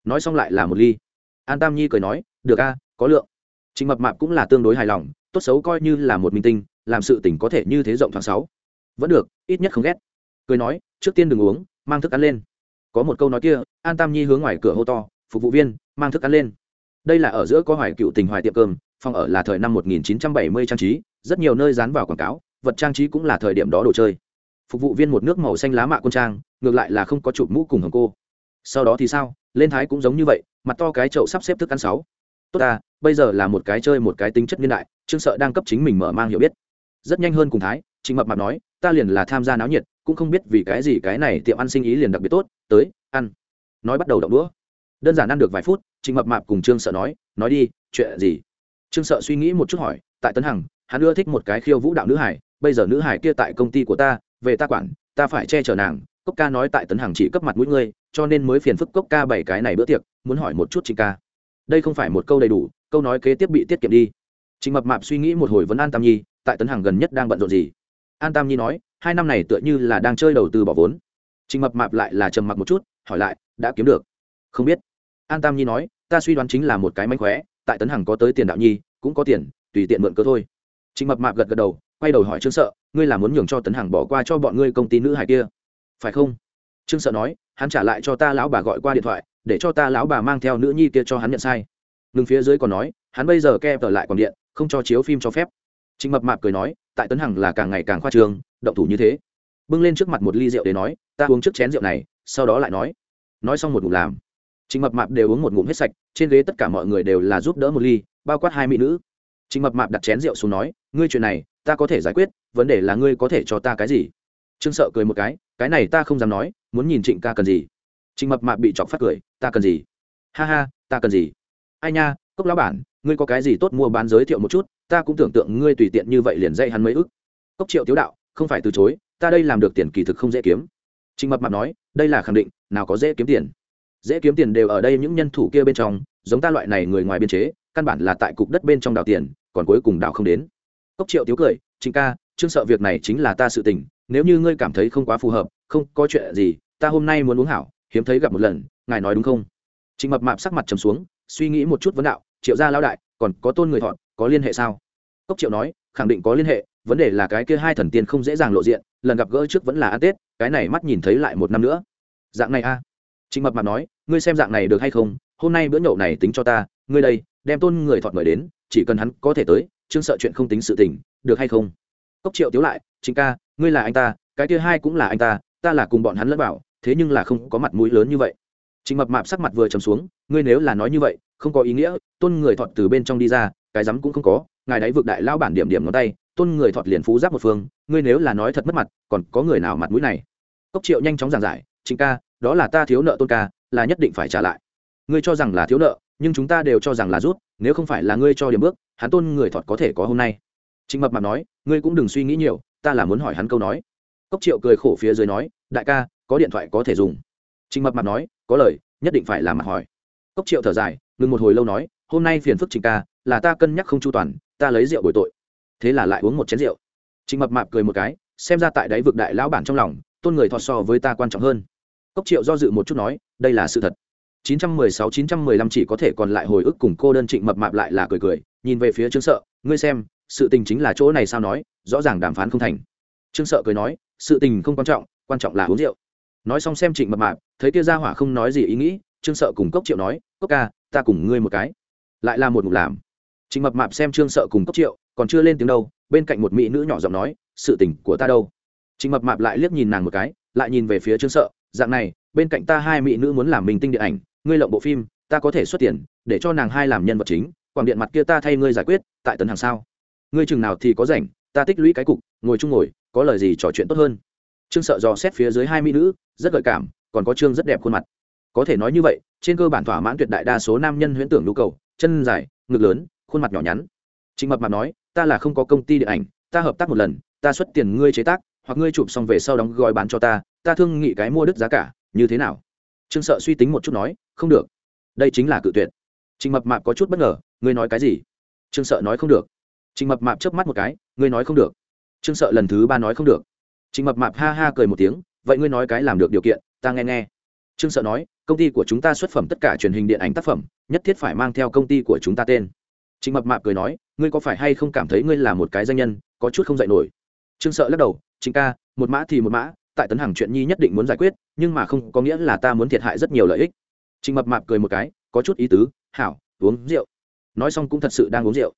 Nói xong lại là một ly. An tam nhi cười nói, được a, có lượng. Trịnh mập mạp cũng là tương đối hài lòng, tốt xấu coi như là một minh tinh, làm sự tình có thể như thế rộng thoáng sáu. Vẫn được, ít nhất không ghét. Cười nói, trước tiên đừng uống, mang thức ăn lên. Có một câu nói kia, an tam nhi hướng ngoài cửa hô to, phục vụ viên, mang thức ăn lên. Đây là ở giữa có hoài cựu tình hoài tiệm cơm, phòng ở là thời năm 1970 trang trí, rất nhiều nơi dán vào quảng cáo vật trang trí cũng là thời điểm đó đồ chơi. Phục vụ viên một nước màu xanh lá mạ quân trang, ngược lại là không có chụp mũ cùng hồng cô. Sau đó thì sao? Lên thái cũng giống như vậy, mặt to cái chậu sắp xếp thức ăn sáu. Tốt ta, bây giờ là một cái chơi một cái tính chất niên đại, trương sợ đang cấp chính mình mở mang hiểu biết. Rất nhanh hơn cùng thái, trịnh mập mạp nói, ta liền là tham gia náo nhiệt, cũng không biết vì cái gì cái này tiệm ăn sinh ý liền đặc biệt tốt, tới, ăn. Nói bắt đầu động đũa. Đơn giản ăn được vài phút, trịnh mập mạp cùng trương sợ nói nói đi, chuyện gì? Trương sợ suy nghĩ một chút hỏi, tại tấn hằng, hắn ưa thích một cái khiêu vũ đạo nữ hải bây giờ nữ hải kia tại công ty của ta, về ta quản, ta phải che chở nàng, cốc ca nói tại tấn hàng chỉ cấp mặt mũi ngươi, cho nên mới phiền phức cốc ca bảy cái này bữa tiệc, muốn hỏi một chút trịnh ca. Đây không phải một câu đầy đủ, câu nói kế tiếp bị tiết kiệm đi. Trịnh mập mạp suy nghĩ một hồi vẫn an tam nhi, tại tấn hàng gần nhất đang bận rộn gì? An tam nhi nói, hai năm này tựa như là đang chơi đầu tư bỏ vốn. Trịnh mập mạp lại là trầm mặc một chút, hỏi lại, đã kiếm được? Không biết. An tam nhi nói, ta suy đoán chính là một cái mánh khóe, tại tấn hằng có tới tiền đạo nhi, cũng có tiền, tùy tiện mượn cơ thôi. Trịnh mập mạp gật gật đầu quay đầu hỏi trương sợ ngươi là muốn nhường cho tấn hằng bỏ qua cho bọn ngươi công ty nữ hải kia? Phải không? Trương sợ nói hắn trả lại cho ta lão bà gọi qua điện thoại để cho ta lão bà mang theo nữ nhi kia cho hắn nhận sai. Ngừng phía dưới còn nói hắn bây giờ ke trở lại còn điện không cho chiếu phim cho phép. Trịnh mập mạp cười nói tại tấn hằng là càng ngày càng khoa trường, động thủ như thế. Bưng lên trước mặt một ly rượu để nói ta uống trước chén rượu này sau đó lại nói. Nói xong một ngụm làm trịnh mập mạp đều uống một ngụm hết sạch trên ghế tất cả mọi người đều là giúp đỡ một ly bao quát hai mỹ nữ. Trịnh mập mạp đặt chén rượu xuống nói ngươi chuyện này, ta có thể giải quyết, vấn đề là ngươi có thể cho ta cái gì? Trương sợ cười một cái cái này ta không dám nói, muốn nhìn trịnh ca cần gì. Trịnh mập mạp bị chọc phát cười, ta cần gì? Ha ha, ta cần gì? Ai nha, cốc lão bản, ngươi có cái gì tốt mua bán giới thiệu một chút, ta cũng tưởng tượng ngươi tùy tiện như vậy liền dây hắn mấy ức cốc triệu tiếu đạo, không phải từ chối, ta đây làm được tiền kỳ thực không dễ kiếm. Trịnh mập mạp nói, đây là khẳng định, nào có dễ kiếm tiền. Dễ kiếm tiền đều ở đây những nhân thủ kia bên trong, giống ta loại này người ngoài biên chế, căn bản là tại cục đất bên trong đào tiền, còn cuối cùng đào không đến cốc triệu tiếu cười trịnh ca chương sợ việc này chính là ta sự tình, nếu như ngươi cảm thấy không quá phù hợp, không có chuyện gì, ta hôm nay muốn uống hảo, hiếm thấy gặp một lần, ngài nói đúng không? Trịnh mập mạp sắc mặt trầm xuống, suy nghĩ một chút vấn đạo, triệu gia lao đại, còn có tôn người thọn có liên hệ sao? Cốc triệu nói, khẳng định có liên hệ, vấn đề là cái kia hai thần tiên không dễ dàng lộ diện, lần gặp gỡ trước vẫn là ăn tết, cái này mắt nhìn thấy lại một năm nữa. Dạng này a? À. trịnh mập mạp nói, ngươi xem dạng này được hay không? Hôm nay bữa nhậu này tính cho ta, ngươi đây, đem tôn người thọt mời đến, chỉ cần hắn có thể tới chương sợ chuyện không tính sự tình, được hay không? Cốc triệu tiếu lại chính ca, ngươi là anh ta, cái kia hai cũng là anh ta ta là cùng bọn hắn lẫn bảo thế nhưng là không có mặt mũi lớn như vậy. Trịnh mập mạp sắc mặt vừa trầm xuống, ngươi nếu là nói như vậy, không có ý nghĩa, tôn người thọt từ bên trong đi ra, cái rắm cũng không có, ngài đấy vực đại lao bản điểm điểm ngón tay, tôn người thọt liền phú giáp một phương, ngươi nếu là nói thật mất mặt, còn có người nào mặt mũi này? Cốc triệu nhanh chóng giảng giải chính ca, đó là ta thiếu nợ tôn ca, là nhất định phải trả lại. Ngươi cho rằng là thiếu nợ, nhưng chúng ta đều cho rằng là rút, nếu không phải là ngươi cho điểm bước hắn tôn người thọt có thể có hôm nay. Trịnh mập mạp nói, ngươi cũng đừng suy nghĩ nhiều, ta là muốn hỏi hắn câu nói. Cốc triệu cười khổ phía dưới nói, đại ca, có điện thoại có thể dùng. Trịnh mập mạp nói, có lời, nhất định phải làm mặt hỏi. Cốc triệu thở dài, ngừng một hồi lâu nói, hôm nay phiền phức trịnh ca, là ta cân nhắc không chu toàn, ta lấy rượu bồi tội. Thế là lại uống một chén rượu. Trịnh mập mạp cười một cái, xem ra tại đáy vực đại lão bản trong lòng, tôn người thọt so với ta quan trọng hơn. Cốc triệu do dự một chút nói, đây là sự thật. 916-915 chỉ có thể còn lại hồi ức cùng cô đơn trịnh mập mạp lại là cười cười nhìn về phía trương sợ, ngươi xem, sự tình chính là chỗ này sao nói, rõ ràng đàm phán không thành. Trương sợ cười nói, sự tình không quan trọng quan trọng là uống rượu. Nói xong xem trịnh mập mạp, thấy kia ra hỏa không nói gì ý nghĩ, trương sợ cùng cốc triệu nói, cốc ca, ta cùng ngươi một cái. Lại là một ngục làm. Trịnh mập mạp xem trương sợ cùng cốc triệu, còn chưa lên tiếng đâu, bên cạnh một mỹ nữ nhỏ giọng nói, sự tình của ta đâu? Trịnh mập mạp lại liếc nhìn nàng một cái, lại nhìn về phía trương sợ, dạng này, bên cạnh ta hai mỹ nữ muốn làm mình tinh điện ảnh, ngươi lộng bộ phim, ta có thể xuất tiền, để cho nàng hai làm nhân vật chính quảng điện mặt kia ta thay ngươi giải quyết, tại tấn hàng sao? Ngươi chừng nào thì có rảnh, ta tích lũy cái cục, ngồi chung ngồi, có lời gì trò chuyện tốt hơn. Trương sợ dò xét phía dưới hai mỹ nữ, rất gợi cảm, còn có trương rất đẹp khuôn mặt. Có thể nói như vậy, trên cơ bản thỏa mãn tuyệt đại đa số nam nhân huyễn tưởng nhu cầu, chân dài, ngực lớn, khuôn mặt nhỏ nhắn. Trịnh mập mạp nói, ta là không có công ty điện ảnh, ta hợp tác một lần, ta xuất tiền ngươi chế tác, hoặc ngươi chụp xong về sau đóng gói bán cho ta ta thương nghị cái mua đứt giá cả, như thế nào? Trương sợ suy tính một chút nói, không được, đây chính là cự tuyệt. Trịnh mập mạp có chút bất ngờ ngươi nói cái gì? Trương sợ nói không được. Trịnh mập mạp chớp mắt một cái, ngươi nói không được. Trương sợ lần thứ ba nói không được. Trịnh mập mạp ha ha cười một tiếng, vậy ngươi nói cái làm được điều kiện, ta nghe nghe. Trương sợ nói, công ty của chúng ta xuất phẩm tất cả truyền hình điện ảnh tác phẩm, nhất thiết phải mang theo công ty của chúng ta tên. Trịnh mập mạp cười nói, ngươi có phải hay không cảm thấy ngươi là một cái danh nhân, có chút không dạy nổi? Trương sợ lắc đầu trịnh ca, một mã thì một mã, tại tấn hàng chuyện nhi nhất định muốn giải quyết, nhưng mà không có nghĩa là ta muốn thiệt hại rất nhiều lợi ích. Trịnh mập mạp cười một cái, có chút ý tứ, hảo, uống rượu nói xong cũng thật sự đang uống rượu.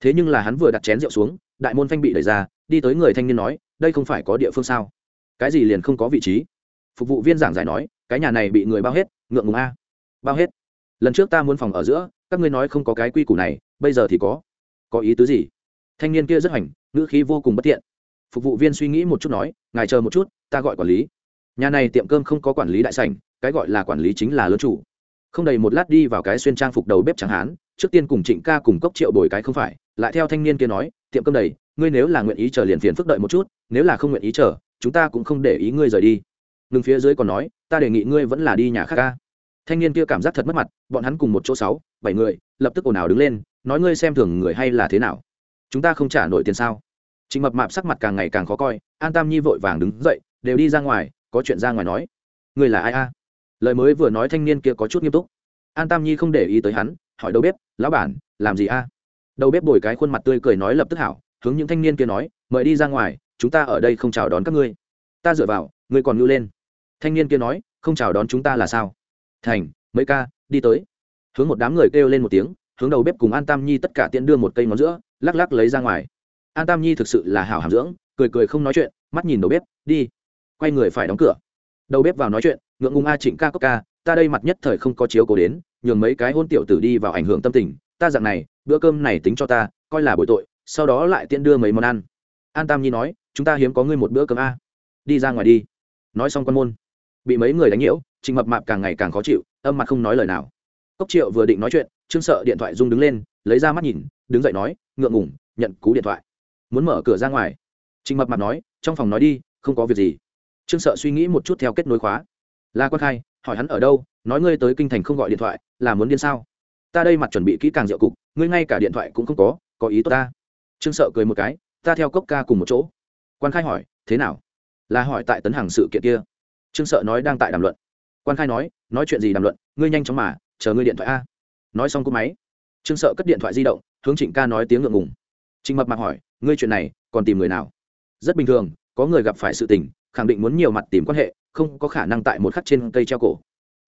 Thế nhưng là hắn vừa đặt chén rượu xuống, đại môn phanh bị đẩy ra, đi tới người thanh niên nói, đây không phải có địa phương sao? Cái gì liền không có vị trí? Phục vụ viên giảng giải nói, cái nhà này bị người bao hết, ngượng ngùng a. Bao hết? Lần trước ta muốn phòng ở giữa, các ngươi nói không có cái quy củ này, bây giờ thì có. Có ý tứ gì? Thanh niên kia rất hoành, ngữ khí vô cùng bất tiện phục vụ viên suy nghĩ một chút nói, ngài chờ một chút, ta gọi quản lý. Nhà này tiệm cơm không có quản lý đại sảnh, cái gọi là quản lý chính là lớn chủ. Không đầy một lát đi vào cái xuyên trang phục đầu bếp chẳng hán trước tiên cùng trịnh ca cùng cốc triệu bồi cái không phải lại theo thanh niên kia nói tiệm cơm đầy ngươi nếu là nguyện ý chờ liền phiền phức đợi một chút nếu là không nguyện ý chờ chúng ta cũng không để ý ngươi rời đi ngừng phía dưới còn nói ta đề nghị ngươi vẫn là đi nhà khác ca thanh niên kia cảm giác thật mất mặt bọn hắn cùng một chỗ sáu bảy người lập tức ồn ào đứng lên nói ngươi xem thường người hay là thế nào chúng ta không trả nổi tiền sao Trịnh Mập Mạp sắc mặt càng ngày càng khó coi, An Tam Nhi vội vàng đứng dậy, đều đi ra ngoài, có chuyện ra ngoài nói. Ngươi là ai a? Lời mới vừa nói thanh niên kia có chút nghiêm túc. An Tam Nhi không để ý tới hắn, hỏi đầu bếp, lão bản, làm gì a? Đầu bếp đổi cái khuôn mặt tươi cười nói lập tức hảo, hướng những thanh niên kia nói, mời đi ra ngoài, chúng ta ở đây không chào đón các ngươi. Ta dựa vào, ngươi còn ngưu lên. Thanh niên kia nói, không chào đón chúng ta là sao? Thành, mấy ca, đi tới. Hướng một đám người kêu lên một tiếng, hướng đầu bếp cùng An Tam Nhi tất cả tiện đưa một cây ngón giữa, lắc lắc lấy ra ngoài an tam nhi thực sự là hảo hàm dưỡng cười cười không nói chuyện mắt nhìn đầu bếp đi quay người phải đóng cửa đầu bếp vào nói chuyện ngượng ngùng a trịnh ca cốc ca ta đây mặt nhất thời không có chiếu cố đến nhường mấy cái hôn tiểu tử đi vào ảnh hưởng tâm tình, ta dặn này, bữa cơm này tính cho ta, coi là bội tội, sau đó lại tiện đưa mấy món ăn. An tam nhi nói, chúng ta hiếm có ngươi một bữa cơm a. Đi ra ngoài đi. Nói xong quan môn, bị mấy người đánh nhiễu trịnh mập mạp càng ngày càng khó chịu, âm mặt không nói lời nào. Cốc triệu vừa định nói chuyện, trương sợ điện thoại rung đứng lên, lấy ra mắt nhìn, đứng dậy nói, ngượng ngủng nhận cú điện thoại. Muốn mở cửa ra ngoài. Trịnh mập mạp nói, trong phòng nói đi, không có việc gì. Trương sợ suy nghĩ một chút theo kết nối khóa. La quan khai, hỏi hắn ở đâu nói ngươi tới kinh thành không gọi điện thoại, là muốn điên sao? Ta đây mặt chuẩn bị kỹ càng rượu cục, ngươi ngay cả điện thoại cũng không có có ý tốt ta. Trương sợ cười một cái, ta theo cốc ca cùng một chỗ. Quan khai hỏi, thế nào? Là hỏi tại tấn hàng sự kiện kia. Trương sợ nói đang tại đàm luận. Quan khai nói nói chuyện gì đàm luận? Ngươi nhanh chóng mà, chờ ngươi điện thoại a. Nói xong cúp máy, trương sợ cất điện thoại di động, hướng trịnh ca nói tiếng ngượng ngùng. Trịnh mập mạc hỏi, ngươi chuyện này, còn tìm người nào? Rất bình thường, có người gặp phải sự tình, khẳng định muốn nhiều mặt tìm quan hệ, không có khả năng tại một khắc trên cây treo cổ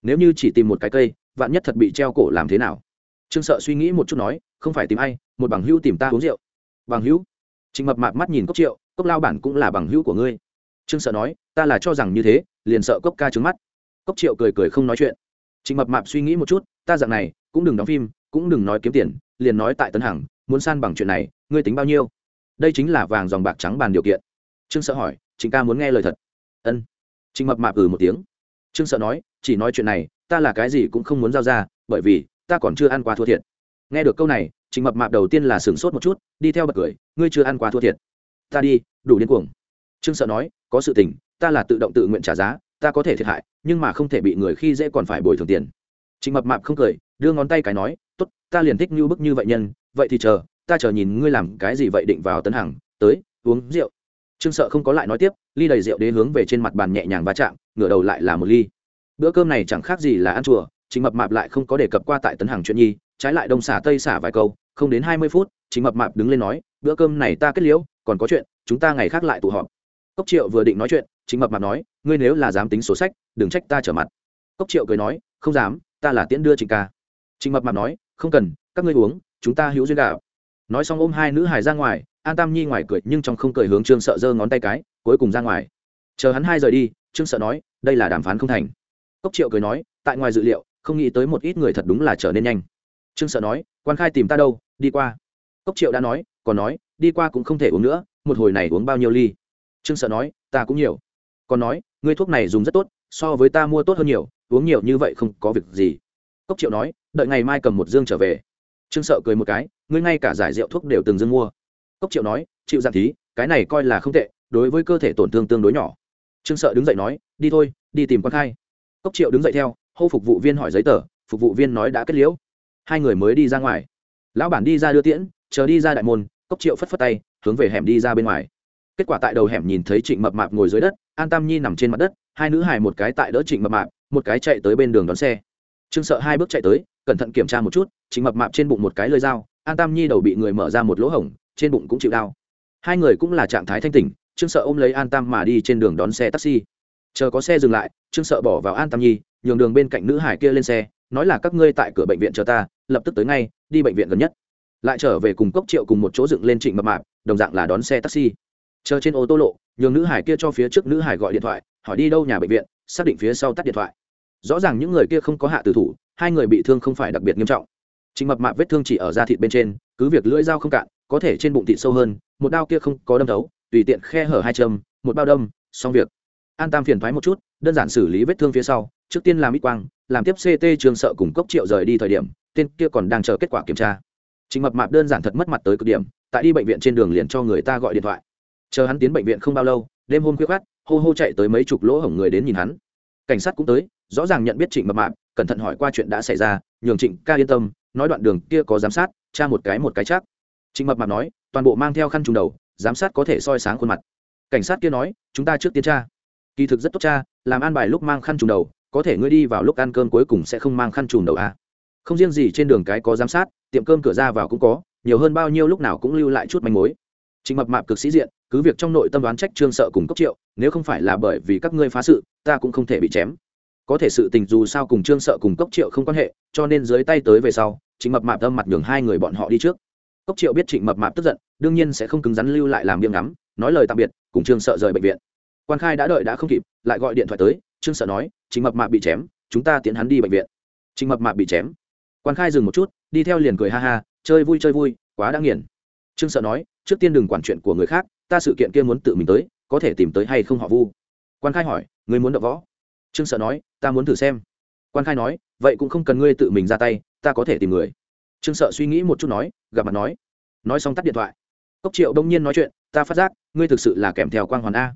nếu như chỉ tìm một cái cây, vạn nhất thật bị treo cổ làm thế nào? Trương sợ suy nghĩ một chút nói, không phải tìm ai, một bằng hữu tìm ta uống rượu. Bằng hữu? Trịnh mập mạp mắt nhìn cốc triệu, cốc lao bản cũng là bằng hữu của ngươi. Trương sợ nói, ta là cho rằng như thế, liền sợ cốc ca trứng mắt. Cốc triệu cười cười không nói chuyện. Trịnh mập mạp suy nghĩ một chút, ta dạng này, cũng đừng đóng phim, cũng đừng nói kiếm tiền, liền nói tại tấn hằng, muốn san bằng chuyện này, ngươi tính bao nhiêu? Đây chính là vàng dòng bạc trắng bàn điều kiện. Trương sợ hỏi, trịnh ca muốn nghe lời thật. Ân. Trịnh mập mạp ừ một tiếng. Trương sợ nói chỉ nói chuyện này, ta là cái gì cũng không muốn giao ra, bởi vì ta còn chưa ăn qua thua thiệt. Nghe được câu này, Trình mập mạp đầu tiên là sửng sốt một chút, đi theo bật cười, ngươi chưa ăn qua thua thiệt. Ta đi, đủ điên cuồng. Trương sợ nói, có sự tình, ta là tự động tự nguyện trả giá, ta có thể thiệt hại, nhưng mà không thể bị người khi dễ còn phải bồi thường tiền. Trình mập mạp không cười, đưa ngón tay cái nói, tốt, ta liền thích như bức như vậy nhân, vậy thì chờ, ta chờ nhìn ngươi làm cái gì vậy định vào tấn hàng, tới, uống rượu. Trương sợ không có lại nói tiếp, ly đầy rượu đế hướng về trên mặt bàn nhẹ nhàng va chạm, ngửa đầu lại là một ly bữa cơm này chẳng khác gì là ăn chùa chính mập mạp lại không có đề cập qua tại tấn hàng chuyện nhi, trái lại đông xả tây xả vài câu, không đến hai mươi phút chính mập mạp đứng lên nói, bữa cơm này ta kết liễu, còn có chuyện, chúng ta ngày khác lại tụ họp. Cốc triệu vừa định nói chuyện chính mập mạp nói, ngươi nếu là dám tính sổ sách, đừng trách ta trở mặt. Cốc triệu cười nói, không dám, ta là tiễn đưa Trình ca. Trình mập mạp nói, không cần, các ngươi uống, chúng ta hữu duyên gạo nói xong ôm hai nữ hài ra ngoài, an tam nhi ngoài cười nhưng trong không cười hướng trương sợ giơ ngón tay cái, cuối cùng ra ngoài. Chờ hắn hai rời đi, trương sợ nói, đây là đàm phán không thành cốc triệu cười nói, tại ngoài dự liệu, không nghĩ tới một ít người thật đúng là trở nên nhanh. Trương sợ nói, quan khai tìm ta đâu, đi qua. Cốc triệu đã nói, còn nói, đi qua cũng không thể uống nữa, một hồi này uống bao nhiêu ly? Trương sợ nói, ta cũng nhiều. Còn nói, ngươi thuốc này dùng rất tốt, so với ta mua tốt hơn nhiều, uống nhiều như vậy không có việc gì. Cốc triệu nói, đợi ngày mai cầm một dương trở về. Trương sợ cười một cái, ngươi ngay cả giải rượu thuốc đều từng dương mua. Cốc triệu nói, chịu dạng thí, cái này coi là không tệ, đối với cơ thể tổn thương tương đối nhỏ. Trương sợ đứng dậy nói, đi thôi, đi tìm con khai cốc triệu đứng dậy theo, hô phục vụ viên hỏi giấy tờ, phục vụ viên nói đã kết liễu. Hai người mới đi ra ngoài. Lão bản đi ra đưa tiễn, chờ đi ra đại môn, cốc triệu phất phất tay, hướng về hẻm đi ra bên ngoài. Kết quả tại đầu hẻm nhìn thấy trịnh mập mạp ngồi dưới đất, an tam nhi nằm trên mặt đất, hai nữ hài một cái tại đỡ trịnh mập mạp, một cái chạy tới bên đường đón xe. Trương sợ hai bước chạy tới, cẩn thận kiểm tra một chút, trịnh mập mạp trên bụng một cái lơi dao, an tam nhi đầu bị người mở ra một lỗ hổng, trên bụng cũng chịu đau. Hai người cũng là trạng thái thanh tỉnh, trương sợ ôm lấy an tam mà đi trên đường đón xe taxi. Chờ có xe dừng lại trương sợ bỏ vào an tam nhi, nhường đường bên cạnh nữ hải kia lên xe, nói là các ngươi tại cửa bệnh viện chờ ta, lập tức tới ngay, đi bệnh viện gần nhất. Lại trở về cùng cốc triệu cùng một chỗ dựng lên trịnh mập mạp, đồng dạng là đón xe taxi. Chờ trên ô tô lộ, nhường nữ hải kia cho phía trước nữ hải gọi điện thoại, hỏi đi đâu nhà bệnh viện, xác định phía sau tắt điện thoại. Rõ ràng những người kia không có hạ tử thủ, hai người bị thương không phải đặc biệt nghiêm trọng. Trịnh mập mạp vết thương chỉ ở da thịt bên trên, cứ việc lưỡi dao không cạn, có thể trên bụng thịt sâu hơn, một đao kia không có đâm thấu, tùy tiện khe hở hai châm, một bao đâm, xong việc an tam phiền thoái một chút đơn giản xử lý vết thương phía sau trước tiên làm ít quang làm tiếp ct trường sợ cùng cốc triệu rời đi thời điểm tên kia còn đang chờ kết quả kiểm tra Trình Mập Mạp đơn giản thật mất mặt tới cực điểm, tại đi bệnh viện trên đường liền cho người ta gọi điện thoại. Chờ hắn tiến bệnh viện không bao lâu, đêm hôm khuya khoắt, hô hô chạy tới mấy chục lỗ hổng người đến nhìn hắn. Cảnh sát cũng tới, rõ ràng nhận biết Trịnh Mập Mạp, cẩn thận hỏi qua chuyện đã xảy ra, nhường Trịnh ca yên tâm, nói đoạn đường kia có giám sát, tra một cái một cái chắc. Trịnh Mập Mạp nói, toàn bộ mang theo khăn trùm đầu, giám sát có thể soi sáng khuôn mặt. Cảnh sát kia nói, chúng ta trước tiên tra. Kỳ thực rất tốt cha, làm an bài lúc mang khăn trùm đầu, có thể ngươi đi vào lúc ăn cơm cuối cùng sẽ không mang khăn trùm đầu à? Không riêng gì trên đường cái có giám sát, tiệm cơm cửa ra vào cũng có nhiều hơn bao nhiêu lúc nào cũng lưu lại chút manh mối Trình Mập Mạp cực sĩ diện, cứ việc trong nội tâm đoán trách Trương Sợ cùng Cốc Triệu, nếu không phải là bởi vì các ngươi phá sự, ta cũng không thể bị chém. Có thể sự tình dù sao cùng Trương Sợ cùng Cốc Triệu không quan hệ, cho nên dưới tay tới về sau, Trình Mập Mạp âm mặt nhường hai người bọn họ đi trước. Cốc Triệu biết Trịnh Mập Mạp tức giận, đương nhiên sẽ không cứng rắn lưu lại làm biếng ngắm, nói lời tạm biệt, cùng Trương Sợ rời bệnh viện. Quan Khai đã đợi đã không kịp, lại gọi điện thoại tới, Trương Sợ nói, Trình Mập Mạp bị chém, chúng ta tiến hắn đi bệnh viện. Trình Mập Mạp bị chém. Quan Khai dừng một chút, đi theo liền cười ha ha, chơi vui chơi vui quá đã nghiền. Trương sợ nói trước tiên đừng quản chuyện của người khác ta sự kiện kia muốn tự mình tới có thể tìm tới hay không họ vu. Quan khai hỏi ngươi muốn đậu võ? Trương sợ nói ta muốn thử xem. Quan khai nói vậy cũng không cần ngươi tự mình ra tay ta có thể tìm người. Trương sợ suy nghĩ một chút nói gặp mặt nói. Nói xong tắt điện thoại. Cốc triệu đông nhiên nói chuyện ta phát giác ngươi thực sự là kèm theo quang hoàn a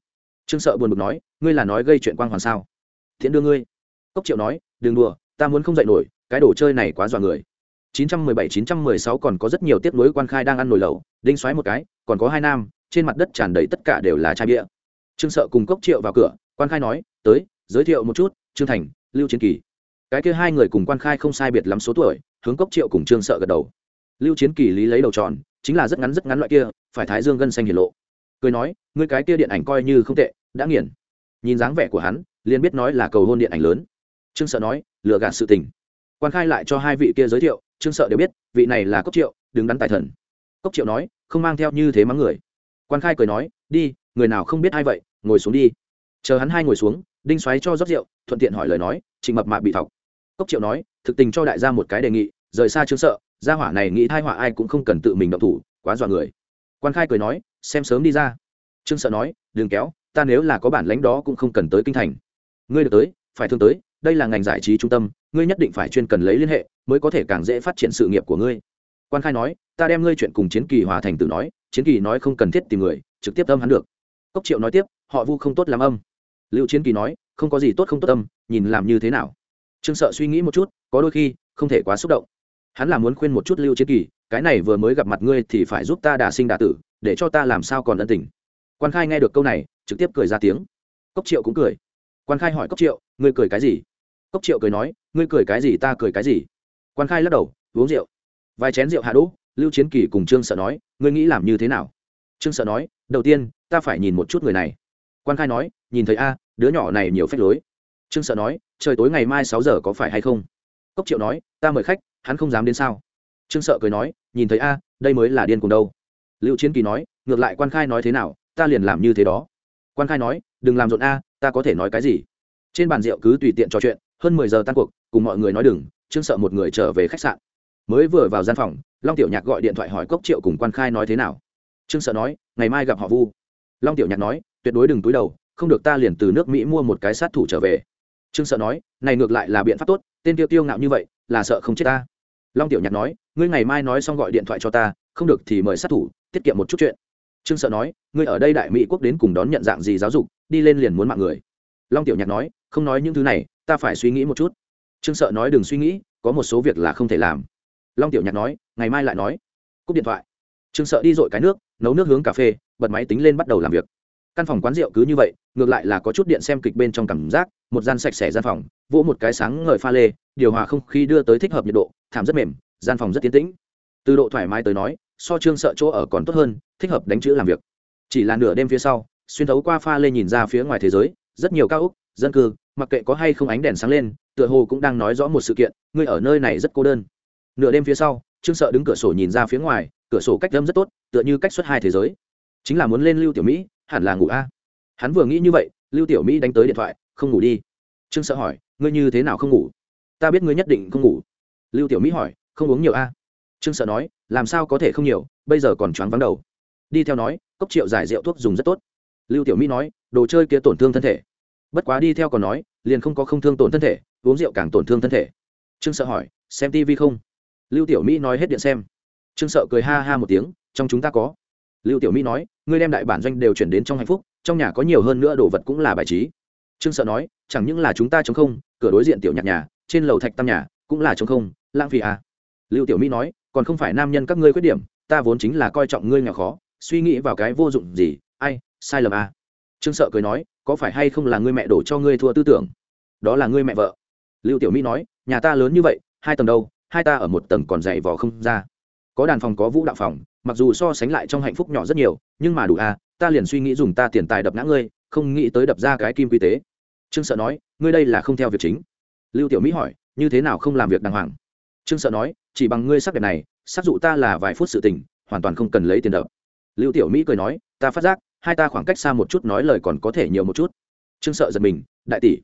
trương sợ buồn bực nói ngươi là nói gây chuyện quang hoàn sao thiện đưa ngươi cốc triệu nói đừng đùa ta muốn không dạy nổi cái đồ chơi này quá dọa người 917-916 còn có rất nhiều tiếp nối quan khai đang ăn nồi lẩu, đinh xoáy một cái, còn có hai nam, trên mặt đất tràn đầy tất cả đều là chai bia. Trương Sợ cùng Cốc Triệu vào cửa, quan khai nói, "Tới, giới thiệu một chút, Trương Thành, Lưu Chiến Kỳ." Cái kia hai người cùng quan khai không sai biệt lắm số tuổi, hướng Cốc Triệu cùng Trương Sợ gật đầu. Lưu Chiến Kỳ lý lấy đầu tròn, chính là rất ngắn rất ngắn loại kia, phải thái dương gân xanh hiển lộ. Cười nói, "Ngươi cái kia điện ảnh coi như không tệ, đã nghiền." Nhìn dáng vẻ của hắn, liền biết nói là cầu hôn điện ảnh lớn. Trương Sợ nói, lừa gạt sự tình. Quan khai lại cho hai vị kia giới thiệu, trương sợ đều biết vị này là cốc triệu đứng đắn tài thần cốc triệu nói không mang theo như thế mắng người quan khai cười nói đi người nào không biết ai vậy ngồi xuống đi chờ hắn hai ngồi xuống đinh xoáy cho rót rượu thuận tiện hỏi lời nói trịnh mập mạ bị thọc cốc triệu nói thực tình cho đại gia một cái đề nghị rời xa trương sợ gia hỏa này nghĩ thai họa ai cũng không cần tự mình động thủ quá dọa người quan khai cười nói xem sớm đi ra trương sợ nói đừng kéo ta nếu là có bản lãnh đó cũng không cần tới kinh thành. Ngươi được tới, phải thương tới, đây là ngành giải trí trung tâm, ngươi nhất định phải chuyên cần lấy liên hệ, mới có thể càng dễ phát triển sự nghiệp của ngươi. Quan khai nói, ta đem ngươi chuyện cùng chiến kỳ hòa thành tử nói, chiến kỳ nói không cần thiết tìm người, trực tiếp âm hắn được. Cốc triệu nói tiếp, họ vu không tốt làm âm. Lưu chiến kỳ nói, không có gì tốt không tốt âm, nhìn làm như thế nào? Trương sợ suy nghĩ một chút, có đôi khi, không thể quá xúc động. Hắn là muốn khuyên một chút lưu chiến kỳ, cái này vừa mới gặp mặt ngươi thì phải giúp ta đả sinh đả tử, để cho ta làm sao còn ân tình quan khai nghe được câu này, trực tiếp cười ra tiếng. Cốc triệu cũng cười. Quan khai hỏi cốc triệu, ngươi cười cái gì? Cốc triệu cười nói, ngươi cười cái gì ta cười cái gì? Quan khai lắc đầu, uống rượu. Vài chén rượu hạ đỗ lưu chiến kỳ cùng trương sợ nói, ngươi nghĩ làm như thế nào? Trương sợ nói, đầu tiên, ta phải nhìn một chút người này. Quan khai nói, nhìn thấy a, đứa nhỏ này nhiều phép lối. Trương sợ nói, trời tối ngày mai sáu giờ có phải hay không? Cốc triệu nói, ta mời khách, hắn không dám đến sao? Trương sợ cười nói, nhìn thấy a, đây mới là điên cùng đâu. Lưu chiến kỳ nói, ngược lại quan khai nói thế nào ta liền làm như thế đó. Quan khai nói, đừng làm rộn a, ta có thể nói cái gì? Trên bàn rượu cứ tùy tiện trò chuyện, hơn mười giờ tan cuộc, cùng mọi người nói đừng, trương sợ một người trở về khách sạn. Mới vừa vào gian phòng, long tiểu nhạc gọi điện thoại hỏi cốc triệu cùng quan khai nói thế nào. Trương sợ nói, ngày mai gặp họ vu. Long tiểu nhạc nói, tuyệt đối đừng túi đầu, không được ta liền từ nước mỹ mua một cái sát thủ trở về. Trương sợ nói, này ngược lại là biện pháp tốt, tên tiêu tiêu ngạo như vậy, là sợ không chết ta. Long tiểu nhạc nói, ngươi ngày mai nói xong gọi điện thoại cho ta, không được thì mời sát thủ, tiết kiệm một chút chuyện trương sợ nói, ngươi ở đây đại mỹ quốc đến cùng đón nhận dạng gì giáo dục, đi lên liền muốn mạng người. Long tiểu nhạc nói, không nói những thứ này, ta phải suy nghĩ một chút. Trương sợ nói, đừng suy nghĩ, có một số việc là không thể làm. Long tiểu nhạc nói, ngày mai lại nói. Cúp điện thoại. Trương sợ đi dội cái nước, nấu nước hướng cà phê, bật máy tính lên bắt đầu làm việc. Căn phòng quán rượu cứ như vậy, ngược lại là có chút điện xem kịch bên trong cảm giác, một gian sạch sẽ gian phòng, vỗ một cái sáng ngời pha lê, điều hòa không khí đưa tới thích hợp nhiệt độ, thảm rất mềm, gian phòng rất tiến tĩnh. Từ độ thoải mái tới nói, so trương sợ chỗ ở còn tốt hơn thích hợp đánh chữ làm việc. Chỉ là nửa đêm phía sau, xuyên thấu qua pha lê nhìn ra phía ngoài thế giới, rất nhiều cao úc, dân cư, mặc kệ có hay không ánh đèn sáng lên, tựa hồ cũng đang nói rõ một sự kiện, ngươi ở nơi này rất cô đơn. Nửa đêm phía sau, trương sợ đứng cửa sổ nhìn ra phía ngoài, cửa sổ cách đâm rất tốt, tựa như cách xuất hai thế giới. Chính là muốn lên lưu tiểu mỹ, hẳn là ngủ a. Hắn vừa nghĩ như vậy, lưu tiểu mỹ đánh tới điện thoại, không ngủ đi. Trương sợ hỏi, ngươi như thế nào không ngủ? Ta biết ngươi nhất định không ngủ. Lưu tiểu mỹ hỏi, không uống nhiều a? Trương sợ nói, làm sao có thể không nhiều, bây giờ còn choáng vắng đầu đi theo nói, cốc triệu giải rượu thuốc dùng rất tốt. Lưu tiểu mỹ nói, đồ chơi kia tổn thương thân thể. Bất quá đi theo còn nói, liền không có không thương tổn thân thể, uống rượu càng tổn thương thân thể. Trương sợ hỏi, xem tv không? Lưu tiểu mỹ nói hết điện xem. Trương sợ cười ha ha một tiếng, trong chúng ta có. Lưu tiểu mỹ nói, ngươi đem đại bản doanh đều chuyển đến trong hạnh phúc, trong nhà có nhiều hơn nữa đồ vật cũng là bài trí. Trương sợ nói, chẳng những là chúng ta chống không, cửa đối diện tiểu nhạc nhà, trên lầu thạch tam nhà, cũng là chống không, lãng phí à. lưu tiểu mỹ nói, còn không phải nam nhân các ngươi khuyết điểm, ta vốn chính là coi trọng ngươi nghèo khó suy nghĩ vào cái vô dụng gì, ai, sai lầm à. trương sợ cười nói, có phải hay không là ngươi mẹ đổ cho ngươi thua tư tưởng? Đó là ngươi mẹ vợ. Lưu tiểu mỹ nói, nhà ta lớn như vậy, hai tầng đâu, hai ta ở một tầng còn dày vò không ra. Có đàn phòng, có vũ đạo phòng, mặc dù so sánh lại trong hạnh phúc nhỏ rất nhiều, nhưng mà đủ à ta liền suy nghĩ dùng ta tiền tài đập ngã ngươi, không nghĩ tới đập ra cái kim quy tế. Trương sợ nói, ngươi đây là không theo việc chính. Lưu tiểu mỹ hỏi, như thế nào không làm việc đàng hoàng? Trương sợ nói, chỉ bằng ngươi sắc đẹp này, sắc dụ ta là vài phút sự tình, hoàn toàn không cần lấy tiền đập lưu tiểu mỹ cười nói, ta phát giác, hai ta khoảng cách xa một chút nói lời còn có thể nhiều một chút. Trương sợ giật mình, đại tỷ,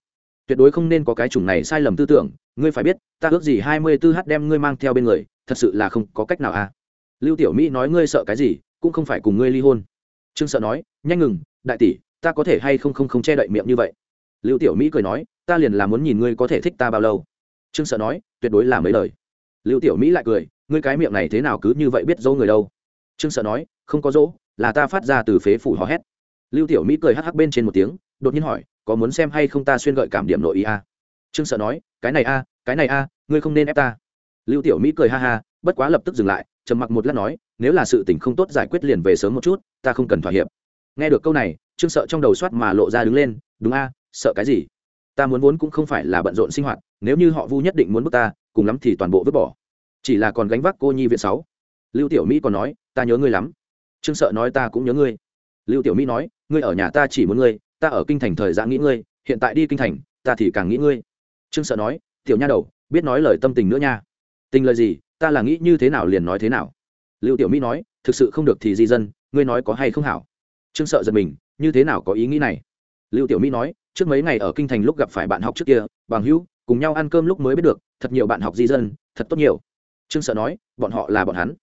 tuyệt đối không nên có cái chủng này sai lầm tư tưởng, ngươi phải biết, ta ước gì hai mươi tư h đem ngươi mang theo bên người, thật sự là không có cách nào à. Lưu tiểu mỹ nói, ngươi sợ cái gì, cũng không phải cùng ngươi ly hôn. Trương sợ nói, nhanh ngừng, đại tỷ, ta có thể hay không không không che đậy miệng như vậy? Lưu tiểu mỹ cười nói, ta liền là muốn nhìn ngươi có thể thích ta bao lâu. Trương sợ nói, tuyệt đối là mấy lời. Lưu tiểu mỹ lại cười, ngươi cái miệng này thế nào cứ như vậy biết dâu người đâu? Trương sợ nói không có dỗ, là ta phát ra từ phế phủ hò hét. Lưu tiểu mỹ cười hắc hắc bên trên một tiếng, đột nhiên hỏi, có muốn xem hay không ta xuyên gợi cảm điểm nội ý a? Trương sợ nói, cái này a, cái này a, ngươi không nên ép ta. Lưu tiểu mỹ cười ha ha, bất quá lập tức dừng lại, trầm mặc một lát nói, nếu là sự tình không tốt giải quyết liền về sớm một chút, ta không cần thỏa hiệp. Nghe được câu này, trương sợ trong đầu soát mà lộ ra đứng lên, đúng a, sợ cái gì? Ta muốn vốn cũng không phải là bận rộn sinh hoạt, nếu như họ vu nhất định muốn bước ta, cùng lắm thì toàn bộ vứt bỏ. Chỉ là còn gánh vác cô nhi viện sáu. Lưu tiểu mỹ còn nói, ta nhớ ngươi lắm trương sợ nói ta cũng nhớ ngươi. Lưu tiểu mỹ nói, ngươi ở nhà ta chỉ muốn ngươi, ta ở kinh thành thời gian nghĩ ngươi, hiện tại đi kinh thành, ta thì càng nghĩ ngươi. Trương sợ nói, tiểu nha đầu, biết nói lời tâm tình nữa nha. Tình lời gì, ta là nghĩ như thế nào liền nói thế nào. Lưu tiểu mỹ nói, thực sự không được thì di dân, ngươi nói có hay không hảo. Trương sợ giật mình, như thế nào có ý nghĩ này? Lưu tiểu mỹ nói, trước mấy ngày ở kinh thành lúc gặp phải bạn học trước kia, bằng hữu, cùng nhau ăn cơm lúc mới biết được, thật nhiều bạn học di dân, thật tốt nhiều. Trương sợ nói, bọn họ là bọn hắn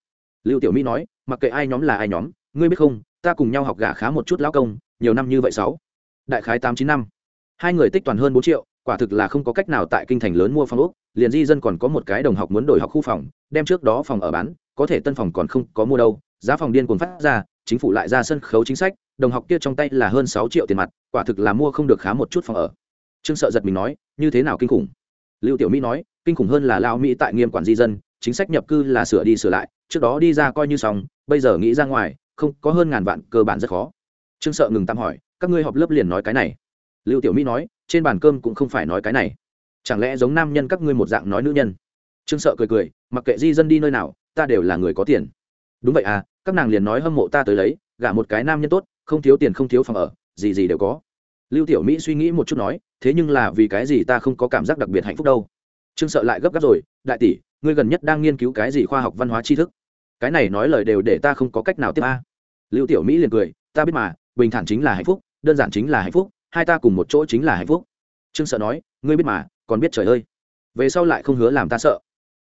lưu tiểu mỹ nói, mặc kệ ai nhóm là ai nhóm, ngươi biết không, ta cùng nhau học gà khá một chút lão công, nhiều năm như vậy sáu. Đại khái tám chín năm. Hai người tích toàn hơn bốn triệu, quả thực là không có cách nào tại kinh thành lớn mua phòng ốc, liền di dân còn có một cái đồng học muốn đổi học khu phòng, đem trước đó phòng ở bán, có thể tân phòng còn không có mua đâu, giá phòng điên cuồng phát ra, chính phủ lại ra sân khấu chính sách, đồng học kia trong tay là hơn sáu triệu tiền mặt, quả thực là mua không được khá một chút phòng ở. Trương sợ giật mình nói, như thế nào kinh khủng? Lưu tiểu mỹ nói, kinh khủng hơn là lao mỹ tại nghiêm quản di dân, chính sách nhập cư là sửa đi sửa lại trước đó đi ra coi như xong, bây giờ nghĩ ra ngoài, không, có hơn ngàn vạn cơ bản rất khó. Trương sợ ngừng tạm hỏi, các ngươi họp lớp liền nói cái này. Lưu tiểu mỹ nói, trên bàn cơm cũng không phải nói cái này. Chẳng lẽ giống nam nhân các ngươi một dạng nói nữ nhân? Trương sợ cười cười, mặc kệ di dân đi nơi nào, ta đều là người có tiền. Đúng vậy à các nàng liền nói hâm mộ ta tới lấy, gả một cái nam nhân tốt, không thiếu tiền không thiếu phòng ở, gì gì đều có. Lưu tiểu mỹ suy nghĩ một chút nói, thế nhưng là vì cái gì ta không có cảm giác đặc biệt hạnh phúc đâu. Trương sợ lại gấp gáp rồi, đại tỷ, ngươi gần nhất đang nghiên cứu cái gì khoa học văn hóa tri thức? Cái này nói lời đều để ta không có cách nào tiếp a. Lưu tiểu mỹ liền cười, ta biết mà, bình thản chính là hạnh phúc, đơn giản chính là hạnh phúc, hai ta cùng một chỗ chính là hạnh phúc. Trương sợ nói, ngươi biết mà, còn biết trời ơi. Về sau lại không hứa làm ta sợ.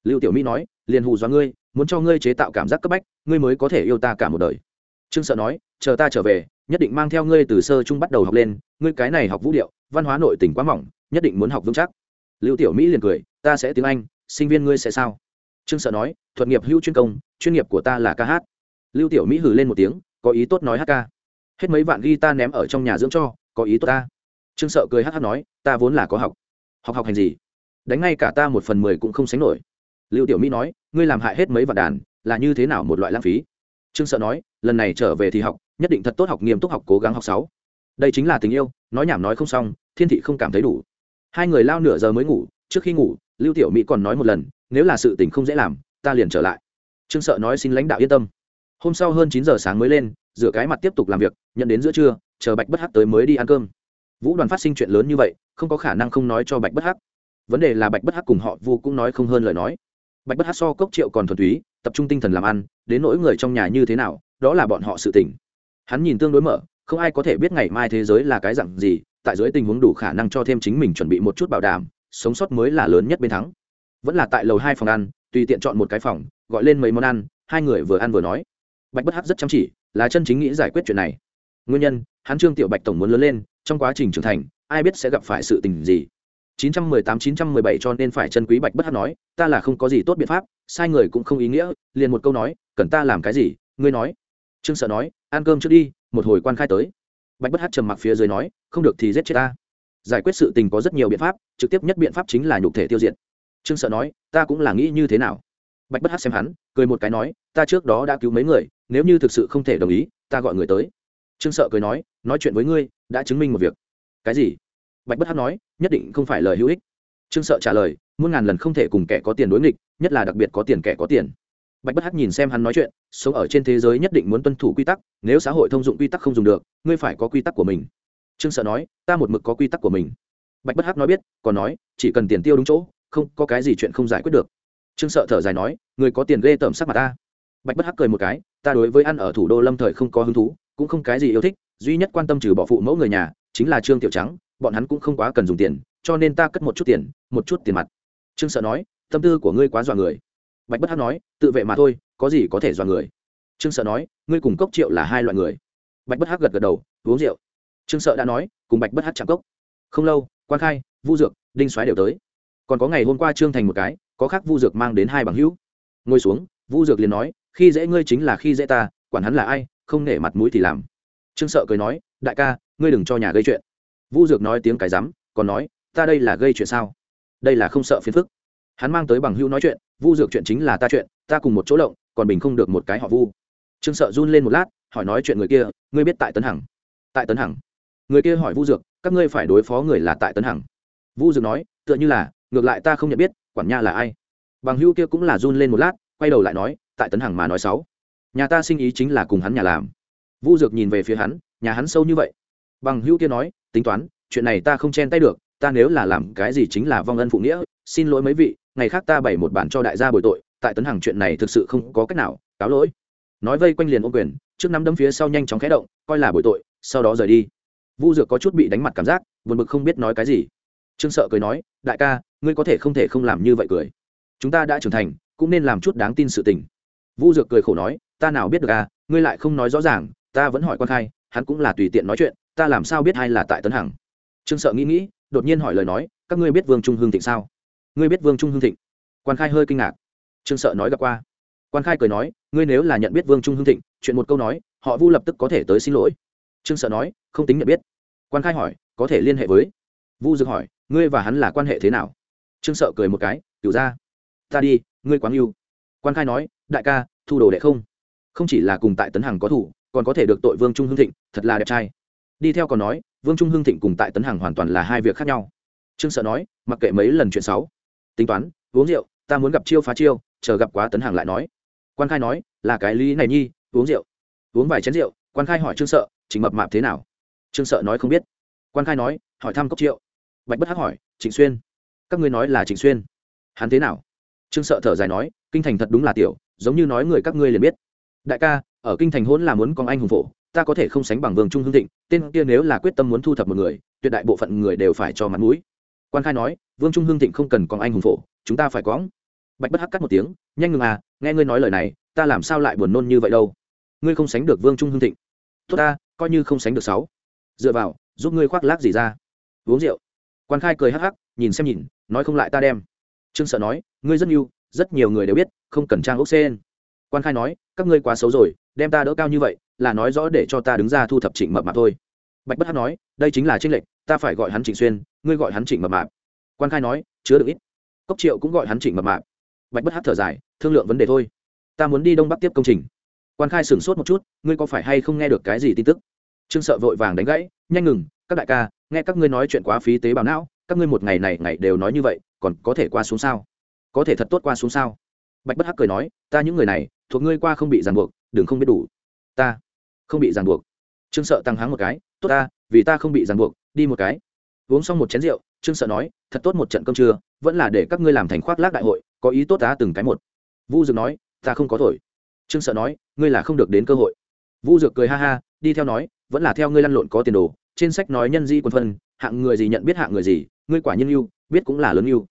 Lưu tiểu mỹ nói, liền hù do ngươi, muốn cho ngươi chế tạo cảm giác cấp bách, ngươi mới có thể yêu ta cả một đời. Trương sợ nói, chờ ta trở về, nhất định mang theo ngươi từ sơ trung bắt đầu học lên, ngươi cái này học vũ điệu, văn hóa nội tình quá mỏng, nhất định muốn học vững chắc. Lưu tiểu mỹ liền cười, ta sẽ tiếng anh, sinh viên ngươi sẽ sao? Trương sợ nói, thuật nghiệp hữu chuyên công, chuyên nghiệp của ta là ca hát. Lưu tiểu mỹ hử lên một tiếng, có ý tốt nói hát ca. Hết mấy vạn ghi ta ném ở trong nhà dưỡng cho, có ý tốt ta. Trương sợ cười hát hát nói, ta vốn là có học. Học học hành gì? Đánh ngay cả ta một phần mười cũng không sánh nổi. Lưu tiểu mỹ nói, ngươi làm hại hết mấy vạn đàn, là như thế nào một loại lãng phí? Trương sợ nói, lần này trở về thì học, nhất định thật tốt học nghiêm túc học, cố gắng học sáu. Đây chính là tình yêu, nói nhảm nói không xong, thiên thị không cảm thấy đủ. Hai người lao nửa giờ mới ngủ trước khi ngủ, lưu tiểu mỹ còn nói một lần, nếu là sự tình không dễ làm, ta liền trở lại. Trương sợ nói xin lãnh đạo yên tâm. Hôm sau hơn chín giờ sáng mới lên, rửa cái mặt tiếp tục làm việc, nhận đến giữa trưa, chờ bạch bất hắc tới mới đi ăn cơm. Vũ đoàn phát sinh chuyện lớn như vậy, không có khả năng không nói cho bạch bất hắc. Vấn đề là bạch bất hắc cùng họ vu cũng nói không hơn lời nói. Bạch bất hắc so cốc triệu còn thuần túy, tập trung tinh thần làm ăn, đến nỗi người trong nhà như thế nào, đó là bọn họ sự tỉnh hắn nhìn tương đối mở, không ai có thể biết ngày mai thế giới là cái dặn gì, tại dưới tình huống đủ khả năng cho thêm chính mình chuẩn bị một chút bảo đảm sống sót mới là lớn nhất bên thắng. Vẫn là tại lầu hai phòng ăn, tùy tiện chọn một cái phòng, gọi lên mấy món ăn, hai người vừa ăn vừa nói. Bạch bất hắc rất chăm chỉ, là chân chính nghĩ giải quyết chuyện này. Nguyên nhân, hắn trương tiểu bạch tổng muốn lớn lên, trong quá trình trưởng thành, ai biết sẽ gặp phải sự tình gì. 918-917 cho nên phải chân quý bạch bất hắc nói, ta là không có gì tốt biện pháp, sai người cũng không ý nghĩa, liền một câu nói, cần ta làm cái gì, ngươi nói. Trương sợ nói, ăn cơm trước đi, một hồi quan khai tới. Bạch bất hắc trầm mặc phía dưới nói, không được thì giết chết ta giải quyết sự tình có rất nhiều biện pháp, trực tiếp nhất biện pháp chính là nhục thể tiêu diệt. Trương sợ nói, ta cũng là nghĩ như thế nào? Bạch bất hắc xem hắn, cười một cái nói, ta trước đó đã cứu mấy người, nếu như thực sự không thể đồng ý, ta gọi người tới. Trương sợ cười nói nói chuyện với ngươi, đã chứng minh một việc. Cái gì? Bạch bất hắc nói, nhất định không phải lời hữu ích. Trương sợ trả lời, muôn ngàn lần không thể cùng kẻ có tiền đối nghịch, nhất là đặc biệt có tiền kẻ có tiền. Bạch bất hắc nhìn xem hắn nói chuyện, sống ở trên thế giới nhất định muốn tuân thủ quy tắc, nếu xã hội thông dụng quy tắc không dùng được, ngươi phải có quy tắc của mình trương sợ nói, ta một mực có quy tắc của mình. Bạch bất hắc nói biết, còn nói, chỉ cần tiền tiêu đúng chỗ, không có cái gì chuyện không giải quyết được. Trương sợ thở dài nói, người có tiền ghê tởm sắc mặt ta. Bạch bất hắc cười một cái, ta đối với ăn ở thủ đô lâm thời không có hứng thú, cũng không cái gì yêu thích, duy nhất quan tâm trừ bỏ phụ mẫu người nhà, chính là trương tiểu trắng, bọn hắn cũng không quá cần dùng tiền, cho nên ta cất một chút tiền, một chút tiền mặt. Trương sợ nói, tâm tư của ngươi quá dọa người. Bạch bất hắc nói, tự vệ mà thôi, có gì có thể dọa người? Trương sợ nói, ngươi cùng cốc triệu là hai loại người. Bạch bất hắc gật gật đầu, uống rượu trương sợ đã nói, cùng bạch bất hát chạm cốc. Không lâu, quan khai, vu dược, đinh xoáy đều tới. Còn có ngày hôm qua trương thành một cái, có khác vu dược mang đến hai bằng hữu. Ngồi xuống, vu dược liền nói, khi dễ ngươi chính là khi dễ ta, quản hắn là ai, không nể mặt mũi thì làm. Trương sợ cười nói, đại ca, ngươi đừng cho nhà gây chuyện. Vu dược nói tiếng cái rắm, còn nói, ta đây là gây chuyện sao? Đây là không sợ phiền phức. Hắn mang tới bằng hữu nói chuyện, vu dược chuyện chính là ta chuyện, ta cùng một chỗ lộng, còn bình không được một cái họ vu. Trương sợ run lên một lát, hỏi nói chuyện người kia, ngươi biết tại tấn hằng. Tại tấn hằng người kia hỏi vu dược, các ngươi phải đối phó người là tại tấn hằng. Vu dược nói, tựa như là, ngược lại ta không nhận biết, quản nha là ai. Bằng hữu kia cũng là run lên một lát, quay đầu lại nói, tại tấn hằng mà nói sáu nhà ta sinh ý chính là cùng hắn nhà làm. Vu dược nhìn về phía hắn, nhà hắn sâu như vậy. Bằng hữu kia nói, tính toán, chuyện này ta không chen tay được, ta nếu là làm cái gì chính là vong ân phụ nghĩa, xin lỗi mấy vị, ngày khác ta bày một bản cho đại gia bồi tội, tại tấn hằng chuyện này thực sự không có cách nào, cáo lỗi. Nói vây quanh liền ô quyền, trước năm đấm phía sau nhanh chóng khẽ động, coi là bồi tội, sau đó rời đi vu dược có chút bị đánh mặt cảm giác, buồn bực không biết nói cái gì. Trương sợ cười nói, đại ca, ngươi có thể không thể không làm như vậy cười. Chúng ta đã trưởng thành, cũng nên làm chút đáng tin sự tình. Vu dược cười khổ nói, ta nào biết được à ngươi lại không nói rõ ràng, ta vẫn hỏi quan khai, hắn cũng là tùy tiện nói chuyện, ta làm sao biết hay là tại tấn hằng? Trương sợ nghĩ nghĩ, đột nhiên hỏi lời nói, các ngươi biết vương trung hương thịnh sao? Ngươi biết vương trung hương thịnh? Quan khai hơi kinh ngạc. Trương sợ nói gặp qua. Quan khai cười nói, ngươi nếu là nhận biết vương trung hương thịnh, chuyện một câu nói, họ vu lập tức có thể tới xin lỗi. Trương sợ nói không tính nhận biết. Quan khai hỏi, có thể liên hệ với? Vu dược hỏi, ngươi và hắn là quan hệ thế nào? Trương sợ cười một cái cựu ra ta đi, ngươi quáng yêu. Quan khai nói, đại ca, thu đồ đệ không? Không chỉ là cùng tại tấn hằng có thủ, còn có thể được tội vương trung hưng thịnh, thật là đẹp trai. Đi theo còn nói, vương trung hưng thịnh cùng tại tấn hằng hoàn toàn là hai việc khác nhau. Trương sợ nói, mặc kệ mấy lần chuyện sáu tính toán, uống rượu, ta muốn gặp chiêu phá chiêu, chờ gặp quá tấn hằng lại nói. Quan khai nói, là cái lý này nhi, uống rượu. Uống vài chén rượu, quan khai hỏi trương sợ, trình mập mạp thế nào? Trương sợ nói không biết. Quan khai nói, hỏi thăm cốc triệu. Bạch bất hắc hỏi, trịnh xuyên. Các ngươi nói là trịnh xuyên. Hắn thế nào? Trương sợ thở dài nói, kinh thành thật đúng là tiểu, giống như nói người các ngươi liền biết. Đại ca, ở kinh thành hôn là muốn con anh hùng phổ, ta có thể không sánh bằng vương trung hương thịnh, tên kia nếu là quyết tâm muốn thu thập một người, tuyệt đại bộ phận người đều phải cho mặt mũi. Quan khai nói, vương trung hương thịnh không cần con anh hùng phổ, chúng ta phải có bạch bất hắc cắt một tiếng, nhanh ngừng à nghe ngươi nói lời này, ta làm sao lại buồn nôn như vậy đâu? Ngươi không sánh được vương trung hương thịnh. Tốt ta, coi như không sánh được sáu dựa vào, giúp ngươi khoác lác gì ra. Uống rượu. Quan khai cười hắc hắc, nhìn xem nhìn, nói không lại ta đem. Trương sợ nói, ngươi rất yêu rất nhiều người đều biết, không cần trang ốc sen. Quan khai nói, các ngươi quá xấu rồi, đem ta đỡ cao như vậy, là nói rõ để cho ta đứng ra thu thập trịnh mập mạp thôi. Bạch bất hắc nói, đây chính là tranh lệch, ta phải gọi hắn trịnh xuyên, ngươi gọi hắn trịnh mập mạp. Quan khai nói, chứa được ít. Cốc triệu cũng gọi hắn trịnh mập mạp. Bạch bất hắc thở dài, thương lượng vấn đề thôi. Ta muốn đi đông bắc tiếp công trình. Quan khai sửng sốt một chút, ngươi có phải hay không nghe được cái gì tin tức? Trương sợ vội vàng đánh gãy, nhanh ngừng, các đại ca, nghe các ngươi nói chuyện quá phí tế bào não, các ngươi một ngày này ngày đều nói như vậy, còn có thể qua xuống sao? Có thể thật tốt qua xuống sao? Bạch bất hắc cười nói, ta những người này, thuộc ngươi qua không bị ràng buộc, đừng không biết đủ. Ta không bị ràng buộc. Trương sợ tăng háng một cái, tốt ta, vì ta không bị ràng buộc, đi một cái. Uống xong một chén rượu, trương sợ nói, thật tốt một trận cơm trưa, vẫn là để các ngươi làm thành khoác lác đại hội, có ý tốt ta từng cái một. Vu dược nói, ta không có thổi trương sợ nói, ngươi là không được đến cơ hội. Vu dược cười ha ha, đi theo nói vẫn là theo ngươi lăn lộn có tiền đồ, trên sách nói nhân di quân phân, hạng người gì nhận biết hạng người gì, ngươi quả nhân yêu, biết cũng là lớn yêu.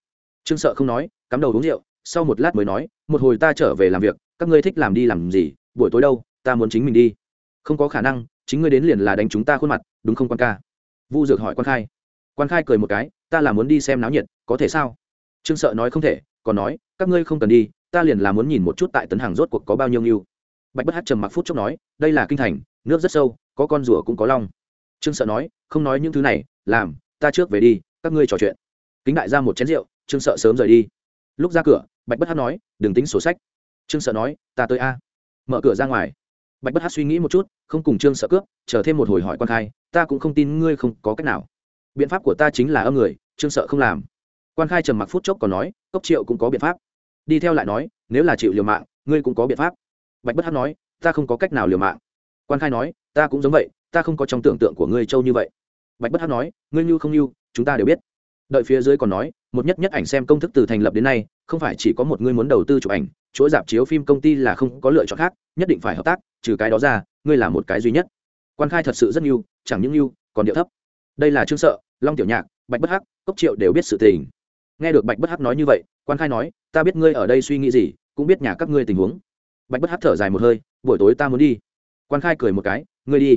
Trương sợ không nói, cắm đầu uống rượu, sau một lát mới nói, một hồi ta trở về làm việc, các ngươi thích làm đi làm gì, buổi tối đâu, ta muốn chính mình đi. Không có khả năng, chính ngươi đến liền là đánh chúng ta khuôn mặt, đúng không quan ca? Vu dược hỏi quan khai. Quan khai cười một cái, ta là muốn đi xem náo nhiệt, có thể sao? Trương sợ nói không thể, còn nói, các ngươi không cần đi, ta liền là muốn nhìn một chút tại tấn hàng rốt cuộc có bao nhiêu yêu. Bạch bất hát trầm mặc phút chốc nói, đây là kinh thành, nước rất sâu có con rùa cũng có long. Trương sợ nói, không nói những thứ này, làm, ta trước về đi, các ngươi trò chuyện. Kính đại ra một chén rượu, trương sợ sớm rời đi. Lúc ra cửa, bạch bất hát nói, đừng tính sổ sách. Trương sợ nói, ta tới a. Mở cửa ra ngoài. Bạch bất hát suy nghĩ một chút, không cùng trương sợ cướp, chờ thêm một hồi hỏi quan khai, ta cũng không tin ngươi không có cách nào. Biện pháp của ta chính là âm người, trương sợ không làm. Quan khai trầm mặc phút chốc còn nói, cốc triệu cũng có biện pháp. Đi theo lại nói, nếu là chịu liều mạng, ngươi cũng có biện pháp. Bạch bất hát nói, ta không có cách nào liều mạng quan khai nói, ta cũng giống vậy, ta không có trong tưởng tượng của ngươi châu như vậy. Bạch bất hát nói, ngươi như không như, chúng ta đều biết. Đợi phía dưới còn nói, một nhất nhất ảnh xem công thức từ thành lập đến nay, không phải chỉ có một ngươi muốn đầu tư chụp ảnh chỗ dạp chiếu phim công ty là không có lựa chọn khác, nhất định phải hợp tác, trừ cái đó ra, ngươi là một cái duy nhất. Quan khai thật sự rất yêu chẳng những yêu còn điệu thấp. Đây là trương sợ, long tiểu nhạc, bạch bất hắc, cốc triệu đều biết sự tình. Nghe được bạch bất hắc nói như vậy, quan khai nói, ta biết ngươi ở đây suy nghĩ gì, cũng biết nhà các ngươi tình huống. Bạch bất hắc thở dài một hơi, buổi tối ta muốn đi quan khai cười một cái, ngươi đi.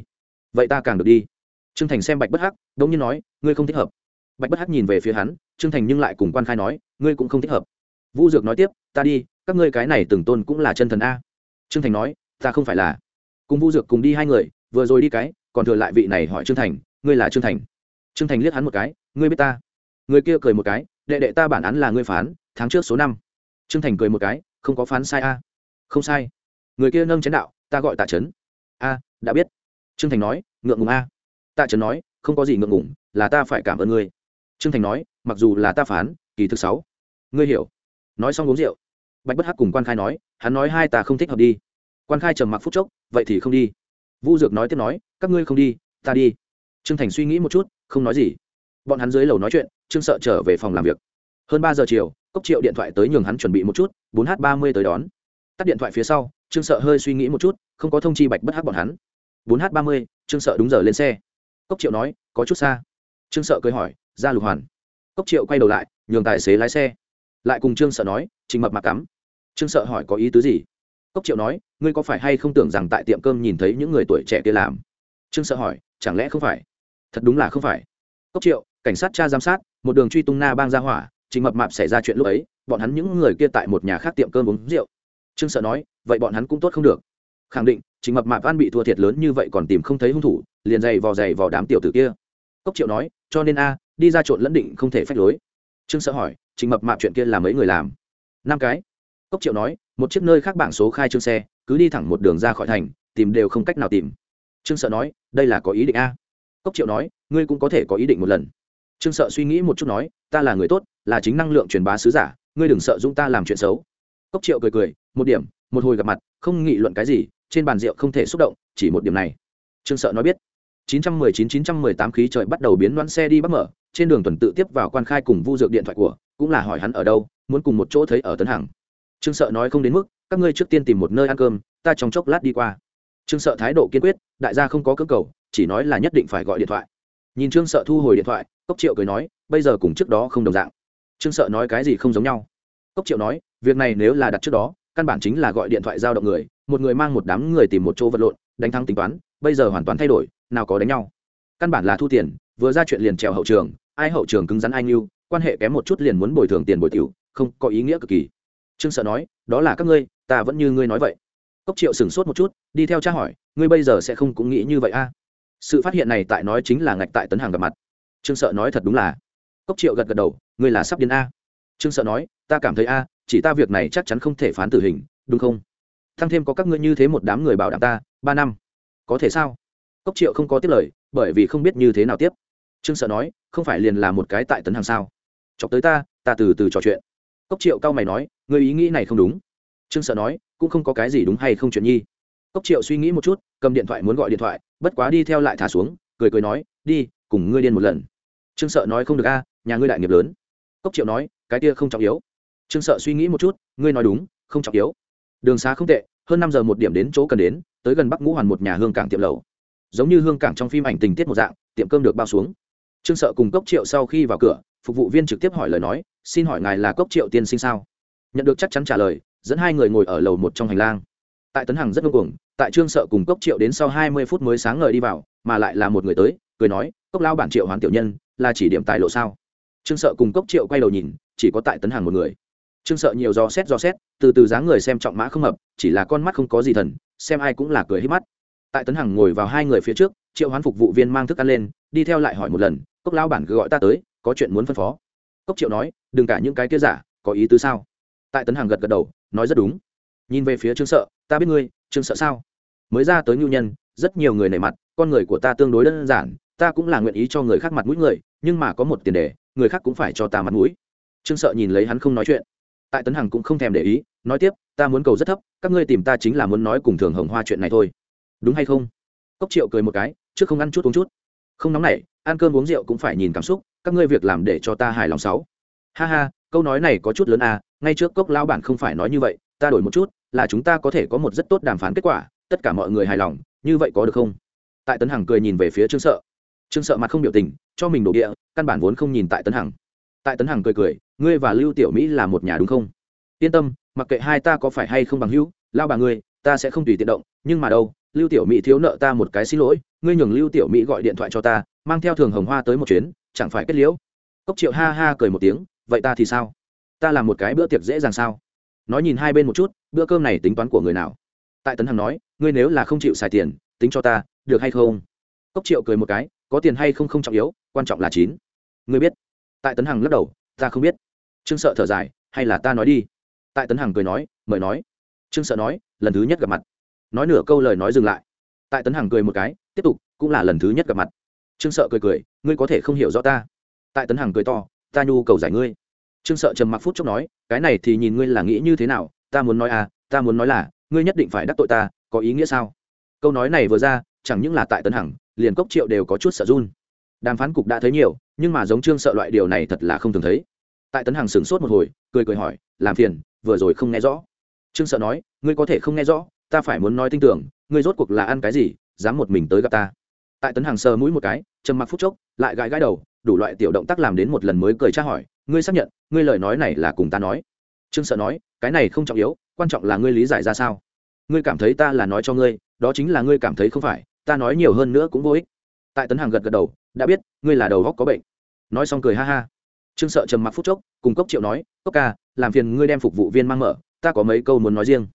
Vậy ta càng được đi. Trương thành xem bạch bất hắc, đống nhiên nói, ngươi không thích hợp. Bạch bất hắc nhìn về phía hắn, trương thành nhưng lại cùng quan khai nói, ngươi cũng không thích hợp. Vũ dược nói tiếp, ta đi, các ngươi cái này từng tôn cũng là chân thần a. Trương thành nói, ta không phải là. Cùng vũ dược cùng đi hai người, vừa rồi đi cái, còn thừa lại vị này hỏi trương thành, ngươi là trương thành? Trương thành liếc hắn một cái, ngươi biết ta? Người kia cười một cái, đệ đệ ta bản án là ngươi phán, tháng trước số năm. Trương thành cười một cái, không có phán sai a. Không sai. Người kia nâng chén đạo, ta gọi tạ trấn a, đã biết. Trương thành nói, ngượng ngùng a. Tạ trấn nói, không có gì ngượng ngùng, là ta phải cảm ơn ngươi. Trương thành nói, mặc dù là ta phán, kỳ thứ sáu. Ngươi hiểu. Nói xong uống rượu. Bạch bất hắc cùng quan khai nói, hắn nói hai ta không thích hợp đi. Quan khai trầm mặc phút chốc, vậy thì không đi. Vu dược nói tiếp nói, các ngươi không đi, ta đi. Trương thành suy nghĩ một chút, không nói gì. Bọn hắn dưới lầu nói chuyện, trương sợ trở về phòng làm việc. Hơn ba giờ chiều, cốc triệu điện thoại tới nhường hắn chuẩn bị một chút, bốn h ba mươi tới đón. Tắt điện thoại phía sau trương sợ hơi suy nghĩ một chút, không có thông chi bạch bất hắc bọn hắn. Bốn h ba mươi, trương sợ đúng giờ lên xe. Cốc triệu nói, có chút xa. Trương sợ cười hỏi, ra lục hoàn. Cốc triệu quay đầu lại, nhường tài xế lái xe. Lại cùng trương sợ nói, trình mập mặc cắm. Trương sợ hỏi, có ý tứ gì? Cốc triệu nói, ngươi có phải hay không tưởng rằng tại tiệm cơm nhìn thấy những người tuổi trẻ kia làm? Trương sợ hỏi, chẳng lẽ không phải? Thật đúng là không phải. Cốc triệu, cảnh sát cha giám sát, một đường truy tung na bang ra hỏa, trình mập mạp xảy ra chuyện lúc ấy, bọn hắn những người kia tại một nhà khác tiệm cơm uống rượu. Trương sợ nói vậy bọn hắn cũng tốt không được. Khẳng định, trình mập mạp văn bị thua thiệt lớn như vậy còn tìm không thấy hung thủ, liền dày vò dày vò đám tiểu tử kia. Cốc triệu nói, cho nên a, đi ra trộn lẫn định không thể phách lối. Trương sợ hỏi, trình mập mạp chuyện kia là mấy người làm? Năm cái. Cốc triệu nói, một chiếc nơi khác bảng số khai trương xe, cứ đi thẳng một đường ra khỏi thành, tìm đều không cách nào tìm. Trương sợ nói, đây là có ý định a. Cốc triệu nói, ngươi cũng có thể có ý định một lần. Trương sợ suy nghĩ một chút nói, ta là người tốt, là chính năng lượng truyền bá sứ giả, ngươi đừng sợ dũng ta làm chuyện xấu. Cốc triệu cười cười một điểm, một hồi gặp mặt, không nghị luận cái gì, trên bàn rượu không thể xúc động, chỉ một điểm này. Trương sợ nói biết. 919-918 khí trời bắt đầu biến đoán xe đi bắt mở, trên đường tuần tự tiếp vào quan khai cùng vu dược điện thoại của, cũng là hỏi hắn ở đâu, muốn cùng một chỗ thấy ở tấn hằng. Trương sợ nói không đến mức, các ngươi trước tiên tìm một nơi ăn cơm, ta trong chốc lát đi qua. Trương sợ thái độ kiên quyết, đại gia không có cơ cầu, chỉ nói là nhất định phải gọi điện thoại. Nhìn trương sợ thu hồi điện thoại, cốc triệu cười nói, bây giờ cùng trước đó không đồng dạng. Trương sợ nói cái gì không giống nhau. Cốc triệu nói, việc này nếu là đặt trước đó căn bản chính là gọi điện thoại giao động người, một người mang một đám người tìm một chỗ vật lộn, đánh thắng tính toán, bây giờ hoàn toàn thay đổi, nào có đánh nhau. Căn bản là thu tiền, vừa ra chuyện liền trèo hậu trường, ai hậu trường cứng rắn anh yêu quan hệ kém một chút liền muốn bồi thường tiền bồi tiểu, không có ý nghĩa cực kỳ. Trương sợ nói, đó là các ngươi, ta vẫn như ngươi nói vậy. Cốc triệu sửng sốt một chút, đi theo tra hỏi, ngươi bây giờ sẽ không cũng nghĩ như vậy a? Sự phát hiện này tại nói chính là ngạch tại tấn hàng gặp mặt. Trương sợ nói thật đúng là. Cốc triệu gật gật đầu, ngươi là sắp điên a. Trương sợ nói ta cảm thấy a, chỉ ta việc này chắc chắn không thể phán tử hình, đúng không? Thăng thêm có các ngươi như thế một đám người bảo đảm ta, ba năm. Có thể sao? Cốc triệu không có tiếp lời, bởi vì không biết như thế nào tiếp. Trương sợ nói, không phải liền là một cái tại tấn hàng sao? Chọc tới ta ta từ từ trò chuyện. Cốc triệu cao mày nói người ý nghĩ này không đúng. Trương sợ nói, cũng không có cái gì đúng hay không chuyện nhi. Cốc triệu suy nghĩ một chút, cầm điện thoại muốn gọi điện thoại, bất quá đi theo lại thả xuống, cười cười nói, đi, cùng ngươi điên một lần. Trương sợ nói không được a, nhà ngươi đại nghiệp lớn. Cốc triệu nói, cái kia không trọng yếu trương sợ suy nghĩ một chút, ngươi nói đúng, không trọng yếu. Đường xá không tệ, hơn năm giờ một điểm đến chỗ cần đến, tới gần bắc ngũ hoàn một nhà hương cảng tiệm lầu. Giống như hương cảng trong phim ảnh tình tiết một dạng, tiệm cơm được bao xuống. Trương sợ cùng cốc triệu sau khi vào cửa, phục vụ viên trực tiếp hỏi lời nói, xin hỏi ngài là cốc triệu tiên sinh sao? Nhận được chắc chắn trả lời, dẫn hai người ngồi ở lầu một trong hành lang. Tại tấn hằng rất ngưng cuồng, tại trương sợ cùng cốc triệu đến sau hai mươi phút mới sáng ngời đi vào, mà lại là một người tới, cười nói, cốc lao bản triệu hoàn tiểu nhân, là chỉ điểm tài lộ sao? Trương sợ cùng cốc triệu quay đầu nhìn, chỉ có tại tấn hằng một người trương sợ nhiều do xét do xét, từ từ dáng người xem trọng mã không hợp, chỉ là con mắt không có gì thần, xem ai cũng là cười hết mắt. Tại tấn hằng ngồi vào hai người phía trước, triệu hoán phục vụ viên mang thức ăn lên, đi theo lại hỏi một lần, cốc lao bản cứ gọi ta tới, có chuyện muốn phân phó? Cốc triệu nói, đừng cả những cái kia giả, có ý tứ sao? Tại tấn hằng gật gật đầu, nói rất đúng. Nhìn về phía trương sợ, ta biết ngươi, trương sợ sao? Mới ra tới nhu nhân, rất nhiều người nảy mặt, con người của ta tương đối đơn giản, ta cũng là nguyện ý cho người khác mặt mũi người, nhưng mà có một tiền đề, người khác cũng phải cho ta mặt mũi. Trương sợ nhìn lấy hắn không nói chuyện tại tấn hằng cũng không thèm để ý, nói tiếp, ta muốn cầu rất thấp, các ngươi tìm ta chính là muốn nói cùng thường hồng hoa chuyện này thôi. Đúng hay không? Cốc triệu cười một cái, trước không ăn chút uống chút. Không nóng nảy, ăn cơm uống rượu cũng phải nhìn cảm xúc, các ngươi việc làm để cho ta hài lòng sáu. Ha ha, câu nói này có chút lớn à ngay trước cốc lao bản không phải nói như vậy, ta đổi một chút, là chúng ta có thể có một rất tốt đàm phán kết quả, tất cả mọi người hài lòng, như vậy có được không? Tại tấn hằng cười nhìn về phía trương sợ. Trương sợ mặt không biểu tình, cho mình đổ địa, căn bản vốn không nhìn tại tấn hằng tại tấn hằng cười cười, ngươi và lưu tiểu mỹ là một nhà đúng không? Yên tâm, mặc kệ hai ta có phải hay không bằng hữu, lao bà ngươi, ta sẽ không tùy tiện động, nhưng mà đâu, lưu tiểu mỹ thiếu nợ ta một cái xin lỗi, ngươi nhường lưu tiểu mỹ gọi điện thoại cho ta, mang theo thường hồng hoa tới một chuyến, chẳng phải kết liễu? Cốc triệu ha ha cười một tiếng, vậy ta thì sao? Ta làm một cái bữa tiệc dễ dàng sao? Nói nhìn hai bên một chút, bữa cơm này tính toán của người nào? Tại tấn hằng nói, ngươi nếu là không chịu xài tiền, tính cho ta, được hay không? Cốc triệu cười một cái, có tiền hay không không trọng yếu, quan trọng là chín. Ngươi biết tại tấn hằng lắc đầu, ta không biết. Trương sợ thở dài, hay là ta nói đi. Tại tấn hằng cười nói, mời nói. Trương sợ nói, lần thứ nhất gặp mặt. Nói nửa câu lời nói dừng lại. Tại tấn hằng cười một cái, tiếp tục, cũng là lần thứ nhất gặp mặt. Trương sợ cười cười, ngươi có thể không hiểu rõ ta. Tại tấn hằng cười to, ta nhu cầu giải ngươi. Trương sợ trầm mặc phút chốc nói, cái này thì nhìn ngươi là nghĩ như thế nào, ta muốn nói à ta muốn nói là, ngươi nhất định phải đắc tội ta, có ý nghĩa sao? Câu nói này vừa ra, chẳng những là tại tấn hằng, liền cốc triệu đều có chút sợ run đàm phán cục đã thấy nhiều, nhưng mà giống trương sợ loại điều này thật là không thường thấy. Tại tấn hằng sửng sốt một hồi, cười cười hỏi, làm phiền, vừa rồi không nghe rõ. Trương sợ nói, ngươi có thể không nghe rõ, ta phải muốn nói tin tưởng, ngươi rốt cuộc là ăn cái gì, dám một mình tới gặp ta. Tại tấn hằng sờ mũi một cái, trầm mặc phút chốc, lại gãi gãi đầu, đủ loại tiểu động tác làm đến một lần mới cười tra hỏi, ngươi xác nhận, ngươi lời nói này là cùng ta nói. Trương sợ nói, cái này không trọng yếu, quan trọng là ngươi lý giải ra sao. Ngươi cảm thấy ta là nói cho ngươi, đó chính là ngươi cảm thấy không phải, ta nói nhiều hơn nữa cũng vô ích. Tại tấn hàng gật gật đầu đã biết, ngươi là đầu góc có bệnh. Nói xong cười ha ha. Trương sợ trầm mặc phút chốc, cùng cốc triệu nói, cốc ca, làm phiền ngươi đem phục vụ viên mang mở, ta có mấy câu muốn nói riêng.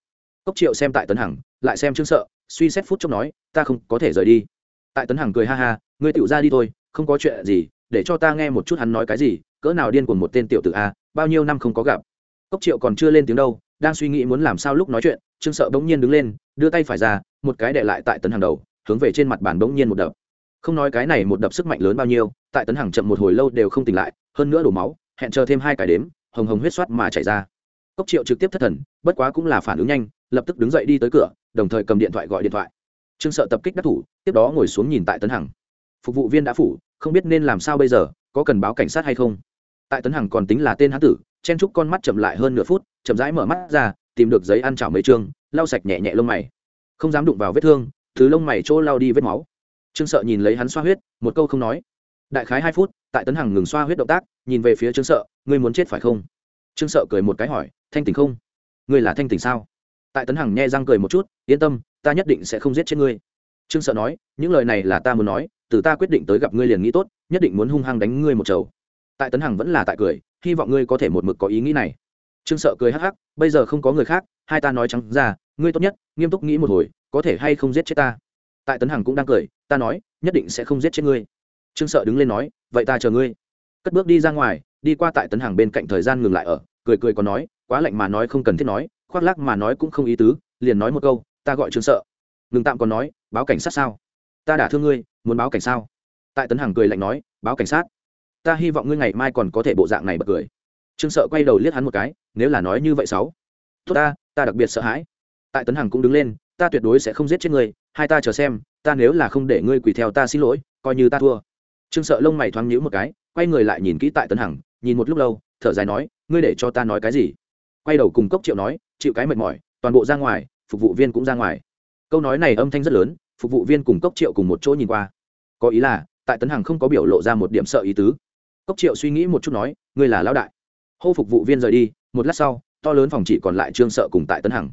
Cốc triệu xem tại tấn hằng, lại xem trương sợ, suy xét phút chốc nói, ta không có thể rời đi. Tại tấn hằng cười ha ha, ngươi tựu ra đi thôi, không có chuyện gì, để cho ta nghe một chút hắn nói cái gì, cỡ nào điên của một tên tiểu tử a, bao nhiêu năm không có gặp. Cốc triệu còn chưa lên tiếng đâu, đang suy nghĩ muốn làm sao lúc nói chuyện, trương sợ bỗng nhiên đứng lên, đưa tay phải ra, một cái để lại tại tấn hàng đầu, hướng về trên mặt bàn bỗng nhiên một đập không nói cái này một đập sức mạnh lớn bao nhiêu, tại tấn hàng chậm một hồi lâu đều không tỉnh lại, hơn nữa đổ máu, hẹn chờ thêm hai cái đếm, hồng hồng huyết soát mà chảy ra. Cốc triệu trực tiếp thất thần, bất quá cũng là phản ứng nhanh, lập tức đứng dậy đi tới cửa, đồng thời cầm điện thoại gọi điện thoại. Trương sợ tập kích đắc thủ, tiếp đó ngồi xuống nhìn tại tấn hằng phục vụ viên đã phủ, không biết nên làm sao bây giờ, có cần báo cảnh sát hay không? Tại tấn hằng còn tính là tên hán tử, chen chúc con mắt chậm lại hơn nửa phút, chậm rãi mở mắt ra, tìm được giấy ăn chảo mấy chương, lau sạch nhẹ nhẹ lông mày. Không dám đụng vào vết thương, thứ lông mày chỗ lau đi vết máu trương sợ nhìn lấy hắn xoa huyết, một câu không nói. Đại khái hai phút, tại tấn hằng ngừng xoa huyết động tác, nhìn về phía trương sợ, ngươi muốn chết phải không? Trương sợ cười một cái hỏi, thanh tỉnh không? Ngươi là thanh tỉnh sao? Tại tấn hằng nghe răng cười một chút, yên tâm, ta nhất định sẽ không giết chết ngươi. Trương sợ nói, những lời này là ta muốn nói, từ ta quyết định tới gặp ngươi liền nghĩ tốt, nhất định muốn hung hăng đánh ngươi một chầu. Tại tấn hằng vẫn là tại cười, hy vọng ngươi có thể một mực có ý nghĩ này. Trương sợ cười hắc hắc, bây giờ không có người khác, hai ta nói trắng ra, ngươi tốt nhất, nghiêm túc nghĩ một hồi, có thể hay không giết chết ta? Tại tấn hằng cũng đang cười ta nói, nhất định sẽ không giết chết ngươi. Trương sợ đứng lên nói, vậy ta chờ ngươi. Cất bước đi ra ngoài, đi qua tại tấn hàng bên cạnh thời gian ngừng lại ở, cười cười còn nói, quá lạnh mà nói không cần thiết nói, khoác lác mà nói cũng không ý tứ, liền nói một câu, ta gọi trương sợ. Ngừng tạm còn nói, báo cảnh sát sao? Ta đả thương ngươi, muốn báo cảnh sao? Tại tấn hàng cười lạnh nói, báo cảnh sát. Ta hy vọng ngươi ngày mai còn có thể bộ dạng này bật cười. Trương sợ quay đầu liếc hắn một cái, nếu là nói như vậy sáu tốt ta ta đặc biệt sợ hãi. Tại tấn hằng cũng đứng lên, ta tuyệt đối sẽ không giết chết ngươi hai ta chờ xem, ta nếu là không để ngươi quỳ theo ta xin lỗi, coi như ta thua. Trương sợ lông mày thoáng nhíu một cái, quay người lại nhìn kỹ tại tấn hằng, nhìn một lúc lâu, thở dài nói, ngươi để cho ta nói cái gì? Quay đầu cùng cốc triệu nói, chịu cái mệt mỏi, toàn bộ ra ngoài, phục vụ viên cũng ra ngoài. Câu nói này âm thanh rất lớn, phục vụ viên cùng cốc triệu cùng một chỗ nhìn qua. Có ý là, tại tấn hằng không có biểu lộ ra một điểm sợ ý tứ. Cốc triệu suy nghĩ một chút nói, ngươi là lão đại. Hô phục vụ viên rời đi, một lát sau, to lớn phòng chỉ còn lại trương sợ cùng tại tấn hằng.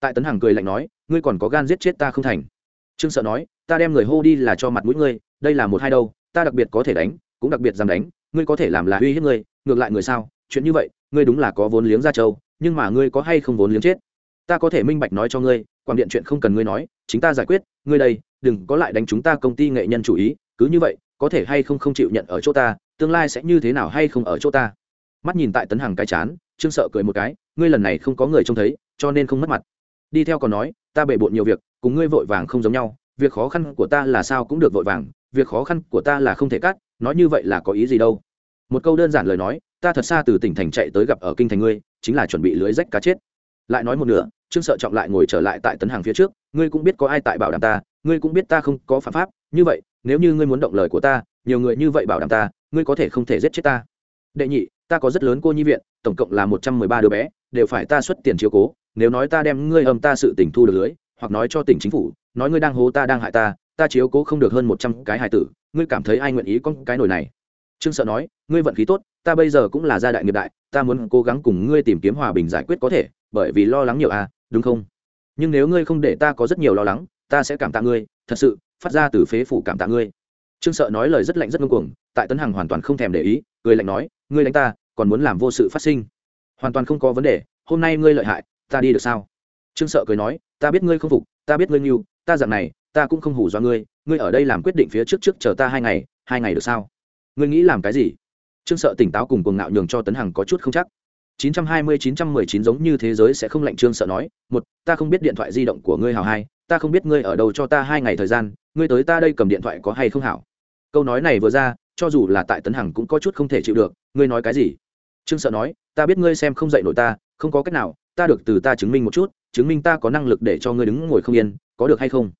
Tại tấn hằng cười lạnh nói, ngươi còn có gan giết chết ta không thành trương sợ nói, ta đem người hô đi là cho mặt mũi ngươi, đây là một hai đâu, ta đặc biệt có thể đánh, cũng đặc biệt dám đánh, ngươi có thể làm là uy hiếp ngươi, ngược lại người sao, chuyện như vậy, ngươi đúng là có vốn liếng ra châu, nhưng mà ngươi có hay không vốn liếng chết? Ta có thể minh bạch nói cho ngươi, quảng điện chuyện không cần ngươi nói, chính ta giải quyết, ngươi đây, đừng có lại đánh chúng ta công ty nghệ nhân chủ ý, cứ như vậy, có thể hay không không chịu nhận ở chỗ ta, tương lai sẽ như thế nào hay không ở chỗ ta? Mắt nhìn tại tấn hằng cái chán, trương sợ cười một cái, ngươi lần này không có người trông thấy, cho nên không mất mặt đi theo còn nói, ta bể bộn nhiều việc, cùng ngươi vội vàng không giống nhau, việc khó khăn của ta là sao cũng được vội vàng, việc khó khăn của ta là không thể cắt, nói như vậy là có ý gì đâu? Một câu đơn giản lời nói, ta thật xa từ tỉnh thành chạy tới gặp ở kinh thành ngươi, chính là chuẩn bị lưới rách cá chết. Lại nói một nửa, trương sợ trọng lại ngồi trở lại tại tấn hàng phía trước, ngươi cũng biết có ai tại bảo đảm ta, ngươi cũng biết ta không có phạm pháp, như vậy, nếu như ngươi muốn động lời của ta, nhiều người như vậy bảo đảm ta, ngươi có thể không thể giết chết ta. Đệ nhị, ta có rất lớn cô nhi viện, tổng cộng là một trăm mười ba đứa bé, đều phải ta xuất tiền chiếu cố nếu nói ta đem ngươi âm ta sự tỉnh thu được lưới, hoặc nói cho tỉnh chính phủ, nói ngươi đang hố ta đang hại ta ta chiếu cố không được hơn một trăm cái hài tử, ngươi cảm thấy ai nguyện ý con cái nổi này? Trương sợ nói, ngươi vận khí tốt, ta bây giờ cũng là gia đại nghiệp đại, ta muốn cố gắng cùng ngươi tìm kiếm hòa bình giải quyết có thể, bởi vì lo lắng nhiều à đúng không? Nhưng nếu ngươi không để ta có rất nhiều lo lắng, ta sẽ cảm tạ ngươi, thật sự, phát ra từ phế phủ cảm tạ ngươi. Trương sợ nói lời rất lạnh rất ngưng cuồng, tại tấn hằng hoàn toàn không thèm để ý người lạnh nói, ngươi đánh ta, còn muốn làm vô sự phát sinh. Hoàn toàn không có vấn đề, hôm nay ngươi lợi hại ta đi được sao? Trương sợ cười nói, ta biết ngươi không phục, ta biết ngươi nghiêu ta dặn này, ta cũng không hủ do ngươi ngươi ở đây làm quyết định phía trước trước chờ ta hai ngày hai ngày được sao? Ngươi nghĩ làm cái gì? Trương sợ tỉnh táo cùng cuồng ngạo nhường cho tấn hằng có chút không chắc. 920-919 giống như thế giới sẽ không lạnh, trương sợ nói, một, ta không biết điện thoại di động của ngươi hào hai ta không biết ngươi ở đâu cho ta hai ngày thời gian, ngươi tới ta đây cầm điện thoại có hay không hảo? Câu nói này vừa ra, cho dù là tại tấn hằng cũng có chút không thể chịu được, ngươi nói cái gì? Trương sợ nói, ta biết ngươi xem không dạy nổi ta, không có cách nào ta được từ ta chứng minh một chút, chứng minh ta có năng lực để cho ngươi đứng ngồi không yên, có được hay không?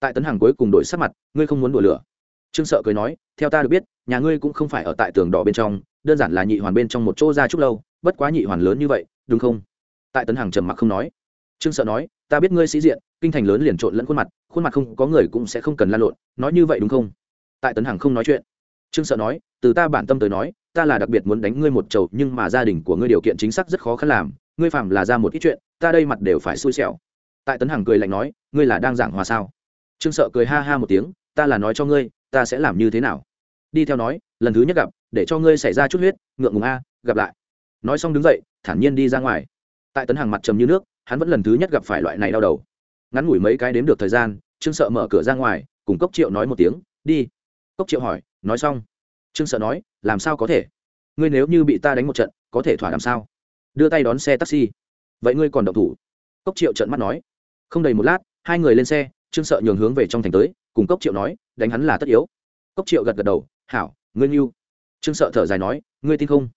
Tại tấn hàng cuối cùng đổi sắc mặt, ngươi không muốn đùa lửa. Trương sợ cười nói, theo ta được biết, nhà ngươi cũng không phải ở tại tường đỏ bên trong, đơn giản là nhị hoàn bên trong một chỗ ra chút lâu, bất quá nhị hoàn lớn như vậy, đúng không? Tại tấn hàng trầm mặc không nói. Trương sợ nói, ta biết ngươi sĩ diện, kinh thành lớn liền trộn lẫn khuôn mặt khuôn mặt không có người cũng sẽ không cần lan lộn, nói như vậy đúng không? Tại tấn hàng không nói chuyện. Trương sợ nói, từ ta bản tâm tới nói, ta là đặc biệt muốn đánh ngươi một chầu, nhưng mà gia đình của ngươi điều kiện chính xác rất khó khăn làm ngươi phàm là ra một ít chuyện, ta đây mặt đều phải xui xẻo. Tại tấn hằng cười lạnh nói, ngươi là đang giảng hòa sao? Trương sợ cười ha ha một tiếng, ta là nói cho ngươi, ta sẽ làm như thế nào? Đi theo nói, lần thứ nhất gặp, để cho ngươi xảy ra chút huyết, ngượng ngùng a, gặp lại. Nói xong đứng dậy, thản nhiên đi ra ngoài. Tại tấn hàng mặt trầm như nước, hắn vẫn lần thứ nhất gặp phải loại này đau đầu. Ngắn ngủi mấy cái đếm được thời gian, trương sợ mở cửa ra ngoài, cùng cốc triệu nói một tiếng, đi. Cốc triệu hỏi, nói xong? Trương sợ nói, làm sao có thể? Ngươi nếu như bị ta đánh một trận, có thể thỏa làm sao? Đưa tay đón xe taxi. Vậy ngươi còn động thủ? Cốc triệu trợn mắt nói. Không đầy một lát, hai người lên xe, trương sợ nhường hướng về trong thành tới, cùng cốc triệu nói, đánh hắn là tất yếu. Cốc triệu gật gật đầu, hảo, ngươi mưu trương sợ thở dài nói, ngươi tin không?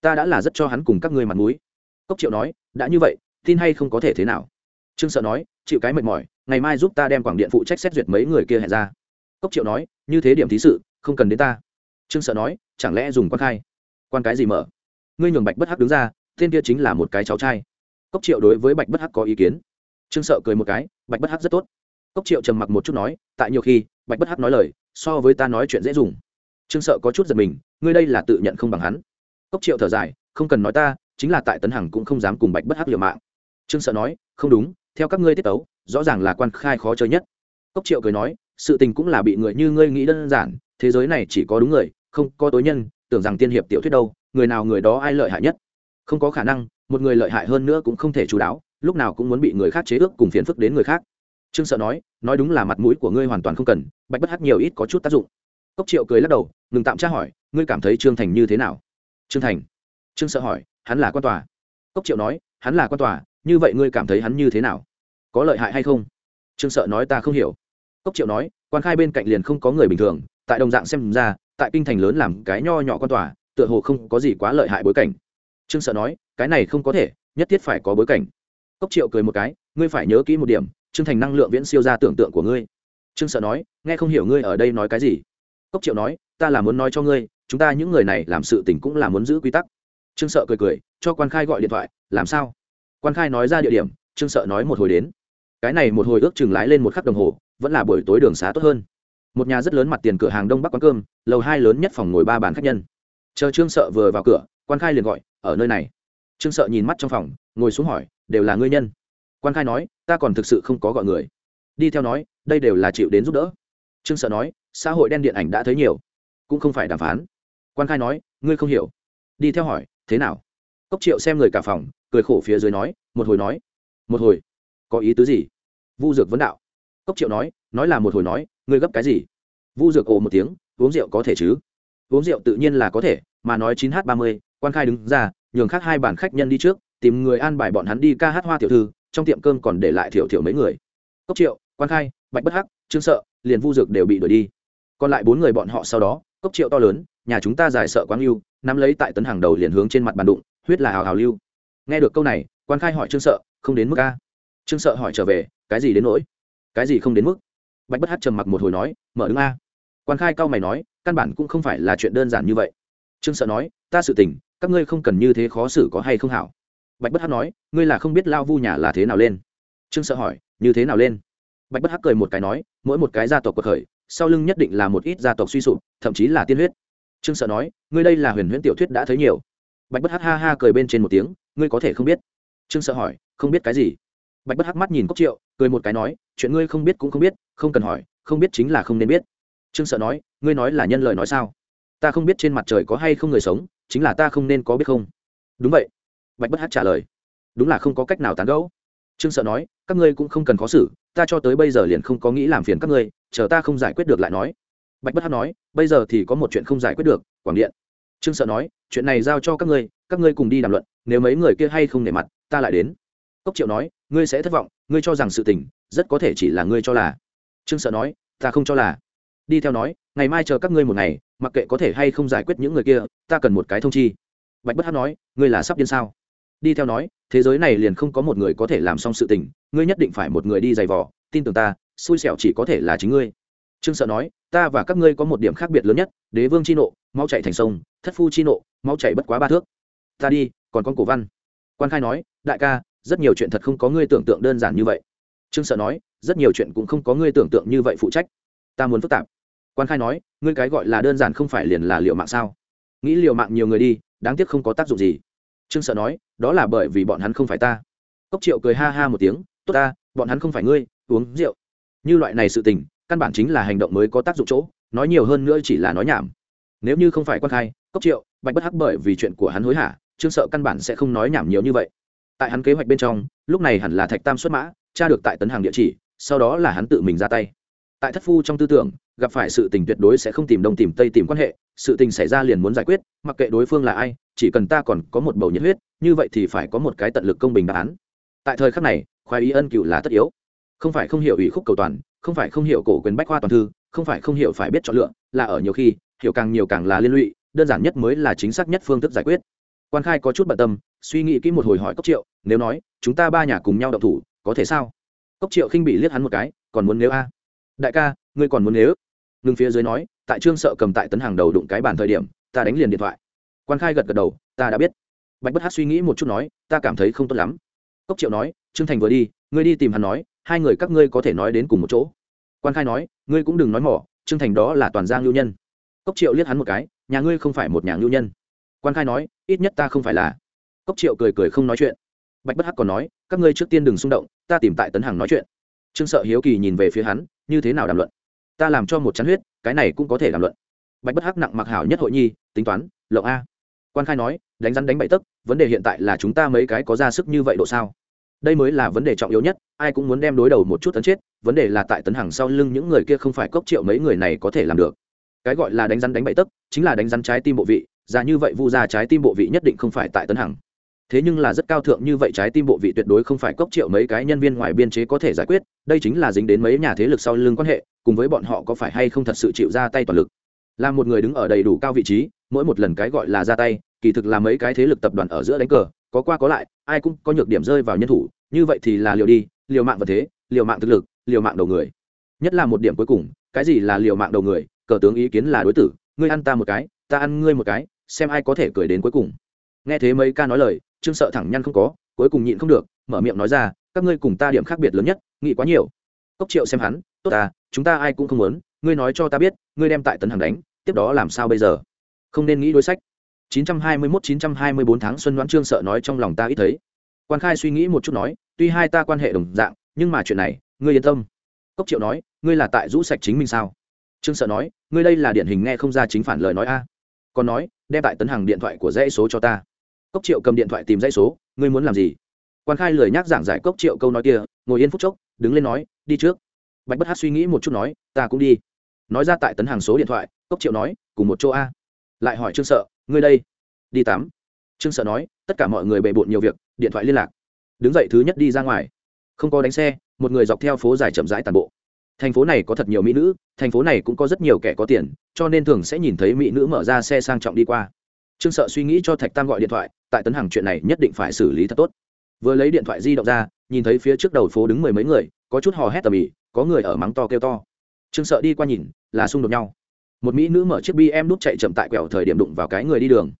Ta đã là rất cho hắn cùng các ngươi mặt mũi. Cốc triệu nói, đã như vậy, tin hay không có thể thế nào? Trương sợ nói, chịu cái mệt mỏi, ngày mai giúp ta đem quảng điện phụ trách xét duyệt mấy người kia hẹn ra. Cốc triệu nói, như thế điểm thí sự, không cần đến ta. Trương sợ nói, chẳng lẽ dùng quan khai? Quan cái gì mở? Ngươi nhường bạch bất hắc đứng ra tên kia chính là một cái cháu trai. Cốc triệu đối với bạch bất hắc có ý kiến. Trương sợ cười một cái, bạch bất hắc rất tốt. Cốc triệu trầm mặc một chút nói, tại nhiều khi, bạch bất hắc nói lời, so với ta nói chuyện dễ dùng. Trương sợ có chút giật mình, ngươi đây là tự nhận không bằng hắn. Cốc triệu thở dài, không cần nói ta, chính là tại tấn hằng cũng không dám cùng bạch bất hắc liều mạng. Trương sợ nói, không đúng, theo các ngươi tiết tấu, rõ ràng là quan khai khó chơi nhất. Cốc triệu cười nói, sự tình cũng là bị người như ngươi nghĩ đơn giản, thế giới này chỉ có đúng người, không có tối nhân, tưởng rằng tiên hiệp tiểu thuyết đâu, người nào người đó ai lợi hại nhất? Không có khả năng, một người lợi hại hơn nữa cũng không thể chú đáo, lúc nào cũng muốn bị người khác chế ước cùng phiền phức đến người khác. Trương sợ nói nói đúng là mặt mũi của ngươi hoàn toàn không cần, bạch bất hắc nhiều ít có chút tác dụng. Cốc triệu cười lắc đầu, ngừng tạm tra hỏi, ngươi cảm thấy trương thành như thế nào? Trương thành? Trương sợ hỏi, hắn là quan tòa. Cốc triệu nói, hắn là quan tòa, như vậy ngươi cảm thấy hắn như thế nào? Có lợi hại hay không? Trương sợ nói, ta không hiểu. Cốc triệu nói, quan khai bên cạnh liền không có người bình thường, tại đồng dạng xem ra, tại kinh thành lớn làm cái nho nhỏ quan tòa, tựa hồ không có gì quá lợi hại bối cảnh trương sợ nói, cái này không có thể, nhất thiết phải có bối cảnh. Cốc triệu cười một cái, ngươi phải nhớ kỹ một điểm, trương thành năng lượng viễn siêu ra tưởng tượng của ngươi. Trương sợ nói, nghe không hiểu ngươi ở đây nói cái gì. Cốc triệu nói, ta là muốn nói cho ngươi, chúng ta những người này làm sự tình cũng là muốn giữ quy tắc. Trương sợ cười cười, cho quan khai gọi điện thoại, làm sao? Quan khai nói ra địa điểm, trương sợ nói một hồi đến. Cái này một hồi ước chừng lái lên một khắc đồng hồ, vẫn là buổi tối đường xá tốt hơn. Một nhà rất lớn mặt tiền cửa hàng đông bắc quán cơm, lầu hai lớn nhất phòng ngồi ba bàn khách nhân. Chờ trương sợ vừa vào cửa, quan khai liền gọi ở nơi này. Trương sợ nhìn mắt trong phòng, ngồi xuống hỏi, đều là ngươi nhân? Quan khai nói, ta còn thực sự không có gọi người. Đi theo nói, đây đều là chịu đến giúp đỡ. Trương sợ nói, xã hội đen điện ảnh đã thấy nhiều, cũng không phải đàm phán. Quan khai nói, ngươi không hiểu. Đi theo hỏi, thế nào? Cốc triệu xem người cả phòng, cười khổ phía dưới nói, một hồi nói. Một hồi? Có ý tứ gì? Vu dược vấn đạo. Cốc triệu nói nói là một hồi nói, ngươi gấp cái gì? Vu dược ồ một tiếng, uống rượu có thể chứ? Uống rượu tự nhiên là có thể, mà nói chín h ba mươi quan khai đứng ra, nhường khác hai bản khách nhân đi trước, tìm người an bài bọn hắn đi ca hát hoa tiểu thư, trong tiệm cơm còn để lại thiểu thiểu mấy người. Cốc triệu, quan khai, bạch bất hắc, trương sợ, liền vu dược đều bị đuổi đi. Còn lại bốn người bọn họ sau đó, cốc triệu to lớn, nhà chúng ta giải sợ quán lưu, nắm lấy tại tấn hàng đầu liền hướng trên mặt bàn đụng, huyết là hào hào lưu. Nghe được câu này, quan khai hỏi trương sợ, không đến mức a? Trương sợ hỏi trở về, cái gì đến nỗi? Cái gì không đến mức? Bạch bất Hắc trầm mặc một hồi nói, mở đứng a. Quan khai cao mày nói, căn bản cũng không phải là chuyện đơn giản như vậy trương sợ nói, ta sự tình, các ngươi không cần như thế khó xử có hay không hảo? Bạch bất Hắc nói, ngươi là không biết lao vu nhà là thế nào lên. Trương sợ hỏi, như thế nào lên? Bạch bất hắc cười một cái nói, mỗi một cái gia tộc cuộc khởi, sau lưng nhất định là một ít gia tộc suy sụp, thậm chí là tiên huyết. Trương sợ nói, ngươi đây là huyền huyễn tiểu thuyết đã thấy nhiều. Bạch bất hắc ha ha cười bên trên một tiếng, ngươi có thể không biết. Trương sợ hỏi, không biết cái gì? Bạch bất hắc mắt nhìn cốc triệu, cười một cái nói, chuyện ngươi không biết cũng không biết, không cần hỏi, không biết chính là không nên biết. Trương sợ nói, ngươi nói là nhân lời nói sao? Ta không biết trên mặt trời có hay không người sống, chính là ta không nên có biết không. Đúng vậy. Bạch bất hát trả lời. Đúng là không có cách nào tán gẫu. Trương sợ nói, các ngươi cũng không cần khó xử, ta cho tới bây giờ liền không có nghĩ làm phiền các ngươi, chờ ta không giải quyết được lại nói. Bạch bất hát nói, bây giờ thì có một chuyện không giải quyết được, quảng điện. Trương sợ nói, chuyện này giao cho các ngươi các ngươi cùng đi đàm luận, nếu mấy người kia hay không nể mặt, ta lại đến. Cốc triệu nói, ngươi sẽ thất vọng, ngươi cho rằng sự tình, rất có thể chỉ là ngươi cho là. Trương sợ nói, ta không cho là. Đi theo nói, ngày mai chờ các ngươi một ngày mặc kệ có thể hay không giải quyết những người kia, ta cần một cái thông chi. Bạch bất hát nói, ngươi là sắp điên sao? Đi theo nói, thế giới này liền không có một người có thể làm xong sự tình, ngươi nhất định phải một người đi giày vò, tin tưởng ta, xui xẻo chỉ có thể là chính ngươi. Trương sợ nói, ta và các ngươi có một điểm khác biệt lớn nhất, đế vương chi nộ mau chạy thành sông, thất phu chi nộ mau chạy bất quá ba thước. Ta đi, còn con cổ văn. Quan khai nói, đại ca, rất nhiều chuyện thật không có ngươi tưởng tượng đơn giản như vậy. Trương sợ nói, rất nhiều chuyện cũng không có ngươi tưởng tượng như vậy phụ trách. Ta muốn phức tạp quan khai nói, ngươi cái gọi là đơn giản không phải liền là liệu mạng sao? Nghĩ liệu mạng nhiều người đi, đáng tiếc không có tác dụng gì. Trương sợ nói, đó là bởi vì bọn hắn không phải ta. Cốc triệu cười ha ha một tiếng, tốt ta, bọn hắn không phải ngươi, uống rượu. Như loại này sự tình, căn bản chính là hành động mới có tác dụng chỗ, nói nhiều hơn nữa chỉ là nói nhảm. Nếu như không phải quan khai, cốc triệu, bạch bất hắc bởi vì chuyện của hắn hối hả, trương sợ căn bản sẽ không nói nhảm nhiều như vậy. Tại hắn kế hoạch bên trong, lúc này hẳn là thạch tam xuất mã, tra được tại tấn hàng địa chỉ, sau đó là hắn tự mình ra tay tại thất phu trong tư tưởng, gặp phải sự tình tuyệt đối sẽ không tìm đông tìm tây tìm quan hệ, sự tình xảy ra liền muốn giải quyết, mặc kệ đối phương là ai, chỉ cần ta còn có một bầu nhiệt huyết, như vậy thì phải có một cái tận lực công bình đáp án. Tại thời khắc này, khoái ý ân cựu là tất yếu. Không phải không hiểu ủy khúc cầu toàn, không phải không hiểu cổ quyền bách khoa toàn thư, không phải không hiểu phải biết chọn lựa, là ở nhiều khi, hiểu càng nhiều càng là liên lụy, đơn giản nhất mới là chính xác nhất phương thức giải quyết. Quan khai có chút bận tâm, suy nghĩ kỹ một hồi hỏi cốc triệu, nếu nói, chúng ta ba nhà cùng nhau đậu thủ, có thể sao? Cốc triệu khinh bị liếc hắn một cái, còn muốn nếu a? Đại ca, ngươi còn muốn nếu? Ngưng phía dưới nói, tại trương sợ cầm tại tấn hàng đầu đụng cái bàn thời điểm, ta đánh liền điện thoại. Quan khai gật gật đầu, ta đã biết. Bạch bất hát suy nghĩ một chút nói, ta cảm thấy không tốt lắm. Cốc triệu nói, trương thành vừa đi, ngươi đi tìm hắn nói, hai người các ngươi có thể nói đến cùng một chỗ. Quan khai nói, ngươi cũng đừng nói mỏ, trương thành đó là toàn giang lưu nhân. Cốc triệu liếc hắn một cái, nhà ngươi không phải một nhà lưu nhân. Quan khai nói, ít nhất ta không phải là. Cốc triệu cười cười không nói chuyện. Bạch bất hắc còn nói, các ngươi trước tiên đừng xung động, ta tìm tại tấn hàng nói chuyện trương sợ hiếu kỳ nhìn về phía hắn, như thế nào đàm luận? Ta làm cho một chắn huyết, cái này cũng có thể đàm luận. Bạch bất hắc nặng mặc hảo nhất hội nhi, tính toán, lộng a. Quan khai nói, đánh rắn đánh bậy tấc, vấn đề hiện tại là chúng ta mấy cái có ra sức như vậy độ sao? Đây mới là vấn đề trọng yếu nhất, ai cũng muốn đem đối đầu một chút tấn chết, vấn đề là tại tấn hàng sau lưng những người kia không phải cốc triệu mấy người này có thể làm được. Cái gọi là đánh rắn đánh bậy tấc, chính là đánh rắn trái tim bộ vị, ra như vậy vu ra trái tim bộ vị nhất định không phải tại tấn hằng thế nhưng là rất cao thượng như vậy trái tim bộ vị tuyệt đối không phải cốc triệu mấy cái nhân viên ngoài biên chế có thể giải quyết, đây chính là dính đến mấy nhà thế lực sau lưng quan hệ, cùng với bọn họ có phải hay không thật sự chịu ra tay toàn lực. Là một người đứng ở đầy đủ cao vị trí, mỗi một lần cái gọi là ra tay, kỳ thực là mấy cái thế lực tập đoàn ở giữa đánh cờ, có qua có lại, ai cũng có nhược điểm rơi vào nhân thủ, như vậy thì là liều đi, liều mạng vật thế, liều mạng thực lực, liều mạng đầu người. Nhất là một điểm cuối cùng, cái gì là liều mạng đầu người, cờ tướng ý kiến là đối tử, ngươi ăn ta một cái, ta ăn ngươi một cái, xem ai có thể cười đến cuối cùng. Nghe thế mấy ca nói lời trương sợ thẳng nhăn không có, cuối cùng nhịn không được, mở miệng nói ra, các ngươi cùng ta điểm khác biệt lớn nhất, nghĩ quá nhiều. Cốc triệu xem hắn, tốt ta, chúng ta ai cũng không muốn, ngươi nói cho ta biết, ngươi đem tại tấn hàng đánh, tiếp đó làm sao bây giờ? Không nên nghĩ đối sách. 921-924 tháng xuân đoán trương sợ nói trong lòng ta ít thấy. Quan khai suy nghĩ một chút nói, tuy hai ta quan hệ đồng dạng, nhưng mà chuyện này, ngươi yên tâm. Cốc triệu nói, ngươi là tại rũ sạch chính mình sao? Trương sợ nói, ngươi đây là điển hình nghe không ra chính phản lời nói a. Còn nói, đem tại tấn hàng điện thoại của dãy số cho ta cốc triệu cầm điện thoại tìm dãy số, ngươi muốn làm gì? Quan khai lời nhắc giảng giải cốc triệu câu nói kia, ngồi yên phút chốc, đứng lên nói, đi trước. Bạch bất hát suy nghĩ một chút nói, ta cũng đi. Nói ra tại tấn hàng số điện thoại, cốc triệu nói, cùng một chỗ a. Lại hỏi trương sợ, ngươi đây? Đi tắm. Trương sợ nói, tất cả mọi người bề bộn nhiều việc, điện thoại liên lạc. Đứng dậy thứ nhất đi ra ngoài. Không có đánh xe, một người dọc theo phố dài chậm rãi tàn bộ. Thành phố này có thật nhiều mỹ nữ, thành phố này cũng có rất nhiều kẻ có tiền, cho nên thường sẽ nhìn thấy mỹ nữ mở ra xe sang trọng đi qua trương sợ suy nghĩ cho thạch tam gọi điện thoại, tại tấn hàng chuyện này nhất định phải xử lý thật tốt. Vừa lấy điện thoại di động ra, nhìn thấy phía trước đầu phố đứng mười mấy người, có chút hò hét tầm ĩ, có người ở mắng to kêu to. Trương sợ đi qua nhìn, là xung đột nhau. Một mỹ nữ mở chiếc bm đút chạy chậm tại quẹo thời điểm đụng vào cái người đi đường.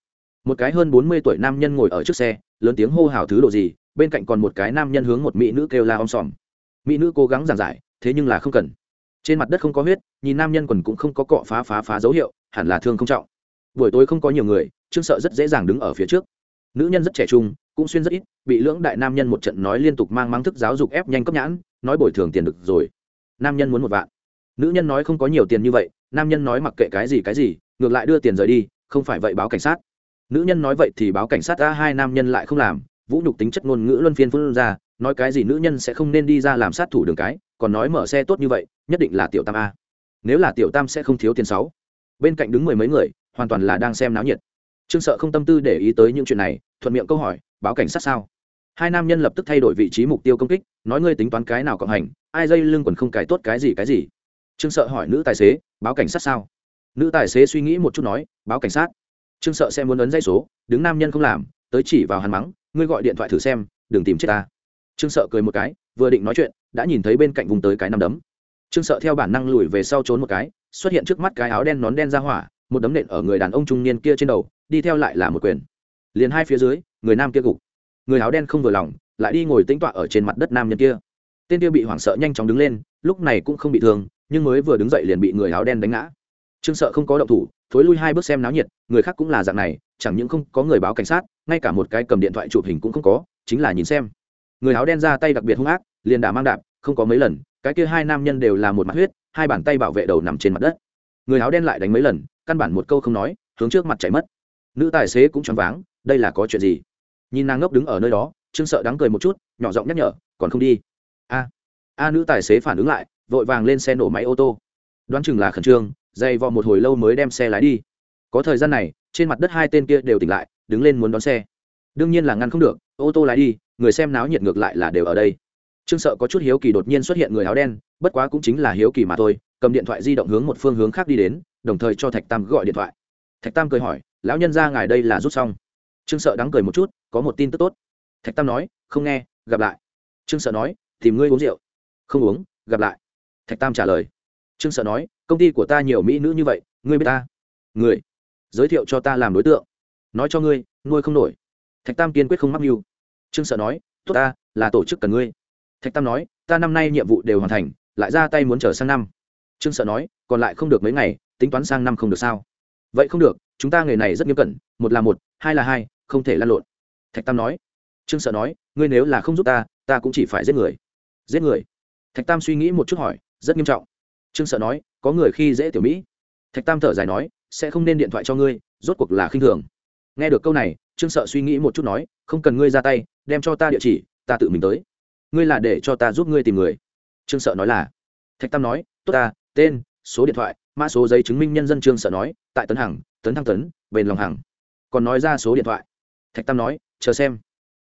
Một cái hơn bốn mươi tuổi nam nhân ngồi ở trước xe, lớn tiếng hô hào thứ đồ gì, bên cạnh còn một cái nam nhân hướng một mỹ nữ kêu la om sòm. Mỹ nữ cố gắng giảng giải, thế nhưng là không cần. Trên mặt đất không có huyết, nhìn nam nhân quần cũng không có cọ phá phá phá dấu hiệu, hẳn là thương không trọng buổi tối không có nhiều người, trương sợ rất dễ dàng đứng ở phía trước. Nữ nhân rất trẻ trung, cũng xuyên rất ít, bị lưỡng đại nam nhân một trận nói liên tục mang mang thức giáo dục ép nhanh cấp nhãn, nói bồi thường tiền được rồi. Nam nhân muốn một vạn. Nữ nhân nói không có nhiều tiền như vậy, nam nhân nói mặc kệ cái gì cái gì, ngược lại đưa tiền rời đi, không phải vậy báo cảnh sát. Nữ nhân nói vậy thì báo cảnh sát ra hai nam nhân lại không làm, vũ nhục tính chất ngôn ngữ luân phiên phương ra, nói cái gì nữ nhân sẽ không nên đi ra làm sát thủ đường cái, còn nói mở xe tốt như vậy, nhất định là tiểu tam a. Nếu là tiểu tam sẽ không thiếu tiền sáu. Bên cạnh đứng mười mấy người hoàn toàn là đang xem náo nhiệt. Trương sợ không tâm tư để ý tới những chuyện này, thuận miệng câu hỏi, báo cảnh sát sao? Hai nam nhân lập tức thay đổi vị trí mục tiêu công kích, nói ngươi tính toán cái nào cộng hành, ai dây lưng quần không cài tốt cái gì cái gì. Trương sợ hỏi nữ tài xế, báo cảnh sát sao? Nữ tài xế suy nghĩ một chút nói, báo cảnh sát. Trương sợ sẽ muốn ấn dây số, đứng nam nhân không làm, tới chỉ vào hắn mắng, ngươi gọi điện thoại thử xem, đừng tìm chết ta. Trương sợ cười một cái, vừa định nói chuyện, đã nhìn thấy bên cạnh vùng tới cái nằm đấm. Trương sợ theo bản năng lùi về sau trốn một cái, xuất hiện trước mắt cái áo đen nón đen ra hỏa một đấm nện ở người đàn ông trung niên kia trên đầu, đi theo lại là một quyền. Liền hai phía dưới, người nam kia gục. Người áo đen không vừa lòng, lại đi ngồi tĩnh tọa ở trên mặt đất nam nhân kia. Tên kia bị hoảng sợ nhanh chóng đứng lên, lúc này cũng không bị thương, nhưng mới vừa đứng dậy liền bị người áo đen đánh ngã. Trương sợ không có động thủ, thối lui hai bước xem náo nhiệt, người khác cũng là dạng này, chẳng những không có người báo cảnh sát, ngay cả một cái cầm điện thoại chụp hình cũng không có, chính là nhìn xem. Người áo đen ra tay đặc biệt hung ác, liền đả mang đạp, không có mấy lần, cái kia hai nam nhân đều là một mặt huyết, hai bàn tay bảo vệ đầu nằm trên mặt đất. Người áo đen lại đánh mấy lần căn bản một câu không nói, hướng trước mặt chạy mất. Nữ tài xế cũng choáng váng, đây là có chuyện gì? Nhìn nàng ngốc đứng ở nơi đó, trương sợ đáng cười một chút, nhỏ giọng nhắc nhở, còn không đi? A. A nữ tài xế phản ứng lại, vội vàng lên xe nổ máy ô tô. Đoán chừng là khẩn trương, dày vò một hồi lâu mới đem xe lái đi. Có thời gian này, trên mặt đất hai tên kia đều tỉnh lại, đứng lên muốn đón xe. Đương nhiên là ngăn không được, ô tô lái đi, người xem náo nhiệt ngược lại là đều ở đây. Trương sợ có chút hiếu kỳ đột nhiên xuất hiện người áo đen, bất quá cũng chính là hiếu kỳ mà thôi, cầm điện thoại di động hướng một phương hướng khác đi đến đồng thời cho thạch tam gọi điện thoại. Thạch tam cười hỏi, lão nhân ra ngài đây là rút xong? Trương sợ đắng cười một chút, có một tin tức tốt. Thạch tam nói, không nghe, gặp lại. Trương sợ nói, tìm ngươi uống rượu. Không uống, gặp lại. Thạch tam trả lời. Trương sợ nói, công ty của ta nhiều mỹ nữ như vậy, ngươi biết ta? Người. Giới thiệu cho ta làm đối tượng. Nói cho ngươi, nuôi không nổi. Thạch tam kiên quyết không mắc mưu. Trương sợ nói, tốt ta, là tổ chức cần ngươi. Thạch tam nói, ta năm nay nhiệm vụ đều hoàn thành, lại ra tay muốn chờ sang năm. Trương sợ nói, còn lại không được mấy ngày tính toán sang năm không được sao? Vậy không được, chúng ta nghề này rất nghiêm cẩn, một là một, hai là hai, không thể lăn lộn. Thạch tam nói. Trương sợ nói, ngươi nếu là không giúp ta ta cũng chỉ phải giết người. Giết người? Thạch tam suy nghĩ một chút hỏi, rất nghiêm trọng. Trương sợ nói, có người khi dễ tiểu mỹ. Thạch tam thở dài nói, sẽ không nên điện thoại cho ngươi, rốt cuộc là khinh thường. Nghe được câu này, trương sợ suy nghĩ một chút nói, không cần ngươi ra tay, đem cho ta địa chỉ, ta tự mình tới. Ngươi là để cho ta giúp ngươi tìm người. Trương sợ nói là. Thạch tam nói, tốt ta, tên, số điện thoại mã số giấy chứng minh nhân dân trương sợ nói, tại tấn hằng, tấn thăng tấn, bền lòng hằng. Còn nói ra số điện thoại. Thạch tam nói, chờ xem.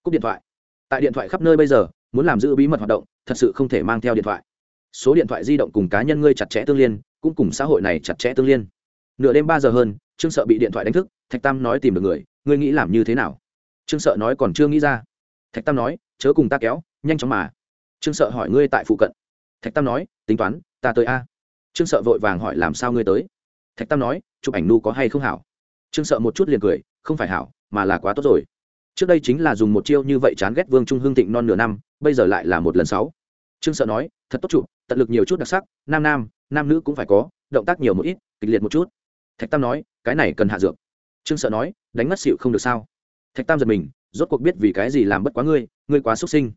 Cúp điện thoại. Tại điện thoại khắp nơi bây giờ, muốn làm giữ bí mật hoạt động, thật sự không thể mang theo điện thoại. Số điện thoại di động cùng cá nhân ngươi chặt chẽ tương liên, cũng cùng xã hội này chặt chẽ tương liên. Nửa đêm ba giờ hơn, trương sợ bị điện thoại đánh thức, thạch tam nói tìm được người, ngươi nghĩ làm như thế nào? Trương sợ nói còn chưa nghĩ ra. Thạch tam nói, chớ cùng ta kéo, nhanh chóng mà. Trương sợ hỏi ngươi tại phụ cận. Thạch tam nói, tính toán, ta tới a trương sợ vội vàng hỏi làm sao ngươi tới? Thạch tam nói, chụp ảnh nu có hay không hảo? Trương sợ một chút liền cười, không phải hảo, mà là quá tốt rồi. Trước đây chính là dùng một chiêu như vậy chán ghét vương trung hương thịnh non nửa năm, bây giờ lại là một lần sáu. Trương sợ nói, thật tốt chụp, tận lực nhiều chút đặc sắc, nam nam nam nữ cũng phải có, động tác nhiều một ít, kịch liệt một chút. Thạch tam nói, cái này cần hạ dược. Trương sợ nói, đánh mất xịu không được sao? Thạch tam giật mình, rốt cuộc biết vì cái gì làm bất quá ngươi ngươi quá xuất sinh.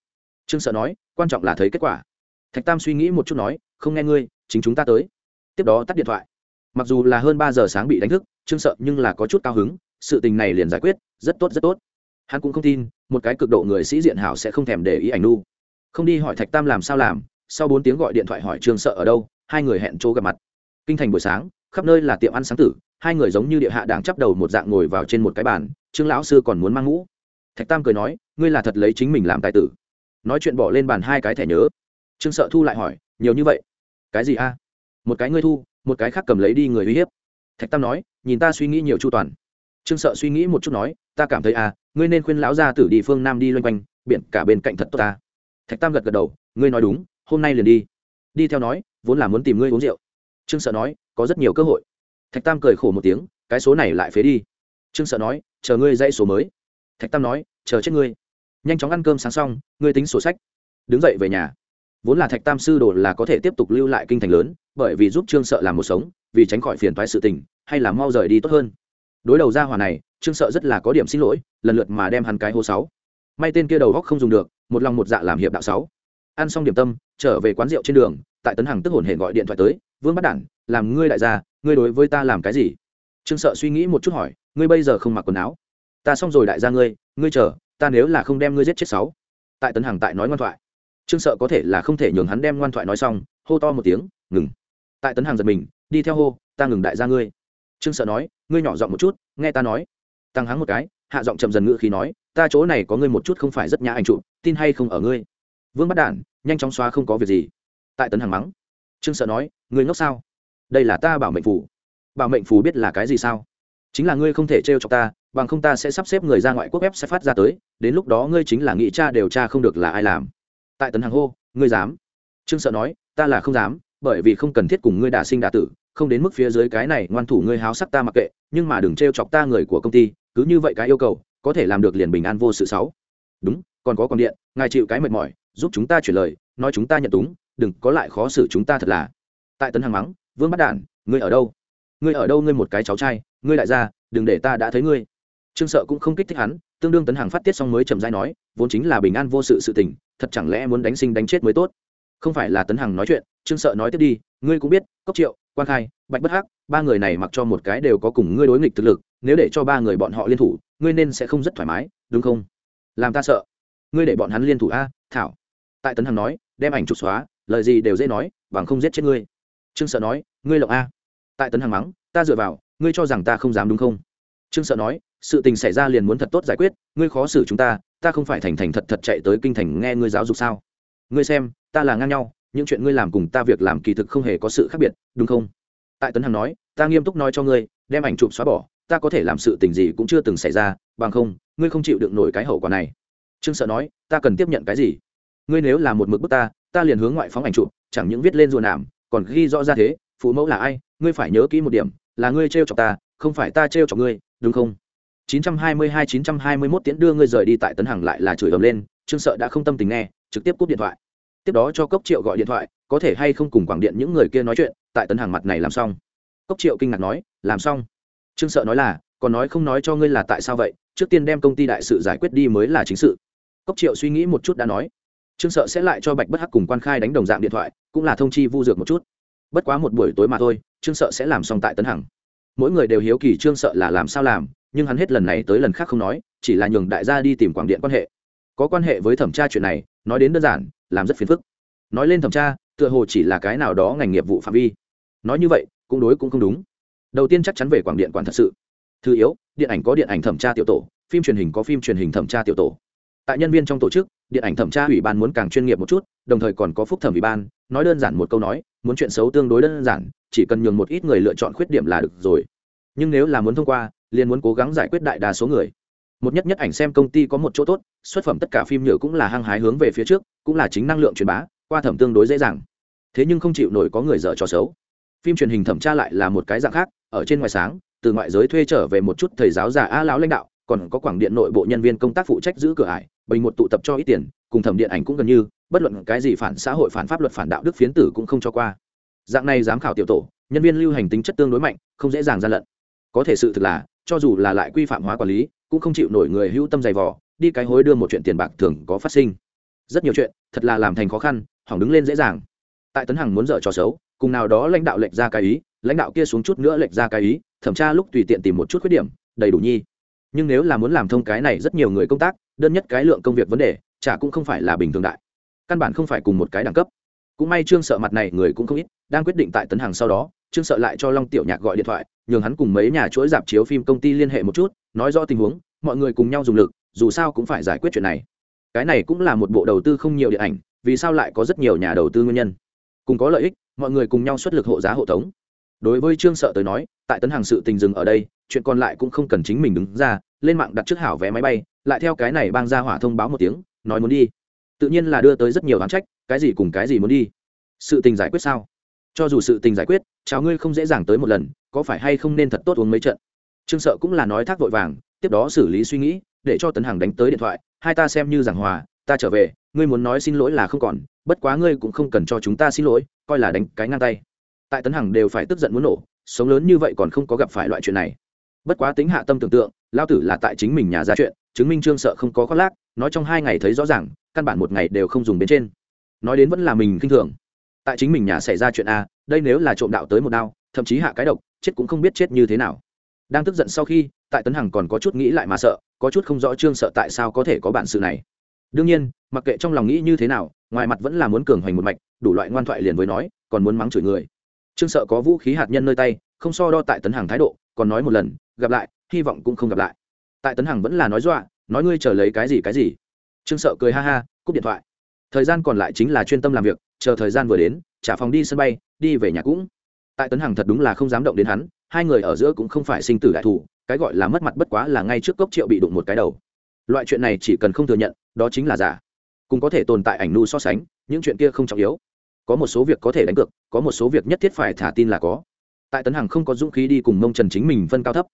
Trương sợ nói, quan trọng là thấy kết quả. Thạch tam suy nghĩ một chút nói không nghe ngươi, chính chúng ta tới. Tiếp đó tắt điện thoại. Mặc dù là hơn ba giờ sáng bị đánh thức, trương sợ nhưng là có chút cao hứng, sự tình này liền giải quyết, rất tốt rất tốt. Hắn cũng không tin, một cái cực độ người sĩ diện hảo sẽ không thèm để ý ảnh nu. Không đi hỏi thạch tam làm sao làm, sau bốn tiếng gọi điện thoại hỏi trương sợ ở đâu, hai người hẹn chỗ gặp mặt. Kinh thành buổi sáng, khắp nơi là tiệm ăn sáng tử, hai người giống như địa hạ đảng chắp đầu một dạng ngồi vào trên một cái bàn, trương lão sư còn muốn mang mũ thạch tam cười nói, ngươi là thật lấy chính mình làm tài tử. Nói chuyện bỏ lên bàn hai cái thẻ nhớ. Trương sợ thu lại hỏi, nhiều như vậy? Cái gì a? Một cái ngươi thu, một cái khác cầm lấy đi người uy hiếp. Thạch tam nói, nhìn ta suy nghĩ nhiều chu toàn. Trương sợ suy nghĩ một chút nói, ta cảm thấy a ngươi nên khuyên lão gia tử đi phương nam đi loanh quanh, biển cả bên cạnh thật tốt ta. Thạch tam gật gật đầu, ngươi nói đúng, hôm nay liền đi. Đi theo nói, vốn là muốn tìm ngươi uống rượu. Trương sợ nói, có rất nhiều cơ hội. Thạch tam cười khổ một tiếng, cái số này lại phế đi. Trương sợ nói, chờ ngươi dãy số mới. Thạch tam nói, chờ chết ngươi. Nhanh chóng ăn cơm sáng xong, ngươi tính sổ sách. Đứng dậy về nhà vốn là thạch tam sư đồ là có thể tiếp tục lưu lại kinh thành lớn, bởi vì giúp trương sợ làm một sống, vì tránh khỏi phiền thoái sự tình, hay là mau rời đi tốt hơn. Đối đầu ra hòa này, trương sợ rất là có điểm xin lỗi, lần lượt mà đem hắn cái hô sáu. May tên kia đầu góc không dùng được, một lòng một dạ làm hiệp đạo sáu. Ăn xong điểm tâm, trở về quán rượu trên đường, tại tấn hằng tức hồn hển gọi điện thoại tới, vương bắt đản, làm ngươi đại gia, ngươi đối với ta làm cái gì? Trương sợ suy nghĩ một chút hỏi, ngươi bây giờ không mặc quần áo. Ta xong rồi đại gia ngươi ngươi chờ, ta nếu là không đem ngươi giết chết sáu. Tại tấn hằng tại nói ngoan thoại trương sợ có thể là không thể nhường hắn đem ngoan thoại nói xong, hô to một tiếng, ngừng. Tại tấn hàng giật mình, đi theo hô, ta ngừng đại gia ngươi. Trương sợ nói, ngươi nhỏ giọng một chút, nghe ta nói. Tăng hắng một cái, hạ giọng chậm dần ngự khi nói, ta chỗ này có ngươi một chút không phải rất nhã anh trụ, tin hay không ở ngươi? Vương bắt đản, nhanh chóng xóa không có việc gì. Tại tấn hàng mắng, trương sợ nói, ngươi ngốc sao? Đây là ta bảo mệnh phủ bảo mệnh phủ biết là cái gì sao? Chính là ngươi không thể trêu cho ta, bằng không ta sẽ sắp xếp người ra ngoại quốc ép sẽ phát ra tới, đến lúc đó ngươi chính là nghị cha đều cha không được là ai làm tại tấn hàng hô ngươi dám? Trương sợ nói ta là không dám bởi vì không cần thiết cùng ngươi đả sinh đả tử không đến mức phía dưới cái này ngoan thủ ngươi háo sắc ta mặc kệ nhưng mà đừng t chọc ta người của công ty cứ như vậy cái yêu cầu có thể làm được liền bình an vô sự sáu. Đúng còn có còn điện ngài chịu cái mệt mỏi giúp chúng ta chuyển lời nói chúng ta nhận túng đừng có lại khó xử chúng ta thật là. Tại tấn hàng mắng vương bắt đản ngươi ở đâu? Ngươi ở đâu ngươi một cái cháu trai ngươi lại ra, đừng để ta đã thấy ngươi. Trương sợ cũng không kích thích hắn tương đương tấn hàng phát tiết xong mới chậm rãi nói, vốn chính là bình an vô sự sự tình, thật chẳng lẽ muốn đánh sinh đánh chết mới tốt? Không phải là tấn hằng nói chuyện, trương sợ nói tiếp đi, ngươi cũng biết, cốc triệu quan khai, bạch bất hắc, ba người này mặc cho một cái đều có cùng ngươi đối nghịch thực lực, nếu để cho ba người bọn họ liên thủ, ngươi nên sẽ không rất thoải mái, đúng không? Làm ta sợ. Ngươi để bọn hắn liên thủ a, thảo. Tại tấn hằng nói, đem ảnh trục xóa, lời gì đều dễ nói, bằng không giết chết ngươi. Trương sợ nói, ngươi lộng a. Tại tấn hằng mắng, ta dựa vào, ngươi cho rằng ta không dám đúng không? Trương sợ nói sự tình xảy ra liền muốn thật tốt giải quyết, ngươi khó xử chúng ta ta không phải thành thành thật thật chạy tới kinh thành nghe ngươi giáo dục sao? Ngươi xem, ta là ngang nhau, những chuyện ngươi làm cùng ta việc làm kỳ thực không hề có sự khác biệt, đúng không? Tại tấn hằng nói, ta nghiêm túc nói cho ngươi, đem ảnh chụp xóa bỏ, ta có thể làm sự tình gì cũng chưa từng xảy ra, bằng không, ngươi không chịu đựng nổi cái hậu quả này. Trương sợ nói, ta cần tiếp nhận cái gì? Ngươi nếu là một mực bức ta ta liền hướng ngoại phóng ảnh chụp, chẳng những viết lên ruộng nảm còn ghi rõ ra thế, phụ mẫu là ai, ngươi phải nhớ kỹ một điểm, là ngươi trêu chọc ta, không phải ta trêu chọc ngươi, đúng không? 922-921 tiễn đưa ngươi rời đi tại tấn hằng lại là chửi ầm lên, trương sợ đã không tâm tình nghe, trực tiếp cúp điện thoại. Tiếp đó cho cốc triệu gọi điện thoại, có thể hay không cùng quảng điện những người kia nói chuyện, tại tấn hàng mặt này làm xong. Cốc triệu kinh ngạc nói, làm xong. Trương sợ nói là, còn nói không nói cho ngươi là tại sao vậy, trước tiên đem công ty đại sự giải quyết đi mới là chính sự. Cốc triệu suy nghĩ một chút đã nói. Trương sợ sẽ lại cho bạch bất hắc cùng quan khai đánh đồng dạng điện thoại, cũng là thông chi vu dược một chút. Bất quá một buổi tối mà thôi, trương sợ sẽ làm xong tại tấn hằng. Mỗi người đều hiếu kỳ trương sợ là làm sao làm nhưng hắn hết lần này tới lần khác không nói, chỉ là nhường đại gia đi tìm quảng điện quan hệ. Có quan hệ với thẩm tra chuyện này, nói đến đơn giản, làm rất phiền phức. Nói lên thẩm tra, tựa hồ chỉ là cái nào đó ngành nghiệp vụ phạm vi. Nói như vậy, cũng đối cũng không đúng. Đầu tiên chắc chắn về quảng điện quản thật sự. Thứ yếu, điện ảnh có điện ảnh thẩm tra tiểu tổ, phim truyền hình có phim truyền hình thẩm tra tiểu tổ. Tại nhân viên trong tổ chức, điện ảnh thẩm tra ủy ban muốn càng chuyên nghiệp một chút, đồng thời còn có phúc thẩm ủy ban, nói đơn giản một câu nói, muốn chuyện xấu tương đối đơn giản, chỉ cần nhường một ít người lựa chọn khuyết điểm là được rồi. Nhưng nếu là muốn thông qua liền muốn cố gắng giải quyết đại đa số người. Một nhất nhất ảnh xem công ty có một chỗ tốt, xuất phẩm tất cả phim nhựa cũng là hăng hái hướng về phía trước, cũng là chính năng lượng truyền bá, qua thẩm tương đối dễ dàng. Thế nhưng không chịu nổi có người dở trò xấu. Phim truyền hình thẩm tra lại là một cái dạng khác, ở trên ngoài sáng, từ ngoại giới thuê trở về một chút thầy giáo già a lão lãnh đạo, còn có quảng điện nội bộ nhân viên công tác phụ trách giữ cửa ải, bình một tụ tập cho ít tiền, cùng thẩm điện ảnh cũng gần như, bất luận cái gì phản xã hội phản pháp luật phản đạo đức phiến tử cũng không cho qua. Dạng này giám khảo tiểu tổ, nhân viên lưu hành tính chất tương đối mạnh, không dễ dàng gian lận. Có thể sự thực là cho dù là lại quy phạm hóa quản lý, cũng không chịu nổi người hữu tâm dày vò, đi cái hối đưa một chuyện tiền bạc thường có phát sinh. Rất nhiều chuyện, thật là làm thành khó khăn, hỏng đứng lên dễ dàng. Tại tấn hằng muốn dở trò xấu, cùng nào đó lãnh đạo lệnh ra cái ý, lãnh đạo kia xuống chút nữa lệnh ra cái ý, thẩm tra lúc tùy tiện tìm một chút khuyết điểm, đầy đủ nhi. Nhưng nếu là muốn làm thông cái này rất nhiều người công tác, đơn nhất cái lượng công việc vấn đề, chả cũng không phải là bình thường đại. Căn bản không phải cùng một cái đẳng cấp. Cũng may trương sợ mặt này người cũng không ít, đang quyết định tại tấn hàng sau đó trương sợ lại cho long tiểu nhạc gọi điện thoại, nhường hắn cùng mấy nhà chuỗi dạp chiếu phim công ty liên hệ một chút, nói rõ tình huống, mọi người cùng nhau dùng lực, dù sao cũng phải giải quyết chuyện này. Cái này cũng là một bộ đầu tư không nhiều điện ảnh, vì sao lại có rất nhiều nhà đầu tư nguyên nhân? Cùng có lợi ích, mọi người cùng nhau xuất lực hộ giá hộ tống. Đối với trương sợ tới nói, tại tấn hàng sự tình dừng ở đây, chuyện còn lại cũng không cần chính mình đứng ra, lên mạng đặt trước hảo vé máy bay, lại theo cái này bang ra hỏa thông báo một tiếng, nói muốn đi. Tự nhiên là đưa tới rất nhiều oán trách, cái gì cùng cái gì muốn đi. Sự tình giải quyết sao? Cho dù sự tình giải quyết, chào ngươi không dễ dàng tới một lần, có phải hay không nên thật tốt uống mấy trận? Trương sợ cũng là nói thác vội vàng, tiếp đó xử lý suy nghĩ, để cho tấn hằng đánh tới điện thoại, hai ta xem như giảng hòa, ta trở về, ngươi muốn nói xin lỗi là không còn, bất quá ngươi cũng không cần cho chúng ta xin lỗi, coi là đánh cái ngang tay. Tại tấn hằng đều phải tức giận muốn nổ, sống lớn như vậy còn không có gặp phải loại chuyện này. Bất quá tính hạ tâm tưởng tượng lao tử là tại chính mình nhà ra chuyện, chứng minh trương sợ không có khoác lác, nói trong hai ngày thấy rõ ràng, căn bản một ngày đều không dùng bên trên. Nói đến vẫn là mình kinh thường tại chính mình nhà xảy ra chuyện a, đây nếu là trộm đạo tới một đao, thậm chí hạ cái độc, chết cũng không biết chết như thế nào. Đang tức giận sau khi, tại tấn hằng còn có chút nghĩ lại mà sợ, có chút không rõ trương sợ tại sao có thể có bản sự này. Đương nhiên, mặc kệ trong lòng nghĩ như thế nào, ngoài mặt vẫn là muốn cường hoành một mạch, đủ loại ngoan thoại liền với nói, còn muốn mắng chửi người. Trương sợ có vũ khí hạt nhân nơi tay, không so đo tại tấn hằng thái độ, còn nói một lần, gặp lại, hy vọng cũng không gặp lại. Tại tấn hằng vẫn là nói dọa, nói ngươi chờ lấy cái gì cái gì. Trương sợ cười ha ha, cúp điện thoại. Thời gian còn lại chính là chuyên tâm làm việc chờ thời gian vừa đến, trả phòng đi sân bay, đi về nhà cũng. Tại tấn hằng thật đúng là không dám động đến hắn, hai người ở giữa cũng không phải sinh tử đại thủ, cái gọi là mất mặt bất quá là ngay trước cốc triệu bị đụng một cái đầu. Loại chuyện này chỉ cần không thừa nhận, đó chính là giả. Cũng có thể tồn tại ảnh nu so sánh, những chuyện kia không trọng yếu. Có một số việc có thể đánh cược, có một số việc nhất thiết phải thả tin là có. Tại tấn hằng không có dũng khí đi cùng mông trần chính mình phân cao thấp.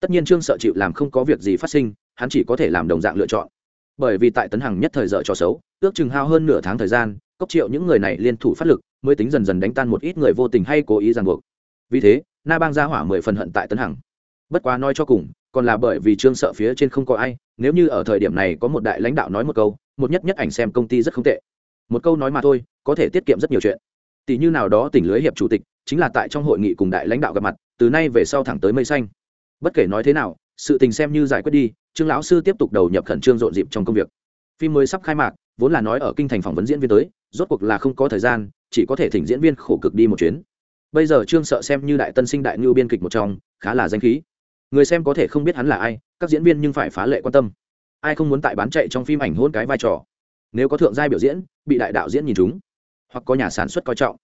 Tất nhiên trương sợ chịu làm không có việc gì phát sinh, hắn chỉ có thể làm đồng dạng lựa chọn. Bởi vì tại tấn hằng nhất thời dở trò xấu, ước chừng hao hơn nửa tháng thời gian cốc triệu những người này liên thủ phát lực, mới tính dần dần đánh tan một ít người vô tình hay cố ý ràng buộc. Vì thế, na bang ra hỏa mười phần hận tại tấn hằng. Bất quá nói cho cùng, còn là bởi vì trương sợ phía trên không có ai, nếu như ở thời điểm này có một đại lãnh đạo nói một câu, một nhất nhất ảnh xem công ty rất không tệ. Một câu nói mà thôi, có thể tiết kiệm rất nhiều chuyện. Tỷ như nào đó tỉnh lưới hiệp chủ tịch, chính là tại trong hội nghị cùng đại lãnh đạo gặp mặt, từ nay về sau thẳng tới mây xanh. Bất kể nói thế nào, sự tình xem như giải quyết đi, trương lão sư tiếp tục đầu nhập khẩn trương rộn dịp trong công việc. Phim mới sắp khai mạc vốn là nói ở kinh thành phỏng vấn diễn viên tới, rốt cuộc là không có thời gian, chỉ có thể thỉnh diễn viên khổ cực đi một chuyến. Bây giờ trương sợ xem như đại tân sinh đại ngưu biên kịch một trong, khá là danh khí. Người xem có thể không biết hắn là ai, các diễn viên nhưng phải phá lệ quan tâm. Ai không muốn tại bán chạy trong phim ảnh hôn cái vai trò? Nếu có thượng giai biểu diễn, bị đại đạo diễn nhìn chúng hoặc có nhà sản xuất coi trọng.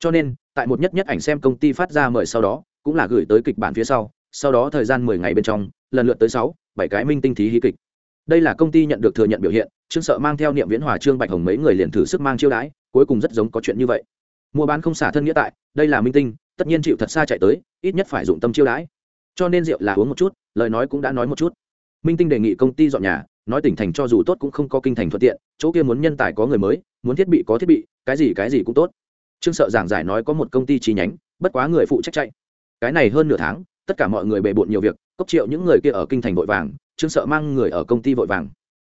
Cho nên, tại một nhất nhất ảnh xem công ty phát ra mời sau đó, cũng là gửi tới kịch bản phía sau sau đó thời gian mười ngày bên trong, lần lượt tới sáu, bảy cái minh tinh thí hí kịch. Đây là công ty nhận được thừa nhận biểu hiện trương sợ mang theo niệm viễn hòa, trương bạch hồng mấy người liền thử sức mang chiêu đãi, cuối cùng rất giống có chuyện như vậy. Mua bán không xả thân nghĩa tại, đây là minh tinh, tất nhiên chịu thật xa chạy tới, ít nhất phải dụng tâm chiêu đãi. Cho nên rượu là uống một chút, lời nói cũng đã nói một chút. Minh tinh đề nghị công ty dọn nhà, nói tỉnh thành cho dù tốt cũng không có kinh thành thuận tiện, chỗ kia muốn nhân tài có người mới, muốn thiết bị có thiết bị, cái gì cái gì cũng tốt. Trương sợ giảng giải nói có một công ty chi nhánh, bất quá người phụ trách chạy. Cái này hơn nửa tháng, tất cả mọi người bề bộn nhiều việc, cốc triệu những người kia ở kinh thành vội vàng, trương sợ mang người ở công ty vội vàng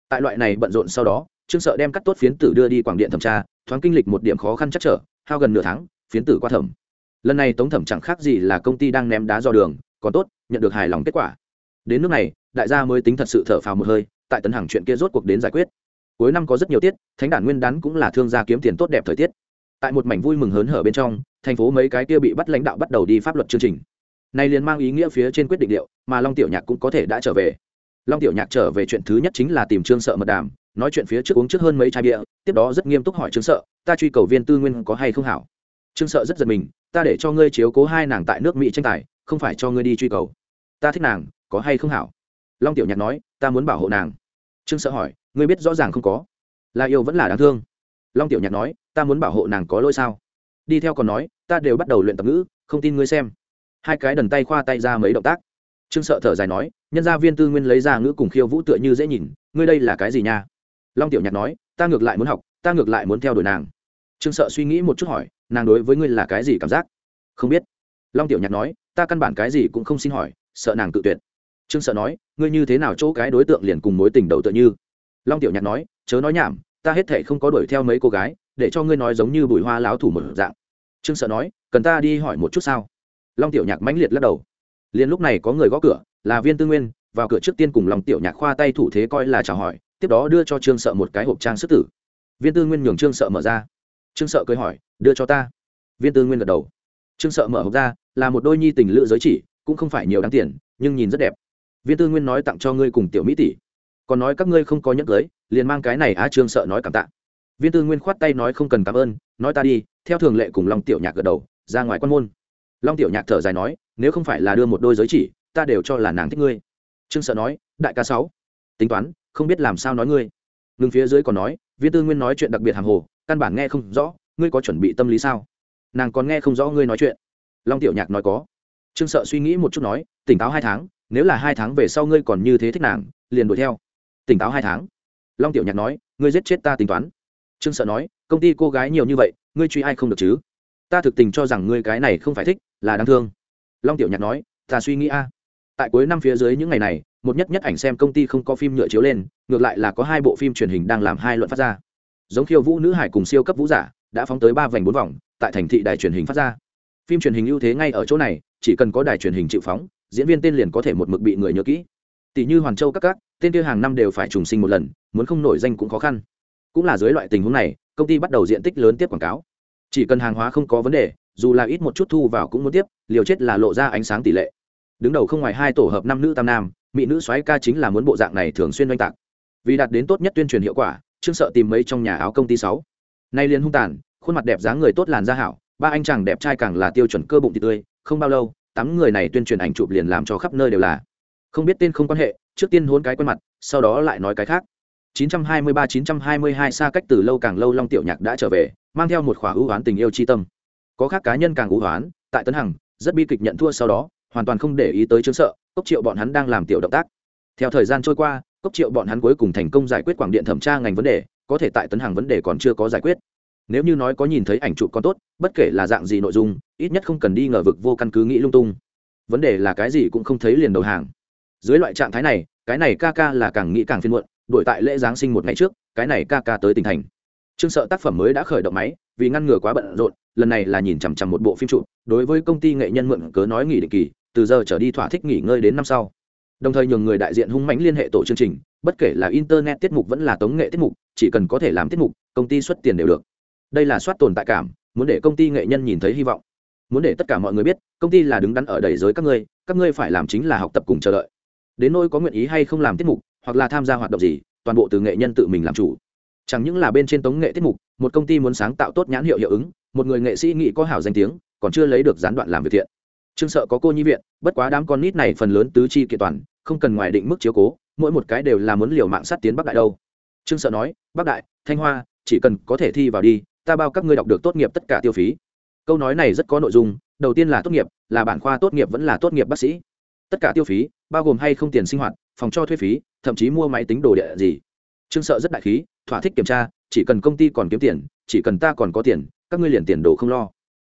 tại loại này bận rộn sau đó trương sợ đem cắt tốt phiến tử đưa đi quảng điện thẩm tra thoáng kinh lịch một điểm khó khăn chắc trở hao gần nửa tháng phiến tử qua thẩm. Lần này tống thẩm chẳng khác gì là công ty đang ném đá do đường còn tốt nhận được hài lòng kết quả. Đến nước này đại gia mới tính thật sự thở phào một hơi tại tấn hàng chuyện kia rốt cuộc đến giải quyết. Cuối năm có rất nhiều tiết thánh đản nguyên đán cũng là thương gia kiếm tiền tốt đẹp thời tiết. Tại một mảnh vui mừng hớn hở bên trong thành phố mấy cái kia bị bắt lãnh đạo bắt đầu đi pháp luật chương trình. Này liền mang ý nghĩa phía trên quyết định liệu, mà long tiểu nhạc cũng có thể đã trở về long tiểu nhạc trở về chuyện thứ nhất chính là tìm trương sợ mật đàm, nói chuyện phía trước uống trước hơn mấy chai bia, tiếp đó rất nghiêm túc hỏi trương sợ, ta truy cầu viên tư nguyên có hay không hảo? Trương sợ rất giật mình, ta để cho ngươi chiếu cố hai nàng tại nước mỹ tranh tài, không phải cho ngươi đi truy cầu. Ta thích nàng, có hay không hảo? Long tiểu nhạc nói, ta muốn bảo hộ nàng. Trương sợ hỏi, ngươi biết rõ ràng không có? Là yêu vẫn là đáng thương? Long tiểu nhạc nói, ta muốn bảo hộ nàng có lỗi sao? Đi theo còn nói, ta đều bắt đầu luyện tập ngữ, không tin ngươi xem. Hai cái đần tay khoa tay ra mấy động tác trương sợ thở dài nói, nhân gia viên tư nguyên lấy ra ngữ cùng khiêu vũ tựa như dễ nhìn, ngươi đây là cái gì nha? Long tiểu nhạc nói, ta ngược lại muốn học, ta ngược lại muốn theo đuổi nàng. Trương sợ suy nghĩ một chút hỏi, nàng đối với ngươi là cái gì cảm giác? Không biết. Long tiểu nhạc nói, ta căn bản cái gì cũng không xin hỏi, sợ nàng tự tuyệt. Trương sợ nói, ngươi như thế nào chỗ cái đối tượng liền cùng mối tình đầu tựa như? Long tiểu nhạc nói, chớ nói nhảm, ta hết thể không có đuổi theo mấy cô gái, để cho ngươi nói giống như bùi hoa láo thủ một dạng. Trương sợ nói, cần ta đi hỏi một chút sao? Long tiểu nhạc mãnh liệt lắc đầu liền lúc này có người gõ cửa, là viên tư nguyên, vào cửa trước tiên cùng long tiểu nhạc khoa tay thủ thế coi là chào hỏi, tiếp đó đưa cho trương sợ một cái hộp trang sức tử. Viên tư nguyên nhường trương sợ mở ra. Trương sợ cười hỏi, đưa cho ta. Viên tư nguyên gật đầu. Trương sợ mở hộp ra, là một đôi nhi tình lựa giới chỉ, cũng không phải nhiều đáng tiền, nhưng nhìn rất đẹp. Viên tư nguyên nói tặng cho ngươi cùng tiểu mỹ tỷ. Còn nói các ngươi không có nhẫn cưới, liền mang cái này á, trương sợ nói cảm tạ. Viên tư nguyên khoát tay nói không cần cảm ơn, nói ta đi, theo thường lệ cùng long tiểu nhạc gật đầu, ra ngoài quan môn long tiểu nhạc thở dài nói, nếu không phải là đưa một đôi giới chỉ, ta đều cho là nàng thích ngươi. Trương sợ nói, đại ca sáu, tính toán, không biết làm sao nói ngươi. Ngừng phía dưới còn nói, viên tư nguyên nói chuyện đặc biệt hàng hồ, căn bản nghe không rõ, ngươi có chuẩn bị tâm lý sao? Nàng còn nghe không rõ ngươi nói chuyện. Long tiểu nhạc nói có. Trương sợ suy nghĩ một chút nói, tỉnh táo hai tháng, nếu là hai tháng về sau ngươi còn như thế thích nàng, liền đuổi theo. Tỉnh táo hai tháng. Long tiểu nhạc nói, ngươi giết chết ta tính toán. Trương sợ nói, công ty cô gái nhiều như vậy, ngươi truy ai không được chứ? Ta thực tình cho rằng ngươi cái này không phải thích là đáng thương. Long tiểu nhạc nói, ta suy nghĩ a. Tại cuối năm phía dưới những ngày này, một nhất nhất ảnh xem công ty không có phim nhựa chiếu lên, ngược lại là có hai bộ phim truyền hình đang làm hai luận phát ra. Giống khiêu vũ, nữ hải cùng siêu cấp vũ giả, đã phóng tới ba vành bốn vòng, tại thành thị đài truyền hình phát ra. Phim truyền hình ưu thế ngay ở chỗ này, chỉ cần có đài truyền hình chịu phóng, diễn viên tên liền có thể một mực bị người nhớ kỹ. Tỷ như hoàn châu các các, tên kia hàng năm đều phải trùng sinh một lần, muốn không nổi danh cũng khó khăn. Cũng là dưới loại tình huống này, công ty bắt đầu diện tích lớn tiếp quảng cáo. Chỉ cần hàng hóa không có vấn đề dù là ít một chút thu vào cũng muốn tiếp, liều chết là lộ ra ánh sáng tỷ lệ. Đứng đầu không ngoài hai tổ hợp năm nữ tam nam, mỹ nữ soái ca chính là muốn bộ dạng này thường xuyên oanh tạc. Vì đạt đến tốt nhất tuyên truyền hiệu quả, trương sợ tìm mấy trong nhà áo công ty sáu. Nay liền hung tàn, khuôn mặt đẹp dáng người tốt làn da hảo, ba anh chàng đẹp trai càng là tiêu chuẩn cơ bụng thì tươi, không bao lâu, tám người này tuyên truyền ảnh chụp liền làm cho khắp nơi đều là. Không biết tên không quan hệ, trước tiên hôn cái quen mặt, sau đó lại nói cái khác. 923-922 xa cách từ lâu càng lâu long tiểu nhạc đã trở về, mang theo một khỏa ưu oán tình yêu chi tâm có khác cá nhân càng ưu hoán, tại tấn hằng, rất bi kịch nhận thua sau đó, hoàn toàn không để ý tới chứng sợ, cốc triệu bọn hắn đang làm tiểu động tác. Theo thời gian trôi qua, cốc triệu bọn hắn cuối cùng thành công giải quyết quảng điện thẩm tra ngành vấn đề, có thể tại tấn hàng vấn đề còn chưa có giải quyết. Nếu như nói có nhìn thấy ảnh chụp con tốt, bất kể là dạng gì nội dung, ít nhất không cần đi ngờ vực vô căn cứ nghĩ lung tung. Vấn đề là cái gì cũng không thấy liền đầu hàng. Dưới loại trạng thái này, cái này ca ca là càng nghĩ càng phiên muộn, đổi tại lễ giáng sinh một ngày trước, cái này ca ca tới tỉnh thành trương sợ tác phẩm mới đã khởi động máy, vì ngăn ngừa quá bận rộn, lần này là nhìn chằm chằm một bộ phim trụ đối với công ty nghệ nhân mượn cớ nói nghỉ định kỳ, từ giờ trở đi thỏa thích nghỉ ngơi đến năm sau. Đồng thời nhường người đại diện hung mãnh liên hệ tổ chương trình, bất kể là internet tiết mục vẫn là tống nghệ tiết mục, chỉ cần có thể làm tiết mục, công ty xuất tiền đều được. Đây là soát tồn tại cảm, muốn để công ty nghệ nhân nhìn thấy hy vọng. Muốn để tất cả mọi người biết, công ty là đứng đắn ở đầy giới các ngươi các ngươi phải làm chính là học tập cùng chờ đợi. Đến nôi có nguyện ý hay không làm tiết mục, hoặc là tham gia hoạt động gì, toàn bộ từ nghệ nhân tự mình làm chủ chẳng những là bên trên tống nghệ tiết mục, một công ty muốn sáng tạo tốt nhãn hiệu hiệu ứng, một người nghệ sĩ nghĩ có hảo danh tiếng, còn chưa lấy được gián đoạn làm việc thiện. Trương sợ có cô nhi viện, bất quá đám con nít này phần lớn tứ chi kiện toàn, không cần ngoài định mức chiếu cố, mỗi một cái đều là muốn liều mạng sát tiến bắc đại đâu. Trương sợ nói, bắc đại, thanh hoa, chỉ cần có thể thi vào đi, ta bao các ngươi đọc được tốt nghiệp tất cả tiêu phí. Câu nói này rất có nội dung, đầu tiên là tốt nghiệp, là bản khoa tốt nghiệp vẫn là tốt nghiệp bác sĩ. Tất cả tiêu phí, bao gồm hay không tiền sinh hoạt, phòng cho thuê phí, thậm chí mua máy tính đồ địa gì trương sợ rất đại khí, thỏa thích kiểm tra, chỉ cần công ty còn kiếm tiền, chỉ cần ta còn có tiền, các ngươi liền tiền đồ không lo.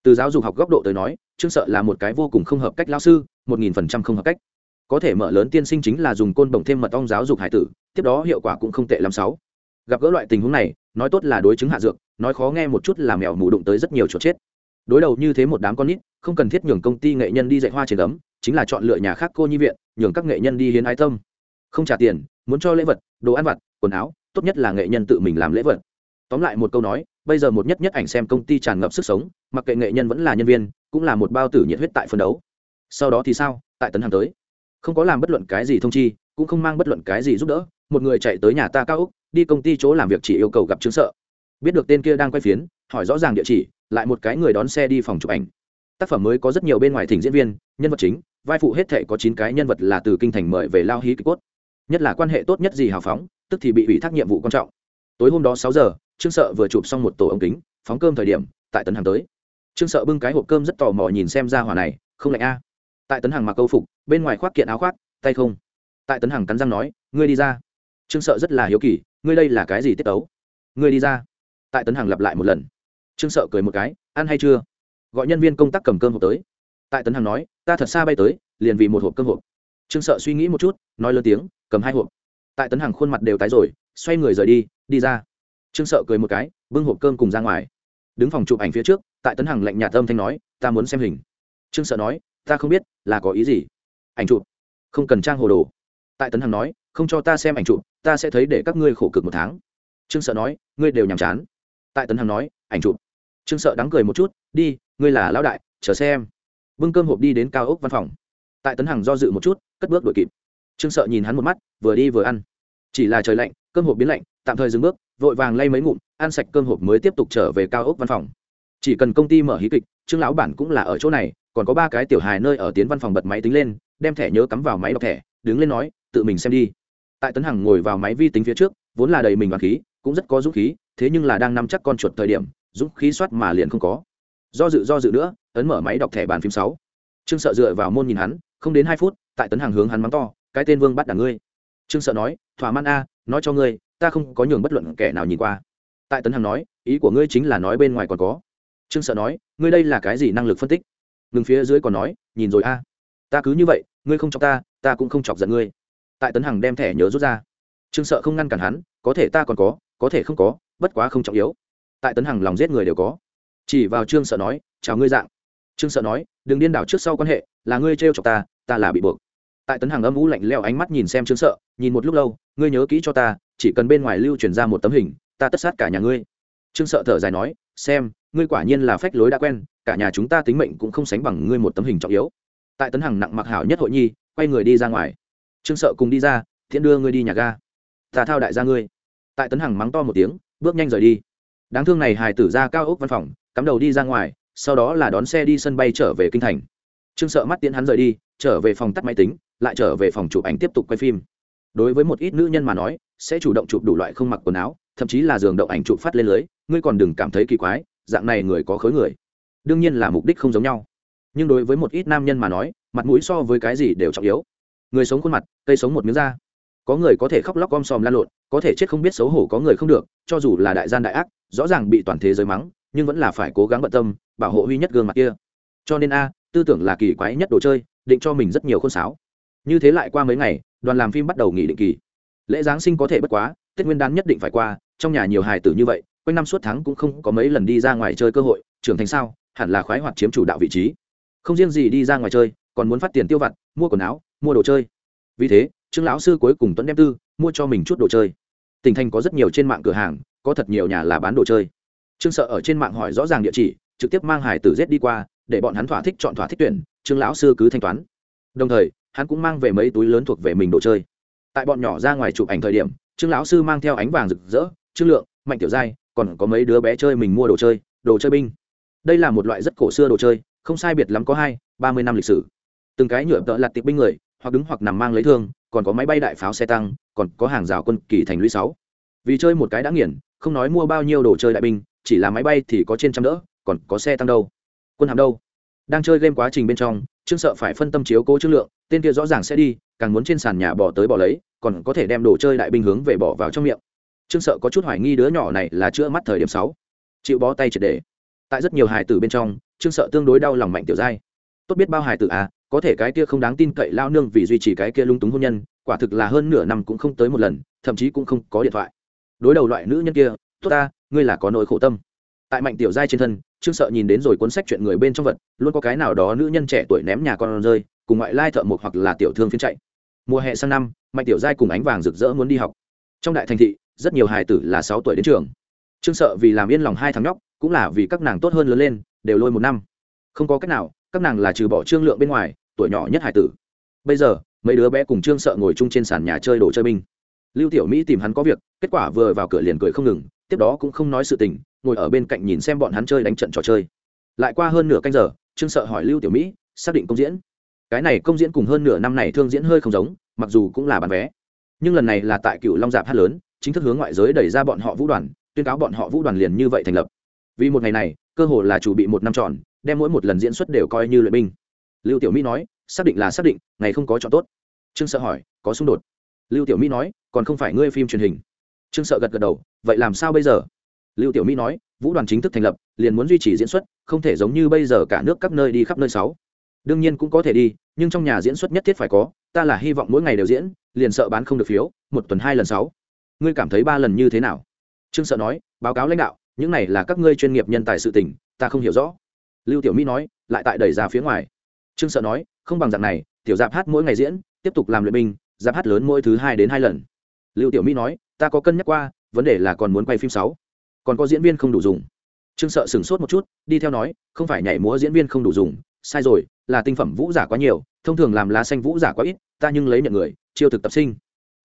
Từ giáo dục học góc độ tới nói, trương sợ là một cái vô cùng không hợp cách lao sư, một nghìn phần trăm không hợp cách. Có thể mở lớn tiên sinh chính là dùng côn bổng thêm mật ong giáo dục hải tử, tiếp đó hiệu quả cũng không tệ lắm sáu. Gặp gỡ loại tình huống này, nói tốt là đối chứng hạ dược, nói khó nghe một chút là mèo mù đụng tới rất nhiều chỗ chết. Đối đầu như thế một đám con nít, không cần thiết nhường công ty nghệ nhân đi dạy hoa trên ấm chính là chọn lựa nhà khác cô nhi viện, nhường các nghệ nhân đi hiến ái tâm. Không trả tiền, muốn cho lễ vật, đồ ăn vặt quần áo, tốt nhất là nghệ nhân tự mình làm lễ vật. Tóm lại một câu nói, bây giờ một nhất nhất ảnh xem công ty tràn ngập sức sống, mặc kệ nghệ nhân vẫn là nhân viên, cũng là một bao tử nhiệt huyết tại phân đấu. Sau đó thì sao? Tại tấn hàng tới. Không có làm bất luận cái gì thông chi, cũng không mang bất luận cái gì giúp đỡ, một người chạy tới nhà ta cao úc, đi công ty chỗ làm việc chỉ yêu cầu gặp chứng sợ. Biết được tên kia đang quay phiến, hỏi rõ ràng địa chỉ, lại một cái người đón xe đi phòng chụp ảnh. Tác phẩm mới có rất nhiều bên ngoài thỉnh diễn viên, nhân vật chính, vai phụ hết thể có chín cái nhân vật là từ kinh thành mời về lao hí kịch cốt. Nhất là quan hệ tốt nhất gì hào phóng tức thì bị ủy thác nhiệm vụ quan trọng. Tối hôm đó sáu giờ, trương sợ vừa chụp xong một tổ ống kính, phóng cơm thời điểm, tại tấn hàng tới. Trương sợ bưng cái hộp cơm rất tò mò nhìn xem ra hỏa này, không lạnh a. Tại tấn hàng mặc câu phục, bên ngoài khoác kiện áo khoác, tay không. Tại tấn hàng cắn răng nói, ngươi đi ra. Trương sợ rất là hiếu kỳ, ngươi đây là cái gì tiết tấu? Ngươi đi ra. Tại tấn hàng lặp lại một lần. Trương sợ cười một cái, ăn hay chưa? Gọi nhân viên công tác cầm cơm hộp tới. Tại tấn hàng nói, ta thật xa bay tới, liền vì một hộp cơm hộp. Trương sợ suy nghĩ một chút, nói lớn tiếng, cầm hai hộp tại tấn hằng khuôn mặt đều tái rồi, xoay người rời đi đi ra. Trương sợ cười một cái, bưng hộp cơm cùng ra ngoài. Đứng phòng chụp ảnh phía trước, tại tấn hằng lạnh nhạt âm thanh nói, ta muốn xem hình. Trương sợ nói, ta không biết, là có ý gì. Ảnh chụp. Không cần trang hồ đồ. Tại tấn hằng nói, không cho ta xem ảnh chụp, ta sẽ thấy để các ngươi khổ cực một tháng. Trương sợ nói, ngươi đều nhàm chán. Tại tấn hằng nói, ảnh chụp. Trương sợ đắng cười một chút, đi, ngươi là lão đại, chờ xem. Bưng cơm hộp đi đến cao ốc văn phòng. Tại tấn hằng do dự một chút, cất bước đuổi kịp. Trương sợ nhìn hắn một mắt, vừa đi vừa ăn chỉ là trời lạnh, cơm hộp biến lạnh, tạm thời dừng bước, vội vàng lay mấy ngụm, ăn sạch cơm hộp mới tiếp tục trở về cao ốc văn phòng. Chỉ cần công ty mở hí kịch, trương lão bản cũng là ở chỗ này, còn có ba cái tiểu hài nơi ở tiến văn phòng bật máy tính lên, đem thẻ nhớ cắm vào máy đọc thẻ, đứng lên nói, tự mình xem đi. Tại tấn hằng ngồi vào máy vi tính phía trước, vốn là đầy mình bằng khí, cũng rất có dũng khí, thế nhưng là đang nắm chắc con chuột thời điểm, dũng khí soát mà liền không có. Do dự do dự nữa ấn mở máy đọc thẻ bàn phím sáu. Trương sợ dựa vào môn nhìn hắn, không đến hai phút, tại tấn hàng hướng hắn mắng to, cái tên vương bắt đảng ngươi trương sợ nói, thỏa mãn a, nói cho ngươi, ta không có nhường bất luận kẻ nào nhìn qua. Tại tấn hằng nói, ý của ngươi chính là nói bên ngoài còn có. Trương sợ nói, ngươi đây là cái gì năng lực phân tích? Ngừng phía dưới còn nói, nhìn rồi a, ta cứ như vậy, ngươi không chọc ta ta cũng không chọc giận ngươi. Tại tấn hằng đem thẻ nhớ rút ra. Trương sợ không ngăn cản hắn, có thể ta còn có có thể không có, bất quá không trọng yếu. Tại tấn hằng lòng giết người đều có. Chỉ vào trương sợ nói, chào ngươi dạng. Trương sợ nói, đừng điên đảo trước sau quan hệ, là ngươi trêu chọc ta ta là bị buộc tại tấn hàng âm u lạnh leo ánh mắt nhìn xem chứng sợ, nhìn một lúc lâu, ngươi nhớ kỹ cho ta, chỉ cần bên ngoài lưu truyền ra một tấm hình, ta tất sát cả nhà ngươi. Trương sợ thở dài nói, xem, ngươi quả nhiên là phách lối đã quen, cả nhà chúng ta tính mệnh cũng không sánh bằng ngươi một tấm hình trọng yếu. Tại tấn hằng nặng mặc hảo nhất hội nhi, quay người đi ra ngoài. Trương sợ cùng đi ra, thiện đưa ngươi đi nhà ga. Ta thao đại gia ngươi. Tại tấn hằng mắng to một tiếng, bước nhanh rời đi. Đáng thương này hài tử ra cao ốc văn phòng, cắm đầu đi ra ngoài, sau đó là đón xe đi sân bay trở về kinh thành. Trương sợ mắt tiễn hắn rời đi, trở về phòng tắt máy tính lại trở về phòng chụp ảnh tiếp tục quay phim. Đối với một ít nữ nhân mà nói, sẽ chủ động chụp đủ loại không mặc quần áo, thậm chí là giường động ảnh chụp phát lên lưới, ngươi còn đừng cảm thấy kỳ quái, dạng này người có khối người. Đương nhiên là mục đích không giống nhau. Nhưng đối với một ít nam nhân mà nói, mặt mũi so với cái gì đều trọng yếu. Người sống khuôn mặt, cây sống một miếng da. Có người có thể khóc lóc gom sòm lan lộn, có thể chết không biết xấu hổ có người không được, cho dù là đại gian đại ác, rõ ràng bị toàn thế giới mắng, nhưng vẫn là phải cố gắng bận tâm, bảo hộ huy nhất gương mặt kia. Cho nên a, tư tưởng là kỳ quái nhất đồ chơi, định cho mình rất nhiều khôn sáo như thế lại qua mấy ngày, đoàn làm phim bắt đầu nghỉ định kỳ. Lễ giáng sinh có thể bất quá, tết nguyên đán nhất định phải qua, trong nhà nhiều hài tử như vậy, quanh năm suốt tháng cũng không có mấy lần đi ra ngoài chơi cơ hội, trưởng thành sao, hẳn là khoái hoạt chiếm chủ đạo vị trí. Không riêng gì đi ra ngoài chơi, còn muốn phát tiền tiêu vặt, mua quần áo, mua đồ chơi. Vì thế, trương lão sư cuối cùng tuấn đem tư, mua cho mình chút đồ chơi. Tỉnh thành có rất nhiều trên mạng cửa hàng, có thật nhiều nhà là bán đồ chơi. Trương sợ ở trên mạng hỏi rõ ràng địa chỉ, trực tiếp mang hải tử z đi qua, để bọn hắn thỏa thích chọn thỏa thích tuyển, trương lão sư cứ thanh toán đồng thời, hắn cũng mang về mấy túi lớn thuộc về mình đồ chơi. Tại bọn nhỏ ra ngoài chụp ảnh thời điểm, trương lão sư mang theo ánh vàng rực rỡ, trương lượng, mạnh tiểu giai, còn có mấy đứa bé chơi mình mua đồ chơi đồ chơi binh. Đây là một loại rất cổ xưa đồ chơi, không sai biệt lắm có hai, ba mươi năm lịch sử. Từng cái nhựa tợ lặt tiệp binh người, hoặc đứng hoặc nằm mang lấy thương, còn có máy bay đại pháo xe tăng, còn có hàng rào quân kỳ thành lũy sáu. Vì chơi một cái đã nghiền, không nói mua bao nhiêu đồ chơi đại binh, chỉ là máy bay thì có trên trăm đỡ, còn có xe tăng đâu. Quân hàm đâu? Đang chơi game quá trình bên trong, trương sợ phải phân tâm chiếu cố chất lượng, tên kia rõ ràng sẽ đi, càng muốn trên sàn nhà bỏ tới bỏ lấy, còn có thể đem đồ chơi đại binh hướng về bỏ vào trong miệng. Trương sợ có chút hoài nghi đứa nhỏ này là chữa mắt thời điểm sáu. Chịu bó tay triệt để. Tại rất nhiều hài tử bên trong, trương sợ tương đối đau lòng mạnh tiểu giai. Tốt biết bao hài tử à có thể cái kia không đáng tin cậy lao nương vì duy trì cái kia lung túng hôn nhân, quả thực là hơn nửa năm cũng không tới một lần, thậm chí cũng không có điện thoại. Đối đầu loại nữ nhân kia, tốt ta, ngươi là có nỗi khổ tâm. Tại mạnh tiểu giai trên thân trương sợ nhìn đến rồi cuốn sách chuyện người bên trong vật, luôn có cái nào đó nữ nhân trẻ tuổi ném nhà con rơi, cùng ngoại lai thợ một hoặc là tiểu thương phiên chạy. Mùa hè sang năm, mạnh tiểu giai cùng ánh vàng rực rỡ muốn đi học. Trong đại thành thị, rất nhiều hài tử là sáu tuổi đến trường. Trương sợ vì làm yên lòng hai thằng nhóc, cũng là vì các nàng tốt hơn lớn lên, đều lôi một năm. Không có cách nào, các nàng là trừ bỏ trương lượng bên ngoài, tuổi nhỏ nhất hài tử. Bây giờ, mấy đứa bé cùng trương sợ ngồi chung trên sàn nhà chơi đồ chơi binh. Lưu tiểu mỹ tìm hắn có việc, kết quả vừa vào cửa liền cười không ngừng tiếp đó cũng không nói sự tình, ngồi ở bên cạnh nhìn xem bọn hắn chơi đánh trận trò chơi. Lại qua hơn nửa canh giờ, trương sợ hỏi lưu tiểu mỹ, xác định công diễn. Cái này công diễn cùng hơn nửa năm này thương diễn hơi không giống, mặc dù cũng là bán vé. Nhưng lần này là tại cựu long giạp hát lớn, chính thức hướng ngoại giới đẩy ra bọn họ vũ đoàn, tuyên cáo bọn họ vũ đoàn liền như vậy thành lập. Vì một ngày này, cơ hồ là chủ bị một năm tròn, đem mỗi một lần diễn xuất đều coi như luyện binh. Lưu tiểu mỹ nói, xác định là xác định, ngày không có chọn tốt. Trương sợ hỏi, có xung đột. Lưu tiểu mỹ nói, còn không phải ngươi phim truyền hình trương sợ gật gật đầu, vậy làm sao bây giờ? Lưu tiểu mỹ nói, vũ đoàn chính thức thành lập, liền muốn duy trì diễn xuất, không thể giống như bây giờ cả nước các nơi đi khắp nơi sáu. Đương nhiên cũng có thể đi, nhưng trong nhà diễn xuất nhất thiết phải có, ta là hy vọng mỗi ngày đều diễn, liền sợ bán không được phiếu, một tuần hai lần sáu. Ngươi cảm thấy ba lần như thế nào? Trương sợ nói, báo cáo lãnh đạo, những này là các ngươi chuyên nghiệp nhân tài sự tình, ta không hiểu rõ. Lưu tiểu mỹ nói, lại tại đẩy ra phía ngoài. Trương sợ nói, không bằng dạng này, tiểu giáp hát mỗi ngày diễn, tiếp tục làm luyện binh, giáp hát lớn mỗi thứ hai đến hai lần. Lưu tiểu mỹ nói ta có cân nhắc qua, vấn đề là còn muốn quay phim sáu. Còn có diễn viên không đủ dùng. Trương sợ sửng sốt một chút, đi theo nói, không phải nhảy múa diễn viên không đủ dùng. Sai rồi, là tinh phẩm vũ giả quá nhiều, thông thường làm lá xanh vũ giả quá ít, ta nhưng lấy nhận người, chiêu thực tập sinh.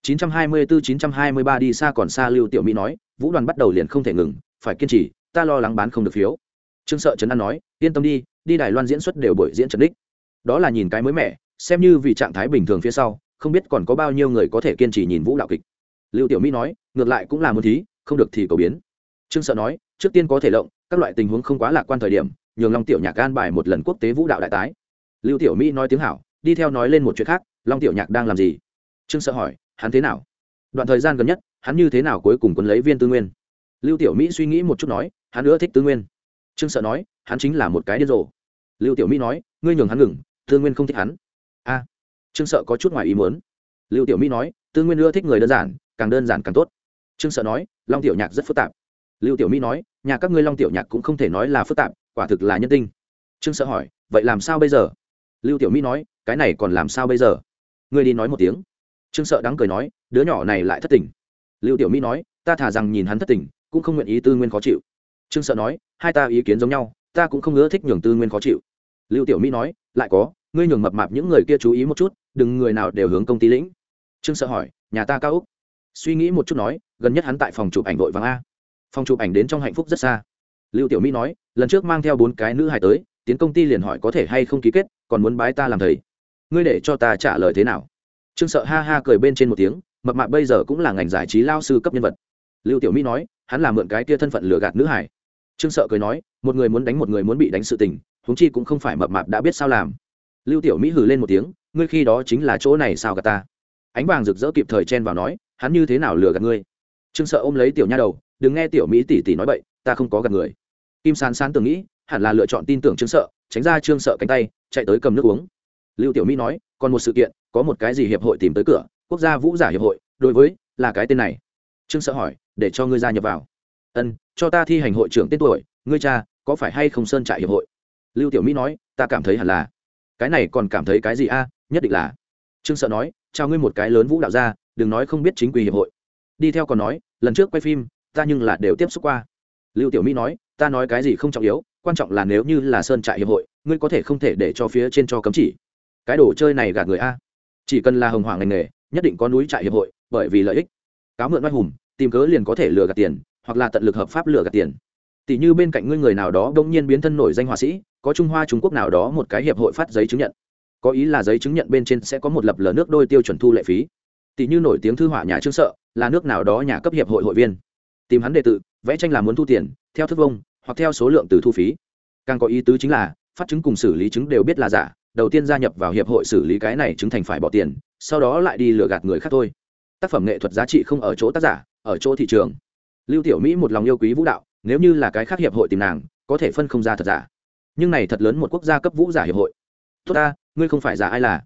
924-923 đi xa còn xa lưu tiểu mỹ nói, vũ đoàn bắt đầu liền không thể ngừng, phải kiên trì, ta lo lắng bán không được phiếu. Trương sợ trấn an nói, yên tâm đi đi đài loan diễn xuất đều buổi diễn trần đích. Đó là nhìn cái mới mẻ, xem như vì trạng thái bình thường phía sau, không biết còn có bao nhiêu người có thể kiên trì nhìn vũ đạo kịch lưu tiểu mỹ nói, ngược lại cũng là một thí, không được thì cầu biến. Trương sợ nói, trước tiên có thể lộng, các loại tình huống không quá lạc quan thời điểm, nhường long tiểu nhạc gan bài một lần quốc tế vũ đạo đại tái. Lưu tiểu mỹ nói tiếng hảo, đi theo nói lên một chuyện khác, long tiểu nhạc đang làm gì? Trương sợ hỏi, hắn thế nào? Đoạn thời gian gần nhất, hắn như thế nào cuối cùng quân lấy viên tư nguyên? Lưu tiểu mỹ suy nghĩ một chút nói, hắn nữa thích tư nguyên. Trương sợ nói, hắn chính là một cái điên rồ. Lưu tiểu mỹ nói, ngươi nhường hắn ngừng, tư nguyên không thích hắn. A, trương sợ có chút ngoài ý muốn. Lưu tiểu mỹ nói, tư nguyên ưa thích người đơn giản càng đơn giản càng tốt. Trương sợ nói, long tiểu nhạc rất phức tạp. Lưu tiểu mỹ nói, nhà các ngươi long tiểu nhạc cũng không thể nói là phức tạp, quả thực là nhân tinh. Trương sợ hỏi, vậy làm sao bây giờ? Lưu tiểu mỹ nói, cái này còn làm sao bây giờ? Ngươi đi nói một tiếng. Trương sợ đắng cười nói, đứa nhỏ này lại thất tình. Lưu tiểu mỹ nói, ta thả rằng nhìn hắn thất tình, cũng không nguyện ý tư nguyên khó chịu. Trương sợ nói, hai ta ý kiến giống nhau, ta cũng không ưa thích nhường tư nguyên khó chịu. Lưu tiểu mỹ nói, lại có, ngươi nhường mập mạp những người kia chú ý một chút, đừng người nào đều hướng công ty lĩnh. Trương sợ hỏi, nhà ta cao úc? Suy nghĩ một chút nói, gần nhất hắn tại phòng chụp ảnh vội vàng a. Phòng chụp ảnh đến trong hạnh phúc rất xa. Lưu tiểu mỹ nói, lần trước mang theo bốn cái nữ hài tới, tiến công ty liền hỏi có thể hay không ký kết, còn muốn bái ta làm thầy. Ngươi để cho ta trả lời thế nào? Trương sợ ha ha cười bên trên một tiếng, mập mạp bây giờ cũng là ngành giải trí lao sư cấp nhân vật. Lưu tiểu mỹ nói, hắn là mượn cái kia thân phận lừa gạt nữ hải trương sợ cười nói, một người muốn đánh một người muốn bị đánh sự tình, huống chi cũng không phải mập mạp đã biết sao làm. Lưu tiểu mỹ hừ lên một tiếng, ngươi khi đó chính là chỗ này sao gạt ta? Ánh vàng rực rỡ kịp thời chen vào nói hắn như thế nào lừa gạt ngươi? Trương sợ ôm lấy tiểu nha đầu, đừng nghe tiểu mỹ tỷ tỷ nói bậy, ta không có gạt người. Kim sán sán tưởng nghĩ, hẳn là lựa chọn tin tưởng trương sợ, tránh ra trương sợ cánh tay, chạy tới cầm nước uống. Lưu tiểu mỹ nói, còn một sự kiện, có một cái gì hiệp hội tìm tới cửa, quốc gia vũ giả hiệp hội, đối với, là cái tên này. Trương sợ hỏi, để cho ngươi gia nhập vào. Ân, cho ta thi hành hội trưởng tên tuổi, ngươi cha, có phải hay không sơn trại hiệp hội? Lưu tiểu mỹ nói, ta cảm thấy hẳn là. Cái này còn cảm thấy cái gì a? Nhất định là. Trương sợ nói, chào ngươi một cái lớn vũ đạo gia đừng nói không biết chính quy hiệp hội. Đi theo còn nói, lần trước quay phim, ta nhưng là đều tiếp xúc qua. Lưu tiểu mỹ nói, ta nói cái gì không trọng yếu, quan trọng là nếu như là sơn trại hiệp hội, ngươi có thể không thể để cho phía trên cho cấm chỉ. Cái đồ chơi này gạt người a. Chỉ cần là hồng hoàng ngành nghề, nhất định có núi trại hiệp hội, bởi vì lợi ích. Cáo mượn oai hùng, tìm cớ liền có thể lừa gạt tiền, hoặc là tận lực hợp pháp lừa gạt tiền. Tỷ như bên cạnh ngươi người nào đó đông nhiên biến thân nổi danh họa sĩ, có trung hoa trung quốc nào đó một cái hiệp hội phát giấy chứng nhận. Có ý là giấy chứng nhận bên trên sẽ có một lập lờ nước đôi tiêu chuẩn thu lệ phí tỷ như nổi tiếng thư họa nhà trương sợ, là nước nào đó nhà cấp hiệp hội hội viên. Tìm hắn đệ tự vẽ tranh là muốn thu tiền, theo thức vông, hoặc theo số lượng từ thu phí. Càng có ý tứ chính là, phát chứng cùng xử lý chứng đều biết là giả, đầu tiên gia nhập vào hiệp hội xử lý cái này chứng thành phải bỏ tiền, sau đó lại đi lừa gạt người khác thôi. Tác phẩm nghệ thuật giá trị không ở chỗ tác giả, ở chỗ thị trường. Lưu tiểu mỹ một lòng yêu quý vũ đạo, nếu như là cái khác hiệp hội tìm nàng, có thể phân không ra thật giả. Nhưng này thật lớn một quốc gia cấp vũ giả hiệp hội. Tốt ta, ngươi không phải giả ai là.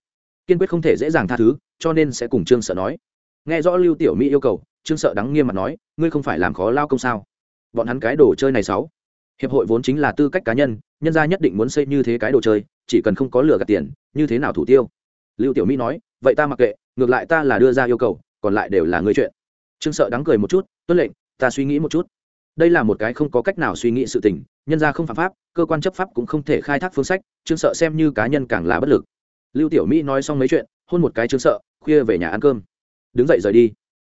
Kiên quyết không thể dễ dàng tha thứ cho nên sẽ cùng trương sợ nói. Nghe rõ lưu tiểu mỹ yêu cầu, trương sợ đắng nghiêm mặt nói, ngươi không phải làm khó lao công sao? Bọn hắn cái đồ chơi này sáu. Hiệp hội vốn chính là tư cách cá nhân nhân gia nhất định muốn xây như thế cái đồ chơi, chỉ cần không có lừa gạt tiền, như thế nào thủ tiêu? Lưu tiểu mỹ nói, vậy ta mặc kệ, ngược lại ta là đưa ra yêu cầu, còn lại đều là ngươi chuyện. Trương sợ đắng cười một chút, tuân lệnh, ta suy nghĩ một chút. Đây là một cái không có cách nào suy nghĩ sự tình, nhân ra không phạm pháp, cơ quan chấp pháp cũng không thể khai thác phương sách, trương sợ xem như cá nhân càng là bất lực lưu tiểu mỹ nói xong mấy chuyện, hôn một cái trương sợ, khuya về nhà ăn cơm. Đứng dậy rời đi.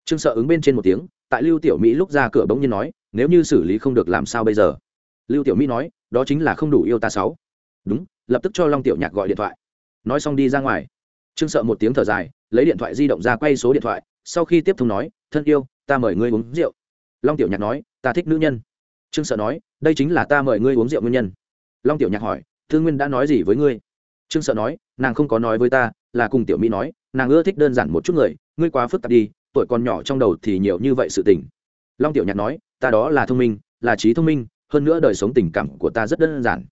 Trương sợ ứng bên trên một tiếng, tại lưu tiểu mỹ lúc ra cửa bỗng nhiên nói, nếu như xử lý không được làm sao bây giờ? Lưu tiểu mỹ nói, đó chính là không đủ yêu ta sáu. Đúng, lập tức cho long tiểu nhạc gọi điện thoại. Nói xong đi ra ngoài. Trương sợ một tiếng thở dài, lấy điện thoại di động ra quay số điện thoại, sau khi tiếp thông nói, thân yêu, ta mời ngươi uống rượu. Long tiểu nhạc nói, ta thích nữ nhân. Trương sợ nói, đây chính là ta mời ngươi uống rượu nguyên nhân. Long tiểu nhạc hỏi thương nguyên đã nói gì với ngươi? Trương sợ nói, nàng không có nói với ta, là cùng tiểu mỹ nói, nàng ưa thích đơn giản một chút người, ngươi quá phức tạp đi, tuổi còn nhỏ trong đầu thì nhiều như vậy sự tình. Long tiểu nhạc nói, ta đó là thông minh, là trí thông minh, hơn nữa đời sống tình cảm của ta rất đơn giản.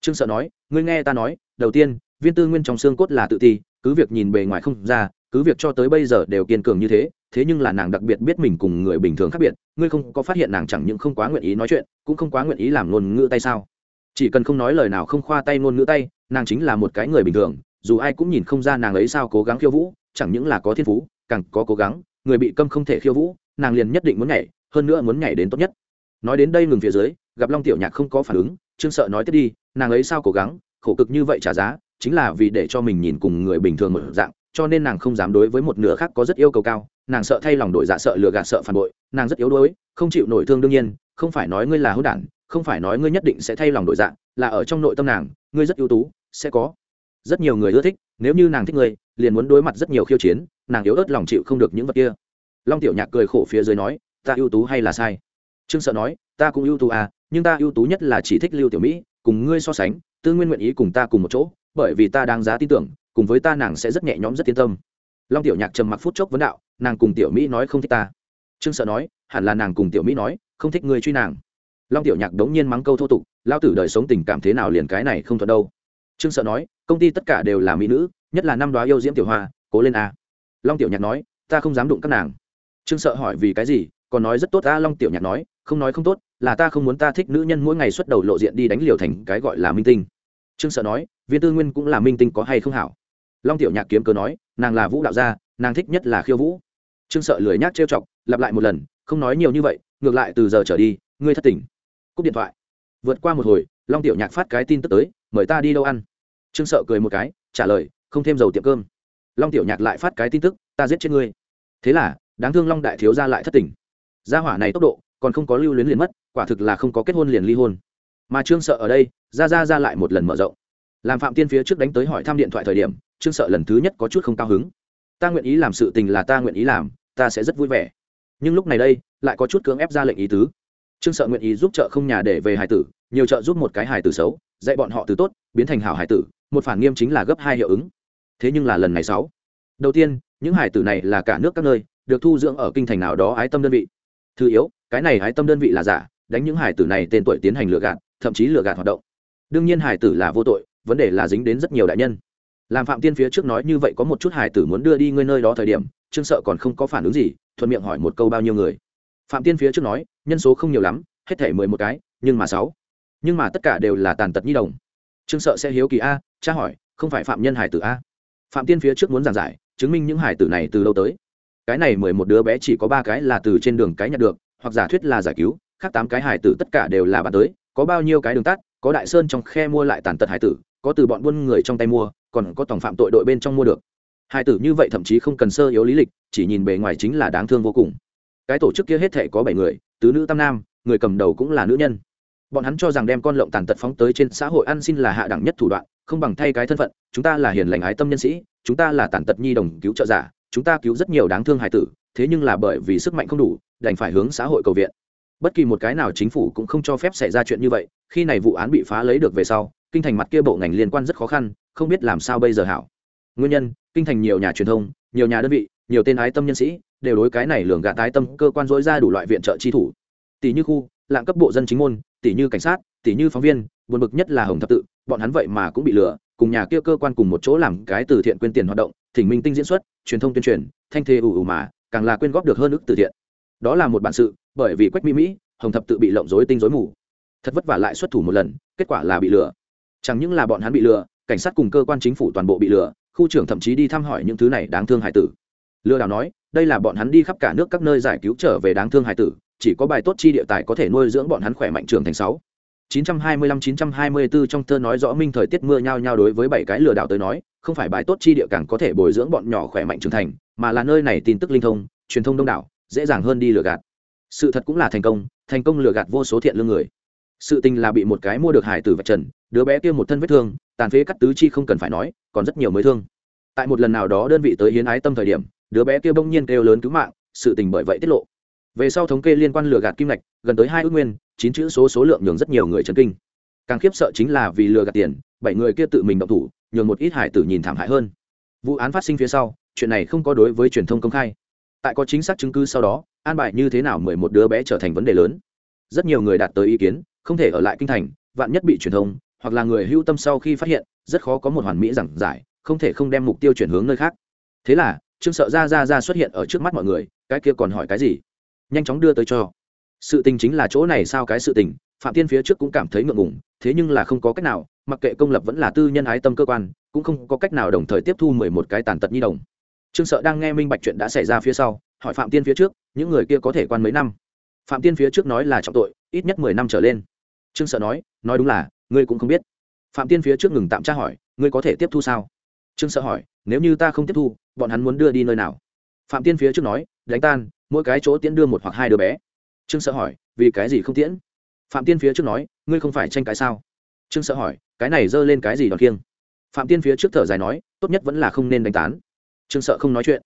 Trương sợ nói, ngươi nghe ta nói, đầu tiên, viên tư nguyên trong xương cốt là tự ti, cứ việc nhìn bề ngoài không ra, cứ việc cho tới bây giờ đều kiên cường như thế thế nhưng là nàng đặc biệt biết mình cùng người bình thường khác biệt, ngươi không có phát hiện nàng chẳng những không quá nguyện ý nói chuyện, cũng không quá nguyện ý làm ngôn ngữ tay sao? Chỉ cần không nói lời nào không khoa tay ngôn ngữ tay nàng chính là một cái người bình thường, dù ai cũng nhìn không ra nàng ấy sao cố gắng khiêu vũ, chẳng những là có thiên phú, càng có cố gắng, người bị câm không thể khiêu vũ, nàng liền nhất định muốn nhảy, hơn nữa muốn nhảy đến tốt nhất. Nói đến đây ngừng phía dưới, gặp long tiểu nhạc không có phản ứng, trương sợ nói tiếp đi, nàng ấy sao cố gắng, khổ cực như vậy trả giá, chính là vì để cho mình nhìn cùng người bình thường một dạng, cho nên nàng không dám đối với một nửa khác có rất yêu cầu cao, nàng sợ thay lòng đổi dạ sợ lừa gạt sợ phản bội, nàng rất yếu đuối, không chịu nổi thương đương nhiên, không phải nói ngươi là hữu đản, không phải nói ngươi nhất định sẽ thay lòng đổi dạ là ở trong nội tâm nàng, ngươi rất ưu tú sẽ có. Rất nhiều người ưa thích, nếu như nàng thích ngươi, liền muốn đối mặt rất nhiều khiêu chiến, nàng yếu ớt lòng chịu không được những vật kia. Long tiểu nhạc cười khổ phía dưới nói, ta ưu tú hay là sai? Trương sợ nói, ta cũng ưu tú à nhưng ta ưu tú nhất là chỉ thích lưu tiểu mỹ, cùng ngươi so sánh, tư nguyên nguyện ý cùng ta cùng một chỗ, bởi vì ta đang giá tin tưởng, cùng với ta nàng sẽ rất nhẹ nhõm, rất yên tâm. Long tiểu nhạc trầm mặc phút chốc vấn đạo, nàng cùng tiểu mỹ nói không thích ta. Trương sợ nói, hẳn là nàng cùng tiểu mỹ nói, không thích ngươi truy nàng. Long tiểu nhạc đống nhiên mắng câu thô tục lao tử đời sống tình cảm thế nào liền cái này không thuận đâu trương sợ nói, công ty tất cả đều là mỹ nữ, nhất là năm đó yêu diễm tiểu hoa, cố lên a. Long tiểu nhạc nói, ta không dám đụng các nàng. Trương sợ hỏi vì cái gì, còn nói rất tốt ta long tiểu nhạc nói, không nói không tốt, là ta không muốn ta thích nữ nhân mỗi ngày xuất đầu lộ diện đi đánh liều thành cái gọi là minh tinh. Trương sợ nói, viên tư nguyên cũng là minh tinh có hay không hảo? Long tiểu nhạc kiếm cớ nói, nàng là vũ đạo gia, nàng thích nhất là khiêu vũ. Trương sợ lười nhác trêu chọc, lặp lại một lần, không nói nhiều như vậy, ngược lại từ giờ trở đi, ngươi thất tỉnh cúp điện thoại. Vượt qua một hồi, long tiểu nhạc phát cái tin tức tới mời ta đi đâu ăn? Trương sợ cười một cái, trả lời, không thêm dầu tiệm cơm. Long tiểu nhạc lại phát cái tin tức, ta giết chết ngươi. Thế là, đáng thương long đại thiếu ra lại thất tỉnh gia hỏa này tốc độ, còn không có lưu luyến liền mất, quả thực là không có kết hôn liền ly hôn. Mà trương sợ ở đây, ra ra ra lại một lần mở rộng. Làm phạm tiên phía trước đánh tới hỏi thăm điện thoại thời điểm, trương sợ lần thứ nhất có chút không cao hứng. Ta nguyện ý làm sự tình là ta nguyện ý làm, ta sẽ rất vui vẻ. Nhưng lúc này đây, lại có chút cưỡng ép ra lệnh ý tứ. Trương sợ nguyện ý giúp trợ không nhà để về hải tử, nhiều trợ giúp một cái hải tử xấu dạy bọn họ từ tốt, biến thành hảo hải tử, một phản nghiêm chính là gấp hai hiệu ứng. Thế nhưng là lần này sáu. Đầu tiên, những hải tử này là cả nước các nơi, được thu dưỡng ở kinh thành nào đó ái tâm đơn vị. Thứ yếu, cái này ái tâm đơn vị là giả, đánh những hải tử này tên tuổi tiến hành lừa gạt, thậm chí lừa gạt hoạt động. Đương nhiên hải tử là vô tội, vấn đề là dính đến rất nhiều đại nhân. Làm phạm tiên phía trước nói như vậy có một chút hải tử muốn đưa đi ngươi nơi đó thời điểm, trương sợ còn không có phản ứng gì, thuận miệng hỏi một câu bao nhiêu người. Phạm tiên phía trước nói, nhân số không nhiều lắm, hết thể mười một cái, nhưng mà sáu nhưng mà tất cả đều là tàn tật nhi đồng. Trương sợ sẽ hiếu kỳ a, cha hỏi, không phải phạm nhân hải tử a? Phạm tiên phía trước muốn giảng giải, chứng minh những hải tử này từ lâu tới. Cái này mười một đứa bé chỉ có ba cái là từ trên đường cái nhặt được, hoặc giả thuyết là giải cứu, khác tám cái hải tử tất cả đều là bạn tới, có bao nhiêu cái đường tắt, có đại sơn trong khe mua lại tàn tật hải tử, có từ bọn buôn người trong tay mua, còn có tổng phạm tội đội bên trong mua được. Hải tử như vậy thậm chí không cần sơ yếu lý lịch, chỉ nhìn bề ngoài chính là đáng thương vô cùng. Cái tổ chức kia hết thể có bảy người, tứ nữ tam nam, người cầm đầu cũng là nữ nhân bọn hắn cho rằng đem con lộng tàn tật phóng tới trên xã hội ăn xin là hạ đẳng nhất thủ đoạn, không bằng thay cái thân phận, chúng ta là hiền lành ái tâm nhân sĩ, chúng ta là tàn tật nhi đồng cứu trợ giả, chúng ta cứu rất nhiều đáng thương hải tử, thế nhưng là bởi vì sức mạnh không đủ, đành phải hướng xã hội cầu viện. Bất kỳ một cái nào chính phủ cũng không cho phép xảy ra chuyện như vậy, khi này vụ án bị phá lấy được về sau, kinh thành mặt kia bộ ngành liên quan rất khó khăn, không biết làm sao bây giờ hảo. Nguyên nhân, kinh thành nhiều nhà truyền thông, nhiều nhà đơn vị, nhiều tên ái tâm nhân sĩ, đều đối cái này lường gạt tái tâm cơ quan dối ra đủ loại viện trợ chi thủ. Tỷ như khu lạng cấp bộ dân chính môn tỷ như cảnh sát tỷ như phóng viên, buồn bực nhất là hồng thập tự, bọn hắn vậy mà cũng bị lừa, cùng nhà kia cơ quan cùng một chỗ làm cái từ thiện quyên tiền hoạt động, thỉnh minh tinh diễn xuất, truyền thông tuyên truyền, thanh thê ủ ủ mà, càng là quyên góp được hơn ức từ thiện. Đó là một bản sự, bởi vì quách mỹ mỹ, hồng thập tự bị lộng dối tinh dối mù. Thật vất vả lại xuất thủ một lần, kết quả là bị lừa. Chẳng những là bọn hắn bị lừa, cảnh sát cùng cơ quan chính phủ toàn bộ bị lừa, khu trưởng thậm chí đi thăm hỏi những thứ này đáng thương hải tử. Lừa đảo nói, đây là bọn hắn đi khắp cả nước các nơi giải cứu trở về đáng thương hải tử chỉ có bài tốt chi địa tài có thể nuôi dưỡng bọn hắn khỏe mạnh trưởng thành sáu 925-924 trong thơ nói rõ minh thời tiết mưa nhau nhau đối với bảy cái lừa đảo tới nói, không phải bài tốt chi địa càng có thể bồi dưỡng bọn nhỏ khỏe mạnh trưởng thành, mà là nơi này tin tức linh thông, truyền thông đông đảo, dễ dàng hơn đi lừa gạt. Sự thật cũng là thành công, thành công lừa gạt vô số thiện lương người. Sự tình là bị một cái mua được hải tử vạch trần, đứa bé kia một thân vết thương, tàn phế cắt tứ chi không cần phải nói, còn rất nhiều mới thương. Tại một lần nào đó đơn vị tới hiến ái tâm thời điểm, đứa bé kia bỗng nhiên kêu lớn cứu mạng, sự tình bởi vậy tiết lộ về sau thống kê liên quan lừa gạt kim ngạch, gần tới hai ước nguyên, chín chữ số số lượng nhường rất nhiều người chấn kinh. Càng khiếp sợ chính là vì lừa gạt tiền, bảy người kia tự mình động thủ, nhường một ít hải tử nhìn thảm hại hơn. Vụ án phát sinh phía sau, chuyện này không có đối với truyền thông công khai. Tại có chính xác chứng cứ sau đó, an bài như thế nào mười một đứa bé trở thành vấn đề lớn. Rất nhiều người đạt tới ý kiến, không thể ở lại kinh thành, vạn nhất bị truyền thông, hoặc là người hưu tâm sau khi phát hiện, rất khó có một hoàn mỹ giảng giải, không thể không đem mục tiêu chuyển hướng nơi khác. Thế là, trương sợ ra ra ra xuất hiện ở trước mắt mọi người, cái kia còn hỏi cái gì? Nhanh chóng đưa tới cho. Sự tình chính là chỗ này sao cái sự tình, phạm tiên phía trước cũng cảm thấy ngượng ngùng, thế nhưng là không có cách nào, mặc kệ công lập vẫn là tư nhân ái tâm cơ quan, cũng không có cách nào đồng thời tiếp thu mười một cái tàn tật nhi đồng. Trương sợ đang nghe minh bạch chuyện đã xảy ra phía sau, hỏi phạm tiên phía trước, những người kia có thể quan mấy năm? Phạm tiên phía trước nói là trọng tội, ít nhất mười năm trở lên. Trương sợ nói nói đúng là, ngươi cũng không biết. Phạm tiên phía trước ngừng tạm tra hỏi, ngươi có thể tiếp thu sao? Trương sợ hỏi, nếu như ta không tiếp thu, bọn hắn muốn đưa đi nơi nào? Phạm tiên phía trước nói, đánh tan mỗi cái chỗ tiễn đưa một hoặc hai đứa bé. Trương sợ hỏi, vì cái gì không tiễn? Phạm tiên phía trước nói, ngươi không phải tranh cái sao? Trương sợ hỏi, cái này giơ lên cái gì đòn kiêng? Phạm tiên phía trước thở dài nói, tốt nhất vẫn là không nên đánh tán. Trương sợ không nói chuyện.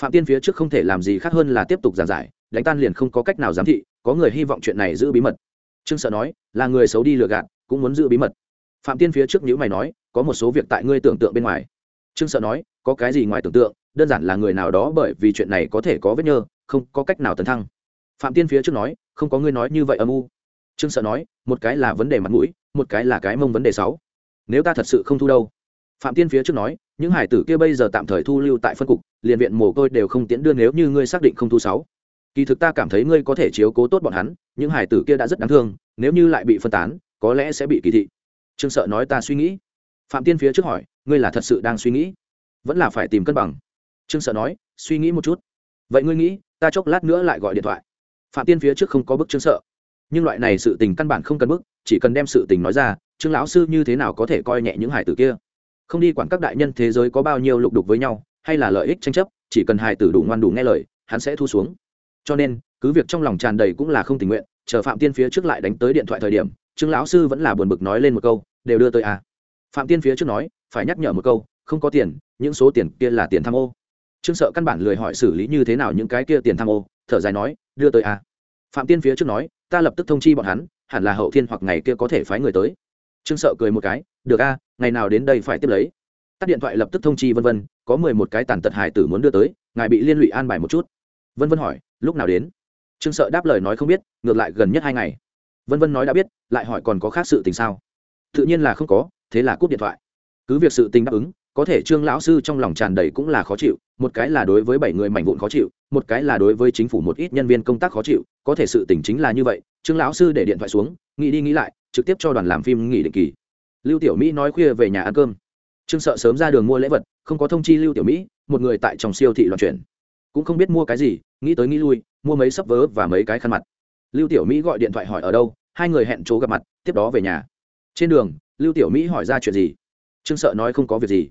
Phạm tiên phía trước không thể làm gì khác hơn là tiếp tục giảng giải, đánh tan liền không có cách nào giám thị, có người hy vọng chuyện này giữ bí mật. Trương sợ nói, là người xấu đi lừa gạt, cũng muốn giữ bí mật. Phạm tiên phía trước nhữ mày nói, có một số việc tại ngươi tưởng tượng bên ngoài. Trương sợ nói, có cái gì ngoài tưởng tượng? Đơn giản là người nào đó bởi vì chuyện này có thể có vết nhơ, không có cách nào tấn thăng. Phạm tiên phía trước nói, không có ngươi nói như vậy âm u. Trương sợ nói, một cái là vấn đề mặt mũi, một cái là cái mông vấn đề sáu. Nếu ta thật sự không thu đâu. Phạm tiên phía trước nói, những hải tử kia bây giờ tạm thời thu lưu tại phân cục, liền viện mồ côi đều không tiễn đưa nếu như ngươi xác định không thu sáu. Kỳ thực ta cảm thấy ngươi có thể chiếu cố tốt bọn hắn, những hải tử kia đã rất đáng thương, nếu như lại bị phân tán, có lẽ sẽ bị kỳ thị. Trương sợ nói ta suy nghĩ. Phạm tiên phía trước hỏi, ngươi là thật sự đang suy nghĩ? Vẫn là phải tìm cân bằng trương sợ nói, suy nghĩ một chút. Vậy ngươi nghĩ, ta chốc lát nữa lại gọi điện thoại. Phạm tiên phía trước không có bức trương sợ. Nhưng loại này sự tình căn bản không cần bức, chỉ cần đem sự tình nói ra, trương lão sư như thế nào có thể coi nhẹ những hải tử kia? Không đi quản các đại nhân thế giới có bao nhiêu lục đục với nhau, hay là lợi ích tranh chấp, chỉ cần hải tử đủ ngoan đủ nghe lời, hắn sẽ thu xuống. Cho nên, cứ việc trong lòng tràn đầy cũng là không tình nguyện, chờ phạm tiên phía trước lại đánh tới điện thoại thời điểm, trương lão sư vẫn là buồn bực nói lên một câu, đều đưa tới à. phạm tiên phía trước nói, phải nhắc nhở một câu, không có tiền, những số tiền kia là tiền tham ô trương sợ căn bản lười hỏi xử lý như thế nào những cái kia tiền tham ô, thở dài nói, đưa tới à. phạm tiên phía trước nói, ta lập tức thông chi bọn hắn, hẳn là hậu thiên hoặc ngày kia có thể phái người tới. Trương sợ cười một cái, được a ngày nào đến đây phải tiếp lấy. Tắt điện thoại lập tức thông chi vân vân, có mười một cái tàn tật hải tử muốn đưa tới, ngài bị liên lụy an bài một chút. Vân vân hỏi, lúc nào đến? Trương sợ đáp lời nói không biết, ngược lại gần nhất hai ngày. Vân vân nói đã biết, lại hỏi còn có khác sự tình sao? Tự nhiên là không có, thế là cúp điện thoại. Cứ việc sự tình đáp ứng, có thể trương lão sư trong lòng tràn đầy cũng là khó chịu một cái là đối với bảy người mảnh vụn khó chịu, một cái là đối với chính phủ một ít nhân viên công tác khó chịu, có thể sự tình chính là như vậy. Trương lão sư để điện thoại xuống, nghĩ đi nghĩ lại, trực tiếp cho đoàn làm phim nghỉ định kỳ. Lưu tiểu mỹ nói khuya về nhà ăn cơm. Trương sợ sớm ra đường mua lễ vật, không có thông chi lưu tiểu mỹ, một người tại trong siêu thị loạn chuyển. Cũng không biết mua cái gì, nghĩ tới nghĩ lui, mua mấy sấp vớ và mấy cái khăn mặt. Lưu tiểu mỹ gọi điện thoại hỏi ở đâu, hai người hẹn chỗ gặp mặt, tiếp đó về nhà. Trên đường, lưu tiểu mỹ hỏi ra chuyện gì. Trương sợ nói không có việc gì.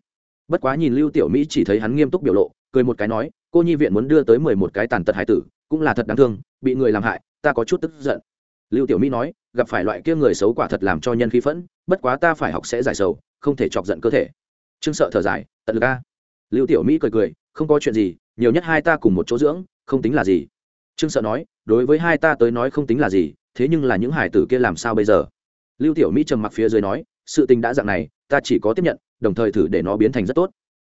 Bất quá nhìn lưu tiểu mỹ chỉ thấy hắn nghiêm túc biểu lộ cười một cái nói, cô nhi viện muốn đưa tới mười một cái tàn tật hải tử, cũng là thật đáng thương, bị người làm hại, ta có chút tức giận. Lưu tiểu mỹ nói, gặp phải loại kia người xấu quả thật làm cho nhân khí phẫn, bất quá ta phải học sẽ giải sầu, không thể chọc giận cơ thể. Trương sợ thở dài, tận lực a. Lưu tiểu mỹ cười cười, không có chuyện gì, nhiều nhất hai ta cùng một chỗ dưỡng, không tính là gì. Trương sợ nói, đối với hai ta tới nói không tính là gì, thế nhưng là những hải tử kia làm sao bây giờ? Lưu tiểu mỹ trầm mặc phía dưới nói, sự tình đã dạng này, ta chỉ có tiếp nhận, đồng thời thử để nó biến thành rất tốt.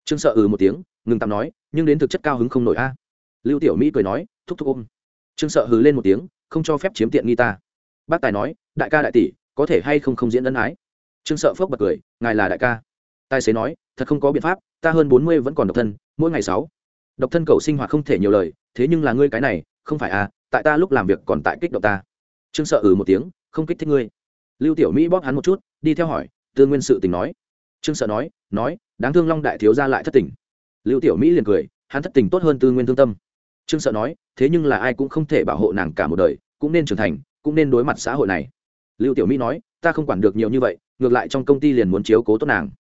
Trương sợ ừ một tiếng, ngừng tạm nói nhưng đến thực chất cao hứng không nổi a. Lưu tiểu mỹ cười nói, thúc thúc ôm. Trương sợ hừ lên một tiếng, không cho phép chiếm tiện nghi ta. Bác tài nói, đại ca đại tỷ, có thể hay không không diễn ân ái? Trương sợ phước bật cười, ngài là đại ca. Tài xế nói, thật không có biện pháp, ta hơn bốn mươi vẫn còn độc thân, mỗi ngày sáu. Độc thân cầu sinh hoạt không thể nhiều lời, thế nhưng là ngươi cái này, không phải à tại ta lúc làm việc còn tại kích động ta. Trương sợ ừ một tiếng, không kích thích ngươi. Lưu tiểu mỹ bóp hắn một chút, đi theo hỏi, tư nguyên sự tình nói. Trương sợ nói nói, đáng thương long đại thiếu ra lại thất tình lưu tiểu mỹ liền cười, hắn thất tình tốt hơn tư nguyên thương tâm. Trương sợ nói, thế nhưng là ai cũng không thể bảo hộ nàng cả một đời, cũng nên trưởng thành, cũng nên đối mặt xã hội này. Lưu tiểu mỹ nói, ta không quản được nhiều như vậy, ngược lại trong công ty liền muốn chiếu cố tốt nàng.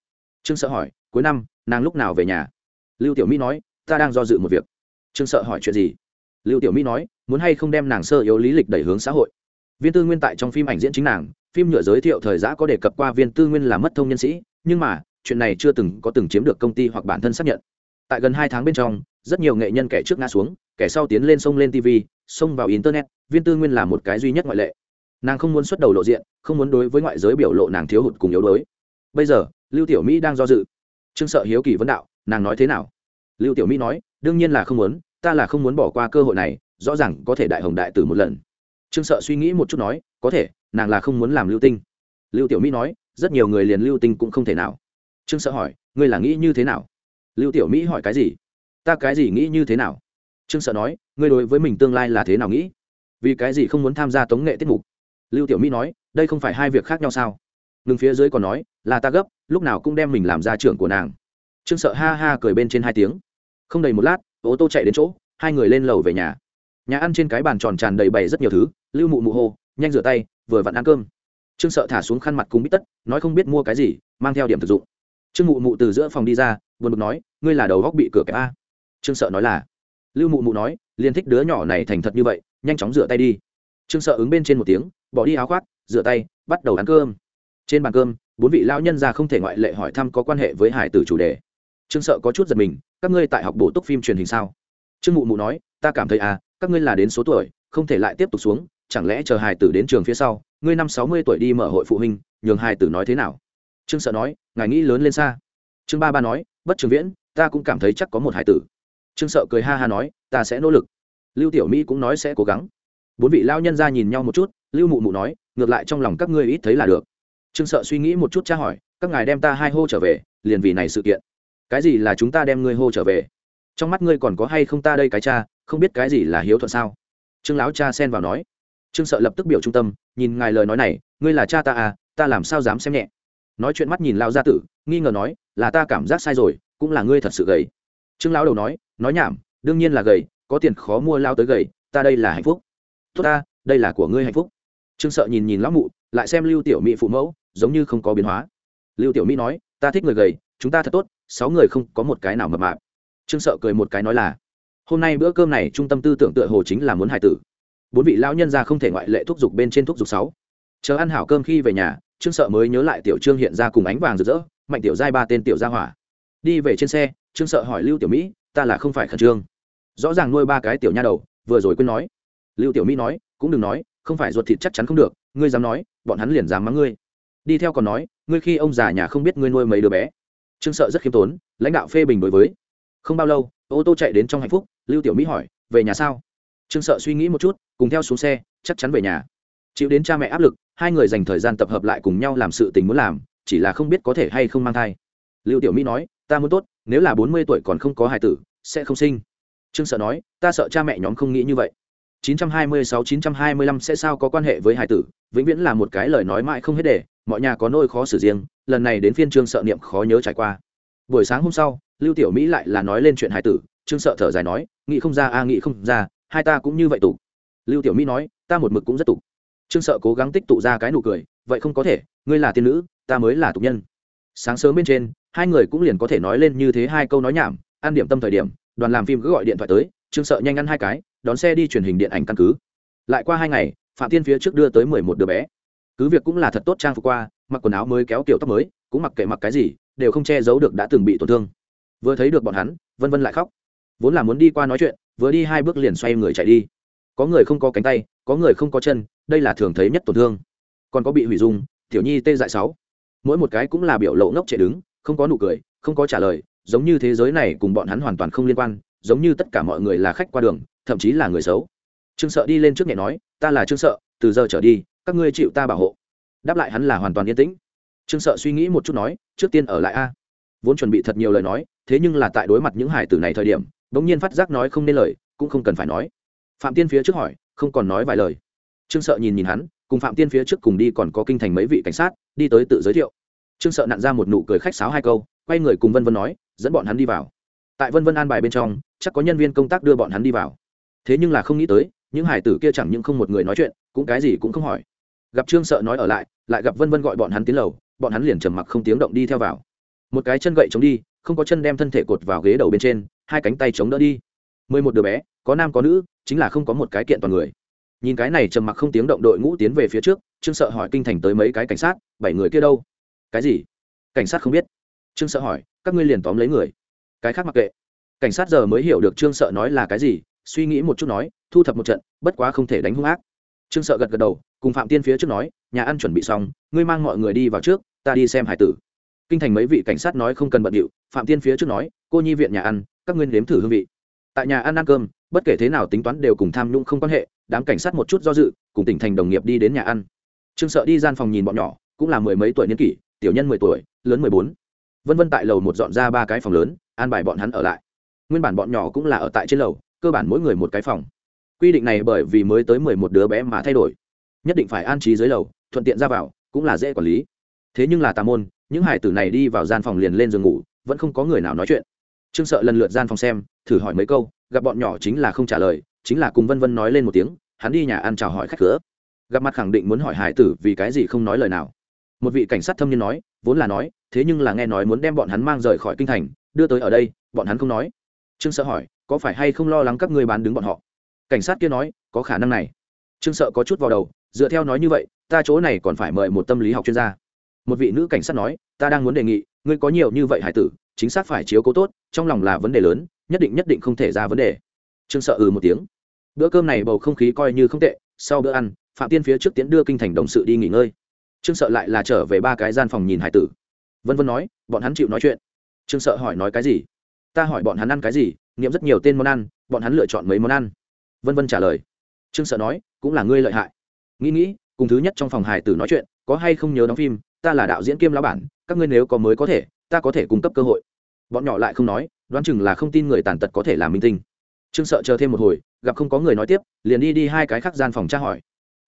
Trương sợ hỏi, cuối năm, nàng lúc nào về nhà? Lưu tiểu mỹ nói, ta đang do dự một việc. Trương sợ hỏi chuyện gì? Lưu tiểu mỹ nói, muốn hay không đem nàng sơ yếu lý lịch đẩy hướng xã hội. Viên tư nguyên tại trong phim ảnh diễn chính nàng, phim nhựa giới thiệu thời giã có đề cập qua viên tư nguyên là mất thông nhân sĩ, nhưng mà, chuyện này chưa từng có từng chiếm được công ty hoặc bản thân xác nhận tại gần hai tháng bên trong, rất nhiều nghệ nhân kẻ trước ngã xuống, kẻ sau tiến lên sông lên tv xông vào internet, viên tư nguyên là một cái duy nhất ngoại lệ. Nàng không muốn xuất đầu lộ diện, không muốn đối với ngoại giới biểu lộ nàng thiếu hụt cùng yếu đuối. Bây giờ, lưu tiểu mỹ đang do dự. Trương sợ hiếu kỳ vấn đạo, nàng nói thế nào? Lưu tiểu mỹ nói, đương nhiên là không muốn, ta là không muốn bỏ qua cơ hội này, rõ ràng có thể đại hồng đại tử một lần. Trương sợ suy nghĩ một chút nói, có thể, nàng là không muốn làm lưu tinh. Lưu tiểu mỹ nói, rất nhiều người liền lưu tinh cũng không thể nào. Trương sợ hỏi, ngươi là nghĩ như thế nào? Lưu tiểu mỹ hỏi cái gì? Ta cái gì nghĩ như thế nào? Trương sợ nói, ngươi đối với mình tương lai là thế nào nghĩ? Vì cái gì không muốn tham gia tống nghệ tiết mục? Lưu tiểu mỹ nói, đây không phải hai việc khác nhau sao? Ngừng phía dưới còn nói, là ta gấp, lúc nào cũng đem mình làm ra trưởng của nàng. Trương sợ ha ha cười bên trên hai tiếng. Không đầy một lát, ô tô chạy đến chỗ, hai người lên lầu về nhà. Nhà ăn trên cái bàn tròn tràn đầy bày rất nhiều thứ, lưu mụ mụ hô, nhanh rửa tay, vừa vặn ăn cơm. Trương sợ thả xuống khăn mặt cùng bít tất, nói không biết mua cái gì, mang theo điểm thực dụng trương mụ mụ từ giữa phòng đi ra, buồn bực nói, ngươi là đầu góc bị cửa kẹp a? Trương sợ nói là, lưu mụ mụ nói, liền thích đứa nhỏ này thành thật như vậy, nhanh chóng rửa tay đi. Trương sợ ứng bên trên một tiếng, bỏ đi áo khoác, rửa tay, bắt đầu ăn cơm. Trên bàn cơm, bốn vị lão nhân ra không thể ngoại lệ hỏi thăm có quan hệ với hải tử chủ đề. Trương sợ có chút giật mình, các ngươi tại học bổ túc phim truyền hình sao? Trương mụ mụ nói, ta cảm thấy à các ngươi là đến số tuổi, không thể lại tiếp tục xuống, chẳng lẽ chờ hải tử đến trường phía sau, ngươi năm sáu mươi tuổi đi mở hội phụ huynh, nhường hải tử nói thế nào? Trương sợ nói, ngài nghĩ lớn lên xa. Trương ba ba nói, bất trường viễn, ta cũng cảm thấy chắc có một hải tử. Trương sợ cười ha ha nói, ta sẽ nỗ lực. Lưu tiểu mỹ cũng nói sẽ cố gắng. Bốn vị lao nhân ra nhìn nhau một chút, lưu mụ mụ nói, ngược lại trong lòng các ngươi ít thấy là được. Trương sợ suy nghĩ một chút tra hỏi, các ngài đem ta hai hô trở về, liền vì này sự kiện. Cái gì là chúng ta đem ngươi hô trở về? Trong mắt ngươi còn có hay không ta đây cái cha, không biết cái gì là hiếu thuận sao? Trương lão cha xen vào nói. Trương sợ lập tức biểu trung tâm, nhìn ngài lời nói này, ngươi là cha ta à ta làm sao dám xem nhẹ? Nói chuyện mắt nhìn lao gia tử, nghi ngờ nói, là ta cảm giác sai rồi, cũng là ngươi thật sự gầy. Trương lão đầu nói nói nhảm, đương nhiên là gầy, có tiền khó mua lao tới gầy, ta đây là hạnh phúc. Tốt ta, đây là của ngươi hạnh phúc. Trương sợ nhìn nhìn lão mụ, lại xem lưu tiểu mỹ phụ mẫu, giống như không có biến hóa. Lưu tiểu mỹ nói, ta thích người gầy, chúng ta thật tốt, sáu người không có một cái nào mập mạp. Trương sợ cười một cái nói là, hôm nay bữa cơm này trung tâm tư tưởng tựa hồ chính là muốn hài tử. Bốn vị lão nhân ra không thể ngoại lệ thúc giục bên trên thúc giục sáu. Chờ ăn hảo cơm khi về nhà trương sợ mới nhớ lại tiểu trương hiện ra cùng ánh vàng rực rỡ, mạnh tiểu giai ba tên tiểu gia hỏa. Đi về trên xe, trương sợ hỏi lưu tiểu mỹ, ta là không phải khẩn trương. Rõ ràng nuôi ba cái tiểu nha đầu, vừa rồi quên nói. Lưu tiểu mỹ nói, cũng đừng nói, không phải ruột thịt chắc chắn không được, ngươi dám nói, bọn hắn liền dám mắng ngươi. Đi theo còn nói, ngươi khi ông già nhà không biết ngươi nuôi mấy đứa bé. Trương sợ rất khiêm tốn, lãnh đạo phê bình đối với. Không bao lâu, ô tô chạy đến trong hạnh phúc, lưu tiểu mỹ hỏi, về nhà sao? Trương sợ suy nghĩ một chút, cùng theo xuống xe, chắc chắn về nhà chịu đến cha mẹ áp lực, hai người dành thời gian tập hợp lại cùng nhau làm sự tình muốn làm, chỉ là không biết có thể hay không mang thai. Lưu tiểu mỹ nói, ta muốn tốt, nếu là bốn mươi tuổi còn không có hài tử, sẽ không sinh. Trương sợ nói, ta sợ cha mẹ nhóm không nghĩ như vậy. 926-925 sẽ sao có quan hệ với hài tử, vĩnh viễn là một cái lời nói mãi không hết để, mọi nhà có nôi khó xử riêng, lần này đến phiên trương sợ niệm khó nhớ trải qua. Buổi sáng hôm sau, lưu tiểu mỹ lại là nói lên chuyện hài tử, trương sợ thở dài nói, nghĩ không ra a, nghĩ không ra, hai ta cũng như vậy tục lưu tiểu mỹ nói, ta một mực cũng rất tục trương sợ cố gắng tích tụ ra cái nụ cười, vậy không có thể, ngươi là tiên nữ, ta mới là tục nhân. Sáng sớm bên trên, hai người cũng liền có thể nói lên như thế hai câu nói nhảm, ăn điểm tâm thời điểm, đoàn làm phim cứ gọi điện thoại tới, trương sợ nhanh ăn hai cái, đón xe đi truyền hình điện ảnh căn cứ. Lại qua hai ngày, phạm tiên phía trước đưa tới mười một đứa bé. Cứ việc cũng là thật tốt trang phục qua, mặc quần áo mới kéo kiểu tóc mới, cũng mặc kệ mặc cái gì, đều không che giấu được đã từng bị tổn thương. Vừa thấy được bọn hắn, vân vân lại khóc. Vốn là muốn đi qua nói chuyện, vừa đi hai bước liền xoay người chạy đi. Có người không có cánh tay, có người không có chân đây là thường thấy nhất tổn thương. Còn có bị hủy dung, tiểu nhi tê dại sáu. Mỗi một cái cũng là biểu lộ ngốc chạy đứng, không có nụ cười, không có trả lời, giống như thế giới này cùng bọn hắn hoàn toàn không liên quan, giống như tất cả mọi người là khách qua đường, thậm chí là người xấu. Trương sợ đi lên trước nhẹ nói, ta là trương sợ, từ giờ trở đi, các ngươi chịu ta bảo hộ. Đáp lại hắn là hoàn toàn yên tĩnh. Trương sợ suy nghĩ một chút nói, trước tiên ở lại a. Vốn chuẩn bị thật nhiều lời nói, thế nhưng là tại đối mặt những hải tử này thời điểm, bỗng nhiên phát giác nói không nên lời, cũng không cần phải nói. Phạm tiên phía trước hỏi, không còn nói vài lời trương sợ nhìn nhìn hắn, cùng phạm tiên phía trước cùng đi còn có kinh thành mấy vị cảnh sát, đi tới tự giới thiệu. Trương sợ nặn ra một nụ cười khách sáo hai câu, quay người cùng vân vân nói, dẫn bọn hắn đi vào. Tại vân vân an bài bên trong, chắc có nhân viên công tác đưa bọn hắn đi vào. Thế nhưng là không nghĩ tới, những hải tử kia chẳng những không một người nói chuyện, cũng cái gì cũng không hỏi. Gặp trương sợ nói ở lại lại gặp vân vân gọi bọn hắn tiến lầu, bọn hắn liền trầm mặc không tiếng động đi theo vào. Một cái chân gậy chống đi, không có chân đem thân thể cột vào ghế đầu bên trên, hai cánh tay chống đỡ đi. Mười một đứa bé, có nam có nữ, chính là không có một cái kiện toàn người nhìn cái này trầm mặc không tiếng động đội ngũ tiến về phía trước, trương sợ hỏi kinh thành tới mấy cái cảnh sát, bảy người kia đâu? Cái gì? Cảnh sát không biết. Trương sợ hỏi, các ngươi liền tóm lấy người. Cái khác mặc kệ. Cảnh sát giờ mới hiểu được trương sợ nói là cái gì, suy nghĩ một chút nói, thu thập một trận, bất quá không thể đánh hung ác. Trương sợ gật gật đầu, cùng phạm tiên phía trước nói, nhà ăn chuẩn bị xong, ngươi mang mọi người đi vào trước, ta đi xem hải tử. Kinh thành mấy vị cảnh sát nói không cần bận điệu, phạm tiên phía trước nói, cô nhi viện nhà ăn, các nguyên nếm thử hương vị. Tại nhà ăn ăn cơm, bất kể thế nào tính toán đều cùng tham nhũng không quan hệ đám cảnh sát một chút do dự, cùng tỉnh thành đồng nghiệp đi đến nhà ăn. Trương sợ đi gian phòng nhìn bọn nhỏ, cũng là mười mấy tuổi niên kỷ, tiểu nhân mười tuổi, lớn mười bốn. Vân vân tại lầu một dọn ra ba cái phòng lớn, an bài bọn hắn ở lại. Nguyên bản bọn nhỏ cũng là ở tại trên lầu, cơ bản mỗi người một cái phòng. Quy định này bởi vì mới tới mười một đứa bé mà thay đổi. Nhất định phải an trí dưới lầu, thuận tiện ra vào, cũng là dễ quản lý. Thế nhưng là tà môn, những hải tử này đi vào gian phòng liền lên giường ngủ, vẫn không có người nào nói chuyện. Trương sợ lần lượt gian phòng xem, thử hỏi mấy câu, gặp bọn nhỏ chính là không trả lời chính là cùng vân vân nói lên một tiếng, hắn đi nhà ăn chào hỏi khách cửa. Gặp mặt khẳng định muốn hỏi hải tử vì cái gì không nói lời nào. Một vị cảnh sát thâm niên nói, vốn là nói, thế nhưng là nghe nói muốn đem bọn hắn mang rời khỏi kinh thành, đưa tới ở đây, bọn hắn không nói. Trương sợ hỏi, có phải hay không lo lắng các ngươi bán đứng bọn họ? Cảnh sát kia nói, có khả năng này. Trương sợ có chút vào đầu, dựa theo nói như vậy, ta chỗ này còn phải mời một tâm lý học chuyên gia. Một vị nữ cảnh sát nói, ta đang muốn đề nghị, ngươi có nhiều như vậy hải tử, chính xác phải chiếu cố tốt, trong lòng là vấn đề lớn, nhất định nhất định không thể ra vấn đề. Trương sợ ừ một tiếng bữa cơm này bầu không khí coi như không tệ, sau bữa ăn, phạm tiên phía trước tiến đưa kinh thành đồng sự đi nghỉ ngơi. Trương sợ lại là trở về ba cái gian phòng nhìn hải tử. Vân vân nói, bọn hắn chịu nói chuyện. Trương sợ hỏi nói cái gì? Ta hỏi bọn hắn ăn cái gì, nghiệm rất nhiều tên món ăn, bọn hắn lựa chọn mấy món ăn. Vân vân trả lời. Trương sợ nói, cũng là ngươi lợi hại. Nghĩ nghĩ, cùng thứ nhất trong phòng hải tử nói chuyện, có hay không nhớ đóng phim, ta là đạo diễn kiêm lão bản, các ngươi nếu có mới có thể, ta có thể cung cấp cơ hội. Bọn nhỏ lại không nói, đoán chừng là không tin người tàn tật có thể làm minh tinh trương sợ chờ thêm một hồi, gặp không có người nói tiếp, liền đi đi hai cái khác gian phòng tra hỏi.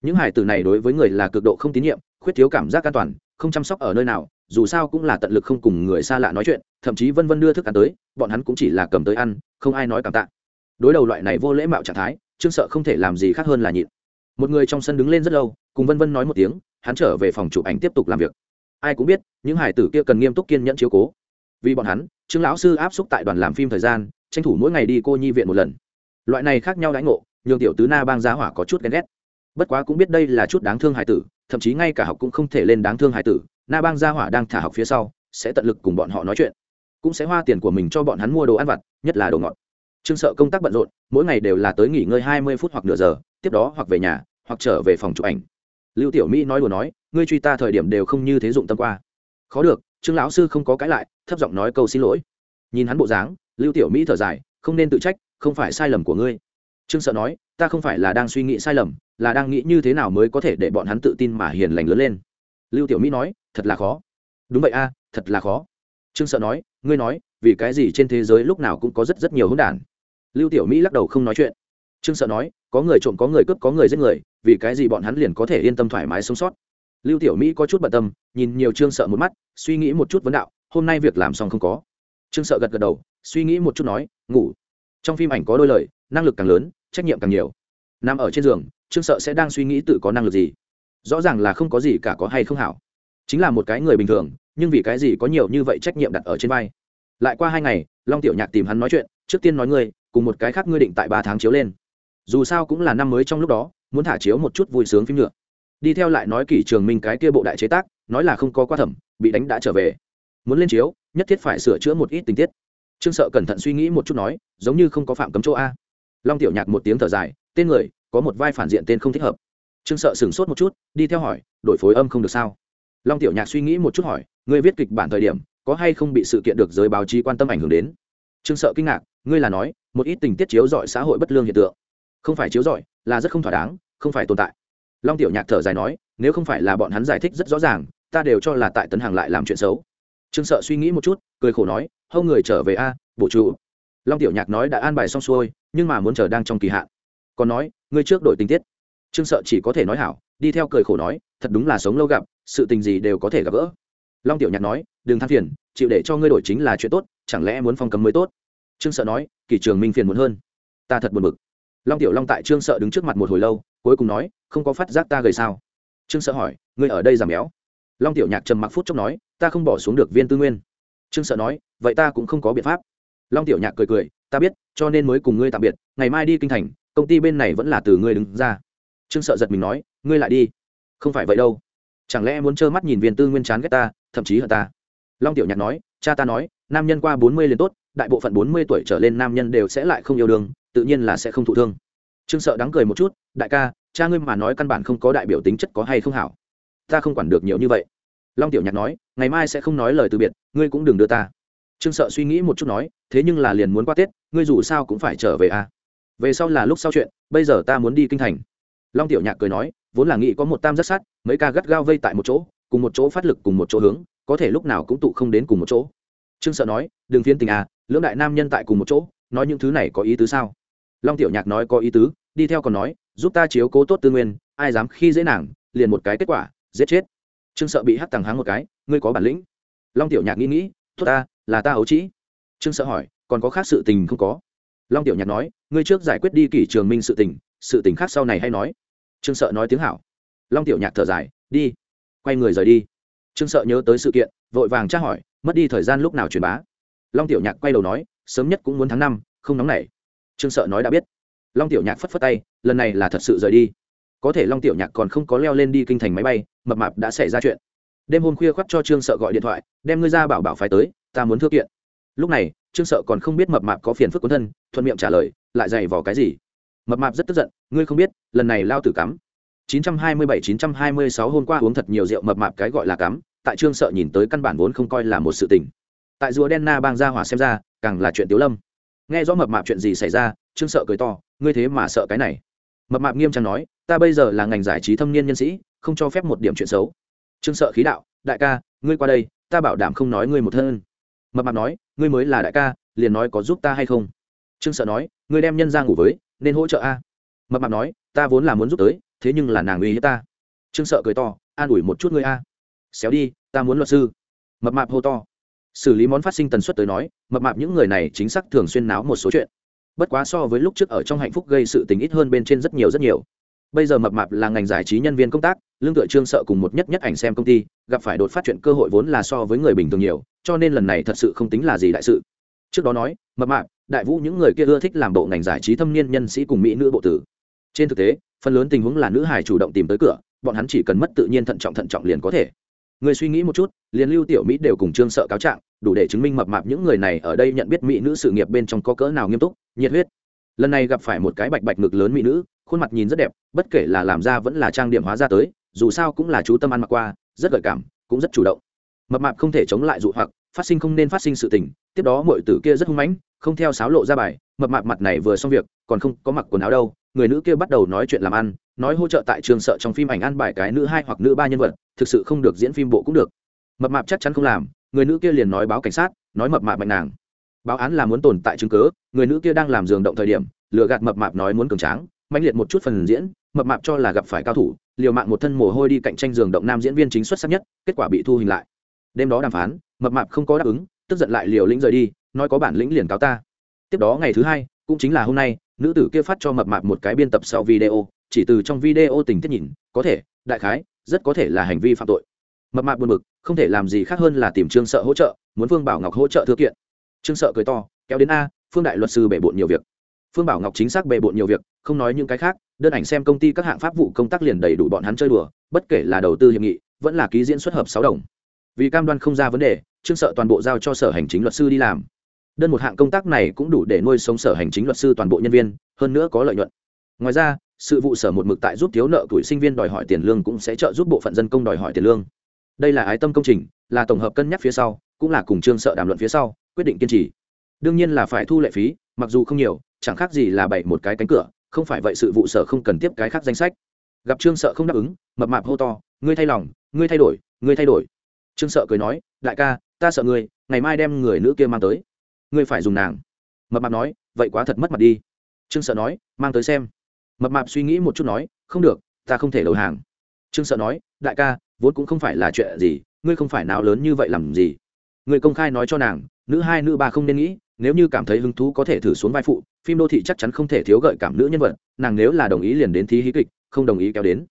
Những hải tử này đối với người là cực độ không tín nhiệm, khuyết thiếu cảm giác an toàn, không chăm sóc ở nơi nào, dù sao cũng là tận lực không cùng người xa lạ nói chuyện, thậm chí vân vân đưa thức ăn tới, bọn hắn cũng chỉ là cầm tới ăn, không ai nói cảm tạ. Đối đầu loại này vô lễ mạo trạng thái, trương sợ không thể làm gì khác hơn là nhịn. Một người trong sân đứng lên rất lâu, cùng vân vân nói một tiếng, hắn trở về phòng chụp ảnh tiếp tục làm việc. Ai cũng biết, những hải tử kia cần nghiêm túc kiên nhẫn chiếu cố. Vì bọn hắn, trương lão sư áp xúc tại đoàn làm phim thời gian tranh thủ mỗi ngày đi cô nhi viện một lần. Loại này khác nhau đãi ngộ, nhường tiểu tứ na bang giá hỏa có chút ghen ghét. Bất quá cũng biết đây là chút đáng thương hải tử, thậm chí ngay cả học cũng không thể lên đáng thương hải tử, na bang gia hỏa đang thả học phía sau, sẽ tận lực cùng bọn họ nói chuyện. Cũng sẽ hoa tiền của mình cho bọn hắn mua đồ ăn vặt, nhất là đồ ngọt. Trương sợ công tác bận rộn, mỗi ngày đều là tới nghỉ ngơi hai mươi phút hoặc nửa giờ, tiếp đó hoặc về nhà, hoặc trở về phòng chụp ảnh. Lưu tiểu mỹ nói đùa nói, ngươi truy ta thời điểm đều không như thế dụng tâm qua. Khó được, trương lão sư không có cãi lại, thấp giọng nói câu xin lỗi. Nhìn hắn bộ dáng lưu tiểu mỹ thở dài, không nên tự trách, không phải sai lầm của ngươi. Trương sợ nói, ta không phải là đang suy nghĩ sai lầm, là đang nghĩ như thế nào mới có thể để bọn hắn tự tin mà hiền lành lớn lên. Lưu tiểu mỹ nói, thật là khó. Đúng vậy a, thật là khó. Trương sợ nói, ngươi nói, vì cái gì trên thế giới lúc nào cũng có rất rất nhiều hỗn đản? Lưu tiểu mỹ lắc đầu không nói chuyện. Trương sợ nói, có người trộm, có người cướp, có người giết người, vì cái gì bọn hắn liền có thể yên tâm thoải mái sống sót? Lưu tiểu mỹ có chút bận tâm, nhìn nhiều trương sợ một mắt, suy nghĩ một chút vấn đạo, hôm nay việc làm xong không có. Trương sợ gật gật đầu suy nghĩ một chút nói, ngủ. Trong phim ảnh có đôi lời, năng lực càng lớn, trách nhiệm càng nhiều. Nằm ở trên giường, trương sợ sẽ đang suy nghĩ tự có năng lực gì. Rõ ràng là không có gì cả có hay không hảo. Chính là một cái người bình thường, nhưng vì cái gì có nhiều như vậy trách nhiệm đặt ở trên vai? Lại qua hai ngày, long tiểu nhạc tìm hắn nói chuyện, trước tiên nói ngươi, cùng một cái khác ngươi định tại ba tháng chiếu lên. Dù sao cũng là năm mới trong lúc đó, muốn thả chiếu một chút vui sướng phim nhựa đi theo lại nói kỷ trường minh cái kia bộ đại chế tác, nói là không có qua thẩm, bị đánh đã trở về. Muốn lên chiếu, nhất thiết phải sửa chữa một ít tình tiết trương sợ cẩn thận suy nghĩ một chút nói, giống như không có phạm cấm chỗ a. Long tiểu nhạc một tiếng thở dài, tên người, có một vai phản diện tên không thích hợp. Trương sợ sửng sốt một chút, đi theo hỏi, đổi phối âm không được sao? Long tiểu nhạc suy nghĩ một chút hỏi, ngươi viết kịch bản thời điểm, có hay không bị sự kiện được giới báo chí quan tâm ảnh hưởng đến? Trương sợ kinh ngạc, ngươi là nói, một ít tình tiết chiếu dọi xã hội bất lương hiện tượng. Không phải chiếu dọi là rất không thỏa đáng, không phải tồn tại. Long tiểu nhạc thở dài nói, nếu không phải là bọn hắn giải thích rất rõ ràng, ta đều cho là tại tấn hàng lại làm chuyện xấu. Trương sợ suy nghĩ một chút, cười khổ nói hâu người trở về a bộ chủ long tiểu nhạc nói đã an bài xong xuôi, nhưng mà muốn chờ đang trong kỳ hạn. Còn nói, ngươi trước đổi tình tiết. Trương sợ chỉ có thể nói hảo, đi theo cười khổ nói, thật đúng là sống lâu gặp, sự tình gì đều có thể gặp gỡ. Long tiểu nhạc nói, đừng than phiền, chịu để cho ngươi đổi chính là chuyện tốt, chẳng lẽ muốn phong cấm mới tốt? Trương sợ nói, kỳ trường minh phiền muốn hơn. Ta thật buồn bực. Long tiểu long tại trương sợ đứng trước mặt một hồi lâu, cuối cùng nói, không có phát giác ta gầy sao? Trương sợ hỏi, ngươi ở đây giảm béo? Long tiểu nhạc trầm mặc phút chốc nói, ta không bỏ xuống được viên tư nguyên trương sợ nói, vậy ta cũng không có biện pháp. Long tiểu nhạc cười cười, ta biết, cho nên mới cùng ngươi tạm biệt, ngày mai đi kinh thành, công ty bên này vẫn là từ ngươi đứng ra. Trương sợ giật mình nói, ngươi lại đi. Không phải vậy đâu. Chẳng lẽ muốn trơ mắt nhìn viên tư nguyên chán ghét ta, thậm chí hận ta? Long tiểu nhạc nói, cha ta nói, nam nhân qua bốn mươi liền tốt, đại bộ phận bốn mươi tuổi trở lên nam nhân đều sẽ lại không yêu đương, tự nhiên là sẽ không thụ thương. Trương sợ đáng cười một chút, đại ca, cha ngươi mà nói căn bản không có đại biểu tính chất có hay không hảo. Ta không quản được nhiều như vậy long tiểu nhạc nói, ngày mai sẽ không nói lời từ biệt, ngươi cũng đừng đưa ta. Trương sợ suy nghĩ một chút nói, thế nhưng là liền muốn qua tết, ngươi dù sao cũng phải trở về à? Về sau là lúc sau chuyện, bây giờ ta muốn đi kinh thành. Long tiểu nhạc cười nói, vốn là nghĩ có một tam rất sát, mấy ca gắt gao vây tại một chỗ, cùng một chỗ phát lực cùng một chỗ hướng, có thể lúc nào cũng tụ không đến cùng một chỗ. Trương sợ nói, đừng phiến tình à lưỡng đại nam nhân tại cùng một chỗ, nói những thứ này có ý tứ sao? Long tiểu nhạc nói, có ý tứ, đi theo còn nói, giúp ta chiếu cố tốt tư nguyên, ai dám khi dễ nàng, liền một cái kết quả, giết chết trương sợ bị hắt tàng háng một cái, ngươi có bản lĩnh. Long tiểu nhạc nghĩ nghĩ thốt ta, là ta ấu trĩ. Trương sợ hỏi, còn có khác sự tình không có? Long tiểu nhạc nói, ngươi trước giải quyết đi kỷ trường minh sự tình sự tình khác sau này hay nói. Trương sợ nói tiếng hảo. Long tiểu nhạc thở dài, đi, quay người rời đi. Trương sợ nhớ tới sự kiện, vội vàng tra hỏi, mất đi thời gian lúc nào truyền bá? Long tiểu nhạc quay đầu nói, sớm nhất cũng muốn tháng năm, không nóng nảy. Trương sợ nói đã biết. Long tiểu nhạc phất phất tay, lần này là thật sự rời đi có thể long tiểu nhạc còn không có leo lên đi kinh thành máy bay, mập mạp đã xảy ra chuyện. Đêm hôm khuya khoác cho trương sợ gọi điện thoại, đem ngươi ra bảo bảo phải tới, ta muốn thưa kiện. Lúc này, trương sợ còn không biết mập mạp có phiền phức quân thân, thuận miệng trả lời, lại dày vò cái gì? Mập mạp rất tức giận, ngươi không biết, lần này lao tử cắm. 927-926 hôm qua uống thật nhiều rượu mập mạp cái gọi là cắm, tại trương sợ nhìn tới căn bản vốn không coi là một sự tình. Tại rùa đen na bang ra hỏa xem ra, càng là chuyện tiếu lâm. Nghe rõ mập mạp chuyện gì xảy ra, trương sợ cười to, ngươi thế mà sợ cái này mập mạp nghiêm trang nói, ta bây giờ là ngành giải trí thâm niên nhân sĩ, không cho phép một điểm chuyện xấu. Trương sợ khí đạo, đại ca, ngươi qua đây, ta bảo đảm không nói ngươi một thân. Mập mạp nói, ngươi mới là đại ca, liền nói có giúp ta hay không? Trương sợ nói, ngươi đem nhân ra ngủ với, nên hỗ trợ a. Mập mạp nói, ta vốn là muốn giúp tới, thế nhưng là nàng uy hiếp ta. Trương sợ cười to, an ủi một chút ngươi a. Xéo đi, ta muốn luật sư. Mập mạp hô to. Xử lý món phát sinh tần suất tới nói, mập mạp những người này chính xác thường xuyên náo một số chuyện bất quá so với lúc trước ở trong hạnh phúc gây sự tình ít hơn bên trên rất nhiều rất nhiều. Bây giờ mập mạp là ngành giải trí nhân viên công tác, lương tựa trương sợ cùng một nhất nhất ảnh xem công ty, gặp phải đột phát chuyện cơ hội vốn là so với người bình thường nhiều, cho nên lần này thật sự không tính là gì đại sự. Trước đó nói, mập mạp, đại vũ những người kia ưa thích làm bộ ngành giải trí thâm niên nhân sĩ cùng mỹ nữ bộ tử. Trên thực tế, phần lớn tình huống là nữ hải chủ động tìm tới cửa, bọn hắn chỉ cần mất tự nhiên thận trọng thận trọng liền có thể. Người suy nghĩ một chút, liền lưu tiểu mỹ đều cùng trương sợ cáo trạng đủ để chứng minh mập mạp những người này ở đây nhận biết mỹ nữ sự nghiệp bên trong có cỡ nào nghiêm túc, nhiệt huyết. Lần này gặp phải một cái bạch bạch ngực lớn mỹ nữ, khuôn mặt nhìn rất đẹp, bất kể là làm ra vẫn là trang điểm hóa ra tới, dù sao cũng là chú tâm ăn mặc qua, rất gợi cảm, cũng rất chủ động. Mập mạp không thể chống lại dụ hoặc, phát sinh không nên phát sinh sự tình, tiếp đó mọi tử kia rất hung mãnh, không theo sáo lộ ra bài, mập mạp mặt này vừa xong việc, còn không có mặc quần áo đâu, người nữ kia bắt đầu nói chuyện làm ăn, nói hỗ trợ tại trường sợ trong phim ảnh ăn bài cái nữ hai hoặc nữ ba nhân vật, thực sự không được diễn phim bộ cũng được. Mập mạp chắc chắn không làm người nữ kia liền nói báo cảnh sát, nói mập mạp mạnh nàng. Báo án là muốn tồn tại chứng cớ người nữ kia đang làm giường động thời điểm lựa gạt mập mạp nói muốn cường tráng mạnh liệt một chút phần diễn, mập mạp cho là gặp phải cao thủ, liều mạng một thân mồ hôi đi cạnh tranh giường động nam diễn viên chính xuất sắc nhất, kết quả bị thu hình lại. Đêm đó đàm phán, mập mạp không có đáp ứng, tức giận lại liều lĩnh rời đi, nói có bản lĩnh liền cáo ta. Tiếp đó ngày thứ hai, cũng chính là hôm nay, nữ tử kia phát cho mập mạp một cái biên tập sau video, chỉ từ trong video tình tiết nhìn, có thể, đại khái, rất có thể là hành vi phạm tội. Mập mạp buồn bực không thể làm gì khác hơn là tìm trương sợ hỗ trợ, muốn phương bảo ngọc hỗ trợ thư kiện. Trương sợ cười to, kéo đến a, phương đại luật sư bể bộn nhiều việc. Phương bảo ngọc chính xác bề bộn nhiều việc, không nói những cái khác, đơn ảnh xem công ty các hạng pháp vụ công tác liền đầy đủ bọn hắn chơi đùa, bất kể là đầu tư hiệp nghị, vẫn là ký diễn xuất hợp sáu đồng. Vì cam đoan không ra vấn đề, trương sợ toàn bộ giao cho sở hành chính luật sư đi làm. Đơn một hạng công tác này cũng đủ để nuôi sống sở hành chính luật sư toàn bộ nhân viên, hơn nữa có lợi nhuận. Ngoài ra, sự vụ sở một mực tại giúp thiếu nợ tuổi sinh viên đòi hỏi tiền lương cũng sẽ trợ giúp bộ phận dân công đòi hỏi tiền lương đây là ái tâm công trình, là tổng hợp cân nhắc phía sau, cũng là cùng trương sợ đàm luận phía sau, quyết định kiên trì. Đương nhiên là phải thu lệ phí, mặc dù không nhiều, chẳng khác gì là bảy một cái cánh cửa, không phải vậy sự vụ sở không cần tiếp cái khác danh sách. Gặp trương sợ không đáp ứng, mập mạp hô to, ngươi thay lòng, ngươi thay đổi, ngươi thay đổi. Trương sợ cười nói, đại ca, ta sợ ngươi, ngày mai đem người nữ kia mang tới. Ngươi phải dùng nàng. Mập mạp nói, vậy quá thật mất mặt đi. Trương sợ nói, mang tới xem. Mập mạp suy nghĩ một chút nói, không được, ta không thể đầu hàng trương sợ nói, đại ca, vốn cũng không phải là chuyện gì, ngươi không phải nào lớn như vậy làm gì? Ngươi công khai nói cho nàng, nữ hai, nữ ba không nên nghĩ, nếu như cảm thấy hứng thú có thể thử xuống vai phụ, phim đô thị chắc chắn không thể thiếu gợi cảm nữ nhân vật, nàng nếu là đồng ý liền đến thí hí kịch, không đồng ý kéo đến.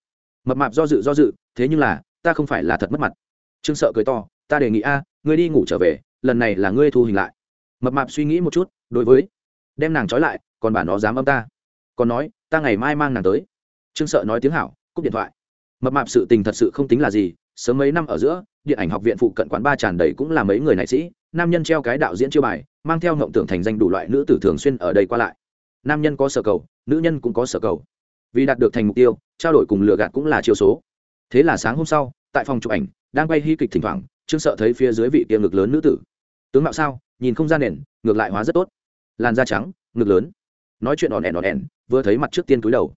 Mập mạp do dự do dự, thế nhưng là, ta không phải là thật mất mặt. Trương sợ cười to, ta đề nghị a, ngươi đi ngủ trở về, lần này là ngươi thu hình lại. Mập mạp suy nghĩ một chút, đối với, đem nàng trói lại, còn bà nó dám âm ta. Còn nói, ta ngày mai mang nàng tới. Trương sợ nói tiếng hảo, cúp điện thoại mập mạp sự tình thật sự không tính là gì, sớm mấy năm ở giữa, điện ảnh học viện phụ cận quán ba tràn đầy cũng là mấy người này sĩ, nam nhân treo cái đạo diễn chiêu bài, mang theo ngộng tưởng thành danh đủ loại nữ tử thường xuyên ở đây qua lại. Nam nhân có sở cầu, nữ nhân cũng có sở cầu. Vì đạt được thành mục tiêu, trao đổi cùng lừa gạt cũng là chiêu số. Thế là sáng hôm sau, tại phòng chụp ảnh, đang quay hy kịch thỉnh thoảng, trương sợ thấy phía dưới vị tiệm ngực lớn nữ tử. Tướng mạo sao? Nhìn không ra nền, ngược lại hóa rất tốt. Làn da trắng, ngực lớn. Nói chuyện ỏn ẻn ỏn ẻn, vừa thấy mặt trước tiên cúi đầu.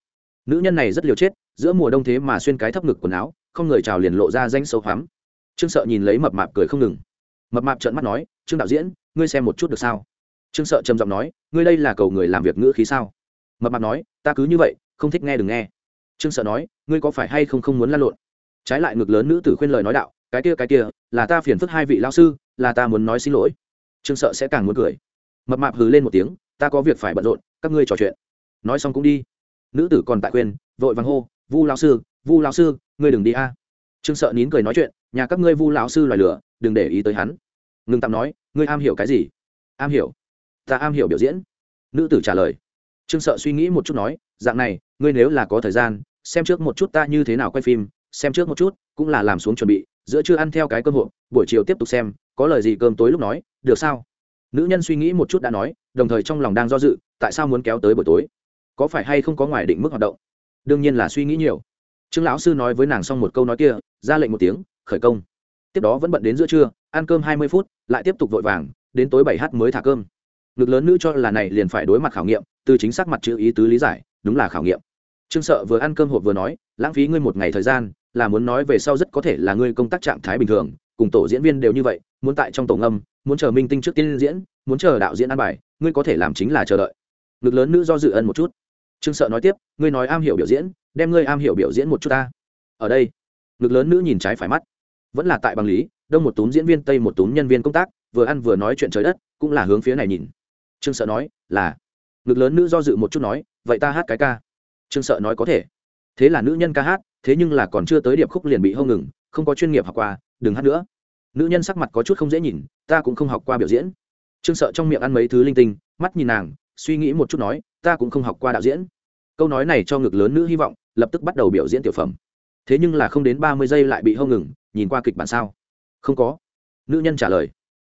Nữ nhân này rất liều chết giữa mùa đông thế mà xuyên cái thấp ngực quần áo, không người trào liền lộ ra danh sâu hoắm trương sợ nhìn lấy mập mạp cười không ngừng. Mập mạp trợn mắt nói, trương đạo diễn, ngươi xem một chút được sao? Trương sợ trầm giọng nói, ngươi đây là cầu người làm việc ngữ khí sao? Mập mạp nói, ta cứ như vậy, không thích nghe đừng nghe. Trương sợ nói, ngươi có phải hay không không muốn lăn lộn? Trái lại ngực lớn nữ tử khuyên lời nói đạo, cái kia cái kia, là ta phiền phức hai vị lao sư, là ta muốn nói xin lỗi. Trương sợ sẽ càng muốn cười. Mập mạp hừ lên một tiếng, ta có việc phải bận rộn, các ngươi trò chuyện. Nói xong cũng đi. Nữ tử còn tại khuyên, vội vàng hô vu Lão sư, vu Lão sư, ngươi đừng đi a. Trương sợ nín cười nói chuyện, nhà các ngươi vu lão sư loài lửa, đừng để ý tới hắn. Ngừng tạm nói, ngươi am hiểu cái gì? Am hiểu. Ta am hiểu biểu diễn. Nữ tử trả lời. Trương sợ suy nghĩ một chút nói, dạng này, ngươi nếu là có thời gian, xem trước một chút ta như thế nào quay phim, xem trước một chút, cũng là làm xuống chuẩn bị, giữa trưa ăn theo cái cơm hộp, buổi chiều tiếp tục xem, có lời gì cơm tối lúc nói, được sao? Nữ nhân suy nghĩ một chút đã nói, đồng thời trong lòng đang do dự, tại sao muốn kéo tới buổi tối? Có phải hay không có ngoài định mức hoạt động? Đương nhiên là suy nghĩ nhiều. Trương lão sư nói với nàng xong một câu nói kia, ra lệnh một tiếng, khởi công. Tiếp đó vẫn bận đến giữa trưa, ăn cơm hai mươi phút, lại tiếp tục vội vàng, đến tối bảy h mới thả cơm. Ngực lớn nữ cho là này liền phải đối mặt khảo nghiệm, từ chính xác mặt chữ ý tứ lý giải, đúng là khảo nghiệm. Trương sợ vừa ăn cơm hộp vừa nói, lãng phí ngươi một ngày thời gian, là muốn nói về sau rất có thể là ngươi công tác trạng thái bình thường, cùng tổ diễn viên đều như vậy, muốn tại trong tổ ngâm muốn chờ minh tinh trước tiên diễn, muốn chờ đạo diễn ăn bài, ngươi có thể làm chính là chờ đợi. Ngực lớn nữ do dự ân một chút trương sợ nói tiếp, ngươi nói am hiểu biểu diễn, đem ngươi am hiểu biểu diễn một chút ta. Ở đây, ngực lớn nữ nhìn trái phải mắt. Vẫn là tại bằng lý, đông một túm diễn viên, tây một túm nhân viên công tác, vừa ăn vừa nói chuyện trời đất, cũng là hướng phía này nhìn. Trương sợ nói, là. Ngực lớn nữ do dự một chút nói, vậy ta hát cái ca. Trương sợ nói, có thể. Thế là nữ nhân ca hát, thế nhưng là còn chưa tới điệp khúc liền bị hông ngừng, không có chuyên nghiệp học qua, đừng hát nữa. Nữ nhân sắc mặt có chút không dễ nhìn, ta cũng không học qua biểu diễn. Trương sợ trong miệng ăn mấy thứ linh tinh, mắt nhìn nàng, suy nghĩ một chút nói ta cũng không học qua đạo diễn. Câu nói này cho ngực lớn nữ hy vọng, lập tức bắt đầu biểu diễn tiểu phẩm. Thế nhưng là không đến ba mươi giây lại bị hông ngừng, nhìn qua kịch bản sao? Không có. Nữ nhân trả lời.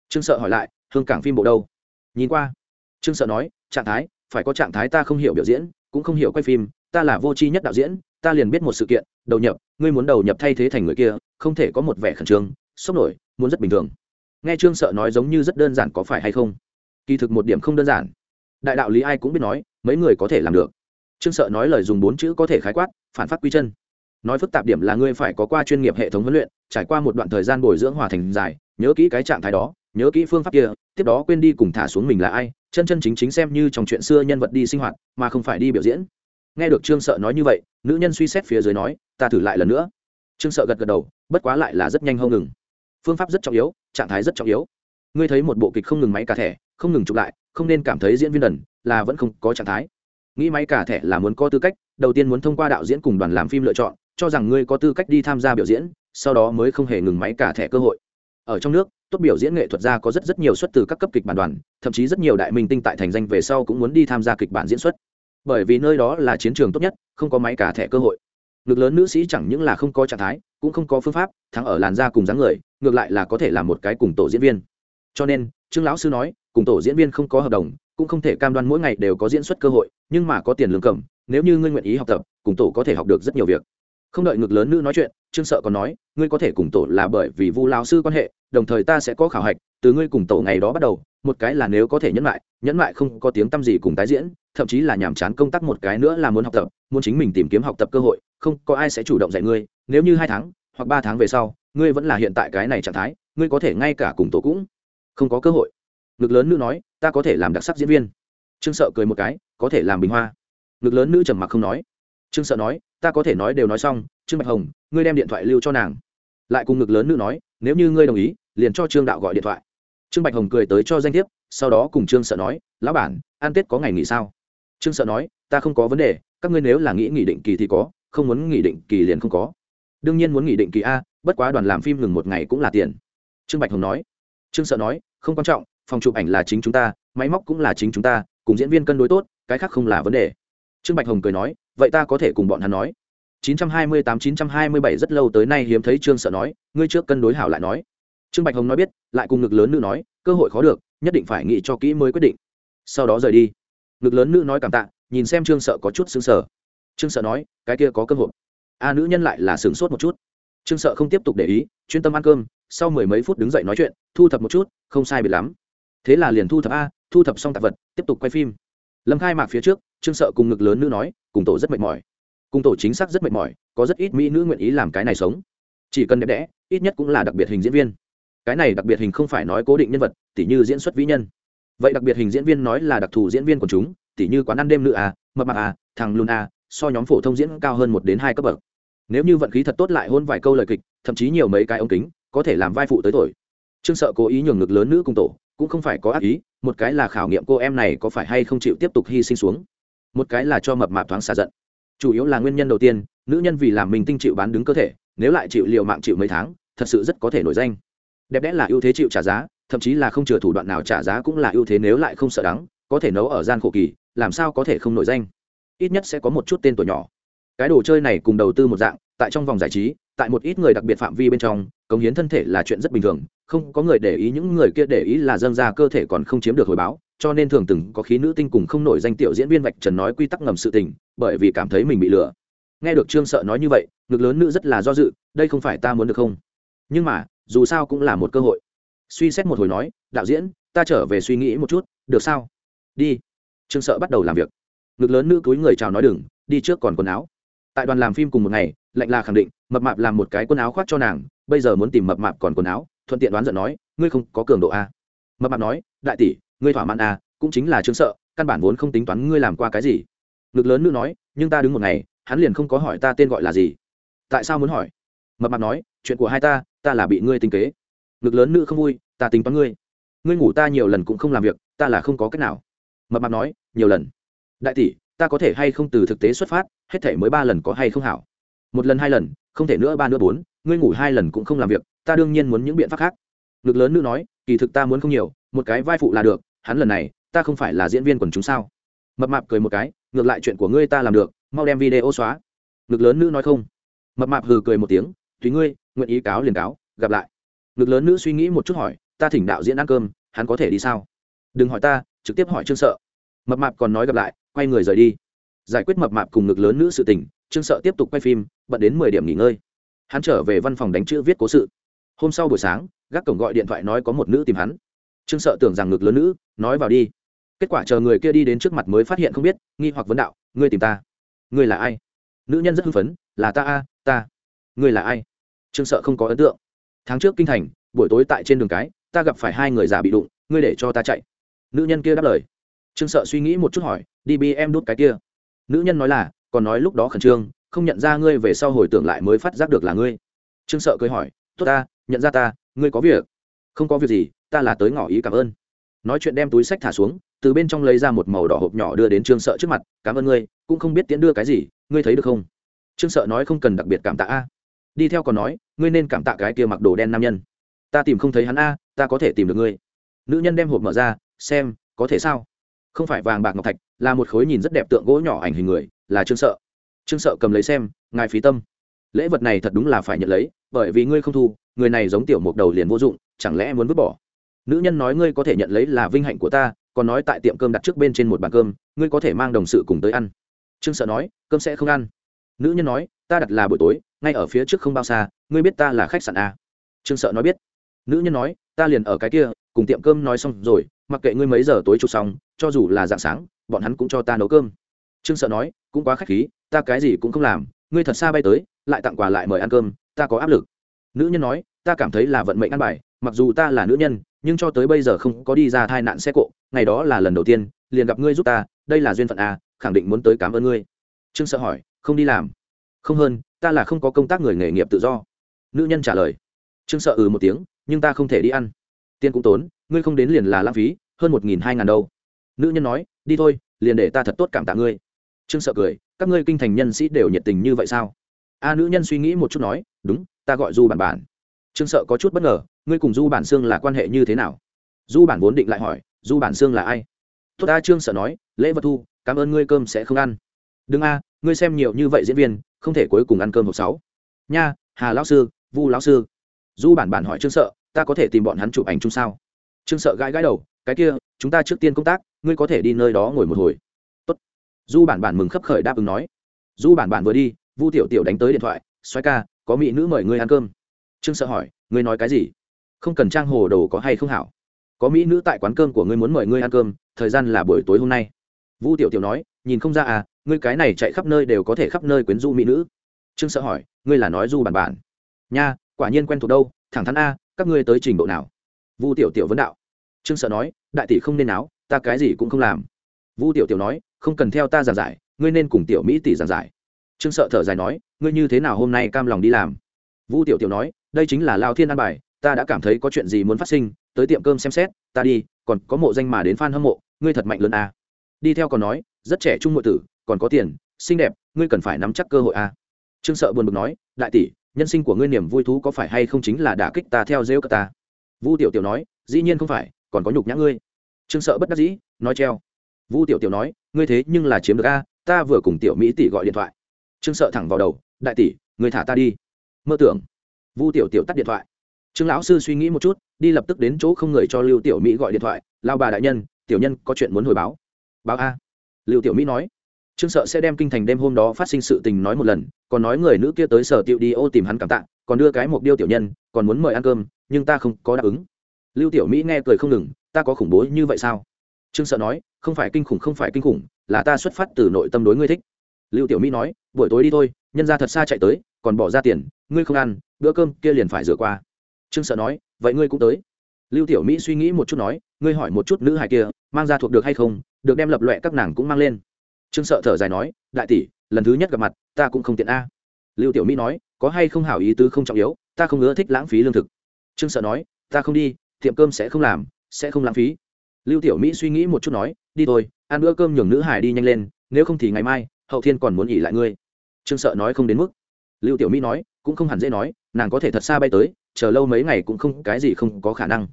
Trương sợ hỏi lại, hương cảng phim bộ đâu? Nhìn qua. Trương sợ nói, trạng thái, phải có trạng thái ta không hiểu biểu diễn, cũng không hiểu quay phim, ta là vô tri nhất đạo diễn, ta liền biết một sự kiện, đầu nhập, ngươi muốn đầu nhập thay thế thành người kia, không thể có một vẻ khẩn trương, sốc nổi, muốn rất bình thường. Nghe trương sợ nói giống như rất đơn giản có phải hay không? Kỳ thực một điểm không đơn giản đại đạo lý ai cũng biết nói, mấy người có thể làm được. Trương sợ nói lời dùng bốn chữ có thể khái quát, phản phát quy chân. Nói phức tạp điểm là ngươi phải có qua chuyên nghiệp hệ thống huấn luyện, trải qua một đoạn thời gian bồi dưỡng hòa thành dài, nhớ kỹ cái trạng thái đó, nhớ kỹ phương pháp kia, tiếp đó quên đi cùng thả xuống mình là ai, chân chân chính chính xem như trong chuyện xưa nhân vật đi sinh hoạt, mà không phải đi biểu diễn. Nghe được trương sợ nói như vậy, nữ nhân suy xét phía dưới nói, ta thử lại lần nữa. Trương sợ gật gật đầu, bất quá lại là rất nhanh hông ngừng. Phương pháp rất trọng yếu, trạng thái rất trọng yếu. Ngươi thấy một bộ kịch không ngừng máy cả thẻ, không ngừng chụp lại không nên cảm thấy diễn viên đần là vẫn không có trạng thái. Nghĩ máy cả thẻ là muốn có tư cách, đầu tiên muốn thông qua đạo diễn cùng đoàn làm phim lựa chọn, cho rằng ngươi có tư cách đi tham gia biểu diễn, sau đó mới không hề ngừng máy cả thẻ cơ hội. Ở trong nước, tốt biểu diễn nghệ thuật gia có rất rất nhiều xuất từ các cấp kịch bản đoàn, thậm chí rất nhiều đại minh tinh tại thành danh về sau cũng muốn đi tham gia kịch bản diễn xuất. Bởi vì nơi đó là chiến trường tốt nhất, không có máy cả thẻ cơ hội. Lực lớn nữ sĩ chẳng những là không có trạng thái, cũng không có phương pháp, thắng ở làn da cùng dáng người, ngược lại là có thể là một cái cùng tổ diễn viên. Cho nên trương lão sư nói, cùng tổ diễn viên không có hợp đồng, cũng không thể cam đoan mỗi ngày đều có diễn xuất cơ hội, nhưng mà có tiền lương cầm, nếu như ngươi nguyện ý học tập, cùng tổ có thể học được rất nhiều việc. Không đợi ngực lớn nữ nói chuyện, trương sợ còn nói, ngươi có thể cùng tổ là bởi vì vu lao sư quan hệ, đồng thời ta sẽ có khảo hạch, từ ngươi cùng tổ ngày đó bắt đầu, một cái là nếu có thể nhẫn lại nhẫn lại không có tiếng t â m gì cùng tái diễn, thậm chí là nhàm chán công tác một cái nữa là muốn học tập, muốn chính mình tìm kiếm học tập cơ hội, không, có ai sẽ chủ động dạy ngươi, nếu như hai tháng hoặc ba tháng về sau, ngươi vẫn là hiện tại cái này trạng thái, ngươi có thể ngay cả cùng tổ cũng không có cơ hội. Ngực lớn nữ nói, ta có thể làm đặc sắc diễn viên. Trương sợ cười một cái, có thể làm bình hoa. Ngực lớn nữ trầm mặc không nói. Trương sợ nói, ta có thể nói đều nói xong, trương bạch hồng, ngươi đem điện thoại lưu cho nàng. Lại cùng ngực lớn nữ nói, nếu như ngươi đồng ý, liền cho trương đạo gọi điện thoại. Trương bạch hồng cười tới cho danh thiếp, sau đó cùng trương sợ nói, lão bản, ăn tết có ngày nghỉ sao? Trương sợ nói, ta không có vấn đề, các ngươi nếu là nghĩ nghỉ định kỳ thì có, không muốn nghỉ định kỳ liền không có. Đương nhiên muốn nghỉ định kỳ a, bất quá đoàn làm phim ngừng một ngày cũng là tiền. Trương bạch hồng nói. Trương sợ nói không quan trọng, phòng chụp ảnh là chính chúng ta, máy móc cũng là chính chúng ta, cùng diễn viên cân đối tốt, cái khác không là vấn đề. Trương bạch hồng cười nói, vậy ta có thể cùng bọn hắn nói. 928-927 rất lâu tới nay hiếm thấy trương sợ nói, ngươi trước cân đối hảo lại nói. Trương bạch hồng nói biết, lại cùng ngực lớn nữ nói, cơ hội khó được, nhất định phải nghĩ cho kỹ mới quyết định. Sau đó rời đi. Ngực lớn nữ nói cảm tạ, nhìn xem trương sợ có chút xứng sở trương sợ nói, cái kia có cơ hội. A nữ nhân lại là sửng sốt một chút trương sợ không tiếp tục để ý, chuyên tâm ăn cơm, sau mười mấy phút đứng dậy nói chuyện, thu thập một chút, không sai biệt lắm. Thế là liền thu thập a, thu thập xong tạp vật, tiếp tục quay phim. Lâm khai mạc phía trước, trương sợ cùng ngực lớn nữ nói, cùng tổ rất mệt mỏi. Cùng tổ chính xác rất mệt mỏi, có rất ít mỹ nữ nguyện ý làm cái này sống. Chỉ cần đẹp đẽ, ít nhất cũng là đặc biệt hình diễn viên. Cái này đặc biệt hình không phải nói cố định nhân vật, tỉ như diễn xuất vĩ nhân. Vậy đặc biệt hình diễn viên nói là đặc thù diễn viên của chúng, tỉ như quán ăn đêm nữ a, mập mạc a, thằng lùn a, so nhóm phổ thông diễn cao hơn một đến hai cấp bậc nếu như vận khí thật tốt lại hôn vài câu lời kịch, thậm chí nhiều mấy cái ống kính, có thể làm vai phụ tới tuổi. Trương sợ cố ý nhường ngực lớn nữ cùng tổ, cũng không phải có ác ý, một cái là khảo nghiệm cô em này có phải hay không chịu tiếp tục hy sinh xuống. Một cái là cho mập mạp thoáng xả giận. Chủ yếu là nguyên nhân đầu tiên, nữ nhân vì làm mình tinh chịu bán đứng cơ thể, nếu lại chịu liều mạng chịu mấy tháng, thật sự rất có thể nổi danh. Đẹp đẽ là ưu thế chịu trả giá, thậm chí là không chừa thủ đoạn nào trả giá cũng là ưu thế nếu lại không sợ đắng, có thể nấu ở gian khổ kỳ, làm sao có thể không nổi danh. Ít nhất sẽ có một chút tên tuổi nhỏ cái đồ chơi này cùng đầu tư một dạng, tại trong vòng giải trí, tại một ít người đặc biệt phạm vi bên trong, cống hiến thân thể là chuyện rất bình thường, không có người để ý những người kia để ý là dâng ra cơ thể còn không chiếm được hồi báo, cho nên thường từng có khí nữ tinh cùng không nổi danh tiểu diễn viên vạch trần nói quy tắc ngầm sự tình, bởi vì cảm thấy mình bị lừa. Nghe được trương sợ nói như vậy, ngực lớn nữ rất là do dự, đây không phải ta muốn được không? Nhưng mà, dù sao cũng là một cơ hội. Suy xét một hồi nói, đạo diễn, ta trở về suy nghĩ một chút, được sao? Đi. Trương sợ bắt đầu làm việc. Ngực lớn nữ cúi người chào nói đừng, đi trước còn quần áo tại đoàn làm phim cùng một ngày, lạnh là khẳng định, mập mạp làm một cái quần áo khoác cho nàng, bây giờ muốn tìm mập mạp còn quần áo, thuận tiện đoán giận nói, ngươi không có cường độ a? Mập mạp nói, đại tỷ, ngươi thỏa mãn a, cũng chính là chứng sợ, căn bản vốn không tính toán ngươi làm qua cái gì. Ngực lớn nữ nói, nhưng ta đứng một ngày, hắn liền không có hỏi ta tên gọi là gì. Tại sao muốn hỏi? Mập mạp nói, chuyện của hai ta ta là bị ngươi tính kế. Ngực lớn nữ không vui, ta tính toán ngươi. Ngươi ngủ ta nhiều lần cũng không làm việc, ta là không có cách nào. Mập mạp nói, nhiều lần. Đại tỷ ta có thể hay không từ thực tế xuất phát, hết thể mới ba lần có hay không hảo? Một lần, hai lần, không thể nữa, ba nữa, bốn, ngươi ngủ hai lần cũng không làm việc, ta đương nhiên muốn những biện pháp khác. Ngực lớn nữ nói, kỳ thực ta muốn không nhiều, một cái vai phụ là được, hắn lần này, ta không phải là diễn viên quần chúng sao? Mập mạp cười một cái, ngược lại chuyện của ngươi ta làm được, mau đem video xóa. Ngực lớn nữ nói không. Mập mạp hừ cười một tiếng, tùy ngươi, nguyện ý cáo liền cáo, gặp lại. Ngực lớn nữ suy nghĩ một chút hỏi, ta thỉnh đạo diễn ăn cơm, hắn có thể đi sao? Đừng hỏi ta, trực tiếp hỏi trương sợ. Mập mạp còn nói gặp lại quay người rời đi. Giải quyết mập mạp cùng ngực lớn nữ sự tình, trương sợ tiếp tục quay phim, bận đến mười điểm nghỉ ngơi. Hắn trở về văn phòng đánh chữ viết cố sự. Hôm sau buổi sáng, gác cổng gọi điện thoại nói có một nữ tìm hắn. Trương sợ tưởng rằng ngực lớn nữ, nói vào đi. Kết quả chờ người kia đi đến trước mặt mới phát hiện không biết, nghi hoặc vấn đạo, ngươi tìm ta? Ngươi là ai? Nữ nhân rất hưng phấn, là ta a, ta. Ngươi là ai? Trương sợ không có ấn tượng. Tháng trước kinh thành, buổi tối tại trên đường cái, ta gặp phải hai người già bị đụng, ngươi để cho ta chạy. Nữ nhân kia đáp lời trương sợ suy nghĩ một chút hỏi, đi bi em đút cái kia. Nữ nhân nói là, còn nói lúc đó khẩn trương, không nhận ra ngươi về sau hồi tưởng lại mới phát giác được là ngươi. Trương sợ cười hỏi, tốt ta, nhận ra ta, ngươi có việc. Không có việc gì, ta là tới ngỏ ý cảm ơn. Nói chuyện đem túi sách thả xuống, từ bên trong lấy ra một màu đỏ hộp nhỏ đưa đến trương sợ trước mặt, cảm ơn ngươi, cũng không biết tiễn đưa cái gì, ngươi thấy được không? Trương sợ nói không cần đặc biệt cảm tạ a. Đi theo còn nói, ngươi nên cảm tạ cái kia mặc đồ đen nam nhân. Ta tìm không thấy hắn a, ta có thể tìm được ngươi. Nữ nhân đem hộp mở ra, xem, có thể sao? Không phải vàng bạc ngọc thạch, là một khối nhìn rất đẹp tượng gỗ nhỏ ảnh hình người, là trương sợ. Trương sợ cầm lấy xem, ngài phí tâm. Lễ vật này thật đúng là phải nhận lấy, bởi vì ngươi không thu, người này giống tiểu mục đầu liền vô dụng, chẳng lẽ muốn vứt bỏ? Nữ nhân nói ngươi có thể nhận lấy là vinh hạnh của ta, còn nói tại tiệm cơm đặt trước bên trên một bàn cơm, ngươi có thể mang đồng sự cùng tới ăn. Trương sợ nói, cơm sẽ không ăn. Nữ nhân nói, ta đặt là buổi tối, ngay ở phía trước không bao xa, ngươi biết ta là khách sạn a. Trương sợ nói biết. Nữ nhân nói, ta liền ở cái kia, cùng tiệm cơm nói xong rồi mặc kệ ngươi mấy giờ tối chụp xong, cho dù là dạng sáng, bọn hắn cũng cho ta nấu cơm. Trương sợ nói, cũng quá k h á c h khí, ta cái gì cũng không làm, ngươi thật xa bay tới, lại tặng quà lại mời ăn cơm, ta có áp lực. Nữ nhân nói, ta cảm thấy là vận mệnh ăn bài, mặc dù ta là nữ nhân, nhưng cho tới bây giờ không có đi ra tai nạn xe cộ, ngày đó là lần đầu tiên, liền gặp ngươi giúp ta, đây là duyên phận à? khẳng định muốn tới cảm ơn ngươi. Trương sợ hỏi, không đi làm. Không hơn, ta là không có công tác người nghề nghiệp tự do. Nữ nhân trả lời. Trương sợ ừ một tiếng, nhưng ta không thể đi ăn. Tiền cũng tốn ngươi không đến liền là lãng phí, hơn một nghìn hai ngàn đâu. Nữ nhân nói, đi thôi, liền để ta thật tốt cảm tạ ngươi. Trương sợ cười, các ngươi kinh thành nhân sĩ đều nhiệt tình như vậy sao? A nữ nhân suy nghĩ một chút nói, đúng, ta gọi du bản bản. Trương sợ có chút bất ngờ, ngươi cùng du bản xương là quan hệ như thế nào? Du bản vốn định lại hỏi, du bản xương là ai? Tốt ta, trương sợ nói, lễ vật thu, cảm ơn ngươi cơm sẽ không ăn. Đừng a, ngươi xem nhiều như vậy diễn viên, không thể cuối cùng ăn cơm hộp sáu. Nha, hà lão sư, vu lão sư. Du bản bản hỏi trương sợ, ta có thể tìm bọn hắn chụp ảnh chung sao? Trương sợ gãi gãi đầu, cái kia, chúng ta trước tiên công tác, ngươi có thể đi nơi đó ngồi một hồi. Tốt. du bản bản mừng khấp khởi đáp ứng nói. Du bản bản vừa đi, vu tiểu tiểu đánh tới điện thoại xoay ca, có mỹ nữ mời ngươi ăn cơm. Trương sợ hỏi, ngươi nói cái gì? Không cần trang hồ đồ có hay không hảo? Có mỹ nữ tại quán cơm của ngươi muốn mời ngươi ăn cơm, thời gian là buổi tối hôm nay. Vu tiểu tiểu nói, nhìn không ra à ngươi cái này chạy khắp nơi đều có thể khắp nơi quyến du mỹ nữ. Trương sợ hỏi, ngươi là nói du bản bản? Nha, quả nhiên quen thuộc đâu, thẳng thắn a, các ngươi tới trình độ nào? Vu tiểu tiểu vấn đạo trương sợ nói, đại tỷ không nên áo ta cái gì cũng không làm vu tiểu tiểu nói, không cần theo ta giảng giải, ngươi nên cùng tiểu mỹ tỷ giảng giải trương sợ thở dài nói, ngươi như thế nào hôm nay cam lòng đi làm vu tiểu tiểu nói, đây chính là lao thiên an bài, ta đã cảm thấy có chuyện gì muốn phát sinh, tới tiệm cơm xem xét, ta đi, còn có mộ danh mà đến f a n hâm mộ, ngươi thật mạnh lớn à. đi theo còn nói, rất trẻ trung ngụ tử, còn có tiền, xinh đẹp, ngươi cần phải nắm chắc cơ hội à. trương sợ buồn bực nói, đại tỷ, nhân sinh của ngươi niềm vui thú có phải hay không chính là đả kích ta theo rêu cơ ta vu tiểu tiểu nói, dĩ nhiên không phải còn có nhục nhã ngươi. Trương sợ bất đắc dĩ, nói treo. Vu tiểu tiểu nói, ngươi thế nhưng là chiếm được a, ta vừa cùng tiểu mỹ tỷ gọi điện thoại. Trương sợ thẳng vào đầu, đại tỷ người thả ta đi. Mơ tưởng. Vu tiểu tiểu tắt điện thoại. Trương lão sư suy nghĩ một chút, đi lập tức đến chỗ không người cho lưu tiểu mỹ gọi điện thoại, lao bà đại nhân, tiểu nhân có chuyện muốn hồi báo. Báo a? Lưu tiểu mỹ nói. Trương sợ sẽ đem kinh thành đêm hôm đó phát sinh sự tình nói một lần, còn nói người nữ kia tới sở tiệu đi ô tìm hắn cảm tạ, còn đưa cái mục điêu tiểu nhân, còn muốn mời ăn cơm, nhưng ta không có đáp ứng lưu tiểu mỹ nghe cười không ngừng, ta có khủng bố như vậy sao? Trương sợ nói, không phải kinh khủng, không phải kinh khủng, là ta xuất phát từ nội tâm đối ngươi thích. Lưu tiểu mỹ nói, buổi tối đi thôi, nhân ra thật xa chạy tới, còn bỏ ra tiền, ngươi không ăn, bữa cơm kia liền phải rửa qua. Trương sợ nói, vậy ngươi cũng tới. Lưu tiểu mỹ suy nghĩ một chút nói, ngươi hỏi một chút nữ hài kia, mang ra thuộc được hay không, được đem lập loẹ các nàng cũng mang lên. Trương sợ thở dài nói, đại tỷ, lần thứ nhất gặp mặt, ta cũng không tiện a. Lưu tiểu mỹ nói, có hay không hảo ý tứ không trọng yếu, ta không ngớ thích lãng phí lương thực. Trương sợ nói, ta không đi tiệm cơm sẽ không làm, sẽ không lãng phí. Lưu tiểu mỹ suy nghĩ một chút nói, đi thôi, ăn bữa cơm nhường nữ hải đi nhanh lên, nếu không thì ngày mai, hậu thiên còn muốn nghỉ lại ngươi. Trương sợ nói không đến mức. Lưu tiểu mỹ nói, cũng không hẳn dễ nói, nàng có thể thật xa bay tới, chờ lâu mấy ngày cũng không, cái gì không có khả năng.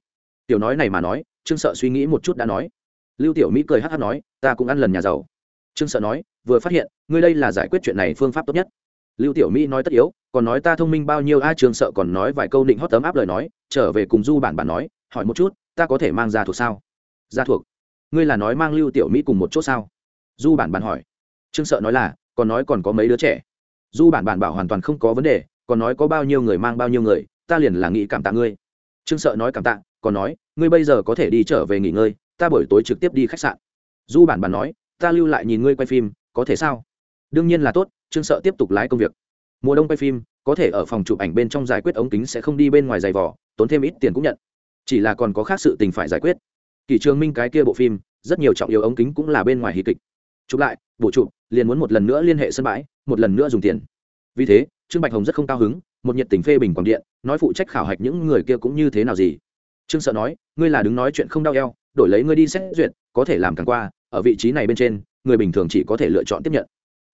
Tiểu nói này mà nói, trương sợ suy nghĩ một chút đã nói. Lưu tiểu mỹ cười hát hát nói, ta cũng ăn lần nhà giàu. Trương sợ nói, vừa phát hiện, ngươi đây là giải quyết chuyện này phương pháp tốt nhất lưu tiểu mỹ nói tất yếu, còn nói ta thông minh bao nhiêu, a trường sợ còn nói vài câu định hót tấm áp lời nói, trở về cùng du bản bản nói, hỏi một chút, ta có thể mang ra thuộc sao? Ra thuộc. Ngươi là nói mang lưu tiểu mỹ cùng một chỗ sao? Du bản bản hỏi. Trương sợ nói là, còn nói còn có mấy đứa trẻ. Du bản bản bảo hoàn toàn không có vấn đề, còn nói có bao nhiêu người mang bao nhiêu người, ta liền là nghĩ cảm tạ ngươi. Trương sợ nói cảm tạ, còn nói, ngươi bây giờ có thể đi trở về nghỉ ngơi, ta buổi tối trực tiếp đi khách sạn. Du bản bản nói, ta lưu lại nhìn ngươi quay phim, có thể sao? Đương nhiên là tốt trương sợ tiếp tục lái công việc. Mùa đông quay phim, có thể ở phòng chụp ảnh bên trong giải quyết ống kính sẽ không đi bên ngoài giày vỏ tốn thêm ít tiền cũng nhận. Chỉ là còn có khác sự tình phải giải quyết. Kỷ trường minh cái kia bộ phim, rất nhiều trọng yếu ống kính cũng là bên ngoài hí kịch. Chụp lại, bổ chụp, liền muốn một lần nữa liên hệ sân bãi, một lần nữa dùng tiền. Vì thế, trương bạch hồng rất không cao hứng, một nhiệt tình phê bình quảng điện, nói phụ trách khảo hạch những người kia cũng như thế nào gì. Trương sợ nói, ngươi là đứng nói chuyện không đau eo, đổi lấy ngươi đi xét duyệt, có thể làm càng qua, ở vị trí này bên trên, người bình thường chỉ có thể lựa chọn tiếp nhận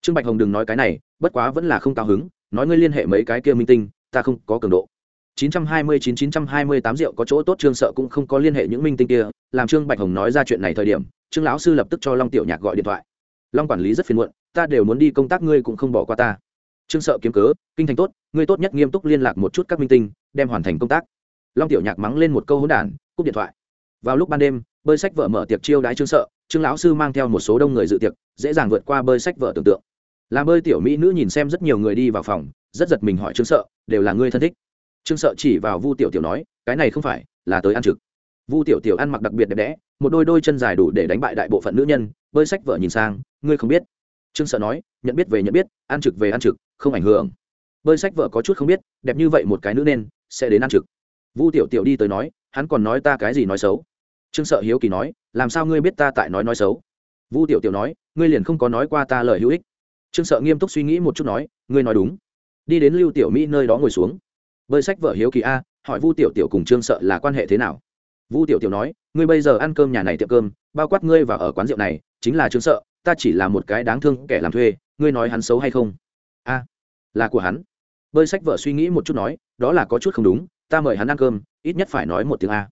trương bạch hồng đừng nói cái này, bất quá vẫn là không cao hứng, nói ngươi liên hệ mấy cái kia minh tinh, ta không có cường độ. 929-928 rượu có chỗ tốt trương sợ cũng không có liên hệ những minh tinh kia, làm trương bạch hồng nói ra chuyện này thời điểm, trương lão sư lập tức cho long tiểu nhạc gọi điện thoại. Long quản lý rất phiền muộn, ta đều muốn đi công tác ngươi cũng không bỏ qua ta. Trương sợ kiếm cớ, kinh thành tốt, ngươi tốt nhất nghiêm túc liên lạc một chút các minh tinh, đem hoàn thành công tác. Long tiểu nhạc mắng lên một câu hỗn đản, cúp điện thoại. Vào lúc ban đêm, bơi sách vợ mở tiệc chiêu đãi trương sợ, trương lão sư mang theo một số đông người dự tiệc, dễ dàng vượt qua bơi sách vợ tưởng tượng làm bơi tiểu mỹ nữ nhìn xem rất nhiều người đi vào phòng, rất giật mình hỏi trương sợ, đều là ngươi thân thích? Trương sợ chỉ vào vu tiểu tiểu nói, cái này không phải, là tới ăn trực. Vu tiểu tiểu ăn mặc đặc biệt đẹp đẽ, một đôi đôi chân dài đủ để đánh bại đại bộ phận nữ nhân, bơi sách vợ nhìn sang, ngươi không biết? Trương sợ nói, nhận biết về nhận biết, ăn trực về ăn trực, không ảnh hưởng. Bơi sách vợ có chút không biết, đẹp như vậy một cái nữ nên, sẽ đến ăn trực. Vu tiểu tiểu đi tới nói, hắn còn nói ta cái gì nói xấu? Trương sợ hiếu kỳ nói, làm sao ngươi biết ta tại nói nói xấu? Vu tiểu tiểu nói, ngươi liền không có nói qua ta lời hữu ích trương sợ nghiêm túc suy nghĩ một chút nói, ngươi nói đúng. Đi đến lưu tiểu mỹ nơi đó ngồi xuống. Bơi sách vợ hiếu kỳ a, hỏi vu tiểu tiểu cùng trương sợ là quan hệ thế nào? Vu tiểu tiểu nói, ngươi bây giờ ăn cơm nhà này tiệm cơm, bao quát ngươi và ở quán rượu này, chính là trương sợ, ta chỉ là một cái đáng thương kẻ làm thuê, ngươi nói hắn xấu hay không? A, là của hắn. Bơi sách vợ suy nghĩ một chút nói, đó là có chút không đúng, ta mời hắn ăn cơm, ít nhất phải nói một tiếng a.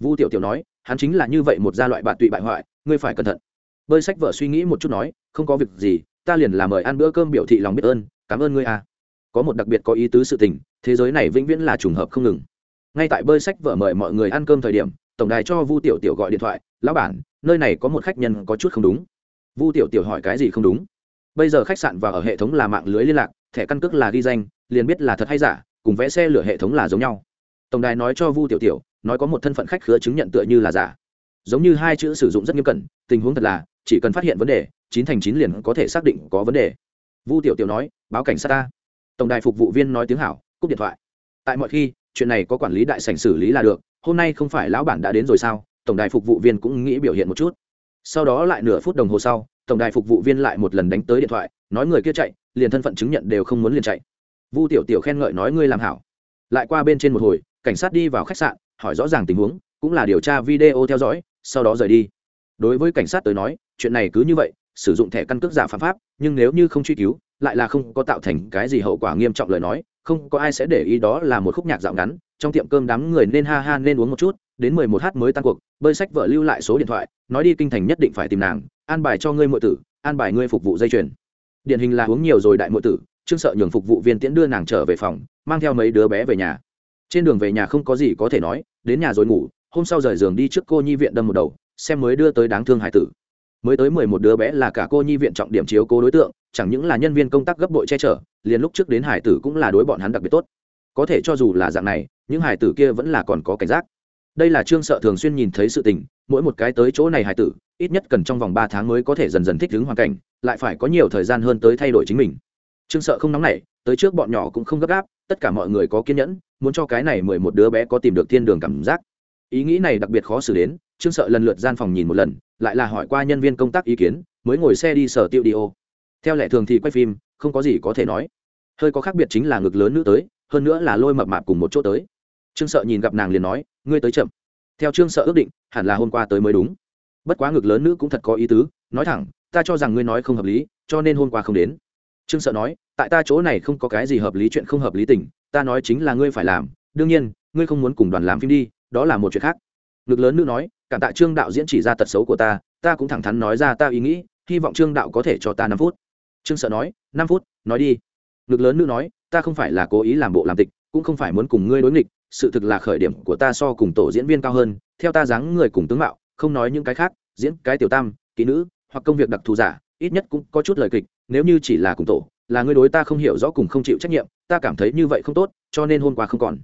Vu tiểu tiểu nói, hắn chính là như vậy một gia loại bạn tụy bại hoại, ngươi phải cẩn thận. Bơi sách vợ suy nghĩ một chút nói, không có việc gì ta liền là mời ăn bữa cơm biểu thị lòng biết ơn, cảm ơn ngươi à. có một đặc biệt có ý tứ sự tình, thế giới này vĩnh viễn là trùng hợp không ngừng. Ngay tại bơi sách vợ mời mọi người ăn cơm thời điểm, tổng đài cho vu tiểu tiểu gọi điện thoại, lão bản, nơi này có một khách nhân có chút không đúng. Vu tiểu tiểu hỏi, cái gì không đúng? Bây giờ khách sạn và ở hệ thống là mạng lưới liên lạc, thẻ căn cước là ghi danh, liền biết là thật hay giả, cùng vẽ xe lửa hệ thống là giống nhau. Tổng đài nói cho vu tiểu tiểu, nói có một thân phận khách khứa chứng nhận tựa như là giả giống như hai chữ sử dụng rất nghiêm cẩn, tình huống thật là, chỉ cần phát hiện vấn đề, chín thành chín liền có thể xác định có vấn đề. Vu tiểu tiểu nói, báo cảnh sát ta. Tổng đài phục vụ viên nói tiếng hảo, cúp điện thoại. Tại mọi khi, chuyện này có quản lý đại sảnh xử lý là được, hôm nay không phải lão bản đã đến rồi sao? Tổng đài phục vụ viên cũng nghĩ biểu hiện một chút. Sau đó lại nửa phút đồng hồ sau, tổng đài phục vụ viên lại một lần đánh tới điện thoại, nói người kia chạy, liền thân phận chứng nhận đều không muốn liền chạy. Vu tiểu tiểu khen ngợi nói, ngươi làm hảo. Lại qua bên trên một hồi, cảnh sát đi vào khách sạn, hỏi rõ ràng tình huống, cũng là điều tra video theo dõi sau đó rời đi. Đối với cảnh sát tới nói, chuyện này cứ như vậy, sử dụng thẻ căn cước giả phạm pháp, nhưng nếu như không truy cứu, lại là không có tạo thành cái gì hậu quả nghiêm trọng lời nói, không có ai sẽ để ý đó là một khúc nhạc dạo ngắn, trong tiệm cơm đám người nên ha ha nên uống một chút, đến mười một h mới tan cuộc, bơi sách vợ lưu lại số điện thoại, nói đi kinh thành nhất định phải tìm nàng, an bài cho ngươi muội tử, an bài ngươi phục vụ dây chuyền. Điển hình là uống nhiều rồi đại muội tử, trương sợ nhường phục vụ viên tiễn đưa nàng trở về phòng, mang theo mấy đứa bé về nhà. Trên đường về nhà không có gì có thể nói, đến nhà rồi ngủ hôm sau rời giường đi trước cô nhi viện đâm một đầu, xem mới đưa tới đáng thương hải tử. Mới tới mười một đứa bé là cả cô nhi viện trọng điểm chiếu cố đối tượng, chẳng những là nhân viên công tác gấp bội che chở, liền lúc trước đến hải tử cũng là đối bọn hắn đặc biệt tốt. Có thể cho dù là dạng này, những hải tử kia vẫn là còn có cảnh giác. Đây là trương sợ thường xuyên nhìn thấy sự tình, mỗi một cái tới chỗ này hải tử, ít nhất cần trong vòng ba tháng mới có thể dần dần thích ứng hoàn cảnh, lại phải có nhiều thời gian hơn tới thay đổi chính mình. Trương sợ không nóng nảy, tới trước bọn nhỏ cũng không gấp gáp, tất cả mọi người có kiên nhẫn, muốn cho cái này mười một đứa bé có tìm được thiên đường cảm giác ý nghĩ này đặc biệt khó xử đến, trương sợ lần lượt gian phòng nhìn một lần, lại là hỏi qua nhân viên công tác ý kiến, mới ngồi xe đi sở tiêu đi ô. Theo lệ thường thì quay phim, không có gì có thể nói. Hơi có khác biệt chính là ngực lớn nữ tới, hơn nữa là lôi mập mạp cùng một chỗ tới. Trương sợ nhìn gặp nàng liền nói, ngươi tới chậm. Theo trương sợ ước định, hẳn là hôm qua tới mới đúng. Bất quá ngực lớn nữ cũng thật có ý tứ, nói thẳng, ta cho rằng ngươi nói không hợp lý, cho nên hôm qua không đến. Trương sợ nói, tại ta chỗ này không có cái gì hợp lý chuyện không hợp lý tình, ta nói chính là ngươi phải làm, đương nhiên, ngươi không muốn cùng đoàn làm phim đi đó là một chuyện khác. Ngực lớn nữ nói, cảm tạ trương đạo diễn chỉ ra tật xấu của ta ta cũng thẳng thắn nói ra ta ý nghĩ, hy vọng trương đạo có thể cho ta năm phút. Trương sợ nói, năm phút, nói đi. Ngực lớn nữ nói, ta không phải là cố ý làm bộ làm tịch, cũng không phải muốn cùng ngươi đối nghịch, sự thực là khởi điểm của ta so cùng tổ diễn viên cao hơn, theo ta dáng người cùng tướng mạo, không nói những cái khác, diễn cái tiểu tam, kỹ nữ, hoặc công việc đặc thù giả, ít nhất cũng có chút lời kịch, nếu như chỉ là cùng tổ, là ngươi đối ta không hiểu rõ cùng không chịu trách nhiệm, ta cảm thấy như vậy không tốt, cho nên hôm qua không còn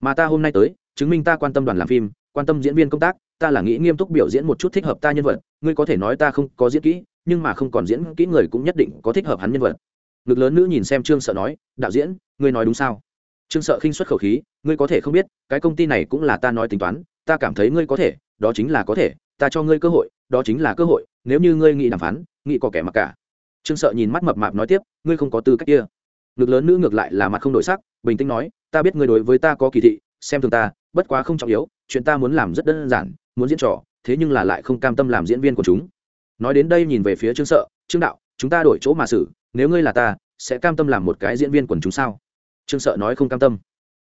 mà ta hôm nay tới, chứng minh ta quan tâm đoàn làm phim, quan tâm diễn viên công tác, ta là nghĩ nghiêm túc biểu diễn một chút thích hợp ta nhân vật. Ngươi có thể nói ta không có diễn kỹ, nhưng mà không còn diễn kỹ người cũng nhất định có thích hợp hắn nhân vật. Ngực lớn nữ nhìn xem trương sợ nói, đạo diễn, ngươi nói đúng sao? Trương sợ khinh xuất khẩu khí, ngươi có thể không biết, cái công ty này cũng là ta nói tính toán, ta cảm thấy ngươi có thể, đó chính là có thể, ta cho ngươi cơ hội, đó chính là cơ hội, nếu như ngươi nghĩ đàm phán, nghĩ có kẻ mặc cả. Trương sợ nhìn mắt mập mạp nói tiếp, ngươi không có tư cách kia ngực lớn nữ ngược lại là mặt không đổi sắc, bình tĩnh nói, ta biết ngươi đối với ta có kỳ thị, xem thường ta, bất quá không trọng yếu, chuyện ta muốn làm rất đơn giản, muốn diễn trò, thế nhưng là lại không cam tâm làm diễn viên của chúng. Nói đến đây nhìn về phía trương sợ, trương đạo, chúng ta đổi chỗ mà xử, nếu ngươi là ta, sẽ cam tâm làm một cái diễn viên quần chúng sao? Trương sợ nói không cam tâm.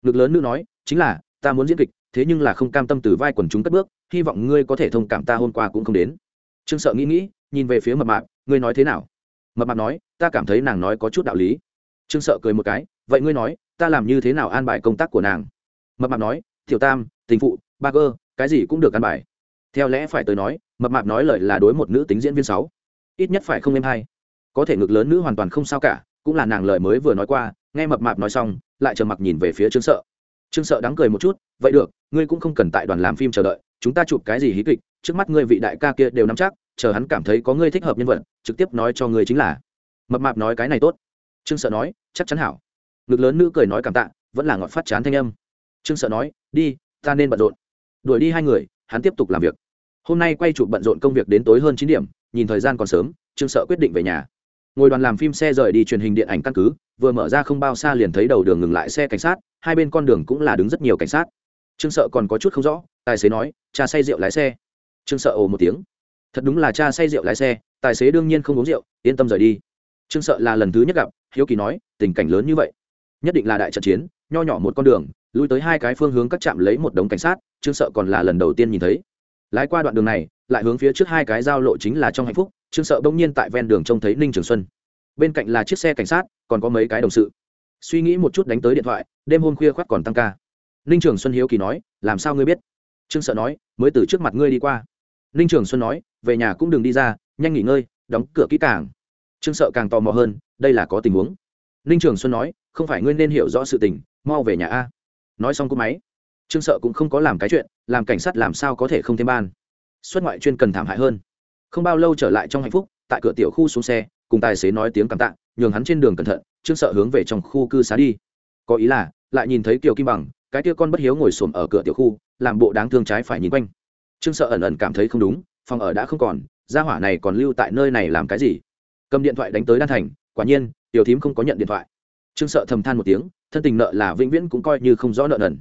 Ngực lớn nữ nói, chính là, ta muốn diễn kịch, thế nhưng là không cam tâm từ vai quần chúng cất bước, hy vọng ngươi có thể thông cảm ta hôm qua cũng không đến. Trương sợ nghĩ nghĩ, nhìn về phía mập mạp, ngươi nói thế nào? Mập mạp nói, ta cảm thấy nàng nói có chút đạo lý trương sợ cười một cái, vậy ngươi nói, ta làm như thế nào an bài công tác của nàng? Mập mạp nói thiểu tam, tình phụ, ba cơ, cái gì cũng được an bài. Theo lẽ phải tới nói, mập mạp nói lời là đối một nữ tính diễn viên sáu. Ít nhất phải không em hay có thể ngực lớn nữ hoàn toàn không sao cả, cũng là nàng lời mới vừa nói qua, nghe mập mạp nói xong, lại chờ mặc nhìn về phía trương sợ. Trương sợ đáng cười một chút, vậy được, ngươi cũng không cần tại đoàn làm phim chờ đợi, chúng ta chụp cái gì hí kịch, trước mắt ngươi vị đại ca kia đều nắm chắc, chờ hắn cảm thấy có ngươi thích hợp nhân vật, trực tiếp nói cho ngươi chính là. Mập mạp nói cái này tốt trương sợ nói, chắc chắn hảo. Ngực lớn nữ cười nói cảm tạ, vẫn là ngọt phát chán thanh âm. Trương sợ nói, đi, ta nên bận rộn. Đuổi đi hai người, hắn tiếp tục làm việc. Hôm nay quay chụp bận rộn công việc đến tối hơn chín điểm, nhìn thời gian còn sớm, trương sợ quyết định về nhà. Ngồi đoàn làm phim xe rời đi truyền hình điện ảnh căn cứ, vừa mở ra không bao xa liền thấy đầu đường ngừng lại xe cảnh sát, hai bên con đường cũng là đứng rất nhiều cảnh sát. Trương sợ còn có chút không rõ, tài xế nói, cha say rượu lái xe. Trương sợ ồ một tiếng, thật đúng là cha say rượu lái xe, tài xế đương nhiên không uống rượu, yên tâm rời đi trương sợ là lần thứ nhất gặp, hiếu kỳ nói, tình cảnh lớn như vậy. Nhất định là đại trận chiến, nho nhỏ một con đường, lui tới hai cái phương hướng các trạm lấy một đống cảnh sát, trương sợ còn là lần đầu tiên nhìn thấy. Lái qua đoạn đường này, lại hướng phía trước hai cái giao lộ chính là trong hạnh phúc, trương sợ bỗng nhiên tại ven đường trông thấy ninh trường xuân. Bên cạnh là chiếc xe cảnh sát, còn có mấy cái đồng sự. Suy nghĩ một chút đánh tới điện thoại, đêm hôm khuya khoác còn tăng ca. Ninh trường xuân hiếu kỳ nói, làm sao ngươi biết? Trương sợ nói, mới từ trước mặt ngươi đi qua. Ninh trường xuân nói, về nhà cũng đừng đi ra, nhanh nghỉ ngơi, đóng cửa kỹ càng trương sợ càng tò mò hơn, đây là có tình huống. Ninh trường xuân nói, không phải ngươi nên hiểu rõ sự tình, mau về nhà a. Nói xong cô máy, trương sợ cũng không có làm cái chuyện, làm cảnh sát làm sao có thể không thêm ban. Xuất ngoại chuyên cần thảm hại hơn. Không bao lâu trở lại trong hạnh phúc, tại cửa tiểu khu xuống xe, cùng tài xế nói tiếng cảm tạ, nhường hắn trên đường cẩn thận, trương sợ hướng về trong khu cư xá đi. Có ý là, lại nhìn thấy kiều kim bằng, cái tia con bất hiếu ngồi xổm ở cửa tiểu khu, làm bộ đáng thương trái phải nhìn quanh. Trương sợ ẩn ẩn cảm thấy không đúng, phòng ở đã không còn, gia hỏa này còn lưu tại nơi này làm cái gì? Cầm điện thoại đánh tới đan thành quả nhiên tiểu thím không có nhận điện thoại. Trương sợ thầm than một tiếng thân tình nợ là vĩnh viễn cũng coi như không rõ nợ nần.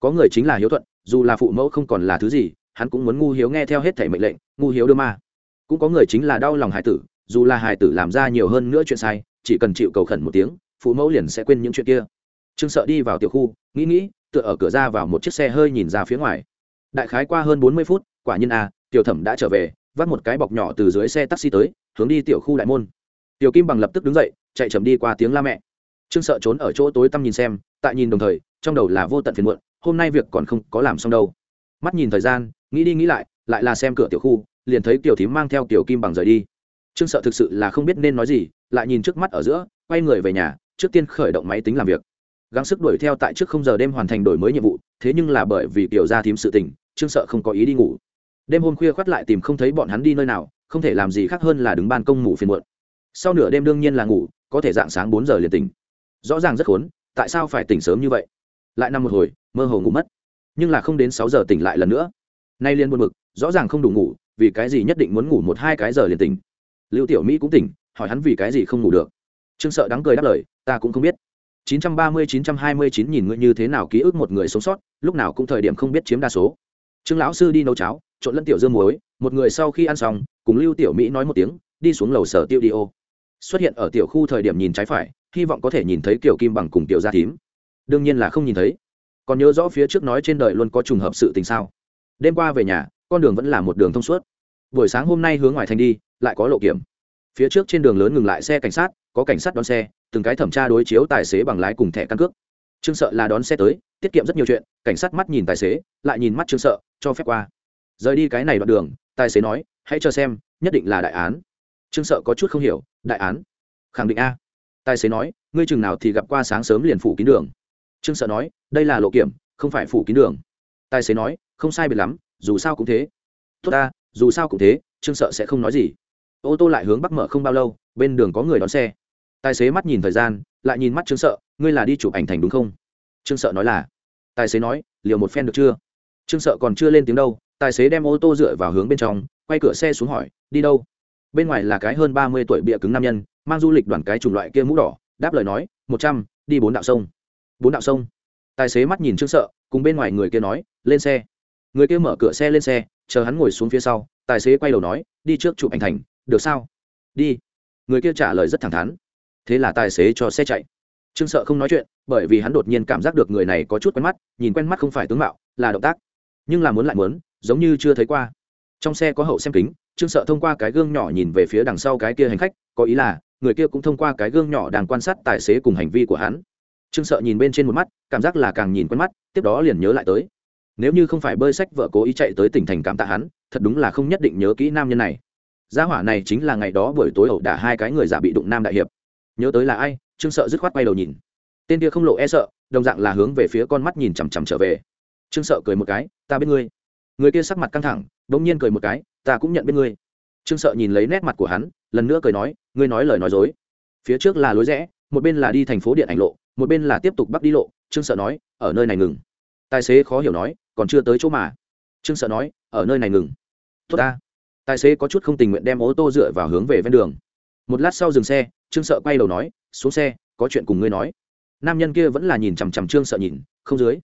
Có người chính là hiếu thuận dù là phụ mẫu không còn là thứ gì hắn cũng muốn ngu hiếu nghe theo hết thể mệnh lệnh ngu hiếu đưa ma. Cũng có người chính là đau lòng hải tử dù là hải tử làm ra nhiều hơn nữa chuyện sai chỉ cần chịu cầu khẩn một tiếng phụ mẫu liền sẽ quên những chuyện kia. Trương sợ đi vào tiểu khu nghĩ nghĩ tựa ở cửa ra vào một chiếc xe hơi nhìn ra phía ngoài. Đại khái qua hơn bốn mươi phút quả nhiên a à, tiểu thẩm đã trở về vác một cái bọc nhỏ từ dưới xe taxi tới, hướng đi tiểu khu đại môn. Tiểu kim bằng lập tức đứng dậy, chạy chậm đi qua tiếng la mẹ. Trương sợ trốn ở chỗ tối tăm nhìn xem, tại nhìn đồng thời, trong đầu là vô tận phiền muộn, hôm nay việc còn không có làm xong đâu. Mắt nhìn thời gian, nghĩ đi nghĩ lại lại là xem cửa tiểu khu, liền thấy tiểu thím mang theo tiểu kim bằng rời đi. Trương sợ thực sự là không biết nên nói gì, lại nhìn trước mắt ở giữa, quay người về nhà, trước tiên khởi động máy tính làm việc. Gắng sức đuổi theo tại trước không giờ đêm hoàn thành đổi mới nhiệm vụ, thế nhưng là bởi vì tiểu gia thím sự tình, trương sợ không có ý đi ngủ đêm hôm khuya khoắt lại tìm không thấy bọn hắn đi nơi nào, không thể làm gì khác hơn là đứng ban công ngủ phiền muộn. Sau nửa đêm đương nhiên là ngủ, có thể dạng sáng bốn giờ liền tỉnh. Rõ ràng rất khốn, tại sao phải tỉnh sớm như vậy? Lại nằm một hồi, mơ hồ ngủ mất. Nhưng là không đến sáu giờ tỉnh lại lần nữa. Nay liên buồn bực, rõ ràng không đủ ngủ, vì cái gì nhất định muốn ngủ một hai cái giờ liền tỉnh. Lưu tiểu mỹ cũng tỉnh, hỏi hắn vì cái gì không ngủ được. Trương sợ đắng cười đáp lời, ta cũng không biết. 930-929 nhìn ngươi như thế nào ký ức một người sống sót, lúc nào cũng thời điểm không biết chiếm đa số. Trương lão sư đi nấu cháo trộn lẫn tiểu dương muối, một người sau khi ăn xong, cùng lưu tiểu mỹ nói một tiếng, đi xuống lầu sở tiêu đi ô. Xuất hiện ở tiểu khu thời điểm nhìn trái phải, hy vọng có thể nhìn thấy kiểu kim bằng cùng tiểu gia thím. Đương nhiên là không nhìn thấy. Còn nhớ rõ phía trước nói trên đời luôn có trùng hợp sự tình sao. Đêm qua về nhà, con đường vẫn là một đường thông suốt. Buổi sáng hôm nay hướng ngoài thành đi, lại có lộ kiểm. Phía trước trên đường lớn ngừng lại xe cảnh sát, có cảnh sát đón xe, từng cái thẩm tra đối chiếu tài xế bằng lái cùng thẻ căn cước. Trương sợ là đón xe tới, tiết kiệm rất nhiều chuyện, cảnh sát mắt nhìn tài xế, lại nhìn mắt trương sợ, cho phép qua rời đi cái này đoạn đường, tài xế nói, hãy cho xem, nhất định là đại án. Trương sợ có chút không hiểu, đại án? Khẳng định a. Tài xế nói, ngươi chừng nào thì gặp qua sáng sớm liền phủ kín đường. Trương sợ nói, đây là lộ kiểm, không phải phủ kín đường. Tài xế nói, không sai biệt lắm, dù sao cũng thế. Tốt ta, dù sao cũng thế, trương sợ sẽ không nói gì. Ô tô lại hướng bắc mở không bao lâu, bên đường có người đón xe. Tài xế mắt nhìn thời gian, lại nhìn mắt trương sợ, ngươi là đi chụp ảnh thành đúng không? Trương sợ nói là. Tài xế nói, liều một phen được chưa? Trương sợ còn chưa lên tiếng đâu tài xế đem ô tô dựa vào hướng bên trong, quay cửa xe xuống hỏi, đi đâu? Bên ngoài là cái hơn ba mươi tuổi bịa cứng nam nhân, mang du lịch đoàn cái chủng loại kia mũ đỏ, đáp lời nói, một trăm, đi bốn đạo sông. Bốn đạo sông? Tài xế mắt nhìn trước sợ, cùng bên ngoài người kia nói, lên xe. Người kia mở cửa xe lên xe, chờ hắn ngồi xuống phía sau, tài xế quay đầu nói, đi trước chụp ảnh thành, được sao? Đi. Người kia trả lời rất thẳng thắn. Thế là tài xế cho xe chạy. Trương sợ không nói chuyện, bởi vì hắn đột nhiên cảm giác được người này có chút quen mắt, nhìn quen mắt không phải tướng mạo, là động tác. Nhưng là muốn lại muốn giống như chưa thấy qua. Trong xe có hậu xem kính, trương sợ thông qua cái gương nhỏ nhìn về phía đằng sau cái kia hành khách, có ý là, người kia cũng thông qua cái gương nhỏ đang quan sát tài xế cùng hành vi của hắn. Trương sợ nhìn bên trên một mắt, cảm giác là càng nhìn quen mắt, tiếp đó liền nhớ lại tới. Nếu như không phải bơi sách vợ cố ý chạy tới tỉnh thành cảm tạ hắn, thật đúng là không nhất định nhớ kỹ nam nhân này. Gia hỏa này chính là ngày đó buổi tối ẩu đả hai cái người giả bị đụng nam đại hiệp. Nhớ tới là ai? Trương sợ dứt khoát quay đầu nhìn. Tên kia không lộ e sợ, đồng dạng là hướng về phía con mắt nhìn chằm chằm trở về. Trương sợ cười một cái, ta biết ngươi người kia sắc mặt căng thẳng đ ỗ n g nhiên cười một cái, ta cũng nhận biết ngươi. Trương sợ nhìn lấy nét mặt của hắn, lần nữa cười nói, ngươi nói lời nói dối. Phía trước là lối rẽ, một bên là đi thành phố điện ảnh lộ, một bên là tiếp tục bắt đi lộ, trương sợ nói, ở nơi này ngừng. Tài xế khó hiểu nói, còn chưa tới chỗ mà. Trương sợ nói, ở nơi này ngừng. Tốt ta. Tài xế có chút không tình nguyện đem ô tô dựa vào hướng về ven đường. Một lát sau dừng xe, trương sợ quay đầu nói, xuống xe, có chuyện cùng ngươi nói. Nam nhân kia vẫn là nhìn chằm chằm trương sợ nhìn, không dưới.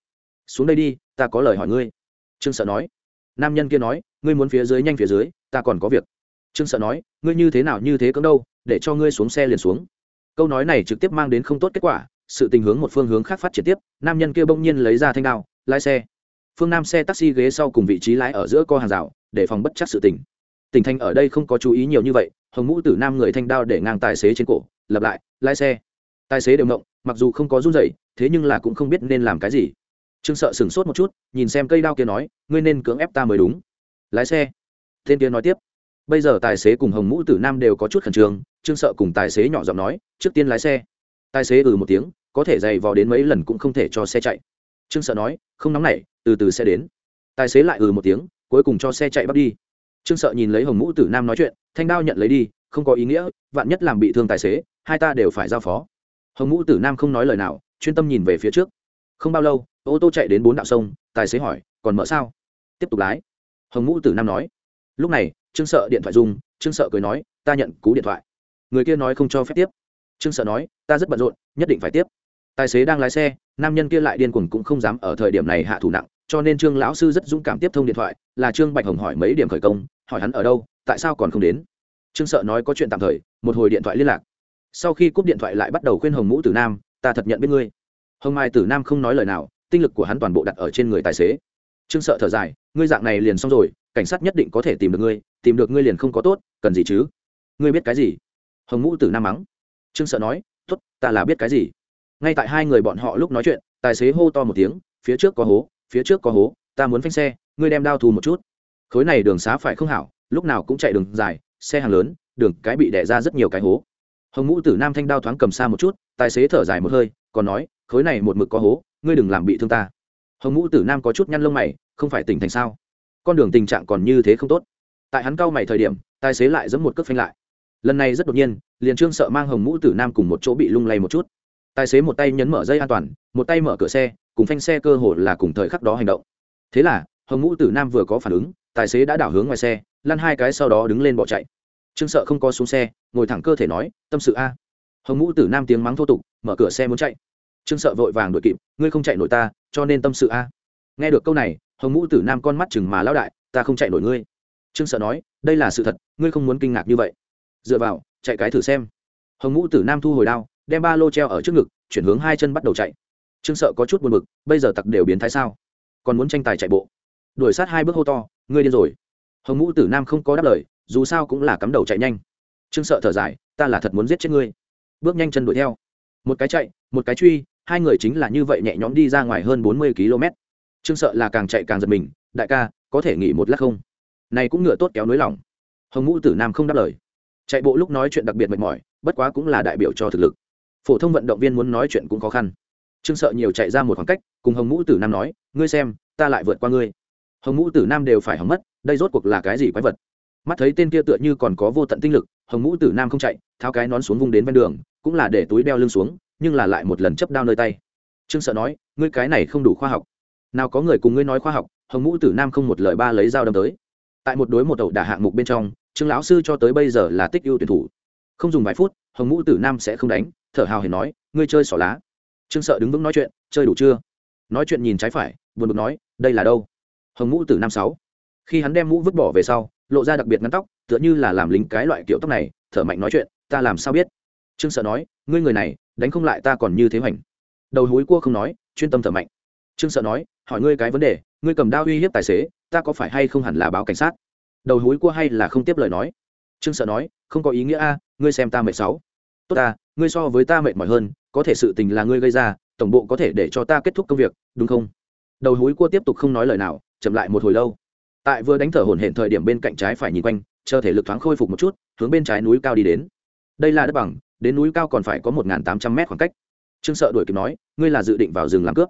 Xuống đây đi, ta có lời hỏi ngươi. Trương sợ nói nam nhân kia nói, ngươi muốn phía dưới nhanh phía dưới, ta còn có việc. Trương sợ nói, ngươi như thế nào như thế cưỡng đâu, để cho ngươi xuống xe liền xuống. Câu nói này trực tiếp mang đến không tốt kết quả, sự tình hướng một phương hướng khác phát triển tiếp, nam nhân kia bỗng nhiên lấy ra thanh đao, lái xe. Phương nam xe taxi ghế sau cùng vị trí lái ở giữa co hàng rào, để phòng bất chắc sự tình. Tình Thanh ở đây không có chú ý nhiều như vậy, hồng mũ tử nam người thanh đao để ngang tài xế trên cổ, lập lại, lái xe. Tài xế đều ngộng, mặc dù không có run rẩy, thế nhưng là cũng không biết nên làm cái gì trương sợ sửng sốt một chút, nhìn xem cây đao kia nói, ngươi nên cưỡng ép ta mới đúng. Lái xe. Tên kia nói tiếp. Bây giờ tài xế cùng hồng mũ tử nam đều có chút khẩn trương trương sợ cùng tài xế nhỏ giọng nói, trước tiên lái xe. Tài xế ừ một tiếng, có thể dày vò đến mấy lần cũng không thể cho xe chạy. Trương sợ nói, không nóng nảy, từ từ sẽ đến. Tài xế lại ừ một tiếng, cuối cùng cho xe chạy bắt đi. Trương sợ nhìn lấy hồng mũ tử nam nói chuyện, thanh đao nhận lấy đi, không có ý nghĩa, vạn nhất làm bị thương tài xế, hai ta đều phải giao phó. Hồng mũ tử nam không nói lời nào, chuyên tâm nhìn về phía trước. Không bao lâu ô tô chạy đến bốn đạo sông, tài xế hỏi, còn mở sao? Tiếp tục lái. Hồng mũ tử nam nói, lúc này, trương sợ điện thoại dùng trương sợ cười nói, ta nhận cú điện thoại. Người kia nói không cho phép tiếp. Trương sợ nói, ta rất bận rộn, nhất định phải tiếp. Tài xế đang lái xe, nam nhân kia lại điên cuồng cũng không dám ở thời điểm này hạ thủ nặng, cho nên trương lão sư rất dũng cảm tiếp thông điện thoại, là trương bạch hồng hỏi mấy điểm khởi công, hỏi hắn ở đâu, tại sao còn không đến. Trương sợ nói có chuyện tạm thời, một hồi điện thoại liên lạc. Sau khi cúp điện thoại lại bắt đầu khuyên hồng mũ tử nam, ta thật nhận biết ngươi. Hồng mai tử nam không nói lời nào tinh lực của hắn toàn bộ đặt ở trên người tài xế. Trương sợ thở dài, ngươi dạng này liền xong rồi, cảnh sát nhất định có thể tìm được ngươi, tìm được ngươi liền không có tốt, cần gì chứ? Ngươi biết cái gì? Hồng mũ tử nam mắng. Trương sợ nói t ố t ta là biết cái gì? Ngay tại hai người bọn họ lúc nói chuyện, tài xế hô to một tiếng, phía trước có hố, phía trước có hố, ta muốn phanh xe, ngươi đem đao thù một chút. Khối này đường xá phải không hảo, lúc nào cũng chạy đường dài, xe hàng lớn, đường cái bị đẻ ra rất nhiều cái hố. Hồng mũ tử nam thanh đao thoáng cầm xa một chút, tài xế thở dài một hơi, còn nói, khối này một mực có hố ngươi đừng làm bị thương ta. Hồng mũ tử nam có chút nhăn lông mày, không phải tỉnh thành sao? Con đường tình trạng còn như thế không tốt. Tại hắn cau mày thời điểm, tài xế lại giẫm một cước phanh lại. Lần này rất đột nhiên, liền trương sợ mang hồng mũ tử nam cùng một chỗ bị lung lay một chút. Tài xế một tay nhấn mở dây an toàn, một tay mở cửa xe, cùng phanh xe cơ hồ là cùng thời khắc đó hành động. Thế là, hồng mũ tử nam vừa có phản ứng, tài xế đã đảo hướng ngoài xe, lăn hai cái sau đó đứng lên bỏ chạy. Trương sợ không có xuống xe, ngồi thẳng cơ thể nói, tâm sự a. Hồng mũ tử nam tiếng mắng thô tục, mở cửa xe muốn chạy trương sợ vội vàng đuổi kịp, ngươi không chạy nổi ta, cho nên tâm sự a. Nghe được câu này, hồng mũ tử nam con mắt chừng mà lão đại, ta không chạy nổi ngươi. Trương sợ nói, đây là sự thật, ngươi không muốn kinh ngạc như vậy. Dựa vào, chạy cái thử xem. Hồng mũ tử nam thu hồi đao, đem ba lô treo ở trước ngực, chuyển hướng hai chân bắt đầu chạy. Trương sợ có chút buồn bực, bây giờ tặc đều biến thái sao? Còn muốn tranh tài chạy bộ? Đuổi sát hai bước hô to, ngươi điên rồi. Hồng mũ tử nam không có đáp lời, dù sao cũng là cắm đầu chạy nhanh. Trương sợ thở dài, ta là thật muốn giết chết ngươi. Bước nhanh chân đuổi theo. Một cái chạy, một cái truy hai người chính là như vậy nhẹ nhõm đi ra ngoài hơn bốn mươi km. Trương sợ là càng chạy càng giật mình, đại ca, có thể nghỉ một lát không? Này cũng ngựa tốt kéo núi lỏng hồng ngũ tử nam không đáp lời. Chạy bộ lúc nói chuyện đặc biệt mệt mỏi, bất quá cũng là đại biểu cho thực lực. Phổ thông vận động viên muốn nói chuyện cũng khó khăn. Trương sợ nhiều chạy ra một khoảng cách, cùng hồng ngũ tử nam nói, ngươi xem, ta lại vượt qua ngươi. Hồng ngũ tử nam đều phải hỏng mất, đây rốt cuộc là cái gì quái vật? Mắt thấy tên kia tựa như còn có vô tận tinh lực, hồng ngũ tử nam không chạy, tháo cái nón xuống vung đến ven đường, cũng là để túi đeo lưng xuống nhưng là lại một lần chấp đao nơi tay. Trương sợ nói, ngươi cái này không đủ khoa học. Nào có người cùng ngươi nói khoa học, hồng ngũ tử nam không một lời ba lấy dao đâm tới. Tại một đối một ẩu đả hạng mục bên trong, trương lão sư cho tới bây giờ là tích ưu tuyển thủ. Không dùng vài phút, hồng ngũ tử nam sẽ không đánh, thở hào hiền nói, ngươi chơi xỏ lá. Trương sợ đứng vững nói chuyện, chơi đủ chưa? Nói chuyện nhìn trái phải, buồn bực nói, đây là đâu? Hồng ngũ tử nam sáu. Khi hắn đem mũ vứt bỏ về sau, lộ ra đặc biệt ngắn tóc, tựa như là làm lính cái loại kiểu tóc này, thở mạnh nói chuyện, ta làm sao biết? Trương sợ nói, ngươi người này, đánh không lại ta còn như thế hoành. Đầu húi cua không nói, chuyên tâm thở mạnh. Trương sợ nói, hỏi ngươi cái vấn đề, ngươi cầm đao uy hiếp tài xế, ta có phải hay không hẳn là báo cảnh sát? Đầu húi cua hay là không tiếp lời nói. Trương sợ nói, không có ý nghĩa a, ngươi xem ta mệt sáu. Tốt ta, ngươi so với ta mệt mỏi hơn, có thể sự tình là ngươi gây ra, tổng bộ có thể để cho ta kết thúc công việc, đúng không? Đầu húi cua tiếp tục không nói lời nào, chậm lại một hồi lâu. Tại vừa đánh thở hổn hển thời điểm bên cạnh trái phải nhìn quanh, chờ thể lực thoáng khôi phục một chút, hướng bên trái núi cao đi đến. Đây là đất bằng đến núi cao còn phải có một tám trăm mét khoảng cách. Trương sợ đuổi kịp nói, ngươi là dự định vào rừng làm cướp.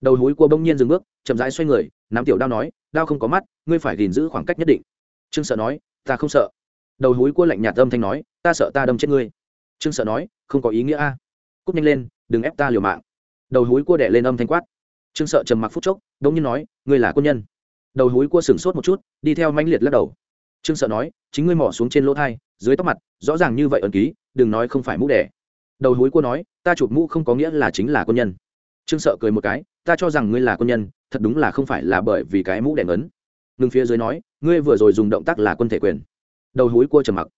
Đầu húi cua bỗng nhiên dừng bước, chậm rãi xoay người, nắm tiểu đao nói, đao không có mắt, ngươi phải gìn giữ khoảng cách nhất định. Trương sợ nói, ta không sợ. Đầu húi cua lạnh nhạt âm thanh nói, ta sợ ta đâm chết ngươi. Trương sợ nói, không có ý nghĩa a. Cúp nhanh lên, đừng ép ta liều mạng. Đầu húi cua đẻ lên âm thanh quát. Trương sợ trầm mặc phút chốc đống nhiên nói, ngươi là quân nhân. Đầu húi cua sửng sốt một chút, đi theo mãnh liệt lắc đầu trương sợ nói, chính ngươi mỏ xuống trên lỗ thai, dưới tóc mặt, rõ ràng như vậy ẩn ký, đừng nói không phải mũ đẻ. Đầu húi cua nói, ta chụp mũ không có nghĩa là chính là quân nhân. Trương sợ cười một cái, ta cho rằng ngươi là quân nhân, thật đúng là không phải là bởi vì cái mũ đèn ấn ngưng phía dưới nói, ngươi vừa rồi dùng động tác là quân thể quyền. Đầu húi cua trầm mặc.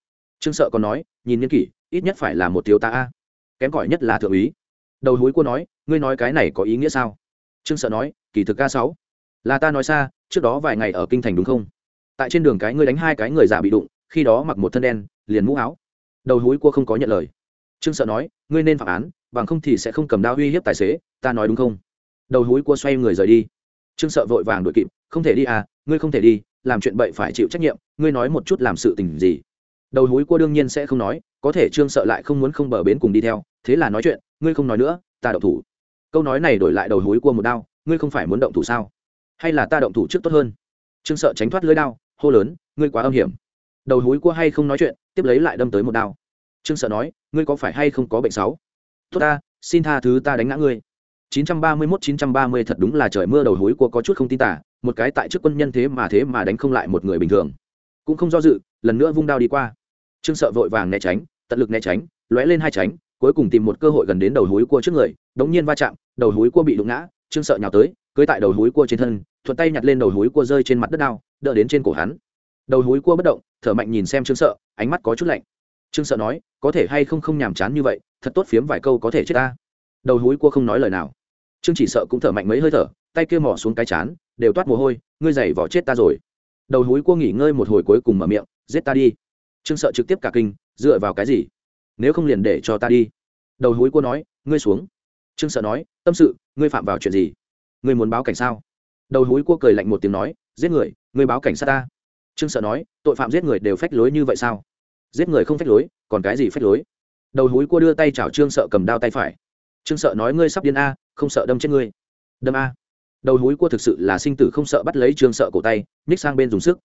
Trương sợ còn nói, nhìn n kỷ, ít nhất phải là một thiếu ta a. Kém cỏi nhất là thượng úy. Đầu húi cua nói, ngươi nói cái này có ý nghĩa sao? Trương sợ nói, kỳ thực ca sáu. Là ta nói xa, trước đó vài ngày ở kinh thành đúng không? Tại trên đường cái ngươi đánh hai cái người giả bị đụng, khi đó mặc một thân đen, liền mũ áo. Đầu húi cua không có nhận lời. Trương sợ nói, ngươi nên phạm án, bằng không thì sẽ không cầm đao uy hiếp tài xế, ta nói đúng không? Đầu húi cua xoay người rời đi. Trương sợ vội vàng đuổi kịp, không thể đi à ngươi không thể đi, làm chuyện bậy phải chịu trách nhiệm, ngươi nói một chút làm sự tình gì? Đầu húi cua đương nhiên sẽ không nói, có thể trương sợ lại không muốn không bờ bến cùng đi theo, thế là nói chuyện, ngươi không nói nữa, ta động thủ. Câu nói này đổi lại đầu húi cua một đao, ngươi không phải muốn động thủ sao? Hay là ta động thủ trước tốt hơn? Trương sợ tránh thoát lưới đao, hô lớn, ngươi quá âm hiểm. Đầu húi cua hay không nói chuyện, tiếp lấy lại đâm tới một đao. Trương sợ nói, ngươi có phải hay không có bệnh sáu tốt ta, xin tha thứ ta đánh ngã ngươi. 931-930 thật đúng là trời mưa, đầu hối cua có chút không tin tả, một cái tại trước quân nhân thế mà thế mà đánh không lại một người bình thường. Cũng không do dự, lần nữa vung đao đi qua. Trương sợ vội vàng né tránh, tận lực né tránh, lóe lên hai tránh, cuối cùng tìm một cơ hội gần đến đầu hối cua trước người, đống nhiên va chạm, đầu hối cua bị đụng ngã, trương sợ nhào tới cưới tại đầu hối cua trên thân thuận tay nhặt lên đầu húi cua rơi trên mặt đất đao, đỡ đến trên cổ hắn. Đầu húi cua bất động, thở mạnh nhìn xem trương sợ, ánh mắt có chút lạnh. Trương sợ nói, có thể hay không không nhàm chán như vậy, thật tốt phiếm vài câu có thể chết ta. Đầu húi cua không nói lời nào. Trương chỉ sợ cũng thở mạnh mấy hơi thở, tay kia mỏ xuống cái chán, đều toát mồ hôi, ngươi giày vỏ chết ta rồi. Đầu húi cua nghỉ ngơi một hồi cuối cùng mở miệng, giết ta đi. Trương sợ trực tiếp cả kinh, dựa vào cái gì? Nếu không liền để cho ta đi. Đầu húi cua nói, ngươi xuống. Trương sợ nói, tâm sự, ngươi phạm vào chuyện gì? Ngươi muốn báo cảnh sao? Đầu húi cua cười lạnh một tiếng nói, giết người ngươi báo cảnh sát ta. Trương sợ nói, tội phạm giết người đều phách lối như vậy sao? Giết người không phách lối, còn cái gì phách lối? Đầu húi cua đưa tay chảo trương sợ cầm đao tay phải. Trương sợ nói, ngươi sắp điên a, không sợ đâm chết ngươi. Đâm a? Đầu húi cua thực sự là sinh tử không sợ bắt lấy trương sợ cổ tay, nhích sang bên dùng sức.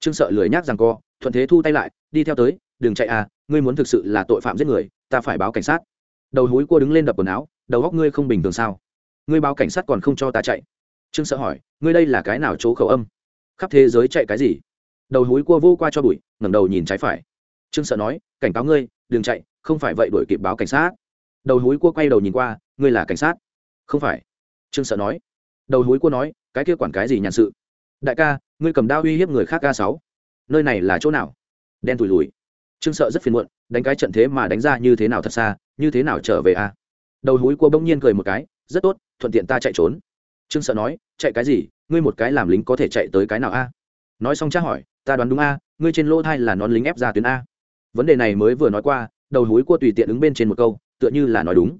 Trương sợ lười nhác rằng co, thuận thế thu tay lại, đi theo tới, đừng chạy a, ngươi muốn thực sự là tội phạm giết người, ta phải báo cảnh sát. Đầu húi cua đứng lên đập quần áo, đầu góc ngươi không bình thường sao? Ngươi báo cảnh sát còn không cho ta chạy trương sợ hỏi, ngươi đây là cái nào chỗ khẩu âm? Khắp thế giới chạy cái gì? Đầu húi cua vô qua cho bụi, ngẩng đầu nhìn trái phải. Trương sợ nói, cảnh cáo ngươi, đừng chạy, không phải vậy đuổi kịp báo cảnh sát. Đầu húi cua quay đầu nhìn qua, ngươi là cảnh sát? Không phải. Trương sợ nói. Đầu húi cua nói, cái kia quản cái gì nhàn sự? Đại ca, ngươi cầm đao uy hiếp người khác ca sáu. Nơi này là chỗ nào? Đen tủi lùi trương sợ rất phiền muộn, đánh cái trận thế mà đánh ra như thế nào thật xa, như thế nào trở về a. Đầu húi cua bỗng nhiên cười một cái, rất tốt, thuận tiện ta chạy trốn trương sợ nói, chạy cái gì? Ngươi một cái làm lính có thể chạy tới cái nào a? Nói xong tra hỏi, ta đoán đúng a, ngươi trên lỗ thai là nón lính ép ra tuyến a? Vấn đề này mới vừa nói qua, đầu hối cua tùy tiện ứng bên trên một câu, tựa như là nói đúng.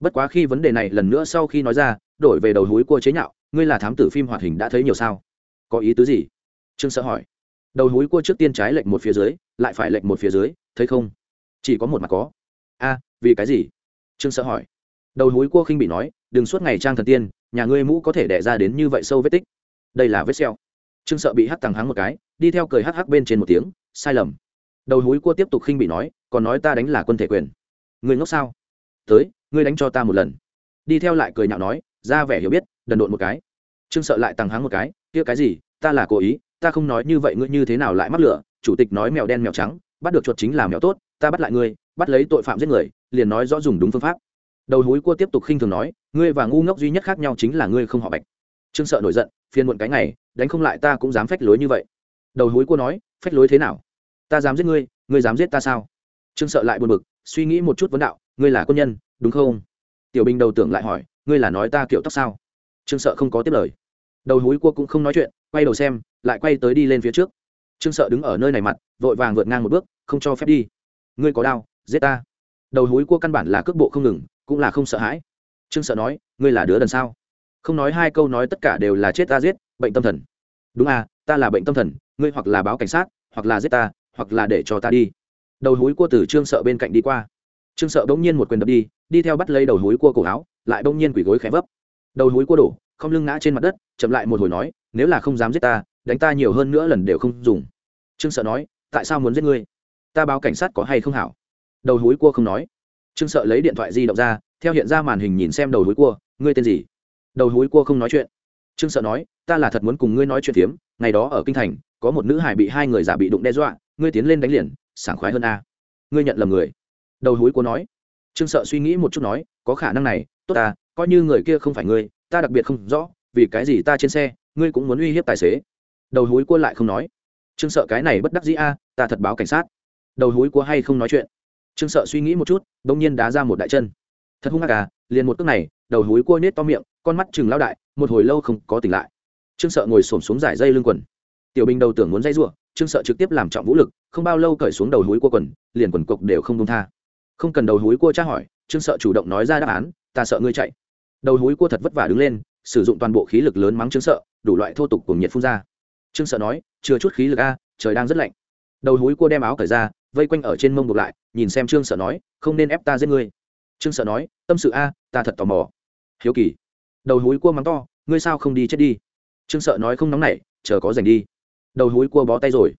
Bất quá khi vấn đề này lần nữa sau khi nói ra, đổi về đầu hối cua chế nhạo, ngươi là thám tử phim hoạt hình đã thấy nhiều sao? Có ý tứ gì? Trương sợ hỏi. Đầu hối cua trước tiên trái lệnh một phía dưới, lại phải lệnh một phía dưới, thấy không? Chỉ có một mặt có. A, vì cái gì? Trương sợ hỏi. Đầu hối cua khinh bị nói, đừng suốt ngày trang thần tiên nhà ngươi mũ có thể đẻ ra đến như vậy sâu vết tích. Đây là vết xeo trương sợ bị hắt tàng hắng một cái, đi theo cười hắc hắc bên trên một tiếng, sai lầm. Đầu húi cua tiếp tục khinh bị nói, còn nói ta đánh là quân thể quyền. Người ngốc sao? Tới, ngươi đánh cho ta một lần. Đi theo lại cười nhạo nói, ra vẻ hiểu biết, đần độn một cái. Trương sợ lại tằng hắng một cái, kia cái gì, ta là cố ý, ta không nói như vậy ngươi như thế nào lại mắc lửa, chủ tịch nói mèo đen mèo trắng, bắt được chuột chính là mèo tốt, ta bắt lại ngươi, bắt lấy tội phạm giết người, liền nói rõ dùng đúng phương pháp đầu húi cua tiếp tục khinh thường nói, ngươi và ngu ngốc duy nhất khác nhau chính là ngươi không họ bạch. Trương sợ nổi giận, phiền muộn cái ngày, đánh không lại ta cũng dám phách lối như vậy. Đầu húi cua nói, phách lối thế nào? Ta dám giết ngươi ngươi dám giết ta sao? Trương sợ lại buồn bực, suy nghĩ một chút vấn đạo, ngươi là quân nhân, đúng không? Tiểu bình đầu tưởng lại hỏi, ngươi là nói ta kiểu tóc sao? Trương sợ không có tiếp lời. Đầu húi cua cũng không nói chuyện, quay đầu xem, lại quay tới đi lên phía trước. Trương sợ đứng ở nơi này mặt, vội vàng vượt ngang một bước, không cho phép đi. Ngươi có đau? giết ta. Đầu húi cua căn bản là cước bộ không ngừng cũng là không sợ hãi. Trương sợ nói, ngươi là đứa đần sao? Không nói hai câu nói tất cả đều là chết ta giết, bệnh tâm thần. Đúng à ta là bệnh tâm thần, ngươi hoặc là báo cảnh sát, hoặc là giết ta, hoặc là để cho ta đi. Đầu hối cua từ trương sợ bên cạnh đi qua. Trương sợ bỗng nhiên một quyền đập đi đi theo bắt lấy đầu hối cua cổ áo, lại bỗng nhiên quỷ gối khẽ vấp. Đầu hối cua đổ, không lưng ngã trên mặt đất, chậm lại một hồi nói, nếu là không dám giết ta, đánh ta nhiều hơn nữa lần đều không dùng. Trương sợ nói, tại sao muốn giết ngươi? Ta báo cảnh sát có hay không hảo? Đầu hối cua không nói trương sợ lấy điện thoại di động ra, theo hiện ra màn hình nhìn xem đầu hối cua, ngươi tên gì? Đầu hối cua không nói chuyện. Trương sợ nói, ta là thật muốn cùng ngươi nói chuyện tiếm ngày đó ở kinh thành, có một nữ hải bị hai người giả bị đụng đe dọa, ngươi tiến lên đánh liền, sảng khoái hơn a. Ngươi nhận lầm người. Đầu hối cua nói. Trương sợ suy nghĩ một chút nói, có khả năng này, tốt ta, coi như người kia không phải ngươi, ta đặc biệt không rõ, vì cái gì ta trên xe, ngươi cũng muốn uy hiếp tài xế. Đầu hối cua lại không nói. Trương sợ cái này bất đắc dĩ a, ta thật báo cảnh sát. Đầu hối cua hay không nói chuyện trương sợ suy nghĩ một chút đ ỗ n g nhiên đá ra một đại chân. Thật hung ác à liền một cước này, đầu húi cua nết to miệng, con mắt chừng lao đại, một hồi lâu không có tỉnh lại. Trương sợ ngồi xổm xuống giải dây lưng quần. Tiểu bình đầu tưởng muốn dây r u ộ trương sợ trực tiếp làm trọng vũ lực, không bao lâu cởi xuống đầu húi cua quần, liền quần cục đều không công tha. Không cần đầu húi cua tra hỏi, trương sợ chủ động nói ra đáp án, ta sợ ngươi chạy. Đầu húi cua thật vất vả đứng lên, sử dụng toàn bộ khí lực lớn mắng trương sợ, đủ loại thô tục cùng nhiệt phun ra. Trương sợ nói chưa chút khí lực a, trời đang rất lạnh. Đầu húi cua đem áo cởi ra vây quanh ở trên mông ngược lại, nhìn xem trương sợ nói, không nên ép ta giết ngươi. Trương sợ nói, tâm sự a, ta thật tò mò. Hiếu kỳ, đầu húi cua mắng to, ngươi sao không đi chết đi? Trương sợ nói, không nóng nảy, chờ có dành đi. Đầu húi cua bó tay rồi.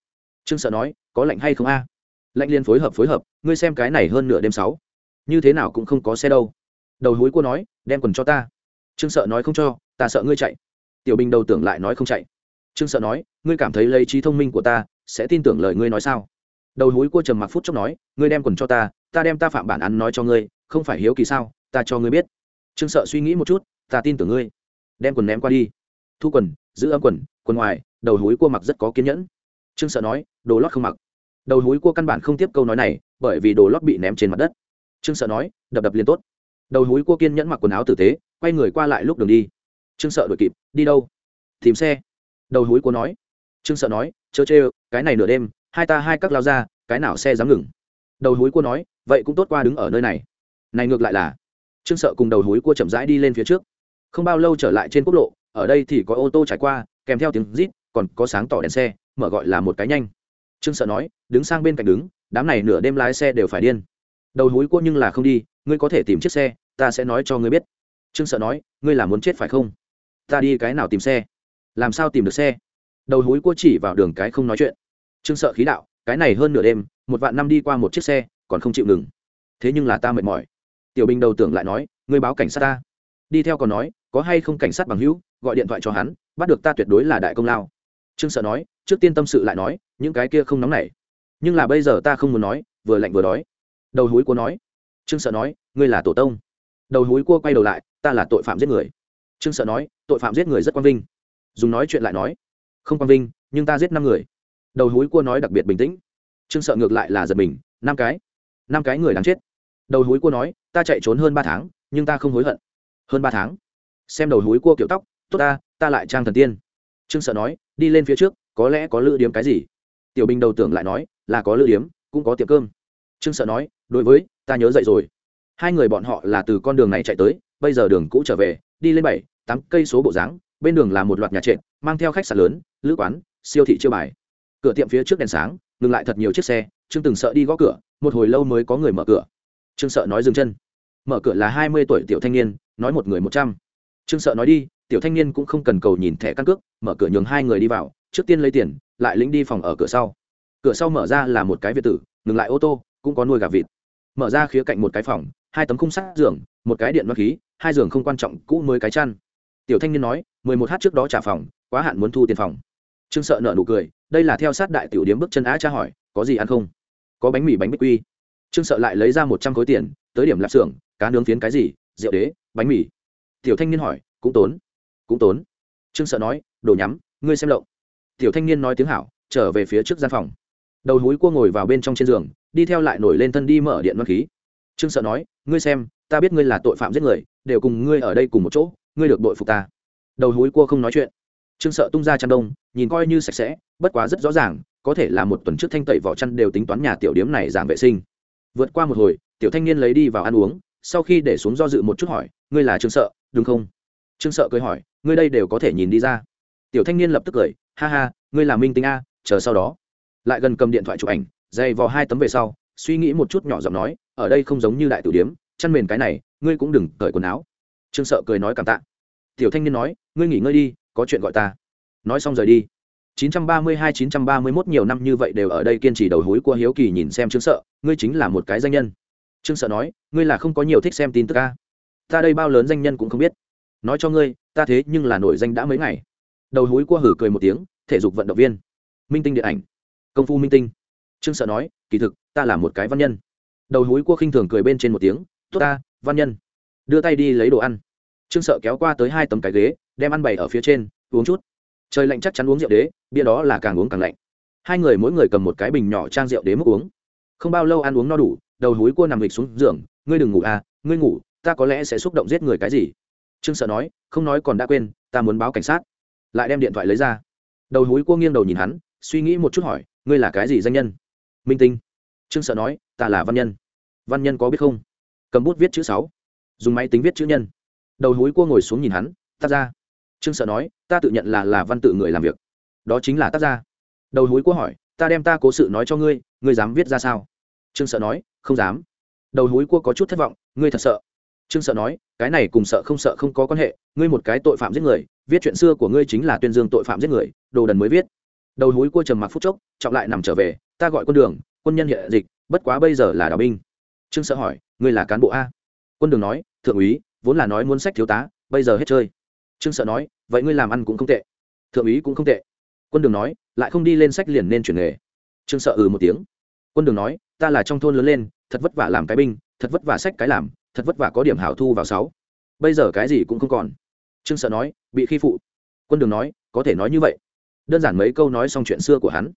Trương sợ nói, có lạnh hay không a? Lạnh liên phối hợp phối hợp, ngươi xem cái này hơn nửa đêm sáu, như thế nào cũng không có xe đâu. Đầu húi cua nói, đem quần cho ta. Trương sợ nói, không cho, ta sợ ngươi chạy. Tiểu bình đầu tưởng lại nói không chạy. Trương sợ nói, ngươi cảm thấy lấy trí thông minh của ta, sẽ tin tưởng lời ngươi nói sao? Đầu húi cua trầm mặc phút chốc nói, ngươi đem quần cho ta ta đem ta phạm bản án nói cho ngươi, không phải hiếu kỳ sao, ta cho ngươi biết. Trương sợ suy nghĩ một chút, ta tin tưởng ngươi. Đem quần ném qua đi. Thu quần, giữ âm quần quần ngoài, đầu húi cua mặc rất có kiên nhẫn. Trương sợ nói, đồ lót không mặc. Đầu húi cua căn bản không tiếp câu nói này, bởi vì đồ lót bị ném trên mặt đất. Trương sợ nói, đập đập liền tốt. Đầu húi cua kiên nhẫn mặc quần áo tử tế, quay người qua lại lúc đường đi. Trương sợ đuổi kịp, đi đâu? Tìm xe. Đầu húi cua nói. Trương sợ nói, chớ chê, cái này nửa đêm hai ta hai các lao ra, cái nào xe dám ngừng? Đầu húi cua nói, vậy cũng tốt qua đứng ở nơi này. Này ngược lại là, trương sợ cùng đầu húi cua chậm rãi đi lên phía trước. Không bao lâu trở lại trên quốc lộ, ở đây thì có ô tô trải qua, kèm theo tiếng rít, còn có sáng tỏ đèn xe, mở gọi là một cái nhanh. Trương sợ nói, đứng sang bên cạnh đứng, đám này nửa đêm lái xe đều phải điên. Đầu húi cua nhưng là không đi, ngươi có thể tìm chiếc xe, ta sẽ nói cho ngươi biết. Trương sợ nói, ngươi là muốn chết phải không? Ta đi cái nào tìm xe? Làm sao tìm được xe? Đầu húi cua chỉ vào đường cái không nói chuyện trương sợ khí đạo, cái này hơn nửa đêm, một vạn năm đi qua một chiếc xe, còn không chịu ngừng. Thế nhưng là ta mệt mỏi. Tiểu bình đầu tưởng lại nói, ngươi báo cảnh sát ta. Đi theo còn nói, có hay không cảnh sát bằng hữu, gọi điện thoại cho hắn, bắt được ta tuyệt đối là đại công lao. Trương sợ nói, trước tiên tâm sự lại nói, những cái kia không nóng nảy. Nhưng là bây giờ ta không muốn nói, vừa lạnh vừa đói. Đầu húi cua nói. Trương sợ nói, ngươi là tổ tông. Đầu húi cua quay đầu lại, ta là tội phạm giết người. Trương sợ nói, tội phạm giết người rất quang vinh. Dùng nói chuyện lại nói, không quang vinh, nhưng ta giết năm người đầu húi cua nói đặc biệt bình tĩnh. Trương sợ ngược lại là giật mình, năm cái năm cái người đáng chết. Đầu húi cua nói, ta chạy trốn hơn ba tháng, nhưng ta không hối hận. Hơn ba tháng? Xem đầu húi cua kiểu tóc, tốt ta ta lại trang thần tiên. Trương sợ nói, đi lên phía trước, có lẽ có lữ điếm cái gì? Tiểu bình đầu tưởng lại nói, là có lữ điếm, cũng có tiệm cơm. Trương sợ nói, đối với, ta nhớ dậy rồi. Hai người bọn họ là từ con đường này chạy tới, bây giờ đường cũ trở về, đi lên bảy, tám cây số bộ dáng, bên đường là một loạt nhà trệt, mang theo khách sạn lớn, lữ quán, siêu thị chưa bài cửa tiệm phía trước đèn sáng, ngừng lại thật nhiều chiếc xe, trương từng sợ đi gõ cửa, một hồi lâu mới có người mở cửa. Trương sợ nói dừng chân. Mở cửa là hai mươi tuổi tiểu thanh niên, nói một người một trăm. Trương sợ nói đi, tiểu thanh niên cũng không cần cầu nhìn thẻ căn cước, mở cửa nhường hai người đi vào, trước tiên lấy tiền, lại lính đi phòng ở cửa sau. Cửa sau mở ra là một cái việt tử, ngừng lại ô tô, cũng có nuôi gà vịt. Mở ra khía cạnh một cái phòng, hai tấm khung sắt giường, một cái điện loa khí, hai giường không quan trọng, cũ mới cái chăn. Tiểu thanh niên nói, mười một h trước đó trả phòng, quá hạn muốn thu tiền phòng trương sợ nợ nụ cười, đây là theo sát đại tiểu điếm bước chân á cha hỏi, có gì ăn không? Có bánh mì bánh bích quy. Trương sợ lại lấy ra một trăm khối tiền, tới điểm lạp xưởng, cá nướng phiến cái gì, rượu đế, bánh mì. Tiểu thanh niên hỏi, cũng tốn. Cũng tốn. Trương sợ nói, đồ nhắm, ngươi xem lộng. Tiểu thanh niên nói tiếng hảo, trở về phía trước gian phòng. Đầu húi cua ngồi vào bên trong trên giường, đi theo lại nổi lên thân đi mở điện loan khí. Trương sợ nói, ngươi xem, ta biết ngươi là tội phạm giết người, đều cùng ngươi ở đây cùng một chỗ, ngươi được đội phục ta. Đầu húi cua không nói chuyện trương sợ tung ra chăn đông, nhìn coi như sạch sẽ, bất quá rất rõ ràng, có thể là một tuần trước thanh tẩy vỏ chăn đều tính toán nhà tiểu điếm này giảm vệ sinh. Vượt qua một hồi, tiểu thanh niên lấy đi vào ăn uống, sau khi để xuống do dự một chút hỏi, ngươi là trương sợ, đúng không? Trương sợ cười hỏi, ngươi đây đều có thể nhìn đi ra. Tiểu thanh niên lập tức cười, ha ha, ngươi là minh tinh a, chờ sau đó. Lại gần cầm điện thoại chụp ảnh, dày vò hai tấm về sau, suy nghĩ một chút nhỏ giọng nói, ở đây không giống như đại tử điếm, chăn mền cái này, ngươi cũng đừng cởi quần áo. Trương sợ cười nói cảm tạ. Tiểu thanh niên nói, ngươi nghỉ ngơi đi có chuyện gọi ta. Nói xong rời đi. 932-931 nhiều năm như vậy đều ở đây kiên trì đầu hối của hiếu kỳ nhìn xem trương sợ, ngươi chính là một cái danh nhân. Trương sợ nói, ngươi là không có nhiều thích xem tin tức ca ta đây bao lớn danh nhân cũng không biết. Nói cho ngươi, ta thế nhưng là nổi danh đã mấy ngày. Đầu hối cua hử cười một tiếng, thể dục vận động viên. Minh tinh điện ảnh. Công phu minh tinh. Trương sợ nói, kỳ thực, ta là một cái văn nhân. Đầu hối cua khinh thường cười bên trên một tiếng, tốt ta, văn nhân. Đưa tay đi lấy đồ ăn trương sợ kéo qua tới hai tấm cái ghế, đem ăn bày ở phía trên, uống chút. Trời lạnh chắc chắn uống rượu đế, bia đó là càng uống càng lạnh. Hai người mỗi người cầm một cái bình nhỏ trang rượu đế múc uống. Không bao lâu ăn uống no đủ, đầu húi cua nằm lịch xuống giường, ngươi đừng ngủ à ngươi ngủ, ta có lẽ sẽ xúc động giết người cái gì? Trương sợ nói, không nói còn đã quên, ta muốn báo cảnh sát. Lại đem điện thoại lấy ra. Đầu húi cua nghiêng đầu nhìn hắn, suy nghĩ một chút hỏi, ngươi là cái gì danh nhân? Minh tinh. Trương sợ nói, ta là văn nhân. Văn nhân có biết không? Cầm bút viết chữ sáu. Dùng máy tính viết chữ nhân đầu húi cua ngồi xuống nhìn hắn, tác ra trương sợ nói, ta tự nhận là là văn tự người làm việc. Đó chính là tác gia. Đầu húi cua hỏi, ta đem ta cố sự nói cho ngươi ngươi dám viết ra sao? Trương sợ nói, không dám. Đầu húi cua có chút thất vọng, ngươi thật sợ. Trương sợ nói, cái này cùng sợ không sợ không có quan hệ, ngươi một cái tội phạm giết người, viết chuyện xưa của ngươi chính là tuyên dương tội phạm giết người, đồ đần mới viết. Đầu húi cua trầm mặc phút chốc, trọng lại nằm trở về, ta gọi quân đường, quân nhân hiện dịch, bất quá bây giờ là đào binh. Trương sợ hỏi, ngươi là cán bộ a? Quân đường nói, thượng úy vốn là nói muốn sách thiếu tá, bây giờ hết chơi. Trương sợ nói, vậy ngươi làm ăn cũng không tệ. Thượng úy cũng không tệ. Quân đường nói, lại không đi lên sách liền nên chuyển nghề. Trương sợ ừ một tiếng. Quân đường nói, ta là trong thôn lớn lên, thật vất vả làm cái binh, thật vất vả sách cái làm, thật vất vả có điểm hảo thu vào sáu. Bây giờ cái gì cũng không còn. Trương sợ nói, bị khi phụ. Quân đường nói, có thể nói như vậy. Đơn giản mấy câu nói xong chuyện xưa của hắn.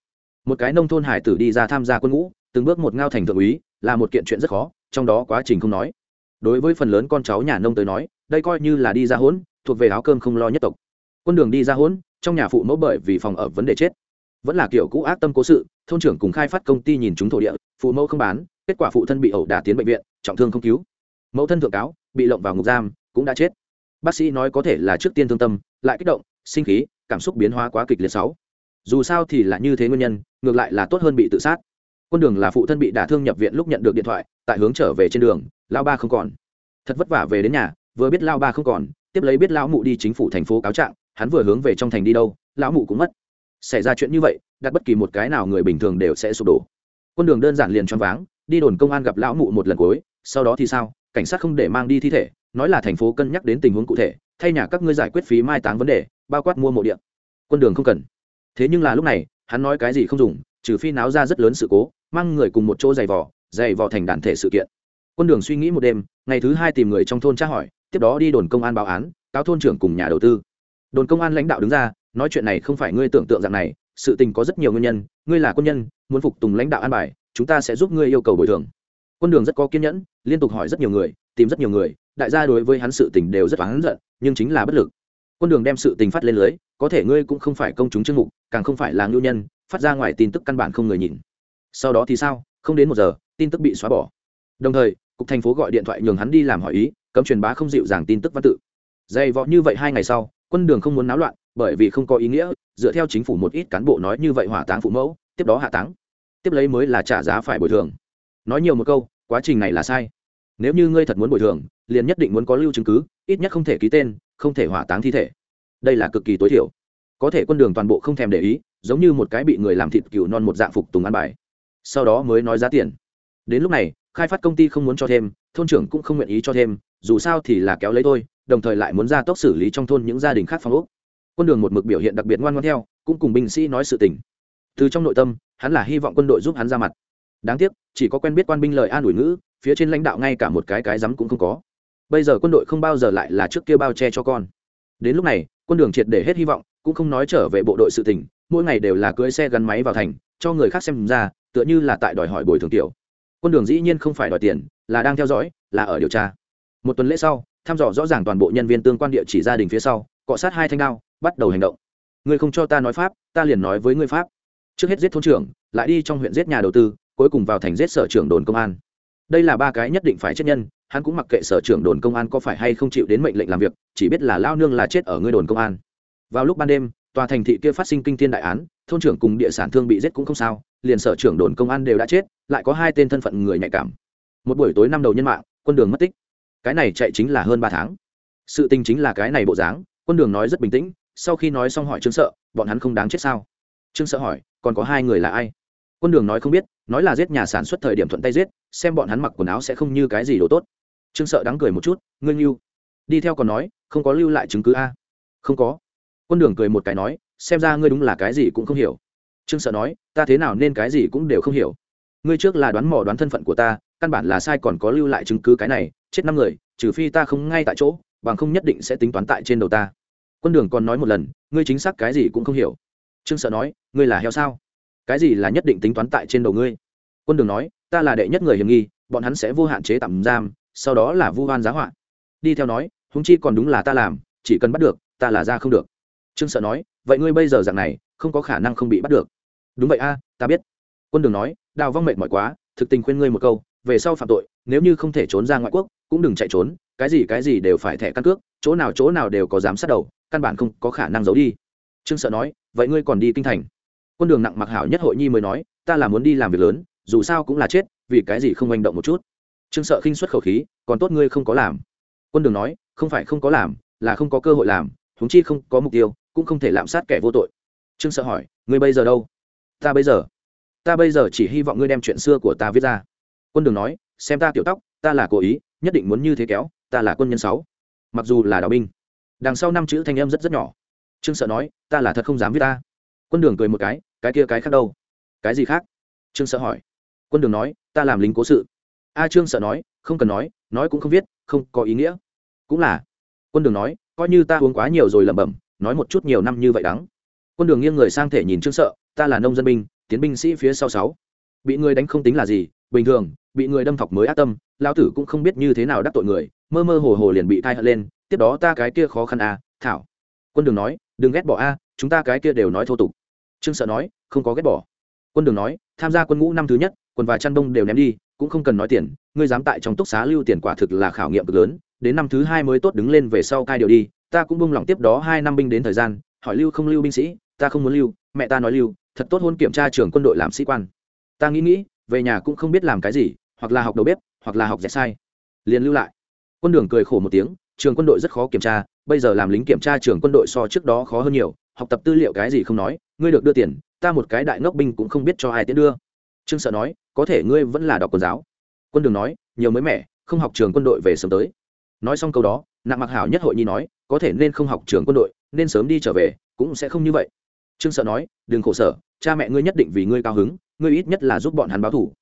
Một cái nông thôn hải tử đi ra tham gia quân ngũ, từng bước một ngao thành thượng úy, là một kiện chuyện rất khó, trong đó quá trình không nói đối với phần lớn con cháu nhà nông tới nói, đây coi như là đi ra hỗn thuộc về áo cơm không lo nhất tộc. Quân đường đi ra hỗn trong nhà phụ mẫu bởi vì phòng ở vấn đề chết. Vẫn là kiểu cũ ác tâm cố sự, thôn trưởng cùng khai phát công ty nhìn chúng thổ địa, phụ mẫu không bán, kết quả phụ thân bị ẩu đả tiến bệnh viện, trọng thương không cứu. Mẫu thân thượng cáo, bị lộng vào ngục giam, cũng đã chết. Bác sĩ nói có thể là trước tiên thương tâm, lại kích động, sinh khí, cảm xúc biến hóa quá kịch liệt sáu dù sao thì là như thế nguyên nhân, ngược lại là tốt hơn bị tự sát. Quân đường là phụ thân bị đả thương nhập viện lúc nhận được điện thoại, tại hướng trở về trên đường lao ba không còn. Thật vất vả về đến nhà, vừa biết lao ba không còn, tiếp lấy biết lão mụ đi chính phủ thành phố cáo trạng, hắn vừa hướng về trong thành đi đâu, lão mụ cũng mất. Xảy ra chuyện như vậy, đặt bất kỳ một cái nào người bình thường đều sẽ sụp đổ. Quân đường đơn giản liền choáng váng, đi đồn công an gặp lão mụ một lần cuối, sau đó thì sao, cảnh sát không để mang đi thi thể, nói là thành phố cân nhắc đến tình huống cụ thể, thay nhà các ngươi giải quyết phí mai táng vấn đề, bao quát mua mộ điện quân đường không cần. Thế nhưng là lúc này, hắn nói cái gì không dùng, trừ phi náo ra rất lớn sự cố, mang người cùng một chỗ giày vò giày vò thành đàn thể sự kiện quân đường suy nghĩ một đêm, ngày thứ hai tìm người trong thôn tra hỏi, tiếp đó đi đồn công an báo án, cáo thôn trưởng cùng nhà đầu tư. Đồn công an lãnh đạo đứng ra, nói chuyện này không phải ngươi tưởng tượng dạng này, sự tình có rất nhiều nguyên nhân, ngươi là quân nhân, muốn phục tùng lãnh đạo an bài, chúng ta sẽ giúp ngươi yêu cầu bồi thường. Quân đường rất có kiên nhẫn, liên tục hỏi rất nhiều người, tìm rất nhiều người, đại gia đối với hắn sự tình đều rất oán giận, nhưng chính là bất lực. Quân đường đem sự tình phát lên lưới, có thể ngươi cũng không phải công chúng chương mục, càng không phải là ngưu nhân, phát ra ngoài tin tức căn bản không người nhìn. Sau đó thì sao? Không đến một giờ, tin tức bị xóa bỏ. Đồng thời cục thành phố gọi điện thoại nhường hắn đi làm hỏi ý, cấm truyền bá không dịu dàng tin tức văn tự. Dày vọ như vậy hai ngày sau, quân đường không muốn náo loạn, bởi vì không có ý nghĩa, dựa theo chính phủ một ít cán bộ nói như vậy hỏa táng phụ mẫu, tiếp đó hạ táng. Tiếp lấy mới là trả giá phải bồi thường. Nói nhiều một câu, quá trình này là sai. Nếu như ngươi thật muốn bồi thường, liền nhất định muốn có lưu chứng cứ, ít nhất không thể ký tên, không thể hỏa táng thi thể. Đây là cực kỳ tối thiểu. Có thể quân đường toàn bộ không thèm để ý, giống như một cái bị người làm thịt cừu non một dạng phục tùng ăn bài. Sau đó mới nói giá tiền đến lúc này, khai phát công ty không muốn cho thêm, thôn trưởng cũng không nguyện ý cho thêm, dù sao thì là kéo lấy tôi, đồng thời lại muốn ra tốc xử lý trong thôn những gia đình khác phong ốc. Quân đường một mực biểu hiện đặc biệt ngoan ngoan theo, cũng cùng binh sĩ nói sự tình. Từ trong nội tâm, hắn là hy vọng quân đội giúp hắn ra mặt. Đáng tiếc, chỉ có quen biết quan binh lời an ủi ngữ, phía trên lãnh đạo ngay cả một cái cái rắm cũng không có. Bây giờ quân đội không bao giờ lại là trước kia bao che cho con. Đến lúc này, quân đường triệt để hết hy vọng, cũng không nói trở về bộ đội sự tình, mỗi ngày đều là cưỡi xe gắn máy vào thành, cho người khác xem ra, tựa như là tại đòi hỏi bồi thường tiểu quân đường dĩ nhiên không phải đòi tiền, là đang theo dõi, là ở điều tra. Một tuần lễ sau, thăm dò rõ ràng toàn bộ nhân viên tương quan địa chỉ gia đình phía sau, cọ sát hai thanh đao, bắt đầu hành động. Ngươi không cho ta nói pháp, ta liền nói với ngươi pháp. Trước hết giết thôn trưởng, lại đi trong huyện giết nhà đầu tư, cuối cùng vào thành giết sở trưởng đồn công an. Đây là ba cái nhất định phải chết nhân, hắn cũng mặc kệ sở trưởng đồn công an có phải hay không chịu đến mệnh lệnh làm việc, chỉ biết là lao nương là chết ở ngươi đồn công an. Vào lúc ban đêm, tòa thành thị kia phát sinh kinh thiên đại án thôn trưởng cùng địa sản thương bị giết cũng không sao, liền sở trưởng đồn công an đều đã chết, lại có hai tên thân phận người nhạy cảm. Một buổi tối năm đầu nhân mạng, quân đường mất tích. Cái này chạy chính là hơn ba tháng. Sự tình chính là cái này bộ dáng, quân đường nói rất bình tĩnh, sau khi nói xong hỏi trương sợ, bọn hắn không đáng chết sao? Trương sợ hỏi, còn có hai người là ai? Quân đường nói không biết, nói là giết nhà sản xuất thời điểm thuận tay giết, xem bọn hắn mặc quần áo sẽ không như cái gì đồ tốt. Trương sợ đáng cười một chút ngưng lưu. đi theo còn nói, không có lưu lại chứng cứ a. Không có. Quân đường cười một cái nói xem ra ngươi đúng là cái gì cũng không hiểu. Trương sợ nói, ta thế nào nên cái gì cũng đều không hiểu. Ngươi trước là đoán mò đoán thân phận của ta, căn bản là sai còn có lưu lại chứng cứ cái này, chết năm người, trừ phi ta không ngay tại chỗ, bằng không nhất định sẽ tính toán tại trên đầu ta. Quân đường còn nói một lần, ngươi chính xác cái gì cũng không hiểu. Trương sợ nói, ngươi là heo sao? Cái gì là nhất định tính toán tại trên đầu ngươi? Quân đường nói, ta là đệ nhất người hiểm nghi, bọn hắn sẽ vô hạn chế tạm giam, sau đó là vu hoan giá họa. Đi theo nói húng chi còn đúng là ta làm, chỉ cần bắt được, ta là ra không được. Trương sợ nói vậy ngươi bây giờ dạng này, không có khả năng không bị bắt được. Đúng vậy a, ta biết. Quân đường nói, đào vong mệt mỏi quá, thực tình khuyên ngươi một câu, về sau phạm tội, nếu như không thể trốn ra ngoại quốc, cũng đừng chạy trốn, cái gì cái gì đều phải thẻ căn cước, chỗ nào chỗ nào đều có giám sát đầu, căn bản không có khả năng giấu đi. Trương sợ nói, vậy ngươi còn đi kinh thành? Quân đường nặng mặc hảo nhất hội nhi mới nói, ta là muốn đi làm việc lớn, dù sao cũng là chết, vì cái gì không manh động một chút? Trương sợ khinh xuất khẩu khí, còn tốt ngươi không có làm. Quân đường nói, không phải không có làm, là không có cơ hội làm, huống chi không có mục tiêu cũng không thể lạm sát kẻ vô tội. Trương sợ hỏi, ngươi bây giờ đâu? Ta bây giờ. Ta bây giờ chỉ hy vọng ngươi đem chuyện xưa của ta viết ra. Quân đường nói, xem ta tiểu tóc, ta là cố ý, nhất định muốn như thế kéo, ta là quân nhân sáu. Mặc dù là đạo binh, đằng sau năm chữ thanh em rất rất nhỏ. Trương sợ nói, ta là thật không dám viết ta. Quân đường cười một cái cái kia cái khác đâu? Cái gì khác? Trương sợ hỏi. Quân đường nói, ta làm lính cố sự. A trương sợ nói, không cần nói nói cũng không viết, không có ý nghĩa. Cũng là. Quân đường nói, coi như ta uống quá nhiều rồi lẩm bẩm nói một chút nhiều năm như vậy đắng. Quân đường nghiêng người sang thể nhìn trương sợ, ta là nông dân binh, tiến binh sĩ phía sau sáu. Bị người đánh không tính là gì, bình thường, bị người đâm thọc mới ác tâm lao tử cũng không biết như thế nào đắc tội người, mơ mơ hồ hồ liền bị thai hận lên, tiếp đó ta cái kia khó khăn a thảo. Quân đường nói, đừng ghét bỏ a, chúng ta cái kia đều nói thô tục. Trương sợ nói, không có ghét bỏ. Quân đường nói, tham gia quân ngũ năm thứ nhất, quần và chăn đông đều ném đi, cũng không cần nói tiền, ngươi dám tại trong túc xá lưu tiền quả thực là khảo nghiệm cực lớn, đến năm thứ hai mới tốt đứng lên về sau cai điều đi ta cũng bung lòng tiếp đó hai năm binh đến thời gian, hỏi lưu không lưu binh sĩ, ta không muốn lưu, mẹ ta nói lưu, thật tốt hôn kiểm tra trường quân đội làm sĩ quan. Ta nghĩ nghĩ, về nhà cũng không biết làm cái gì, hoặc là học đầu bếp, hoặc là học dạy sai. Liền lưu lại. Quân đường cười khổ một tiếng, trường quân đội rất khó kiểm tra, bây giờ làm lính kiểm tra trường quân đội so trước đó khó hơn nhiều, học tập tư liệu cái gì không nói, ngươi được đưa tiền, ta một cái đại ngốc binh cũng không biết cho ai tiến đưa. Trương sợ nói, có thể ngươi vẫn là đọc quân giáo. Quân đường nói, nhiều mới mẻ, không học trường quân đội về sớm tới. Nói xong câu đó nặng mặc hảo nhất hội nhi nói, có thể nên không học trường quân đội, nên sớm đi trở về, cũng sẽ không như vậy. Trương sợ nói, đừng khổ sở, cha mẹ ngươi nhất định vì ngươi cao hứng, ngươi ít nhất là giúp bọn hắn báo thủ.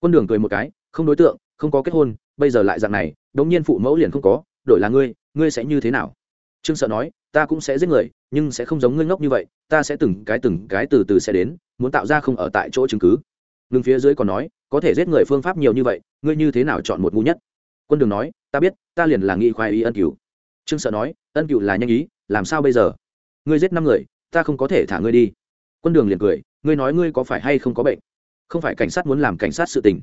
Quân đường cười một cái, không đối tượng, không có kết hôn, bây giờ lại dạng này, đống nhiên phụ mẫu liền không có, đổi là ngươi ngươi sẽ như thế nào? Trương sợ nói, ta cũng sẽ giết người, nhưng sẽ không giống ngươi ngốc như vậy, ta sẽ từng cái từng cái từ từ sẽ đến, muốn tạo ra không ở tại chỗ chứng cứ. Ngừng phía dưới còn nói, có thể giết người phương pháp nhiều như vậy, ngươi như thế nào chọn một ngu nhất? Quân đường nói ta biết, ta liền là nghĩ khoái ý ân cửu. Trương sợ nói, ân cửu là nhanh ý, làm sao bây giờ? Ngươi giết năm người, ta không có thể thả ngươi đi. Quân đường liền cười, ngươi nói ngươi có phải hay không có bệnh? Không phải cảnh sát muốn làm cảnh sát sự tình.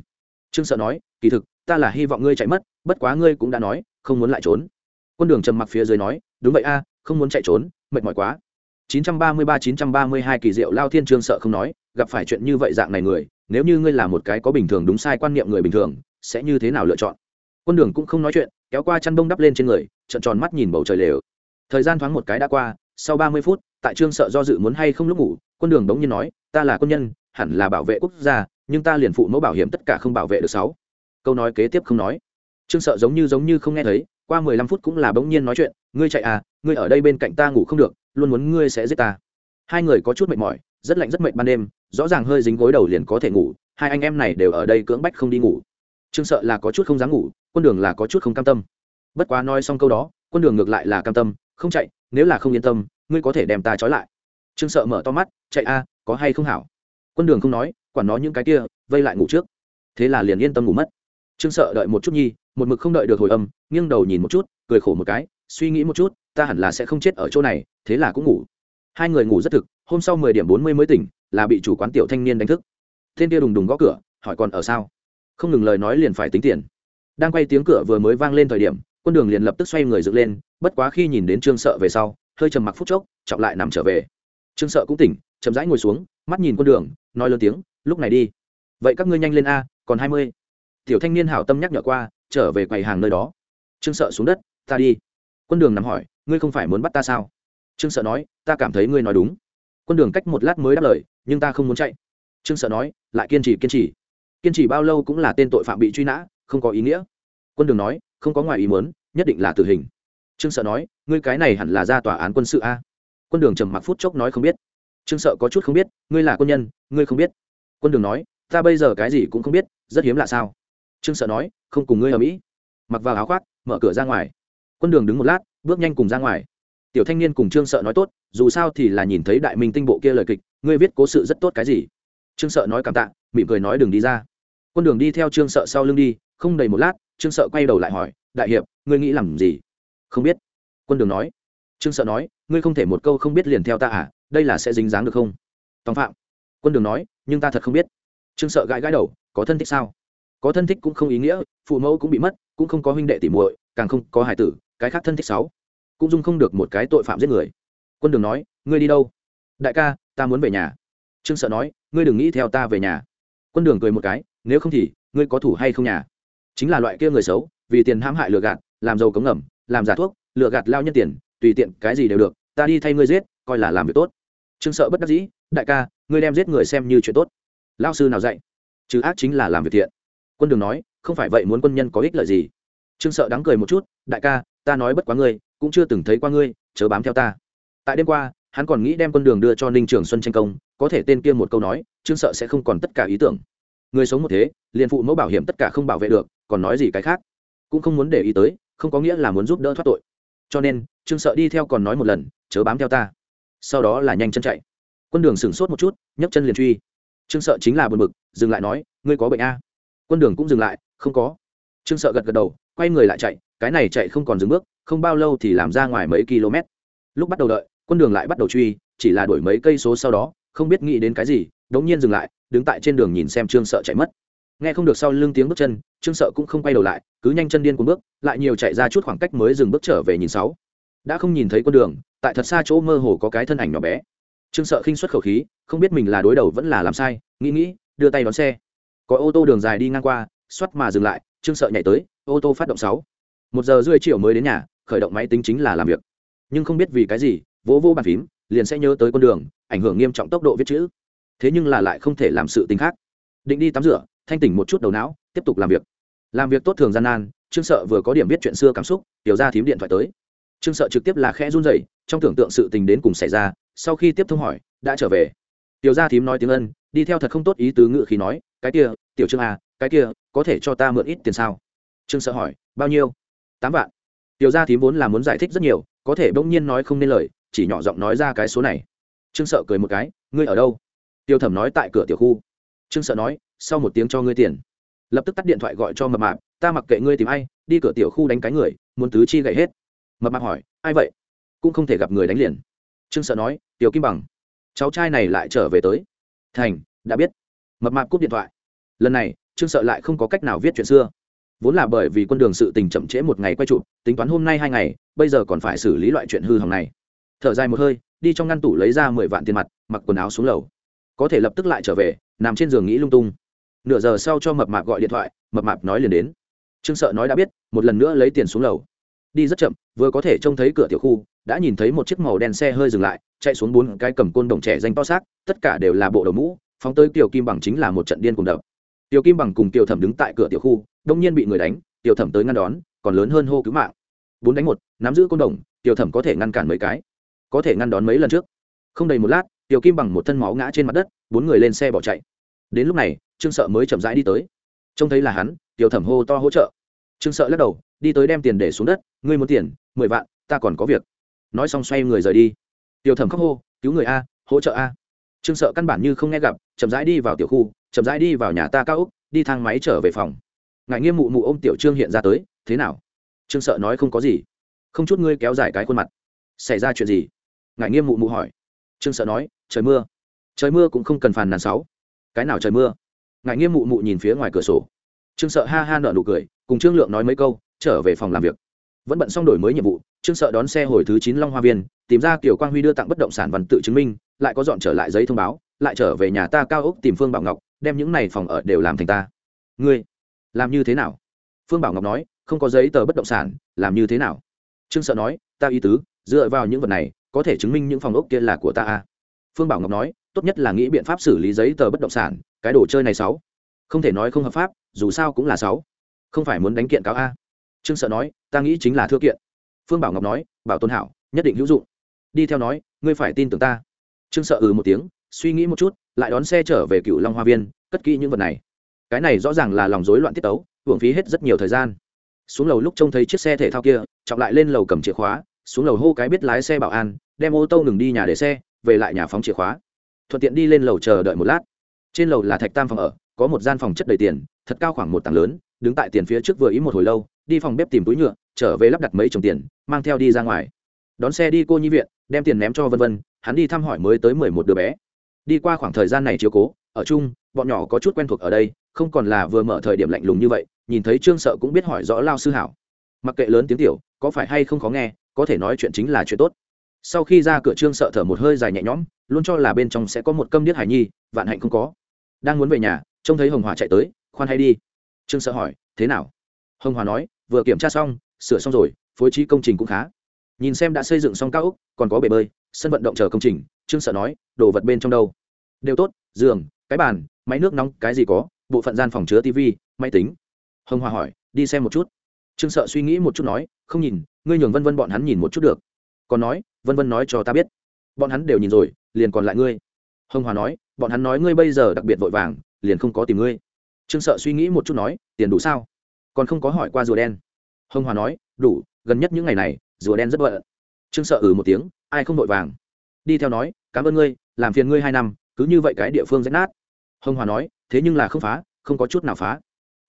Trương sợ nói, kỳ thực, ta là hy vọng ngươi chạy mất, bất quá ngươi cũng đã nói, không muốn lại trốn. Quân đường trầm mặc phía dưới nói, đúng vậy a, không muốn chạy trốn, mệt mỏi quá. 933-932 kỳ diệu lao thiên trương sợ không nói, gặp phải chuyện như vậy dạng này người, nếu như ngươi là một cái có bình thường đúng sai quan niệm người bình thường, sẽ như thế nào lựa chọn? Quân đường cũng không nói chuyện, kéo qua chăn bông đắp lên trên người trận tròn mắt nhìn bầu trời lều. Thời gian thoáng một cái đã qua, sau ba mươi phút, tại trương sợ do dự muốn hay không lúc ngủ, quân đường bỗng nhiên nói, ta là quân nhân, hẳn là bảo vệ quốc gia, nhưng ta liền phụ mẫu bảo hiểm tất cả không bảo vệ được sáu. Câu nói kế tiếp không nói. Trương sợ giống như giống như không nghe thấy, qua mười lăm phút cũng là bỗng nhiên nói chuyện, ngươi chạy à ngươi ở đây bên cạnh ta ngủ không được, luôn muốn ngươi sẽ giết ta. Hai người có chút mệt mỏi, rất lạnh rất mệt ban đêm, rõ ràng hơi dính gối đầu liền có thể ngủ, hai anh em này đều ở đây cưỡng bách không đi ngủ trương sợ là có chút không dám ngủ, quân đường là có chút không cam tâm. Bất quá nói xong câu đó, quân đường ngược lại là cam tâm, không chạy, nếu là không yên tâm, ngươi có thể đem ta trói lại. Trương sợ mở to mắt, chạy a, có hay không hảo? Quân đường không nói, quản nó những cái kia, vây lại ngủ trước. Thế là liền yên tâm ngủ mất. Trương sợ đợi một chút nhi, một mực không đợi được hồi âm, nghiêng đầu nhìn một chút, cười khổ một cái, suy nghĩ một chút, ta hẳn là sẽ không chết ở chỗ này, thế là cũng ngủ. Hai người ngủ rất thực, hôm sau mười điểm bốn mươi mới tỉnh, là bị chủ quán tiểu thanh niên đánh thức. Thiên kia đùng đùng gõ cửa, hỏi còn ở sao? Không ngừng lời nói liền phải tính tiền. Đang quay tiếng cửa vừa mới vang lên thời điểm, quân đường liền lập tức xoay người dựng lên, bất quá khi nhìn đến trương sợ về sau, hơi trầm mặc phút chốc trọng lại nằm trở về. Trương sợ cũng tỉnh, chậm rãi ngồi xuống, mắt nhìn quân đường, nói lớn tiếng, lúc này đi. Vậy các ngươi nhanh lên a, còn hai mươi. Tiểu thanh niên hảo tâm nhắc nhở qua, trở về quầy hàng nơi đó. Trương sợ xuống đất, ta đi. Quân đường nằm hỏi, ngươi không phải muốn bắt ta sao? Trương sợ nói, ta cảm thấy ngươi nói đúng. Quân đường cách một lát mới đáp lời, nhưng ta không muốn chạy. Trương sợ nói, lại kiên trì kiên trì kiên trì bao lâu cũng là tên tội phạm bị truy nã, không có ý nghĩa. Quân đường nói, không có ngoài ý muốn, nhất định là tử hình. Trương sợ nói, ngươi cái này hẳn là ra tòa án quân sự a. Quân đường trầm mặc phút chốc nói không biết. Trương sợ có chút không biết, ngươi là quân nhân, ngươi không biết. Quân đường nói, ta bây giờ cái gì cũng không biết, rất hiếm lạ sao. Trương sợ nói, không cùng ngươi ở mỹ. Mặc vào áo khoác, mở cửa ra ngoài. Quân đường đứng một lát, bước nhanh cùng ra ngoài. Tiểu thanh niên cùng trương sợ nói tốt, dù sao thì là nhìn thấy đại minh tinh bộ kia lời kịch, ngươi viết cố sự rất tốt cái gì. Trương sợ nói cảm tạ mỉm cười nói đừng đi ra. Quân đường đi theo trương sợ sau lưng đi, không đầy một lát, trương sợ quay đầu lại hỏi, đại hiệp, ngươi nghĩ làm gì? Không biết. Quân đường nói. Trương sợ nói, ngươi không thể một câu không biết liền theo ta à? Đây là sẽ dính dáng được không? Tòng phạm. Quân đường nói, nhưng ta thật không biết. Trương sợ gãi gãi đầu, có thân thích sao? Có thân thích cũng không ý nghĩa, phụ mẫu cũng bị mất, cũng không có huynh đệ tỉ muội, càng không có hải tử, cái khác thân thích sáu. Cũng dung không được một cái tội phạm giết người. Quân đường nói, ngươi đi đâu? Đại ca, ta muốn về nhà. Trương sợ nói, ngươi đừng nghĩ theo ta về nhà quân đường cười một cái, nếu không thì, ngươi có thủ hay không nhà? Chính là loại kia người xấu, vì tiền hãm hại lừa gạt, làm giàu cống ngầm, làm giả thuốc, lừa gạt lao nhân tiền, tùy tiện cái gì đều được, ta đi thay ngươi giết, coi là làm việc tốt. Trương sợ bất đắc dĩ, đại ca, ngươi đem giết người xem như chuyện tốt. Lao sư nào dạy? Chứ ác chính là làm việc thiện. Quân đường nói, không phải vậy muốn quân nhân có ích lợi gì? Trương sợ đắng cười một chút, đại ca, ta nói bất quá ngươi, cũng chưa từng thấy qua ngươi, chớ bám theo ta. Tại đêm qua hắn còn nghĩ đem quân đường đưa cho ninh trường xuân tranh công, có thể tên kia một câu nói, trương sợ sẽ không còn tất cả ý tưởng. Người sống một thế, liền phụ mẫu bảo hiểm tất cả không bảo vệ được, còn nói gì cái khác? Cũng không muốn để ý tới, không có nghĩa là muốn giúp đỡ thoát tội. Cho nên, trương sợ đi theo còn nói một lần, chớ bám theo ta. Sau đó là nhanh chân chạy. Quân đường sửng sốt một chút, nhấc chân liền truy. Trương sợ chính là buồn bực, dừng lại nói, ngươi có bệnh a? Quân đường cũng dừng lại, không có. Trương sợ gật gật đầu, quay người lại chạy, cái này chạy không còn dừng bước, không bao lâu thì làm ra ngoài mấy km. Lúc bắt đầu đợi quân đường lại bắt đầu truy, chỉ là đổi mấy cây số sau đó, không biết nghĩ đến cái gì, đống nhiên dừng lại, đứng tại trên đường nhìn xem trương sợ chạy mất. Nghe không được sau lưng tiếng bước chân, trương sợ cũng không quay đầu lại, cứ nhanh chân điên cuốn bước, lại nhiều chạy ra chút khoảng cách mới dừng bước trở về nhìn sáu. Đã không nhìn thấy con đường, tại thật xa chỗ mơ hồ có cái thân ảnh nhỏ bé. Trương sợ khinh xuất khẩu khí, không biết mình là đối đầu vẫn là làm sai, nghĩ nghĩ, đưa tay đón xe. Có ô tô đường dài đi ngang qua xoắt mà dừng lại, trương sợ nhảy tới, ô tô phát động sáu. Một giờ rưỡi chiều mới đến nhà, khởi động máy tính chính là làm việc. Nhưng không biết vì cái gì vỗ vỗ bàn phím, liền sẽ nhớ tới con đường, ảnh hưởng nghiêm trọng tốc độ viết chữ. Thế nhưng là lại không thể làm sự tính khác. Định đi tắm rửa, thanh tỉnh một chút đầu não, tiếp tục làm việc. Làm việc tốt thường gian nan, trương sợ vừa có điểm viết chuyện xưa cảm xúc, tiểu ra thím điện thoại tới. Trương sợ trực tiếp là khẽ run rẩy, trong tưởng tượng sự tình đến cùng xảy ra, sau khi tiếp thông hỏi, đã trở về? Tiểu gia thím nói tiếng ân, đi theo thật không tốt ý tứ ngự khí nói, cái kia, tiểu trương à cái kia, có thể cho ta mượn ít tiền sao? Trương sợ hỏi, bao nhiêu? Tám vạn. Tiểu gia thím vốn là muốn giải thích rất nhiều, có thể bỗng nhiên nói không nên lời chỉ nhỏ giọng nói ra cái số này. Trương sợ cười một cái, ngươi ở đâu? Tiêu thẩm nói, tại cửa tiểu khu. Trương sợ nói, sau một tiếng cho ngươi tiền. Lập tức tắt điện thoại gọi cho mập mạp, ta mặc kệ ngươi tìm ai, đi cửa tiểu khu đánh cái người, muốn tứ chi gậy hết. Mập mạp hỏi, ai vậy? Cũng không thể gặp người đánh liền. Trương sợ nói, tiểu kim bằng, cháu trai này lại trở về tới. Thành, đã biết. Mập mạp cúp điện thoại. Lần này, trương sợ lại không có cách nào viết chuyện xưa. Vốn là bởi vì quân đường sự tình chậm trễ một ngày quay trụ tính toán hôm nay hai ngày, bây giờ còn phải xử lý loại chuyện hư hỏng này thở dài một hơi, đi trong ngăn tủ lấy ra mười vạn tiền mặt, mặc quần áo xuống lầu. Có thể lập tức lại trở về, nằm trên giường nghĩ lung tung. Nửa giờ sau cho mập mạp gọi điện thoại, mập mạp nói liền đến. Trương sợ nói đã biết, một lần nữa lấy tiền xuống lầu. Đi rất chậm, vừa có thể trông thấy cửa tiểu khu, đã nhìn thấy một chiếc màu đen xe hơi dừng lại, chạy xuống bốn cái cầm côn đồng trẻ danh to xác, tất cả đều là bộ đầu mũ, phóng tới tiểu kim bằng chính là một trận điên cùng đập. Tiểu kim bằng cùng tiểu thẩm đứng tại cửa tiểu khu, đông nhiên bị người đánh tiểu thẩm tới ngăn đón, còn lớn hơn hô cứu mạng. Bốn đánh một, nắm giữ côn đồng tiểu thẩm có thể ngăn cản mấy cái có thể ngăn đón mấy lần trước. Không đầy một lát, tiểu kim bằng một thân máu ngã trên mặt đất, bốn người lên xe bỏ chạy. Đến lúc này, trương sợ mới chậm rãi đi tới. Trông thấy là hắn, tiểu thẩm hô to hỗ trợ. Trương sợ lắc đầu, đi tới đem tiền để xuống đất, ngươi muốn tiền, mười vạn, ta còn có việc. Nói xong xoay người rời đi. Tiểu thẩm khóc hô, cứu người a, hỗ trợ a. Trương sợ căn bản như không nghe gặp, chậm rãi đi vào tiểu khu, chậm rãi đi vào nhà ta cao úc đi thang máy trở về phòng. Ngại nghiêm mụ mụ ôm tiểu trương hiện ra tới, thế nào? Trương sợ nói, không có gì. Không chút ngươi kéo dài cái khuôn mặt xảy ra chuyện gì? Ngài nghiêm mụ mụ hỏi. Trương sợ nói, trời mưa. Trời mưa cũng không cần phàn nàn sáu. Cái nào trời mưa? Ngài nghiêm mụ mụ nhìn phía ngoài cửa sổ. Trương sợ ha ha nợ nụ cười, cùng trương lượng nói mấy câu, trở về phòng làm việc. Vẫn bận xong đổi mới nhiệm vụ, trương sợ đón xe hồi thứ chín long hoa viên, tìm ra Tiểu quang huy đưa tặng bất động sản văn tự chứng minh, lại có dọn trở lại giấy thông báo, lại trở về nhà ta cao ốc tìm phương bảo ngọc, đem những này phòng ở đều làm thành ta. Ngươi, làm như thế nào? Phương bảo ngọc nói, không có giấy tờ bất động sản, làm như thế nào? Trương sợ nói, ta ý tứ dựa vào những vật này, có thể chứng minh những phòng ốc kia là của ta à. phương bảo ngọc nói, tốt nhất là nghĩ biện pháp xử lý giấy tờ bất động sản, cái đồ chơi này sáu. Không thể nói không hợp pháp, dù sao cũng là sáu. Không phải muốn đánh kiện cáo a. Trương sợ nói, ta nghĩ chính là thưa kiện. Phương bảo ngọc nói, bảo tôn hảo, nhất định hữu dụng. Đi theo nói, ngươi phải tin tưởng ta. Trương sợ ừ một tiếng, suy nghĩ một chút, lại đón xe trở về cựu long hoa viên, cất kỹ những vật này. Cái này rõ ràng là lòng rối loạn tiết tấu, hưởng phí hết rất nhiều thời gian. Xuống lầu lúc trông thấy chiếc xe thể thao kia trọng lại lên lầu cầm chìa khóa xuống lầu hô cái biết lái xe bảo an, đem ô tô ngừng đi nhà để xe, về lại nhà phóng chìa khóa. Thuận tiện đi lên lầu chờ đợi một lát. Trên lầu là thạch tam phòng ở, có một gian phòng chất đầy tiền, thật cao khoảng một tầng lớn, đứng tại tiền phía trước vừa ý một hồi lâu, đi phòng bếp tìm túi nhựa, trở về lắp đặt mấy chồng tiền, mang theo đi ra ngoài. Đón xe đi cô nhi viện, đem tiền ném cho vân vân, hắn đi thăm hỏi mới tới mười một đứa bé. Đi qua khoảng thời gian này chiếu cố, ở chung, bọn nhỏ có chút quen thuộc ở đây, không còn là vừa mở thời điểm lạnh lùng như vậy, nhìn thấy trương sợ cũng biết hỏi rõ lao sư hảo. Mặc kệ lớn tiếng tiểu, có phải hay không khó nghe có thể nói chuyện chính là chuyện tốt. Sau khi ra cửa trương sợ thở một hơi dài nhẹ nhõm, luôn cho là bên trong sẽ có một câm điếc hải nhi, vạn hạnh không có. Đang muốn về nhà, trông thấy hồng hòa chạy tới, khoan hay đi? Trương sợ hỏi, thế nào? Hồng hòa nói, vừa kiểm tra xong, sửa xong rồi, phối trí công trình cũng khá. Nhìn xem đã xây dựng xong cao ốc, còn có bể bơi, sân vận động chờ công trình. Trương sợ nói, đồ vật bên trong đâu? Đều tốt, giường, cái bàn, máy nước nóng, cái gì có, bộ phận gian phòng chứa tv máy tính. Hồng hòa hỏi, đi xem một chút trương sợ suy nghĩ một chút nói, không nhìn, ngươi nhường vân vân bọn hắn nhìn một chút được. Còn nói, vân vân nói cho ta biết. Bọn hắn đều nhìn rồi, liền còn lại ngươi. Hồng hòa nói, bọn hắn nói ngươi bây giờ đặc biệt vội vàng, liền không có tìm ngươi. Trương sợ suy nghĩ một chút nói, tiền đủ sao? Còn không có hỏi qua rùa đen. Hồng hòa nói, đủ, gần nhất những ngày này, rùa đen rất vợ trương sợ ừ một tiếng, ai không vội vàng? Đi theo nói, cảm ơn ngươi, làm phiền ngươi hai năm, cứ như vậy cái địa phương rách nát. Hồng hòa nói, thế nhưng là không phá, không có chút nào phá.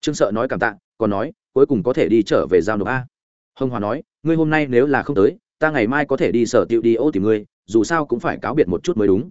Trương sợ nói cảm tạ, còn nói cuối cùng có thể đi trở về giao nộp a. Hồng hòa nói, ngươi hôm nay nếu là không tới, ta ngày mai có thể đi sở tiệu đi ô tìm ngươi, dù sao cũng phải cáo biệt một chút mới đúng.